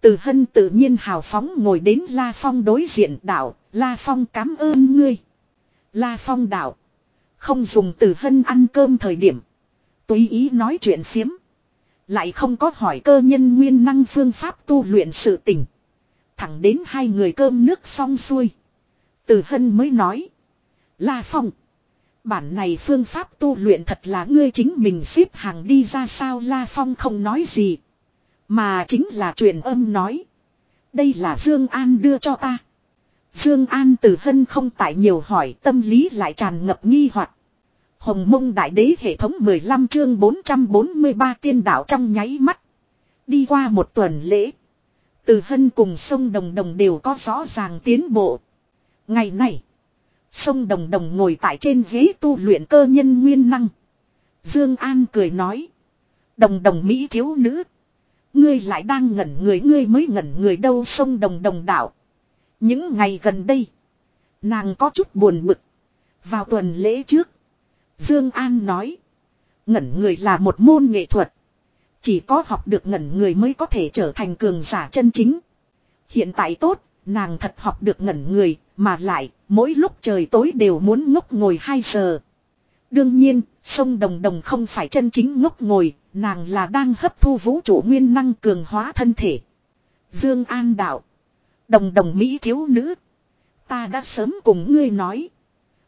Từ hân tự nhiên hào phóng ngồi đến La Phong đối diện đạo, La Phong cảm ơn ngươi. La Phong đạo, không dùng từ hân ăn cơm thời điểm. Tùy ý nói chuyện phiếm. Lại không có hỏi cơ nhân nguyên năng phương pháp tu luyện sự tình. Thẳng đến hai người cơm nước xong xuôi. Từ hân mới nói. La Phong. Bản này phương pháp tu luyện thật là ngươi chính mình xếp hàng đi ra sao La Phong không nói gì. Mà chính là truyền âm nói. Đây là Dương An đưa cho ta. Dương An từ hân không tại nhiều hỏi tâm lý lại tràn ngập nghi hoặc Hồng mông đại đế hệ thống 15 chương 443 tiên đạo trong nháy mắt. Đi qua một tuần lễ. Từ hân cùng sông Đồng Đồng đều có rõ ràng tiến bộ. Ngày này. Sông Đồng Đồng ngồi tại trên ghế tu luyện cơ nhân nguyên năng. Dương An cười nói. Đồng Đồng Mỹ thiếu nữ. Ngươi lại đang ngẩn người ngươi mới ngẩn người đâu sông Đồng Đồng đảo. Những ngày gần đây. Nàng có chút buồn bực. Vào tuần lễ trước. Dương An nói. Ngẩn người là một môn nghệ thuật. Chỉ có học được ngẩn người mới có thể trở thành cường giả chân chính. Hiện tại tốt, nàng thật học được ngẩn người, mà lại, mỗi lúc trời tối đều muốn ngốc ngồi 2 giờ. Đương nhiên, sông Đồng Đồng không phải chân chính ngốc ngồi, nàng là đang hấp thu vũ trụ nguyên năng cường hóa thân thể. Dương An đạo. Đồng Đồng Mỹ thiếu nữ. Ta đã sớm cùng ngươi nói.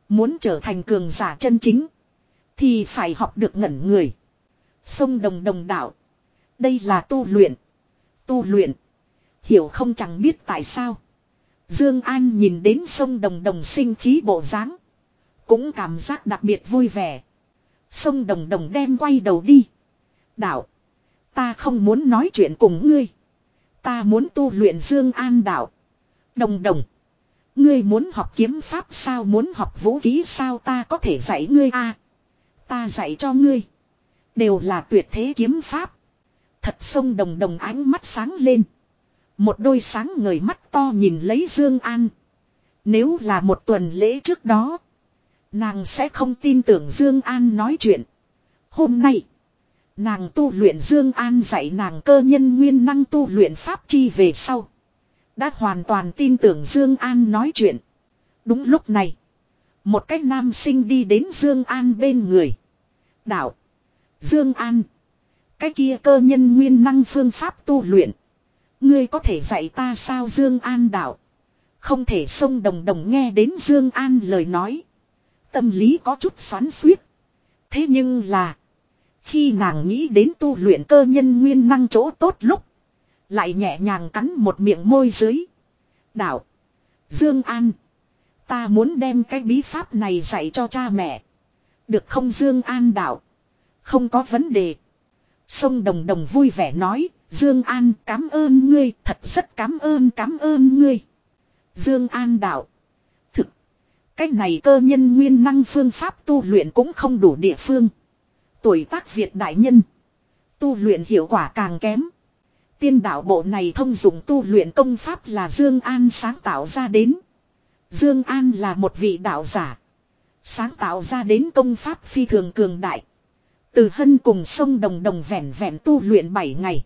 Muốn trở thành cường giả chân chính. Thì phải học được ngẩn người. Sông Đồng Đồng đạo. Đây là tu luyện. Tu luyện. Hiểu không chẳng biết tại sao. Dương An nhìn đến sông Đồng Đồng sinh khí bộ dáng, cũng cảm giác đặc biệt vui vẻ. Sông Đồng Đồng đem quay đầu đi. Đạo, ta không muốn nói chuyện cùng ngươi. Ta muốn tu luyện Dương An đạo. Đồng Đồng, ngươi muốn học kiếm pháp sao, muốn học vũ khí sao, ta có thể dạy ngươi a. ta dạy cho ngươi, đều là tuyệt thế kiếm pháp. Thật sông Đồng Đồng ánh mắt sáng lên. Một đôi sáng ngời mắt to nhìn lấy Dương An. Nếu là một tuần lễ trước đó. Nàng sẽ không tin tưởng Dương An nói chuyện. Hôm nay. Nàng tu luyện Dương An dạy nàng cơ nhân nguyên năng tu luyện pháp chi về sau. Đã hoàn toàn tin tưởng Dương An nói chuyện. Đúng lúc này. Một cái nam sinh đi đến Dương An bên người. Đạo. Dương An. Cái kia cơ nhân nguyên năng phương pháp tu luyện. Ngươi có thể dạy ta sao Dương An đạo. Không thể sông đồng đồng nghe đến Dương An lời nói. Tâm lý có chút xoắn xuýt. Thế nhưng là. Khi nàng nghĩ đến tu luyện cơ nhân nguyên năng chỗ tốt lúc. Lại nhẹ nhàng cắn một miệng môi dưới. Đạo. Dương An. Ta muốn đem cái bí pháp này dạy cho cha mẹ. Được không Dương An đạo. Không có vấn đề. Sông Đồng Đồng vui vẻ nói, Dương An cảm ơn ngươi, thật rất cảm ơn cảm ơn ngươi. Dương An đạo. Thực. Cái này cơ nhân nguyên năng phương pháp tu luyện cũng không đủ địa phương. Tuổi tác Việt đại nhân. Tu luyện hiệu quả càng kém. Tiên đạo bộ này thông dụng tu luyện công pháp là Dương An sáng tạo ra đến. Dương An là một vị đạo giả. Sáng tạo ra đến công pháp phi thường cường đại. Từ hân cùng sông đồng đồng vẹn vẹn tu luyện 7 ngày.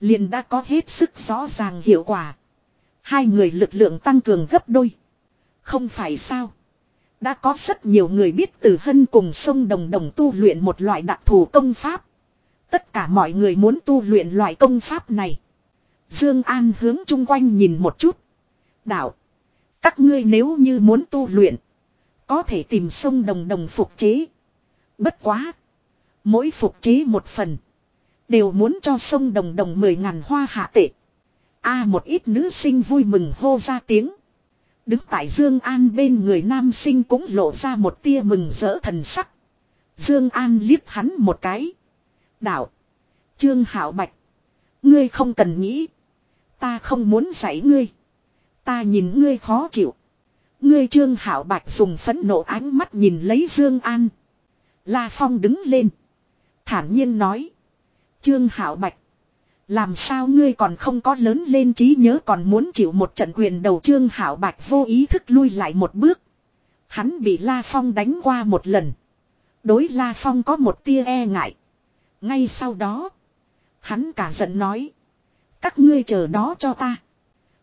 Liền đã có hết sức rõ ràng hiệu quả. Hai người lực lượng tăng cường gấp đôi. Không phải sao. Đã có rất nhiều người biết từ hân cùng sông đồng đồng tu luyện một loại đặc thù công pháp. Tất cả mọi người muốn tu luyện loại công pháp này. Dương An hướng chung quanh nhìn một chút. Đạo. Các ngươi nếu như muốn tu luyện. Có thể tìm sông đồng đồng phục chế. Bất quá. Mỗi phục chế một phần. Đều muốn cho sông đồng đồng mười ngàn hoa hạ tệ. A một ít nữ sinh vui mừng hô ra tiếng. Đứng tại Dương An bên người nam sinh cũng lộ ra một tia mừng rỡ thần sắc. Dương An liếc hắn một cái. Đạo. Trương Hảo Bạch. Ngươi không cần nghĩ. Ta không muốn dạy ngươi. Ta nhìn ngươi khó chịu. Ngươi Trương Hảo Bạch dùng phẫn nộ ánh mắt nhìn lấy Dương An. La Phong đứng lên. Thản nhiên nói. Trương Hảo Bạch. Làm sao ngươi còn không có lớn lên trí nhớ còn muốn chịu một trận quyền đầu Trương Hảo Bạch vô ý thức lui lại một bước. Hắn bị La Phong đánh qua một lần. Đối La Phong có một tia e ngại. Ngay sau đó. Hắn cả giận nói. Các ngươi chờ đó cho ta.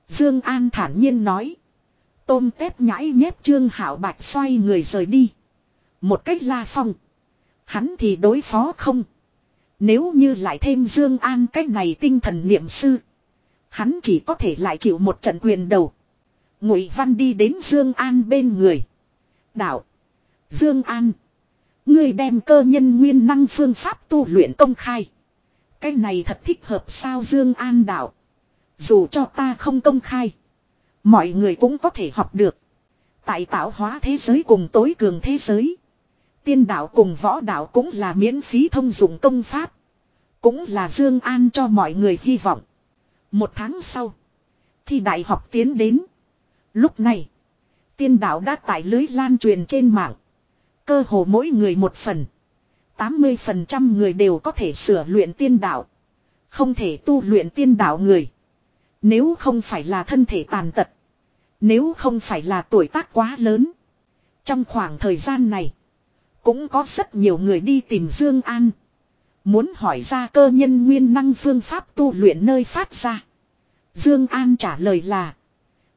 Dương An thản nhiên nói. Tôm tép nhãi nhép Trương Hảo Bạch xoay người rời đi. Một cách La Phong. Hắn thì đối phó không. Nếu như lại thêm Dương An cách này tinh thần niệm sư. Hắn chỉ có thể lại chịu một trận quyền đầu. Ngụy Văn đi đến Dương An bên người. Đạo. Dương An. Ngươi đem cơ nhân nguyên năng phương pháp tu luyện công khai. Cái này thật thích hợp sao Dương An đạo. Dù cho ta không công khai. Mọi người cũng có thể học được. Tại tạo hóa thế giới cùng tối cường thế giới. Tiên đạo cùng võ đạo cũng là miễn phí thông dụng công pháp. Cũng là Dương An cho mọi người hy vọng. Một tháng sau. Thì đại học tiến đến. Lúc này. Tiên đạo đã tải lưới lan truyền trên mạng. Cơ hồ mỗi người một phần. 80% người đều có thể sửa luyện tiên đạo. Không thể tu luyện tiên đạo người. Nếu không phải là thân thể tàn tật. Nếu không phải là tuổi tác quá lớn. Trong khoảng thời gian này. Cũng có rất nhiều người đi tìm Dương An. Muốn hỏi ra cơ nhân nguyên năng phương pháp tu luyện nơi phát ra. Dương An trả lời là.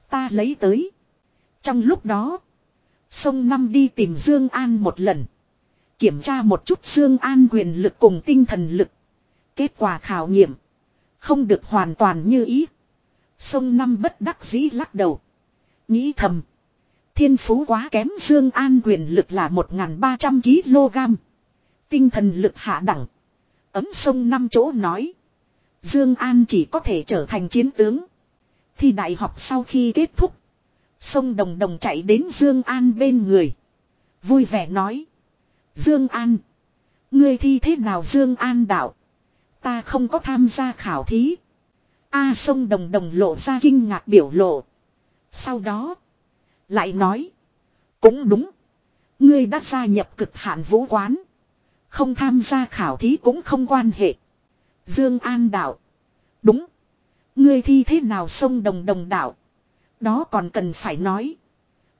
Ta lấy tới. Trong lúc đó. Sông Năm đi tìm Dương An một lần. Kiểm tra một chút Dương An quyền lực cùng tinh thần lực. Kết quả khảo nghiệm. Không được hoàn toàn như ý. Sông Năm bất đắc dĩ lắc đầu. Nghĩ thầm. Thiên phú quá kém Dương An quyền lực là 1.300kg. Tinh thần lực hạ đẳng. Ấm sông năm chỗ nói. Dương An chỉ có thể trở thành chiến tướng. Thi đại học sau khi kết thúc. Sông Đồng Đồng chạy đến Dương An bên người. Vui vẻ nói. Dương An. Ngươi thi thế nào Dương An đạo. Ta không có tham gia khảo thí. A sông Đồng Đồng lộ ra kinh ngạc biểu lộ. Sau đó. Lại nói. Cũng đúng. Ngươi đã gia nhập cực hạn vũ quán. Không tham gia khảo thí cũng không quan hệ. Dương An đạo. Đúng. Ngươi thi thế nào sông đồng đồng đạo. Đó còn cần phải nói.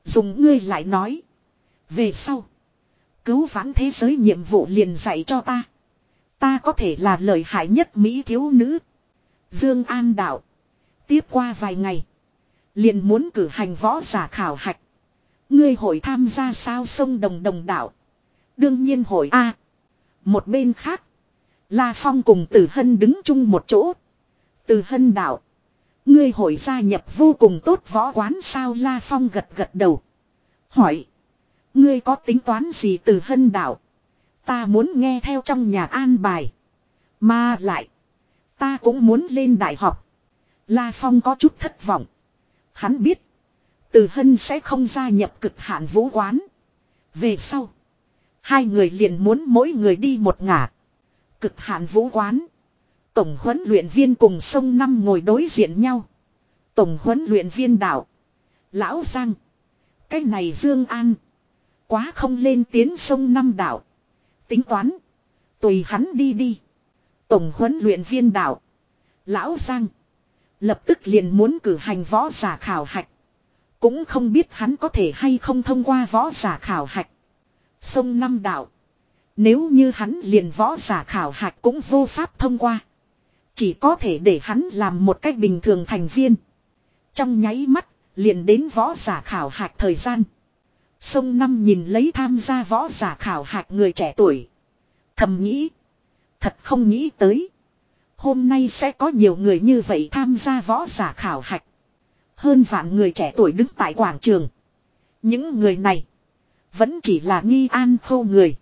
Dùng ngươi lại nói. Về sau. Cứu vãn thế giới nhiệm vụ liền dạy cho ta. Ta có thể là lợi hại nhất Mỹ thiếu nữ. Dương An đạo. Tiếp qua vài ngày. Liền muốn cử hành võ giả khảo hạch. Ngươi hội tham gia sao sông đồng đồng đạo. Đương nhiên hội A. Một bên khác. La Phong cùng Tử Hân đứng chung một chỗ. Tử Hân đạo. Ngươi hội gia nhập vô cùng tốt võ quán sao La Phong gật gật đầu. Hỏi. Ngươi có tính toán gì Tử Hân đạo. Ta muốn nghe theo trong nhà an bài. Mà lại. Ta cũng muốn lên đại học. La Phong có chút thất vọng. Hắn biết. Từ Hân sẽ không gia nhập cực hạn vũ quán. Về sau. Hai người liền muốn mỗi người đi một ngả. Cực hạn vũ quán. Tổng huấn luyện viên cùng sông năm ngồi đối diện nhau. Tổng huấn luyện viên đạo. Lão Giang. Cái này Dương An. Quá không lên tiến sông năm đạo. Tính toán. Tùy hắn đi đi. Tổng huấn luyện viên đạo. Lão Giang. Lập tức liền muốn cử hành võ giả khảo hạch. Cũng không biết hắn có thể hay không thông qua võ giả khảo hạch. Sông Năm Đạo. Nếu như hắn liền võ giả khảo hạch cũng vô pháp thông qua. Chỉ có thể để hắn làm một cách bình thường thành viên. Trong nháy mắt, liền đến võ giả khảo hạch thời gian. Sông Năm nhìn lấy tham gia võ giả khảo hạch người trẻ tuổi. Thầm nghĩ. Thật không nghĩ tới. Hôm nay sẽ có nhiều người như vậy tham gia võ giả khảo hạch. Hơn vạn người trẻ tuổi đứng tại quảng trường. Những người này. Vẫn chỉ là nghi an khô người.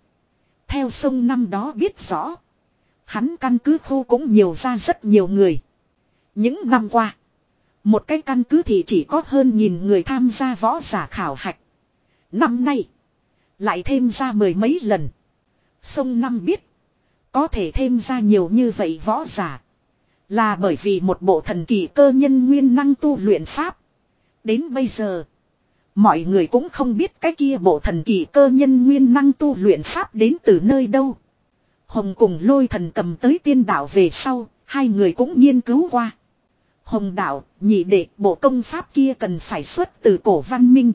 Theo sông năm đó biết rõ. Hắn căn cứ khô cũng nhiều ra rất nhiều người. Những năm qua. Một cái căn cứ thì chỉ có hơn nghìn người tham gia võ giả khảo hạch. Năm nay. Lại thêm ra mười mấy lần. Sông năm biết. Có thể thêm ra nhiều như vậy võ giả. Là bởi vì một bộ thần kỳ cơ nhân nguyên năng tu luyện pháp. Đến bây giờ. Mọi người cũng không biết cái kia bộ thần kỳ cơ nhân nguyên năng tu luyện pháp đến từ nơi đâu. Hồng cùng lôi thần cầm tới tiên đạo về sau, hai người cũng nghiên cứu qua. Hồng đạo, nhị đệ bộ công pháp kia cần phải xuất từ cổ văn minh.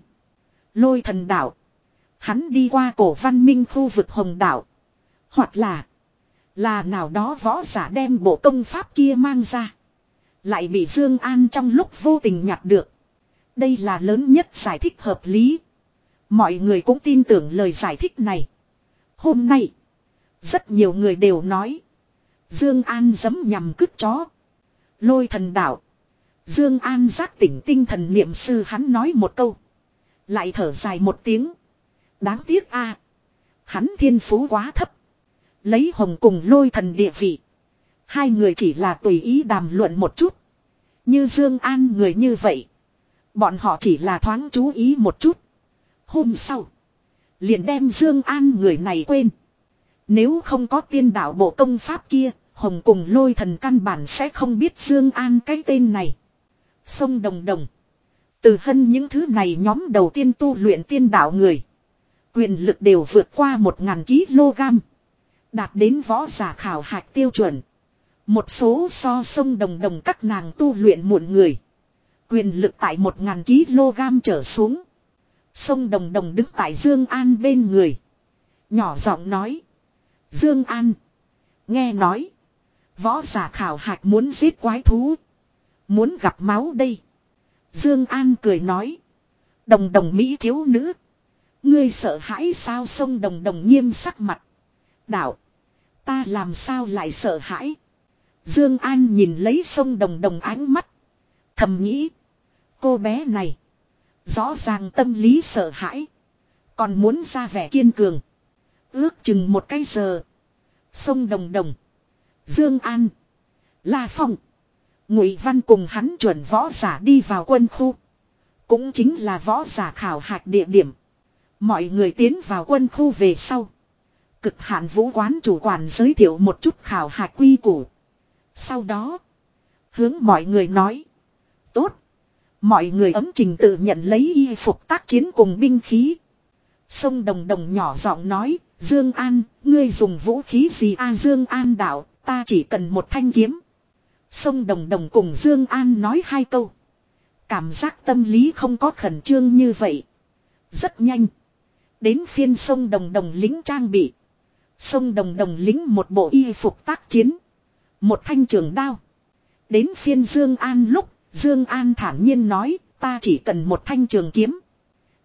Lôi thần đạo, Hắn đi qua cổ văn minh khu vực hồng đạo Hoặc là. Là nào đó võ giả đem bộ công pháp kia mang ra. Lại bị Dương An trong lúc vô tình nhặt được. Đây là lớn nhất giải thích hợp lý. Mọi người cũng tin tưởng lời giải thích này. Hôm nay. Rất nhiều người đều nói. Dương An dấm nhằm cứt chó. Lôi thần đạo. Dương An giác tỉnh tinh thần niệm sư hắn nói một câu. Lại thở dài một tiếng. Đáng tiếc a, Hắn thiên phú quá thấp. Lấy hồng cùng lôi thần địa vị. Hai người chỉ là tùy ý đàm luận một chút. Như Dương An người như vậy. Bọn họ chỉ là thoáng chú ý một chút. Hôm sau. Liền đem Dương An người này quên. Nếu không có tiên đạo bộ công pháp kia. Hồng cùng lôi thần căn bản sẽ không biết Dương An cái tên này. Sông Đồng Đồng. Từ hân những thứ này nhóm đầu tiên tu luyện tiên đạo người. Quyền lực đều vượt qua 1.000 kg. Đạt đến võ giả khảo hạch tiêu chuẩn. Một số so sông đồng đồng các nàng tu luyện muộn người. Quyền lực tại 1.000 kg trở xuống. Sông đồng đồng đứng tại Dương An bên người. Nhỏ giọng nói. Dương An. Nghe nói. Võ giả khảo hạch muốn giết quái thú. Muốn gặp máu đây. Dương An cười nói. Đồng đồng Mỹ thiếu nữ. Ngươi sợ hãi sao sông đồng đồng nghiêm sắc mặt. Đạo. Ta làm sao lại sợ hãi. Dương An nhìn lấy sông đồng đồng ánh mắt. Thầm nghĩ. Cô bé này. Rõ ràng tâm lý sợ hãi. Còn muốn ra vẻ kiên cường. Ước chừng một cái giờ. Sông đồng đồng. Dương An. La Phong. Ngụy Văn cùng hắn chuẩn võ giả đi vào quân khu. Cũng chính là võ giả khảo hạch địa điểm. Mọi người tiến vào quân khu về sau. Cực hạn vũ quán chủ quản giới thiệu một chút khảo hạch quy củ. Sau đó. Hướng mọi người nói. Tốt. Mọi người ấm trình tự nhận lấy y phục tác chiến cùng binh khí. Sông Đồng Đồng nhỏ giọng nói. Dương An, ngươi dùng vũ khí gì a Dương An đạo, ta chỉ cần một thanh kiếm. Sông Đồng Đồng cùng Dương An nói hai câu. Cảm giác tâm lý không có khẩn trương như vậy. Rất nhanh. Đến phiên sông Đồng Đồng lính trang bị. Sông Đồng Đồng lính một bộ y phục tác chiến. Một thanh trường đao. Đến phiên Dương An lúc, Dương An thản nhiên nói, ta chỉ cần một thanh trường kiếm.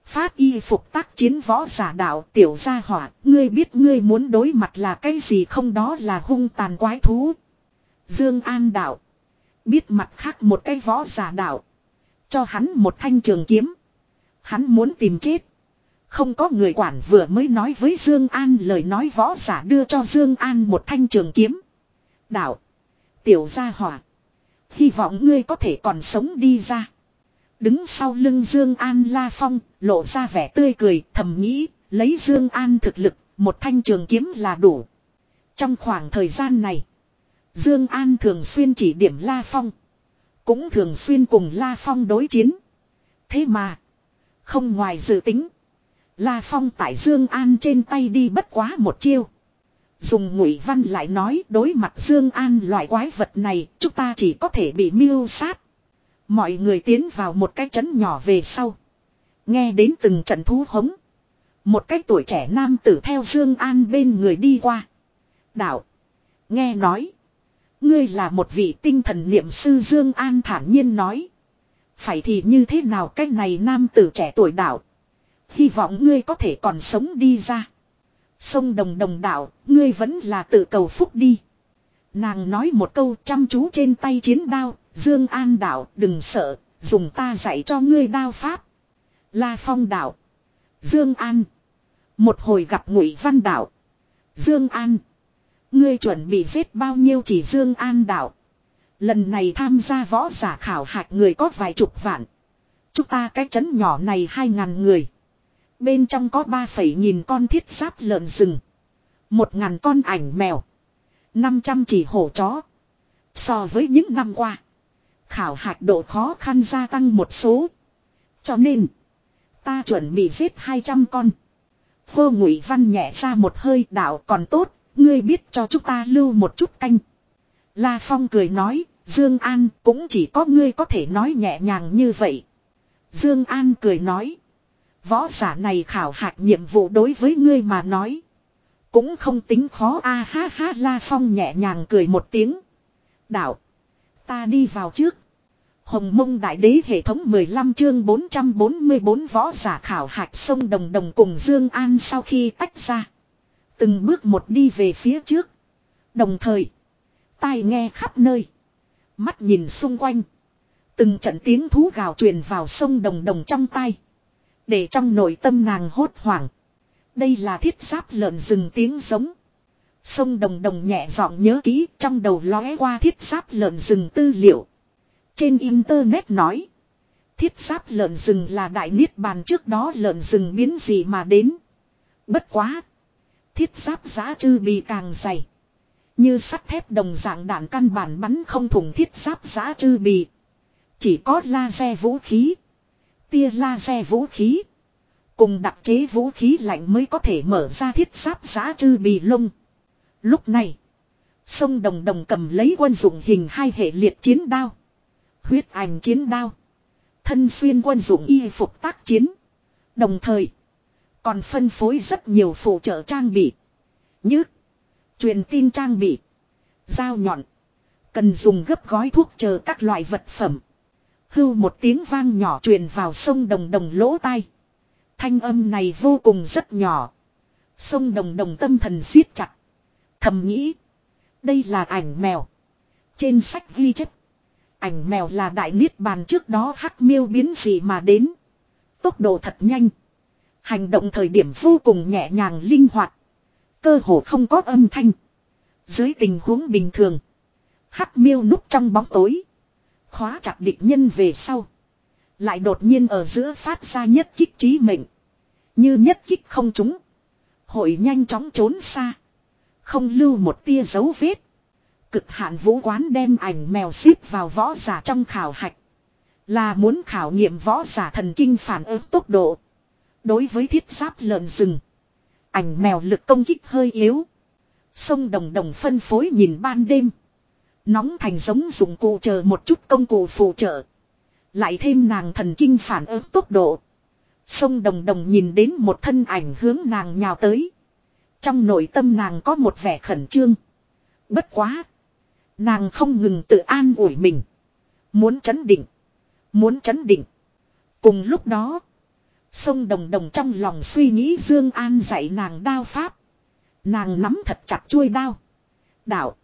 Phát y phục tác chiến võ giả đạo tiểu gia hỏa, ngươi biết ngươi muốn đối mặt là cái gì không đó là hung tàn quái thú. Dương An đạo. Biết mặt khác một cái võ giả đạo. Cho hắn một thanh trường kiếm. Hắn muốn tìm chết. Không có người quản vừa mới nói với Dương An lời nói võ giả đưa cho Dương An một thanh trường kiếm. Đạo. Tiểu gia hỏa. Hy vọng ngươi có thể còn sống đi ra. Đứng sau lưng Dương An La Phong, lộ ra vẻ tươi cười, thầm nghĩ, lấy Dương An thực lực, một thanh trường kiếm là đủ. Trong khoảng thời gian này, Dương An thường xuyên chỉ điểm La Phong, cũng thường xuyên cùng La Phong đối chiến. Thế mà, không ngoài dự tính, La Phong tại Dương An trên tay đi bất quá một chiêu. Dùng ngụy văn lại nói đối mặt Dương An loại quái vật này, chúng ta chỉ có thể bị miêu sát. Mọi người tiến vào một cái trấn nhỏ về sau. Nghe đến từng trận thú hống. Một cái tuổi trẻ nam tử theo Dương An bên người đi qua. Đạo. Nghe nói. Ngươi là một vị tinh thần niệm sư Dương An thản nhiên nói. Phải thì như thế nào cái này nam tử trẻ tuổi đạo. Hy vọng ngươi có thể còn sống đi ra. Sông đồng đồng đạo, ngươi vẫn là tự cầu phúc đi. Nàng nói một câu chăm chú trên tay chiến đao, Dương An đạo đừng sợ, dùng ta dạy cho ngươi đao pháp. La Phong đạo. Dương An. Một hồi gặp Ngụy Văn đạo. Dương An. Ngươi chuẩn bị giết bao nhiêu chỉ Dương An đạo. Lần này tham gia võ giả khảo hạch người có vài chục vạn. Chúng ta cái trấn nhỏ này hai ngàn người. Bên trong có ba phẩy nghìn con thiết giáp lợn rừng. Một ngàn con ảnh mèo. năm trăm chỉ hổ chó. So với những năm qua. Khảo hạch độ khó khăn gia tăng một số. Cho nên. Ta chuẩn bị giết hai trăm con. Hô ngụy văn nhẹ ra một hơi, đạo còn tốt. Ngươi biết cho chúng ta lưu một chút canh. La Phong cười nói. Dương An cũng chỉ có ngươi có thể nói nhẹ nhàng như vậy. Dương An cười nói. Võ giả này khảo hạch nhiệm vụ đối với ngươi mà nói. Cũng không tính khó a ha ha, La Phong nhẹ nhàng cười một tiếng. Đạo. Ta đi vào trước. Hồng mông đại đế hệ thống 15 chương 444 võ giả khảo hạch sông Đồng Đồng cùng Dương An sau khi tách ra. Từng bước một đi về phía trước. Đồng thời. Tai nghe khắp nơi. Mắt nhìn xung quanh. Từng trận tiếng thú gào truyền vào sông Đồng Đồng trong tai. Để trong nội tâm nàng hốt hoảng. Đây là thiết giáp lợn rừng tiếng giống. Sông Đồng Đồng nhẹ giọng nhớ kỹ, trong đầu lóe qua thiết giáp lợn rừng tư liệu. Trên Internet nói. Thiết giáp lợn rừng là đại niết bàn trước đó lợn rừng biến gì mà đến. Bất quá. Thiết giáp giá trư bị càng dày. Như sắt thép đồng dạng đạn căn bản bắn không thủng thiết giáp giá trư bị. Chỉ có laser vũ khí. Tia laser vũ khí. Cùng đặc chế vũ khí lạnh mới có thể mở ra thiết giáp giá trư bì lông. Lúc này. Sông Đồng Đồng cầm lấy quân dụng hình hai hệ liệt chiến đao. Huyết ảnh chiến đao. Thân xuyên quân dụng y phục tác chiến. Đồng thời. Còn phân phối rất nhiều phụ trợ trang bị. Như. Truyền tin trang bị. Dao nhọn. Cần dùng gấp gói thuốc chờ các loại vật phẩm. Hưu một tiếng vang nhỏ truyền vào sông đồng đồng lỗ tai. Thanh âm này vô cùng rất nhỏ. Sông đồng đồng tâm thần siết chặt. Thầm nghĩ. Đây là ảnh mèo. Trên sách ghi chép. Ảnh mèo là đại niết bàn trước đó hắc miêu biến gì mà đến. Tốc độ thật nhanh. Hành động thời điểm vô cùng nhẹ nhàng linh hoạt. Cơ hồ không có âm thanh. Dưới tình huống bình thường. Hắc miêu núp trong bóng tối. Khóa chặt địch nhân về sau. Lại đột nhiên ở giữa phát ra nhất kích trí mệnh. Như nhất kích không trúng. Hội nhanh chóng trốn xa. Không lưu một tia dấu vết. Cực hạn vũ quán đem ảnh mèo xếp vào võ giả trong khảo hạch. Là muốn khảo nghiệm võ giả thần kinh phản ứng tốc độ. Đối với thiết giáp lợn rừng. Ảnh mèo lực công kích hơi yếu. Sông đồng đồng phân phối nhìn ban đêm. Nóng thành giống dụng cụ chờ một chút công cụ phụ trợ. Lại thêm nàng thần kinh phản ứng tốc độ. Sông đồng đồng nhìn đến một thân ảnh hướng nàng nhào tới. Trong nội tâm nàng có một vẻ khẩn trương. Bất quá. Nàng không ngừng tự an ủi mình. Muốn chấn định. Muốn chấn định. Cùng lúc đó. Sông đồng đồng trong lòng suy nghĩ Dương An dạy nàng đao pháp. Nàng nắm thật chặt chuôi đao. Đạo.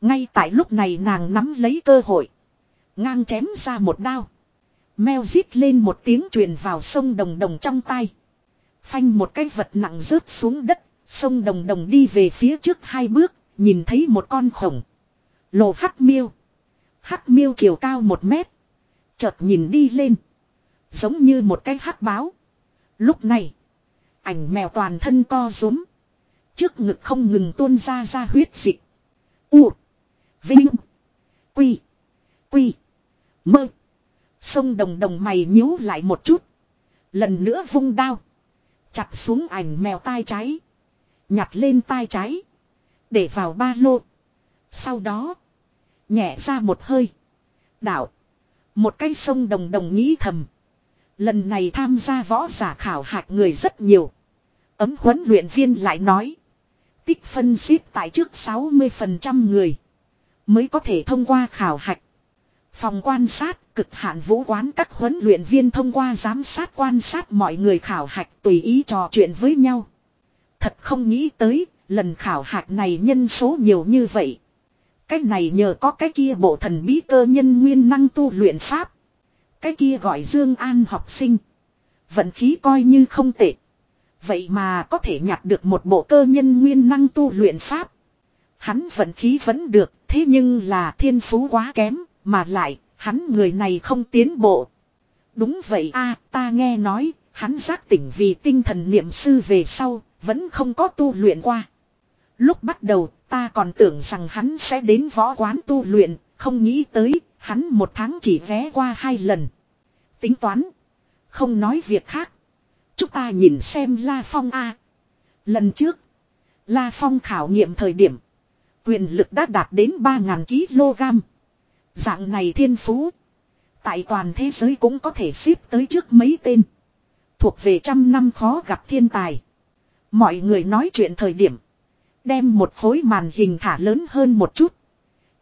Ngay tại lúc này nàng nắm lấy cơ hội. Ngang chém ra một đao. Meo rít lên một tiếng truyền vào sông đồng đồng trong tay. Phanh một cái vật nặng rớt xuống đất. Sông đồng đồng đi về phía trước hai bước. Nhìn thấy một con khổng. Lồ hắc miêu. Hắc miêu chiều cao một mét. Chợt nhìn đi lên. Giống như một cái hắc báo. Lúc này. Ảnh mèo toàn thân co rúm. Trước ngực không ngừng tuôn ra ra huyết dịch. U. Vinh. Quy. Quy. Mơ. Sông đồng đồng mày nhíu lại một chút. Lần nữa vung đao. Chặt xuống ảnh mèo tai trái. Nhặt lên tai trái. Để vào ba lô. Sau đó. Nhẹ ra một hơi. Đạo. Một cái sông đồng đồng nghĩ thầm. Lần này tham gia võ giả khảo hạch người rất nhiều. Ấm huấn luyện viên lại nói. Tích phân xếp tại trước 60% người. Mới có thể thông qua khảo hạch. Phòng quan sát cực hạn vũ quán các huấn luyện viên thông qua giám sát quan sát mọi người khảo hạch tùy ý trò chuyện với nhau. Thật không nghĩ tới, lần khảo hạch này nhân số nhiều như vậy. Cái này nhờ có cái kia bộ thần bí cơ nhân nguyên năng tu luyện pháp. Cái kia gọi Dương An học sinh. Vận khí coi như không tệ. Vậy mà có thể nhặt được một bộ cơ nhân nguyên năng tu luyện pháp. Hắn vận khí vẫn được, thế nhưng là thiên phú quá kém, mà lại, hắn người này không tiến bộ. Đúng vậy a ta nghe nói, hắn giác tỉnh vì tinh thần niệm sư về sau, vẫn không có tu luyện qua. Lúc bắt đầu, ta còn tưởng rằng hắn sẽ đến võ quán tu luyện, không nghĩ tới, hắn một tháng chỉ ghé qua hai lần. Tính toán. Không nói việc khác. Chúng ta nhìn xem La Phong A. Lần trước. La Phong khảo nghiệm thời điểm. Quyền lực đã đạt đến 3.000 kg. Dạng này thiên phú. Tại toàn thế giới cũng có thể xếp tới trước mấy tên. Thuộc về trăm năm khó gặp thiên tài. Mọi người nói chuyện thời điểm. Đem một khối màn hình thả lớn hơn một chút.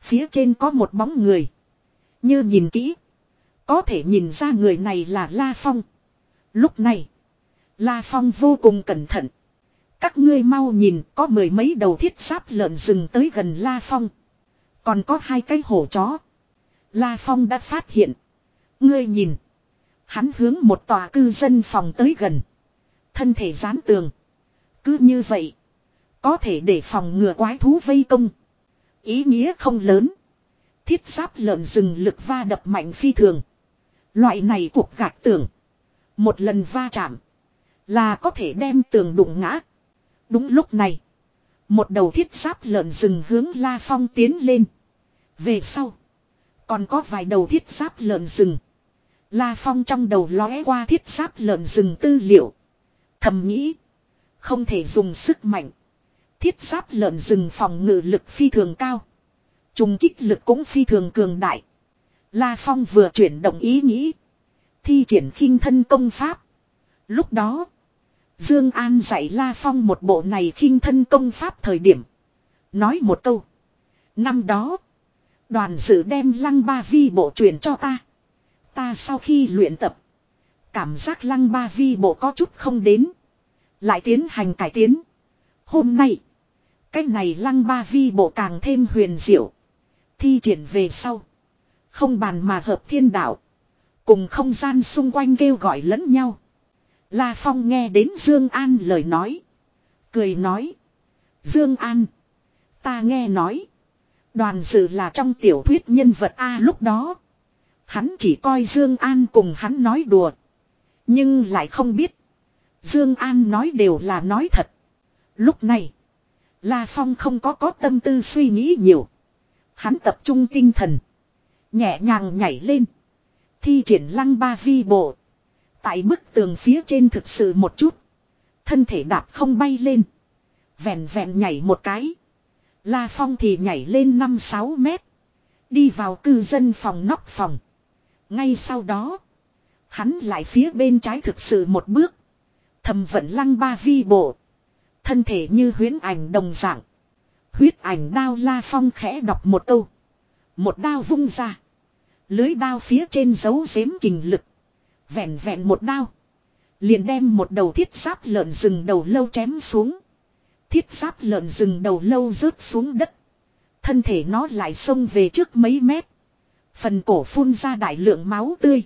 Phía trên có một bóng người. Như nhìn kỹ. Có thể nhìn ra người này là La Phong. Lúc này. La Phong vô cùng cẩn thận. Các ngươi mau nhìn, có mười mấy đầu thiết sáp lợn rừng tới gần La Phong. Còn có hai cái hổ chó. La Phong đã phát hiện. Ngươi nhìn. Hắn hướng một tòa cư dân phòng tới gần. Thân thể dán tường. Cứ như vậy. Có thể để phòng ngừa quái thú vây công. Ý nghĩa không lớn. Thiết sáp lợn rừng lực va đập mạnh phi thường. Loại này cuộc gạch tường. Một lần va chạm. Là có thể đem tường đụng ngã. Đúng lúc này. Một đầu thiết giáp lợn rừng hướng La Phong tiến lên. Về sau. Còn có vài đầu thiết giáp lợn rừng. La Phong trong đầu lóe qua thiết giáp lợn rừng tư liệu. Thầm nghĩ. Không thể dùng sức mạnh. Thiết giáp lợn rừng phòng ngự lực phi thường cao. Trùng kích lực cũng phi thường cường đại. La Phong vừa chuyển động ý nghĩ. Thi triển khinh thân công pháp. Lúc đó. Dương An dạy La Phong một bộ này khinh thân công pháp thời điểm. Nói một câu. Năm đó. Đoàn dự đem lăng ba vi bộ truyền cho ta. Ta sau khi luyện tập. Cảm giác lăng ba vi bộ có chút không đến. Lại tiến hành cải tiến. Hôm nay. Cái này lăng ba vi bộ càng thêm huyền diệu. Thi triển về sau. Không bàn mà hợp thiên đạo. Cùng không gian xung quanh kêu gọi lẫn nhau. La Phong nghe đến Dương An lời nói. Cười nói. Dương An. Ta nghe nói. Đoàn dự là trong tiểu thuyết nhân vật A lúc đó. Hắn chỉ coi Dương An cùng hắn nói đùa. Nhưng lại không biết. Dương An nói đều là nói thật. Lúc này. La Phong không có có tâm tư suy nghĩ nhiều. Hắn tập trung tinh thần. Nhẹ nhàng nhảy lên. Thi triển lăng ba vi bộ. Tại bức tường phía trên thực sự một chút. Thân thể đạp không bay lên. Vẹn vẹn nhảy một cái. La Phong thì nhảy lên 5-6 mét. Đi vào cư dân phòng nóc phòng. Ngay sau đó. Hắn lại phía bên trái thực sự một bước. Thầm vận lăng ba vi bộ. Thân thể như huyến ảnh đồng dạng. Huyết ảnh đao la phong khẽ đọc một câu. Một đao vung ra. Lưới đao phía trên dấu xếm kình lực. Vẹn vẹn một đao. Liền đem một đầu thiết giáp lợn rừng đầu lâu chém xuống. Thiết giáp lợn rừng đầu lâu rớt xuống đất. Thân thể nó lại xông về trước mấy mét. Phần cổ phun ra đại lượng máu tươi.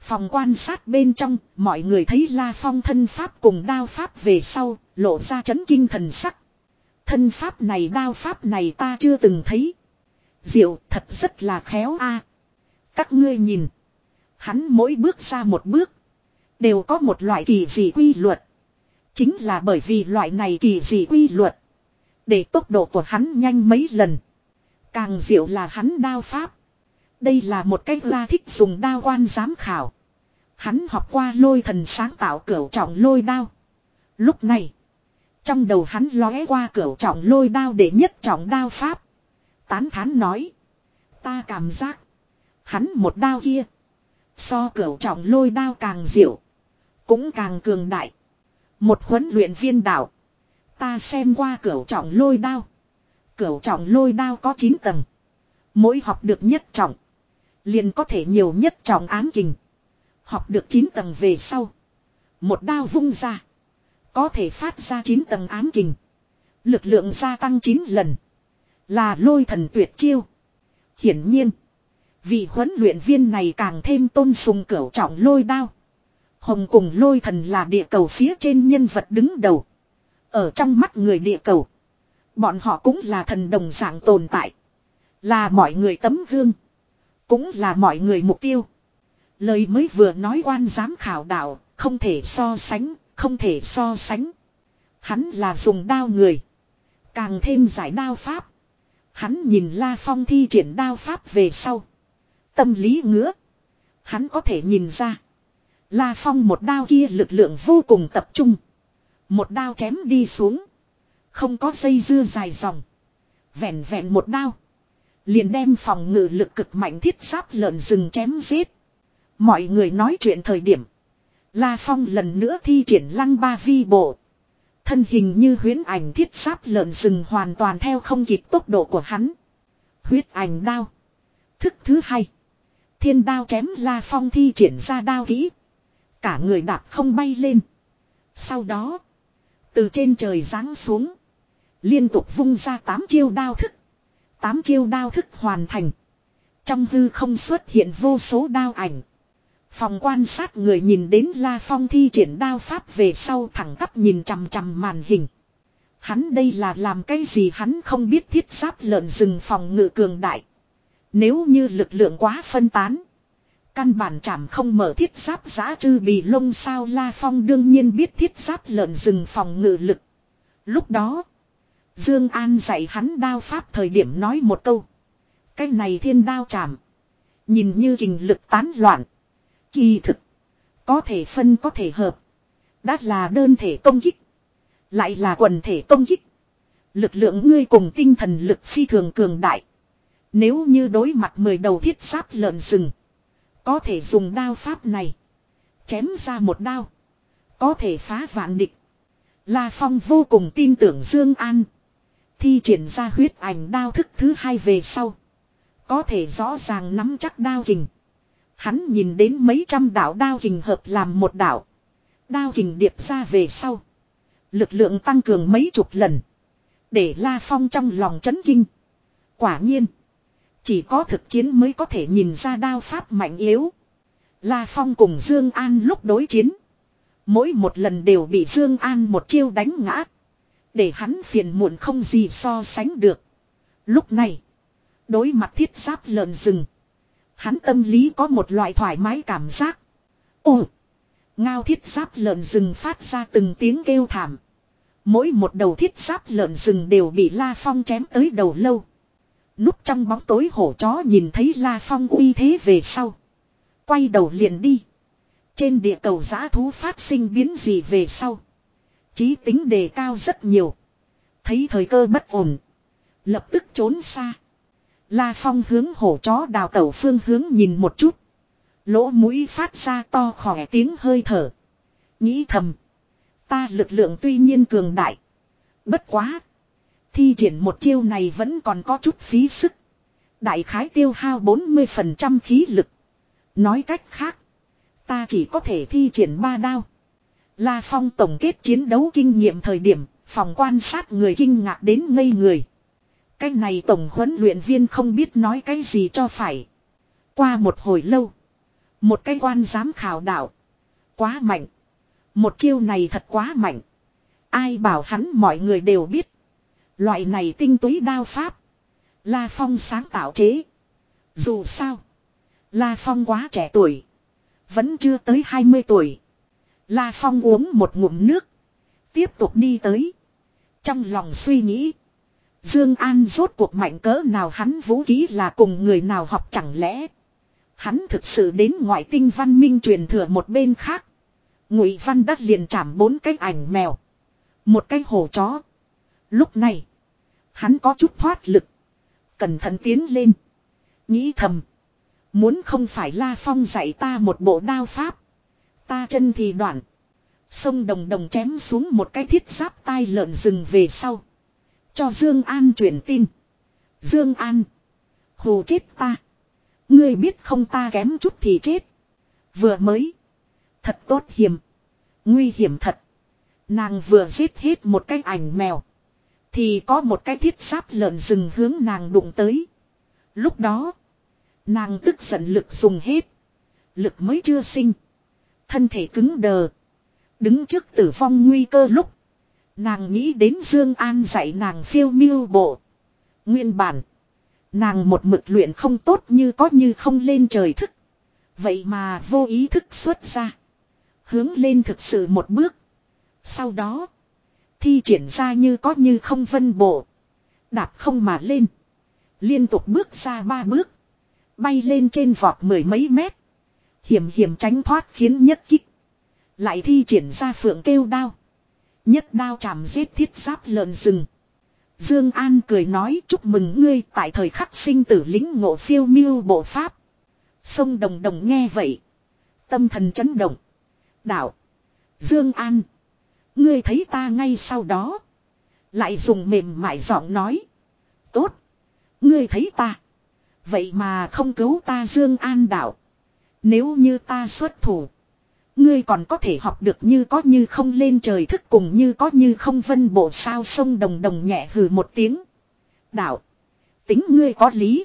Phòng quan sát bên trong, mọi người thấy La Phong thân pháp cùng đao pháp về sau, lộ ra chấn kinh thần sắc. Thân pháp này đao pháp này ta chưa từng thấy. Diệu thật rất là khéo a. Các ngươi nhìn. Hắn mỗi bước ra một bước. Đều có một loại kỳ dị quy luật. Chính là bởi vì loại này kỳ dị quy luật. Để tốc độ của hắn nhanh mấy lần. Càng diệu là hắn đao pháp. Đây là một cách la thích dùng đao quan giám khảo. Hắn học qua lôi thần sáng tạo cửu trọng lôi đao. Lúc này. Trong đầu hắn lóe qua cửu trọng lôi đao để nhất trọng đao pháp. Tán thán nói. Ta cảm giác. Hắn một đao kia. So cửu trọng lôi đao càng diệu. Cũng càng cường đại. Một huấn luyện viên đạo. Ta xem qua cửu trọng lôi đao. Cửu trọng lôi đao có 9 tầng. Mỗi học được nhất trọng. Liền có thể nhiều nhất trọng ám kình. Học được 9 tầng về sau. Một đao vung ra. Có thể phát ra 9 tầng ám kình. Lực lượng gia tăng 9 lần. Là lôi thần tuyệt chiêu. Hiển nhiên. Vị huấn luyện viên này càng thêm tôn sùng cửu trọng lôi đao. Hồng cùng lôi thần là địa cầu phía trên nhân vật đứng đầu. Ở trong mắt người địa cầu. Bọn họ cũng là thần đồng dạng tồn tại. Là mọi người tấm gương. Cũng là mọi người mục tiêu. Lời mới vừa nói quan giám khảo đạo, không thể so sánh, không thể so sánh. Hắn là dùng đao người. Càng thêm giải đao pháp. Hắn nhìn La Phong thi triển đao pháp về sau. Tâm lý ngứa. Hắn có thể nhìn ra. La Phong một đao kia lực lượng vô cùng tập trung. Một đao chém đi xuống. Không có dây dưa dài dòng. Vẹn vẹn một đao. Liền đem phòng ngự lực cực mạnh thiết giáp lợn rừng chém giết. Mọi người nói chuyện thời điểm. La Phong lần nữa thi triển lăng ba vi bộ. Thân hình như huyến ảnh thiết giáp lợn rừng hoàn toàn theo không kịp tốc độ của hắn. Huyết ảnh đao. Thức thứ hai. Thiên đao chém La Phong thi triển ra đao kỹ. Cả người đạp không bay lên. Sau đó. Từ trên trời giáng xuống. Liên tục vung ra tám chiêu đao thức. Tám chiêu đao thức hoàn thành. Trong hư không xuất hiện vô số đao ảnh. Phòng quan sát người nhìn đến La Phong thi triển đao pháp về sau thẳng tắp nhìn chằm chằm màn hình. Hắn đây là làm cái gì hắn không biết thiết giáp lợn rừng phòng ngự cường đại. Nếu như lực lượng quá phân tán. Căn bản chảm không mở thiết giáp giá trư bì lông sao La Phong đương nhiên biết thiết giáp lợn rừng phòng ngự lực. Lúc đó. Dương An dạy hắn đao pháp thời điểm nói một câu. Cái này thiên đao chảm Nhìn như kình lực tán loạn. Kỳ thực. Có thể phân có thể hợp. Đã là đơn thể công kích. Lại là quần thể công kích. Lực lượng ngươi cùng tinh thần lực phi thường cường đại. Nếu như đối mặt mười đầu thiết giáp lợn rừng. Có thể dùng đao pháp này. Chém ra một đao. Có thể phá vạn địch. La Phong vô cùng tin tưởng Dương An. Thi triển ra huyết ảnh đao thức thứ hai về sau. Có thể rõ ràng nắm chắc đao hình. Hắn nhìn đến mấy trăm đạo đao hình hợp làm một đạo. Đao hình điệp ra về sau. Lực lượng tăng cường mấy chục lần. Để La Phong trong lòng chấn kinh. Quả nhiên. Chỉ có thực chiến mới có thể nhìn ra đao pháp mạnh yếu. La Phong cùng Dương An lúc đối chiến. Mỗi một lần đều bị Dương An một chiêu đánh ngã. Để hắn phiền muộn không gì so sánh được. Lúc này. Đối mặt thiết giáp lợn rừng. Hắn tâm lý có một loại thoải mái cảm giác. Ồ! Ngao thiết giáp lợn rừng phát ra từng tiếng kêu thảm. Mỗi một đầu thiết giáp lợn rừng đều bị La Phong chém tới đầu lâu lúc trong bóng tối hổ chó nhìn thấy La Phong uy thế về sau. Quay đầu liền đi. Trên địa cầu giã thú phát sinh biến gì về sau. Chí tính đề cao rất nhiều. Thấy thời cơ bất ổn. Lập tức trốn xa. La Phong hướng hổ chó đào tẩu phương hướng nhìn một chút. Lỗ mũi phát ra to khỏe tiếng hơi thở. Nghĩ thầm. Ta lực lượng tuy nhiên cường đại. Bất quá. Thi triển một chiêu này vẫn còn có chút phí sức. Đại khái tiêu hao 40% khí lực. Nói cách khác. Ta chỉ có thể thi triển ba đao. La Phong tổng kết chiến đấu kinh nghiệm thời điểm. Phòng quan sát người kinh ngạc đến ngây người. Cái này tổng huấn luyện viên không biết nói cái gì cho phải. Qua một hồi lâu. Một cái quan giám khảo đạo. Quá mạnh. Một chiêu này thật quá mạnh. Ai bảo hắn mọi người đều biết. Loại này tinh túy đao pháp. La Phong sáng tạo chế. Dù sao. La Phong quá trẻ tuổi. Vẫn chưa tới 20 tuổi. La Phong uống một ngụm nước. Tiếp tục đi tới. Trong lòng suy nghĩ. Dương An rốt cuộc mạnh cỡ nào hắn vũ khí là cùng người nào học chẳng lẽ. Hắn thực sự đến ngoại tinh văn minh truyền thừa một bên khác. Ngụy Văn đắt liền chạm bốn cái ảnh mèo. Một cái hổ chó. Lúc này. Hắn có chút thoát lực. Cẩn thận tiến lên. Nghĩ thầm. Muốn không phải La Phong dạy ta một bộ đao pháp. Ta chân thì đoạn. Sông đồng đồng chém xuống một cái thiết giáp tai lợn rừng về sau. Cho Dương An truyền tin. Dương An. Hồ chết ta. Ngươi biết không ta kém chút thì chết. Vừa mới. Thật tốt hiểm. Nguy hiểm thật. Nàng vừa giết hết một cái ảnh mèo. Thì có một cái thiết sáp lợn rừng hướng nàng đụng tới. Lúc đó. Nàng tức giận lực dùng hết. Lực mới chưa sinh. Thân thể cứng đờ. Đứng trước tử vong nguy cơ lúc. Nàng nghĩ đến Dương An dạy nàng phiêu miêu bộ. Nguyên bản. Nàng một mực luyện không tốt như có như không lên trời thức. Vậy mà vô ý thức xuất ra. Hướng lên thực sự một bước. Sau đó. Thi triển ra như có như không vân bộ. Đạp không mà lên. Liên tục bước ra ba bước. Bay lên trên vọt mười mấy mét. Hiểm hiểm tránh thoát khiến nhất kích. Lại thi triển ra phượng kêu đao. Nhất đao chạm giết thiết giáp lợn rừng. Dương An cười nói, chúc mừng ngươi, tại thời khắc sinh tử lính ngộ phiêu miêu bộ pháp. Sông đồng đồng nghe vậy. Tâm thần chấn động. Đạo. Dương An. Ngươi thấy ta ngay sau đó. Lại dùng mềm mại giọng nói. Tốt. Ngươi thấy ta. Vậy mà không cứu ta Dương An đạo. Nếu như ta xuất thủ. Ngươi còn có thể học được như có như không lên trời thức cùng như có như không vân bộ sao sông đồng đồng nhẹ hừ một tiếng. Đạo. Tính ngươi có lý.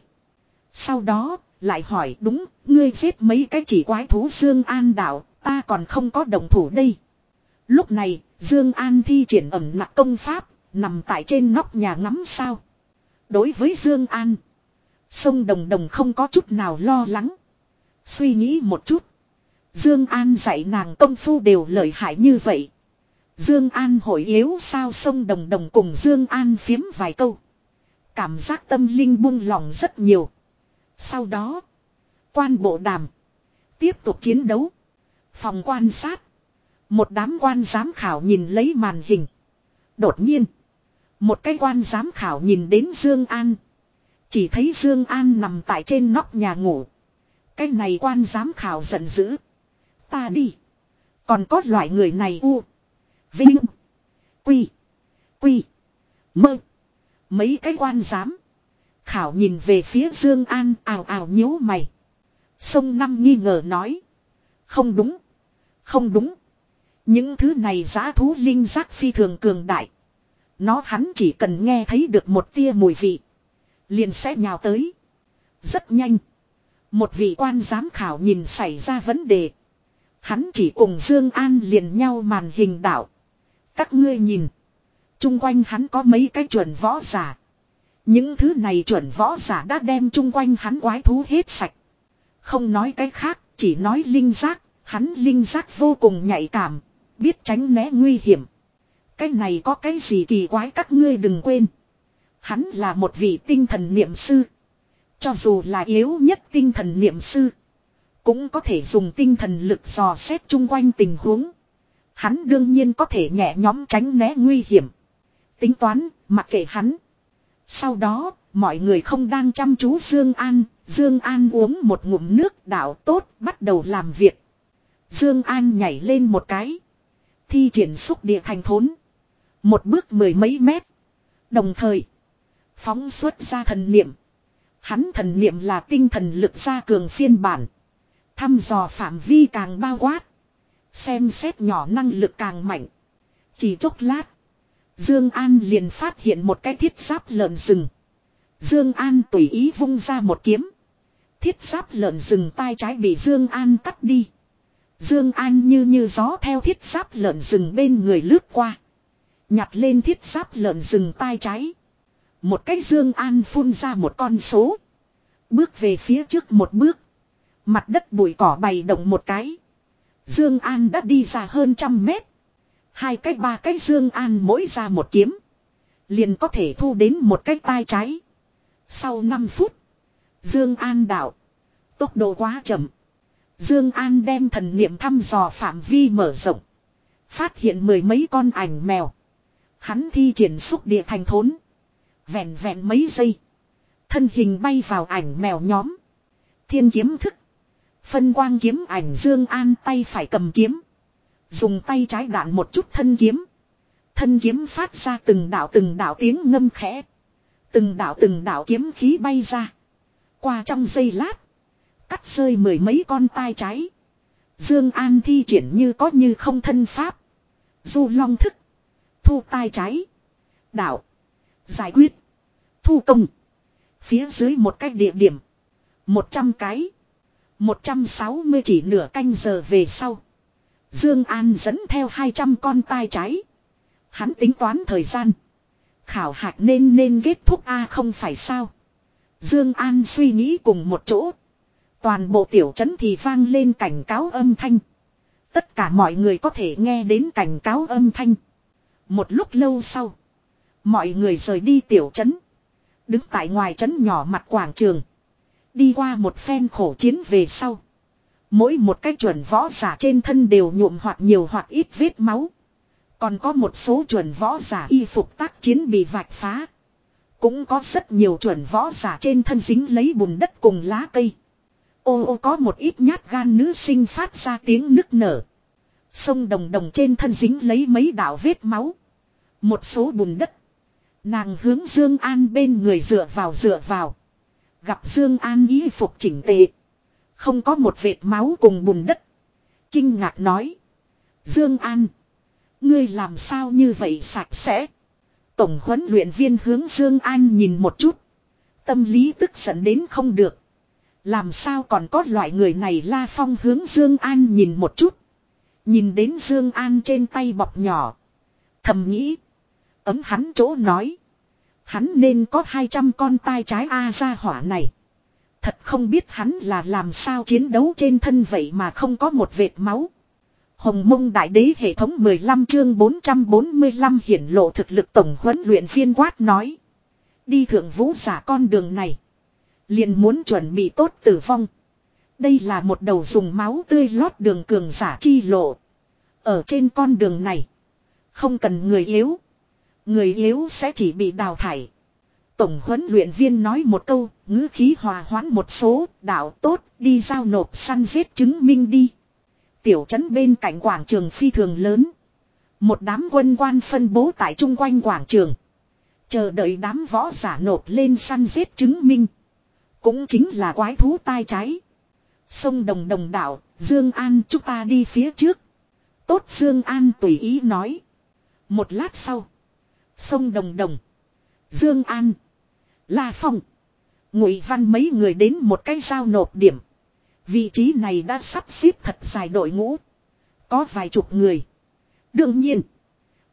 Sau đó, lại hỏi đúng, ngươi giết mấy cái chỉ quái thú Dương An đạo, ta còn không có đồng thủ đây. Lúc này, Dương An thi triển ẩm nặc công pháp, nằm tại trên nóc nhà ngắm sao. Đối với Dương An, sông Đồng Đồng không có chút nào lo lắng. Suy nghĩ một chút, Dương An dạy nàng công phu đều lợi hại như vậy. Dương An hội yếu sao sông Đồng Đồng cùng Dương An phiếm vài câu. Cảm giác tâm linh buông lòng rất nhiều. Sau đó, quan bộ đàm tiếp tục chiến đấu. Phòng quan sát, một đám quan giám khảo nhìn lấy màn hình. Đột nhiên, một cái quan giám khảo nhìn đến Dương An. Chỉ thấy Dương An nằm tại trên nóc nhà ngủ. Cái này quan giám khảo giận dữ. Ta đi. Còn có loại người này u. Vinh. Quy. Quy. Mơ. Mấy cái quan giám. Khảo nhìn về phía Dương An ào ào nhíu mày. Sông Năm nghi ngờ nói. Không đúng. Không đúng. Những thứ này giá thú linh giác phi thường cường đại. Nó hắn chỉ cần nghe thấy được một tia mùi vị. Liền sẽ nhào tới. Rất nhanh. Một vị quan giám khảo nhìn xảy ra vấn đề. Hắn chỉ cùng Dương An liền nhau màn hình đảo. Các ngươi nhìn. Trung quanh hắn có mấy cái chuẩn võ giả. Những thứ này chuẩn võ giả đã đem chung quanh hắn quái thú hết sạch. Không nói cái khác, chỉ nói linh giác, hắn linh giác vô cùng nhạy cảm, biết tránh né nguy hiểm. Cái này có cái gì kỳ quái các ngươi đừng quên. Hắn là một vị tinh thần niệm sư. Cho dù là yếu nhất tinh thần niệm sư. Cũng có thể dùng tinh thần lực dò xét chung quanh tình huống. Hắn đương nhiên có thể nhẹ nhóm tránh né nguy hiểm. Tính toán, mặc kệ hắn. Sau đó, mọi người không đang chăm chú Dương An. Dương An uống một ngụm nước đảo tốt, bắt đầu làm việc. Dương An nhảy lên một cái. Thi triển xúc địa thành thốn. Một bước mười mấy mét. Đồng thời. Phóng xuất ra thần niệm. Hắn thần niệm là tinh thần lực gia cường phiên bản. Thăm dò phạm vi càng bao quát. Xem xét nhỏ năng lực càng mạnh. Chỉ chốc lát. Dương An liền phát hiện một cái thiết giáp lợn rừng. Dương An tùy ý vung ra một kiếm. Thiết giáp lợn rừng tai trái bị Dương An cắt đi. Dương An như như gió theo thiết giáp lợn rừng bên người lướt qua. Nhặt lên thiết giáp lợn rừng tai trái. Một cách Dương An phun ra một con số. Bước về phía trước một bước. Mặt đất bụi cỏ bày động một cái. Dương An đã đi ra hơn trăm mét. Hai cái ba cái Dương An mỗi ra một kiếm. Liền có thể thu đến một cách tai trái. Sau 5 phút. Dương An đạo Tốc độ quá chậm. Dương An đem thần niệm thăm dò phạm vi mở rộng. Phát hiện mười mấy con ảnh mèo. Hắn thi triển xúc địa thành thốn. Vẹn vẹn mấy giây. Thân hình bay vào ảnh mèo nhóm. Thiên kiếm thức. Phân quang kiếm ảnh Dương An tay phải cầm kiếm. Dùng tay trái đạn một chút thân kiếm. Thân kiếm phát ra từng đạo từng đạo tiếng ngâm khẽ. Từng đạo từng đạo kiếm khí bay ra. Qua trong giây lát. Cắt rơi mười mấy con tai trái. Dương An thi triển như có như không thân pháp. Du long thức. Thu tai trái. Đạo. Giải quyết. Thu công. Phía dưới một cái địa điểm. Một trăm cái. Một trăm sáu mươi chỉ nửa canh giờ về sau. Dương An dẫn theo hai trăm con tai trái. Hắn tính toán thời gian. Khảo hạch nên nên kết thúc A không phải sao. Dương An suy nghĩ cùng một chỗ. Toàn bộ tiểu trấn thì vang lên cảnh cáo âm thanh. Tất cả mọi người có thể nghe đến cảnh cáo âm thanh. Một lúc lâu sau. Mọi người rời đi tiểu trấn. Đứng tại ngoài trấn nhỏ mặt quảng trường. Đi qua một phen khổ chiến về sau. Mỗi một cái chuẩn võ giả trên thân đều nhuộm hoặc nhiều hoặc ít vết máu. Còn có một số chuẩn võ giả y phục tác chiến bị vạch phá. Cũng có rất nhiều chuẩn võ giả trên thân dính lấy bùn đất cùng lá cây. Ô ô, có một ít nhát gan nữ sinh phát ra tiếng nức nở. Sông đồng đồng trên thân dính lấy mấy đạo vết máu. Một số bùn đất. Nàng hướng Dương An bên người dựa vào dựa vào. Gặp Dương An y phục chỉnh tề. Không có một vệt máu cùng bùn đất. Kinh ngạc nói. Dương An. Ngươi làm sao như vậy sạch sẽ. Tổng huấn luyện viên hướng Dương An nhìn một chút. Tâm lý tức giận đến không được. Làm sao còn có loại người này la phong hướng Dương An nhìn một chút. Nhìn đến Dương An trên tay bọc nhỏ. Thầm nghĩ. Ấm hắn chỗ nói. Hắn nên có 200 con tai trái A ra hỏa này. Thật không biết hắn là làm sao chiến đấu trên thân vậy mà không có một vệt máu. Hồng mông đại đế hệ thống 15 chương 445 hiển lộ thực lực tổng huấn luyện viên quát nói. Đi thượng vũ giả con đường này. Liền muốn chuẩn bị tốt tử vong. Đây là một đầu dùng máu tươi lót đường cường giả chi lộ. Ở trên con đường này. Không cần người yếu. Người yếu sẽ chỉ bị đào thải. Tổng huấn luyện viên nói một câu, ngữ khí hòa hoãn một số, đạo tốt, đi giao nộp săn giết chứng minh đi. Tiểu trấn bên cạnh quảng trường phi thường lớn. Một đám quân quan phân bố tại chung quanh quảng trường. Chờ đợi đám võ giả nộp lên săn giết chứng minh. Cũng chính là quái thú tai trái. Sông Đồng Đồng đảo, Dương An, chúng ta đi phía trước. Tốt, Dương An tùy ý nói. Một lát sau. Sông Đồng Đồng. Dương An. La Phong. Ngụy Văn mấy người đến một cái giao nộp điểm. Vị trí này đã sắp xếp thật dài đội ngũ. Có vài chục người. Đương nhiên.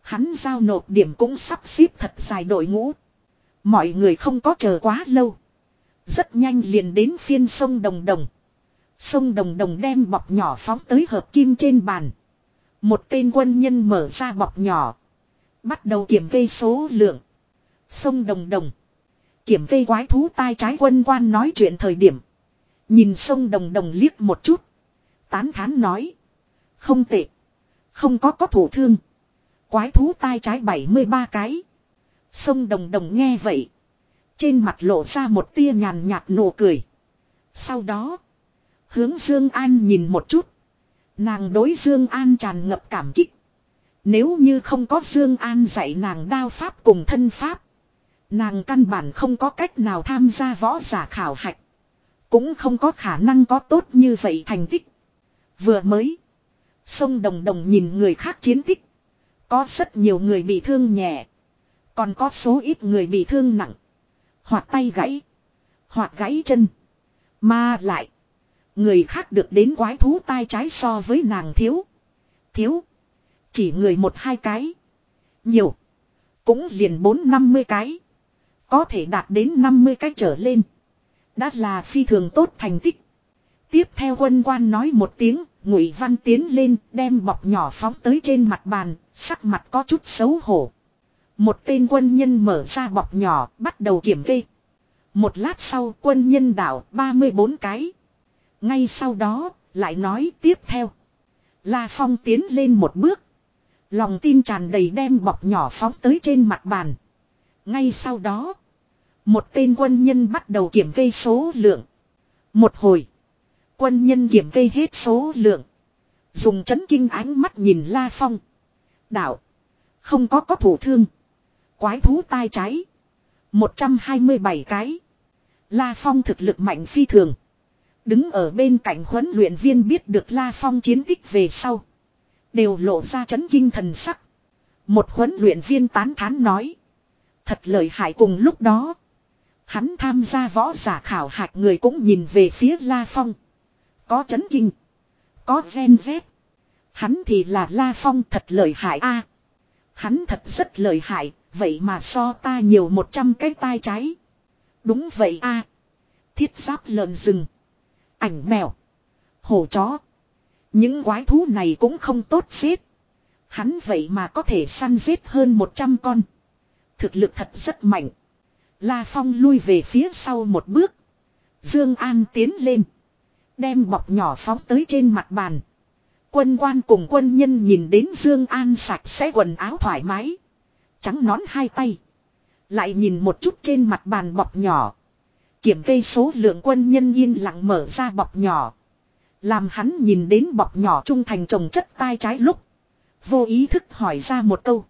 Hắn giao nộp điểm cũng sắp xếp thật dài đội ngũ. Mọi người không có chờ quá lâu. Rất nhanh liền đến phiên sông Đồng Đồng. Sông Đồng Đồng đem bọc nhỏ phóng tới hợp kim trên bàn. Một tên quân nhân mở ra bọc nhỏ. Bắt đầu kiểm kê số lượng. Sông Đồng Đồng. Kiểm kê quái thú tai trái quân quan nói chuyện thời điểm. Nhìn sông Đồng Đồng liếc một chút. Tán thán nói. Không tệ. Không có có thủ thương. Quái thú tai trái 73 cái. Sông Đồng Đồng nghe vậy. Trên mặt lộ ra một tia nhàn nhạt nụ cười. Sau đó. Hướng Dương An nhìn một chút. Nàng đối Dương An tràn ngập cảm kích. Nếu như không có Dương An dạy nàng đao pháp cùng thân pháp. Nàng căn bản không có cách nào tham gia võ giả khảo hạch. Cũng không có khả năng có tốt như vậy thành tích. Vừa mới. Sông Đồng Đồng nhìn người khác chiến tích. Có rất nhiều người bị thương nhẹ. Còn có số ít người bị thương nặng. Hoặc tay gãy. Hoặc gãy chân. Mà lại. Người khác được đến quái thú tai trái so với nàng thiếu. Thiếu. Chỉ người một hai cái. Nhiều. Cũng liền bốn năm mươi cái. Có thể đạt đến năm mươi cái trở lên. Đã là phi thường tốt thành tích. Tiếp theo quân quan nói một tiếng, ngụy văn tiến lên, đem bọc nhỏ phóng tới trên mặt bàn, sắc mặt có chút xấu hổ. Một tên quân nhân mở ra bọc nhỏ, bắt đầu kiểm kê. Một lát sau quân nhân đảo 34 cái. Ngay sau đó, lại nói tiếp theo. La Phong tiến lên một bước. Lòng tin tràn đầy đem bọc nhỏ phóng tới trên mặt bàn. Ngay sau đó, một tên quân nhân bắt đầu kiểm kê số lượng. Một hồi, quân nhân kiểm kê hết số lượng. Dùng chấn kinh ánh mắt nhìn La Phong. Đạo, không có có thủ thương. Quái thú tai trái. 127 cái. La Phong thực lực mạnh phi thường. Đứng ở bên cạnh huấn luyện viên biết được La Phong chiến tích về sau. Đều lộ ra chấn kinh thần sắc. Một huấn luyện viên tán thán nói. Thật lợi hại cùng lúc đó. Hắn tham gia võ giả khảo hạch người cũng nhìn về phía La Phong. Có chấn kinh. Có gen z. Hắn thì là La Phong thật lợi hại a. hắn thật rất lợi hại, vậy mà so ta nhiều một trăm cái tai trái. Đúng vậy a. Thiết giáp lợn rừng. Ảnh mèo. Hổ chó. Những quái thú này cũng không tốt giết. Hắn vậy mà có thể săn giết hơn 100 con. Thực lực thật rất mạnh. La Phong lui về phía sau một bước. Dương An tiến lên. Đem bọc nhỏ phóng tới trên mặt bàn. Quân quan cùng quân nhân nhìn đến Dương An sạch sẽ quần áo thoải mái. Trắng nón hai tay. Lại nhìn một chút trên mặt bàn bọc nhỏ. Kiểm kê số lượng quân nhân yên lặng mở ra bọc nhỏ. Làm hắn nhìn đến bọc nhỏ trung thành trồng chất tai trái lúc. Vô ý thức hỏi ra một câu.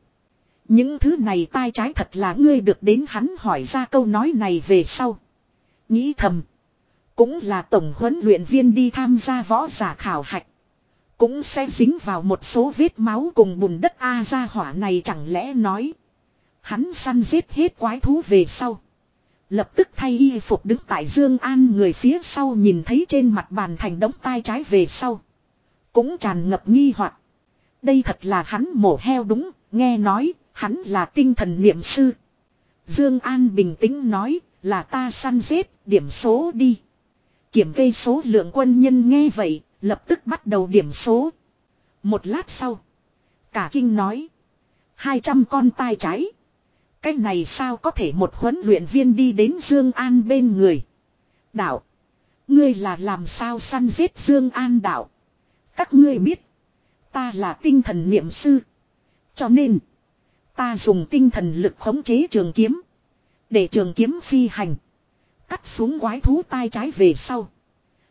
Những thứ này tai trái thật là ngươi được đến hắn hỏi ra câu nói này về sau. Nghĩ thầm. Cũng là tổng huấn luyện viên đi tham gia võ giả khảo hạch. Cũng sẽ dính vào một số vết máu cùng bùn đất A ra hỏa này chẳng lẽ nói. Hắn săn giết hết quái thú về sau. Lập tức thay y phục đứng tại Dương An người phía sau nhìn thấy trên mặt bàn thành đống tai trái về sau. Cũng tràn ngập nghi hoặc. Đây thật là hắn mổ heo đúng, nghe nói, hắn là tinh thần niệm sư. Dương An bình tĩnh nói, là ta săn giết, điểm số đi. Kiểm kê số lượng quân nhân nghe vậy, lập tức bắt đầu điểm số. Một lát sau, cả kinh nói, 200 con tai trái. Cái này sao có thể một huấn luyện viên đi đến Dương An bên người. Đạo. Ngươi là làm sao săn giết Dương An đạo. Các ngươi biết. Ta là tinh thần niệm sư. Cho nên. Ta dùng tinh thần lực khống chế trường kiếm. Để trường kiếm phi hành. Cắt xuống quái thú tai trái về sau.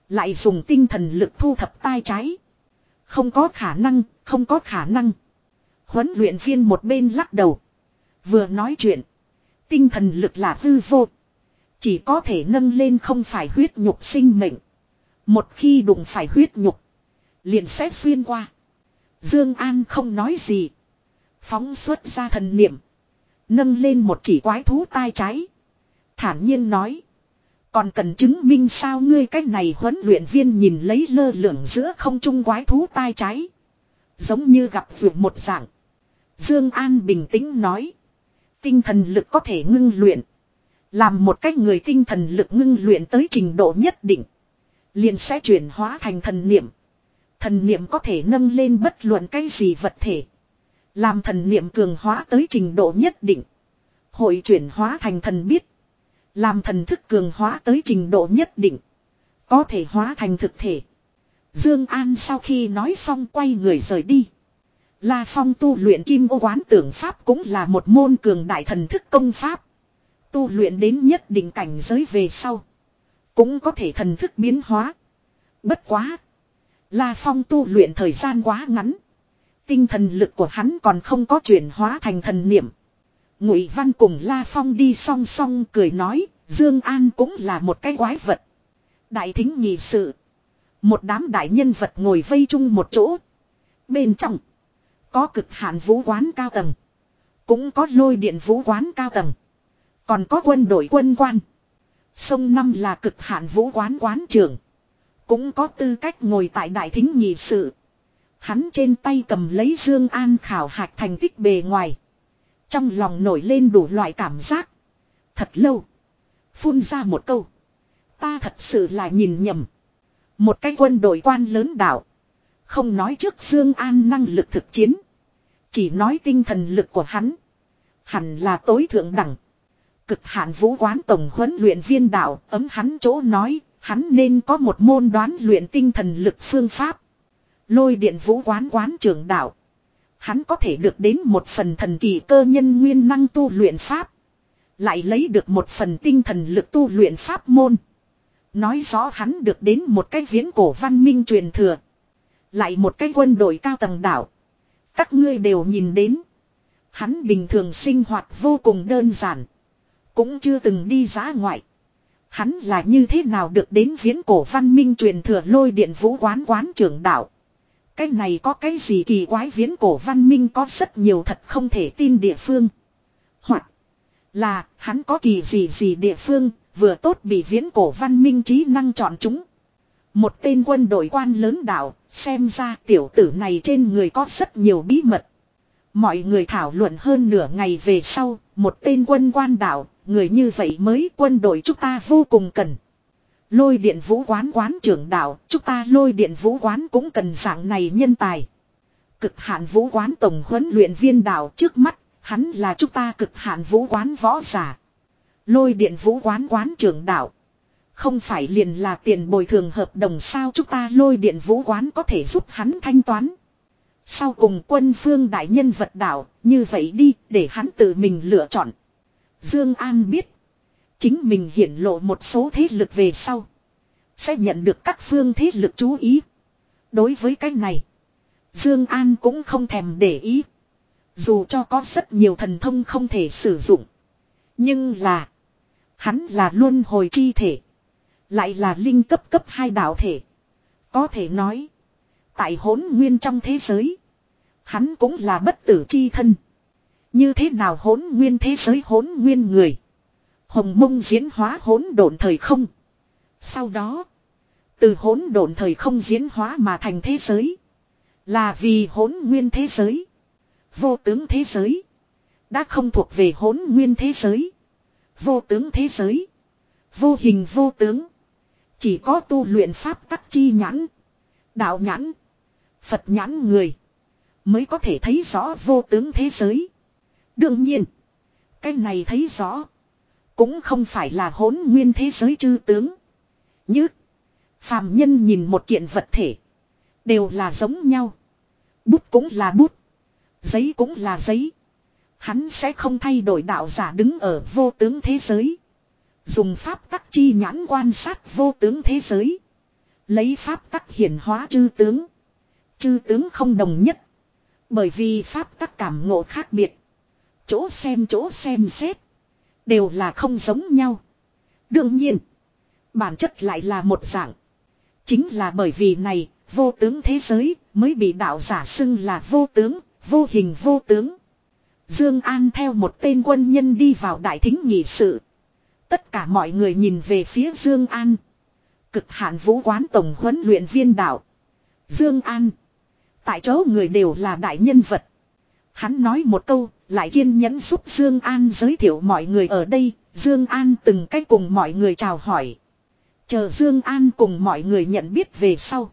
Lại dùng tinh thần lực thu thập tai trái. Không có khả năng, không có khả năng. Huấn luyện viên một bên lắc đầu. Vừa nói chuyện. Tinh thần lực là hư vô. Chỉ có thể nâng lên không phải huyết nhục sinh mệnh. Một khi đụng phải huyết nhục. Liền sẽ xuyên qua. Dương An không nói gì. Phóng xuất ra thần niệm. Nâng lên một chỉ quái thú tai trái. Thản nhiên nói. Còn cần chứng minh sao ngươi cách này huấn luyện viên nhìn lấy lơ lửng giữa không trung quái thú tai trái. Giống như gặp vượt một dạng. Dương An bình tĩnh nói. Tinh thần lực có thể ngưng luyện. Làm một cách người tinh thần lực ngưng luyện tới trình độ nhất định. Liền sẽ chuyển hóa thành thần niệm. Thần niệm có thể nâng lên bất luận cái gì vật thể. Làm thần niệm cường hóa tới trình độ nhất định. Hội chuyển hóa thành thần biết. Làm thần thức cường hóa tới trình độ nhất định. Có thể hóa thành thực thể. Dương An sau khi nói xong quay người rời đi. La Phong tu luyện kim ô quán tưởng pháp cũng là một môn cường đại thần thức công pháp. Tu luyện đến nhất định cảnh giới về sau. Cũng có thể thần thức biến hóa. Bất quá. La Phong tu luyện thời gian quá ngắn. Tinh thần lực của hắn còn không có chuyển hóa thành thần niệm. Ngụy Văn cùng La Phong đi song song cười nói, Dương An cũng là một cái quái vật. Đại thính nhị sự. Một đám đại nhân vật ngồi vây chung một chỗ. Bên trong. Có cực hạn vũ quán cao tầng. Cũng có lôi điện vũ quán cao tầng. Còn có quân đội quân quan. Sông Năm là cực hạn vũ quán quán trưởng. Cũng có tư cách ngồi tại đại thính nhị sự. Hắn trên tay cầm lấy Dương An khảo hạch thành tích bề ngoài. Trong lòng nổi lên đủ loại cảm giác. Thật lâu. Phun ra một câu. Ta thật sự là nhìn nhầm. Một cái quân đội quan lớn đảo. Không nói trước Dương An năng lực thực chiến. Chỉ nói tinh thần lực của hắn. Hẳn là tối thượng đẳng. Cực hạn vũ quán tổng huấn luyện viên đạo ấm hắn chỗ nói. Hắn nên có một môn đoán luyện tinh thần lực phương pháp. Lôi điện vũ quán quán trưởng đạo. Hắn có thể được đến một phần thần kỳ cơ nhân nguyên năng tu luyện pháp. Lại lấy được một phần tinh thần lực tu luyện pháp môn. Nói rõ hắn được đến một cái viễn cổ văn minh truyền thừa. Lại một cái quân đội cao tầng đảo. Các ngươi đều nhìn đến. Hắn bình thường sinh hoạt vô cùng đơn giản. Cũng chưa từng đi giá ngoại. Hắn là như thế nào được đến viễn cổ văn minh truyền thừa lôi điện vũ quán quán trưởng đảo Cái này có cái gì kỳ quái viễn cổ văn minh có rất nhiều thật không thể tin địa phương. Hoặc là, hắn có kỳ gì gì địa phương, vừa tốt bị viễn cổ văn minh trí năng chọn chúng. Một tên quân đội quan lớn đảo, xem ra tiểu tử này trên người có rất nhiều bí mật. Mọi người thảo luận hơn nửa ngày về sau, một tên quân quan đảo, người như vậy mới quân đội chúng ta vô cùng cần. Lôi điện vũ quán quán trưởng đảo, chúng ta lôi điện vũ quán cũng cần dạng này nhân tài. Cực hạn vũ quán tổng huấn luyện viên đảo trước mắt, hắn là chúng ta cực hạn vũ quán võ giả. Lôi điện vũ quán quán trưởng đảo. Không phải liền là tiền bồi thường hợp đồng sao chúng ta lôi điện vũ quán có thể giúp hắn thanh toán. Sau cùng quân phương đại nhân vật đảo, như vậy đi, để hắn tự mình lựa chọn. Dương An biết. Chính mình hiển lộ một số thế lực về sau. Sẽ nhận được các phương thế lực chú ý. Đối với cái này. Dương An cũng không thèm để ý. Dù cho có rất nhiều thần thông không thể sử dụng. Nhưng là. Hắn là luân hồi chi thể. Lại là linh cấp cấp hai đạo thể. Có thể nói. Tại hỗn nguyên trong thế giới. Hắn cũng là bất tử chi thân. Như thế nào hỗn nguyên thế giới hỗn nguyên người. Hồng mông diễn hóa hỗn độn thời không. Sau đó. Từ hỗn độn thời không diễn hóa mà thành thế giới. Là vì hỗn nguyên thế giới. Vô tướng thế giới. Đã không thuộc về hỗn nguyên thế giới. Vô tướng thế giới. Vô hình vô tướng. Chỉ có tu luyện pháp tắc chi nhãn. Đạo nhãn. Phật nhãn người. Mới có thể thấy rõ vô tướng thế giới. Đương nhiên. Cái này thấy rõ. Cũng không phải là hỗn nguyên thế giới chư tướng. Như. Phàm nhân nhìn một kiện vật thể. Đều là giống nhau. Bút cũng là bút. Giấy cũng là giấy. Hắn sẽ không thay đổi đạo giả đứng ở vô tướng thế giới. Dùng pháp tắc chi nhãn quan sát vô tướng thế giới. Lấy pháp tắc hiển hóa chư tướng. Chư tướng không đồng nhất. Bởi vì pháp tắc cảm ngộ khác biệt. Chỗ xem chỗ xem xét. Đều là không giống nhau. Đương nhiên. Bản chất lại là một dạng. Chính là bởi vì này, vô tướng thế giới mới bị đạo giả xưng là vô tướng, vô hình vô tướng. Dương An theo một tên quân nhân đi vào đại thính nghị sự. Tất cả mọi người nhìn về phía Dương An. Cực hạn vũ quán tổng huấn luyện viên đạo. Dương An. Tại chỗ người đều là đại nhân vật. Hắn nói một câu, lại kiên nhẫn giúp Dương An giới thiệu mọi người ở đây. Dương An từng cách cùng mọi người chào hỏi. Chờ Dương An cùng mọi người nhận biết về sau.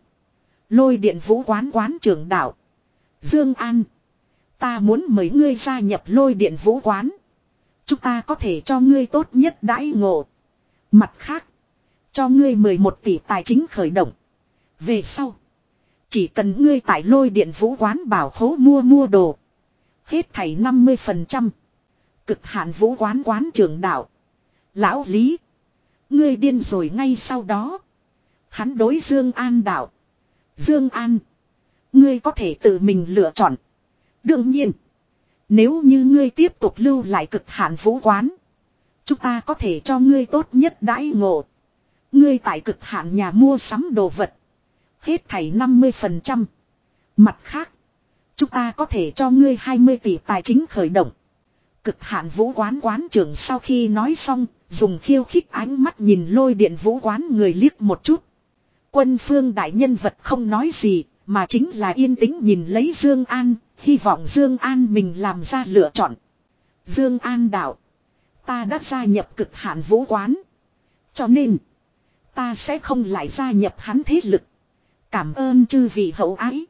Lôi điện vũ quán quán trưởng đạo. Dương An. Ta muốn mời ngươi gia nhập lôi điện vũ quán. Chúng ta có thể cho ngươi tốt nhất đãi ngộ. Mặt khác. Cho ngươi 11 tỷ tài chính khởi động. Về sau. Chỉ cần ngươi tại lôi điện vũ quán bảo khố mua mua đồ. Hết thảy 50%. Cực hạn vũ quán quán trưởng đạo. Lão Lý. Ngươi điên rồi ngay sau đó. Hắn đối Dương An đạo. Dương An. Ngươi có thể tự mình lựa chọn. Đương nhiên. Nếu như ngươi tiếp tục lưu lại cực hạn vũ quán. Chúng ta có thể cho ngươi tốt nhất đãi ngộ. Ngươi tại cực hạn nhà mua sắm đồ vật. Hết thảy 50%. Mặt khác. Chúng ta có thể cho ngươi 20 tỷ tài chính khởi động. Cực hạn vũ quán quán trưởng sau khi nói xong, dùng khiêu khích ánh mắt nhìn lôi điện vũ quán người liếc một chút. Quân phương đại nhân vật không nói gì, mà chính là yên tĩnh nhìn lấy Dương An, hy vọng Dương An mình làm ra lựa chọn. Dương An đạo. Ta đã gia nhập cực hạn vũ quán. Cho nên, ta sẽ không lại gia nhập hắn thế lực. Cảm ơn chư vị hậu ái.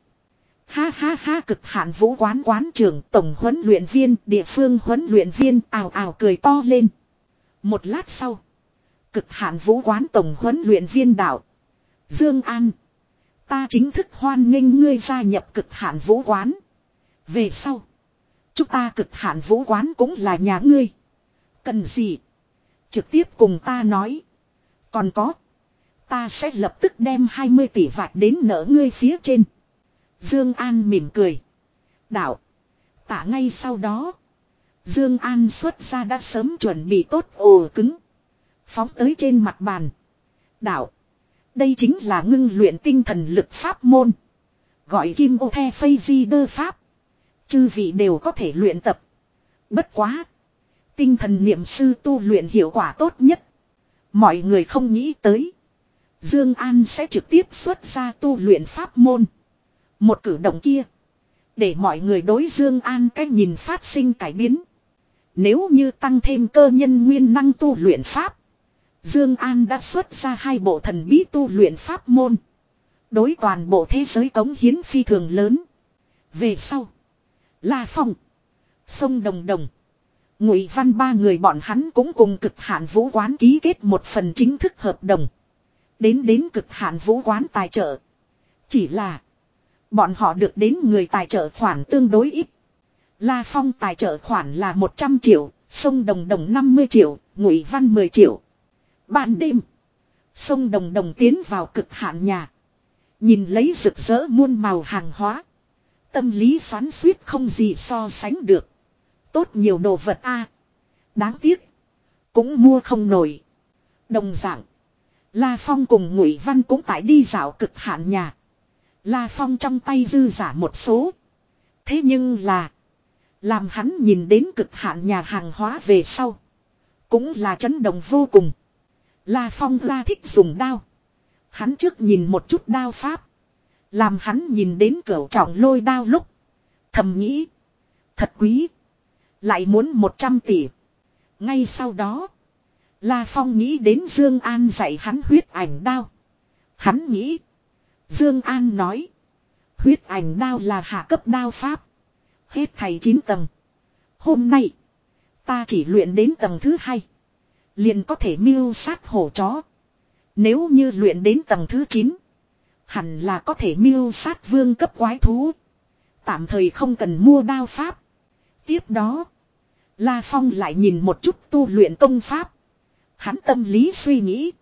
Ha ha ha cực hạn vũ quán quán trưởng tổng huấn luyện viên địa phương huấn luyện viên ào ào cười to lên. Một lát sau. Cực hạn vũ quán tổng huấn luyện viên đạo. Dương An. Ta chính thức hoan nghênh ngươi gia nhập cực hạn vũ quán. Về sau. Chúng ta cực hạn vũ quán cũng là nhà ngươi. Cần gì? Trực tiếp cùng ta nói. Còn có. Ta sẽ lập tức đem 20 tỷ vạt đến nở ngươi phía trên. Dương An mỉm cười. Đạo. Tả ngay sau đó. Dương An xuất ra đã sớm chuẩn bị tốt ồ cứng. Phóng tới trên mặt bàn. Đạo. Đây chính là ngưng luyện tinh thần lực pháp môn. Gọi kim ô the phây di đơ pháp. Chư vị đều có thể luyện tập. Bất quá. Tinh thần niệm sư tu luyện hiệu quả tốt nhất. Mọi người không nghĩ tới. Dương An sẽ trực tiếp xuất ra tu luyện pháp môn. Một cử động kia. Để mọi người đối Dương An cách nhìn phát sinh cải biến. Nếu như tăng thêm cơ nhân nguyên năng tu luyện pháp. Dương An đã xuất ra hai bộ thần bí tu luyện pháp môn. Đối toàn bộ thế giới cống hiến phi thường lớn. Về sau. La Phong. Sông Đồng Đồng. Ngụy Văn ba người bọn hắn cũng cùng cực hạn vũ quán ký kết một phần chính thức hợp đồng. Đến đến cực hạn vũ quán tài trợ. Chỉ là. Bọn họ được đến người tài trợ khoản tương đối ít. La Phong tài trợ khoản là 100 triệu, sông Đồng Đồng 50 triệu, Ngụy Văn 10 triệu. Ban đêm, sông Đồng Đồng tiến vào cực hạn nhà. Nhìn lấy rực rỡ muôn màu hàng hóa. Tâm lý xoắn suýt không gì so sánh được. Tốt nhiều đồ vật a Đáng tiếc. Cũng mua không nổi. Đồng dạng. La Phong cùng Ngụy Văn cũng tại đi dạo cực hạn nhà. La Phong trong tay dư giả một số. Thế nhưng là. Làm hắn nhìn đến cực hạn nhà hàng hóa về sau. Cũng là chấn động vô cùng. La Phong ra thích dùng đao. Hắn trước nhìn một chút đao pháp. Làm hắn nhìn đến cửa trọng lôi đao lúc. Thầm nghĩ. Thật quý. Lại muốn 100 tỷ. Ngay sau đó. La Phong nghĩ đến Dương An dạy hắn huyết ảnh đao. Hắn nghĩ. Dương An nói. Huyết ảnh đao là hạ cấp đao pháp. Hết thầy 9 tầng. Hôm nay. Ta chỉ luyện đến tầng thứ hai. Liền có thể miêu sát hổ chó. Nếu như luyện đến tầng thứ 9. Hẳn là có thể miêu sát vương cấp quái thú. Tạm thời không cần mua đao pháp. Tiếp đó. La Phong lại nhìn một chút tu luyện công pháp. Hắn tâm lý suy nghĩ.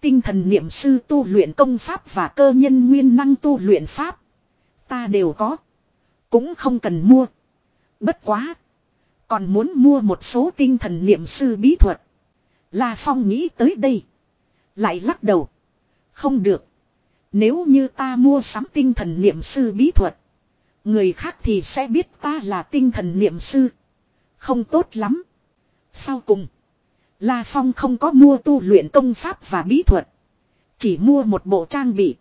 Tinh thần niệm sư tu luyện công pháp và cơ nhân nguyên năng tu luyện pháp. Ta đều có. Cũng không cần mua. Bất quá. Còn muốn mua một số tinh thần niệm sư bí thuật. La Phong nghĩ tới đây. Lại lắc đầu. Không được. Nếu như ta mua sắm tinh thần niệm sư bí thuật. Người khác thì sẽ biết ta là tinh thần niệm sư. Không tốt lắm. Sau cùng. La Phong không có mua tu luyện công pháp và bí thuật. Chỉ mua một bộ trang bị.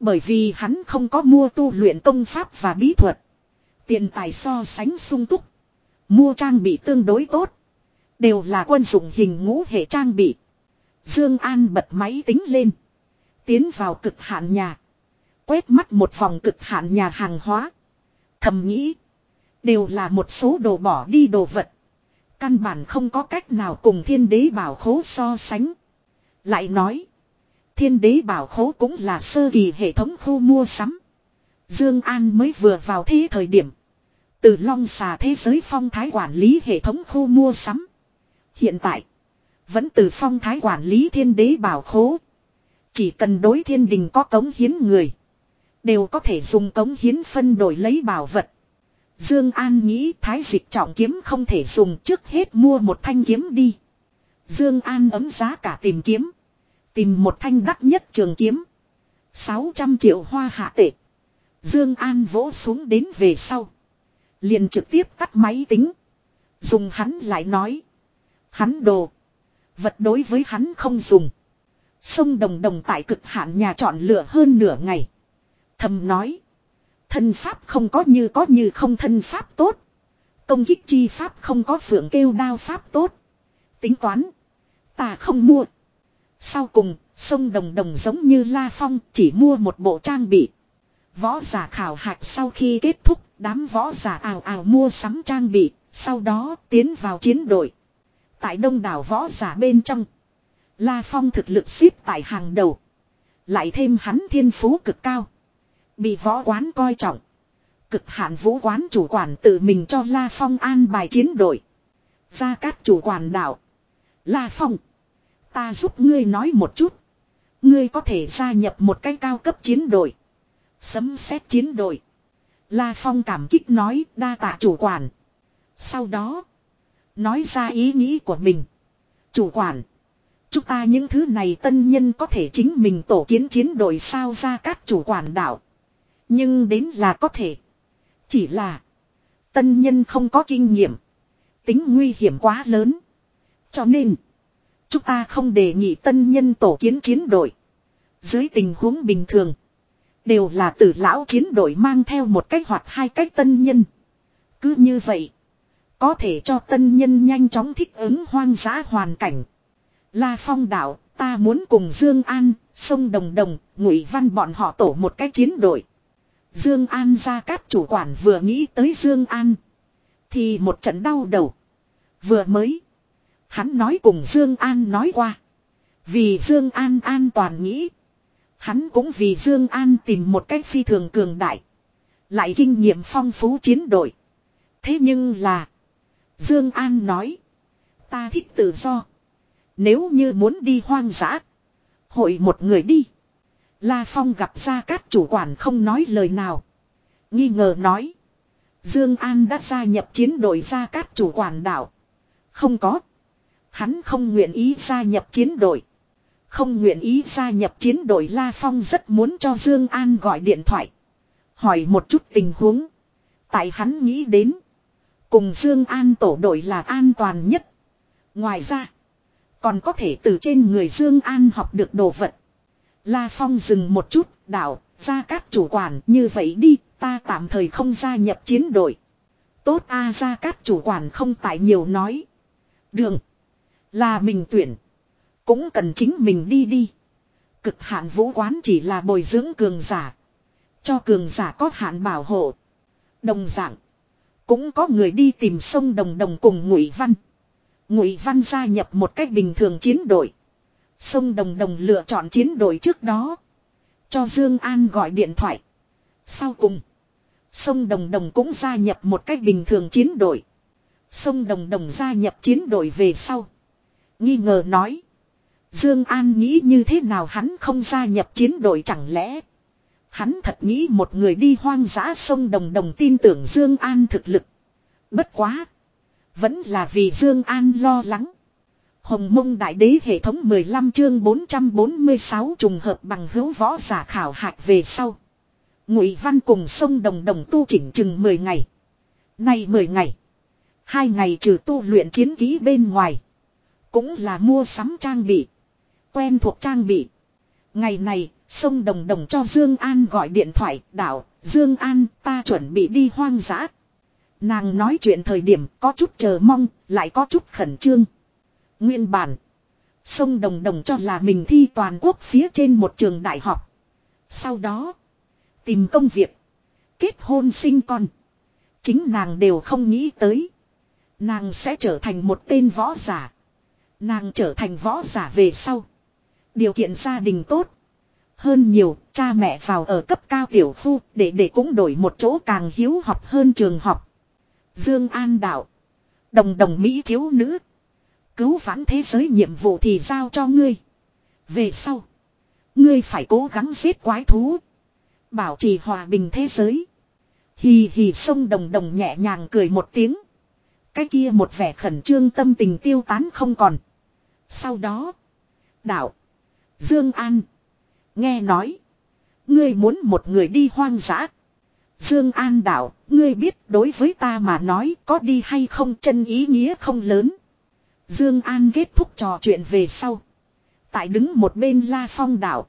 Bởi vì hắn không có mua tu luyện công pháp và bí thuật. Tiền tài so sánh sung túc. Mua trang bị tương đối tốt. Đều là quân dụng hình ngũ hệ trang bị. Dương An bật máy tính lên. Tiến vào cực hạn nhà. Quét mắt một vòng cực hạn nhà hàng hóa. Thầm nghĩ. Đều là một số đồ bỏ đi đồ vật. Căn bản không có cách nào cùng thiên đế bảo khố so sánh. Lại nói. Thiên đế bảo khố cũng là sơ kỳ hệ thống khu mua sắm. Dương An mới vừa vào thế thời điểm. Từ long xà thế giới phong thái quản lý hệ thống khu mua sắm. Hiện tại. Vẫn từ phong thái quản lý thiên đế bảo khố. Chỉ cần đối thiên đình có cống hiến người. Đều có thể dùng cống hiến phân đổi lấy bảo vật. Dương An nghĩ thái dịch trọng kiếm không thể dùng trước hết mua một thanh kiếm đi. Dương An ấm giá cả tìm kiếm. Tìm một thanh đắt nhất trường kiếm. 600 triệu hoa hạ tệ. Dương An vỗ xuống đến về sau. Liền trực tiếp tắt máy tính. Dùng hắn lại nói. Hắn đồ. Vật đối với hắn không dùng. Sông Đồng Đồng tại cực hạn nhà chọn lựa hơn nửa ngày. Thầm nói. Thân pháp không có như có như không thân pháp tốt. Công kích chi pháp không có phượng kêu đao pháp tốt. Tính toán. Ta không mua. Sau cùng, sông Đồng Đồng giống như La Phong chỉ mua một bộ trang bị. Võ giả khảo hạch sau khi kết thúc, đám võ giả ào ào mua sắm trang bị, sau đó tiến vào chiến đội. Tại đông đảo võ giả bên trong, La Phong thực lực xếp tại hàng đầu. Lại thêm hắn thiên phú cực cao. Bị võ quán coi trọng. Cực hạn vũ quán chủ quản tự mình cho La Phong an bài chiến đội. Ra các chủ quản đạo. La Phong. Ta giúp ngươi nói một chút. Ngươi có thể gia nhập một cái cao cấp chiến đội. Sấm xét chiến đội. La Phong cảm kích nói, đa tạ chủ quản. Sau đó. Nói ra ý nghĩ của mình. Chủ quản. Chúng ta những thứ này tân nhân có thể chính mình tổ kiến chiến đội sao ra các chủ quản đạo. Nhưng đến là có thể. Chỉ là. Tân nhân không có kinh nghiệm. Tính nguy hiểm quá lớn. Cho nên. Chúng ta không đề nghị tân nhân tổ kiến chiến đội. Dưới tình huống bình thường. Đều là tử lão chiến đội mang theo một cách hoặc hai cách tân nhân. Cứ như vậy. Có thể cho tân nhân nhanh chóng thích ứng hoang dã hoàn cảnh. La Phong đạo, ta muốn cùng Dương An, sông Đồng Đồng, Ngụy Văn bọn họ tổ một cái chiến đội. Dương An ra các chủ quản vừa nghĩ tới Dương An. Thì một trận đau đầu. Vừa mới. Hắn nói cùng Dương An nói qua. Vì Dương An an toàn nghĩ. Hắn cũng vì Dương An tìm một cách phi thường cường đại. Lại kinh nghiệm phong phú chiến đội. Thế nhưng là. Dương An nói. Ta thích tự do. Nếu như muốn đi hoang dã. Hội một người đi. La Phong gặp ra các chủ quản không nói lời nào. Nghi ngờ nói. Dương An đã gia nhập chiến đội gia cát chủ quản đảo. Không có. Hắn không nguyện ý gia nhập chiến đội. Không nguyện ý gia nhập chiến đội La Phong rất muốn cho Dương An gọi điện thoại. Hỏi một chút tình huống. Tại hắn nghĩ đến. Cùng Dương An tổ đội là an toàn nhất. Ngoài ra. Còn có thể từ trên người Dương An học được đồ vật. La Phong dừng một chút, đạo, ra các chủ quản như vậy đi, ta tạm thời không gia nhập chiến đội. Tốt a ra các chủ quản không tại nhiều nói. Đường. Là mình tuyển. Cũng cần chính mình đi đi. Cực hạn vũ quán chỉ là bồi dưỡng cường giả. Cho cường giả có hạn bảo hộ. Đồng dạng. Cũng có người đi tìm sông Đồng Đồng cùng Ngụy Văn. Ngụy Văn gia nhập một cách bình thường chiến đội. Sông Đồng Đồng lựa chọn chiến đội trước đó. Cho Dương An gọi điện thoại. Sau cùng. Sông Đồng Đồng cũng gia nhập một cách bình thường chiến đội. Sông Đồng Đồng gia nhập chiến đội về sau. Nghi ngờ nói. Dương An nghĩ như thế nào hắn không gia nhập chiến đội chẳng lẽ. Hắn thật nghĩ một người đi hoang dã sông Đồng Đồng tin tưởng Dương An thực lực. Bất quá. Vẫn là vì Dương An lo lắng. Hồng mông đại đế hệ thống 15 chương 446 trùng hợp bằng hữu võ giả khảo hạch về sau. Ngụy Văn cùng sông Đồng Đồng tu chỉnh chừng 10 ngày. Nay 10 ngày. Hai ngày trừ tu luyện chiến kỹ bên ngoài. Cũng là mua sắm trang bị. Quen thuộc trang bị. Ngày này, sông Đồng Đồng cho Dương An gọi điện thoại, đạo, Dương An, ta chuẩn bị đi hoang dã. Nàng nói chuyện thời điểm có chút chờ mong, lại có chút khẩn trương. Nguyên bản. Sông Đồng Đồng cho là mình thi toàn quốc phía trên một trường đại học. Sau đó. Tìm công việc. Kết hôn sinh con. Chính nàng đều không nghĩ tới. Nàng sẽ trở thành một tên võ giả. Nàng trở thành võ giả về sau. Điều kiện gia đình tốt. Hơn nhiều, cha mẹ vào ở cấp cao tiểu khu để để cũng đổi một chỗ càng hiếu học hơn trường học. Dương An đạo. Đồng đồng Mỹ thiếu nữ. Cứu vãn thế giới nhiệm vụ thì giao cho ngươi. Về sau. Ngươi phải cố gắng giết quái thú. Bảo trì hòa bình thế giới. Hì hì sông đồng đồng nhẹ nhàng cười một tiếng. Cái kia một vẻ khẩn trương tâm tình tiêu tán không còn. Sau đó. Đạo. Dương An. Nghe nói. Ngươi muốn một người đi hoang dã. Dương An đạo. Ngươi biết đối với ta mà nói có đi hay không chân ý nghĩa không lớn. Dương An kết thúc trò chuyện về sau. Tại đứng một bên La Phong đảo.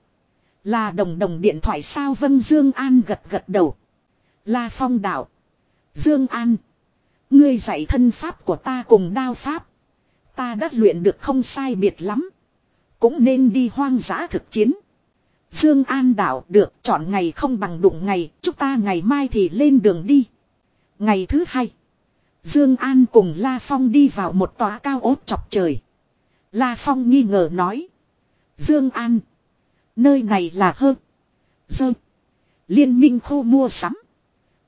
Là đồng đồng điện thoại sao vân Dương An gật gật đầu. La Phong đảo. Dương An. Ngươi dạy thân pháp của ta cùng đao pháp. Ta đã luyện được không sai biệt lắm. Cũng nên đi hoang dã thực chiến. Dương An đảo được chọn ngày không bằng đụng ngày. Chúng ta ngày mai thì lên đường đi. Ngày thứ hai. Dương An cùng La Phong đi vào một tòa cao ốt chọc trời. La Phong nghi ngờ nói. Dương An. Nơi này là hơn. Dơ. Liên minh khu mua sắm.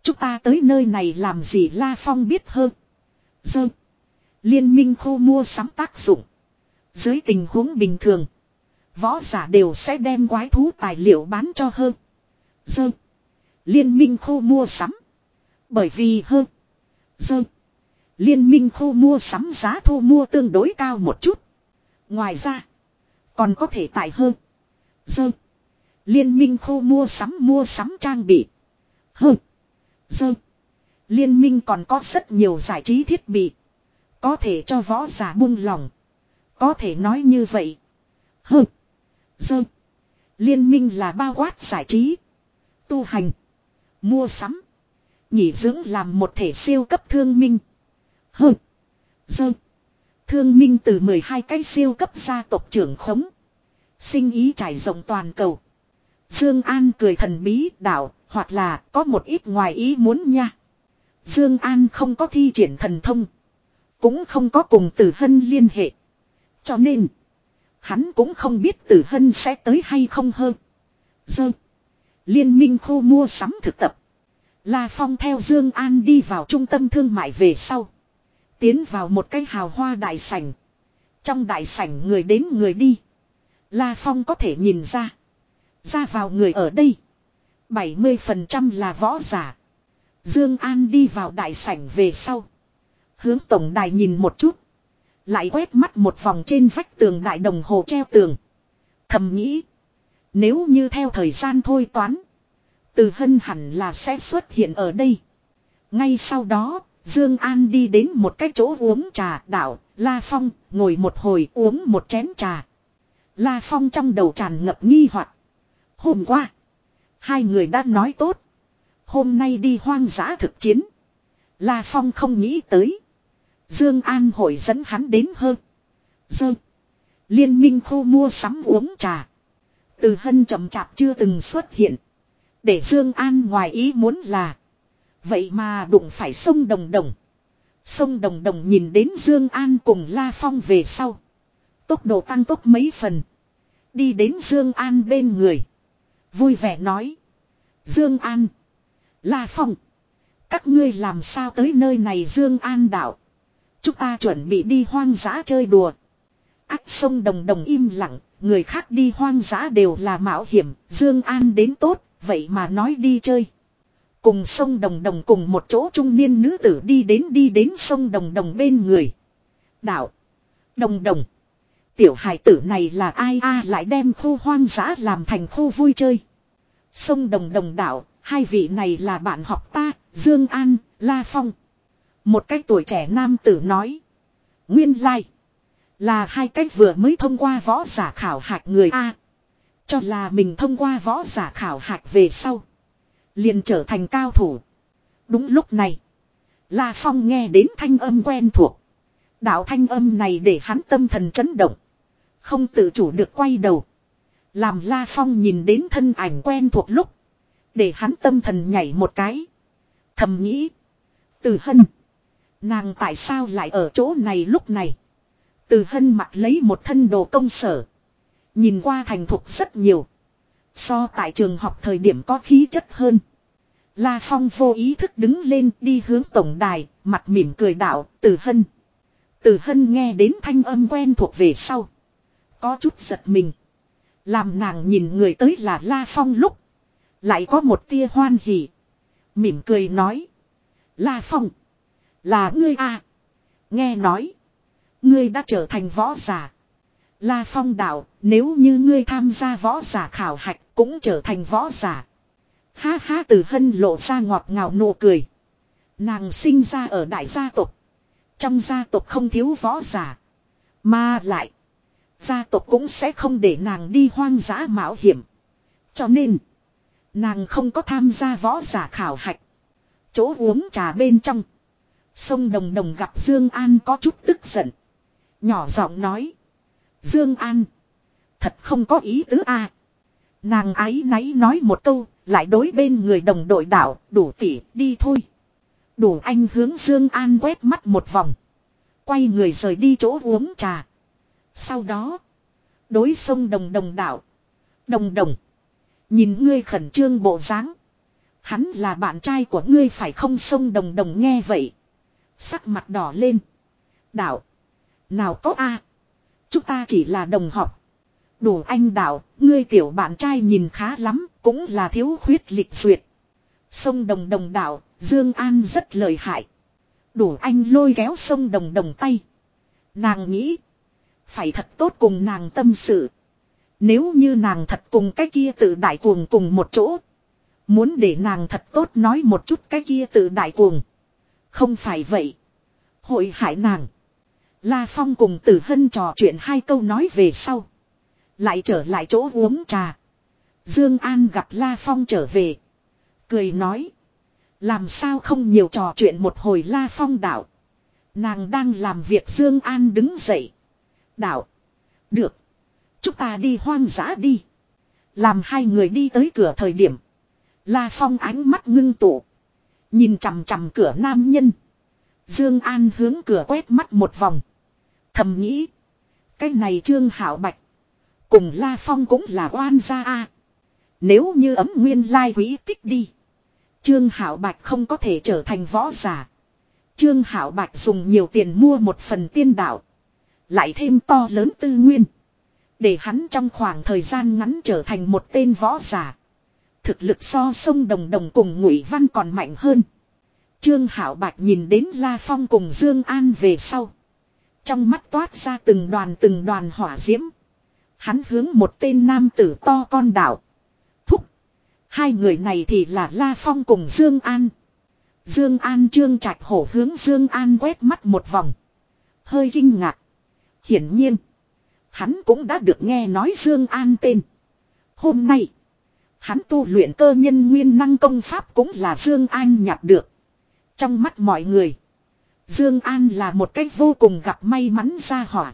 Chúng ta tới nơi này làm gì La Phong biết hơn. Dơ. Liên minh khu mua sắm tác dụng. Dưới tình huống bình thường. Võ giả đều sẽ đem quái thú tài liệu bán cho hơn. Dơ. Liên minh khu mua sắm. Bởi vì hơn. Dơ. Liên minh khu mua sắm giá thu mua tương đối cao một chút. Ngoài ra. Còn có thể tại hơn. Dơ. Liên minh khu mua sắm mua sắm trang bị. Hơn. Dơ. Liên minh còn có rất nhiều giải trí thiết bị. Có thể cho võ giả buông lòng. Có thể nói như vậy. Hơn. Dơ. Liên minh là bao quát giải trí. Tu hành. Mua sắm. Nghỉ dưỡng làm một thể siêu cấp thương minh. Hơ. Dơ. Thương minh từ 12 cái siêu cấp gia tộc trưởng khống. Sinh ý trải rộng toàn cầu. Dương An cười thần bí đạo, hoặc là có một ít ngoài ý muốn nha. Dương An không có thi triển thần thông. Cũng không có cùng tử hân liên hệ. Cho nên. Hắn cũng không biết tử hân sẽ tới hay không hơn. Dơ. Liên minh khu mua sắm thực tập. La Phong theo Dương An đi vào trung tâm thương mại về sau. Tiến vào một cái hào hoa đại sảnh. Trong đại sảnh người đến người đi. La Phong có thể nhìn ra. Ra vào người ở đây. 70% là võ giả. Dương An đi vào đại sảnh về sau. Hướng tổng đài nhìn một chút. Lại quét mắt một vòng trên vách tường đại đồng hồ treo tường. Thầm nghĩ. Nếu như theo thời gian thôi toán. Từ hân hẳn là sẽ xuất hiện ở đây. Ngay sau đó, Dương An đi đến một cái chỗ uống trà đảo, La Phong, ngồi một hồi uống một chén trà. La Phong trong đầu tràn ngập nghi hoặc. Hôm qua, hai người đã nói tốt. Hôm nay đi hoang dã thực chiến. La Phong không nghĩ tới. Dương An hội dẫn hắn đến hơn. Dơ. Liên minh khu mua sắm uống trà. Từ hân chậm chạp chưa từng xuất hiện. Để Dương An ngoài ý muốn là. Vậy mà đụng phải sông Đồng Đồng. Sông Đồng Đồng nhìn đến Dương An cùng La Phong về sau. Tốc độ tăng tốc mấy phần. Đi đến Dương An bên người. Vui vẻ nói. Dương An. La Phong. Các ngươi làm sao tới nơi này Dương An đạo. Chúng ta chuẩn bị đi hoang dã chơi đùa. Ách sông Đồng Đồng im lặng. Người khác đi hoang dã đều là mạo hiểm. Dương An đến tốt. Vậy mà nói đi chơi. Cùng sông Đồng Đồng cùng một chỗ trung niên nữ tử đi đến đi đến sông Đồng Đồng bên người. Đạo. Đồng Đồng. Tiểu hải tử này là ai a lại đem khu hoang dã làm thành khu vui chơi. Sông Đồng Đồng đạo, hai vị này là bạn học ta, Dương An, La Phong. Một cách tuổi trẻ nam tử nói. Nguyên lai. Là hai cách vừa mới thông qua võ giả khảo hạch người A. Cho là mình thông qua võ giả khảo hạch về sau. Liền trở thành cao thủ. Đúng lúc này. La Phong nghe đến thanh âm quen thuộc. Đạo thanh âm này để hắn tâm thần chấn động. Không tự chủ được quay đầu. Làm La Phong nhìn đến thân ảnh quen thuộc lúc. Để hắn tâm thần nhảy một cái. Thầm nghĩ. Từ hân. Nàng tại sao lại ở chỗ này lúc này. Từ hân mặc lấy một thân đồ công sở. Nhìn qua thành thục rất nhiều. So tại trường học thời điểm có khí chất hơn. La Phong vô ý thức đứng lên đi hướng tổng đài, mặt mỉm cười đạo, từ hân. Từ hân nghe đến thanh âm quen thuộc về sau. Có chút giật mình. Làm nàng nhìn người tới là La Phong lúc. Lại có một tia hoan hỉ. Mỉm cười nói. La Phong. Là ngươi à. Nghe nói. Ngươi đã trở thành võ giả. La Phong đạo, nếu như ngươi tham gia võ giả khảo hạch cũng trở thành võ giả. Ha ha từ hân lộ ra ngọt ngào nụ cười. Nàng sinh ra ở đại gia tộc. Trong gia tộc không thiếu võ giả. Mà lại. Gia tộc cũng sẽ không để nàng đi hoang dã mạo hiểm. Cho nên. Nàng không có tham gia võ giả khảo hạch. Chỗ uống trà bên trong. Sông Đồng Đồng gặp Dương An có chút tức giận. Nhỏ giọng nói. Dương An. Thật không có ý tứ a. Nàng ái náy nói một câu, lại đối bên người đồng đội đảo, đủ tỉ, đi thôi. Đủ anh hướng Dương An quét mắt một vòng. Quay người rời đi chỗ uống trà. Sau đó, đối sông đồng đồng đảo. Đồng đồng. Nhìn ngươi khẩn trương bộ dáng. Hắn là bạn trai của ngươi phải không sông đồng đồng nghe vậy. Sắc mặt đỏ lên. Đảo. Nào có a Chúng ta chỉ là đồng học. Đủ anh đạo, ngươi tiểu bạn trai nhìn khá lắm, cũng là thiếu khuyết lịch duyệt. Sông đồng đồng đạo, Dương An rất lợi hại. Đủ anh lôi kéo sông đồng đồng tay. Nàng nghĩ, phải thật tốt cùng nàng tâm sự. Nếu như nàng thật cùng cái kia tự đại cuồng cùng một chỗ. Muốn để nàng thật tốt nói một chút cái kia tự đại cuồng. Không phải vậy. Hội hại nàng. La Phong cùng Tử Hân trò chuyện hai câu nói về sau. Lại trở lại chỗ uống trà. Dương An gặp La Phong trở về. Cười nói. Làm sao không nhiều trò chuyện một hồi La Phong đạo. Nàng đang làm việc Dương An đứng dậy. Đạo. Được. Chúng ta đi hoang dã đi. Làm hai người đi tới cửa thời điểm. La Phong ánh mắt ngưng tụ. Nhìn chằm chằm cửa nam nhân. Dương An hướng cửa quét mắt một vòng. Thầm nghĩ. Cái này Trương Hảo Bạch. Cùng La Phong cũng là oan gia a. Nếu như ấm nguyên lai quý tích đi. Trương Hảo Bạch không có thể trở thành võ giả. Trương Hảo Bạch dùng nhiều tiền mua một phần tiên đạo. Lại thêm to lớn tư nguyên. Để hắn trong khoảng thời gian ngắn trở thành một tên võ giả. Thực lực so sông đồng đồng cùng ngụy văn còn mạnh hơn. Trương Hảo Bạch nhìn đến La Phong cùng Dương An về sau. Trong mắt toát ra từng đoàn từng đoàn hỏa diễm. Hắn hướng một tên nam tử to con đảo. Thúc. Hai người này thì là La Phong cùng Dương An. Dương An trương trạch hổ hướng Dương An quét mắt một vòng. Hơi kinh ngạc. Hiển nhiên. Hắn cũng đã được nghe nói Dương An tên. Hôm nay. Hắn tu luyện cơ nhân nguyên năng công pháp cũng là Dương An nhặt được. Trong mắt mọi người. Dương An là một cách vô cùng gặp may mắn ra hỏa.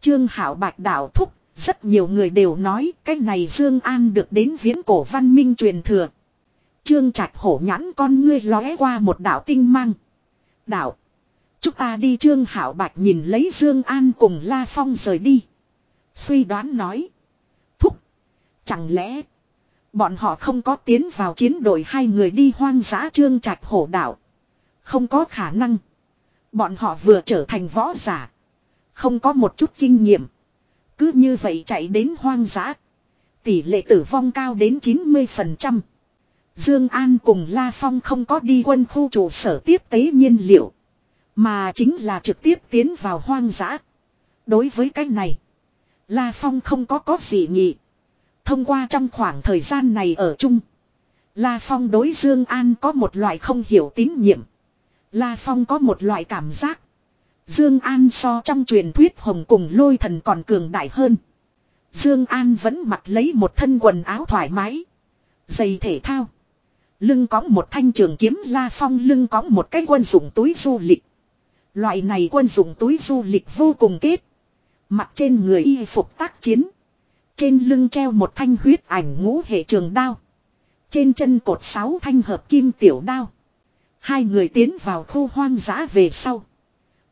Trương Hảo Bạch Đạo Thúc. Rất nhiều người đều nói cái này Dương An được đến viễn cổ văn minh truyền thừa. Trương Trạch hổ nhãn con ngươi lóe qua một đạo tinh mang. Đạo. Chúng ta đi Trương Hảo Bạch nhìn lấy Dương An cùng La Phong rời đi. Suy đoán nói. Thúc. Chẳng lẽ. Bọn họ không có tiến vào chiến đội hai người đi hoang dã Trương Trạch hổ đảo Không có khả năng. Bọn họ vừa trở thành võ giả. Không có một chút kinh nghiệm. Cứ như vậy chạy đến hoang dã. Tỷ lệ tử vong cao đến 90%. Dương An cùng La Phong không có đi quân khu trụ sở tiếp tế nhiên liệu. Mà chính là trực tiếp tiến vào hoang dã. Đối với cái này. La Phong không có có gì nghị. Thông qua trong khoảng thời gian này ở chung. La Phong đối Dương An có một loại không hiểu tín nhiệm. La Phong có một loại cảm giác. Dương An so trong truyền thuyết hồng cùng lôi thần còn cường đại hơn. Dương An vẫn mặc lấy một thân quần áo thoải mái. Giày thể thao. Lưng có một thanh trường kiếm, La Phong lưng có một cái quân dụng túi du lịch. Loại này quân dụng túi du lịch vô cùng kết. Mặc trên người y phục tác chiến. Trên lưng treo một thanh huyết ảnh ngũ hệ trường đao. Trên chân cột sáu thanh hợp kim tiểu đao. Hai người tiến vào khu hoang dã về sau.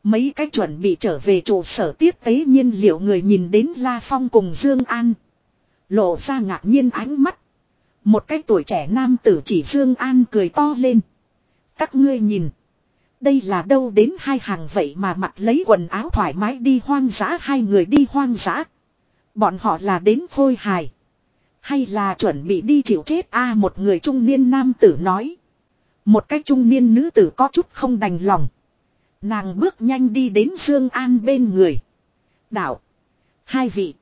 Mấy cái chuẩn bị trở về trụ sở tiếp tế nhiên liệu người nhìn đến La Phong cùng Dương An. Lộ ra ngạc nhiên ánh mắt. Một cái tuổi trẻ nam tử chỉ Dương An cười to lên. Các ngươi nhìn. Đây là đâu đến hai hàng vậy mà mặc lấy quần áo thoải mái đi hoang dã, hai người đi hoang dã. Bọn họ là đến phôi hài. Hay là chuẩn bị đi chịu chết a, một người trung niên nam tử nói. Một cái trung niên nữ tử có chút không đành lòng. Nàng bước nhanh đi đến Dương An bên người. Đạo. Hai vị.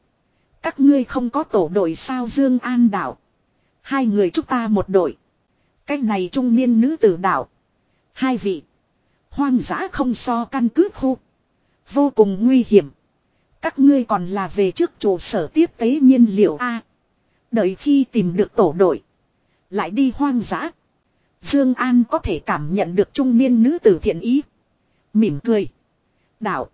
Các ngươi không có tổ đội sao Dương An đạo. Hai người chúng ta một đội. Cách này trung niên nữ tử đạo. Hai vị. Hoang dã không so căn cứ khu. Vô cùng nguy hiểm. Các ngươi còn là về trước trụ sở tiếp tế nhiên liệu A. Đợi khi tìm được tổ đội. Lại đi hoang dã. Dương An có thể cảm nhận được trung niên nữ tử thiện ý. Mỉm cười. Đạo.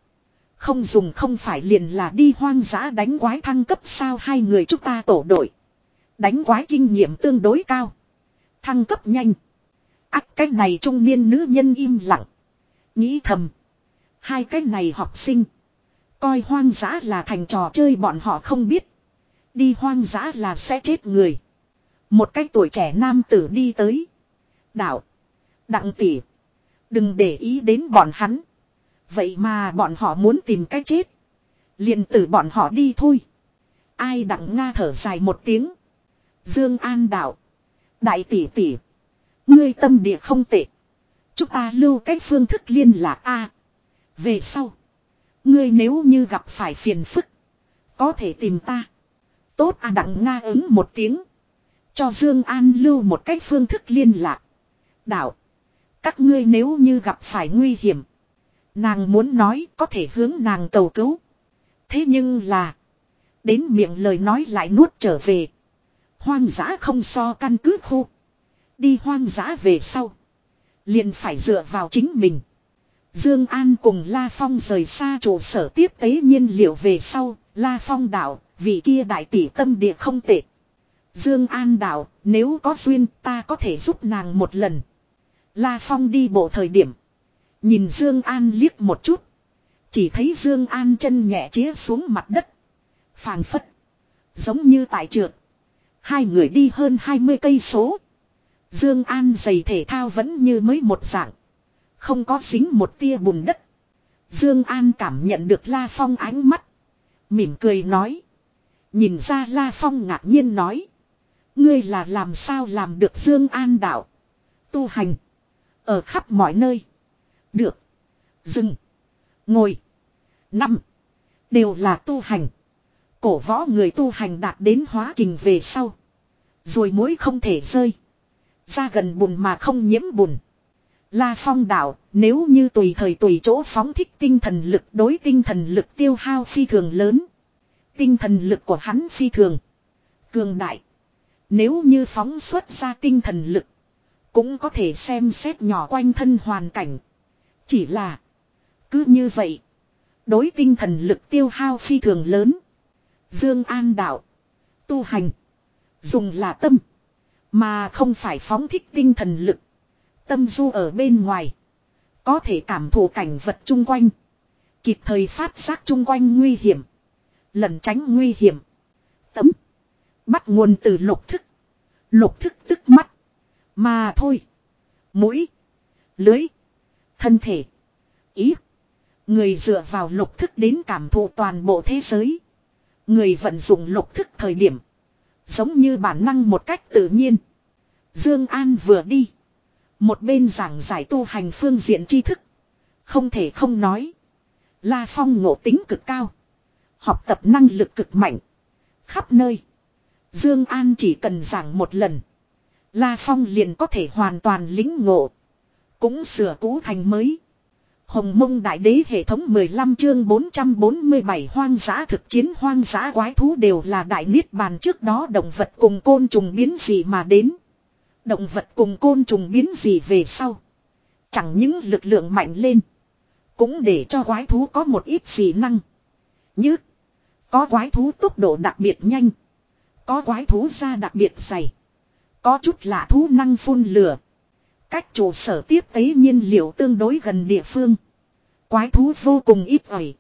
Không dùng không phải liền là đi hoang dã đánh quái thăng cấp sao hai người chúng ta tổ đội. Đánh quái kinh nghiệm tương đối cao. Thăng cấp nhanh. ác cái này trung niên nữ nhân im lặng. Nghĩ thầm. Hai cái này học sinh. Coi hoang dã là thành trò chơi bọn họ không biết. Đi hoang dã là sẽ chết người. Một cái tuổi trẻ nam tử đi tới. Đạo. Đặng tỷ. Đừng để ý đến bọn hắn. Vậy mà bọn họ muốn tìm cách chết. liền tử bọn họ đi thôi. Ai đặng Nga thở dài một tiếng. Dương An đạo. Đại tỷ tỷ. Ngươi tâm địa không tệ. Chúng ta lưu cách phương thức liên lạc A. về sau. Ngươi nếu như gặp phải phiền phức. Có thể tìm ta. Tốt à đặng Nga ứng một tiếng. Cho Dương An lưu một cách phương thức liên lạc. Đạo. Các ngươi nếu như gặp phải nguy hiểm. Nàng muốn nói có thể hướng nàng cầu cứu. Thế nhưng là. Đến miệng lời nói lại nuốt trở về. Hoang dã không so căn cứ khu. Đi hoang dã về sau. Liền phải dựa vào chính mình. Dương An cùng La Phong rời xa trụ sở tiếp tế nhiên liệu về sau. La Phong đạo, vị kia đại tỷ tâm địa không tệ. Dương An đạo, nếu có duyên ta có thể giúp nàng một lần. La Phong đi bộ thời điểm. Nhìn Dương An liếc một chút. Chỉ thấy Dương An chân nhẹ chĩa xuống mặt đất. phảng phất. Giống như tại trượt. Hai người đi hơn 20 cây số. Dương An giày thể thao vẫn như mới một dạng. Không có dính một tia bùn đất. Dương An cảm nhận được La Phong ánh mắt. Mỉm cười nói. Nhìn ra La Phong ngạc nhiên nói. Ngươi là làm sao làm được Dương An đạo. Tu hành. Ở khắp mọi nơi. Được. Dừng. Ngồi. Năm. Đều là tu hành. Cổ võ người tu hành đạt đến hóa kình về sau. Rồi mũi không thể rơi. Ra gần bùn mà không nhiễm bùn. La phong đạo, nếu như tùy thời tùy chỗ phóng thích tinh thần lực đối tinh thần lực tiêu hao phi thường lớn. Tinh thần lực của hắn phi thường. Cường đại. Nếu như phóng xuất ra tinh thần lực. Cũng có thể xem xét nhỏ quanh thân hoàn cảnh. Chỉ là. Cứ như vậy. Đối tinh thần lực tiêu hao phi thường lớn. Dương An đạo. Tu hành. Dùng là tâm. Mà không phải phóng thích tinh thần lực. Tâm du ở bên ngoài. Có thể cảm thụ cảnh vật chung quanh. Kịp thời phát giác chung quanh nguy hiểm. Lần tránh nguy hiểm. Tấm. Bắt nguồn từ lục thức. Lục thức tức mắt. Mà thôi. Mũi. Lưới. Thân thể. Ý. Người dựa vào lục thức đến cảm thụ toàn bộ thế giới. Người vận dụng lục thức thời điểm. Giống như bản năng một cách tự nhiên. Dương An vừa đi. Một bên giảng giải tu hành phương diện tri thức. Không thể không nói. La Phong ngộ tính cực cao. Học tập năng lực cực mạnh. Khắp nơi. Dương An chỉ cần giảng một lần. La Phong liền có thể hoàn toàn lĩnh ngộ. Cũng sửa cũ thành mới. Hồng mông đại đế hệ thống 15 chương 447 hoang dã thực chiến hoang dã quái thú đều là đại niết bàn trước đó động vật cùng côn trùng biến gì mà đến. Động vật cùng côn trùng biến gì về sau. Chẳng những lực lượng mạnh lên. Cũng để cho quái thú có một ít gì năng. Như. Có quái thú tốc độ đặc biệt nhanh. Có quái thú da đặc biệt dày. Có chút lạ thú năng phun lửa. Cách trụ sở tiếp tế nhiên liệu tương đối gần địa phương. Quái thú vô cùng ít ỏi.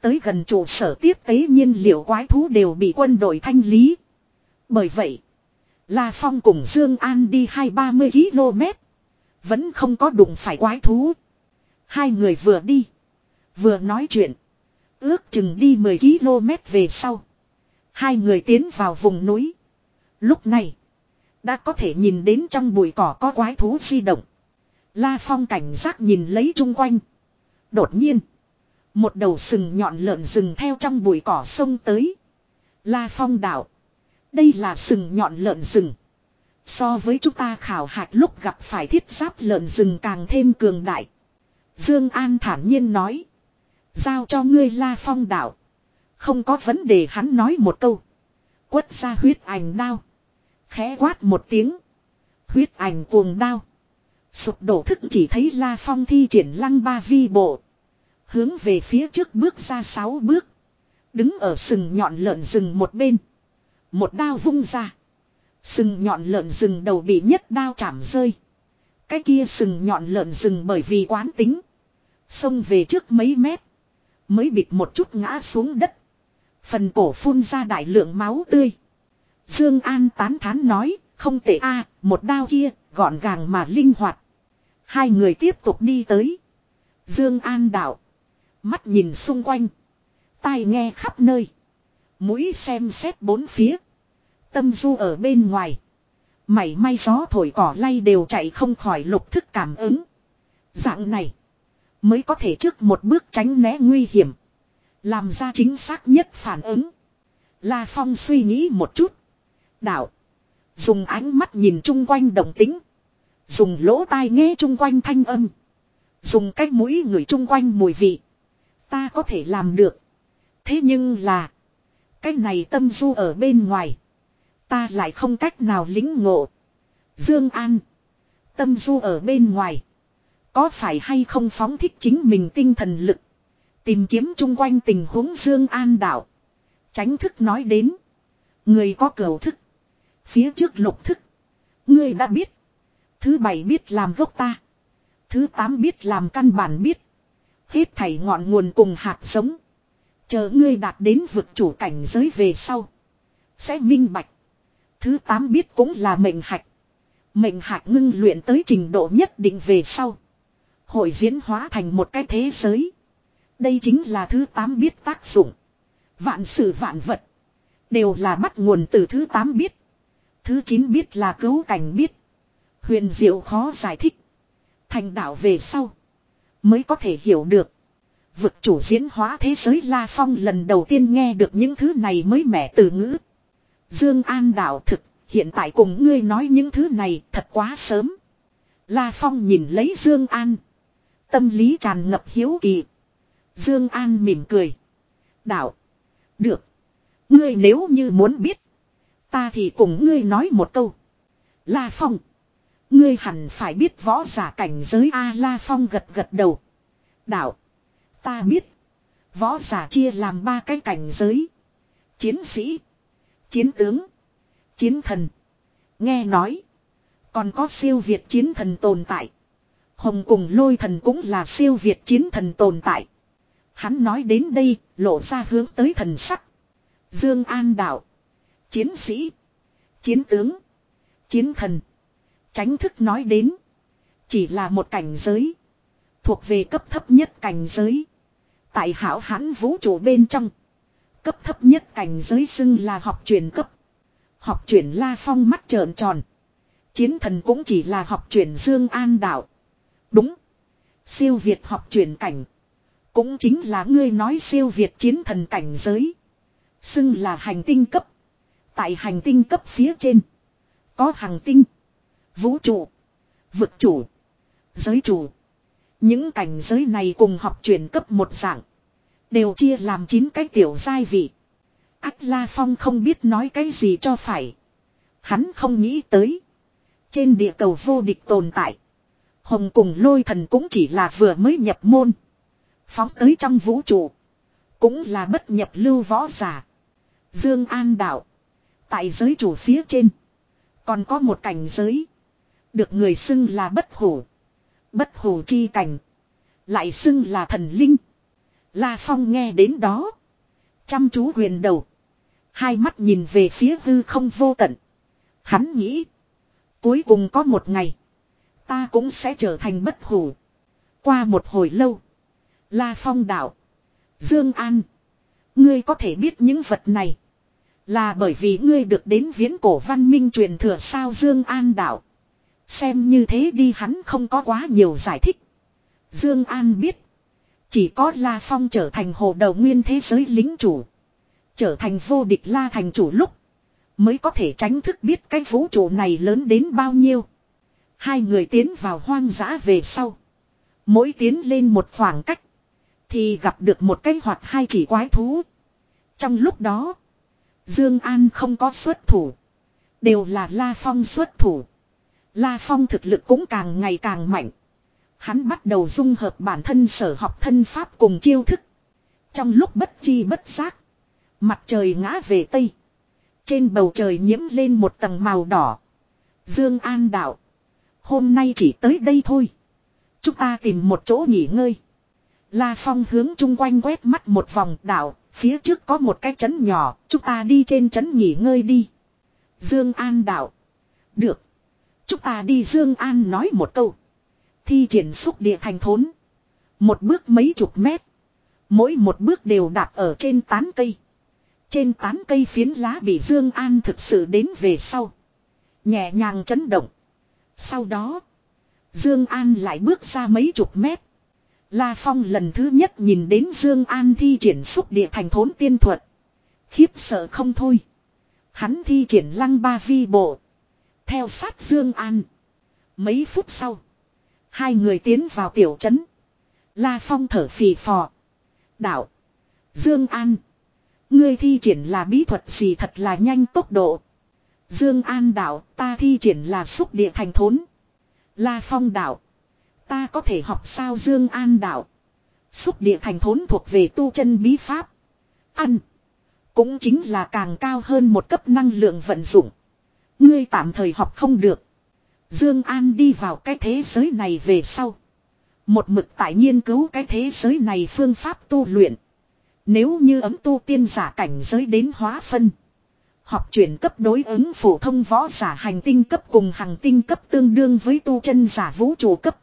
Tới gần trụ sở tiếp tế nhiên liệu quái thú đều bị quân đội thanh lý. Bởi vậy, La Phong cùng Dương An đi hai ba mươi km. Vẫn không có đụng phải quái thú. Hai người vừa đi. Vừa nói chuyện. Ước chừng đi 10 km về sau. Hai người tiến vào vùng núi. Lúc này. Đã có thể nhìn đến trong bụi cỏ có quái thú di động. La Phong cảnh giác nhìn lấy chung quanh. Đột nhiên. Một đầu sừng nhọn lợn rừng theo trong bụi cỏ sông tới. La Phong đạo. Đây là sừng nhọn lợn rừng. So với chúng ta khảo hạch lúc gặp phải thiết giáp lợn rừng càng thêm cường đại. Dương An thản nhiên nói. Giao cho ngươi La Phong đạo. Không có vấn đề hắn nói một câu. Quất ra huyết ảnh đao. Khẽ quát một tiếng. Huyết ảnh cuồng đao. Sụp đổ thức chỉ thấy La Phong thi triển lăng ba vi bộ. Hướng về phía trước bước ra sáu bước. Đứng ở sừng nhọn lợn rừng một bên. Một đao vung ra. Sừng nhọn lợn rừng đầu bị nhất đao chạm rơi. Cái kia sừng nhọn lợn rừng bởi vì quán tính. Xông về trước mấy mét. Mới bịt một chút ngã xuống đất. Phần cổ phun ra đại lượng máu tươi. Dương An tán thán nói, không tệ a, một đao kia, gọn gàng mà linh hoạt. Hai người tiếp tục đi tới. Dương An đạo. Mắt nhìn xung quanh. Tai nghe khắp nơi. Mũi xem xét bốn phía. Tâm du ở bên ngoài. Mảy may gió thổi cỏ lay đều chạy không khỏi lục thức cảm ứng. Dạng này. Mới có thể trước một bước tránh né nguy hiểm. Làm ra chính xác nhất phản ứng. La Phong suy nghĩ một chút. Đạo. Dùng ánh mắt nhìn chung quanh đồng tính. Dùng lỗ tai nghe chung quanh thanh âm. Dùng cách mũi người chung quanh mùi vị. Ta có thể làm được. Thế nhưng là. Cái này tâm du ở bên ngoài. Ta lại không cách nào lính ngộ. Dương An. Tâm du ở bên ngoài. Có phải hay không phóng thích chính mình tinh thần lực. Tìm kiếm chung quanh tình huống Dương An đạo. Tránh thức nói đến. Người có cầu thức. Phía trước lục thức. Ngươi đã biết. Thứ bảy biết làm gốc ta. Thứ tám biết làm căn bản biết. Hết thảy ngọn nguồn cùng hạt giống. Chờ ngươi đạt đến vực chủ cảnh giới về sau. Sẽ minh bạch. Thứ tám biết cũng là mệnh hạch. Mệnh hạch ngưng luyện tới trình độ nhất định về sau. Hội diễn hóa thành một cái thế giới. Đây chính là thứ tám biết tác dụng. Vạn sự vạn vật. Đều là bắt nguồn từ thứ 8 biết. Thứ 9 biết là cứu cảnh biết. Huyền diệu khó giải thích. Thành đạo về sau. Mới có thể hiểu được. Vực chủ diễn hóa thế giới La Phong lần đầu tiên nghe được những thứ này mới mẻ từ ngữ. Dương An đạo thực, hiện tại cùng ngươi nói những thứ này thật quá sớm. La Phong nhìn lấy Dương An. Tâm lý tràn ngập hiếu kỳ. Dương An mỉm cười. Đạo. Được. Ngươi nếu như muốn biết. Ta thì cùng ngươi nói một câu. La Phong. Ngươi hẳn phải biết võ giả cảnh giới A La Phong gật gật đầu. Đạo. Ta biết. Võ giả chia làm ba cái cảnh giới. Chiến sĩ. Chiến tướng. Chiến thần. Nghe nói. Còn có siêu việt chiến thần tồn tại. Hồng cùng lôi thần cũng là siêu việt chiến thần tồn tại. Hắn nói đến đây, lộ ra hướng tới thần sắc. Dương An đạo. Chiến sĩ. Chiến tướng. Chiến thần. Tránh thức nói đến. Chỉ là một cảnh giới. Thuộc về cấp thấp nhất cảnh giới. Tại hảo hãn vũ trụ bên trong. Cấp thấp nhất cảnh giới xưng là học truyền cấp. Học truyền La Phong mắt trợn tròn. Chiến thần cũng chỉ là học truyền Dương An đạo. Đúng. Siêu Việt học truyền cảnh. Cũng chính là ngươi nói siêu Việt chiến thần cảnh giới. Xưng là hành tinh cấp. Tại hành tinh cấp phía trên. Có hành tinh. Vũ trụ. Vực chủ. Giới chủ. Những cảnh giới này cùng học truyền cấp một dạng. Đều chia làm 9 cái tiểu giai vị. Ách La Phong không biết nói cái gì cho phải. Hắn không nghĩ tới. Trên địa cầu vô địch tồn tại. Hồng cùng lôi thần cũng chỉ là vừa mới nhập môn. Phóng tới trong vũ trụ. Cũng là bất nhập lưu võ giả. Dương An đạo. Tại giới chủ phía trên. Còn có một cảnh giới. Được người xưng là bất hủ. Bất hủ chi cảnh. Lại xưng là thần linh. La Phong nghe đến đó. Chăm chú huyền đầu. Hai mắt nhìn về phía hư không vô tận. Hắn nghĩ. Cuối cùng có một ngày. Ta cũng sẽ trở thành bất hủ. Qua một hồi lâu. La Phong đạo. Dương An. Ngươi có thể biết những vật này. Là bởi vì ngươi được đến viễn cổ văn minh truyền thừa sao Dương An đạo. Xem như thế đi, hắn không có quá nhiều giải thích. Dương An biết. Chỉ có La Phong trở thành hồ đầu nguyên thế giới lính chủ. Trở thành vô địch La thành chủ lúc. Mới có thể tránh thức biết cái vũ trụ này lớn đến bao nhiêu. Hai người tiến vào hoang dã về sau. Mỗi tiến lên một khoảng cách. Thì gặp được một cái hoặc hai chỉ quái thú. Trong lúc đó. Dương An không có xuất thủ. Đều là La Phong xuất thủ. La Phong thực lực cũng càng ngày càng mạnh. Hắn bắt đầu dung hợp bản thân sở học thân pháp cùng chiêu thức. Trong lúc bất chi bất giác. Mặt trời ngã về Tây. Trên bầu trời nhiễm lên một tầng màu đỏ. Dương An đạo. Hôm nay chỉ tới đây thôi. Chúng ta tìm một chỗ nghỉ ngơi. La Phong hướng chung quanh quét mắt một vòng đảo. Phía trước có một cái trấn nhỏ. Chúng ta đi trên trấn nghỉ ngơi đi. Dương An đạo. Được. Chúng ta đi Dương An nói một câu. Thi triển xúc địa thành thốn. Một bước mấy chục mét. Mỗi một bước đều đạp ở trên tán cây. Trên tán cây phiến lá bị Dương An thực sự đến về sau. Nhẹ nhàng chấn động. Sau đó. Dương An lại bước ra mấy chục mét. La Phong lần thứ nhất nhìn đến Dương An thi triển xúc địa thành thốn tiên thuật. Khiếp sợ không thôi. Hắn thi triển lăng ba vi bộ. Theo sát Dương An. Mấy phút sau. Hai người tiến vào tiểu trấn. La Phong thở phì phò. Đạo. Dương An. Ngươi thi triển là bí thuật gì thật là nhanh tốc độ. Dương An đạo, ta thi triển là xúc địa thành thốn. La Phong đạo. Ta có thể học sao Dương An đạo. Xúc địa thành thốn thuộc về tu chân bí pháp. Ăn. Cũng chính là càng cao hơn một cấp năng lượng vận dụng. Ngươi tạm thời học không được. Dương An đi vào cái thế giới này về sau. Một mực tại nghiên cứu cái thế giới này phương pháp tu luyện. Nếu như ấm tu tiên giả cảnh giới đến hóa phân. Học chuyển cấp đối ứng phổ thông võ giả hành tinh cấp cùng hành tinh cấp tương đương với tu chân giả vũ trụ cấp.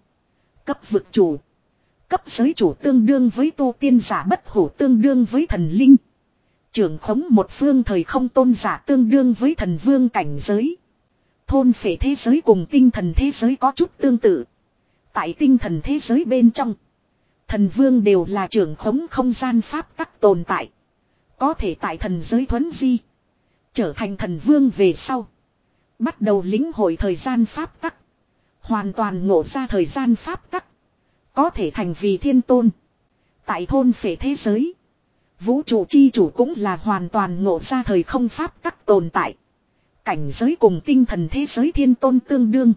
Cấp vực chủ. Cấp giới chủ tương đương với tu tiên giả bất hủ tương đương với thần linh. Trưởng khống một phương thời không tôn giả tương đương với thần vương cảnh giới. Thôn phệ thế giới cùng tinh thần thế giới có chút tương tự. Tại tinh thần thế giới bên trong. Thần vương đều là trưởng khống không gian pháp tắc tồn tại. Có thể tại thần giới thuấn di. Trở thành thần vương về sau. Bắt đầu lính hội thời gian pháp tắc. Hoàn toàn ngộ ra thời gian pháp tắc. Có thể thành vì thiên tôn. Tại thôn phệ thế giới. Vũ trụ chi chủ cũng là hoàn toàn ngộ ra thời không pháp tắc tồn tại. Cảnh giới cùng tinh thần thế giới thiên tôn tương đương.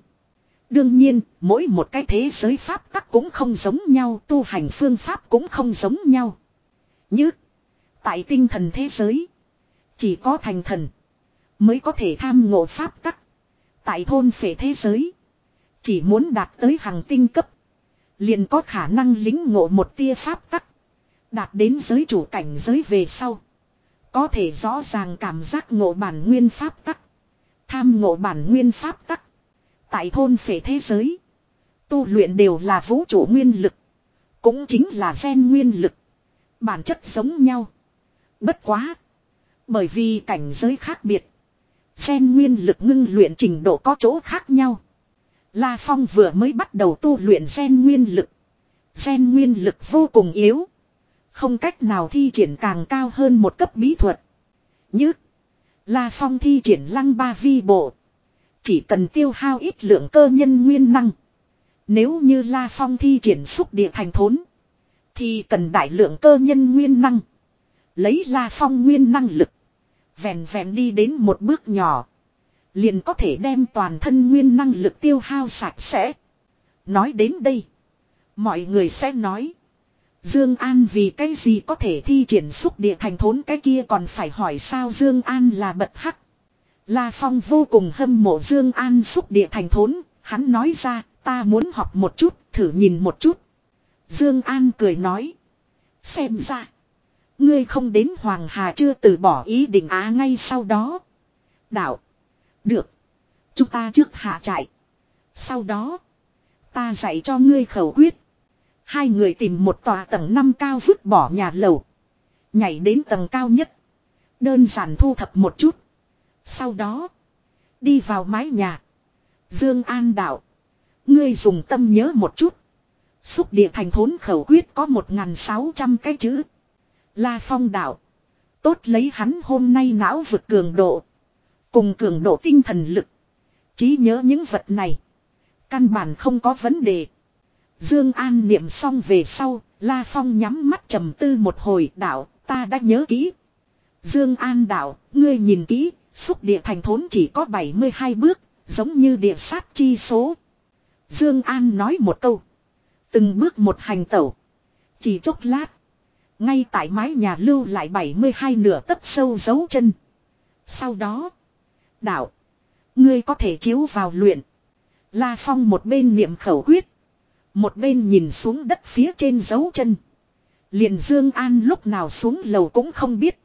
Đương nhiên, mỗi một cái thế giới pháp tắc cũng không giống nhau, tu hành phương pháp cũng không giống nhau. Như, tại tinh thần thế giới, chỉ có thành thần, mới có thể tham ngộ pháp tắc. Tại thôn phệ thế giới, chỉ muốn đạt tới hàng tinh cấp, liền có khả năng lính ngộ một tia pháp tắc. Đạt đến giới chủ cảnh giới về sau. Có thể rõ ràng cảm giác ngộ bản nguyên pháp tắc. Tham ngộ bản nguyên pháp tắc. Tại thôn phệ thế giới. Tu luyện đều là vũ trụ nguyên lực. Cũng chính là gen nguyên lực. Bản chất giống nhau. Bất quá. Bởi vì cảnh giới khác biệt. Gen nguyên lực ngưng luyện trình độ có chỗ khác nhau. La Phong vừa mới bắt đầu tu luyện gen nguyên lực. Gen nguyên lực vô cùng yếu. Không cách nào thi triển càng cao hơn một cấp bí thuật. Như La Phong thi triển lăng ba vi bộ. Chỉ cần tiêu hao ít lượng cơ nhân nguyên năng. Nếu như La Phong thi triển xúc địa thành thốn. Thì cần đại lượng cơ nhân nguyên năng. Lấy La Phong nguyên năng lực. Vẹn vẹn đi đến một bước nhỏ. Liền có thể đem toàn thân nguyên năng lực tiêu hao sạch sẽ. Nói đến đây. Mọi người sẽ nói. Dương An vì cái gì có thể thi triển xúc địa thành thốn cái kia còn phải hỏi sao Dương An là bật hắc. La Phong vô cùng hâm mộ Dương An xúc địa thành thốn, hắn nói ra, ta muốn học một chút, thử nhìn một chút. Dương An cười nói, xem ra, ngươi không đến Hoàng Hà chưa từ bỏ ý định á ngay sau đó. Đạo, được, chúng ta trước hạ trại. Sau đó, ta dạy cho ngươi khẩu quyết. Hai người tìm một tòa tầng năm cao vứt bỏ nhà lầu. Nhảy đến tầng cao nhất. Đơn giản thu thập một chút. Sau đó. Đi vào mái nhà. Dương An đạo. Ngươi dùng tâm nhớ một chút. Xúc địa thành thốn khẩu quyết có một sáu trăm cái chữ. La Phong đạo. Tốt lấy hắn hôm nay não vực cường độ. Cùng cường độ tinh thần lực. Chí nhớ những vật này. Căn bản không có vấn đề. Dương An niệm xong về sau, La Phong nhắm mắt trầm tư một hồi, đạo, ta đã nhớ kỹ. Dương An đạo, ngươi nhìn kỹ, xúc địa thành thốn chỉ có 72 bước, giống như địa sát chi số. Dương An nói một câu, từng bước một hành tẩu, chỉ chốc lát, ngay tại mái nhà lưu lại 72 nửa tấc sâu dấu chân. Sau đó, đạo, ngươi có thể chiếu vào luyện. La Phong một bên niệm khẩu quyết, một bên nhìn xuống đất phía trên dấu chân. Liền Dương An lúc nào xuống lầu cũng không biết.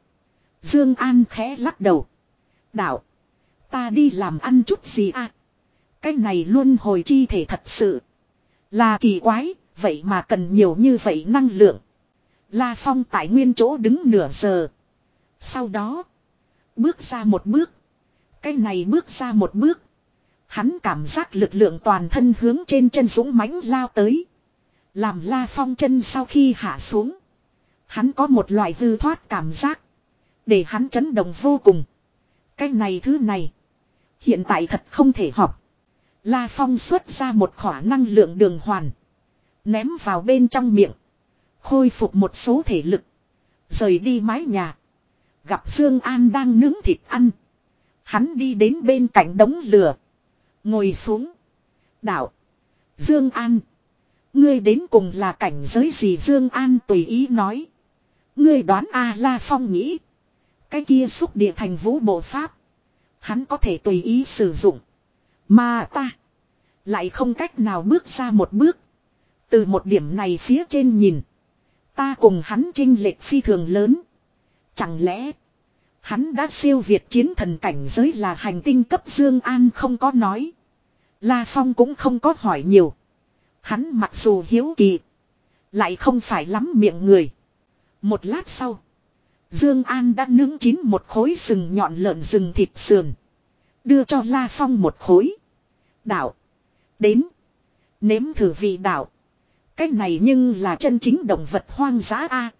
Dương An khẽ lắc đầu. Đạo. Ta đi làm ăn chút gì à? Cái này luôn hồi chi thể thật sự. Là kỳ quái, vậy mà cần nhiều như vậy năng lượng. La Phong tại nguyên chỗ đứng nửa giờ. Sau đó. Bước ra một bước. Cái này bước ra một bước. Hắn cảm giác lực lượng toàn thân hướng trên chân dũng mãnh lao tới. Làm la phong chân sau khi hạ xuống. Hắn có một loại hư thoát cảm giác. Để hắn chấn động vô cùng. Cái này thứ này. Hiện tại thật không thể học. La phong xuất ra một khỏa năng lượng đường hoàn. Ném vào bên trong miệng. Khôi phục một số thể lực. Rời đi mái nhà. Gặp Dương An đang nướng thịt ăn. Hắn đi đến bên cạnh đống lửa. Ngồi xuống. Đạo. Dương An. Ngươi đến cùng là cảnh giới gì Dương An tùy ý nói. Ngươi đoán A La Phong nghĩ. Cái kia xúc địa thành vũ bộ pháp. Hắn có thể tùy ý sử dụng. Mà ta. Lại không cách nào bước ra một bước. Từ một điểm này phía trên nhìn. Ta cùng hắn trinh lệch phi thường lớn. Chẳng lẽ. Hắn đã siêu việt chiến thần cảnh giới là hành tinh cấp Dương An không có nói. La Phong cũng không có hỏi nhiều. Hắn mặc dù hiếu kỳ. Lại không phải lắm miệng người. Một lát sau. Dương An đã nướng chín một khối sừng nhọn lợn rừng thịt sườn. Đưa cho La Phong một khối. Đạo. Đến. Nếm thử vị đạo. Cái này nhưng là chân chính động vật hoang dã a.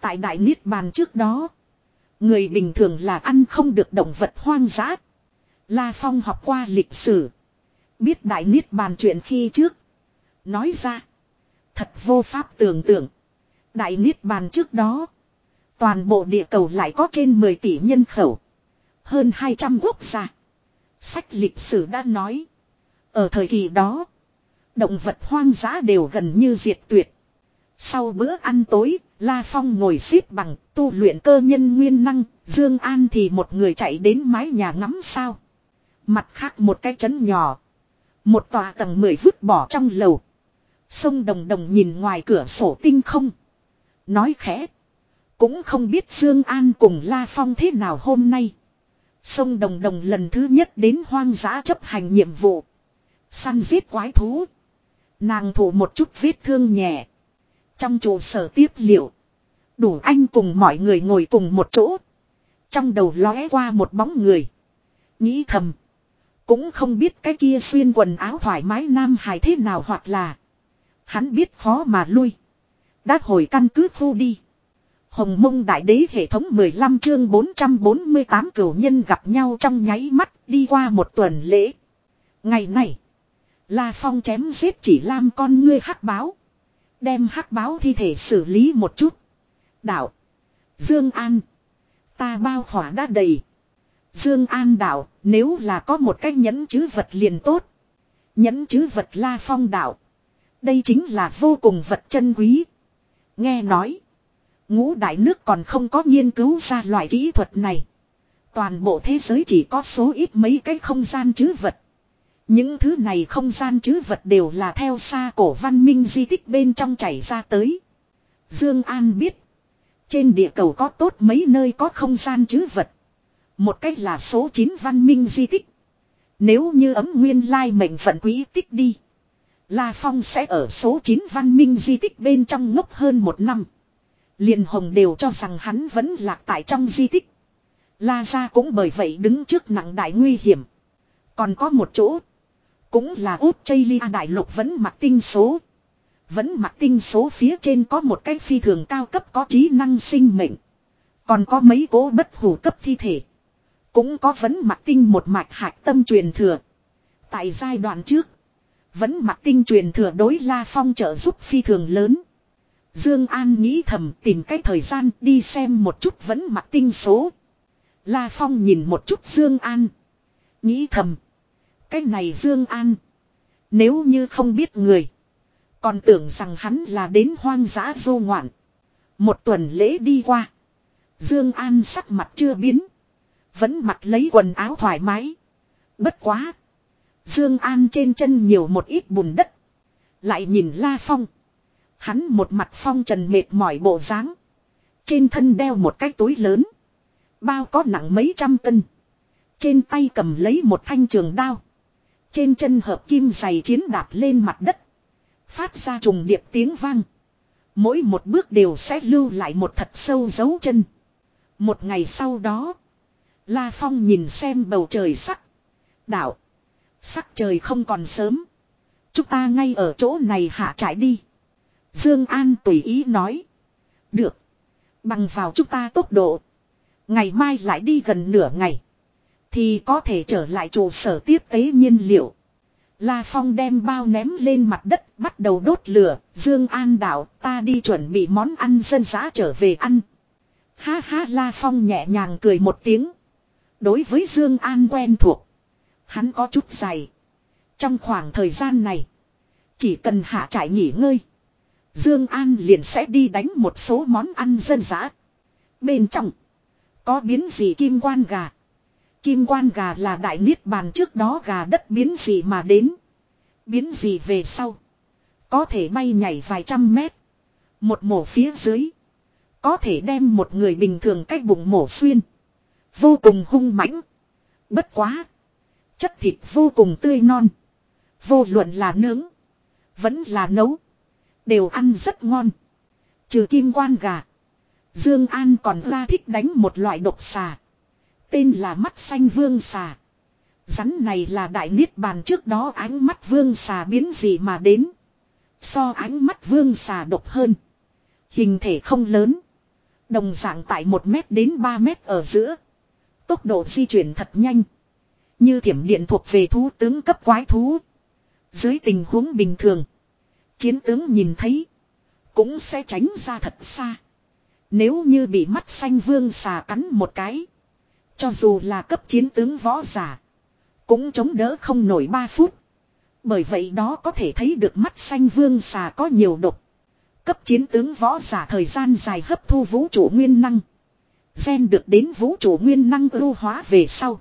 Tại Đại Niết Bàn trước đó. Người bình thường là ăn không được động vật hoang dã. La Phong học qua lịch sử. Biết Đại Niết Bàn chuyện khi trước. Nói ra. Thật vô pháp tưởng tượng. Đại Niết Bàn trước đó. Toàn bộ địa cầu lại có trên 10 tỷ nhân khẩu. Hơn 200 quốc gia. Sách lịch sử đã nói. Ở thời kỳ đó. Động vật hoang dã đều gần như diệt tuyệt. Sau bữa ăn tối, La Phong ngồi xếp bằng, tu luyện cơ nhân nguyên năng, Dương An thì một người chạy đến mái nhà ngắm sao. Mặt khác một cái trấn nhỏ. Một tòa tầng mười vứt bỏ trong lầu. Sông Đồng Đồng nhìn ngoài cửa sổ tinh không. Nói khẽ. Cũng không biết Dương An cùng La Phong thế nào hôm nay. Sông Đồng Đồng lần thứ nhất đến hoang dã chấp hành nhiệm vụ. Săn giết quái thú. Nàng thủ một chút vết thương nhẹ. Trong trụ sở tiếp liệu. Đủ anh cùng mọi người ngồi cùng một chỗ. Trong đầu lóe qua một bóng người. Nghĩ thầm. Cũng không biết cái kia xuyên quần áo thoải mái nam hài thế nào hoặc là. Hắn biết khó mà lui. Đã hồi căn cứ khu đi. Hồng mông đại đế hệ thống 15 chương 448 cửu nhân gặp nhau trong nháy mắt đi qua một tuần lễ. Ngày này. La Phong chém giết chỉ lam con ngươi hắc báo. Đem hắc báo thi thể xử lý một chút. Đạo. Dương An. Ta bao khỏa đã đầy. Dương An đạo. Nếu là có một cái nhẫn chứ vật liền tốt. Nhẫn chứ vật La Phong đạo. Đây chính là vô cùng vật chân quý. Nghe nói. Ngũ đại nước còn không có nghiên cứu ra loại kỹ thuật này. Toàn bộ thế giới chỉ có số ít mấy cái không gian chứ vật. Những thứ này không gian chứ vật đều là theo xa cổ văn minh di tích bên trong chảy ra tới. Dương An biết. Trên địa cầu có tốt mấy nơi có không gian chứ vật. Một cách là số 9 văn minh di tích. Nếu như ấm nguyên lai mệnh phận quý tích đi. La Phong sẽ ở số 9 văn minh di tích bên trong ngốc hơn một năm. liền hồng đều cho rằng hắn vẫn lạc tại trong di tích. La gia cũng bởi vậy đứng trước nặng đại nguy hiểm. Còn có một chỗ. Cũng là út đại lục vẫn mặc tinh số. Vẫn mặc tinh số phía trên có một cái phi thường cao cấp có trí năng sinh mệnh. Còn có mấy cố bất hủ cấp thi thể. Cũng có vẫn mặc tinh một mạch hạch tâm truyền thừa. Tại giai đoạn trước. Vẫn mặc tinh truyền thừa đối La Phong trợ giúp phi thường lớn. Dương An nghĩ thầm tìm cái thời gian đi xem một chút vẫn mặc tinh số. La Phong nhìn một chút Dương An. Nghĩ thầm. Cái này Dương An. Nếu như không biết người. Còn tưởng rằng hắn là đến hoang dã du ngoạn. Một tuần lễ đi qua. Dương An sắc mặt chưa biến. Vẫn mặc lấy quần áo thoải mái. Bất quá. Dương An trên chân nhiều một ít bùn đất. Lại nhìn La Phong. Hắn một mặt phong trần mệt mỏi bộ dáng. Trên thân đeo một cái túi lớn. Bao có nặng mấy trăm cân. Trên tay cầm lấy một thanh trường đao. Trên chân hợp kim dày chiến đạp lên mặt đất. Phát ra trùng điệp tiếng vang. Mỗi một bước đều sẽ lưu lại một thật sâu dấu chân. Một ngày sau đó. La Phong nhìn xem bầu trời sắc. Đạo. Sắc trời không còn sớm. Chúng ta ngay ở chỗ này hạ trải đi. Dương An tùy ý nói. Được. Bằng vào chúng ta tốc độ. Ngày mai lại đi gần nửa ngày. Thì có thể trở lại trụ sở tiếp tế nhiên liệu. La Phong đem bao ném lên mặt đất, bắt đầu đốt lửa. Dương An đạo, ta đi chuẩn bị món ăn dân dã trở về ăn. Ha ha, La Phong nhẹ nhàng cười một tiếng. Đối với Dương An quen thuộc. Hắn có chút dày. Trong khoảng thời gian này. Chỉ cần hạ trải nghỉ ngơi. Dương An liền sẽ đi đánh một số món ăn dân dã. Bên trong. Có biến gì kim quan gà. Kim quan gà là đại niết bàn trước đó gà đất biến gì mà đến. Biến gì về sau. Có thể bay nhảy vài trăm mét. Một mổ phía dưới. Có thể đem một người bình thường cách bụng mổ xuyên. Vô cùng hung mãnh. Bất quá. Chất thịt vô cùng tươi non. Vô luận là nướng. Vẫn là nấu. Đều ăn rất ngon. Trừ kim quan gà. Dương An còn ra thích đánh một loại độc xà. Tên là mắt xanh vương xà. Rắn này là đại niết bàn trước đó ánh mắt vương xà biến gì mà đến. So ánh mắt vương xà độc hơn. Hình thể không lớn. Đồng dạng tại 1 mét đến 3 mét ở giữa. Tốc độ di chuyển thật nhanh. Như thiểm điện thuộc về thú tướng cấp quái thú. Dưới tình huống bình thường. Chiến tướng nhìn thấy. Cũng sẽ tránh ra thật xa. Nếu như bị mắt xanh vương xà cắn một cái. Cho dù là cấp chiến tướng võ giả. Cũng chống đỡ không nổi 3 phút. Bởi vậy đó có thể thấy được mắt xanh vương xà có nhiều độc. Cấp chiến tướng võ giả thời gian dài hấp thu vũ trụ nguyên năng. Gen được đến vũ trụ nguyên năng ưu hóa về sau.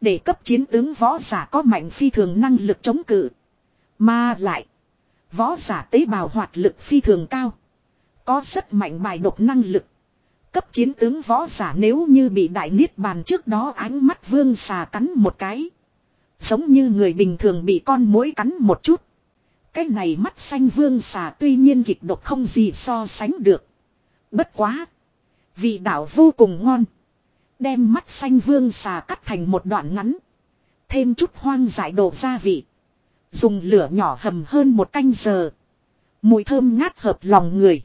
Để cấp chiến tướng võ giả có mạnh phi thường năng lực chống cự. Mà lại. Võ giả tế bào hoạt lực phi thường cao. Có rất mạnh bài độc năng lực. Cấp chiến tướng võ giả nếu như bị đại niết bàn trước đó ánh mắt vương xà cắn một cái. Giống như người bình thường bị con mối cắn một chút. Cái này mắt xanh vương xà tuy nhiên kịch độc không gì so sánh được. Bất quá. Vị đạo vô cùng ngon. Đem mắt xanh vương xà cắt thành một đoạn ngắn. Thêm chút hoang dại đồ gia vị. Dùng lửa nhỏ hầm hơn một canh giờ. Mùi thơm ngát hợp lòng người.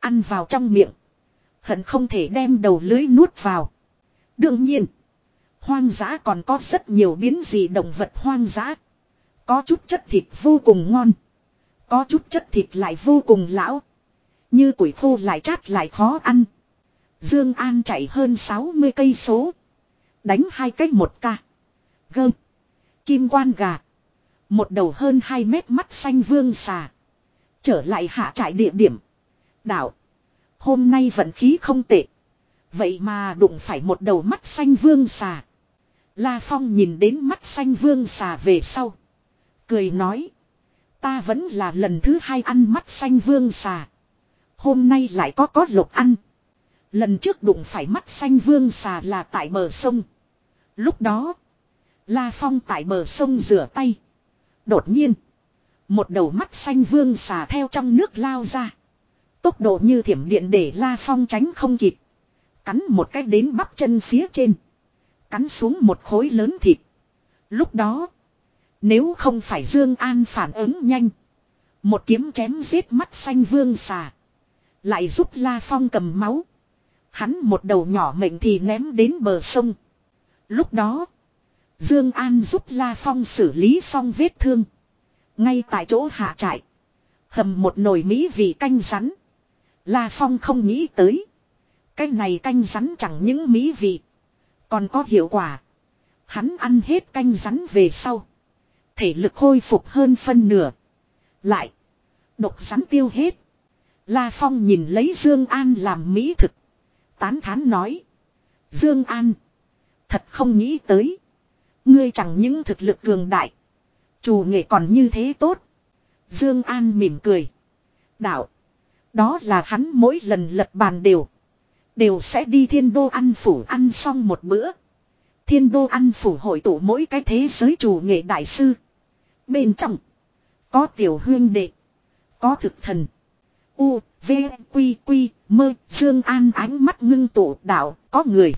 Ăn vào trong miệng. Hận không thể đem đầu lưới nuốt vào. Đương nhiên. Hoang dã còn có rất nhiều biến dị động vật hoang dã. Có chút chất thịt vô cùng ngon. Có chút chất thịt lại vô cùng lão. Như củi khô lại chát lại khó ăn. Dương An chạy hơn 60 cây số. Đánh hai cách một ca. Gơm. Kim quan gà. Một đầu hơn 2 mét mắt xanh vương xà. Trở lại hạ trại địa điểm. Đảo. Hôm nay vận khí không tệ. Vậy mà đụng phải một đầu mắt xanh vương xà. La Phong nhìn đến mắt xanh vương xà về sau. Cười nói. Ta vẫn là lần thứ hai ăn mắt xanh vương xà. Hôm nay lại có có lộc ăn. Lần trước đụng phải mắt xanh vương xà là tại bờ sông. Lúc đó. La Phong tại bờ sông rửa tay. Đột nhiên. Một đầu mắt xanh vương xà theo trong nước lao ra. Tốc độ như thiểm điện để La Phong tránh không kịp. Cắn một cái đến bắp chân phía trên. Cắn xuống một khối lớn thịt. Lúc đó. Nếu không phải Dương An phản ứng nhanh. Một kiếm chém giết mắt xanh vương xà. Lại giúp La Phong cầm máu. Hắn một đầu nhỏ mệnh thì ném đến bờ sông. Lúc đó. Dương An giúp La Phong xử lý xong vết thương. Ngay tại chỗ hạ trại. Hầm một nồi mỹ vị canh rắn. La Phong không nghĩ tới. Cái này canh rắn chẳng những mỹ vị. Còn có hiệu quả. Hắn ăn hết canh rắn về sau. Thể lực khôi phục hơn phân nửa. Lại. Độc rắn tiêu hết. La Phong nhìn lấy Dương An làm mỹ thực. Tán thán nói. Dương An. Thật không nghĩ tới. Ngươi chẳng những thực lực cường đại. Chủ nghệ còn như thế tốt. Dương An mỉm cười. Đạo. Đó là hắn mỗi lần lật bàn đều. Đều sẽ đi thiên đô ăn phủ ăn xong một bữa. Thiên đô ăn phủ hội tụ mỗi cái thế giới chủ nghệ đại sư. Bên trong. Có tiểu huyên đệ. Có thực thần. U, V, Quy, Quy, Mơ, Dương An ánh mắt ngưng tụ đạo, có người.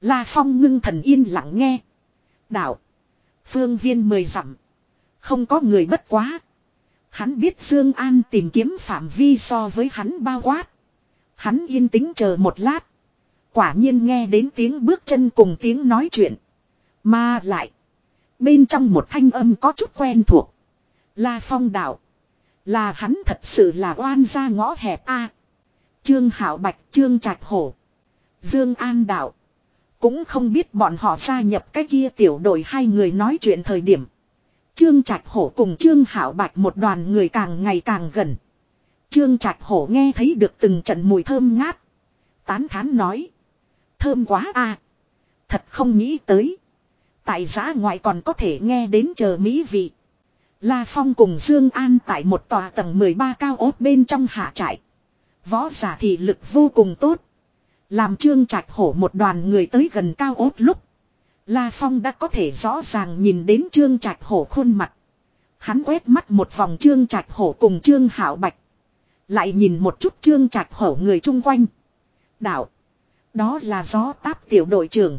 La Phong ngưng thần yên lặng nghe. Đạo. Phương viên mười dặm. Không có người bất quá. Hắn biết Dương An tìm kiếm phạm vi so với hắn bao quát. Hắn yên tĩnh chờ một lát. Quả nhiên nghe đến tiếng bước chân cùng tiếng nói chuyện. Mà lại. Bên trong một thanh âm có chút quen thuộc. La Phong đạo. Là hắn thật sự là oan ra ngõ hẹp a. Trương Hảo Bạch, Trương Trạch Hổ. Dương An đạo. Cũng không biết bọn họ gia nhập cái kia tiểu đội hai người nói chuyện thời điểm. Trương Trạch Hổ cùng Trương Hảo Bạch một đoàn người càng ngày càng gần. Trương Trạch Hổ nghe thấy được từng trận mùi thơm ngát. Tán thán nói. Thơm quá a, à, Thật không nghĩ tới. Tại giá ngoại còn có thể nghe đến chờ mỹ vị. La Phong cùng Dương An tại một tòa tầng 13 cao ốt bên trong hạ trại. Võ giả thị lực vô cùng tốt. Làm trương trạch hổ một đoàn người tới gần cao ốt lúc. La Phong đã có thể rõ ràng nhìn đến trương trạch hổ khuôn mặt. Hắn quét mắt một vòng trương trạch hổ cùng trương hảo bạch. Lại nhìn một chút trương trạch hổ người chung quanh. Đạo. Đó là gió táp tiểu đội trưởng.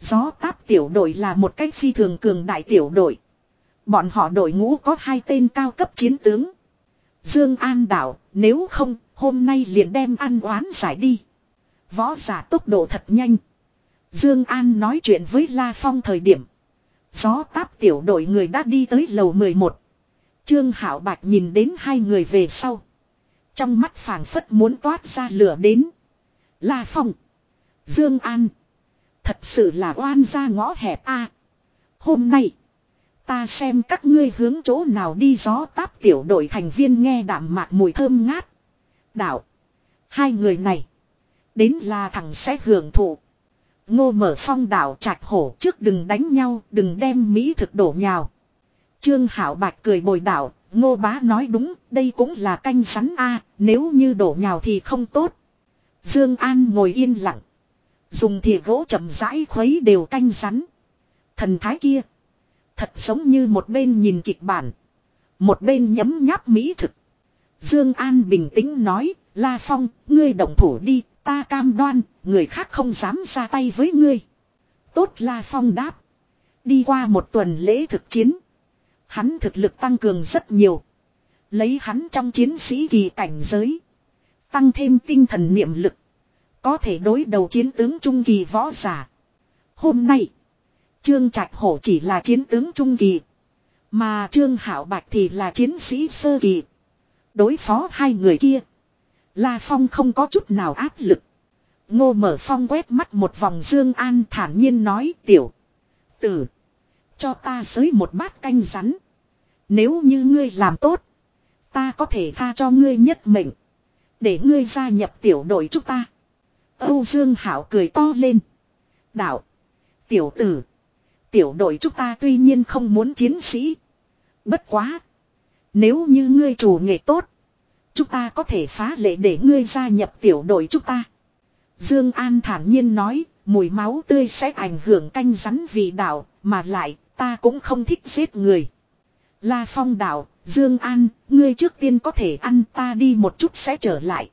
Gió táp tiểu đội là một cách phi thường cường đại tiểu đội. Bọn họ đội ngũ có hai tên cao cấp chiến tướng. Dương An đạo, nếu không, hôm nay liền đem ăn oán giải đi. Võ giả tốc độ thật nhanh. Dương An nói chuyện với La Phong thời điểm. Gió táp tiểu đội người đã đi tới lầu 11. Trương Hảo Bạch nhìn đến hai người về sau. Trong mắt phảng phất muốn toát ra lửa đến. La Phong. Dương An. Thật sự là oan ra ngõ hẹp a. hôm nay. Ta xem các ngươi hướng chỗ nào đi gió táp tiểu đội thành viên nghe đạm mạc mùi thơm ngát. Đạo. Hai người này. Đến là thằng sẽ hưởng thụ. Ngô mở phong đảo trạch hổ trước đừng đánh nhau, đừng đem mỹ thực đổ nhào. Trương Hảo Bạch cười bồi đảo, ngô bá nói đúng, đây cũng là canh rắn a nếu như đổ nhào thì không tốt. Dương An ngồi yên lặng. Dùng thìa gỗ chậm rãi khuấy đều canh rắn. Thần thái kia. Thật giống như một bên nhìn kịch bản. Một bên nhấm nháp mỹ thực. Dương An bình tĩnh nói, La Phong, ngươi động thủ đi, ta cam đoan, người khác không dám ra tay với ngươi. Tốt La Phong đáp. Đi qua một tuần lễ thực chiến. Hắn thực lực tăng cường rất nhiều. Lấy hắn trong chiến sĩ kỳ cảnh giới. Tăng thêm tinh thần niệm lực. Có thể đối đầu chiến tướng trung kỳ võ giả. Hôm nay. Trương Trạch Hổ chỉ là chiến tướng trung kỳ. Mà Trương Hảo Bạch thì là chiến sĩ sơ kỳ. Đối phó hai người kia. La Phong không có chút nào áp lực. Ngô Mở Phong quét mắt một vòng Dương An thản nhiên nói, tiểu. Tử. Cho ta xới một bát canh rắn. Nếu như ngươi làm tốt. Ta có thể tha cho ngươi nhất mệnh. Để ngươi gia nhập tiểu đội chúng ta. Âu Dương Hảo cười to lên. Đạo. Tiểu tử. Tiểu đội chúng ta tuy nhiên không muốn chiến sĩ. Bất quá. Nếu như ngươi chủ nghệ tốt. Chúng ta có thể phá lệ để ngươi gia nhập tiểu đội chúng ta. Dương An thản nhiên nói. Mùi máu tươi sẽ ảnh hưởng canh rắn vị đạo. Mà lại ta cũng không thích giết người. La Phong đạo. Dương An. Ngươi trước tiên có thể ăn ta đi một chút sẽ trở lại.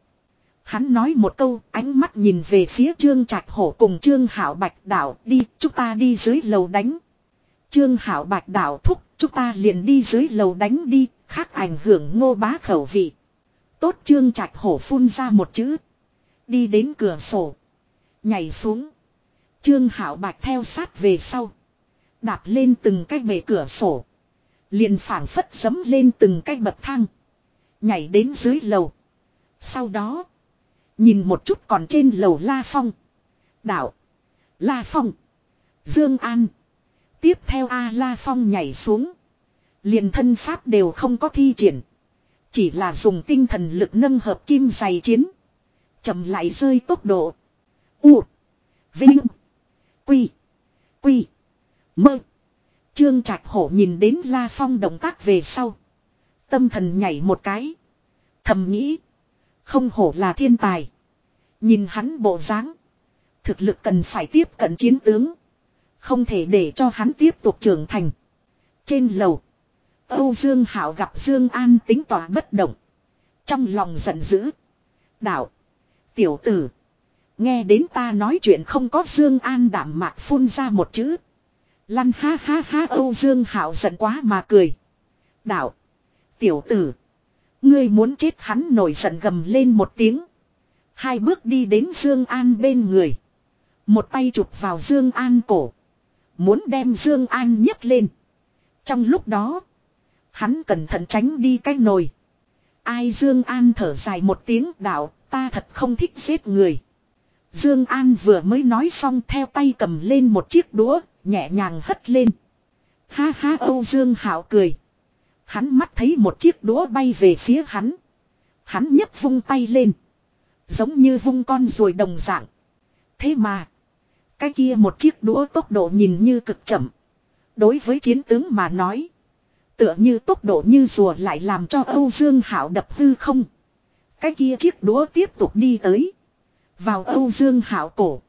Hắn nói một câu, ánh mắt nhìn về phía Trương Trạch Hổ cùng Trương Hảo Bạch đảo, đi, chúng ta đi dưới lầu đánh. Trương Hảo Bạch đảo thúc, chúng ta liền đi dưới lầu đánh đi, khác ảnh hưởng ngô bá khẩu vị. Tốt Trương Trạch Hổ phun ra một chữ. Đi đến cửa sổ. Nhảy xuống. Trương Hảo Bạch theo sát về sau. Đạp lên từng cái bể cửa sổ. Liền phảng phất dấm lên từng cái bậc thang. Nhảy đến dưới lầu. Sau đó. Nhìn một chút còn trên lầu La Phong. Đạo. La Phong. Dương An. Tiếp theo A La Phong nhảy xuống. Liền thân pháp đều không có thi triển. Chỉ là dùng tinh thần lực nâng hợp kim dày chiến. chậm lại rơi tốc độ. U. Vinh. Quy. Quy. Mơ. Trương Trạch Hổ nhìn đến La Phong động tác về sau. Tâm thần nhảy một cái. Thầm nghĩ. Không hổ là thiên tài. Nhìn hắn bộ dáng, thực lực cần phải tiếp cận chiến tướng, không thể để cho hắn tiếp tục trưởng thành. Trên lầu, Âu Dương Hảo gặp Dương An tính tỏa bất động, trong lòng giận dữ. "Đạo, tiểu tử, nghe đến ta nói chuyện không có Dương An đảm mạc phun ra một chữ. Lăn ha ha ha Âu Dương Hảo giận quá mà cười. "Đạo, tiểu tử, ngươi muốn chết hắn nổi giận gầm lên một tiếng. Hai bước đi đến Dương An bên người. Một tay chụp vào Dương An cổ. Muốn đem Dương An nhấc lên. Trong lúc đó. Hắn cẩn thận tránh đi cái nồi. Ai Dương An thở dài một tiếng, đạo. Ta thật không thích giết người. Dương An vừa mới nói xong, theo tay cầm lên một chiếc đũa. Nhẹ nhàng hất lên. Ha ha, Âu Dương hạo cười. Hắn mắt thấy một chiếc đũa bay về phía hắn. Hắn nhấc vung tay lên. Giống như vung con ruồi đồng dạng. Thế mà. Cái kia một chiếc đũa tốc độ nhìn như cực chậm. Đối với chiến tướng mà nói. Tựa như tốc độ như rùa lại làm cho Âu Dương Hảo đập hư không. Cái kia chiếc đũa tiếp tục đi tới. Vào Âu Dương Hảo cổ.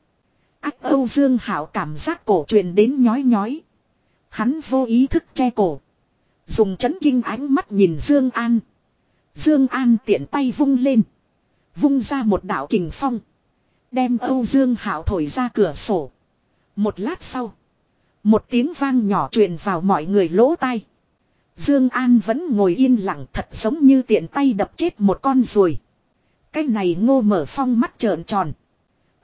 Ác Âu Dương Hảo cảm giác cổ truyền đến nhói nhói. Hắn vô ý thức che cổ. Dùng chấn kinh ánh mắt nhìn Dương An. Dương An tiện tay vung lên. Vung ra một đạo kình phong. Đem Âu Dương Hảo thổi ra cửa sổ. Một lát sau. Một tiếng vang nhỏ truyền vào mọi người lỗ tai. Dương An vẫn ngồi yên lặng thật giống như tiện tay đập chết một con ruồi. Cái này ngô mở phong mắt trợn tròn.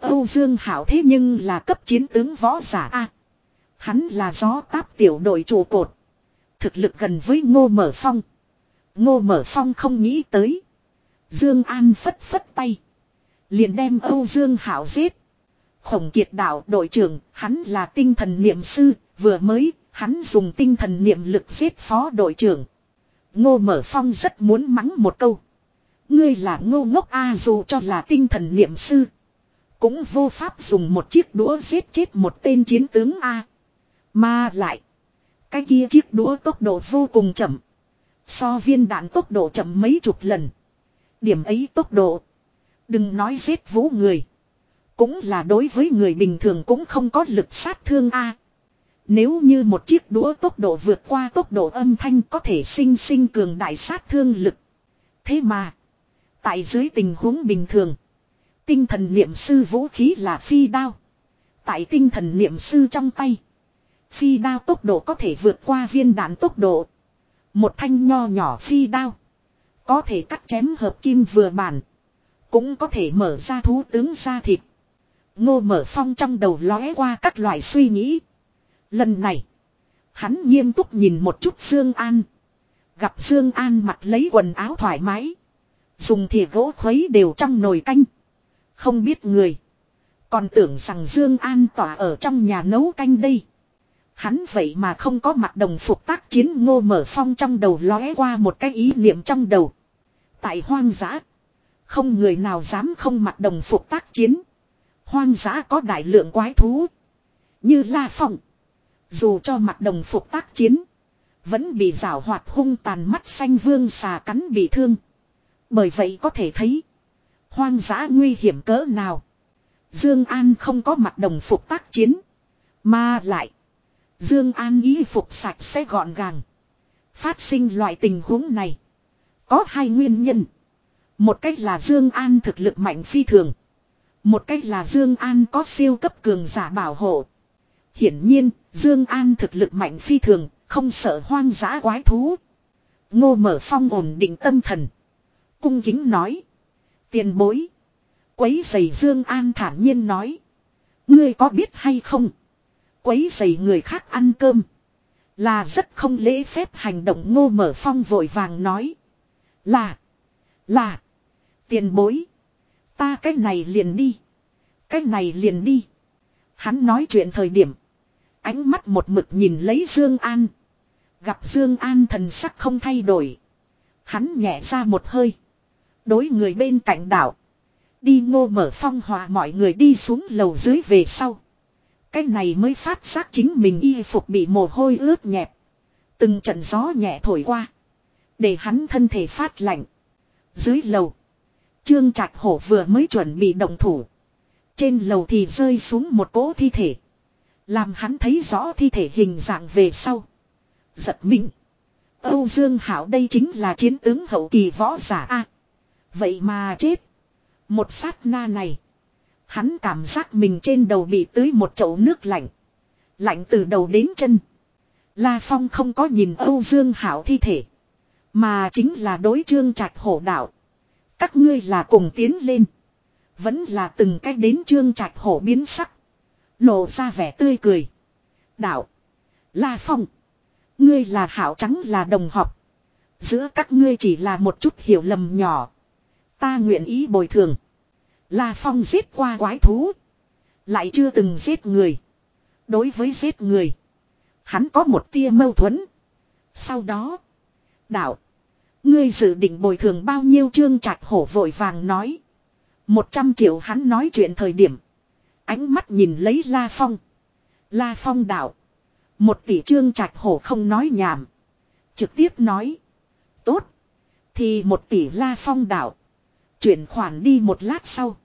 Âu Dương Hảo thế nhưng là cấp chiến tướng võ giả A. hắn là gió táp tiểu đội trụ cột. Thực lực gần với ngô mở phong. Ngô mở phong không nghĩ tới. Dương An phất phất tay. Liền đem Âu Dương Hảo giết. Khổng kiệt đạo đội trưởng, hắn là tinh thần niệm sư, vừa mới, hắn dùng tinh thần niệm lực giết phó đội trưởng. Ngô Mở Phong rất muốn mắng một câu. Ngươi là ngô ngốc A, dù cho là tinh thần niệm sư. Cũng vô pháp dùng một chiếc đũa giết chết một tên chiến tướng A. Mà lại. Cái kia chiếc đũa tốc độ vô cùng chậm. So viên đạn tốc độ chậm mấy chục lần. Điểm ấy tốc độ. Đừng nói giết vũ người. Cũng là đối với người bình thường cũng không có lực sát thương A. Nếu như một chiếc đũa tốc độ vượt qua tốc độ âm thanh có thể sinh sinh cường đại sát thương lực. Thế mà. Tại dưới tình huống bình thường. Tinh thần niệm sư vũ khí là phi đao. Tại tinh thần niệm sư trong tay. Phi đao tốc độ có thể vượt qua viên đạn tốc độ. Một thanh nho nhỏ phi đao. Có thể cắt chém hợp kim vừa bản. Cũng có thể mở ra thú tướng ra thịt. Ngô mở phong trong đầu lóe qua các loại suy nghĩ. Lần này. Hắn nghiêm túc nhìn một chút Dương An. Gặp Dương An mặc lấy quần áo thoải mái. Dùng thìa gỗ khuấy đều trong nồi canh. Không biết người. Còn tưởng rằng Dương An tỏa ở trong nhà nấu canh đây. Hắn vậy mà không có mặt đồng phục tác chiến ngô mở phong trong đầu lóe qua một cái ý niệm trong đầu. Tại hoang dã. Không người nào dám không mặc đồng phục tác chiến. Hoang dã có đại lượng quái thú. Như La Phong. Dù cho mặt đồng phục tác chiến. Vẫn bị rào hoạt hung tàn mắt xanh vương xà cắn bị thương. Bởi vậy có thể thấy. Hoang dã nguy hiểm cỡ nào. Dương An không có mặt đồng phục tác chiến. Mà lại. Dương An y phục sạch sẽ gọn gàng. Phát sinh loại tình huống này. Có hai nguyên nhân. Một cách là Dương An thực lực mạnh phi thường. Một cách là Dương An có siêu cấp cường giả bảo hộ. Hiển nhiên, Dương An thực lực mạnh phi thường, không sợ hoang dã quái thú. Ngô Mở Phong ổn định tâm thần. Cung kính nói. Tiền bối. Quấy giày Dương An thản nhiên nói. Ngươi có biết hay không? Quấy giày người khác ăn cơm. Là rất không lễ phép hành động ngô mở phong vội vàng nói. Là. Là. Tiền bối. Ta cái này liền đi. Cái này liền đi. Hắn nói chuyện thời điểm. Ánh mắt một mực nhìn lấy Dương An. Gặp Dương An thần sắc không thay đổi. Hắn nhẹ ra một hơi. Đối người bên cạnh đảo. Đi ngô mở phong hòa mọi người đi xuống lầu dưới về sau. Cái này mới phát giác chính mình y phục bị mồ hôi ướt nhẹp. Từng trận gió nhẹ thổi qua. Để hắn thân thể phát lạnh. Dưới lầu. Trương Trạch Hổ vừa mới chuẩn bị động thủ. Trên lầu thì rơi xuống một cỗ thi thể. Làm hắn thấy rõ thi thể hình dạng về sau. Giật mình. Âu Dương Hảo đây chính là chiến tướng hậu kỳ võ giả A. vậy mà chết. Một sát na này. Hắn cảm giác mình trên đầu bị tưới một chậu nước lạnh. Lạnh từ đầu đến chân. La Phong không có nhìn Âu Dương Hảo thi thể. Mà chính là đối trương trạch hổ đạo. Các ngươi là cùng tiến lên. Vẫn là từng cách đến trương trạch hổ biến sắc. Lộ ra vẻ tươi cười. Đạo. La Phong. Ngươi là hảo trắng là đồng học. Giữa các ngươi chỉ là một chút hiểu lầm nhỏ. Ta nguyện ý bồi thường. La Phong giết qua quái thú. Lại chưa từng giết người. Đối với giết người. Hắn có một tia mâu thuẫn. Sau đó. Đạo. Ngươi dự định bồi thường bao nhiêu trương trạch hổ vội vàng nói. Một trăm triệu hắn nói chuyện thời điểm. Ánh mắt nhìn lấy La Phong. La Phong đạo. Một tỷ trương trạch hổ không nói nhảm. Trực tiếp nói. Tốt. Thì một tỷ La Phong đạo. Chuyển khoản đi một lát sau.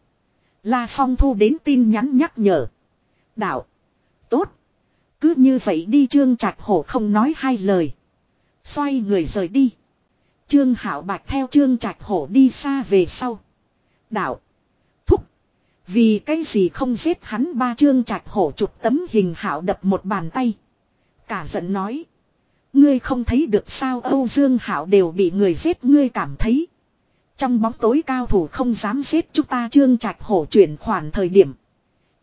La Phong thu đến tin nhắn nhắc nhở. Đạo. Tốt. Cứ như vậy đi trương trạch hổ không nói hai lời. Xoay người rời đi. Trương Hảo Bạch theo Trương Trạch Hổ đi xa về sau. Đạo. Vì cái gì không giết hắn ba chương trạch hổ chụp tấm hình hảo đập một bàn tay. Cả giận nói. Ngươi không thấy được sao Âu Dương Hảo đều bị người giết ngươi cảm thấy. Trong bóng tối cao thủ không dám giết chúng ta trương trạch hổ chuyển khoản thời điểm.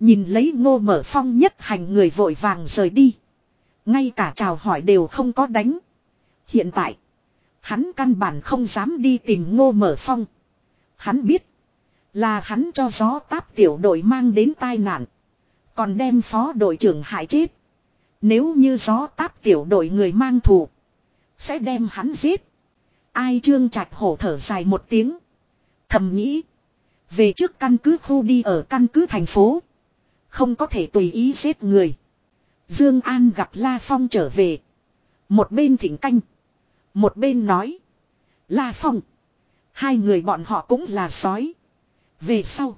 Nhìn lấy ngô mở phong nhất hành người vội vàng rời đi. Ngay cả chào hỏi đều không có đánh. Hiện tại. Hắn căn bản không dám đi tìm ngô mở phong. Hắn biết. Là hắn cho gió táp tiểu đội mang đến tai nạn. Còn đem phó đội trưởng hại chết. Nếu như gió táp tiểu đội người mang thù. Sẽ đem hắn giết. Ai trương trạch hổ thở dài một tiếng. Thầm nghĩ. Về trước căn cứ khu đi ở căn cứ thành phố. Không có thể tùy ý giết người. Dương An gặp La Phong trở về. Một bên thỉnh canh. Một bên nói. La Phong. Hai người bọn họ cũng là sói. Về sau.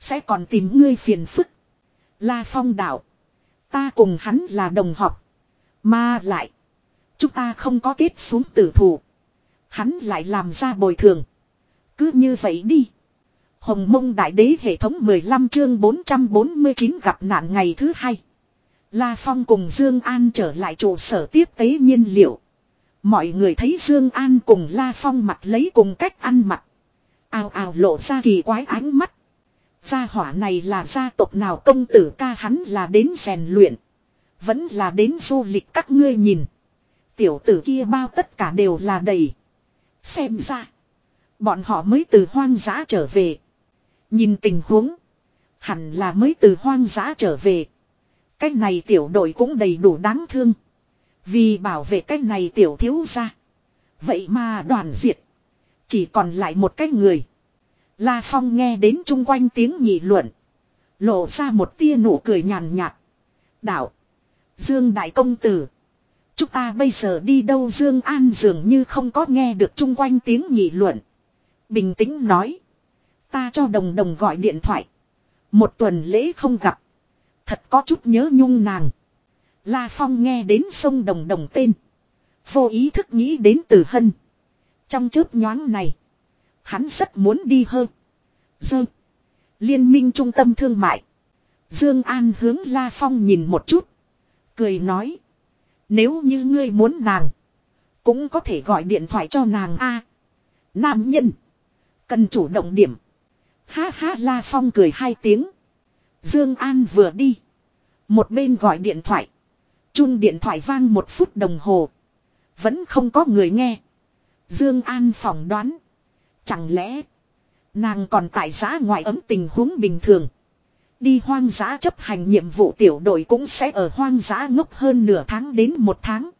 Sẽ còn tìm ngươi phiền phức. La Phong đạo. Ta cùng hắn là đồng học. Mà lại. Chúng ta không có kết xuống tử thủ. Hắn lại làm ra bồi thường. Cứ như vậy đi. Hồng mông đại đế hệ thống 15 chương 449 gặp nạn ngày thứ hai. La Phong cùng Dương An trở lại trụ sở tiếp tế nhiên liệu. Mọi người thấy Dương An cùng La Phong mặt lấy cùng cách ăn mặc. Ào ào lộ ra kỳ quái ánh mắt. Gia hỏa này là gia tộc nào công tử ca hắn là đến rèn luyện. Vẫn là đến du lịch các ngươi nhìn. Tiểu tử kia bao tất cả đều là đầy. Xem ra. Bọn họ mới từ hoang dã trở về. Nhìn tình huống. Hẳn là mới từ hoang dã trở về. Cái này tiểu đội cũng đầy đủ đáng thương. Vì bảo vệ cái này tiểu thiếu ra. Vậy mà đoàn diệt. Chỉ còn lại một cái người. La Phong nghe đến chung quanh tiếng nghị luận. Lộ ra một tia nụ cười nhàn nhạt. Đạo. Dương Đại Công Tử. Chúng ta bây giờ đi đâu Dương An dường như không có nghe được chung quanh tiếng nghị luận. Bình tĩnh nói. Ta cho đồng đồng gọi điện thoại. Một tuần lễ không gặp. Thật có chút nhớ nhung nàng. La Phong nghe đến sông đồng đồng tên. Vô ý thức nghĩ đến từ hân. Trong chớp nhoáng này. Hắn rất muốn đi hơn. Dơ. Liên minh trung tâm thương mại. Dương An hướng La Phong nhìn một chút. Cười nói. Nếu như ngươi muốn nàng. Cũng có thể gọi điện thoại cho nàng a. nam nhân. Cần chủ động điểm. Ha ha, La Phong cười hai tiếng. Dương An vừa đi. Một bên gọi điện thoại. Chun điện thoại vang một phút đồng hồ. Vẫn không có người nghe. Dương An phỏng đoán. Chẳng lẽ. Nàng còn tại giá ngoại ấm tình huống bình thường. Đi hoang dã chấp hành nhiệm vụ tiểu đội cũng sẽ ở hoang dã ngốc hơn nửa tháng đến một tháng.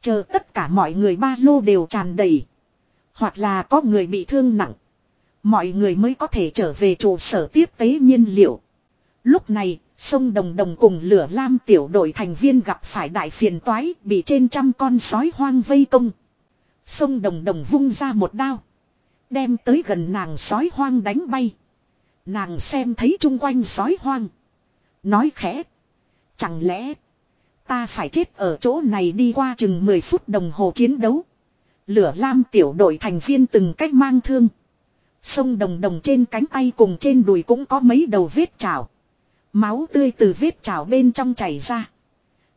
Chờ tất cả mọi người ba lô đều tràn đầy. Hoặc là có người bị thương nặng. Mọi người mới có thể trở về trụ sở tiếp tế nhiên liệu. Lúc này, sông Đồng Đồng cùng lửa lam tiểu đội thành viên gặp phải đại phiền toái bị trên trăm con sói hoang vây công. Sông Đồng Đồng vung ra một đao. Đem tới gần nàng sói hoang đánh bay. Nàng xem thấy chung quanh sói hoang. Nói khẽ. Chẳng lẽ. Ta phải chết ở chỗ này đi qua chừng 10 phút đồng hồ chiến đấu. Lửa lam tiểu đội thành viên từng cách mang thương. Sông đồng đồng trên cánh tay cùng trên đùi cũng có mấy đầu vết chảo. Máu tươi từ vết chảo bên trong chảy ra.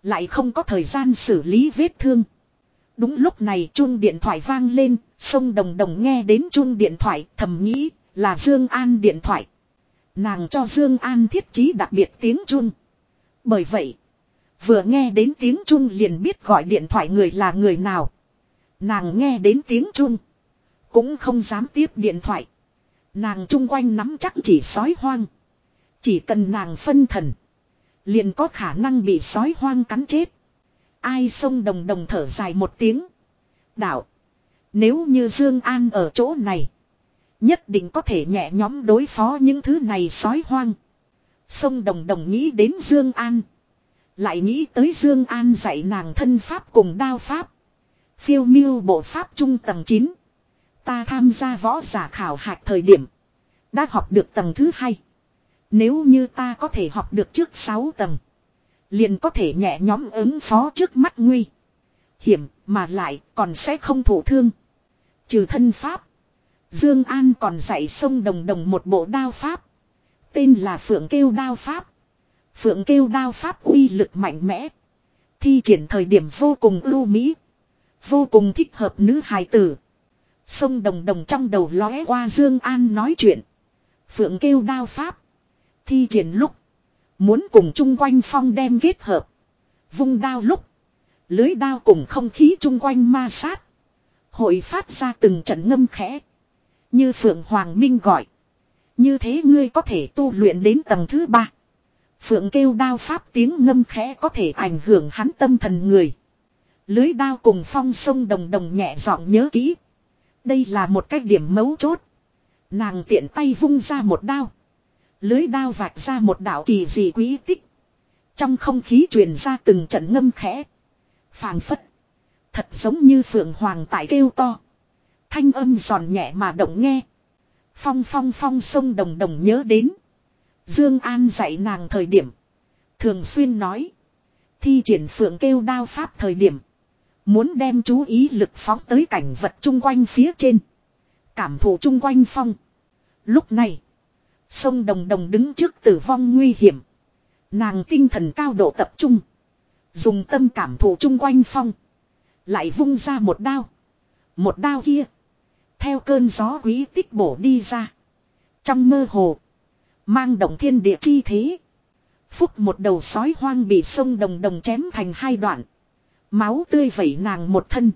Lại không có thời gian xử lý vết thương. Đúng lúc này chuông điện thoại vang lên, sông đồng đồng nghe đến chuông điện thoại thầm nghĩ là Dương An điện thoại. Nàng cho Dương An thiết trí đặc biệt tiếng chuông. Bởi vậy, vừa nghe đến tiếng chuông liền biết gọi điện thoại người là người nào. Nàng nghe đến tiếng chuông, cũng không dám tiếp điện thoại. Nàng chung quanh nắm chắc chỉ sói hoang. Chỉ cần nàng phân thần, liền có khả năng bị sói hoang cắn chết. Ai sông đồng đồng thở dài một tiếng. Đạo. Nếu như Dương An ở chỗ này. Nhất định có thể nhẹ nhóm đối phó những thứ này sói hoang. Sông đồng đồng nghĩ đến Dương An. Lại nghĩ tới Dương An dạy nàng thân pháp cùng đao pháp. Phiêu miêu bộ pháp trung tầng 9. Ta tham gia võ giả khảo hạch thời điểm. Đã học được tầng thứ hai. Nếu như ta có thể học được trước 6 tầng. Liền có thể nhẹ nhóm ứng phó trước mắt nguy. Hiểm mà lại còn sẽ không thổ thương. Trừ thân pháp. Dương An còn dạy sông đồng đồng một bộ đao pháp. Tên là Phượng Kêu Đao Pháp. Phượng Kêu Đao Pháp uy lực mạnh mẽ. Thi triển thời điểm vô cùng ưu mỹ. Vô cùng thích hợp nữ hài tử. Sông Đồng Đồng trong đầu lóe qua Dương An nói chuyện. Phượng Kêu Đao Pháp. Thi triển lúc. Muốn cùng chung quanh phong đem kết hợp. Vung đao lúc. Lưới đao cùng không khí chung quanh ma sát. Hội phát ra từng trận ngâm khẽ. Như Phượng Hoàng Minh gọi. Như thế ngươi có thể tu luyện đến tầng thứ ba. Phượng kêu đao pháp tiếng ngâm khẽ có thể ảnh hưởng hắn tâm thần người. Lưới đao cùng phong sông đồng đồng nhẹ giọng nhớ kỹ. Đây là một cái điểm mấu chốt. Nàng tiện tay vung ra một đao. Lưới đao vạch ra một đạo kỳ dị quý tích. Trong không khí truyền ra từng trận ngâm khẽ. phảng phất. Thật giống như phượng hoàng tại kêu to. Thanh âm giòn nhẹ mà động nghe. Phong phong phong sông đồng đồng nhớ đến. Dương An dạy nàng thời điểm. Thường xuyên nói. Thi triển phượng kêu đao pháp thời điểm. Muốn đem chú ý lực phóng tới cảnh vật chung quanh phía trên. Cảm thụ chung quanh phong. Lúc này. Sông đồng đồng đứng trước tử vong nguy hiểm. Nàng tinh thần cao độ tập trung. Dùng tâm cảm thụ chung quanh phong. Lại vung ra một đao. Một đao kia. Theo cơn gió quý tích bổ đi ra. Trong mơ hồ. Mang động thiên địa chi thế. Phúc một đầu sói hoang bị sông đồng đồng chém thành hai đoạn. Máu tươi vẩy nàng một thân.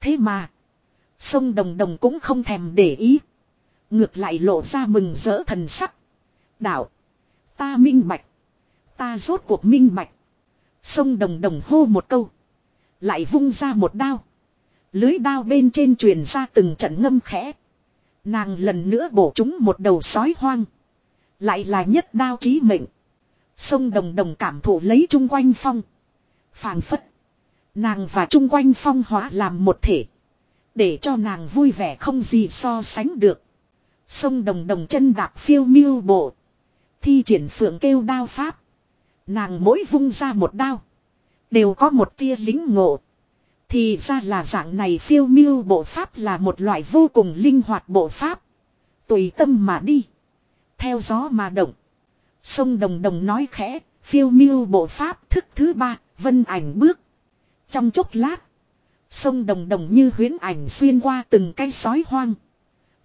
Thế mà. Sông đồng đồng cũng không thèm để ý. Ngược lại lộ ra mừng rỡ thần sắc. Đạo. Ta minh bạch. Ta rốt cuộc minh bạch. Sông đồng đồng hô một câu. Lại vung ra một đao. Lưới đao bên trên truyền ra từng trận ngâm khẽ. Nàng lần nữa bổ chúng một đầu sói hoang. Lại là nhất đao chí mệnh. Sông đồng đồng cảm thụ lấy chung quanh phong. phảng phất. Nàng và chung quanh phong hóa làm một thể. Để cho nàng vui vẻ không gì so sánh được. Sông đồng đồng chân đạp phiêu miêu bộ. Thi triển phượng kêu đao pháp. Nàng mỗi vung ra một đao. Đều có một tia lính ngộ. Thì ra là dạng này phiêu miêu bộ pháp là một loại vô cùng linh hoạt bộ pháp. Tùy tâm mà đi. Theo gió mà động. Sông Đồng Đồng nói khẽ, phiêu miêu bộ pháp thức thứ ba, vân ảnh bước. Trong chốc lát, sông Đồng Đồng như huyến ảnh xuyên qua từng cây sói hoang.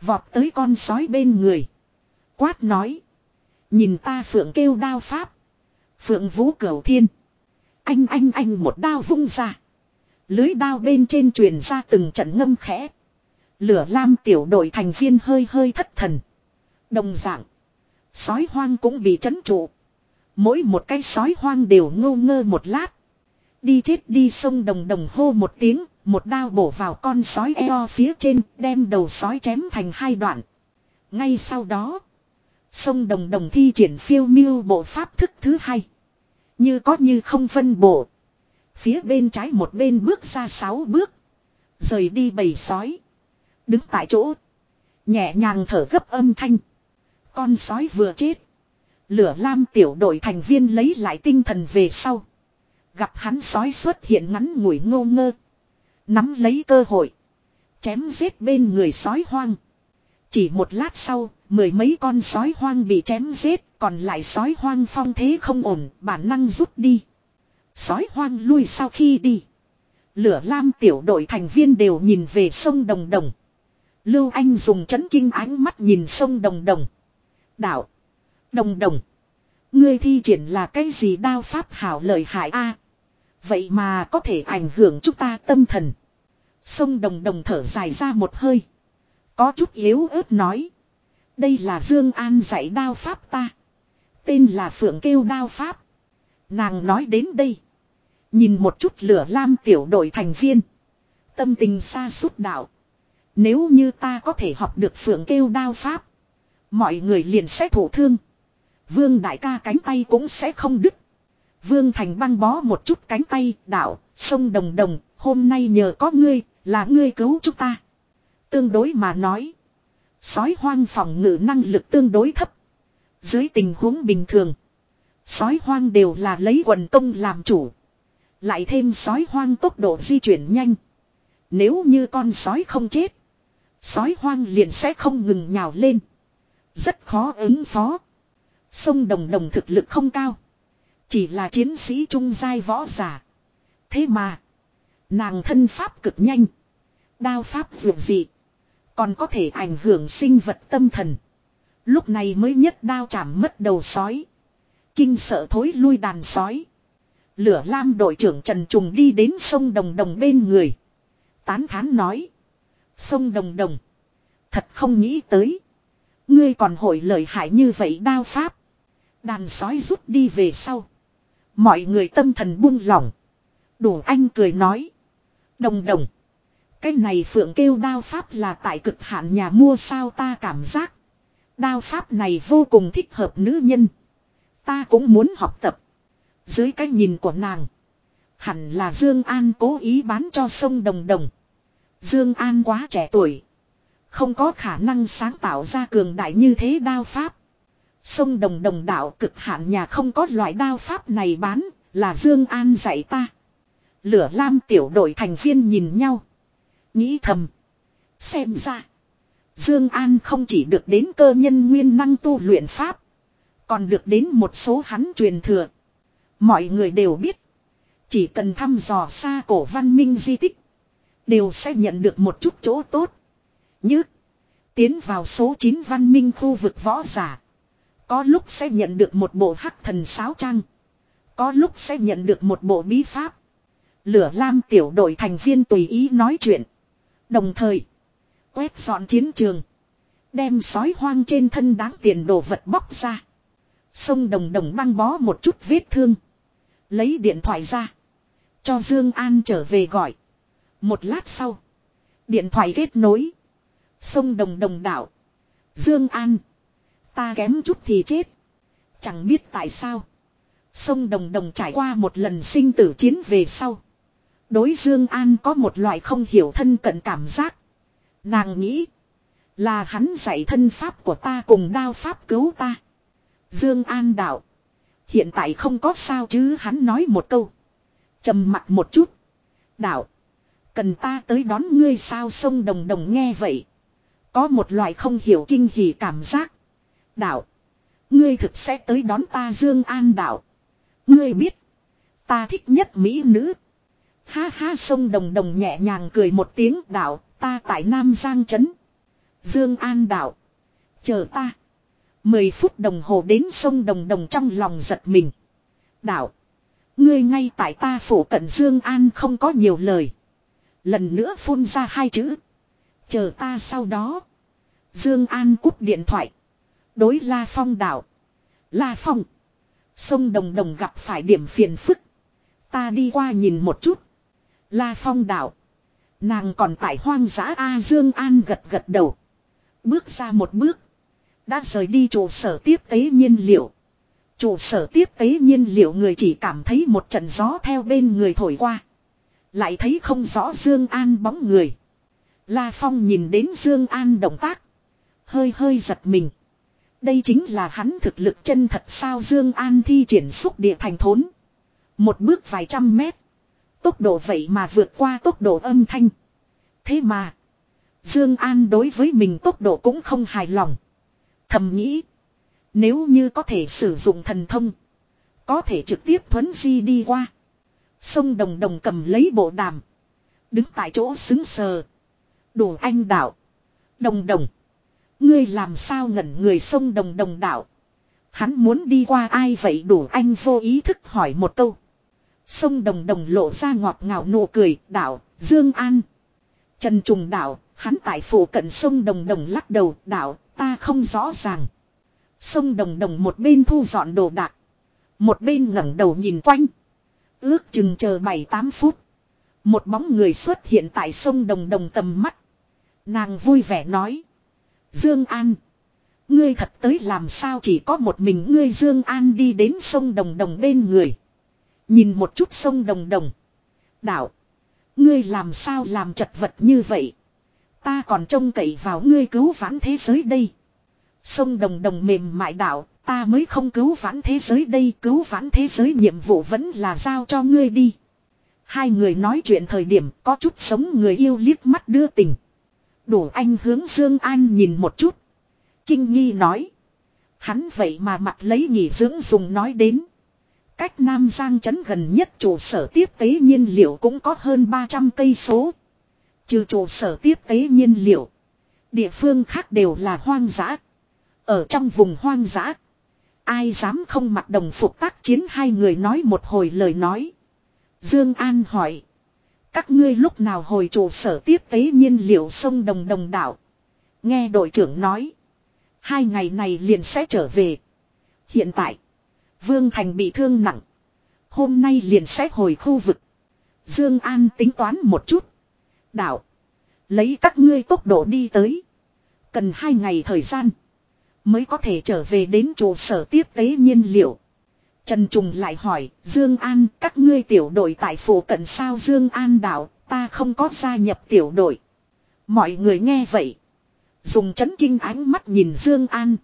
Vọt tới con sói bên người. Quát nói. Nhìn ta phượng kêu đao pháp. Phượng vũ cầu thiên. Anh anh anh một đao vung ra. Lưới đao bên trên truyền ra từng trận ngâm khẽ. Lửa lam tiểu đội thành viên hơi hơi thất thần. Đồng dạng. Sói hoang cũng bị chấn trụ. Mỗi một cái sói hoang đều ngô ngơ một lát. Đi chết đi sông đồng đồng hô một tiếng, một đao bổ vào con sói eo phía trên, đem đầu sói chém thành hai đoạn. Ngay sau đó, sông đồng đồng thi triển phiêu miêu bộ pháp thức thứ hai. Như có như không phân bộ. Phía bên trái một bên bước ra sáu bước. Rời đi bầy sói. Đứng tại chỗ. Nhẹ nhàng thở gấp âm thanh. Con sói vừa chết. Lửa lam tiểu đội thành viên lấy lại tinh thần về sau. Gặp hắn sói xuất hiện ngắn ngủi ngô ngơ. Nắm lấy cơ hội. Chém giết bên người sói hoang. Chỉ một lát sau, mười mấy con sói hoang bị chém giết, còn lại sói hoang phong thế không ổn, bản năng rút đi. Sói hoang lui sau khi đi. Lửa lam tiểu đội thành viên đều nhìn về sông Đồng Đồng. Lưu Anh dùng chấn kinh ánh mắt nhìn sông Đồng Đồng. Đạo. Đồng Đồng. Ngươi thi triển là cái gì đao pháp hảo lợi hại a? vậy mà có thể ảnh hưởng chúng ta tâm thần. Sông Đồng Đồng thở dài ra một hơi. Có chút yếu ớt nói. Đây là Dương An dạy đao pháp ta. Tên là Phượng Kêu đao pháp. Nàng nói đến đây. Nhìn một chút lửa lam tiểu đội thành viên. Tâm tình xa suốt đạo. Nếu như ta có thể học được phượng kêu đao pháp. Mọi người liền sẽ thổ thương. Vương đại ca cánh tay cũng sẽ không đứt. Vương Thành băng bó một chút cánh tay, đạo, sông đồng đồng, hôm nay nhờ có ngươi, là ngươi cứu chúng ta. Tương đối mà nói. Sói hoang phòng ngự năng lực tương đối thấp. Dưới tình huống bình thường. Sói hoang đều là lấy quần công làm chủ. Lại thêm sói hoang tốc độ di chuyển nhanh. Nếu như con sói không chết. Sói hoang liền sẽ không ngừng nhào lên. Rất khó ứng phó. Sông Đồng Đồng thực lực không cao. Chỉ là chiến sĩ trung giai võ giả. Thế mà. Nàng thân pháp cực nhanh. Đao pháp vượt dị. Còn có thể ảnh hưởng sinh vật tâm thần. Lúc này mới nhất đao chạm mất đầu sói. Kinh sợ thối lui đàn sói. Lửa lam đội trưởng Trần Trùng đi đến sông Đồng Đồng bên người. Tán thán nói. Sông Đồng Đồng. Thật không nghĩ tới. Ngươi còn hội lợi hại như vậy đao pháp. Đàn sói rút đi về sau. Mọi người tâm thần buông lỏng. Đủ anh cười nói. Đồng đồng. Cái này phượng kêu đao pháp là tại cực hạn nhà mua sao ta cảm giác. Đao pháp này vô cùng thích hợp nữ nhân. Ta cũng muốn học tập. Dưới cái nhìn của nàng. Hẳn là Dương An cố ý bán cho sông Đồng Đồng. Dương An quá trẻ tuổi. Không có khả năng sáng tạo ra cường đại như thế đao pháp. Sông Đồng Đồng đạo cực hạn nhà không có loại đao pháp này bán. Là Dương An dạy ta. Lửa lam tiểu đội thành viên nhìn nhau. Nghĩ thầm. Xem ra. Dương An không chỉ được đến cơ nhân nguyên năng tu luyện pháp. Còn được đến một số hắn truyền thừa. Mọi người đều biết. Chỉ cần thăm dò xa cổ văn minh di tích. Đều sẽ nhận được một chút chỗ tốt. Như. Tiến vào số 9 văn minh khu vực võ giả. Có lúc sẽ nhận được một bộ hắc thần sáo trang. Có lúc sẽ nhận được một bộ bí pháp. Lửa lam tiểu đội thành viên tùy ý nói chuyện. Đồng thời. Quét dọn chiến trường. Đem sói hoang trên thân đáng tiền đồ vật bóc ra. Sông đồng đồng băng bó một chút vết thương. Lấy điện thoại ra. Cho Dương An trở về gọi. Một lát sau. Điện thoại kết nối. Sông đồng đồng đảo. Dương An. Ta kém chút thì chết. Chẳng biết tại sao. Sông đồng đồng trải qua một lần sinh tử chiến về sau. Đối Dương An có một loại không hiểu thân cận cảm giác. Nàng nghĩ. Là hắn dạy thân pháp của ta cùng đao pháp cứu ta. Dương An đạo. Hiện tại không có sao chứ hắn nói một câu. trầm mặt một chút. Đạo. Cần ta tới đón ngươi sao sông đồng đồng nghe vậy. Có một loại không hiểu kinh hỉ cảm giác. Đạo. Ngươi thực sẽ tới đón ta Dương An đạo. Ngươi biết. Ta thích nhất mỹ nữ. Ha ha sông đồng đồng nhẹ nhàng cười một tiếng, đạo. Ta tại Nam Giang Trấn. Dương An đạo. Chờ ta. Mười phút đồng hồ đến sông đồng đồng trong lòng giật mình. Đạo. Ngươi ngay tại ta phủ cận Dương An không có nhiều lời. Lần nữa phun ra hai chữ. Chờ ta sau đó. Dương An cúp điện thoại. Đối La Phong đạo. La Phong. Sông Đồng Đồng gặp phải điểm phiền phức. Ta đi qua nhìn một chút. La Phong đạo. Nàng còn tại hoang dã A Dương An gật gật đầu. Bước ra một bước. Đã rời đi trụ sở tiếp tế nhiên liệu. Trụ sở tiếp tế nhiên liệu người chỉ cảm thấy một trận gió theo bên người thổi qua. Lại thấy không rõ Dương An bóng người. La Phong nhìn đến Dương An động tác. Hơi hơi giật mình. Đây chính là hắn thực lực chân thật sao Dương An thi triển xúc địa thành thốn. Một bước vài trăm mét. Tốc độ vậy mà vượt qua tốc độ âm thanh. Thế mà. Dương An đối với mình tốc độ cũng không hài lòng. Thầm nghĩ. Nếu như có thể sử dụng thần thông. Có thể trực tiếp thuấn di đi qua. Sông Đồng Đồng cầm lấy bộ đàm. Đứng tại chỗ xứng sờ. Đủ anh đạo. Đồng Đồng. Ngươi làm sao ngẩn người sông Đồng Đồng đạo. Hắn muốn đi qua ai vậy đủ anh vô ý thức hỏi một câu. Sông Đồng Đồng lộ ra ngọt ngào nụ cười. đảo, Dương An. Trần Trùng đảo, Hắn tại phủ cận sông Đồng Đồng lắc đầu. đảo, Ta không rõ ràng. Sông Đồng Đồng một bên thu dọn đồ đạc. Một bên ngẩng đầu nhìn quanh. Ước chừng chờ 7-8 phút. Một bóng người xuất hiện tại sông Đồng Đồng tầm mắt. Nàng vui vẻ nói. Dương An. Ngươi thật tới làm sao chỉ có một mình ngươi Dương An đi đến sông Đồng Đồng bên người. Nhìn một chút sông Đồng Đồng. Đạo. Ngươi làm sao làm chật vật như vậy. Ta còn trông cậy vào ngươi cứu vãn thế giới đây. Sông Đồng Đồng mềm mại đạo. Ta mới không cứu vãn thế giới đây. Cứu vãn thế giới nhiệm vụ vẫn là giao cho ngươi đi. Hai người nói chuyện thời điểm, có chút sống người yêu liếc mắt đưa tình. Đủ anh hướng Dương An nhìn một chút. Kinh nghi nói. Hắn vậy mà mặt lấy nghỉ dưỡng dùng nói đến. Cách Nam Giang trấn gần nhất trụ sở tiếp tế nhiên liệu cũng có hơn 300 cây số. Trừ trụ sở tiếp tế nhiên liệu. Địa phương khác đều là hoang dã. Ở trong vùng hoang dã. Ai dám không mặc đồng phục tác chiến hai người nói một hồi lời nói. Dương An hỏi. Các ngươi lúc nào hồi trụ sở tiếp tế nhiên liệu sông Đồng Đồng đảo. Nghe đội trưởng nói. Hai ngày này liền sẽ trở về. Hiện tại. Vương Thành bị thương nặng. Hôm nay liền sẽ hồi khu vực. Dương An tính toán một chút. Đạo. Lấy các ngươi tốc độ đi tới. Cần hai ngày thời gian. Mới có thể trở về đến trụ sở tiếp tế nhiên liệu. Trần Trùng lại hỏi, Dương An, các ngươi tiểu đội tại phủ cận sao Dương An đạo, ta không có gia nhập tiểu đội. Mọi người nghe vậy. Dùng chấn kinh ánh mắt nhìn Dương An.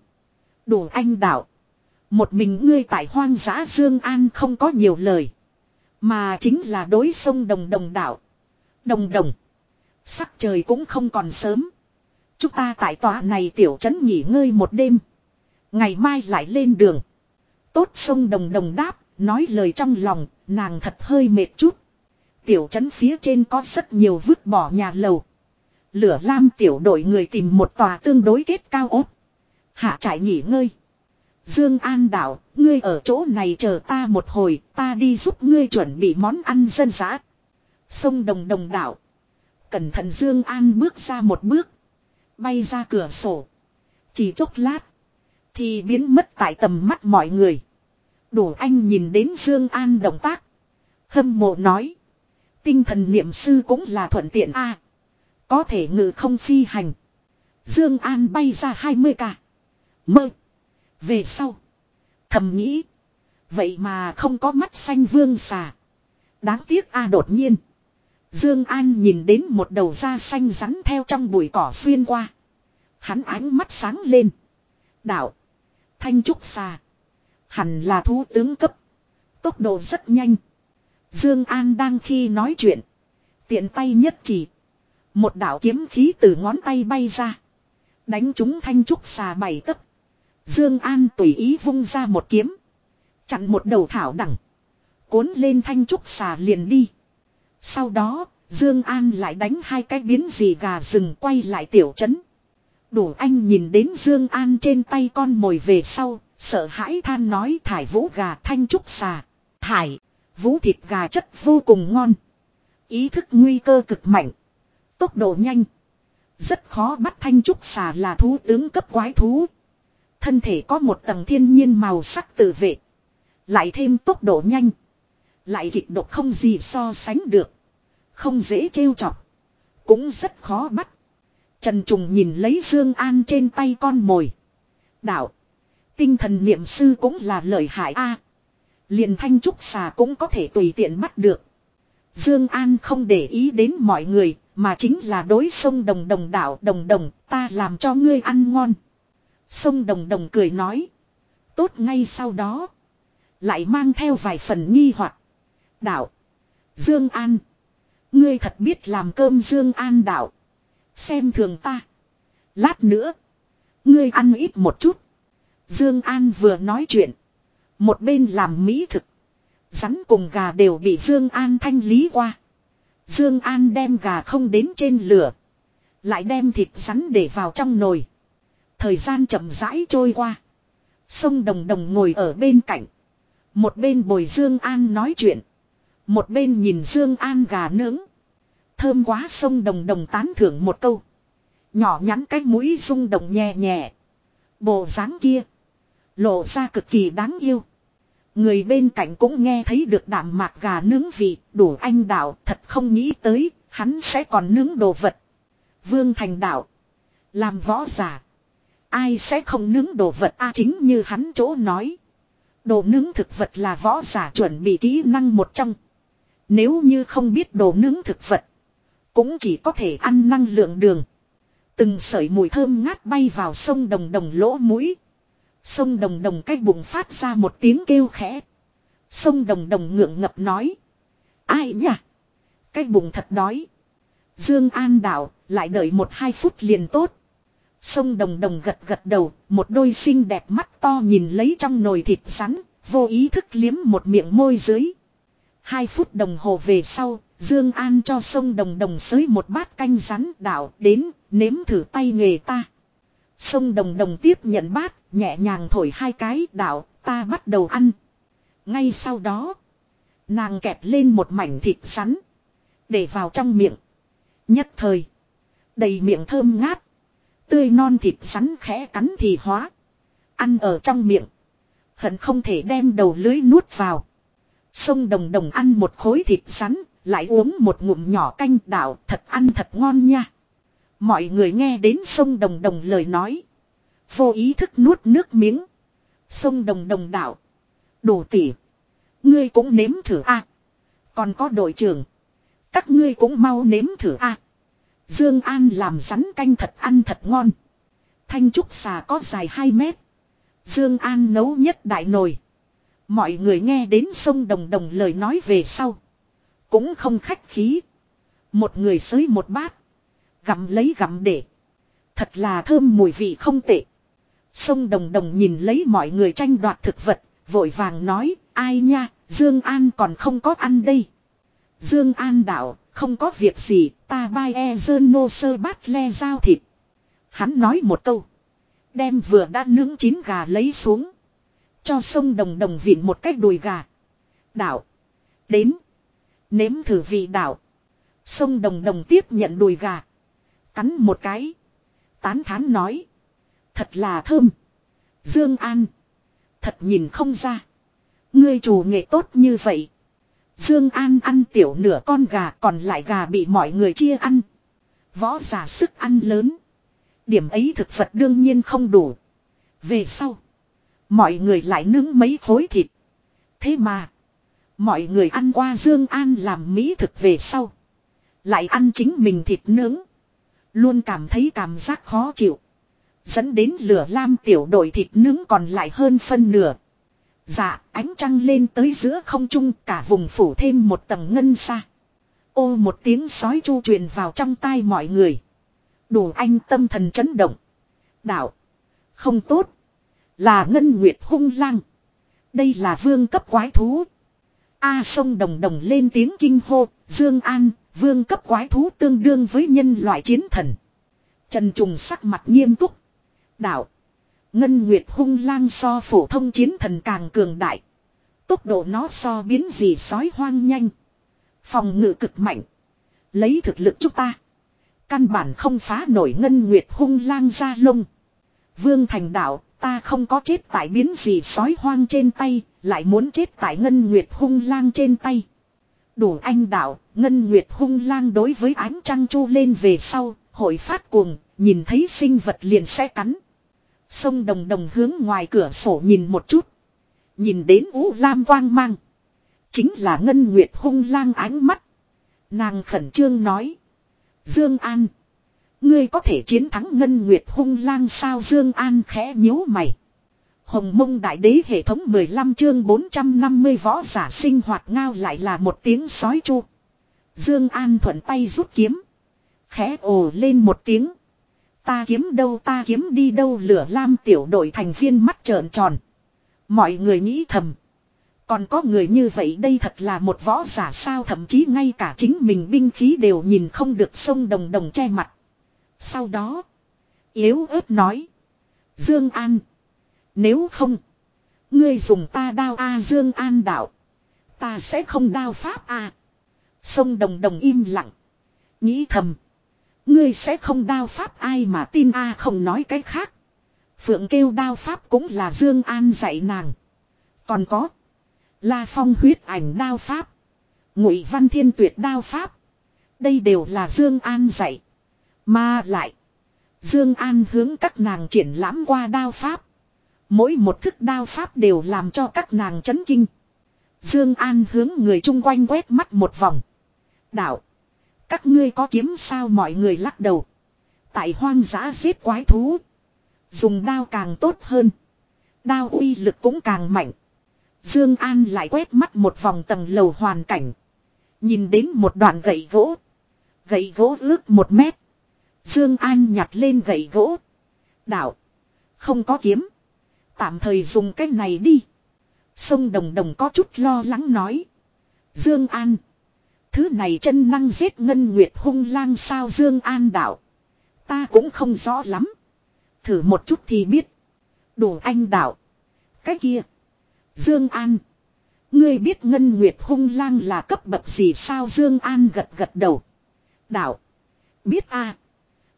Đủ anh đạo. Một mình ngươi tại hoang dã Dương An không có nhiều lời. Mà chính là đối sông đồng đồng đạo. Đồng đồng. Sắc trời cũng không còn sớm. Chúng ta tại tòa này tiểu trấn nghỉ ngơi một đêm. Ngày mai lại lên đường. Tốt sông đồng đồng đáp, nói lời trong lòng, nàng thật hơi mệt chút. Tiểu trấn phía trên có rất nhiều vứt bỏ nhà lầu. Lửa lam tiểu đội người tìm một tòa tương đối kết cao ốt. Hạ trại nghỉ ngơi. Dương An đảo, ngươi ở chỗ này chờ ta một hồi, ta đi giúp ngươi chuẩn bị món ăn dân dã. Sông Đồng Đồng đảo. Cẩn thận Dương An bước ra một bước, bay ra cửa sổ. Chỉ chốc lát thì biến mất tại tầm mắt mọi người. Đủ anh nhìn đến Dương An động tác, hâm mộ nói: "Tinh thần niệm sư cũng là thuận tiện a, có thể ngự không phi hành." Dương An bay ra 20 cả. Mơ về sau. Thầm nghĩ. Vậy mà không có mắt xanh vương xà. Đáng tiếc a đột nhiên. Dương An nhìn đến một đầu da xanh rắn theo trong bụi cỏ xuyên qua. Hắn ánh mắt sáng lên. Đạo. Thanh trúc xà. Hẳn là thú tướng cấp. Tốc độ rất nhanh. Dương An đang khi nói chuyện. Tiện tay nhất chỉ. Một đạo kiếm khí từ ngón tay bay ra. Đánh trúng thanh trúc xà bảy tấc. Dương An tùy ý vung ra một kiếm. Chặn một đầu thảo đẳng. Cuốn lên thanh trúc xà liền đi. Sau đó, Dương An lại đánh hai cái biến gì gà rừng quay lại tiểu trấn. Đủ anh nhìn đến Dương An trên tay con mồi về sau, sợ hãi than nói thải vũ gà thanh trúc xà. Thải, vũ thịt gà chất vô cùng ngon. Ý thức nguy cơ cực mạnh. Tốc độ nhanh. Rất khó bắt thanh trúc xà là thú tướng cấp quái thú. Thân thể có một tầng thiên nhiên màu sắc tự vệ. Lại thêm tốc độ nhanh. Lại kịch độc không gì so sánh được. Không dễ trêu chọc. Cũng rất khó bắt. Trần Trùng nhìn lấy Dương An trên tay con mồi. Đạo. Tinh thần niệm sư cũng là lợi hại a. À, liền thanh trúc xà cũng có thể tùy tiện bắt được. Dương An không để ý đến mọi người, mà chính là đối sông đồng đồng đạo đồng đồng, ta làm cho ngươi ăn ngon. Sông Đồng Đồng cười nói. Tốt ngay sau đó. Lại mang theo vài phần nghi hoặc Đạo. Dương An. Ngươi thật biết làm cơm Dương An đạo. Xem thường ta. Lát nữa. Ngươi ăn ít một chút. Dương An vừa nói chuyện. Một bên làm mỹ thực. Rắn cùng gà đều bị Dương An thanh lý qua. Dương An đem gà không đến trên lửa. Lại đem thịt rắn để vào trong nồi. Thời gian chậm rãi trôi qua. Sông Đồng Đồng ngồi ở bên cạnh. Một bên bồi Dương An nói chuyện. Một bên nhìn Dương An gà nướng. Thơm quá sông Đồng Đồng tán thưởng một câu. Nhỏ nhắn cái mũi rung động nhẹ nhẹ. Bộ dáng kia. Lộ ra cực kỳ đáng yêu. Người bên cạnh cũng nghe thấy được đạm mạc gà nướng vị, đủ anh đạo, thật không nghĩ tới, hắn sẽ còn nướng đồ vật. Vương Thành đạo. Làm võ giả. Ai sẽ không nướng đồ vật a, chính như hắn chỗ nói. Đồ nướng thực vật là võ giả chuẩn bị kỹ năng một trong. Nếu như không biết đồ nướng thực vật. Cũng chỉ có thể ăn năng lượng đường. Từng sợi mùi thơm ngát bay vào sông đồng đồng lỗ mũi. Sông đồng đồng cái bụng phát ra một tiếng kêu khẽ. Sông đồng đồng ngượng ngập nói. Ai nhỉ? Cái bụng thật đói. Dương An đạo, lại đợi một hai phút liền tốt. Sông đồng đồng gật gật đầu, một đôi xinh đẹp mắt to nhìn lấy trong nồi thịt rắn, vô ý thức liếm một miệng môi dưới. Hai phút đồng hồ về sau, Dương An cho sông đồng đồng xới một bát canh rắn đảo đến, nếm thử tay nghề ta. Sông đồng đồng tiếp nhận bát, nhẹ nhàng thổi hai cái đảo, ta bắt đầu ăn. Ngay sau đó, nàng kẹp lên một mảnh thịt rắn, để vào trong miệng. Nhất thời, đầy miệng thơm ngát, tươi non thịt rắn khẽ cắn thì hóa. Ăn ở trong miệng, hận không thể đem đầu lưới nuốt vào. Sông đồng đồng ăn một khối thịt rắn, lại uống một ngụm nhỏ canh đảo thật ăn thật ngon nha. Mọi người nghe đến sông đồng đồng lời nói. Vô ý thức nuốt nước miếng. Sông đồng đồng đảo. đồ tỉ. Ngươi cũng nếm thử a Còn có đội trưởng. Các ngươi cũng mau nếm thử a Dương An làm rắn canh thật ăn thật ngon. Thanh trúc xà có dài 2 mét. Dương An nấu nhất đại nồi. Mọi người nghe đến sông đồng đồng lời nói về sau. Cũng không khách khí. Một người xới một bát. Gặm lấy gặm để. Thật là thơm mùi vị không tệ. Sông đồng đồng nhìn lấy mọi người tranh đoạt thực vật. Vội vàng nói. Ai nha. Dương An còn không có ăn đây. Dương An đạo. Không có việc gì. Ta bai e dơn nô sơ bát le dao thịt. Hắn nói một câu. Đem vừa đã nướng chín gà lấy xuống. Cho sông đồng đồng vịn một cách đùi gà. đảo, Đến. Nếm thử vị đảo, Sông đồng đồng tiếp nhận đùi gà. Cắn một cái. Tán thán nói. Thật là thơm. Dương An. Thật nhìn không ra. Ngươi chủ nghệ tốt như vậy. Dương An ăn tiểu nửa con gà, còn lại gà bị mọi người chia ăn. Võ giả sức ăn lớn. Điểm ấy thực vật đương nhiên không đủ. Về sau. Mọi người lại nướng mấy khối thịt. Thế mà. Mọi người ăn qua Dương An làm mỹ thực về sau. Lại ăn chính mình thịt nướng. Luôn cảm thấy cảm giác khó chịu. Dẫn đến lửa lam tiểu đội thịt nướng còn lại hơn phân nửa. Dạ, ánh trăng lên tới giữa không trung cả vùng phủ thêm một tầng ngân xa. Ô một tiếng sói chu truyền vào trong tai mọi người. Đủ anh tâm thần chấn động. Đạo. Không tốt. Là ngân nguyệt hung lang. Đây là vương cấp quái thú. A sông đồng đồng lên tiếng kinh hô. Dương An, vương cấp quái thú tương đương với nhân loại chiến thần. Trần Trùng sắc mặt nghiêm túc. Đạo. Ngân Nguyệt hung lang so phổ thông chiến thần càng cường đại. Tốc độ nó so biến gì sói hoang nhanh. Phòng ngự cực mạnh. Lấy thực lực chúng ta. Căn bản không phá nổi Ngân Nguyệt hung lang ra lông. Vương Thành đạo, ta không có chết tại biến gì sói hoang trên tay, lại muốn chết tại Ngân Nguyệt hung lang trên tay. Đủ anh đạo, Ngân Nguyệt hung lang đối với ánh trăng chu lên về sau, hội phát cuồng, nhìn thấy sinh vật liền sẽ cắn. Sông đồng đồng hướng ngoài cửa sổ nhìn một chút. Nhìn đến ú lam quang mang. Chính là Ngân Nguyệt hung lang ánh mắt. Nàng khẩn trương nói. Dương An. Ngươi có thể chiến thắng Ngân Nguyệt hung lang sao Dương An khẽ nhíu mày. Hồng mông đại đế hệ thống 15 chương 450 võ giả sinh hoạt ngao lại là một tiếng sói chu. Dương An thuận tay rút kiếm. Khẽ ồ lên một tiếng. Ta kiếm đâu ta kiếm đi đâu lửa lam tiểu đội thành viên mắt trợn tròn. Mọi người nghĩ thầm. Còn có người như vậy đây thật là một võ giả sao thậm chí ngay cả chính mình binh khí đều nhìn không được sông đồng đồng che mặt. Sau đó. Yếu ớt nói. Dương An. Nếu không. Ngươi dùng ta đao A Dương An đạo. Ta sẽ không đao pháp A. Sông đồng đồng im lặng. Nghĩ thầm. Ngươi sẽ không đao pháp ai mà tin A à, không nói cái khác. Phượng kêu đao pháp cũng là Dương An dạy nàng. Còn có. La phong huyết ảnh đao pháp. Ngụy văn thiên tuyệt đao pháp. Đây đều là Dương An dạy. Mà lại. Dương An hướng các nàng triển lãm qua đao pháp. Mỗi một thức đao pháp đều làm cho các nàng chấn kinh. Dương An hướng người chung quanh quét mắt một vòng. Đạo. Các ngươi có kiếm sao mọi người lắc đầu. Tại hoang dã giết quái thú. Dùng đao càng tốt hơn. Đao uy lực cũng càng mạnh. Dương An lại quét mắt một vòng tầng lầu hoàn cảnh. Nhìn đến một đoạn gậy gỗ. Gậy gỗ ước một mét. Dương An nhặt lên gậy gỗ. Đạo. Không có kiếm. Tạm thời dùng cái này đi. Sông Đồng Đồng có chút lo lắng nói. Dương An. Thứ này chân năng giết ngân nguyệt hung lang sao Dương An đạo. Ta cũng không rõ lắm. Thử một chút thì biết. Đủ anh đạo. Cái kia. Dương An. Ngươi biết ngân nguyệt hung lang là cấp bậc gì sao Dương An gật gật đầu. Đạo. Biết a.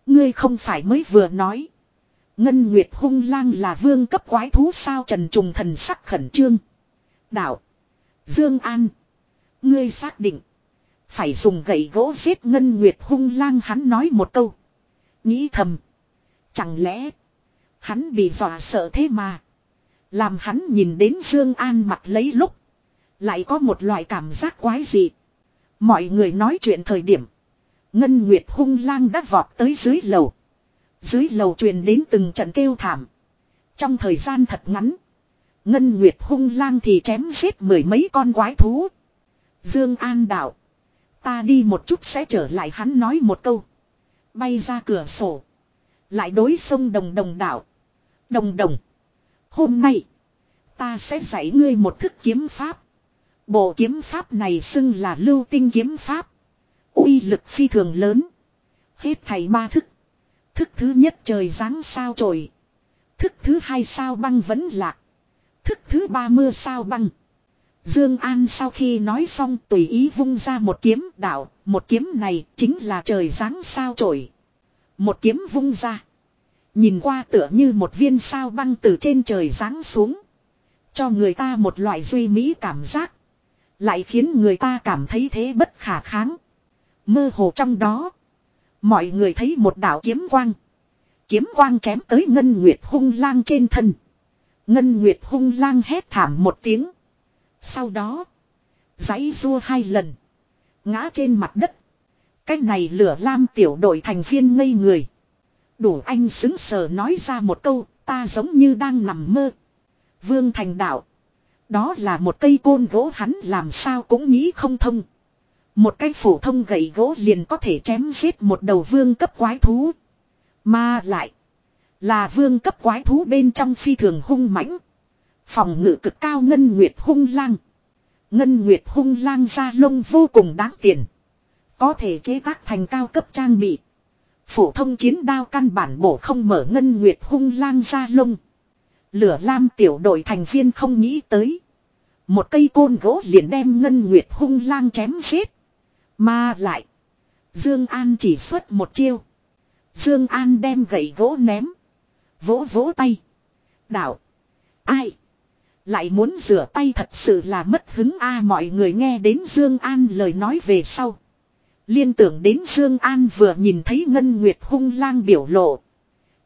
Ngươi không phải mới vừa nói. Ngân Nguyệt hung lang là vương cấp quái thú sao Trần Trùng thần sắc khẩn trương. Đạo. Dương An. Ngươi xác định. Phải dùng gậy gỗ giết Ngân Nguyệt hung lang hắn nói một câu. Nghĩ thầm. Chẳng lẽ. Hắn bị dọa sợ thế mà. Làm hắn nhìn đến Dương An mặt lấy lúc. Lại có một loại cảm giác quái dị. Mọi người nói chuyện thời điểm. Ngân Nguyệt hung lang đã vọt tới dưới lầu. Dưới lầu truyền đến từng trận kêu thảm. Trong thời gian thật ngắn. Ngân Nguyệt hung lang thì chém giết mười mấy con quái thú. Dương An đạo. Ta đi một chút sẽ trở lại hắn nói một câu. Bay ra cửa sổ. Lại đối sông đồng đồng đảo, Đồng đồng. Hôm nay. Ta sẽ dạy ngươi một thức kiếm pháp. Bộ kiếm pháp này xưng là lưu tinh kiếm pháp. uy lực phi thường lớn. Hết thầy ba thức. Thức thứ nhất trời giáng sao trồi. Thức thứ hai sao băng vẫn lạc. Thức thứ ba mưa sao băng. Dương An sau khi nói xong tùy ý vung ra một kiếm đạo, một kiếm này chính là trời giáng sao trổi. Một kiếm vung ra. Nhìn qua tựa như một viên sao băng từ trên trời giáng xuống. Cho người ta một loại duy mỹ cảm giác. Lại khiến người ta cảm thấy thế bất khả kháng. Mơ hồ trong đó. Mọi người thấy một đạo kiếm quang. Kiếm quang chém tới Ngân Nguyệt hung lang trên thân. Ngân Nguyệt hung lang hét thảm một tiếng. Sau đó. Giấy rua hai lần. Ngã trên mặt đất. Cái này lửa lam tiểu đội thành viên ngây người. Đủ anh xứng sờ nói ra một câu. Ta giống như đang nằm mơ. Vương thành đạo. Đó là một cây côn gỗ hắn làm sao cũng nghĩ không thông. Một cái phổ thông gậy gỗ liền có thể chém giết một đầu vương cấp quái thú. Mà lại. Là vương cấp quái thú bên trong phi thường hung mãnh. Phòng ngự cực cao ngân nguyệt hung lang. Ngân nguyệt hung lang da lông vô cùng đáng tiền. Có thể chế tác thành cao cấp trang bị. Phổ thông chiến đao căn bản bổ không mở ngân nguyệt hung lang da lông. Lửa lam tiểu đội thành viên không nghĩ tới. Một cây côn gỗ liền đem ngân nguyệt hung lang chém giết. Mà lại. Dương An chỉ xuất một chiêu. Dương An đem gậy gỗ ném. Vỗ vỗ tay. Đạo. Ai. Lại muốn rửa tay thật sự là mất hứng a, mọi người nghe đến Dương An lời nói về sau. Liên tưởng đến Dương An vừa nhìn thấy Ngân Nguyệt hung lang biểu lộ.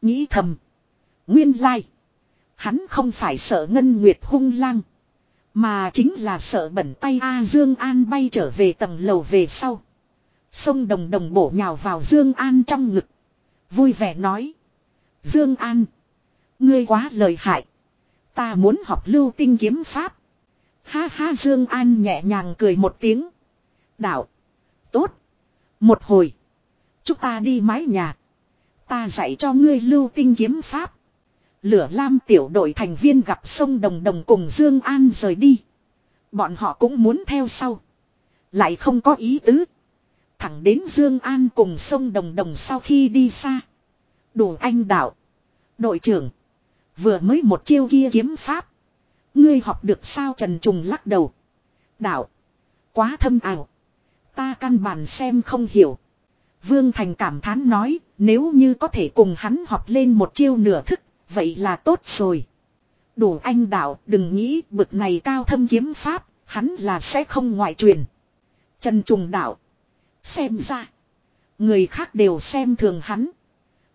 Nghĩ thầm. Nguyên lai. Hắn không phải sợ Ngân Nguyệt hung lang. Mà chính là sợ bẩn tay A Dương An bay trở về tầng lầu về sau. Sông đồng đồng bổ nhào vào Dương An trong ngực. Vui vẻ nói. Dương An. Ngươi quá lời hại. Ta muốn học lưu tinh kiếm pháp. Ha ha, Dương An nhẹ nhàng cười một tiếng. Đạo. Tốt. Một hồi. Chúng ta đi mái nhà. Ta dạy cho ngươi lưu tinh kiếm pháp. Lửa lam tiểu đội thành viên gặp sông Đồng Đồng cùng Dương An rời đi. Bọn họ cũng muốn theo sau. Lại không có ý tứ. Thẳng đến Dương An cùng sông Đồng Đồng sau khi đi xa. Đủ anh đạo. Đội trưởng. Vừa mới một chiêu kia kiếm pháp. Ngươi học được sao Trần Trùng lắc đầu. Đạo. Quá thâm ảo. Ta căn bản xem không hiểu. Vương Thành cảm thán nói. Nếu như có thể cùng hắn học lên một chiêu nửa thức. Vậy là tốt rồi. Đủ anh đạo, đừng nghĩ bực này cao thâm kiếm pháp. Hắn là sẽ không ngoại truyền. Trần Trùng đạo. Xem ra. Người khác đều xem thường hắn.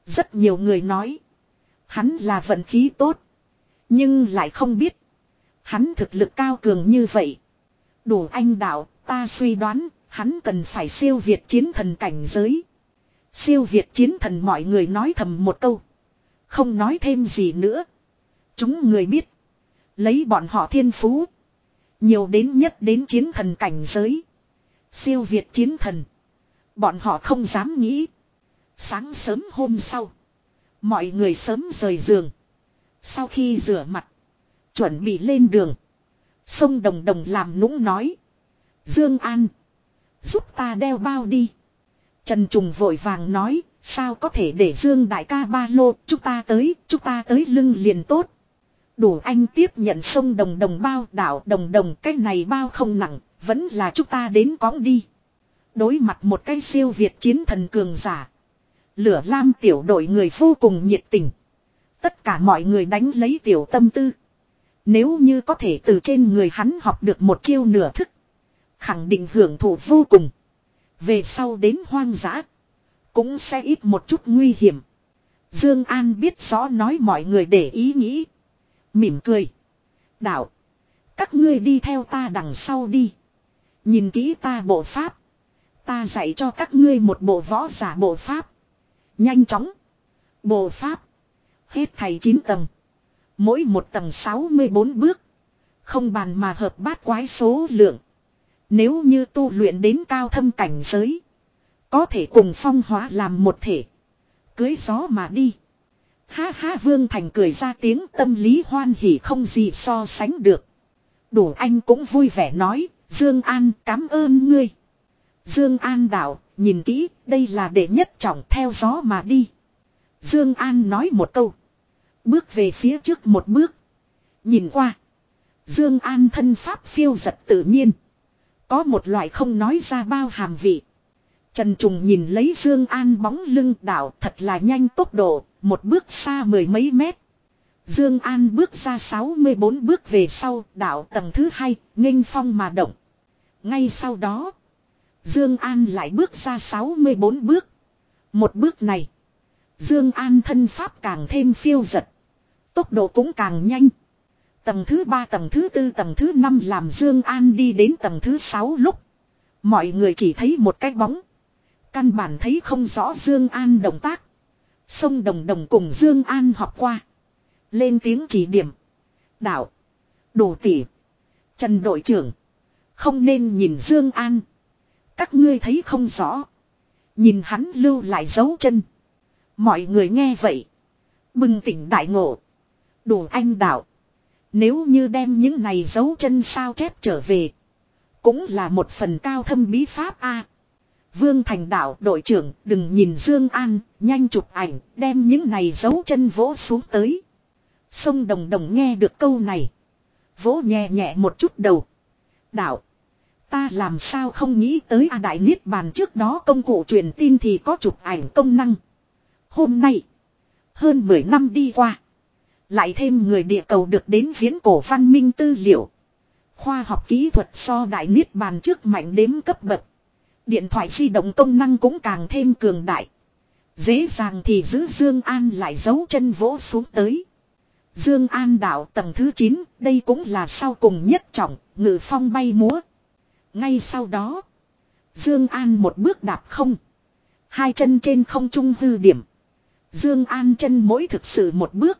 Rất nhiều người nói. Hắn là vận khí tốt. Nhưng lại không biết. Hắn thực lực cao cường như vậy. Đủ anh đạo, ta suy đoán, hắn cần phải siêu việt chiến thần cảnh giới. Siêu việt chiến thần mọi người nói thầm một câu. Không nói thêm gì nữa. Chúng người biết. Lấy bọn họ thiên phú. Nhiều đến nhất đến chiến thần cảnh giới. Siêu việt chiến thần. Bọn họ không dám nghĩ. Sáng sớm hôm sau. Mọi người sớm rời giường. Sau khi rửa mặt. Chuẩn bị lên đường. Sông Đồng Đồng làm nũng nói. Dương An. Giúp ta đeo bao đi. Trần Trùng vội vàng nói. Sao có thể để Dương đại ca ba lô. Chúng ta tới. Chúng ta tới lưng liền tốt. Đủ anh tiếp nhận sông Đồng Đồng bao, đảo Đồng Đồng. Cái này bao không nặng. Vẫn là chúng ta đến cõng đi. Đối mặt một cái siêu việt chiến thần cường giả. Lửa lam tiểu đội người vô cùng nhiệt tình. Tất cả mọi người đánh lấy tiểu tâm tư. Nếu như có thể từ trên người hắn học được một chiêu nửa thức. Khẳng định hưởng thụ vô cùng. Về sau đến hoang dã. Cũng sẽ ít một chút nguy hiểm. Dương An biết rõ nói mọi người để ý nghĩ. Mỉm cười. Đạo. Các ngươi đi theo ta đằng sau đi. Nhìn kỹ ta bộ pháp. Ta dạy cho các ngươi một bộ võ giả bộ pháp. Nhanh chóng. Bộ pháp. Hết thầy 9 tầng. Mỗi một tầng 64 bước. Không bàn mà hợp bát quái số lượng. Nếu như tu luyện đến cao thâm cảnh giới. Có thể cùng phong hóa làm một thể. Cưới gió mà đi. Ha ha Vương Thành cười ra tiếng tâm lý hoan hỉ không gì so sánh được. Đủ anh cũng vui vẻ nói, Dương An cảm ơn ngươi. Dương An đạo, nhìn kỹ, đây là đệ nhất trọng theo gió mà đi. Dương An nói một câu. Bước về phía trước một bước. Nhìn qua. Dương An thân pháp phiêu giật tự nhiên. Có một loại không nói ra bao hàm vị. Trần Trùng nhìn lấy Dương An bóng lưng đảo thật là nhanh tốc độ, một bước xa mười mấy mét. Dương An bước ra 64 bước về sau, đảo tầng thứ hai, nghênh phong mà động. Ngay sau đó, Dương An lại bước ra 64 bước. Một bước này, Dương An thân pháp càng thêm phiêu dật, tốc độ cũng càng nhanh. Tầng thứ 3 tầng thứ 4 tầng thứ 5 làm Dương An đi đến tầng thứ 6 lúc, mọi người chỉ thấy một cái bóng. Căn bản thấy không rõ Dương An động tác. Song Đồng Đồng cùng Dương An học qua. Lên tiếng chỉ điểm. Đạo. Đồ tỷ, Trần đội trưởng. Không nên nhìn Dương An. Các ngươi thấy không rõ. Nhìn hắn lưu lại dấu chân. Mọi người nghe vậy. Bừng tỉnh đại ngộ. Đủ anh đạo. Nếu như đem những này dấu chân sao chép trở về. Cũng là một phần cao thâm bí pháp a. Vương Thành Đạo đội trưởng đừng nhìn Dương An, nhanh chụp ảnh, đem những này dấu chân vỗ xuống tới. Sông Đồng Đồng nghe được câu này. Vỗ nhẹ nhẹ một chút đầu. Đạo. Ta làm sao không nghĩ tới à đại niết bàn trước đó công cụ truyền tin thì có chụp ảnh công năng. Hôm nay. Hơn 10 năm đi qua. Lại thêm người địa cầu được đến viễn cổ văn minh tư liệu. Khoa học kỹ thuật so đại niết bàn trước mạnh đếm cấp bậc. Điện thoại di động công năng cũng càng thêm cường đại. Dễ dàng thì giữ Dương An lại giấu chân vỗ xuống tới. Dương An đạo tầng thứ 9, đây cũng là sau cùng nhất trọng, ngự phong bay múa. Ngay sau đó, Dương An một bước đạp không, hai chân trên không trung hư điểm. Dương An chân mỗi thực sự một bước,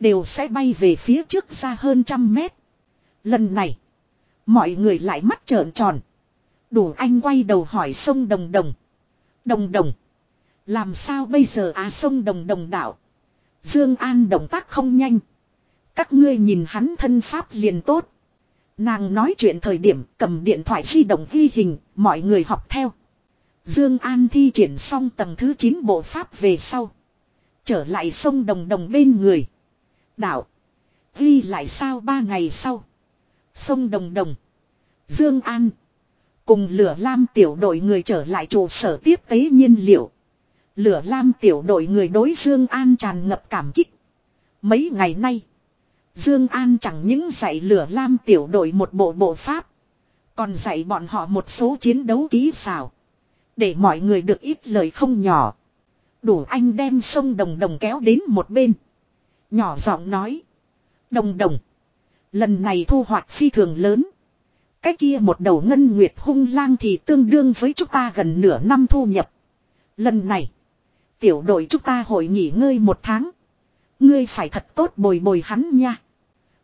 đều sẽ bay về phía trước xa hơn trăm mét. Lần này, mọi người lại mắt trợn tròn. Đủ anh quay đầu hỏi sông Đồng Đồng. Đồng Đồng. Làm sao bây giờ à sông Đồng Đồng đảo. Dương An động tác không nhanh. Các ngươi nhìn hắn thân pháp liền tốt. Nàng nói chuyện thời điểm cầm điện thoại di động ghi hình, mọi người học theo. Dương An thi triển xong tầng thứ 9 bộ pháp về sau. Trở lại sông Đồng Đồng bên người. Đạo. Ghi lại sao ba ngày sau. Sông Đồng Đồng. Dương An. Cùng lửa lam tiểu đội người trở lại trụ sở tiếp tế nhiên liệu. Lửa lam tiểu đội người đối Dương An tràn ngập cảm kích. Mấy ngày nay. Dương An chẳng những dạy lửa lam tiểu đội một bộ bộ pháp. Còn dạy bọn họ một số chiến đấu kỹ xảo. Để mọi người được ít lời không nhỏ. Đủ anh đem sông đồng đồng kéo đến một bên. Nhỏ giọng nói. Đồng đồng. Lần này thu hoạch phi thường lớn. Cái kia một đầu ngân nguyệt hung lang thì tương đương với chúng ta gần nửa năm thu nhập. Lần này. Tiểu đội chúng ta hội nghỉ ngơi một tháng. Ngươi phải thật tốt bồi bồi hắn nha.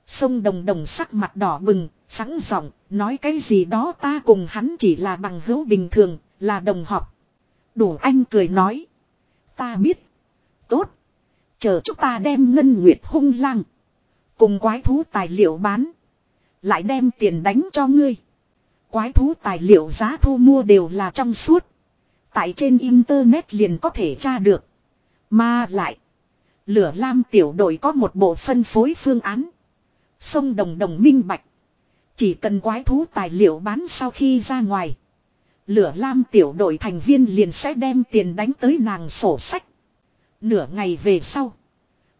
Sông đồng đồng sắc mặt đỏ bừng, sẵn giọng nói cái gì đó ta cùng hắn chỉ là bằng hữu bình thường, là đồng học. Đủ anh cười nói. Ta biết. Tốt. Chờ chúng ta đem ngân nguyệt hung lang. Cùng quái thú tài liệu bán. Lại đem tiền đánh cho ngươi. Quái thú tài liệu giá thu mua đều là trong suốt. Tại trên internet liền có thể tra được. Mà lại. Lửa lam tiểu đội có một bộ phân phối phương án. Sông đồng đồng minh bạch. Chỉ cần quái thú tài liệu bán sau khi ra ngoài. Lửa lam tiểu đội thành viên liền sẽ đem tiền đánh tới nàng sổ sách. Nửa ngày về sau.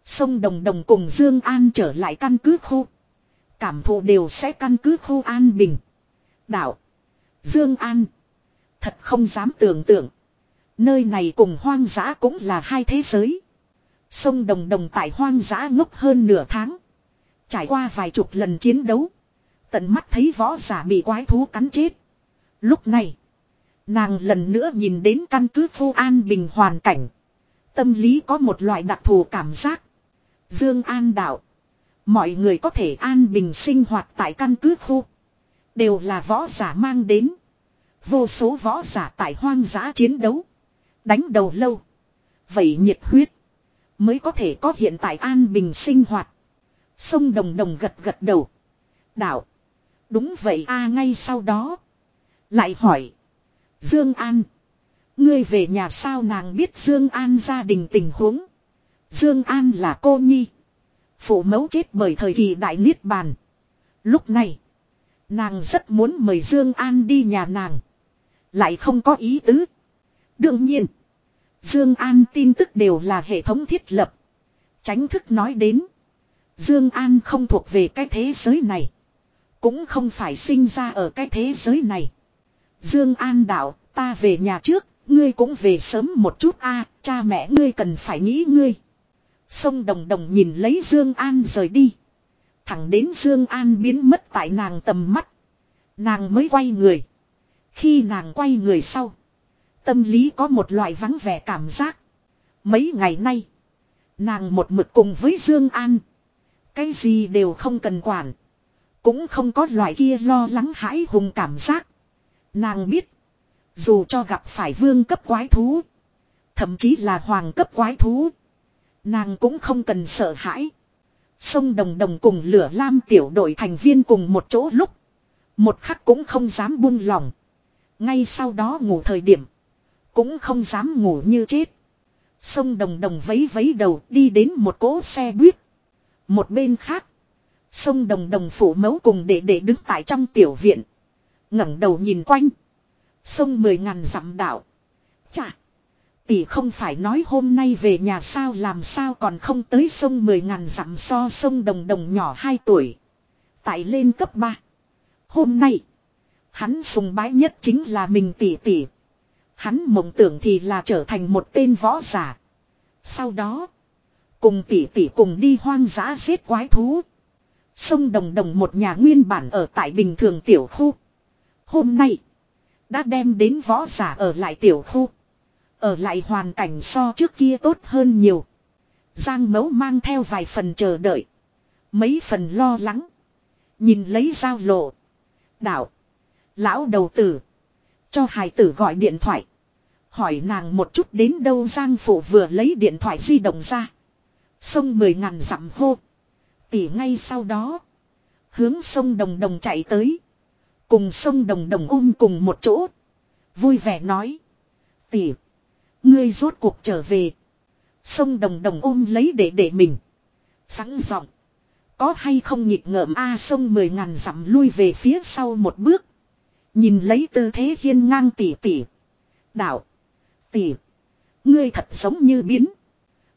Sông Đồng Đồng cùng Dương An trở lại căn cứ khu. Cảm thụ đều sẽ căn cứ khu An Bình. Đạo. Dương An. Thật không dám tưởng tượng. Nơi này cùng hoang dã cũng là hai thế giới. Sông Đồng Đồng tại hoang dã ngốc hơn nửa tháng. Trải qua vài chục lần chiến đấu. Tận mắt thấy võ giả bị quái thú cắn chết. Lúc này. Nàng lần nữa nhìn đến căn cứ khu an bình hoàn cảnh. Tâm lý có một loại đặc thù cảm giác. Dương An đạo. Mọi người có thể an bình sinh hoạt tại căn cứ khu. Đều là võ giả mang đến. Vô số võ giả tại hoang dã chiến đấu. Đánh đầu lâu. Vậy nhiệt huyết. Mới có thể có hiện tại an bình sinh hoạt. Sông Đồng Đồng gật gật đầu. Đạo. Đúng vậy a, ngay sau đó. Lại hỏi. Dương An. Ngươi về nhà sao nàng biết Dương An gia đình tình huống. Dương An là cô nhi. Phụ mẫu chết bởi thời kỳ đại niết bàn. Lúc này. Nàng rất muốn mời Dương An đi nhà nàng. Lại không có ý tứ. Đương nhiên. Dương An tin tức đều là hệ thống thiết lập. Tránh thức nói đến. Dương An không thuộc về cái thế giới này. Cũng không phải sinh ra ở cái thế giới này. Dương An đạo, ta về nhà trước, ngươi cũng về sớm một chút a, cha mẹ ngươi cần phải nghĩ ngươi. Sông Đồng Đồng nhìn lấy Dương An rời đi. Thẳng đến Dương An biến mất tại nàng tầm mắt. Nàng mới quay người. Khi nàng quay người sau. Tâm lý có một loại vắng vẻ cảm giác. Mấy ngày nay. Nàng một mực cùng với Dương An. Cái gì đều không cần quản. Cũng không có loại kia lo lắng hãi hùng cảm giác. Nàng biết. Dù cho gặp phải vương cấp quái thú. Thậm chí là hoàng cấp quái thú. Nàng cũng không cần sợ hãi. Sông Đồng Đồng cùng lửa lam tiểu đội thành viên cùng một chỗ lúc. Một khắc cũng không dám buông lòng. Ngay sau đó ngủ thời điểm. Cũng không dám ngủ như chết. Sông Đồng Đồng vấy vấy đầu đi đến một cỗ xe buýt. Một bên khác. Sông Đồng Đồng phủ mẫu cùng để để đứng tại trong tiểu viện. ngẩng đầu nhìn quanh. Sông mười ngàn dặm đảo. Chà. Tỷ không phải nói hôm nay về nhà sao làm sao còn không tới sông mười ngàn dặm so sông Đồng Đồng nhỏ 2 tuổi. Tại lên cấp 3. Hôm nay. Hắn sùng bái nhất chính là mình tỷ tỷ. Hắn mộng tưởng thì là trở thành một tên võ giả. Sau đó. Cùng tỷ tỷ cùng đi hoang dã giết quái thú. Sông Đồng Đồng một nhà nguyên bản ở tại bình thường tiểu khu. Hôm nay. Đã đem đến võ giả ở lại tiểu khu. Ở lại hoàn cảnh so trước kia tốt hơn nhiều. Giang mấu mang theo vài phần chờ đợi. Mấy phần lo lắng. Nhìn lấy giao lộ. Đạo. Lão đầu tử. Cho hài tử gọi điện thoại. Hỏi nàng một chút đến đâu Giang phụ vừa lấy điện thoại di động ra. Sông mười ngàn dặm hô. Tỉ ngay sau đó. Hướng sông Đồng Đồng chạy tới. Cùng sông Đồng Đồng ôm cùng một chỗ. Vui vẻ nói. Tỉ. Ngươi rốt cuộc trở về. Sông Đồng Đồng ôm lấy để để mình. Sẵn giọng. Có hay không nhịp ngợm A, sông mười ngàn dặm lui về phía sau một bước. Nhìn lấy tư thế hiên ngang tỉ tỉ. Đạo. Tỉ. Ngươi thật giống như biến.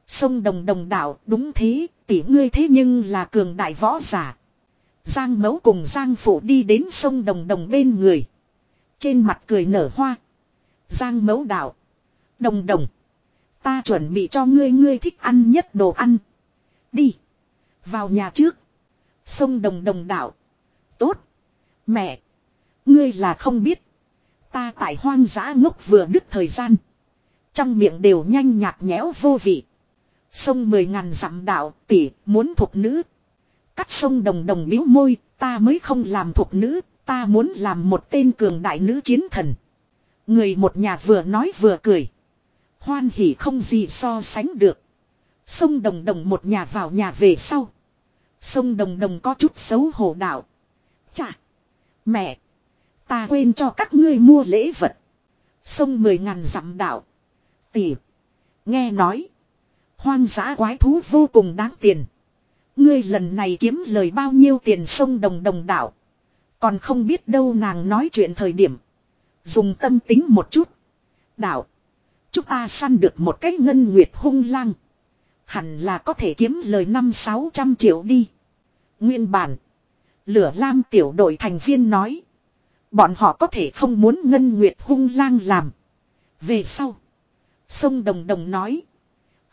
Sông đồng đồng đạo đúng thế, tỷ ngươi thế nhưng là cường đại võ giả. Giang mẫu cùng Giang phụ đi đến sông đồng đồng bên người. Trên mặt cười nở hoa. Giang mẫu đạo. Đồng đồng. Ta chuẩn bị cho ngươi ngươi thích ăn nhất đồ ăn. Đi. Vào nhà trước. Sông đồng đồng đạo. Tốt. Mẹ. Ngươi là không biết. Ta tại hoang dã ngốc vừa đứt thời gian. Trong miệng đều nhanh nhạt nhẽo vô vị. Sông mười ngàn dặm đạo tỷ, muốn thuộc nữ. Cắt sông đồng đồng biếu môi, ta mới không làm thuộc nữ. Ta muốn làm một tên cường đại nữ chiến thần. Người một nhà vừa nói vừa cười. Hoan hỉ không gì so sánh được. Sông Đồng Đồng một nhà vào nhà về sau. Sông Đồng Đồng có chút xấu hổ đạo. Chà. Mẹ. Ta quên cho các ngươi mua lễ vật. Sông mười ngàn dặm đạo. Tỷ. Nghe nói. Hoang dã quái thú vô cùng đáng tiền. Ngươi lần này kiếm lời bao nhiêu tiền sông đồng đồng đạo. Còn không biết đâu nàng nói chuyện thời điểm. Dùng tâm tính một chút. Đạo. Chúng ta săn được một cái ngân nguyệt hung lang. Hẳn là có thể kiếm lời năm sáu trăm triệu đi. Nguyên bản. Lửa lam tiểu đội thành viên nói. Bọn họ có thể không muốn ngân nguyệt hung lang làm. Về sau. Sông Đồng Đồng nói.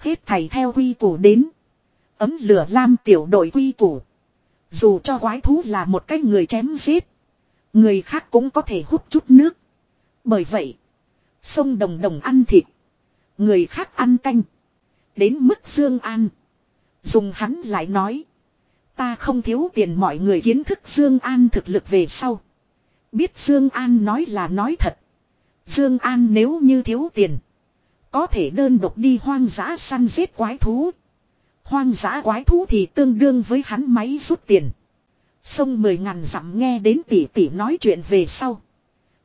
Hết thầy theo quy củ đến. Ấm lửa lam tiểu đội quy củ. Dù cho quái thú là một cái người chém giết. Người khác cũng có thể hút chút nước. Bởi vậy. Sông Đồng Đồng ăn thịt. Người khác ăn canh. Đến mức Dương An. Dùng hắn lại nói. Ta không thiếu tiền mọi người kiến thức Dương An thực lực về sau. Biết Dương An nói là nói thật. Dương An nếu như thiếu tiền. Có thể đơn độc đi hoang dã săn giết quái thú. Hoang dã quái thú thì tương đương với hắn máy rút tiền. Sông mười ngàn dặm nghe đến tỷ tỷ nói chuyện về sau.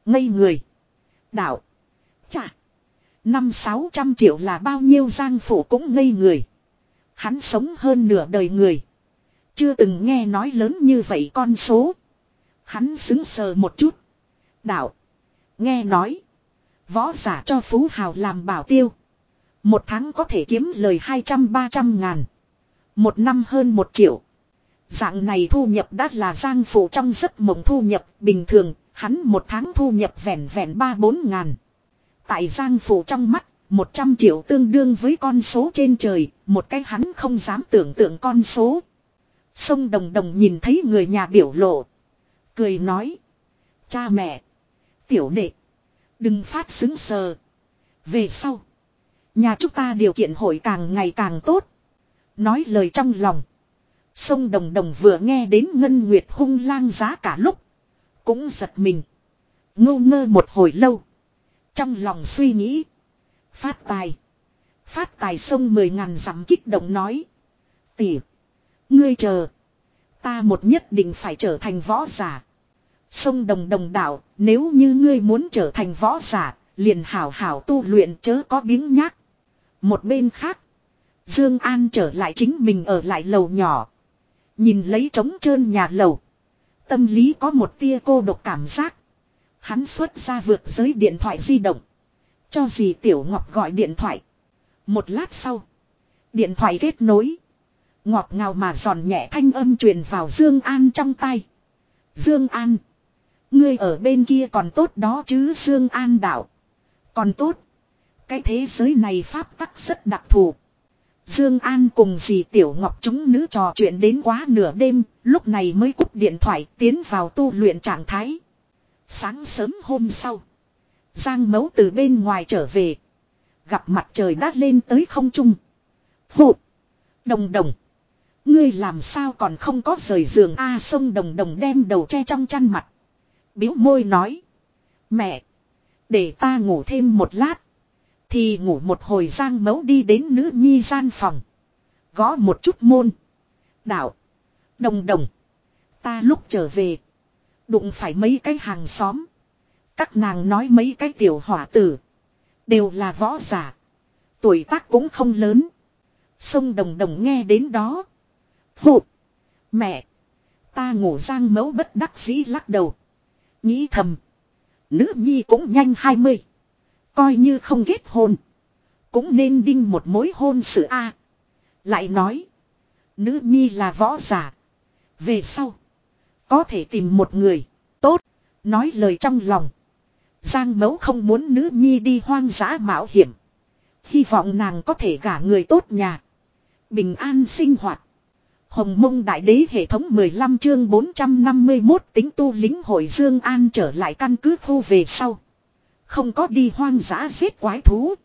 Ngây người. Đạo. Chà. Năm sáu trăm triệu là bao nhiêu giang phủ cũng ngây người. Hắn sống hơn nửa đời người. Chưa từng nghe nói lớn như vậy con số. Hắn xứng sờ một chút. Đạo. Nghe nói. Võ giả cho Phú Hào làm bảo tiêu. Một tháng có thể kiếm lời 200-300 ngàn. Một năm hơn một triệu. Dạng này thu nhập đã là giang phụ trong giấc mộng thu nhập bình thường, hắn một tháng thu nhập vẹn vẹn 3-4 ngàn. Tại giang phụ trong mắt, 100 triệu tương đương với con số trên trời, một cái hắn không dám tưởng tượng con số. Sông Đồng Đồng nhìn thấy người nhà biểu lộ. Cười nói. Cha mẹ. Tiểu đệ. Đừng phát xứng sờ. Về sau. Nhà chúng ta điều kiện hội càng ngày càng tốt. Nói lời trong lòng. Sông Đồng Đồng vừa nghe đến Ngân Nguyệt hung lang giá cả lúc. Cũng giật mình. Ngô ngơ một hồi lâu. Trong lòng suy nghĩ. Phát tài. Phát tài sông mười ngàn dặm kích động nói. Tỷ. Ngươi chờ. Ta một nhất định phải trở thành võ giả. Sông đồng đồng đạo, nếu như ngươi muốn trở thành võ giả, liền hảo hảo tu luyện chớ có biếng nhác. Một bên khác, Dương An trở lại chính mình ở lại lầu nhỏ. Nhìn lấy trống trơn nhà lầu. Tâm lý có một tia cô độc cảm giác. Hắn xuất ra vượt giới điện thoại di động. Cho dì Tiểu Ngọc gọi điện thoại. Một lát sau. Điện thoại kết nối. Ngọt ngào mà giòn nhẹ thanh âm truyền vào Dương An trong tay. Dương An. Ngươi ở bên kia còn tốt đó chứ Dương An đạo. Còn tốt. Cái thế giới này pháp tắc rất đặc thù. Dương An cùng dì Tiểu Ngọc chúng nữ trò chuyện đến quá nửa đêm, lúc này mới cúp điện thoại tiến vào tu luyện trạng thái. Sáng sớm hôm sau, Giang Mấu từ bên ngoài trở về, gặp mặt trời đã lên tới không trung. Phụ, Đồng Đồng, ngươi làm sao còn không có rời giường a sông Đồng Đồng đem đầu che trong chăn mặt biếu môi nói. Mẹ. Để ta ngủ thêm một lát. Thì ngủ một hồi giang mấu đi đến nữ nhi gian phòng. Gõ một chút môn. Đạo. Đồng đồng. Ta lúc trở về. Đụng phải mấy cái hàng xóm. Các nàng nói mấy cái tiểu hỏa tử. Đều là võ giả. Tuổi tác cũng không lớn. Sông đồng đồng nghe đến đó. Phụ. Mẹ. Ta ngủ giang mấu bất đắc dĩ lắc đầu. Nghĩ thầm. Nữ nhi cũng nhanh 20. Coi như không kết hôn. Cũng nên đinh một mối hôn sự A. Lại nói. Nữ nhi là võ giả. Về sau. Có thể tìm một người. Tốt. Nói lời trong lòng. Giang mẫu không muốn nữ nhi đi hoang dã mạo hiểm. Hy vọng nàng có thể gả người tốt nhà. Bình an sinh hoạt. Hồng mông đại đế hệ thống 15 chương 451 tính tu lính hội Dương An trở lại căn cứ khu về sau. Không có đi hoang dã giết quái thú.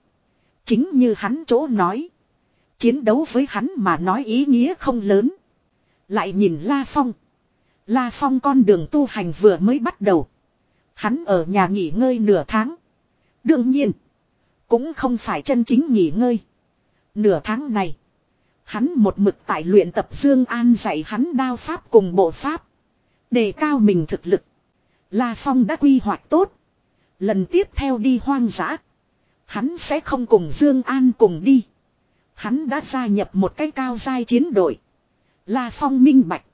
Chính như hắn chỗ nói. Chiến đấu với hắn mà nói ý nghĩa không lớn. Lại nhìn La Phong. La Phong con đường tu hành vừa mới bắt đầu. Hắn ở nhà nghỉ ngơi nửa tháng. Đương nhiên. Cũng không phải chân chính nghỉ ngơi. Nửa tháng này. Hắn một mực tại luyện tập Dương An dạy hắn đao pháp cùng bộ pháp. Đề cao mình thực lực. La Phong đã quy hoạch tốt. Lần tiếp theo đi hoang dã. Hắn sẽ không cùng Dương An cùng đi. Hắn đã gia nhập một cái cao giai chiến đội. La Phong minh bạch.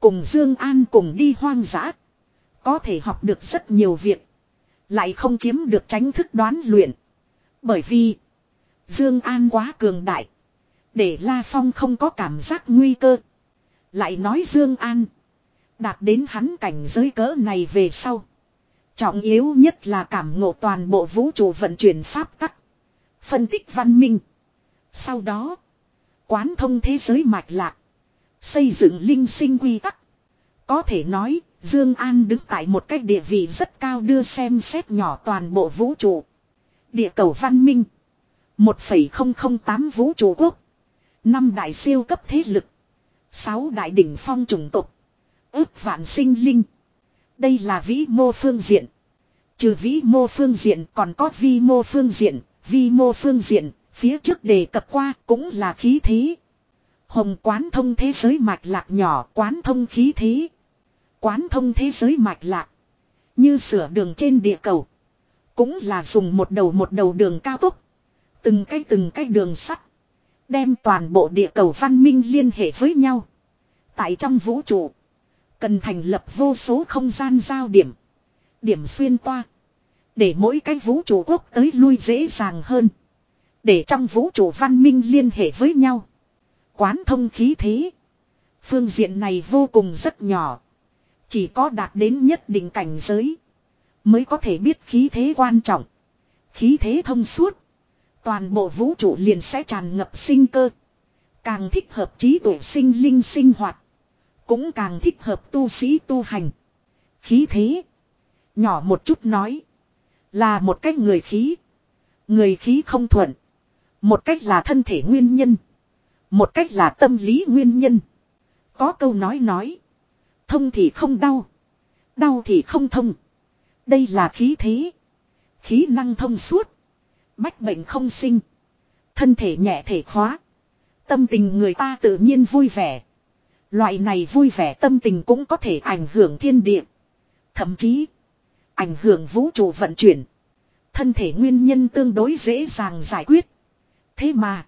Cùng Dương An cùng đi hoang dã. Có thể học được rất nhiều việc. Lại không chiếm được tránh thức đoán luyện. Bởi vì. Dương An quá cường đại. Để La Phong không có cảm giác nguy cơ. Lại nói Dương An. Đạt đến hắn cảnh giới cỡ này về sau. Trọng yếu nhất là cảm ngộ toàn bộ vũ trụ vận chuyển pháp tắc. Phân tích văn minh. Sau đó. Quán thông thế giới mạch lạc. Xây dựng linh sinh quy tắc. Có thể nói, Dương An đứng tại một cái địa vị rất cao đưa xem xét nhỏ toàn bộ vũ trụ. Địa cầu văn minh. 1,008 vũ trụ quốc năm đại siêu cấp thế lực. sáu đại đỉnh phong chủng tộc. Ước vạn sinh linh. Đây là vĩ mô phương diện. Trừ vĩ mô phương diện còn có vi mô phương diện. Vi mô phương diện, phía trước đề cập qua cũng là khí thế. Hồng quán thông thế giới mạch lạc nhỏ quán thông khí thế. Quán thông thế giới mạch lạc. Như sửa đường trên địa cầu. Cũng là dùng một đầu một đầu đường cao tốc. Từng cái từng cái đường sắt. Đem toàn bộ địa cầu văn minh liên hệ với nhau. Tại trong vũ trụ. Cần thành lập vô số không gian giao điểm. Điểm xuyên toa. Để mỗi cái vũ trụ quốc tới lui dễ dàng hơn. Để trong vũ trụ văn minh liên hệ với nhau. Quán thông khí thế. Phương diện này vô cùng rất nhỏ. Chỉ có đạt đến nhất định cảnh giới. Mới có thể biết khí thế quan trọng. Khí thế thông suốt. Toàn bộ vũ trụ liền sẽ tràn ngập sinh cơ. Càng thích hợp trí tuệ sinh linh sinh hoạt. Cũng càng thích hợp tu sĩ tu hành. Khí thế. Nhỏ một chút nói. Là một cách người khí. Người khí không thuận. Một cách là thân thể nguyên nhân. Một cách là tâm lý nguyên nhân. Có câu nói nói. Thông thì không đau. Đau thì không thông. Đây là khí thế. Khí năng thông suốt. Bách bệnh không sinh. Thân thể nhẹ thể khóa. Tâm tình người ta tự nhiên vui vẻ. Loại này vui vẻ tâm tình cũng có thể ảnh hưởng thiên địa. Thậm chí. Ảnh hưởng vũ trụ vận chuyển. Thân thể nguyên nhân tương đối dễ dàng giải quyết. Thế mà.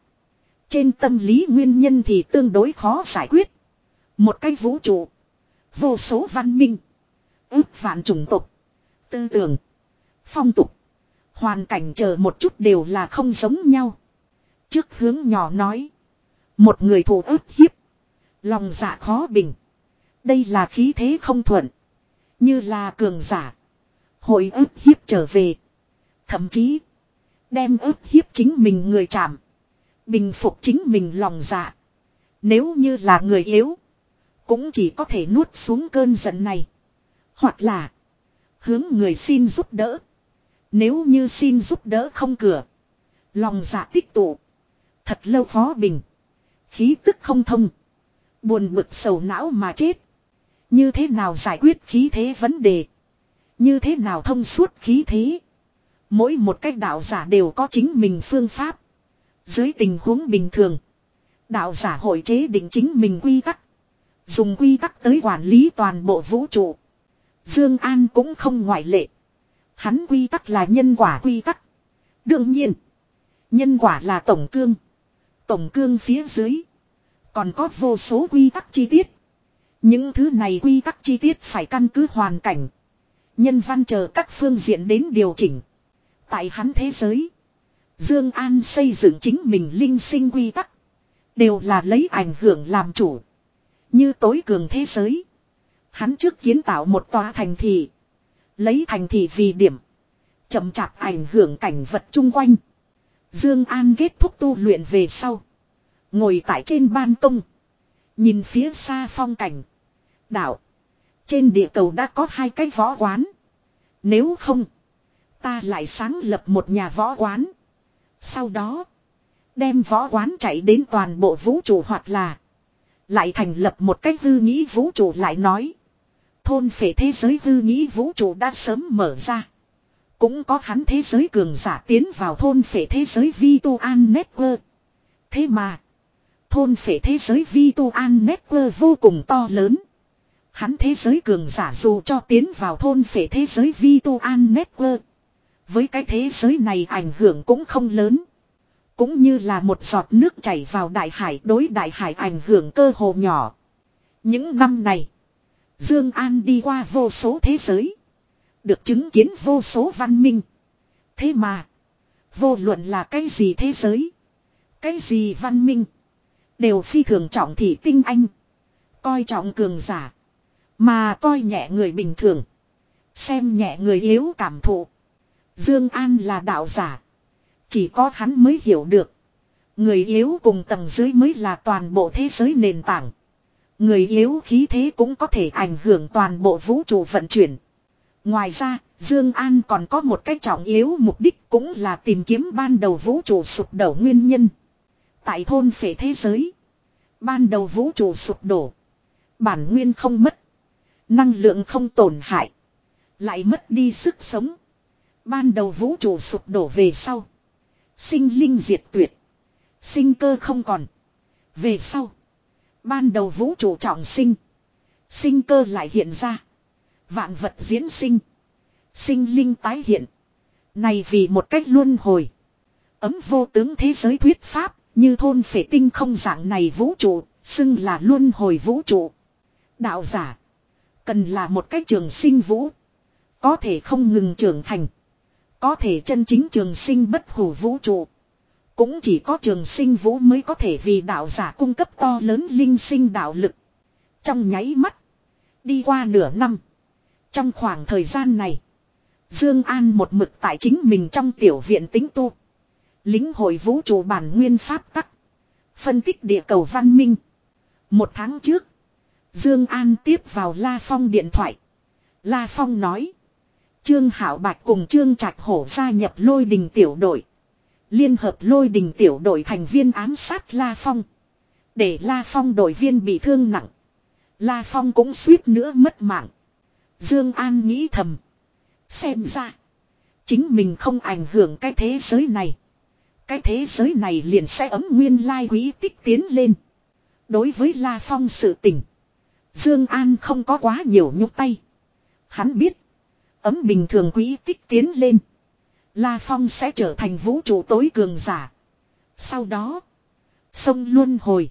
Trên tâm lý nguyên nhân thì tương đối khó giải quyết. Một cái vũ trụ. Vô số văn minh. Ước vạn chủng tộc. Tư tưởng. Phong tục. Hoàn cảnh chờ một chút đều là không giống nhau. Trước hướng nhỏ nói. Một người thù ức hiếp. Lòng dạ khó bình. Đây là khí thế không thuận. Như là cường giả. Hội ức hiếp trở về. Thậm chí. Đem ức hiếp chính mình người chạm. Bình phục chính mình lòng dạ. Nếu như là người yếu. Cũng chỉ có thể nuốt xuống cơn giận này. Hoặc là. Hướng người xin giúp đỡ. Nếu như xin giúp đỡ không cửa. Lòng dạ tích tụ. Thật lâu khó bình. Khí tức không thông. Buồn bực sầu não mà chết. Như thế nào giải quyết khí thế vấn đề. Như thế nào thông suốt khí thế. Mỗi một cách đạo giả đều có chính mình phương pháp. Dưới tình huống bình thường. Đạo giả hội chế định chính mình quy tắc. Dùng quy tắc tới quản lý toàn bộ vũ trụ. Dương An cũng không ngoại lệ. Hắn quy tắc là nhân quả quy tắc. Đương nhiên. Nhân quả là tổng cương. Tổng cương phía dưới. Còn có vô số quy tắc chi tiết. Những thứ này quy tắc chi tiết phải căn cứ hoàn cảnh. Nhân văn chờ các phương diện đến điều chỉnh. Tại hắn thế giới. Dương An xây dựng chính mình linh sinh quy tắc. Đều là lấy ảnh hưởng làm chủ. Như tối cường thế giới. Hắn trước kiến tạo một tòa thành thị. Lấy thành thị vì điểm. chậm chạp ảnh hưởng cảnh vật chung quanh. Dương An kết thúc tu luyện về sau. Ngồi tại trên ban công. Nhìn phía xa phong cảnh. Đạo. Trên địa cầu đã có hai cái võ quán. Nếu không. Ta lại sáng lập một nhà võ quán. Sau đó. Đem võ quán chạy đến toàn bộ vũ trụ hoặc là. Lại thành lập một cách hư nghĩ vũ trụ lại nói. Thôn phệ thế giới hư nghĩ vũ trụ đã sớm mở ra. Cũng có hắn thế giới cường giả tiến vào thôn phệ thế giới Vi Tu An Network. Thế mà. Thôn phệ thế giới vi tu an network vô cùng to lớn. Hắn thế giới cường giả dù cho tiến vào thôn phệ thế giới vi tu an network. Với cái thế giới này ảnh hưởng cũng không lớn. Cũng như là một giọt nước chảy vào đại hải đối đại hải ảnh hưởng cơ hồ nhỏ. Những năm này, Dương An đi qua vô số thế giới. Được chứng kiến vô số văn minh. Thế mà, vô luận là cái gì thế giới, cái gì văn minh, đều phi thường trọng thị tinh anh. Coi trọng cường giả, mà coi nhẹ người bình thường. Xem nhẹ người yếu cảm thụ. Dương An là đạo giả. Chỉ có hắn mới hiểu được. Người yếu cùng tầng dưới mới là toàn bộ thế giới nền tảng. Người yếu khí thế cũng có thể ảnh hưởng toàn bộ vũ trụ vận chuyển. Ngoài ra, Dương An còn có một cái trọng yếu mục đích cũng là tìm kiếm ban đầu vũ trụ sụp đổ nguyên nhân. Tại thôn phệ thế giới, ban đầu vũ trụ sụp đổ, bản nguyên không mất, năng lượng không tổn hại, lại mất đi sức sống. Ban đầu vũ trụ sụp đổ về sau, sinh linh diệt tuyệt, sinh cơ không còn. Về sau, ban đầu vũ trụ trọng sinh, sinh cơ lại hiện ra. Vạn vật diễn sinh. Sinh linh tái hiện. Này vì một cách luân hồi. Ấm vô tướng thế giới thuyết pháp, như thôn phệ tinh không dạng này vũ trụ, xưng là luân hồi vũ trụ. Đạo giả. Cần là một cách trường sinh vũ. Có thể không ngừng trưởng thành. Có thể chân chính trường sinh bất hủ vũ trụ. Cũng chỉ có trường sinh vũ mới có thể vì đạo giả cung cấp to lớn linh sinh đạo lực. Trong nháy mắt. Đi qua nửa năm. Trong khoảng thời gian này. Dương An một mực tại chính mình trong tiểu viện tính tu. Lính hội vũ trụ bản nguyên pháp tắc. Phân tích địa cầu văn minh. Một tháng trước. Dương An tiếp vào La Phong điện thoại. La Phong nói. Trương Hảo Bạch cùng Trương Trạch Hổ gia nhập lôi đình tiểu đội. Liên hợp lôi đình tiểu đội thành viên ám sát La Phong. Để La Phong đội viên bị thương nặng. La Phong cũng suýt nữa mất mạng. Dương An nghĩ thầm. Xem ra. Chính mình không ảnh hưởng cái thế giới này. Cái thế giới này liền sẽ ấm nguyên lai quý tích tiến lên. Đối với La Phong sự tình. Dương An không có quá nhiều nhúc tay. Hắn biết. Ấm bình thường quý tích tiến lên. La Phong sẽ trở thành vũ trụ tối cường giả. Sau đó. Sông Luân Hồi.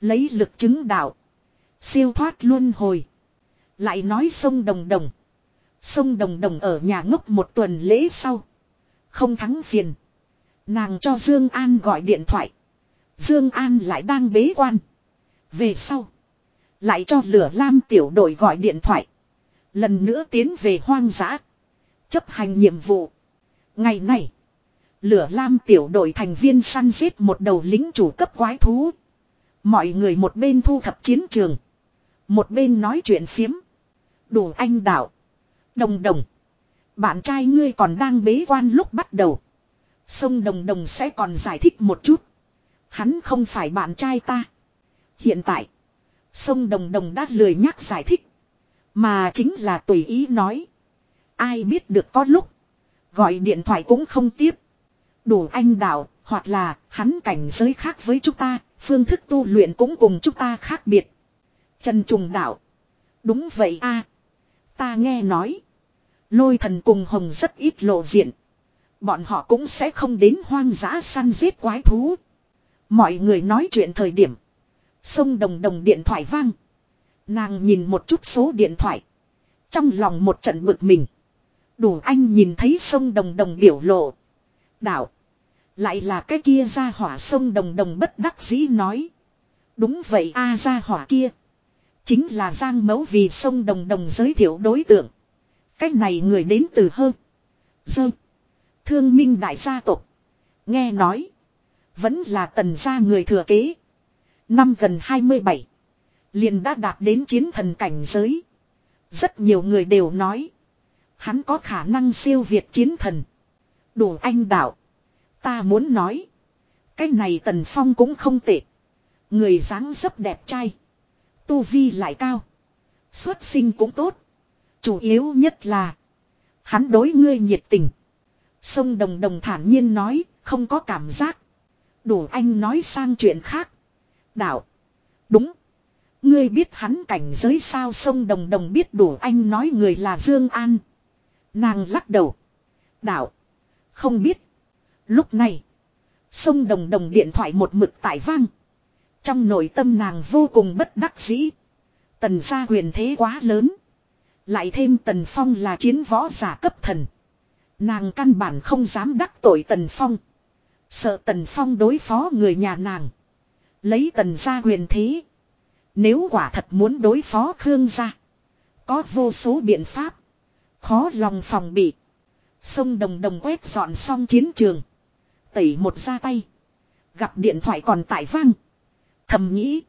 Lấy lực chứng đạo. Siêu thoát Luân Hồi. Lại nói sông Đồng Đồng. Sông Đồng Đồng ở nhà ngốc một tuần lễ sau. Không thắng phiền. Nàng cho Dương An gọi điện thoại. Dương An lại đang bế quan. Về sau. Lại cho lửa lam tiểu đội gọi điện thoại. Lần nữa tiến về hoang dã. Chấp hành nhiệm vụ. Ngày này. Lửa lam tiểu đội thành viên săn giết một đầu lính chủ cấp quái thú. Mọi người một bên thu thập chiến trường. Một bên nói chuyện phiếm. Đủ anh đạo. Đồng đồng. Bạn trai ngươi còn đang bế quan lúc bắt đầu. Sông đồng đồng sẽ còn giải thích một chút. Hắn không phải bạn trai ta. Hiện tại. Sông đồng đồng đã lười nhắc giải thích. Mà chính là tùy ý nói. Ai biết được có lúc. Gọi điện thoại cũng không tiếp. Đủ anh đạo, hoặc là hắn cảnh giới khác với chúng ta, phương thức tu luyện cũng cùng chúng ta khác biệt. Trần Trùng đạo. Đúng vậy a Ta nghe nói. Lôi thần cùng hồng rất ít lộ diện. Bọn họ cũng sẽ không đến hoang dã săn giết quái thú. Mọi người nói chuyện thời điểm. Sông đồng đồng điện thoại vang. Nàng nhìn một chút số điện thoại. Trong lòng một trận bực mình. Đủ anh nhìn thấy sông đồng đồng biểu lộ. Đạo. Lại là cái kia ra hỏa sông đồng đồng bất đắc dĩ nói. Đúng vậy a, ra hỏa kia. Chính là Giang Mấu vì sông Đồng Đồng giới thiệu đối tượng. Cách này người đến từ hơn. Dơ. Thương minh đại gia tộc. Nghe nói. Vẫn là tần gia người thừa kế. Năm gần 27. Liền đã đạt đến chiến thần cảnh giới. Rất nhiều người đều nói. Hắn có khả năng siêu việt chiến thần. Đủ anh đạo. Ta muốn nói. Cái này tần phong cũng không tệ. Người dáng dấp đẹp trai. Tu vi lại cao. Xuất sinh cũng tốt. Chủ yếu nhất là. Hắn đối ngươi nhiệt tình. Sông Đồng Đồng thản nhiên nói, không có cảm giác. Đủ anh nói sang chuyện khác. Đạo. Đúng. Ngươi biết hắn cảnh giới sao sông đồng đồng biết đủ anh nói người là Dương An. Nàng lắc đầu. Đạo. Không biết. Lúc này. Sông đồng đồng điện thoại một mực tại vang. Trong nội tâm nàng vô cùng bất đắc dĩ. Tần gia quyền thế quá lớn. Lại thêm tần phong là chiến võ giả cấp thần. Nàng căn bản không dám đắc tội tần phong. Sợ tần phong đối phó người nhà nàng. Lấy tần gia quyền thế. Nếu quả thật muốn đối phó Khương gia. Có vô số biện pháp. Khó lòng phòng bị. Sông đồng đồng quét dọn xong chiến trường. Tẩy một ra tay. Gặp điện thoại còn tại vang. Thầm nghĩ.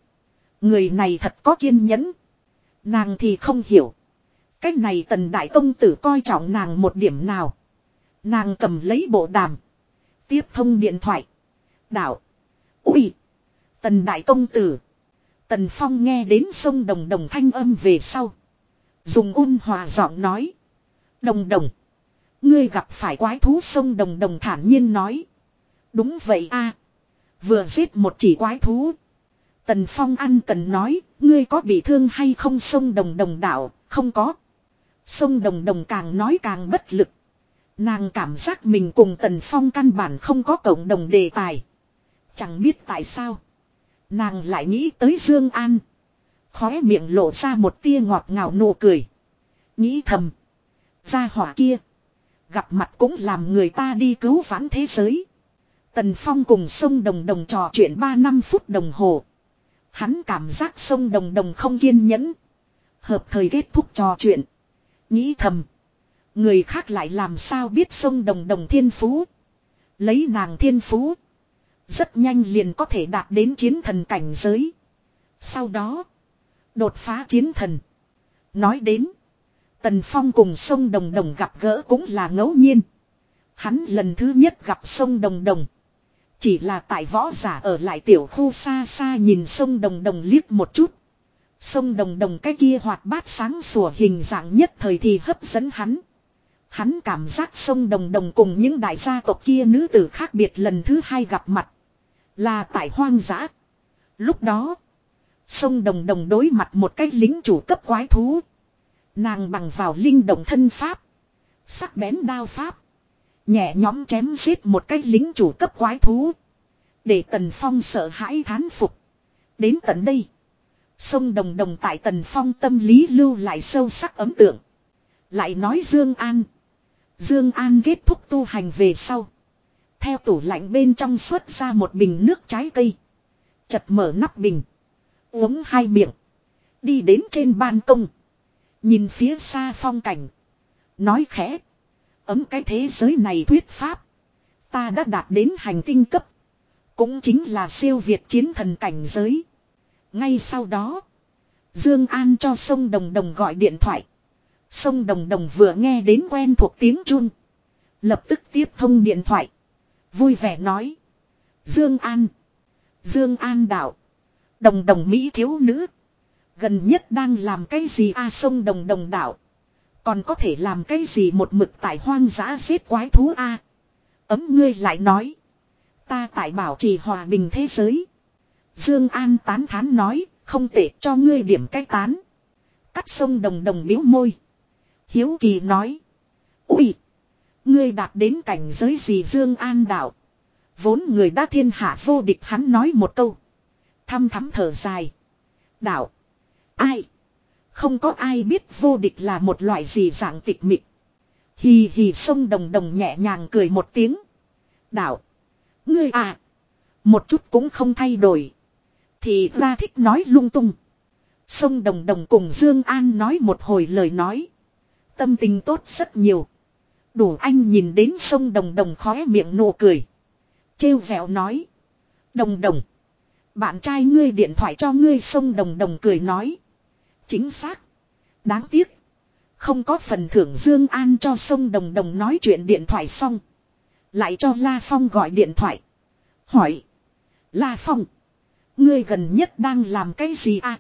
Người này thật có kiên nhẫn. Nàng thì không hiểu. Cách này tần đại công tử coi trọng nàng một điểm nào. Nàng cầm lấy bộ đàm. Tiếp thông điện thoại. Đạo. Ui. Tần đại công tử. Tần Phong nghe đến sông Đồng Đồng thanh âm về sau. Dùng ôn hòa giọng nói. Đồng Đồng. Ngươi gặp phải quái thú sông Đồng Đồng thản nhiên nói. Đúng vậy a Vừa giết một chỉ quái thú. Tần Phong ăn cần nói. Ngươi có bị thương hay không sông Đồng Đồng đạo. Không có. Sông Đồng Đồng càng nói càng bất lực. Nàng cảm giác mình cùng Tần Phong căn bản không có cộng đồng đề tài. Chẳng biết tại sao. Nàng lại nghĩ tới Dương An. Khóe miệng lộ ra một tia ngọt ngào nụ cười. Nghĩ thầm. Gia hỏa kia. Gặp mặt cũng làm người ta đi cứu vãn thế giới. Tần Phong cùng sông Đồng Đồng trò chuyện 3 năm phút đồng hồ. Hắn cảm giác sông Đồng Đồng không kiên nhẫn. Hợp thời kết thúc trò chuyện. Nghĩ thầm. Người khác lại làm sao biết sông Đồng Đồng thiên phú. Lấy nàng thiên phú. Rất nhanh liền có thể đạt đến chiến thần cảnh giới. Sau đó. Đột phá chiến thần. Nói đến. Tần Phong cùng sông Đồng Đồng gặp gỡ cũng là ngẫu nhiên. Hắn lần thứ nhất gặp sông Đồng Đồng. Chỉ là tại võ giả ở lại tiểu khu xa xa nhìn sông Đồng Đồng liếc một chút. Sông Đồng Đồng cái kia hoạt bát sáng sủa hình dạng nhất thời thì hấp dẫn hắn. Hắn cảm giác sông Đồng Đồng cùng những đại gia tộc kia nữ tử khác biệt lần thứ hai gặp mặt. Là tại hoang dã. Lúc đó. Sông Đồng Đồng đối mặt một cái lính chủ cấp quái thú. Nàng bằng vào linh động thân pháp. Sắc bén đao pháp. Nhẹ nhóm chém giết một cái lính chủ cấp quái thú. Để Tần Phong sợ hãi thán phục. Đến tận đây. Sông Đồng Đồng tại Tần Phong tâm lý lưu lại sâu sắc ấm tượng. Lại nói Dương An. Dương An kết thúc tu hành về sau. Theo tủ lạnh bên trong xuất ra một bình nước trái cây. Chật mở nắp bình. Uống hai miệng. Đi đến trên ban công. Nhìn phía xa phong cảnh. Nói khẽ. Ấm cái thế giới này thuyết pháp. Ta đã đạt đến hành tinh cấp. Cũng chính là siêu việt chiến thần cảnh giới. Ngay sau đó. Dương An cho sông Đồng Đồng gọi điện thoại. Sông Đồng Đồng vừa nghe đến quen thuộc tiếng chun. Lập tức tiếp thông điện thoại. Vui vẻ nói. Dương An. Dương An đạo. Đồng đồng Mỹ thiếu nữ. Gần nhất đang làm cái gì a sông đồng đồng đảo Còn có thể làm cái gì một mực tại hoang dã giết quái thú a Ấm ngươi lại nói. Ta tại bảo trì hòa bình thế giới. Dương An tán thán nói. Không tệ, cho ngươi điểm cái tán. Cắt sông đồng đồng biếu môi. Hiếu kỳ nói. Úi! Ngươi đạt đến cảnh giới gì Dương An đạo. Vốn người đã thiên hạ vô địch hắn nói một câu. Thăm thắm thở dài. Đạo. Ai. Không có ai biết vô địch là một loại gì dạng tịch mịch. Hì hì sông đồng đồng nhẹ nhàng cười một tiếng. Đạo. Ngươi à. Một chút cũng không thay đổi. Thì ra thích nói lung tung. Sông đồng đồng cùng Dương An nói một hồi lời nói. Tâm tình tốt rất nhiều. Đủ anh nhìn đến sông đồng đồng khóe miệng nụ cười. Trêu vẹo nói. Đồng đồng. Bạn trai ngươi điện thoại cho ngươi sông đồng đồng cười nói. Chính xác. Đáng tiếc. Không có phần thưởng Dương An cho sông đồng đồng nói chuyện điện thoại xong. Lại cho La Phong gọi điện thoại. Hỏi. La Phong. Ngươi gần nhất đang làm cái gì à?